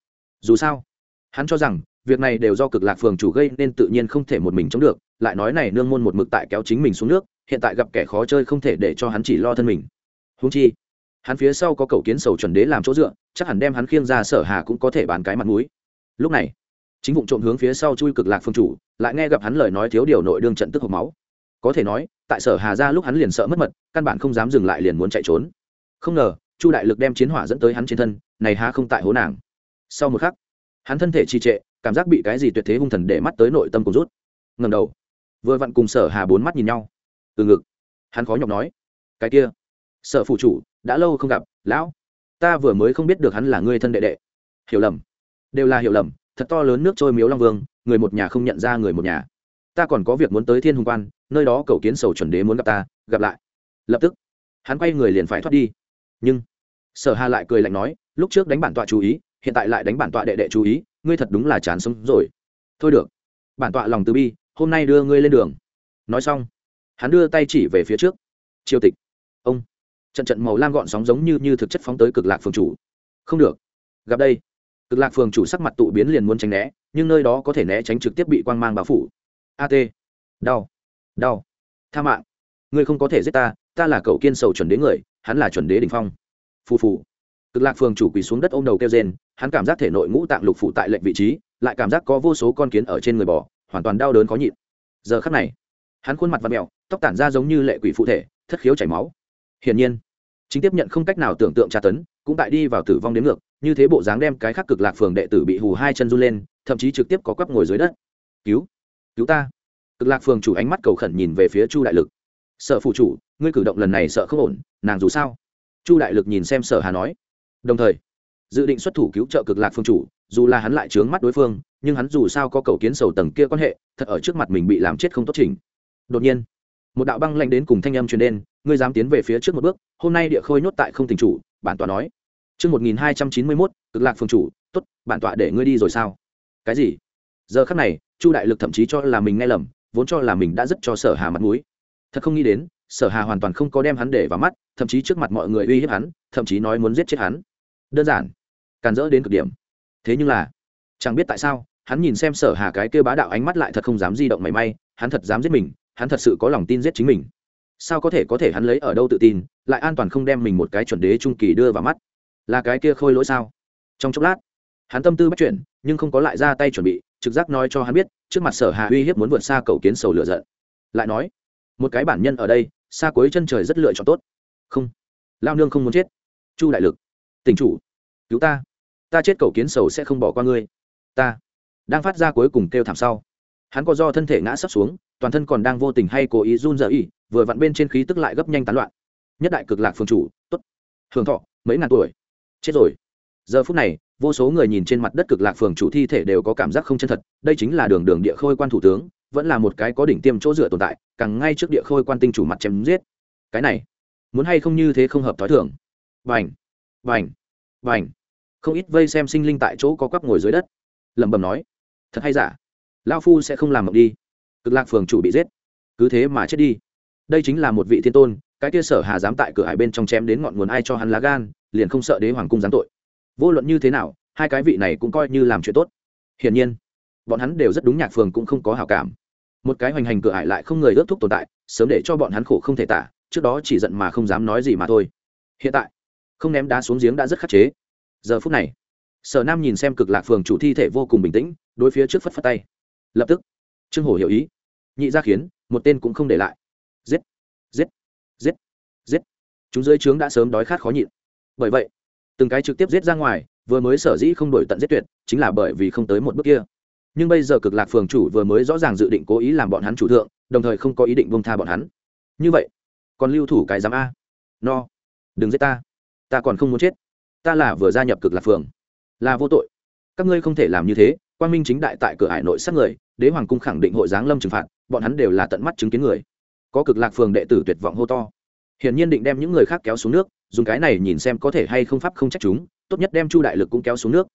A: Dù sao, hắn cho rằng, việc này đều do cực lạc phường chủ gây nên tự nhiên không thể một mình chống được, lại nói này nương môn một mực tại kéo chính mình xuống nước, hiện tại gặp kẻ khó chơi không thể để cho hắn chỉ lo thân mình. Húng chi hắn phía sau có cầu kiến sầu chuẩn đế làm chỗ dựa, chắc hẳn đem hắn khiêng ra sở hà cũng có thể bán cái mặt mũi. Lúc này, chính vụ trộm hướng phía sau chui cực lạc phương chủ, lại nghe gặp hắn lời nói thiếu điều nội đương trận tức hộp máu. Có thể nói, tại sở hà ra lúc hắn liền sợ mất mật, căn bản không dám dừng lại liền muốn chạy trốn. Không ngờ, chu đại lực đem chiến hỏa dẫn tới hắn trên thân, này há không tại hố nàng. Sau một khắc, hắn thân thể trì trệ, cảm giác bị cái gì tuyệt thế hung thần để mắt tới nội tâm cùng rút. Ngầm đầu, vừa vặn cùng sở hà bốn mắt nhìn nhau. Từ ngực, hắn khó nhọc nói, cái kia sở phụ chủ, đã lâu không gặp, lão. Ta vừa mới không biết được hắn là người thân đệ đệ. Hiểu lầm. Đều là hiểu lầm, thật to lớn nước trôi miếu long vương, người một nhà không nhận ra người một nhà. Ta còn có việc muốn tới thiên hùng quan, nơi đó cầu kiến sầu chuẩn đế muốn gặp ta, gặp lại. Lập tức, hắn quay người liền phải thoát đi. Nhưng, sở hà lại cười lạnh nói, lúc trước đánh bản tọa chú ý, hiện tại lại đánh bản tọa đệ đệ chú ý, ngươi thật đúng là chán sống rồi. Thôi được. Bản tọa lòng từ bi, hôm nay đưa ngươi lên đường. Nói xong, hắn đưa tay chỉ về phía trước. Triều tịch. Ông trận trận màu lam gọn sóng giống như như thực chất phóng tới cực lạc phường chủ. Không được. Gặp đây. Cực lạc phường chủ sắc mặt tụ biến liền muốn tránh né, nhưng nơi đó có thể né tránh trực tiếp bị quang mang bao phủ. At đau. Đau. Tha mạng. Ngươi không có thể giết ta ta là cậu kiên sầu chuẩn đế người, hắn là chuẩn đế đình phong. Phù phù. Cực lạc phường chủ quỳ xuống đất ôm đầu kêu rên, hắn cảm giác thể nội ngũ tạng lục phụ tại lệnh vị trí, lại cảm giác có vô số con kiến ở trên người bò, hoàn toàn đau đớn khó nhịn. Giờ khắc này, hắn khuôn mặt và mẹo, tóc tản ra giống như lệ quỷ phụ thể, thất khiếu chảy máu hiển nhiên, chính tiếp nhận không cách nào tưởng tượng tra tấn, cũng tại đi vào tử vong đến ngược, như thế bộ dáng đem cái khắc cực lạc phường đệ tử bị hù hai chân run lên, thậm chí trực tiếp có quắp ngồi dưới đất. Cứu cứu ta. Cực lạc phường chủ ánh mắt cầu khẩn nhìn về phía chu đại lực. Sợ phụ chủ, ngươi cử động lần này sợ không ổn, nàng dù sao? Chu đại lực nhìn xem sở hà nói. Đồng thời, dự định xuất thủ cứu trợ cực lạc phương chủ, dù là hắn lại trướng mắt đối phương, nhưng hắn dù sao có cầu kiến sầu tầng kia quan hệ, thật ở trước mặt mình bị làm chết không tốt trình đột nhiên một đạo băng lạnh đến cùng thanh âm truyền đến, ngươi dám tiến về phía trước một bước, hôm nay địa khôi nhốt tại không tình chủ, bản tọa nói. Chương một nghìn hai trăm chín mươi mốt, cực lạc phương chủ, tốt, bản tọa để ngươi đi rồi sao? Cái gì? Giờ khắc này, chu đại lực thậm chí cho là mình nghe lầm, vốn cho là mình đã rất cho sở hà mặt mũi. Thật không nghĩ đến, sở hà hoàn toàn không có đem hắn để vào mắt, thậm chí trước mặt mọi người uy hiếp hắn, thậm chí nói muốn giết chết hắn. Đơn giản, càn rỡ đến cực điểm. Thế nhưng là, chẳng biết tại sao, hắn nhìn xem sở hà cái kêu bá đạo ánh mắt lại thật không dám di động mảy may, hắn thật dám giết mình hắn thật sự có lòng tin giết chính mình. Sao có thể có thể hắn lấy ở đâu tự tin, lại an toàn không đem mình một cái chuẩn đế trung kỳ đưa vào mắt? Là cái kia khôi lỗi sao? Trong chốc lát, hắn tâm tư bắt chuyển, nhưng không có lại ra tay chuẩn bị, trực giác nói cho hắn biết, trước mặt sở hà uy hiếp muốn vượt xa cầu kiến sầu lửa giận. Lại nói, một cái bản nhân ở đây, xa cuối chân trời rất lựa chọn tốt. Không, lao nương không muốn chết. Chu đại lực, tỉnh chủ, cứu ta. Ta chết cầu kiến sầu sẽ không bỏ qua ngươi. Ta, đang phát ra cuối cùng kêu thảm sau. Hắn có do thân thể ngã sắp xuống toàn thân còn đang vô tình hay cố ý run rợ vừa vặn bên trên khí tức lại gấp nhanh tán loạn. Nhất đại cực lạc phương chủ t ố t hưởng thọ, mấy ngàn tuổi. Chết rồi. Giờ phút này, vô số người nhìn trên mặt đất cực lạc phường chủ thi thể đều có cảm giác không chân thật, đây chính là đường đường địa khôi quan thủ tướng, vẫn là một cái có đỉnh tiêm chỗ dựa tồn tại, càng ngay trước địa khôi quan tinh chủ mặt chém giết. Cái này, muốn hay không như thế không hợp t h ó i thưởng vành vành vành không ít vây xem sinh linh tại chỗ có quắp ngồi dưới đất. Lẩm bẩm nói, thật hay giả? Lao phu sẽ không làm mộng đi cực lạc phường chủ bị giết. Cứ thế mà chết đi. Đây chính là một vị thiên tôn, cái kia sở hà dám tại cửa hải bên trong chém đến ngọn nguồn ai cho hắn lá gan, liền không sợ đế hoàng cung giáng tội. Vô luận như thế nào, hai cái vị này cũng coi như làm chuyện tốt. Hiển nhiên, bọn hắn đều rất đúng nhạc phường cũng không có hảo cảm. Một cái hoành hành cửa hải lại không người ước thúc tồn tại, sớm để cho bọn hắn khổ không thể tả, trước đó chỉ giận mà không dám nói gì mà thôi. Hiện tại, không ném đá xuống giếng đã rất khắc chế. Giờ phút này, sở nam nhìn xem cực lạc phường chủ thi thể vô cùng bình tĩnh, đối phía trước phất phất tay. Lập tức trương hổ hiểu ý. Nhị ra khiến, một tên cũng không để lại. Giết giết giết giết. Chúng dưới trướng đã sớm đói khát khó nhịn. Bởi vậy, từng cái trực tiếp giết ra ngoài, vừa mới sở dĩ không đổi tận giết tuyệt, chính là bởi vì không tới một bước kia. Nhưng bây giờ cực lạc phường chủ vừa mới rõ ràng dự định cố ý làm bọn hắn chủ thượng, đồng thời không có ý định bông tha bọn hắn. Như vậy, còn lưu thủ cái giám a. No, đừng giết ta. Ta còn không muốn chết. Ta là vừa gia nhập cực lạc phường. Là vô tội. Các ngươi không thể làm như thế quan minh chính đại tại cửa hải nội sát người đế hoàng cung khẳng định hội giáng lâm trừng phạt, bọn hắn đều là tận mắt chứng kiến người. Có cực lạc phường đệ tử tuyệt vọng hô to. Hiển nhiên định đem những người khác kéo xuống nước, dùng cái này nhìn xem có thể hay không pháp không trách chúng, tốt nhất đem chu đại lực cũng kéo xuống nước.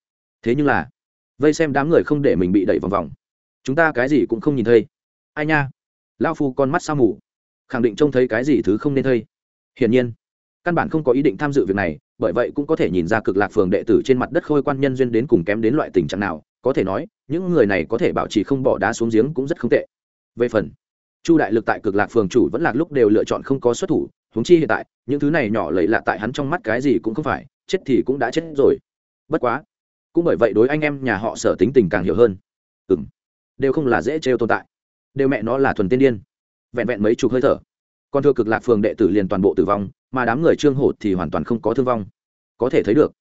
A: Thế nhưng là, vây xem đám người không để mình bị đẩy vòng vòng. Chúng ta cái gì cũng không nhìn thấy. Ai nha? Lao phu con mắt sao mù. Khẳng định trông thấy cái gì thứ không nên thấy. Hiển nhiên, căn bản không có ý định tham dự việc này, bởi vậy cũng có thể nhìn ra cực lạc phường đệ tử trên mặt đất khôi quan nhân duyên đến cùng kém đến loại tình trạng nào có thể nói, những người này có thể bảo trì không bỏ đá xuống giếng cũng rất không tệ. Về phần, chu đại lực tại cực lạc phường chủ vẫn là lúc đều lựa chọn không có xuất thủ, huống chi hiện tại, những thứ này nhỏ lầy lạ tại hắn trong mắt cái gì cũng không phải, chết thì cũng đã chết rồi. Bất quá, cũng bởi vậy đối anh em nhà họ sở tính tình càng hiểu hơn. Ừ m đều không là dễ trêu tồn tại. Đều mẹ nó là thuần tiên điên. Vẹn vẹn mấy chục hơi thở. Còn thưa cực lạc phường đệ tử liền toàn bộ tử vong, mà đám người trương hổ thì hoàn toàn không có thương vong. Có thể thấy được,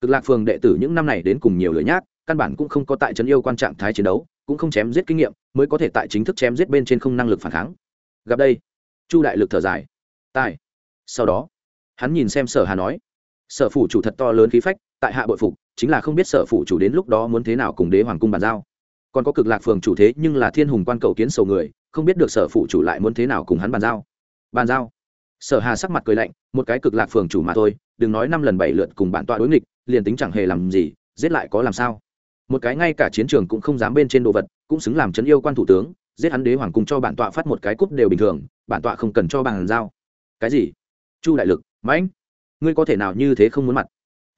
A: cực lạc phường đệ tử những năm này đến cùng nhiều lửa nhác căn bản cũng không có tại trấn yêu quan trạng thái chiến đấu, cũng không chém giết kinh nghiệm, mới có thể tại chính thức chém giết bên trên không năng lực phản kháng. Gặp đây, chu đại lực thở dài. Tài. Sau đó, hắn nhìn xem sở hà nói, sở phủ chủ thật to lớn khí phách, tại hạ bội phục, chính là không biết sở phủ chủ đến lúc đó muốn thế nào cùng đế hoàng cung bàn giao. Còn có cực lạc phường chủ thế, nhưng là thiên hùng quan cầu kiến sầu người, không biết được sở phủ chủ lại muốn thế nào cùng hắn bàn giao. Bàn giao? Sở hà sắc mặt cười lạnh, một cái cực lạc phường chủ mà thôi, đừng nói năm lần bảy lượt cùng bản tọa đối nghịch, liền tính chẳng hề làm gì, giết lại có làm sao? Một cái ngay cả chiến trường cũng không dám bên trên đồ vật, cũng xứng làm chấn yêu quan thủ tướng, giết hắn đế hoàng cung cho bản tọa phát một cái cúp đều bình thường, bản tọa không cần cho bàn giao. Cái gì? Chu đại lực, mãnh, ngươi có thể nào như thế không muốn mặt?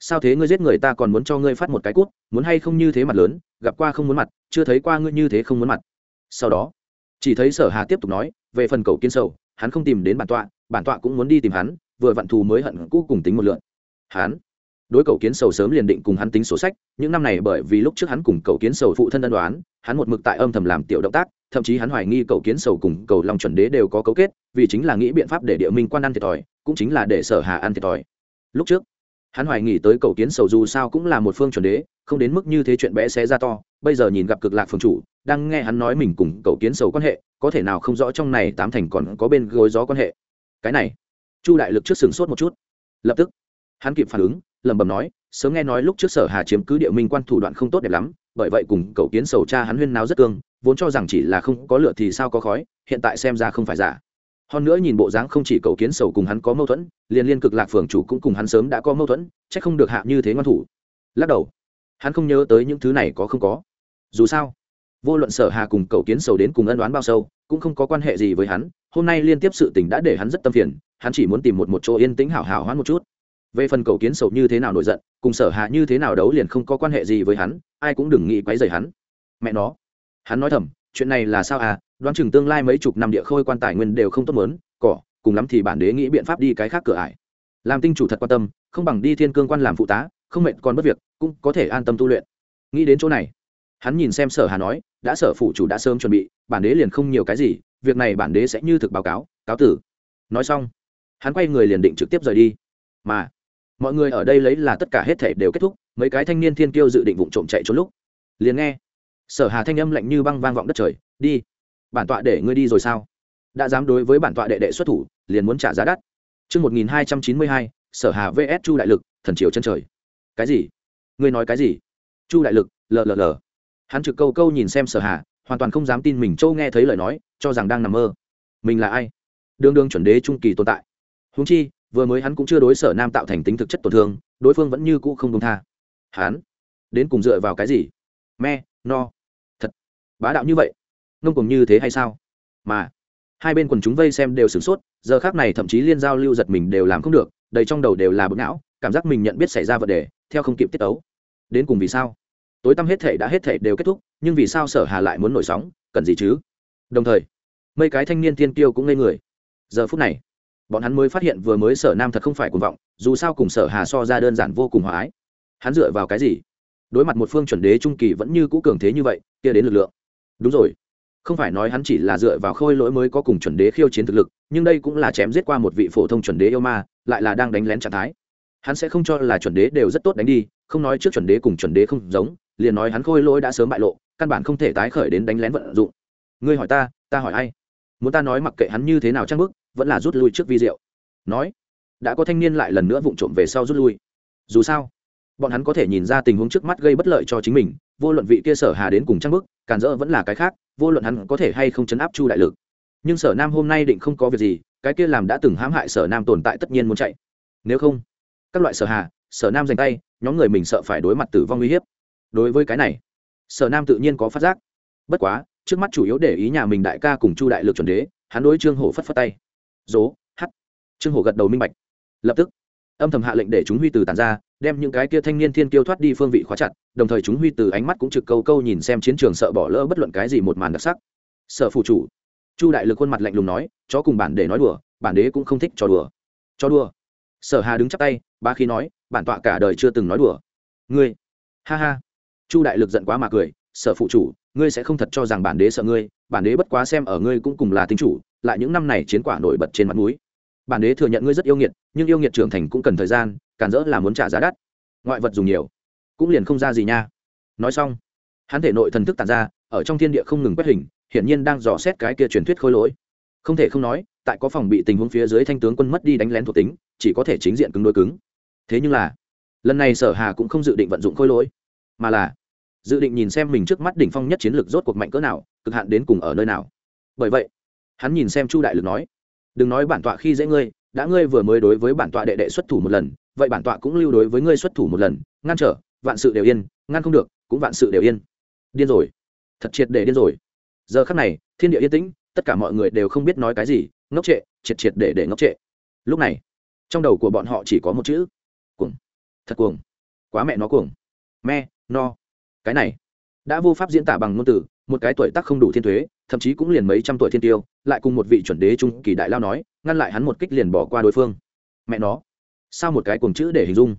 A: Sao thế ngươi giết người ta còn muốn cho ngươi phát một cái cút muốn hay không như thế mặt lớn, gặp qua không muốn mặt, chưa thấy qua ngươi như thế không muốn mặt. Sau đó, chỉ thấy sở hà tiếp tục nói, về phần cầu kiên sầu, hắn không tìm đến bản tọa bản tọa cũng muốn đi tìm hắn, vừa vặn thù mới hận cũ cùng tính một lượn. Hắn đối cầu kiến sầu sớm liền định cùng hắn tính sổ sách, những năm này bởi vì lúc trước hắn cùng cầu kiến sầu phụ thân ân đoán, hắn một mực tại âm thầm làm tiểu động tác, thậm chí hắn hoài nghi cầu kiến sầu cùng cầu long chuẩn đế đều có cấu kết, vì chính là nghĩ biện pháp để địa minh quan ăn thiệt thòi, cũng chính là để sở hà ăn thiệt thòi. Lúc trước, hắn hoài nghi tới cầu kiến sầu dù sao cũng là một phương chuẩn đế, không đến mức như thế chuyện bé xé ra to, bây giờ nhìn gặp cực lạc phương chủ, đang nghe hắn nói mình cùng cầu kiến sầu quan hệ, có thể nào không rõ trong này tám thành còn có bên gối gió quan hệ. Cái này, chu đại lực trước sừng sốt một chút. Lập tức, hắn kịp phản ứng lẩm bẩm nói, sớm nghe nói lúc trước sở hà chiếm cứ địa minh quan thủ đoạn không tốt đẹp lắm, bởi vậy cùng cậu kiến sầu cha hắn huyên náo rất cương, vốn cho rằng chỉ là không có lửa thì sao có khói, hiện tại xem ra không phải giả. Hơn nữa nhìn bộ dáng không chỉ cậu kiến sầu cùng hắn có mâu thuẫn, liền liên cực lạc phường chủ cũng cùng hắn sớm đã có mâu thuẫn, chắc không được hạ như thế ngoan thủ. Lắc đầu. Hắn không nhớ tới những thứ này có không có. Dù sao, vô luận sở hà cùng cậu kiến sầu đến cùng ân đoán bao sâu, cũng không có quan hệ gì với hắn, hôm nay liên tiếp sự tình đã để hắn rất tâm phiền, hắn chỉ muốn tìm một một chỗ yên tĩnh hảo hảo hoãn một chút về phần cầu kiến sầu như thế nào nổi giận, cùng sở hạ như thế nào đấu liền không có quan hệ gì với hắn, ai cũng đừng nghĩ quấy rầy hắn. Mẹ nó. Hắn nói thầm, chuyện này là sao à? Đoán chừng tương lai mấy chục năm địa khôi quan tài nguyên đều không tốt mớn cỏ, cùng lắm thì bản đế nghĩ biện pháp đi cái khác cửa ải. Làm tinh chủ thật quan tâm, không bằng đi thiên cương quan làm phụ tá, không mệt còn bất việc, cũng có thể an tâm tu luyện. Nghĩ đến chỗ này, hắn nhìn xem sở hà nói, đã sở phụ chủ đã sớm chuẩn bị, bản đế liền không nhiều cái gì, việc này bản đế sẽ như thực báo cáo cáo tử. Nói xong, hắn quay người liền định trực tiếp rời đi. Mà mọi người ở đây lấy là tất cả hết thể đều kết thúc mấy cái thanh niên thiên kiêu dự định vụ trộm chạy trốn lúc liền nghe sở hà thanh âm lạnh như băng vang vọng đất trời đi bản tọa để ngươi đi rồi sao? Đã dám đối với bản tọa đệ đệ xuất thủ liền muốn trả giá đắt. Trước 1292, sở hà vs chu đại lực thần triều chân trời. Cái gì? Ngươi nói cái gì? Chu đại lực lờ lờ lờ. Hắn trực câu câu nhìn xem sở hà hoàn toàn không dám tin mình châu nghe thấy lời nói cho rằng đang nằm mơ. Mình là ai? Đương đương chuẩn đế trung kỳ tồn tại. Húng chi vừa mới hắn cũng chưa đối sở nam tạo thành tính thực chất tổn thương, đối phương vẫn như cũ không công tha. Hắn đến cùng dựa vào cái gì? Me, no. Thật. Bá đạo như vậy? Ngông cùng như thế hay sao? Mà, hai bên quần chúng vây xem đều sửng sốt, giờ khác này thậm chí liên giao lưu giật mình đều làm không được, đầy trong đầu đều là bực não, cảm giác mình nhận biết xảy ra vấn đề, theo không kịp tiết tấu. Đến cùng vì sao? Tối tăm hết thể đã hết thể đều kết thúc, nhưng vì sao sở hà lại muốn nổi sóng? Cần gì chứ? Đồng thời, mấy cái thanh niên thiên kiêu cũng ngây người. Giờ phút này bọn hắn mới phát hiện vừa mới sở nam thật không phải cuồng vọng, dù sao cùng sở hà so ra đơn giản vô cùng hòa ái. Hắn dựa vào cái gì? Đối mặt một phương chuẩn đế trung kỳ vẫn như cũ cường thế như vậy, kia đến lực lượng. Đúng rồi. Không phải nói hắn chỉ là dựa vào khôi lỗi mới có cùng chuẩn đế khiêu chiến thực lực, nhưng đây cũng là chém giết qua một vị phổ thông chuẩn đế yêu ma, lại là đang đánh lén trạng thái. Hắn sẽ không cho là chuẩn đế đều rất tốt đánh đi, không nói trước chuẩn đế cùng chuẩn đế không giống, liền nói hắn khôi lỗi đã sớm bại lộ, căn bản không thể tái khởi đến đánh lén vận dụng. Ngươi hỏi ta ta hỏi ai? Muốn ta nói mặc kệ hắn như thế nào trang bức vẫn là rút lui trước vi diệu. Nói, đã có thanh niên lại lần nữa vụng trộm về sau rút lui. Dù sao, bọn hắn có thể nhìn ra tình huống trước mắt gây bất lợi cho chính mình, vô luận vị kia sở hà đến cùng trang bức, càn rỡ vẫn là cái khác, vô luận hắn có thể hay không chấn áp chu đại lực. Nhưng sở nam hôm nay định không có việc gì, cái kia làm đã từng hãm hại sở nam tồn tại tất nhiên muốn chạy. Nếu không, các loại sở hà, sở nam dành tay, nhóm người mình sợ phải đối mặt tử vong uy hiếp. Đối với cái này, sở nam tự nhiên có phát giác. Bất quá, trước mắt chủ yếu để ý nhà mình đại ca cùng chu đại lực chuẩn đế, hắn đối trương hổ phất phất tay dố, hắt. Trương hổ gật đầu minh bạch. Lập tức, âm thầm hạ lệnh để chúng huy từ tàn ra, đem những cái kia thanh niên thiên kiêu thoát đi phương vị khóa chặt, đồng thời chúng huy từ ánh mắt cũng trực câu câu nhìn xem chiến trường sợ bỏ lỡ bất luận cái gì một màn đặc sắc. Sợ phụ chủ, chu đại lực khuôn mặt lạnh lùng nói, chó cùng bản để nói đùa, bản đế cũng không thích trò đùa. Cho đùa? Sở hà đứng chắp tay, ba khi nói, bản tọa cả đời chưa từng nói đùa. Ngươi? Ha ha. Chu đại lực giận quá mà cười, sở phụ chủ, ngươi sẽ không thật cho rằng bản đế sợ ngươi, bản đế bất quá xem ở ngươi cũng cùng là tinh chủ lại những năm này chiến quả nổi bật trên mặt núi bản đế thừa nhận ngươi rất yêu nghiệt, nhưng yêu nghiệt trưởng thành cũng cần thời gian cản rỡ là muốn trả giá đắt. Ngoại vật dùng nhiều, cũng liền không ra gì nha. Nói xong, hắn thể nội thần thức tàn ra, ở trong thiên địa không ngừng quét hình, hiển nhiên đang dò xét cái kia truyền thuyết khôi lỗi. Không thể không nói, tại có phòng bị tình huống phía dưới thanh tướng quân mất đi đánh lén thuộc tính, chỉ có thể chính diện cứng đối cứng. Thế nhưng là, lần này sở hà cũng không dự định vận dụng khôi lỗi, mà là dự định nhìn xem mình trước mắt đỉnh phong nhất chiến lược rốt cuộc mạnh cỡ nào, cực hạn đến cùng ở nơi nào. Bởi vậy hắn nhìn xem chu đại lực nói, đừng nói bản tọa khi dễ ngươi, đã ngươi vừa mới đối với bản tọa đệ đệ xuất thủ một lần, vậy bản tọa cũng lưu đối với ngươi xuất thủ một lần, ngăn trở, vạn sự đều yên, ngăn không được, cũng vạn sự đều yên. Điên rồi, thật triệt để điên rồi. Giờ khắc này, thiên địa yên tĩnh, tất cả mọi người đều không biết nói cái gì, ngốc trệ, triệt triệt để để ngốc trệ. Lúc này, trong đầu của bọn họ chỉ có một chữ, cuồng. Thật cuồng. Quá mẹ nó cuồng. Me, no. Cái này, đã vô pháp diễn tả bằng ngôn từ, một cái tuổi tác không đủ thiên thuế thậm chí cũng liền mấy trăm tuổi thiên tiêu, lại cùng một vị chuẩn đế trung kỳ đại lao nói, ngăn lại hắn một kích liền bỏ qua đối phương. Mẹ nó, sao một cái cuồng chữ để hình dung?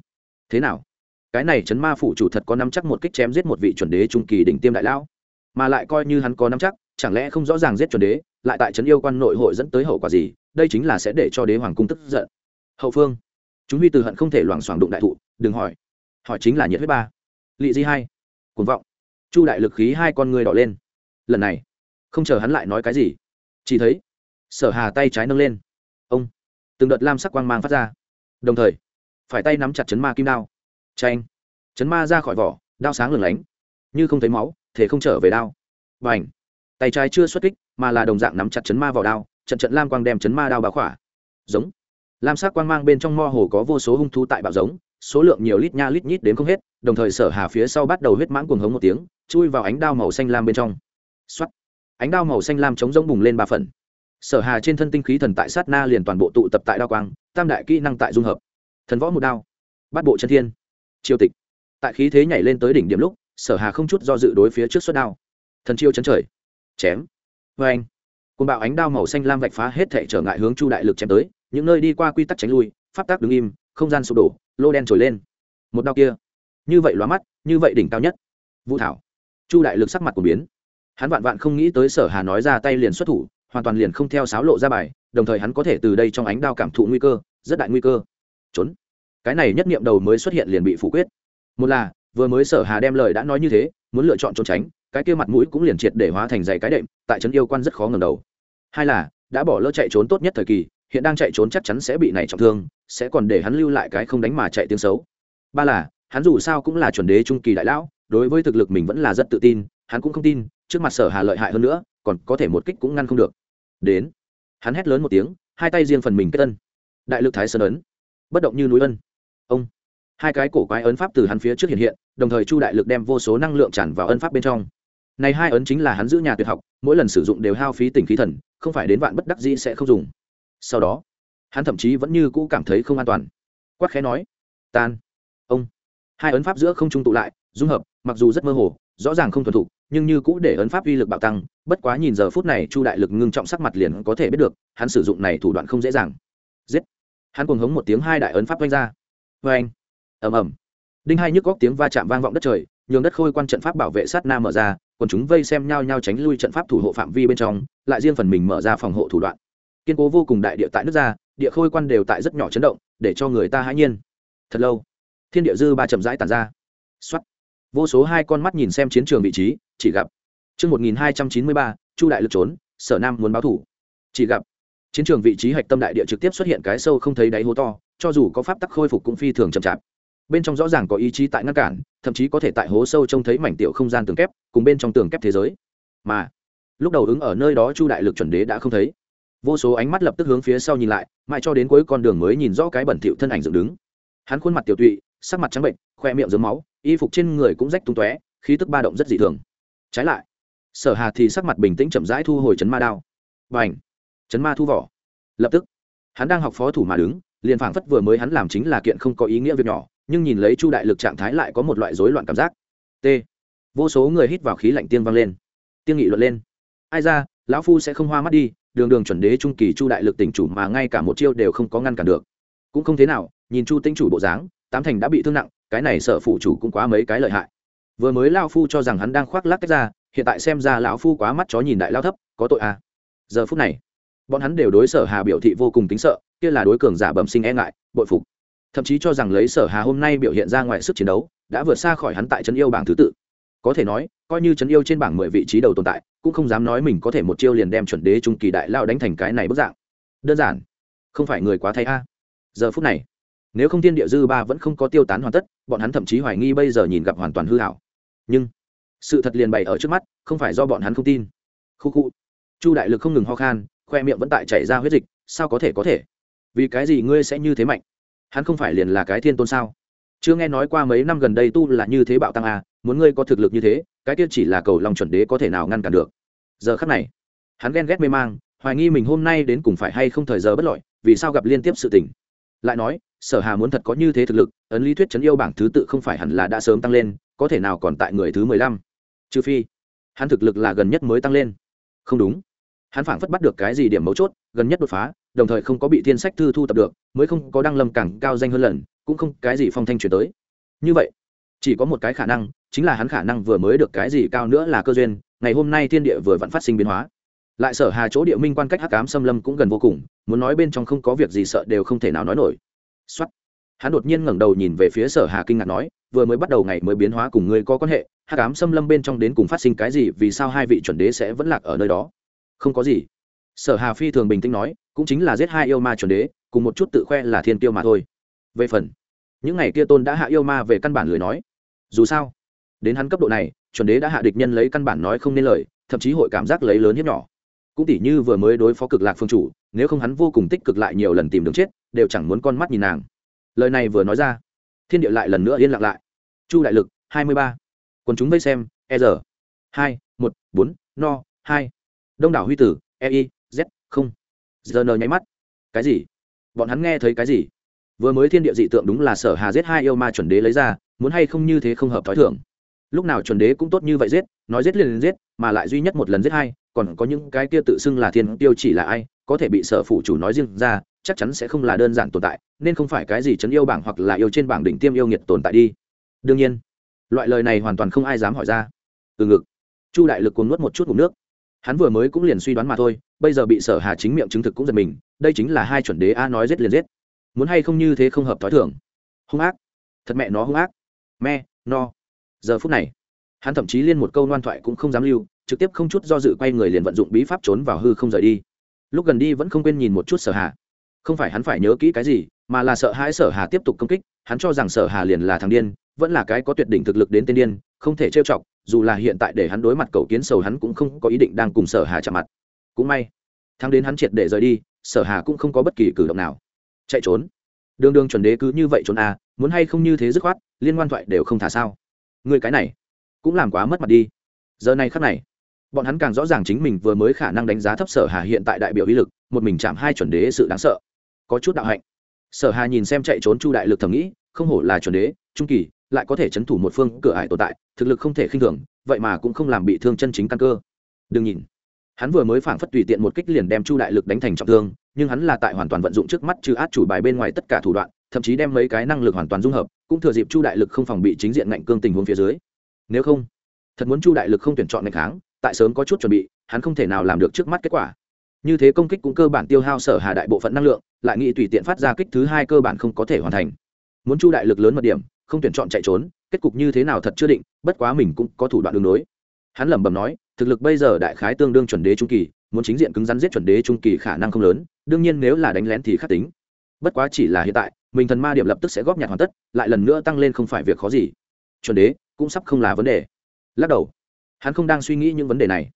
A: Thế nào? Cái này chấn ma phủ chủ thật có nắm chắc một kích chém giết một vị chuẩn đế trung kỳ đỉnh tiêm đại lão mà lại coi như hắn có nắm chắc, chẳng lẽ không rõ ràng giết chuẩn đế, lại tại trấn yêu quan nội hội dẫn tới hậu quả gì, đây chính là sẽ để cho đế hoàng cung tức giận. Hậu phương, chúng huy từ hận không thể loảng xoảng đụng đại thụ, đừng hỏi. Hỏi chính là nhiệt huyết ba. Lị di hai. Cuồng vọng. Chu đại lực khí hai con người đỏ lên. Lần này không chờ hắn lại nói cái gì. Chỉ thấy, sở hà tay trái nâng lên. Ông, từng đợt lam sắc quang mang phát ra. Đồng thời, phải tay nắm chặt chấn ma kim đao. Tranh chấn ma ra khỏi vỏ, đao sáng lửng lánh. Như không thấy máu, thể không trở về đao. Và ảnh tay trái chưa xuất kích, mà là đồng dạng nắm chặt chấn ma vào đao, trận trận lam quang đem chấn ma đao báo khỏa. Giống, lam sắc quang mang bên trong mo hồ có vô số hung thú tại bạo giống, số lượng nhiều lít nha lít nhít đến không hết, đồng thời sở hà phía sau bắt đầu huyết mãng cuồng hống một tiếng, chui vào ánh đao màu xanh lam bên trong. Xuất ánh đao màu xanh lam chống rỗng bùng lên ba phần. Sở hà trên thân tinh khí thần tại sát na liền toàn bộ tụ tập tại đao quang, tam đại kỹ năng tại dung hợp. Thần võ một đao bắt bộ chân thiên triều tịch. Tại khí thế nhảy lên tới đỉnh điểm lúc, sở hà không chút do dự đối phía trước xuất đao. Thần chiêu chấn trời, chém vê anh côn bạo ánh đao màu xanh lam vạch phá hết thể trở ngại hướng chu đại lực chém tới, những nơi đi qua quy tắc tránh lui, pháp tác đứng im, không gian sụp đổ, lô đen trồi lên. Một đao kia, như vậy lóa mắt, như vậy đỉnh cao nhất. Vũ thảo. Chu đại lực sắc mặt của biến hắn vạn vạn không nghĩ tới sở hà nói ra tay liền xuất thủ, hoàn toàn liền không theo sáo lộ ra bài, đồng thời hắn có thể từ đây trong ánh đao cảm thụ nguy cơ, rất đại nguy cơ. Trốn. Cái này nhất niệm đầu mới xuất hiện liền bị phủ quyết. Một là, vừa mới sở hà đem lời đã nói như thế, muốn lựa chọn trốn tránh, cái kia mặt mũi cũng liền triệt để hóa thành dày cái đệm, tại trấn yêu quan rất khó ngầm đầu. Hai là, đã bỏ lỡ chạy trốn tốt nhất thời kỳ, hiện đang chạy trốn chắc chắn sẽ bị này trọng thương, sẽ còn để hắn lưu lại cái không đánh mà chạy tiếng xấu. Ba là, hắn dù sao cũng là chuẩn đế trung kỳ đại lão, đối với thực lực mình vẫn là rất tự tin, hắn cũng không tin trước mặt sở hà lợi hại hơn nữa còn có thể một kích cũng ngăn không được. Đến. Hắn hét lớn một tiếng hai tay riêng phần mình kết tân, đại lực thái sơn ấn. Bất động như núi ân. Ông. Hai cái cổ quái ấn pháp từ hắn phía trước hiện hiện đồng thời chu đại lực đem vô số năng lượng tràn vào ân pháp bên trong. Này hai ấn chính là hắn giữ nhà tuyệt học mỗi lần sử dụng đều hao phí tỉnh khí thần không phải đến vạn bất đắc dĩ sẽ không dùng. Sau đó hắn thậm chí vẫn như cũ cảm thấy không an toàn. Quát khẽ nói tan. Ông. Hai ấn pháp giữa không trung tụ lại dung hợp mặc dù rất mơ hồ rõ ràng không thuần thục nhưng như cũ để ấn pháp uy lực bạo tăng, bất quá nhìn giờ phút này chu đại lực ngưng trọng sắc mặt liền có thể biết được, hắn sử dụng này thủ đoạn không dễ dàng. Giết! Hắn cuồng hống một tiếng hai đại ấn pháp vanh ra. Vê anh ầm ầm! Đinh hai nhức góc tiếng va chạm vang vọng đất trời, nhường đất khôi quan trận pháp bảo vệ sát na mở ra, còn chúng vây xem nhau nhau tránh lui trận pháp thủ hộ phạm vi bên trong, lại riêng phần mình mở ra phòng hộ thủ đoạn. Kiên cố vô cùng đại địa tại nước ra, địa khôi quan đều tại rất nhỏ chấn động, để cho người ta hãi nhiên. Thật lâu, thiên địa dư ba chậm rãi tàn ra. Xuất vô số hai con mắt nhìn xem chiến trường vị trí chỉ gặp. Chương một nghìn hai trăm chín mươi ba, chu đại lực trốn, sở nam muốn báo thủ. Chỉ gặp, chiến trường vị trí hạch tâm đại địa trực tiếp xuất hiện cái sâu không thấy đáy hố to, cho dù có pháp tắc khôi phục cũng phi thường chậm chạp. Bên trong rõ ràng có ý chí tại ngăn cản, thậm chí có thể tại hố sâu trông thấy mảnh tiểu không gian tường kép, cùng bên trong tường kép thế giới. Mà, lúc đầu ứng ở nơi đó chu đại lực chuẩn đế đã không thấy. Vô số ánh mắt lập tức hướng phía sau nhìn lại, mãi cho đến cuối con đường mới nhìn rõ cái bẩn thịu thân ảnh dựng đứng. Hắn khuôn mặt tiểu tụy, sắc mặt trắng bệnh, khoe miệng dớm máu, y phục trên người cũng rách tung tóe, khí tức ba động rất dị thường trái lại, sở hà thì sắc mặt bình tĩnh chậm rãi thu hồi chấn ma đao. Và ảnh chấn ma thu vỏ. Lập tức, hắn đang học phó thủ mà đứng, liền phảng phất vừa mới hắn làm chính là kiện không có ý nghĩa việc nhỏ, nhưng nhìn lấy chu đại lực trạng thái lại có một loại rối loạn cảm giác. T. Vô số người hít vào khí lạnh tiên vang lên. Tiên nghị luận lên. Ai ra, lão phu sẽ không hoa mắt đi, đường đường chuẩn đế trung kỳ chu đại lực tỉnh chủ mà ngay cả một chiêu đều không có ngăn cản được. Cũng không thế nào, nhìn chu tinh chủ bộ dáng, tám thành đã bị thương nặng, cái này sợ phụ chủ cũng quá mấy cái lợi hại vừa mới lao phu cho rằng hắn đang khoác lác tách ra, hiện tại xem ra lão phu quá mắt chó nhìn đại lao thấp, có tội à. Giờ phút này, bọn hắn đều đối sở hà biểu thị vô cùng tính sợ, kia là đối cường giả bẩm sinh e ngại, bội phục. Thậm chí cho rằng lấy sở hà hôm nay biểu hiện ra ngoài sức chiến đấu, đã vượt xa khỏi hắn tại trấn yêu bảng thứ tự. Có thể nói, coi như trấn yêu trên bảng mười vị trí đầu tồn tại, cũng không dám nói mình có thể một chiêu liền đem chuẩn đế trung kỳ đại lao đánh thành cái này bức dạng. Đơn giản, không phải người quá thay a. Giờ phút này, nếu không thiên địa dư ba vẫn không có tiêu tán hoàn tất, bọn hắn thậm chí hoài nghi bây giờ nhìn gặp hoàn toàn hư hảo nhưng sự thật liền bày ở trước mắt, không phải do bọn hắn không tin. Khu khu. Chu đại lực không ngừng ho khan, khoe miệng vẫn tại chảy ra huyết dịch, sao có thể có thể? Vì cái gì ngươi sẽ như thế mạnh? Hắn không phải liền là cái thiên tôn sao? Chưa nghe nói qua mấy năm gần đây tu là như thế bạo tăng à muốn ngươi có thực lực như thế, cái kia chỉ là cầu lòng chuẩn đế có thể nào ngăn cản được. Giờ khắc này, hắn ghen ghét mê mang, hoài nghi mình hôm nay đến cùng phải hay không thời giờ bất lợi, vì sao gặp liên tiếp sự tình. Lại nói, sở hà muốn thật có như thế thực lực, ấn lý thuyết chấn yêu bảng thứ tự không phải hẳn là đã sớm tăng lên có thể nào còn tại người thứ mười lăm? Trừ phi, hắn thực lực là gần nhất mới tăng lên. Không đúng. Hắn phảng phất bắt được cái gì điểm mấu chốt, gần nhất đột phá, đồng thời không có bị thiên sách thư thu tập được, mới không có đăng lâm càng cao danh hơn lần, cũng không cái gì phong thanh chuyển tới. Như vậy, chỉ có một cái khả năng, chính là hắn khả năng vừa mới được cái gì cao nữa là cơ duyên, ngày hôm nay thiên địa vừa vẫn phát sinh biến hóa. Lại sở hà chỗ địa minh quan cách hắc ám xâm lâm cũng gần vô cùng, muốn nói bên trong không có việc gì sợ đều không thể nào nói nổi. Xuất hắn đột nhiên ngẩng đầu nhìn về phía sở hà kinh ngạc nói vừa mới bắt đầu ngày mới biến hóa cùng ngươi có quan hệ, hắc ám xâm lâm bên trong đến cùng phát sinh cái gì, vì sao hai vị chuẩn đế sẽ vẫn lạc ở nơi đó? Không có gì. Sở hà phi thường bình tĩnh nói, cũng chính là giết hai yêu ma chuẩn đế, cùng một chút tự khoe là thiên tiêu mà thôi. Về phần, những ngày kia tôn đã hạ yêu ma về căn bản lười nói. Dù sao, đến hắn cấp độ này, chuẩn đế đã hạ địch nhân lấy căn bản nói không nên lời, thậm chí hội cảm giác lấy lớn hiếp nhỏ. Cũng tỉ như vừa mới đối phó cực lạc phương chủ, nếu không hắn vô cùng tích cực lại nhiều lần tìm đường chết, đều chẳng muốn con mắt nhìn nàng. Lời này vừa nói ra thiên địa lại lần nữa yên lặng lại. Chu đại lực, hai mươi ba. Quần chúng vây xem e r hai, một, bốn, no, hai. Đông đảo huy tử e i, z, không. Giờ nờ nháy mắt. Cái gì? Bọn hắn nghe thấy cái gì? Vừa mới thiên địa dị tượng đúng là sở hà giết hai yêu ma chuẩn đế lấy ra, muốn hay không như thế không hợp thói thường. Lúc nào chuẩn đế cũng tốt như vậy giết, nói giết liền giết, mà lại duy nhất một lần giết hai, còn có những cái kia tự xưng là thiên tiêu chỉ là ai, có thể bị sở phủ chủ nói riêng ra chắc chắn sẽ không là đơn giản tồn tại, nên không phải cái gì chấn yêu bảng hoặc là yêu trên bảng đỉnh tiêm yêu nghiệt tồn tại đi. Đương nhiên, loại lời này hoàn toàn không ai dám hỏi ra. Từ ngực, chu đại lực cuốn nuốt một chút ngụm nước. Hắn vừa mới cũng liền suy đoán mà thôi, bây giờ bị sở hà chính miệng chứng thực cũng giật mình, đây chính là hai chuẩn đế a nói giết liền giết. Muốn hay không như thế không hợp thói thường. Hung ác. Thật mẹ nó hung ác. Me, no. Giờ phút này, hắn thậm chí liên một câu ngoan thoại cũng không dám lưu, trực tiếp không chút do dự quay người liền vận dụng bí pháp trốn vào hư không rời đi. Lúc gần đi vẫn không quên nhìn một chút sở hà không phải hắn phải nhớ kỹ cái gì, mà là sợ hãi sở hà tiếp tục công kích, hắn cho rằng sở hà liền là thằng điên, vẫn là cái có tuyệt đỉnh thực lực đến tên điên, không thể trêu chọc, dù là hiện tại để hắn đối mặt cầu kiến sầu hắn cũng không có ý định đang cùng sở hà chạm mặt. Cũng may thắng đến hắn triệt để rời đi, sở hà cũng không có bất kỳ cử động nào. Chạy trốn. Đường đường chuẩn đế cứ như vậy trốn à muốn hay không như thế dứt khoát, liên quan thoại đều không thả sao. Người cái này, cũng làm quá mất mặt đi. Giờ này khắc này, bọn hắn càng rõ ràng chính mình vừa mới khả năng đánh giá thấp sở hà hiện tại đại biểu uy lực, một mình chạm hai chuẩn đế sự đáng sợ có chút đạo hạnh. Sở hà nhìn xem chạy trốn chu đại lực thầm nghĩ, không hổ là chuẩn đế, trung kỳ, lại có thể chấn thủ một phương cửa ải tồn tại, thực lực không thể khinh thường, vậy mà cũng không làm bị thương chân chính căn cơ. Đừng nhìn, hắn vừa mới phảng phất tùy tiện một kích liền đem chu đại lực đánh thành trọng thương, nhưng hắn là tại hoàn toàn vận dụng trước mắt trừ át chủ bài bên ngoài tất cả thủ đoạn, thậm chí đem mấy cái năng lực hoàn toàn dung hợp, cũng thừa dịp chu đại lực không phòng bị chính diện ngạnh cương tình huống phía dưới. Nếu không, thật muốn chu đại lực không tuyển chọn ngành kháng, tại sớm có chút chuẩn bị, hắn không thể nào làm được trước mắt kết quả như thế công kích cũng cơ bản tiêu hao sở hà đại bộ phận năng lượng, lại nghĩ tùy tiện phát ra kích thứ hai cơ bản không có thể hoàn thành. Muốn chu đại lực lớn mật điểm, không tuyển chọn chạy trốn, kết cục như thế nào thật chưa định, bất quá mình cũng có thủ đoạn đường đối. Hắn lẩm bẩm nói, thực lực bây giờ đại khái tương đương chuẩn đế trung kỳ, muốn chính diện cứng rắn giết chuẩn đế trung kỳ khả năng không lớn, đương nhiên nếu là đánh lén thì khắc tính. Bất quá chỉ là hiện tại, mình thần ma điểm lập tức sẽ góp nhặt hoàn tất, lại lần nữa tăng lên không phải việc khó gì. Chuẩn đế, cũng sắp không là vấn đề. Lắc đầu. Hắn không đang suy nghĩ những vấn đề này.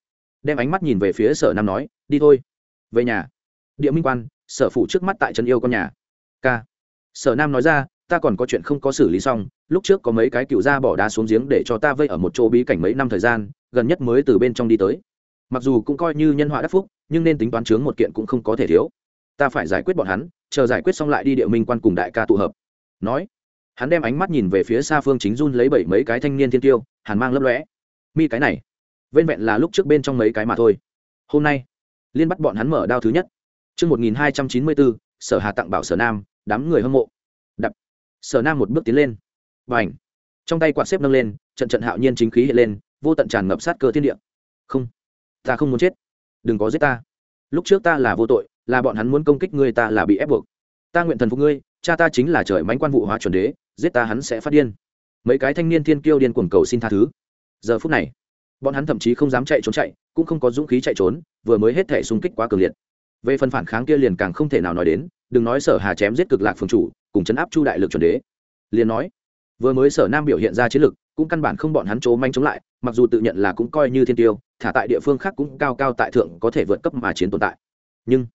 A: Đem ánh mắt nhìn về phía sở nam nói, đi thôi về nhà. Địa minh quan, sở phụ trước mắt tại trấn yêu con nhà. K. Sở nam nói ra, ta còn có chuyện không có xử lý xong, lúc trước có mấy cái cựu gia bỏ đá xuống giếng để cho ta vây ở một chỗ bí cảnh mấy năm thời gian, gần nhất mới từ bên trong đi tới. Mặc dù cũng coi như nhân họa đắc phúc, nhưng nên tính toán chướng một kiện cũng không có thể thiếu. Ta phải giải quyết bọn hắn, chờ giải quyết xong lại đi địa minh quan cùng đại ca tụ hợp. Nói, hắn đem ánh mắt nhìn về phía xa phương chính run lấy bảy mấy cái thanh niên thiên tiêu, hàn mang lấp lõe mi cái này vên vẹn là lúc trước bên trong mấy cái mà thôi. Hôm nay liên bắt bọn hắn mở đao thứ nhất. Trước 1294, sở hà tặng bảo sở nam đám người hâm mộ. Đập. Sở nam một bước tiến lên. Và ảnh trong tay quạt xếp nâng lên trận trận hạo nhiên chính khí hiện lên vô tận tràn ngập sát cơ thiên địa. Không. Ta không muốn chết. Đừng có giết ta. Lúc trước ta là vô tội là bọn hắn muốn công kích ngươi ta là bị ép buộc. Ta nguyện thần phục ngươi cha ta chính là trời mánh quan vụ hóa chuẩn đế giết ta hắn sẽ phát điên. Mấy cái thanh niên thiên kiêu điên cuồng cầu xin tha thứ. Giờ phút này bọn hắn thậm chí không dám chạy trốn chạy cũng không có dũng khí chạy trốn, vừa mới hết thể xung kích quá cường liệt. Về phần phản kháng kia liền càng không thể nào nói đến, đừng nói sở hà chém giết cực lạc phương chủ, cùng chấn áp chu đại lực chuẩn đế. Liền nói, vừa mới sở nam biểu hiện ra chiến lực, cũng căn bản không bọn hắn trố manh chống lại, mặc dù tự nhận là cũng coi như thiên tiêu, thả tại địa phương khác cũng cao cao tại thượng có thể vượt cấp mà chiến tồn tại. Nhưng,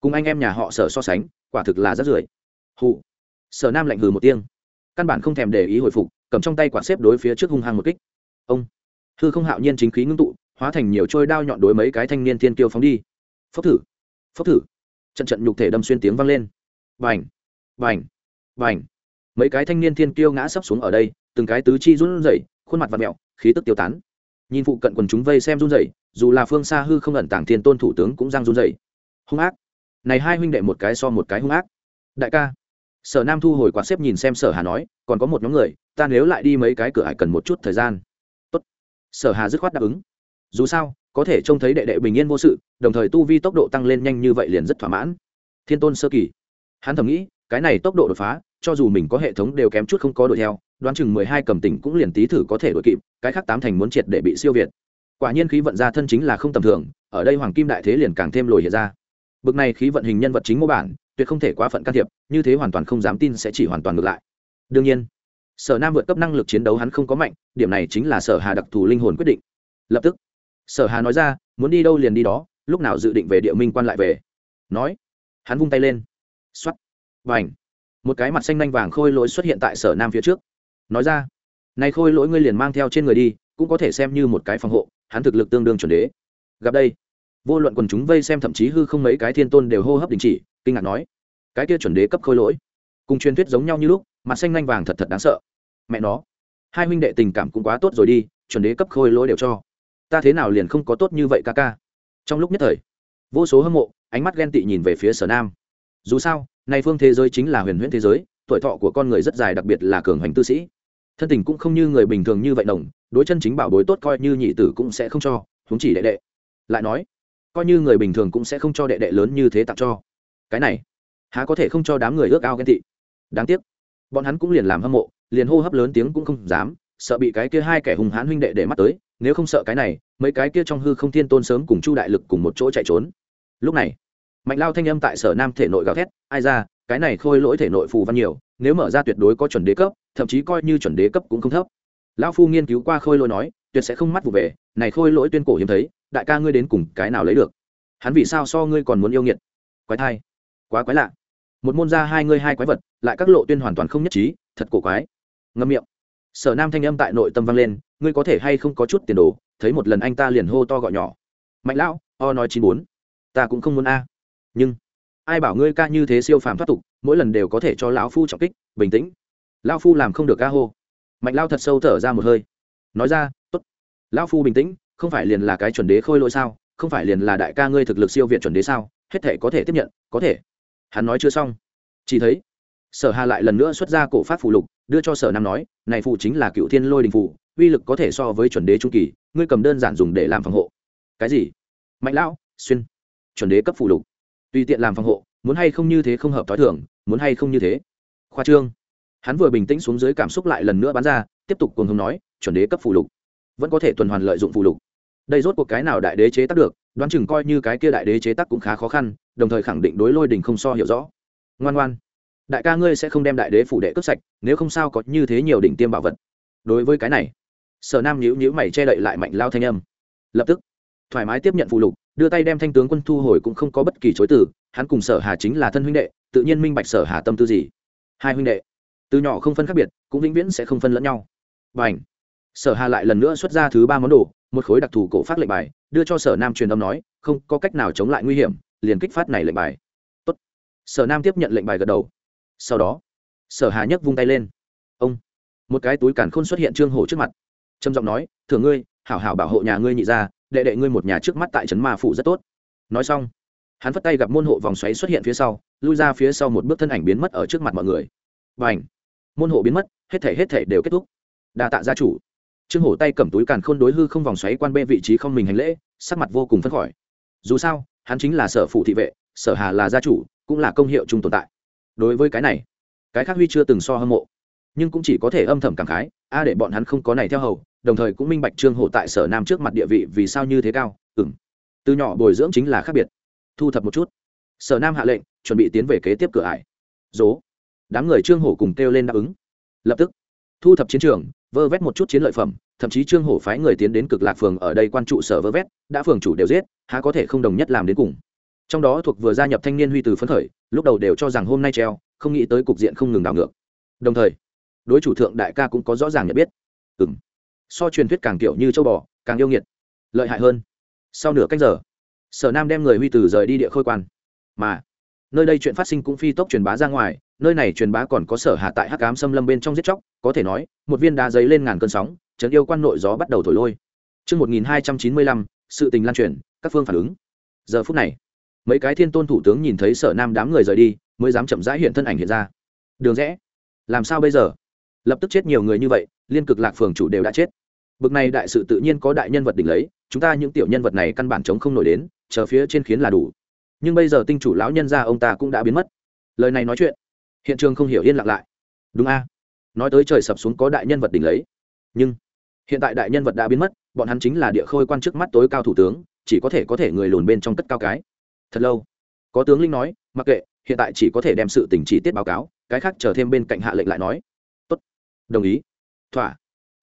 A: cùng anh em nhà họ sở so sánh, quả thực là rất rưởi hụ sở nam lạnh hừ một tiếng. Căn bản không thèm để ý hồi phục, cầm trong tay quả xếp đối phía trước hung hăng một kích. Ông. Hư không hạo nhiên chính khí ngưng tụ hóa thành nhiều trôi đao nhọn đối mấy cái thanh niên thiên kiêu phóng đi. Phốc thử phốc thử. Trận trận nhục thể đâm xuyên tiếng vang lên. Vành vành vành mấy cái thanh niên thiên kiêu ngã sấp xuống ở đây, từng cái tứ chi run rẩy, khuôn mặt và mẹo, khí tức tiêu tán. Nhìn phụ cận quần chúng vây xem run rẩy, dù là phương xa hư không ẩn tàng thiên tôn thủ tướng cũng giang run rẩy. Hung ác. Này hai huynh đệ một cái so một cái hung ác. Đại ca. Sở nam thu hồi quạt xếp nhìn xem sở hà nói, còn có một nhóm người, ta nếu lại đi mấy cái cửa hải cần một chút thời gian. Tốt. sở hà dứt khoát đáp ứng dù sao, có thể trông thấy đệ đệ bình yên vô sự, đồng thời tu vi tốc độ tăng lên nhanh như vậy liền rất thỏa mãn. Thiên tôn sơ kỳ. Hắn thầm nghĩ, cái này tốc độ đột phá, cho dù mình có hệ thống đều kém chút không có đuổi theo, đoán chừng mười hai cầm tỉnh cũng liền tí thử có thể đuổi kịp, cái khác tám thành muốn triệt để bị siêu việt. Quả nhiên khí vận ra thân chính là không tầm thường, ở đây hoàng kim đại thế liền càng thêm lồi hiện ra. Bực này khí vận hình nhân vật chính mô bản, tuyệt không thể quá phận can thiệp, như thế hoàn toàn không dám tin sẽ chỉ hoàn toàn ngược lại. Đương nhiên, sở nam vượt cấp năng lực chiến đấu hắn không có mạnh, điểm này chính là sở hà đặc thù linh hồn quyết định. Lập tức sở hà nói ra, muốn đi đâu liền đi đó, lúc nào dự định về địa minh quan lại về. Nói, hắn vung tay lên. X o á t và h một cái mặt xanh nanh vàng khôi lỗi xuất hiện tại sở nam phía trước. Nói ra nay khôi lỗi ngươi liền mang theo trên người đi, cũng có thể xem như một cái phòng hộ, hắn thực lực tương đương chuẩn đế. Gặp đây, vô luận quần chúng vây xem thậm chí hư không mấy cái thiên tôn đều hô hấp đình chỉ, kinh ngạc nói, cái kia chuẩn đế cấp khôi lỗi. Cùng truyền thuyết giống nhau như lúc, mặt xanh nanh vàng thật thật đáng sợ. Mẹ nó, hai huynh đệ tình cảm cũng quá tốt rồi đi, chuẩn đế cấp khôi lỗi đều cho ta thế nào liền không có tốt như vậy ca ca? Trong lúc nhất thời, vô số hâm mộ, ánh mắt ghen tị nhìn về phía sở nam. Dù sao, nay phương thế giới chính là huyền huyễn thế giới, tuổi thọ của con người rất dài đặc biệt là cường hành tư sĩ. Thân tình cũng không như người bình thường như vậy đồng đối chân chính bảo bối tốt coi như nhị tử cũng sẽ không cho, huống chỉ đệ đệ. Lại nói, coi như người bình thường cũng sẽ không cho đệ đệ lớn như thế tặng cho. Cái này, há có thể không cho đám người ước ao ghen tị? Đáng tiếc, bọn hắn cũng liền làm hâm mộ, liền hô hấp lớn tiếng cũng không dám, sợ bị cái kia hai kẻ hùng hãn huynh đệ để mắt tới nếu không sợ cái này, mấy cái kia trong hư không thiên tôn sớm cùng chu đại lực cùng một chỗ chạy trốn. Lúc này, mạnh lao thanh âm tại sở nam thể nội gào thét, ai ra, cái này khôi lỗi thể nội phù văn nhiều, nếu mở ra tuyệt đối có chuẩn đế cấp, thậm chí coi như chuẩn đế cấp cũng không thấp. Lão phu nghiên cứu qua khôi lỗi nói, tuyệt sẽ không mắt vụ về, này khôi lỗi tuyên cổ hiếm thấy, đại ca ngươi đến cùng cái nào lấy được? Hắn vì sao so ngươi còn muốn yêu nghiệt? Quái thai, quá quái lạ. Một môn ra hai ngươi hai quái vật, lại các lộ tuyên hoàn toàn không nhất trí, thật cổ quái. Ngâm miệng. Sở nam thanh âm tại nội tâm vang lên ngươi có thể hay không có chút tiền đồ, thấy một lần anh ta liền hô to gọi nhỏ. Mạnh lão, o nói chín bốn. Ta cũng không muốn a. Nhưng, ai bảo ngươi ca như thế siêu phàm thoát tục, mỗi lần đều có thể cho lão phu trọng kích, bình tĩnh. Lão phu làm không được ca hô. Mạnh lao thật sâu thở ra một hơi. Nói ra t ố t lão phu bình tĩnh, không phải liền là cái chuẩn đế khôi lỗi sao? Không phải liền là đại ca ngươi thực lực siêu việt chuẩn đế sao? Hết thể có thể tiếp nhận, có thể. Hắn nói chưa xong. Chỉ thấy, sở hà lại lần nữa xuất ra cổ phát phù lục, đưa cho sở nam nói, này phụ chính là cựu thiên lôi đình phụ uy lực có thể so với chuẩn đế trung kỳ, ngươi cầm đơn giản dùng để làm phòng hộ. Cái gì? Mạnh lão, xuyên. Chuẩn đế cấp phụ lục. Tùy tiện làm phòng hộ, muốn hay không như thế không hợp t h ó i thưởng muốn hay không như thế. Khoa trương. Hắn vừa bình tĩnh xuống dưới cảm xúc lại lần nữa bắn ra, tiếp tục cùng hùng nói, chuẩn đế cấp phụ lục. Vẫn có thể tuần hoàn lợi dụng phụ lục. Đây rốt cuộc cái nào đại đế chế tác được, đoán chừng coi như cái kia đại đế chế tác cũng khá khó khăn, đồng thời khẳng định đối lôi đình không so hiểu rõ. Ngoan ngoan. Đại ca ngươi sẽ không đem đại đế phủ đệ cướp sạch, nếu không sao có như thế nhiều đỉnh tiêm bảo vật. Đối với cái này sở nam nhữ nhữ mày che đậy lại mạnh lao thanh âm. Lập tức, thoải mái tiếp nhận phụ lục, đưa tay đem thanh tướng quân thu hồi cũng không có bất kỳ chối từ, hắn cùng sở hà chính là thân huynh đệ, tự nhiên minh bạch sở hà tâm tư gì. Hai huynh đệ, từ nhỏ không phân khác biệt, cũng vĩnh viễn sẽ không phân lẫn nhau. Và ảnh sở hà lại lần nữa xuất ra thứ ba món đồ, một khối đặc thù cổ phát lệnh bài, đưa cho sở nam truyền âm nói, không có cách nào chống lại nguy hiểm, liền kích phát này lệnh bài. Tốt. sở nam tiếp nhận lệnh bài gật đầu. Sau đó, sở hà nhấc vung tay lên. Ông! Một cái túi càn khôn xuất hiện trương hổ trước mặt trầm giọng nói, thưởng ngươi, hảo hảo bảo hộ nhà ngươi nhị ra đệ đệ ngươi một nhà trước mắt tại trấn ma phủ rất tốt. Nói xong, hắn phất tay gặp môn hộ vòng xoáy xuất hiện phía sau, lui ra phía sau một bước thân ảnh biến mất ở trước mặt mọi người. Và ảnh môn hộ biến mất, hết thể hết thể đều kết thúc. Đa tạ gia chủ. Trương hổ tay cầm túi càn khôn đối hư không vòng xoáy quan bê vị trí không mình hành lễ, sắc mặt vô cùng phấn khởi. Dù sao, hắn chính là sở phụ thị vệ, sở hà là gia chủ, cũng là công hiệu chung tồn tại. Đối với cái này, cái khác huy chưa từng so hâm mộ, nhưng cũng chỉ có thể âm thầm cảm khái, a để bọn hắn không có này theo hầu đồng thời cũng minh bạch trương hổ tại sở nam trước mặt địa vị vì sao như thế cao. Ừng từ nhỏ bồi dưỡng chính là khác biệt. Thu thập một chút. Sở nam hạ lệnh, chuẩn bị tiến về kế tiếp cửa ải. Dố. Đám người trương hổ cùng kêu lên đáp ứng. Lập tức, thu thập chiến trường, vơ vét một chút chiến lợi phẩm, thậm chí trương hổ phái người tiến đến cực lạc phường ở đây quan trụ sở vơ vét, đã phường chủ đều giết, há có thể không đồng nhất làm đến cùng. Trong đó thuộc vừa gia nhập thanh niên huy từ phấn khởi, lúc đầu đều cho rằng hôm nay treo, không nghĩ tới cục diện không ngừng đảo ngược. Đồng thời, đối chủ thượng đại ca cũng có rõ ràng nhận biết. Ừ m so truyền thuyết càng kiểu như châu bò càng yêu nghiệt lợi hại hơn sau nửa cách giờ sở nam đem người huy từ rời đi địa khôi quan mà nơi đây chuyện phát sinh cũng phi tốc truyền bá ra ngoài nơi này truyền bá còn có sở hạ tại hắc cám xâm lâm bên trong giết chóc có thể nói một viên đá giấy lên ngàn cơn sóng trấn yêu quan nội gió bắt đầu thổi lôi Trước 1295, sự tình lan truyền, các phương phản ứng. Giờ phút này, mấy cái thiên tôn thủ tướng nhìn thấy sở nam đám người rời đi, mới dám chậm rãi hiện thân ảnh hiện ra. Đường rẽ, làm sao bây giờ? Lập tức chết nhiều người như vậy, liên cực lạc phường chủ đều đã chết. Bực này đại sự tự nhiên có đại nhân vật đỉnh lấy, chúng ta những tiểu nhân vật này căn bản chống không nổi đến, chờ phía trên khiến là đủ. Nhưng bây giờ tinh chủ lão nhân gia ông ta cũng đã biến mất. Lời này nói chuyện, hiện trường không hiểu yên lặng lại. Đúng a? Nói tới trời sập xuống có đại nhân vật đỉnh lấy. Nhưng hiện tại đại nhân vật đã biến mất bọn hắn chính là địa khôi quan trước mắt tối cao thủ tướng chỉ có thể có thể người lùn bên trong cất cao cái thật lâu có tướng linh nói mặc kệ hiện tại chỉ có thể đem sự tình chỉ tiết báo cáo cái khác chờ thêm bên cạnh hạ lệnh lại nói đồng ý. Thỏa.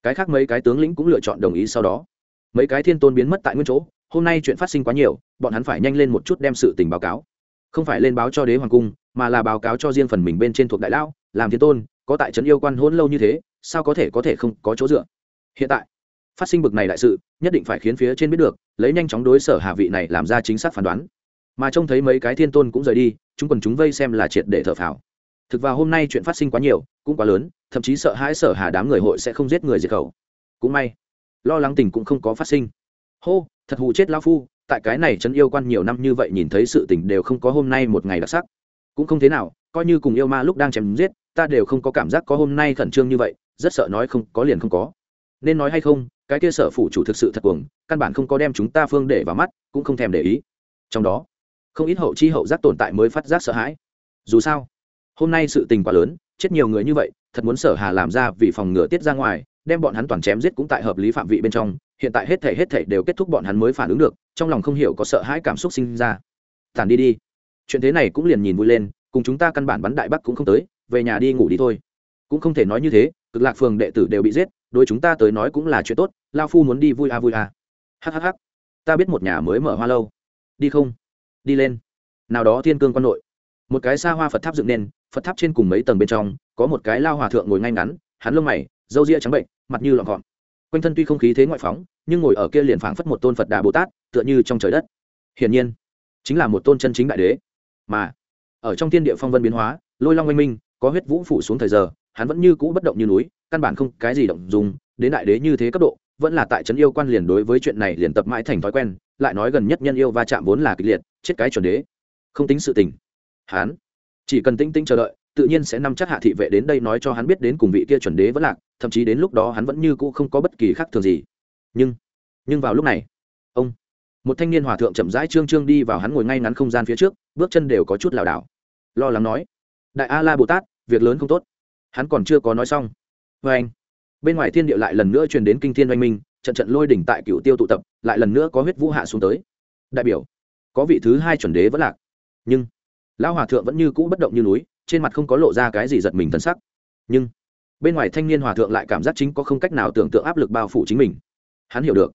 A: Cái khác mấy cái tướng lĩnh cũng lựa chọn đồng ý sau đó. Mấy cái thiên tôn biến mất tại nguyên chỗ, hôm nay chuyện phát sinh quá nhiều, bọn hắn phải nhanh lên một chút đem sự tình báo cáo. Không phải lên báo cho đế hoàng cung, mà là báo cáo cho riêng phần mình bên trên thuộc đại lão, làm thiên tôn, có tại trấn yêu quan hôn lâu như thế, sao có thể có thể không có chỗ dựa? Hiện tại, phát sinh bực này đại sự, nhất định phải khiến phía trên biết được, lấy nhanh chóng đối sở hạ vị này làm ra chính xác phán đoán. Mà trông thấy mấy cái thiên tôn cũng rời đi, chúng quần chúng vây xem là triệt để thở phào. Thực vào hôm nay chuyện phát sinh quá nhiều, cũng quá lớn thậm chí sợ hãi sở hà đám người hội sẽ không giết người diệt khẩu. Cũng may, lo lắng tình cũng không có phát sinh. Hô, thật hù chết lao phu, tại cái này trấn yêu quan nhiều năm như vậy nhìn thấy sự tình đều không có hôm nay một ngày đặc sắc. Cũng không thế nào, coi như cùng yêu ma lúc đang chém giết, ta đều không có cảm giác có hôm nay khẩn trương như vậy, rất sợ nói không, có liền không có. Nên nói hay không, cái kia sở phủ chủ thực sự thật cuồng, căn bản không có đem chúng ta phương để vào mắt, cũng không thèm để ý. Trong đó, không ít hậu chi hậu giác tồn tại mới phát giác sợ hãi. Dù sao, hôm nay sự tình quá lớn, chết nhiều người như vậy thật muốn sở hà làm ra vì phòng ngừa tiết ra ngoài, đem bọn hắn toàn chém giết cũng tại hợp lý phạm vị bên trong, hiện tại hết thể hết thể đều kết thúc bọn hắn mới phản ứng được, trong lòng không hiểu có sợ hãi cảm xúc sinh ra. Tản đi đi. Chuyện thế này cũng liền nhìn vui lên, cùng chúng ta căn bản bắn đại bắc cũng không tới, về nhà đi ngủ đi thôi. Cũng không thể nói như thế, cực lạc phường đệ tử đều bị giết, đối chúng ta tới nói cũng là chuyện tốt, lao phu muốn đi vui à vui à hhh ta biết một nhà mới mở hoa lâu. Đi không? Đi lên. Nào đó thiên cương quan nội. Một cái xa hoa phật tháp dựng nên phật tháp trên cùng mấy tầng bên trong, có một cái lao hòa thượng ngồi ngay ngắn, hắn lông mày, râu ria trắng bệnh, mặt như lọn gọn. Quanh thân tuy không khí thế ngoại phóng, nhưng ngồi ở kia liền phảng phất một tôn phật đà bồ tát, tựa như trong trời đất. Hiển nhiên, chính là một tôn chân chính đại đế. Mà, ở trong thiên địa phong vân biến hóa, lôi long oanh minh, có huyết vũ phủ xuống thời giờ, hắn vẫn như cũ bất động như núi, căn bản không cái gì động dùng, đến đại đế như thế cấp độ, vẫn là tại trấn yêu quan liền đối với chuyện này liền tập mãi thành thói quen, lại nói gần nhất nhân yêu va chạm vốn là kịch liệt, chết cái chuẩn đế. Không tính sự tình. Hắn chỉ cần tinh tinh chờ đợi, tự nhiên sẽ nắm chắc hạ thị vệ đến đây nói cho hắn biết đến cùng vị kia chuẩn đế vẫn lạc, thậm chí đến lúc đó hắn vẫn như cũ không có bất kỳ khác thường gì. Nhưng nhưng vào lúc này, ông, một thanh niên hòa thượng chậm rãi trương trương đi vào hắn ngồi ngay ngắn không gian phía trước, bước chân đều có chút lảo đảo. Lo lắng nói, đại a la bồ tát, việc lớn không tốt. Hắn còn chưa có nói xong vê anh. Bên ngoài thiên địa lại lần nữa truyền đến kinh thiên oanh minh, trận trận lôi đỉnh tại cựu tiêu tụ tập, lại lần nữa có huyết vũ hạ xuống tới. Đại biểu, có vị thứ hai chuẩn đế vẫn lạc. Nhưng lão hòa thượng vẫn như cũ bất động như núi, trên mặt không có lộ ra cái gì giật mình thân sắc. Nhưng, bên ngoài thanh niên hòa thượng lại cảm giác chính có không cách nào tưởng tượng áp lực bao phủ chính mình. Hắn hiểu được.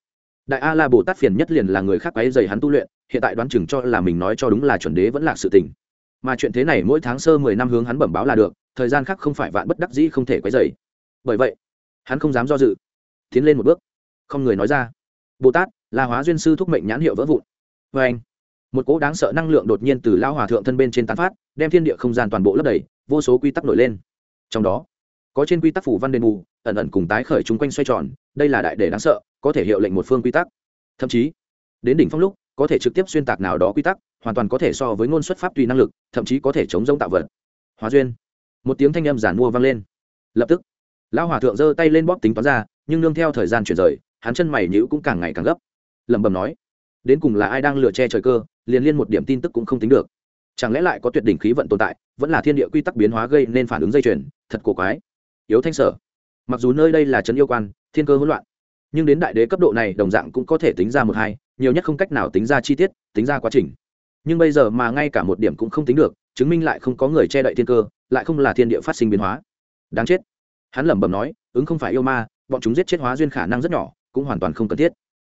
A: Đại a la bồ tát phiền nhất liền là người khác ấy dày hắn tu luyện, hiện tại đoán chừng cho là mình nói cho đúng là chuẩn đế vẫn là sự tình. Mà chuyện thế này mỗi tháng sơ mười năm hướng hắn bẩm báo là được, thời gian khác không phải vạn bất đắc dĩ không thể quấy dày bởi vậy, hắn không dám do dự, tiến lên một bước. Không người nói ra. Bồ tát là hóa duyên sư thúc mệnh nhãn hiệu vỡ vụn. Vê anh một cỗ đáng sợ năng lượng đột nhiên từ lao hòa thượng thân bên trên tán phát đem thiên địa không gian toàn bộ lấp đầy vô số quy tắc nổi lên. Trong đó có trên quy tắc phủ văn đền bù, ẩn ẩn cùng tái khởi chung quanh xoay tròn đây là đại đề đáng sợ có thể hiệu lệnh một phương quy tắc. Thậm chí đến đỉnh phong lúc có thể trực tiếp xuyên tạc nào đó quy tắc hoàn toàn có thể so với ngôn xuất pháp tùy năng lực thậm chí có thể chống giống tạo vật. Hóa duyên. Một tiếng thanh âm giản mua vang lên. Lập tức lão hòa thượng giơ tay lên bóp tính toán ra nhưng nương theo thời gian chuyển rời hắn chân mày nhữ cũng càng ngày càng gấp. Lẩm bẩm nói đến cùng là ai đang lựa che trời cơ, liền liên một điểm tin tức cũng không tính được. Chẳng lẽ lại có tuyệt đỉnh khí vận tồn tại, vẫn là thiên địa quy tắc biến hóa gây nên phản ứng dây chuyền? Thật cổ quái. Yếu thanh sở. Mặc dù nơi đây là trấn yêu quan, thiên cơ hỗn loạn, nhưng đến đại đế cấp độ này đồng dạng cũng có thể tính ra một hai, nhiều nhất không cách nào tính ra chi tiết, tính ra quá trình. Nhưng bây giờ mà ngay cả một điểm cũng không tính được, chứng minh lại không có người che đậy thiên cơ, lại không là thiên địa phát sinh biến hóa. Đáng chết. Hắn lẩm bẩm nói, ứng không phải yêu ma, bọn chúng giết chết hóa duyên khả năng rất nhỏ, cũng hoàn toàn không cần thiết.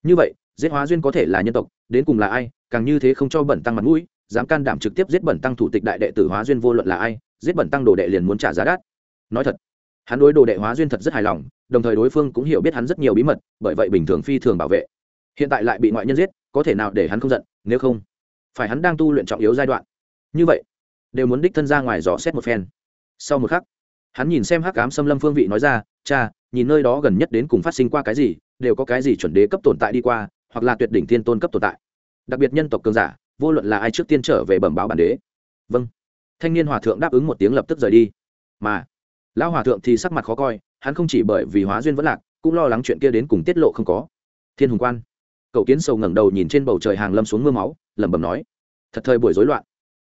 A: Như vậy giết hóa duyên có thể là nhân tộc, đến cùng là ai, càng như thế không cho bẩn tăng mặt mũi, dám can đảm trực tiếp giết bẩn tăng thủ tịch đại đệ tử hóa duyên vô luận là ai, giết bẩn tăng đồ đệ liền muốn trả giá đắt. Nói thật, hắn đối đồ đệ hóa duyên thật rất hài lòng, đồng thời đối phương cũng hiểu biết hắn rất nhiều bí mật, bởi vậy bình thường phi thường bảo vệ. Hiện tại lại bị ngoại nhân giết, có thể nào để hắn không giận, nếu không, phải hắn đang tu luyện trọng yếu giai đoạn. Như vậy, đều muốn đích thân ra ngoài dò xét một phen. Sau một khắc, hắn nhìn xem hắc ám xâm lâm phương vị nói ra, cha, nhìn nơi đó gần nhất đến cùng phát sinh qua cái gì, đều có cái gì chuẩn đế cấp tồn tại đi qua hoặc là tuyệt đỉnh thiên tôn cấp tồn tại. Đặc biệt nhân tộc cường giả, vô luận là ai trước tiên trở về bẩm báo bản đế. Vâng. Thanh niên hòa thượng đáp ứng một tiếng lập tức rời đi. Mà, lão hòa thượng thì sắc mặt khó coi, hắn không chỉ bởi vì hóa duyên vẫn lạc, cũng lo lắng chuyện kia đến cùng tiết lộ không có. Thiên hùng quan. Cậu kiến sầu ngẩng đầu nhìn trên bầu trời hàng lâm xuống mưa máu, lẩm bẩm nói, thật thời buổi rối loạn.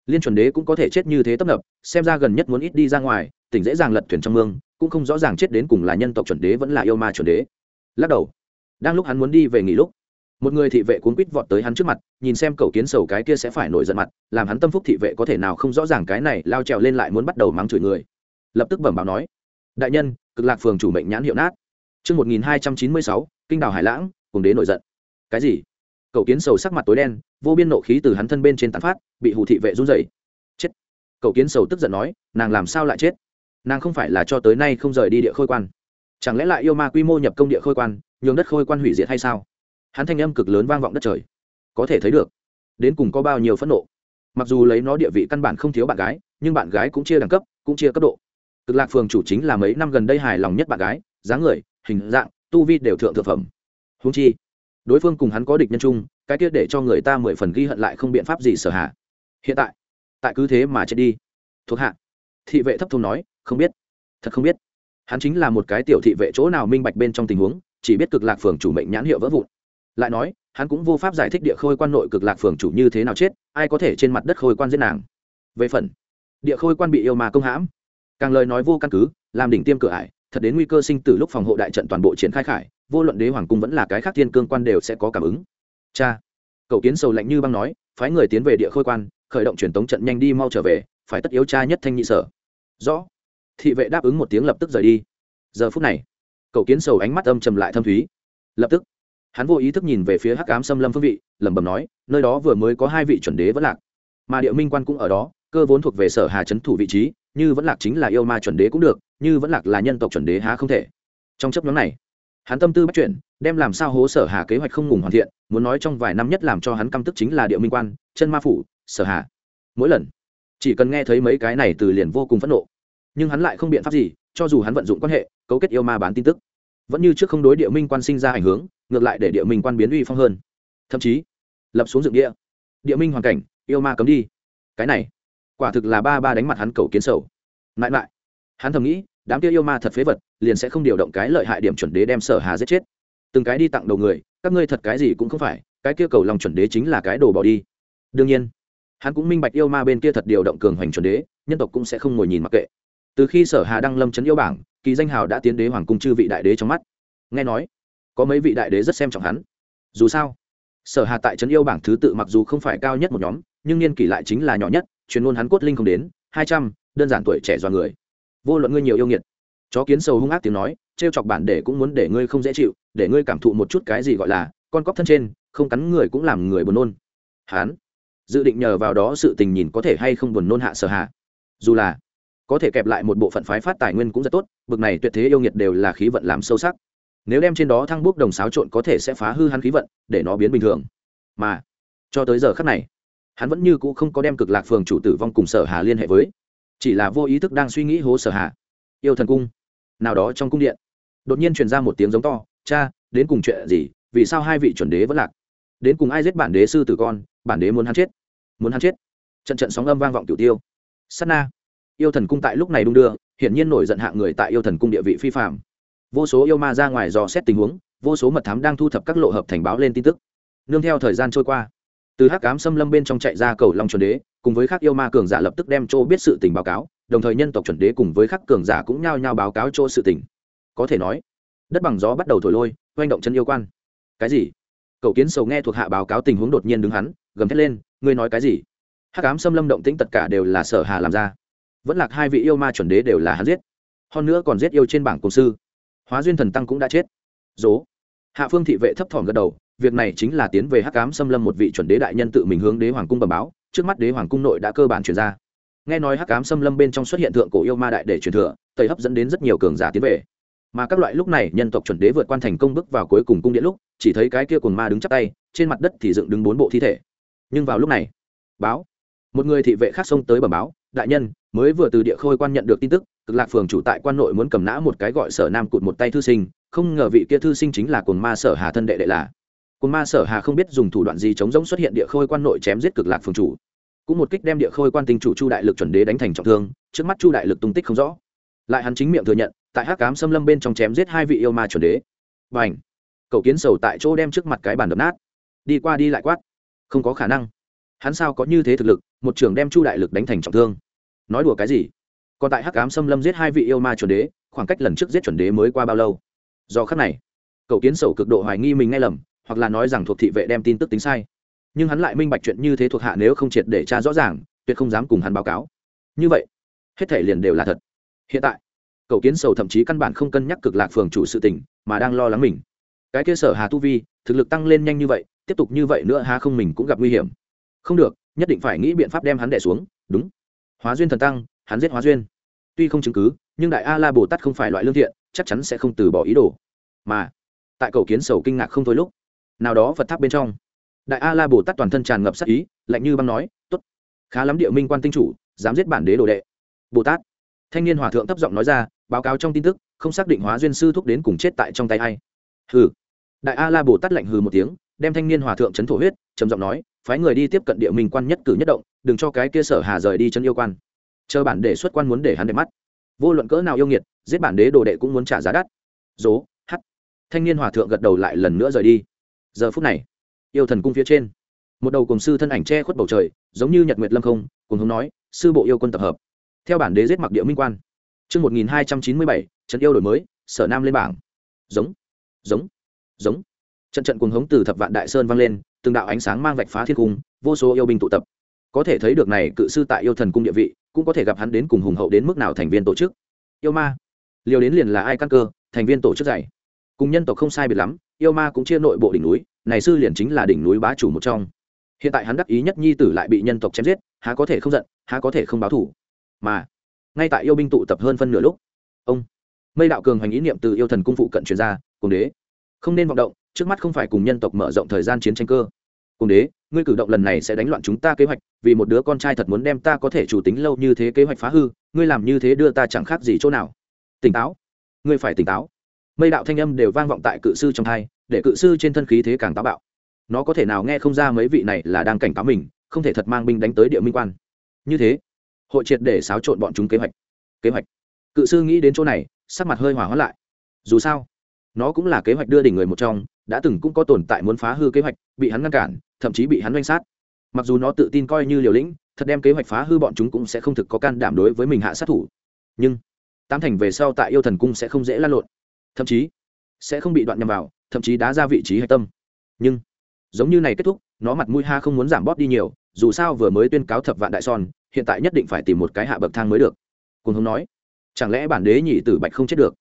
A: Liên chuẩn đế cũng có thể chết như thế tấp nập, xem ra gần nhất muốn ít đi ra ngoài, tỉnh dễ dàng lật thuyền trong mương, cũng không rõ ràng chết đến cùng là nhân tộc chuẩn đế vẫn là yêu ma chuẩn đế. Lắc đầu. Đang lúc hắn muốn đi về nghỉ lúc một người thị vệ cuốn quýt vọt tới hắn trước mặt nhìn xem cậu kiến sầu cái kia sẽ phải nổi giận mặt làm hắn tâm phúc thị vệ có thể nào không rõ ràng cái này lao trèo lên lại muốn bắt đầu mắng chửi người lập tức bẩm báo nói đại nhân cực lạc phường chủ mệnh nhãn hiệu nát Trước 1296, kinh đào hải lãng, cùng đế nổi giận. Cái gì? Cậu kiến sầu sắc mặt tối đen, vô biên nộ khí từ hắn thân bên trên tán phát, bị hù thị vệ run rẩy. Chết. Cậu kiến sầu tức giận nói, nàng làm sao lại chết? Nàng không phải là cho tới nay không rời đi địa khôi quan. Chẳng lẽ lại yêu ma quy mô nhập công địa khôi quan, nhường đất khôi quan hủy diệt hay sao? Hắn thanh âm cực lớn vang vọng đất trời. Có thể thấy được, đến cùng có bao nhiêu phẫn nộ. Mặc dù lấy nó địa vị căn bản không thiếu bạn gái, nhưng bạn gái cũng chia đẳng cấp, cũng chia cấp độ. Cực lạc phường chủ chính là mấy năm gần đây hài lòng nhất bạn gái dáng người hình dạng tu vi đều thượng thượng phẩm. Húng chi đối phương cùng hắn có địch nhân chung cái tiết để cho người ta mười phần ghi hận lại không biện pháp gì sở hạ. Hiện tại tại cứ thế mà chết đi. Thuộc hạ thị vệ thấp thôn nói không biết thật không biết. Hắn chính là một cái tiểu thị vệ chỗ nào minh bạch bên trong tình huống chỉ biết cực lạc phường chủ mệnh nhãn hiệu vỡ vụn lại nói, hắn cũng vô pháp giải thích địa khôi quan nội cực lạc phường chủ như thế nào chết, ai có thể trên mặt đất khôi quan giết nàng. Về phần, địa khôi quan bị yêu mà công hãm. Càng lời nói vô căn cứ, làm đỉnh tiêm cửa ải, thật đến nguy cơ sinh tử lúc phòng hộ đại trận toàn bộ triển khai khải, vô luận đế hoàng cung vẫn là cái khác thiên cương quan đều sẽ có cảm ứng. Cha, cậu kiến sầu lạnh như băng nói, phái người tiến về địa khôi quan, khởi động truyền tống trận nhanh đi mau trở về, phải tất yếu cha nhất thanh nhị sở. Rõ. Thị vệ đáp ứng một tiếng lập tức rời đi. Giờ phút này, cậu kiến sầu ánh mắt âm trầm lại thâm thúy. Lập tức hắn vô ý thức nhìn về phía hắc ám xâm lâm phương vị, lẩm bẩm nói, nơi đó vừa mới có hai vị chuẩn đế vẫn lạc. Mà địa minh quan cũng ở đó, cơ vốn thuộc về sở hà trấn thủ vị trí, như vẫn lạc chính là yêu ma chuẩn đế cũng được, như vẫn lạc là nhân tộc chuẩn đế há không thể. Trong chấp nhóm này, hắn tâm tư bắt chuyển đem làm sao hố sở hà kế hoạch không ngừng hoàn thiện, muốn nói trong vài năm nhất làm cho hắn căm tức chính là địa minh quan, chân ma phủ, sở hà. Mỗi lần, chỉ cần nghe thấy mấy cái này từ liền vô cùng phẫn nộ. Nhưng hắn lại không biện pháp gì, cho dù hắn vận dụng quan hệ, cấu kết yêu ma bán tin tức, vẫn như trước không đối địa minh quan sinh ra ảnh hưởng ngược lại để địa minh quan biến uy phong hơn. Thậm chí, lập xuống dựng địa. Địa minh hoàn cảnh, yêu ma cấm đi. Cái này, quả thực là ba ba đánh mặt hắn cầu kiến sầu. Mãi mãi, hắn thầm nghĩ, đám kia yêu ma thật phế vật, liền sẽ không điều động cái lợi hại điểm chuẩn đế đem sở hà giết chết. Từng cái đi tặng đầu người, các ngươi thật cái gì cũng không phải, cái kia cầu lòng chuẩn đế chính là cái đồ bỏ đi. Đương nhiên, hắn cũng minh bạch yêu ma bên kia thật điều động cường hoành chuẩn đế, nhân tộc cũng sẽ không ngồi nhìn mặc kệ. Từ khi sở hà đăng lâm chấn yêu bảng, kỳ danh hào đã tiến đế hoàng cung chư vị đại đế trong mắt. Nghe nói có mấy vị đại đế rất xem trọng hắn. Dù sao, sở hà tại trấn yêu bảng thứ tự mặc dù không phải cao nhất một nhóm, nhưng niên kỷ lại chính là nhỏ nhất, chuyên môn hắn cốt linh không đến, hai trăm, đơn giản tuổi trẻ do người. Vô luận ngươi nhiều yêu nghiệt, chó kiến sầu hung ác tiếng nói, trêu chọc bản để cũng muốn để ngươi không dễ chịu, để ngươi cảm thụ một chút cái gì gọi là, con cóc thân trên, không cắn người cũng làm người buồn nôn. Hắn dự định nhờ vào đó sự tình nhìn có thể hay không buồn nôn hạ sở hạ dù là, có thể kẹp lại một bộ phận phái phát tài nguyên cũng rất tốt, bực này tuyệt thế yêu nghiệt đều là khí vận làm sâu sắc nếu đem trên đó thăng bút đồng xáo trộn có thể sẽ phá hư hắn khí vận, để nó biến bình thường. Mà, cho tới giờ khắc này, hắn vẫn như cũ không có đem cực lạc phường chủ tử vong cùng sở hà liên hệ với. Chỉ là vô ý thức đang suy nghĩ hố sở hà. Yêu thần cung, nào đó trong cung điện. Đột nhiên truyền ra một tiếng giống to, cha, đến cùng chuyện gì? Vì sao hai vị chuẩn đế vẫn lạc? Đến cùng ai giết bản đế sư tử con? Bản đế muốn hắn chết. Muốn hắn chết. Trận trận sóng âm vang vọng cửu tiêu. Sắt na. Yêu thần cung tại lúc này đung đưa, hiển nhiên nổi giận hạng người tại yêu thần cung địa vị phi phạm vô số yêu ma ra ngoài dò xét tình huống, vô số mật thám đang thu thập các lộ hợp thành báo lên tin tức. Nương theo thời gian trôi qua, từ hắc cám xâm lâm bên trong chạy ra cầu long chuẩn đế, cùng với các yêu ma cường giả lập tức đem chỗ biết sự tình báo cáo, đồng thời nhân tộc chuẩn đế cùng với các cường giả cũng nhao nhao báo cáo chỗ sự tình. Có thể nói, đất bằng gió bắt đầu thổi lôi oanh động chân yêu quan. Cái gì? Cậu kiến sầu nghe thuộc hạ báo cáo tình huống đột nhiên đứng hắn, gầm thét lên, ngươi nói cái gì? Hắc ám xâm lâm động tĩnh tất cả đều là sở hà làm ra. Vẫn lạc hai vị yêu ma chuẩn đế đều là hắn giết. Hơn nữa còn giết yêu trên bảng công sư hóa duyên thần tăng cũng đã chết. Dố. Hạ phương thị vệ thấp thỏm gật đầu, việc này chính là tiến về hắc cám xâm lâm một vị chuẩn đế đại nhân tự mình hướng đế hoàng cung bẩm báo, trước mắt đế hoàng cung nội đã cơ bản chuyển ra. Nghe nói hắc cám xâm lâm bên trong xuất hiện thượng cổ yêu ma đại để truyền thừa, tây hấp dẫn đến rất nhiều cường giả tiến về. Mà các loại lúc này, nhân tộc chuẩn đế vượt quan thành công bước vào cuối cùng cung điện lúc, chỉ thấy cái kia cùng ma đứng chắc tay, trên mặt đất thì dựng đứng bốn bộ thi thể. Nhưng vào lúc này, báo, một người thị vệ khác xông tới bẩm báo, đại nhân, mới vừa từ địa khôi quan nhận được tin tức cực lạc phường chủ tại quan nội muốn cầm nã một cái gọi sở nam cụt một tay thư sinh, không ngờ vị kia thư sinh chính là cồn ma sở hà thân đệ đệ là. Cồn ma sở hà không biết dùng thủ đoạn gì chống giống xuất hiện địa khôi quan nội chém giết cực lạc phường chủ. Cũng một kích đem địa khôi quan tinh chủ chu đại lực chuẩn đế đánh thành trọng thương, trước mắt chu đại lực tung tích không rõ. Lại hắn chính miệng thừa nhận, tại hắc cám xâm lâm bên trong chém giết hai vị yêu ma chuẩn đế. Và ảnh cậu kiến sầu tại chỗ đem trước mặt cái bàn đập nát. Đi qua đi lại quát. Không có khả năng. Hắn sao có như thế thực lực, một trường đem chu đại lực đánh thành trọng thương. Nói đùa cái gì? Còn tại hắc cám xâm lâm giết hai vị yêu ma chuẩn đế, khoảng cách lần trước giết chuẩn đế mới qua bao lâu? Do khắc này, cậu kiến sầu cực độ hoài nghi mình nghe lầm, hoặc là nói rằng thuộc thị vệ đem tin tức tính sai. Nhưng hắn lại minh bạch chuyện như thế thuộc hạ nếu không triệt để tra rõ ràng, tuyệt không dám cùng hắn báo cáo. Như vậy, hết thể liền đều là thật. Hiện tại, cậu kiến sầu thậm chí căn bản không cân nhắc cực lạc phường chủ sự tình, mà đang lo lắng mình. Cái kia sở hà tu vi, thực lực tăng lên nhanh như vậy, tiếp tục như vậy nữa hà không mình cũng gặp nguy hiểm. Không được, nhất định phải nghĩ biện pháp đem hắn đẻ xuống, đúng. Hóa duyên thần tăng hắn giết hóa duyên. Tuy không chứng cứ, nhưng đại a la bồ tát không phải loại lương thiện, chắc chắn sẽ không từ bỏ ý đồ. Mà, tại cầu kiến sầu kinh ngạc không thôi lúc, nào đó phật tháp bên trong, đại a la bồ tát toàn thân tràn ngập sắc ý, lạnh như băng nói t ố t khá lắm địa minh quan tinh chủ, dám giết bản đế đồ đệ. Bồ tát, thanh niên hòa thượng thấp giọng nói ra, báo cáo trong tin tức, không xác định hóa duyên sư thúc đến cùng chết tại trong tay a i hừ. Đại a la bồ tát lạnh hừ một tiếng, đem thanh niên hòa thượng trấn thổ huyết, trầm giọng nói, phái người đi tiếp cận địa minh quan nhất cử nhất động, đừng cho cái kia sở hà rời đi chân yêu quan chờ bản đề xuất quan muốn để hắn đẹp mắt vô luận cỡ nào yêu nghiệt giết bản đế đồ đệ cũng muốn trả giá đắt dố hắt thanh niên hòa thượng gật đầu lại lần nữa rời đi giờ phút này yêu thần cung phía trên một đầu cùng sư thân ảnh che khuất bầu trời giống như nhật nguyệt lâm không cùng hướng nói sư bộ yêu quân tập hợp theo bản đế giết mặc địa minh quan Trước 1297, trận yêu đổi mới, sở nam lên bảng. Giống, giống, giống. Trận trận cuồng hống từ thập vạn đại sơn vang lên, từng đạo ánh sáng mang vạch phá thiên cung, vô số yêu binh tụ tập. Có thể thấy được này cự sư tại yêu thần cung địa vị, cũng có thể gặp hắn đến cùng hùng hậu đến mức nào thành viên tổ chức. Yêu ma, liều đến liền là ai căn cơ, thành viên tổ chức dạy. Cùng nhân tộc không sai biệt lắm, yêu ma cũng chia nội bộ đỉnh núi, này sư liền chính là đỉnh núi bá chủ một trong. Hiện tại hắn đắc ý nhất nhi tử lại bị nhân tộc chém giết, há có thể không giận, há có thể không báo thù. Mà, ngay tại yêu binh tụ tập hơn phân nửa lúc ông mây đạo cường hoành ý niệm từ yêu thần cung phụ cận truyền ra cùng đế không nên vọng động trước mắt không phải cùng nhân tộc mở rộng thời gian chiến tranh cơ cùng đế, ngươi cử động lần này sẽ đánh loạn chúng ta kế hoạch, vì một đứa con trai thật muốn đem ta có thể chủ tính lâu như thế kế hoạch phá hư, ngươi làm như thế đưa ta chẳng khác gì chỗ nào. Tỉnh táo. Ngươi phải tỉnh táo. Mây đạo thanh âm đều vang vọng tại cự sư trong thai, để cự sư trên thân khí thế càng táo bạo. Nó có thể nào nghe không ra mấy vị này là đang cảnh cáo mình, không thể thật mang binh đánh tới địa minh quan. Như thế, hội triệt để xáo trộn bọn chúng kế hoạch. Kế hoạch. Cự sư nghĩ đến chỗ này, sắc mặt hơi hỏa hoãn lại. Dù sao, nó cũng là kế hoạch đưa đỉnh người một trong, đã từng cũng có tồn tại muốn phá hư kế hoạch, bị hắn ngăn cản thậm chí bị hắn oanh sát. Mặc dù nó tự tin coi như liều lĩnh, thật đem kế hoạch phá hư bọn chúng cũng sẽ không thực có can đảm đối với mình hạ sát thủ. Nhưng, tám thành về sau tại yêu thần cung sẽ không dễ lan lộn. Thậm chí, sẽ không bị đoạn nhầm vào, thậm chí đá ra vị trí hạch tâm. Nhưng, giống như này kết thúc, nó mặt mũi ha không muốn giảm bóp đi nhiều, dù sao vừa mới tuyên cáo thập vạn đại son, hiện tại nhất định phải tìm một cái hạ bậc thang mới được. Cùng hống nói, chẳng lẽ bản đế nhị tử bạch không chết được?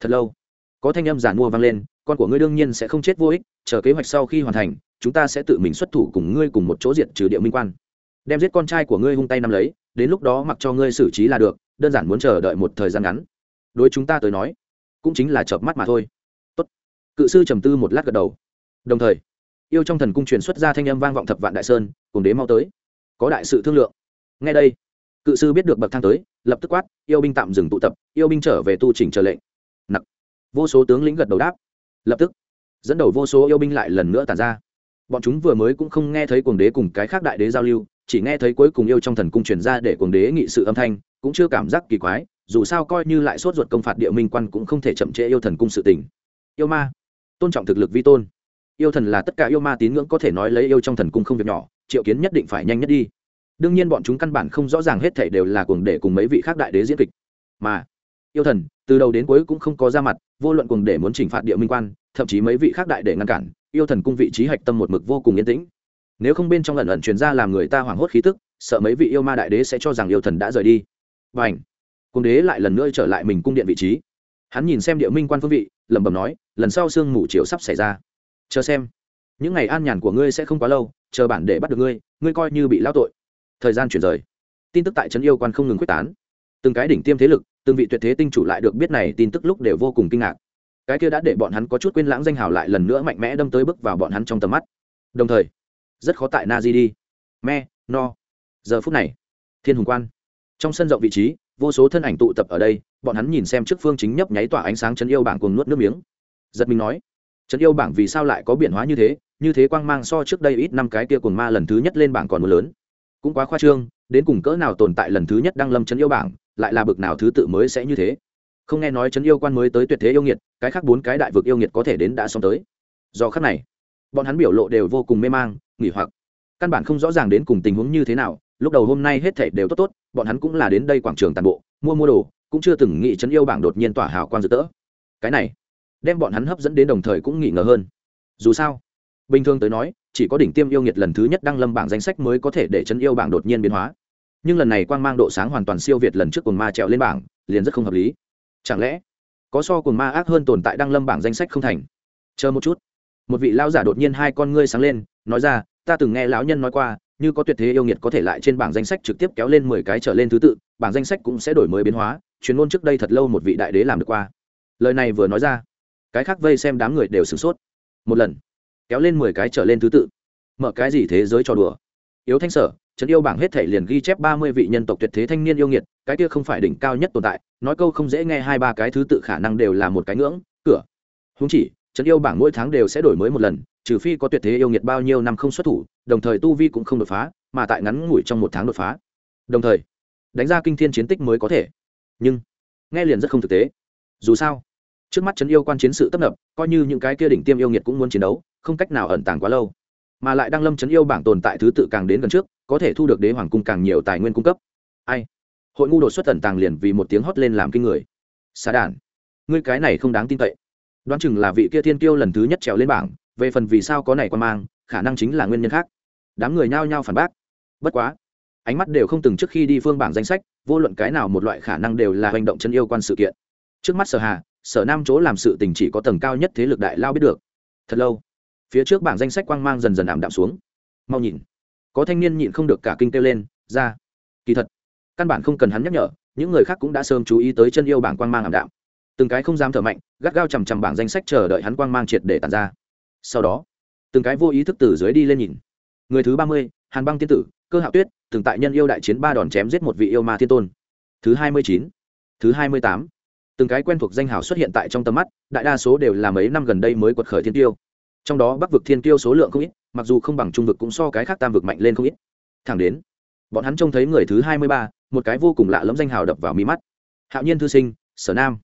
A: Thật lâu, có thanh âm giản mua vang lên, con của ngươi đương nhiên sẽ không chết vô ích, chờ kế hoạch sau khi hoàn thành chúng ta sẽ tự mình xuất thủ cùng ngươi cùng một chỗ diệt trừ địa minh quan. Đem giết con trai của ngươi hung tay nắm lấy, đến lúc đó mặc cho ngươi xử trí là được, đơn giản muốn chờ đợi một thời gian ngắn. Đối chúng ta tới nói, cũng chính là chợp mắt mà thôi. Tốt. cự sư trầm tư một lát gật đầu. Đồng thời, yêu trong thần cung truyền xuất ra thanh âm vang vọng thập vạn đại sơn, cùng đế mau tới. Có đại sự thương lượng. Ngay đây, cự sư biết được bậc thang tới, lập tức quát, yêu binh tạm dừng tụ tập, yêu binh trở về tu trình chờ lệnh. Nặc. Vô số tướng lĩnh gật đầu đáp. Lập tức, dẫn đầu vô số yêu binh lại lần nữa tàn ra bọn chúng vừa mới cũng không nghe thấy cuồng đế cùng cái khác đại đế giao lưu, chỉ nghe thấy cuối cùng yêu trong thần cung truyền ra để cuồng đế nghị sự âm thanh, cũng chưa cảm giác kỳ quái, dù sao coi như lại sốt ruột công phạt địa minh quan cũng không thể chậm trễ yêu thần cung sự tình. Yêu ma. Tôn trọng thực lực vi tôn. Yêu thần là tất cả yêu ma tín ngưỡng có thể nói lấy yêu trong thần cung không việc nhỏ, triệu kiến nhất định phải nhanh nhất đi. Đương nhiên bọn chúng căn bản không rõ ràng hết thảy đều là cuồng đế cùng mấy vị khác đại đế diễn kịch. Mà, yêu thần, từ đầu đến cuối cũng không có ra mặt, vô luận cuồng đế muốn chỉnh phạt địa minh quan, thậm chí mấy vị khác đại đế ngăn cản yêu thần cung vị trí hạch tâm một mực vô cùng yên tĩnh. Nếu không bên trong lần ẩn truyền ra làm người ta hoảng hốt khí tức, sợ mấy vị yêu ma đại đế sẽ cho rằng yêu thần đã rời đi. Và ảnh cung đế lại lần nữa trở lại mình cung điện vị trí. Hắn nhìn xem địa minh quan phương vị, lẩm bẩm nói, lần sau sương mù chiều sắp xảy ra. Chờ xem. Những ngày an nhàn của ngươi sẽ không quá lâu, chờ bản để bắt được ngươi ngươi coi như bị lao tội. Thời gian chuyển rời. Tin tức tại trấn yêu quan không ngừng quyết tán. Từng cái đỉnh tiêm thế lực, từng vị tuyệt thế tinh chủ lại được biết này tin tức lúc đều vô cùng kinh ngạc cái kia đã để bọn hắn có chút quên lãng danh hào lại lần nữa mạnh mẽ đâm tới bước vào bọn hắn trong tầm mắt. Đồng thời, rất khó tại na di đi. Me, no. Giờ phút này, thiên hùng quan. Trong sân rộng vị trí, vô số thân ảnh tụ tập ở đây, bọn hắn nhìn xem trước phương chính nhấp nháy tỏa ánh sáng chấn yêu bảng cùng nuốt nước miếng. Giật mình nói, chấn yêu bảng vì sao lại có biển hóa như thế? Như thế quang mang so trước đây ít năm cái kia cùng ma lần thứ nhất lên bảng còn một lớn. Cũng quá khoa trương, đến cùng cỡ nào tồn tại lần thứ nhất đăng lâm chấn yêu bảng, lại là bực nào thứ tự mới sẽ như thế? Không nghe nói chấn yêu quan mới tới tuyệt thế yêu nghiệt, cái khác bốn cái đại vực yêu nghiệt có thể đến đã xong tới. Do khắc này, bọn hắn biểu lộ đều vô cùng mê mang, nghỉ hoặc. Căn bản không rõ ràng đến cùng tình huống như thế nào, lúc đầu hôm nay hết thảy đều tốt tốt, bọn hắn cũng là đến đây quảng trường toàn bộ, mua mua đồ, cũng chưa từng nghĩ chấn yêu bảng đột nhiên tỏa hào quang rực rỡ. Cái này, đem bọn hắn hấp dẫn đến đồng thời cũng nghỉ ngờ hơn. Dù sao, bình thường tới nói, chỉ có đỉnh tiêm yêu nghiệt lần thứ nhất đăng lâm bảng danh sách mới có thể để chấn yêu bảng đột nhiên biến hóa. Nhưng lần này quang mang độ sáng hoàn toàn siêu việt lần trước cùng ma trèo lên bảng, liền rất không hợp lý chẳng lẽ có so cùng ma ác hơn tồn tại đăng lâm bảng danh sách không thành? Chờ một chút. Một vị lão giả đột nhiên hai con ngươi sáng lên, nói ra, ta từng nghe lão nhân nói qua, như có tuyệt thế yêu nghiệt có thể lại trên bảng danh sách trực tiếp kéo lên mười cái trở lên thứ tự, bảng danh sách cũng sẽ đổi mới biến hóa, chuyên môn trước đây thật lâu một vị đại đế làm được qua. Lời này vừa nói ra, cái khác vây xem đám người đều sửng sốt. Một lần, kéo lên mười cái trở lên thứ tự. Mở cái gì thế giới trò đùa? Yếu thanh sở trấn yêu bảng hết thể liền ghi chép ba mươi vị nhân tộc tuyệt thế thanh niên yêu nghiệt, cái kia không phải đỉnh cao nhất tồn tại, nói câu không dễ nghe hai ba cái thứ tự khả năng đều là một cái ngưỡng, cửa. Húng chỉ, trấn yêu bảng mỗi tháng đều sẽ đổi mới một lần, trừ phi có tuyệt thế yêu nghiệt bao nhiêu năm không xuất thủ, đồng thời tu vi cũng không đột phá, mà tại ngắn ngủi trong một tháng đột phá. Đồng thời, đánh ra kinh thiên chiến tích mới có thể. Nhưng, nghe liền rất không thực tế. Dù sao, trước mắt trấn yêu quan chiến sự tấp nập, coi như những cái kia đỉnh tiêm yêu nghiệt cũng muốn chiến đấu, không cách nào ẩn tàng quá lâu mà lại đang lâm chấn yêu bảng tồn tại thứ tự càng đến gần trước, có thể thu được đế hoàng cung càng nhiều tài nguyên cung cấp. Ai? Hội ngu đột xuất tần tàng liền vì một tiếng hót lên làm kinh người. Xà đản. Ngươi cái này không đáng tin cậy. Đoán chừng là vị kia thiên tiêu lần thứ nhất trèo lên bảng, về phần vì sao có này quan mang, khả năng chính là nguyên nhân khác. Đám người nhao nhao phản bác. Bất quá, ánh mắt đều không từng trước khi đi phương bảng danh sách, vô luận cái nào một loại khả năng đều là hành động chân yêu quan sự kiện. Trước mắt sở hà, sở nam chỗ làm sự tình chỉ có tầng cao nhất thế lực đại lao biết được. Thật lâu phía trước bảng danh sách quang mang dần dần ảm đạm xuống. Mau nhìn. Có thanh niên nhịn không được cả kinh kêu lên, ra. Kỳ thật, căn bản không cần hắn nhắc nhở, những người khác cũng đã sớm chú ý tới chân yêu bảng quang mang ảm đạm. Từng cái không dám thở mạnh, gắt gao chằm chằm bảng danh sách chờ đợi hắn quang mang triệt để tàn ra. Sau đó, từng cái vô ý thức từ dưới đi lên nhìn. Người thứ ba mươi, hàn băng tiên tử, cơ hạo tuyết, từng tại nhân yêu đại chiến ba đòn chém giết một vị yêu ma thiên tôn. Thứ hai mươi chín, thứ hai mươi tám. Từng cái quen thuộc danh hào xuất hiện tại trong tầm mắt, đại đa số đều là mấy năm gần đây mới quật khởi thiên tiêu trong đó bắc vực thiên tiêu số lượng không ít, mặc dù không bằng trung vực cũng so cái khác tam vực mạnh lên không ít. Thẳng đến, bọn hắn trông thấy người thứ hai mươi ba, một cái vô cùng lạ lẫm danh hào đập vào mi mắt. Hạo nhiên thư sinh, sở nam.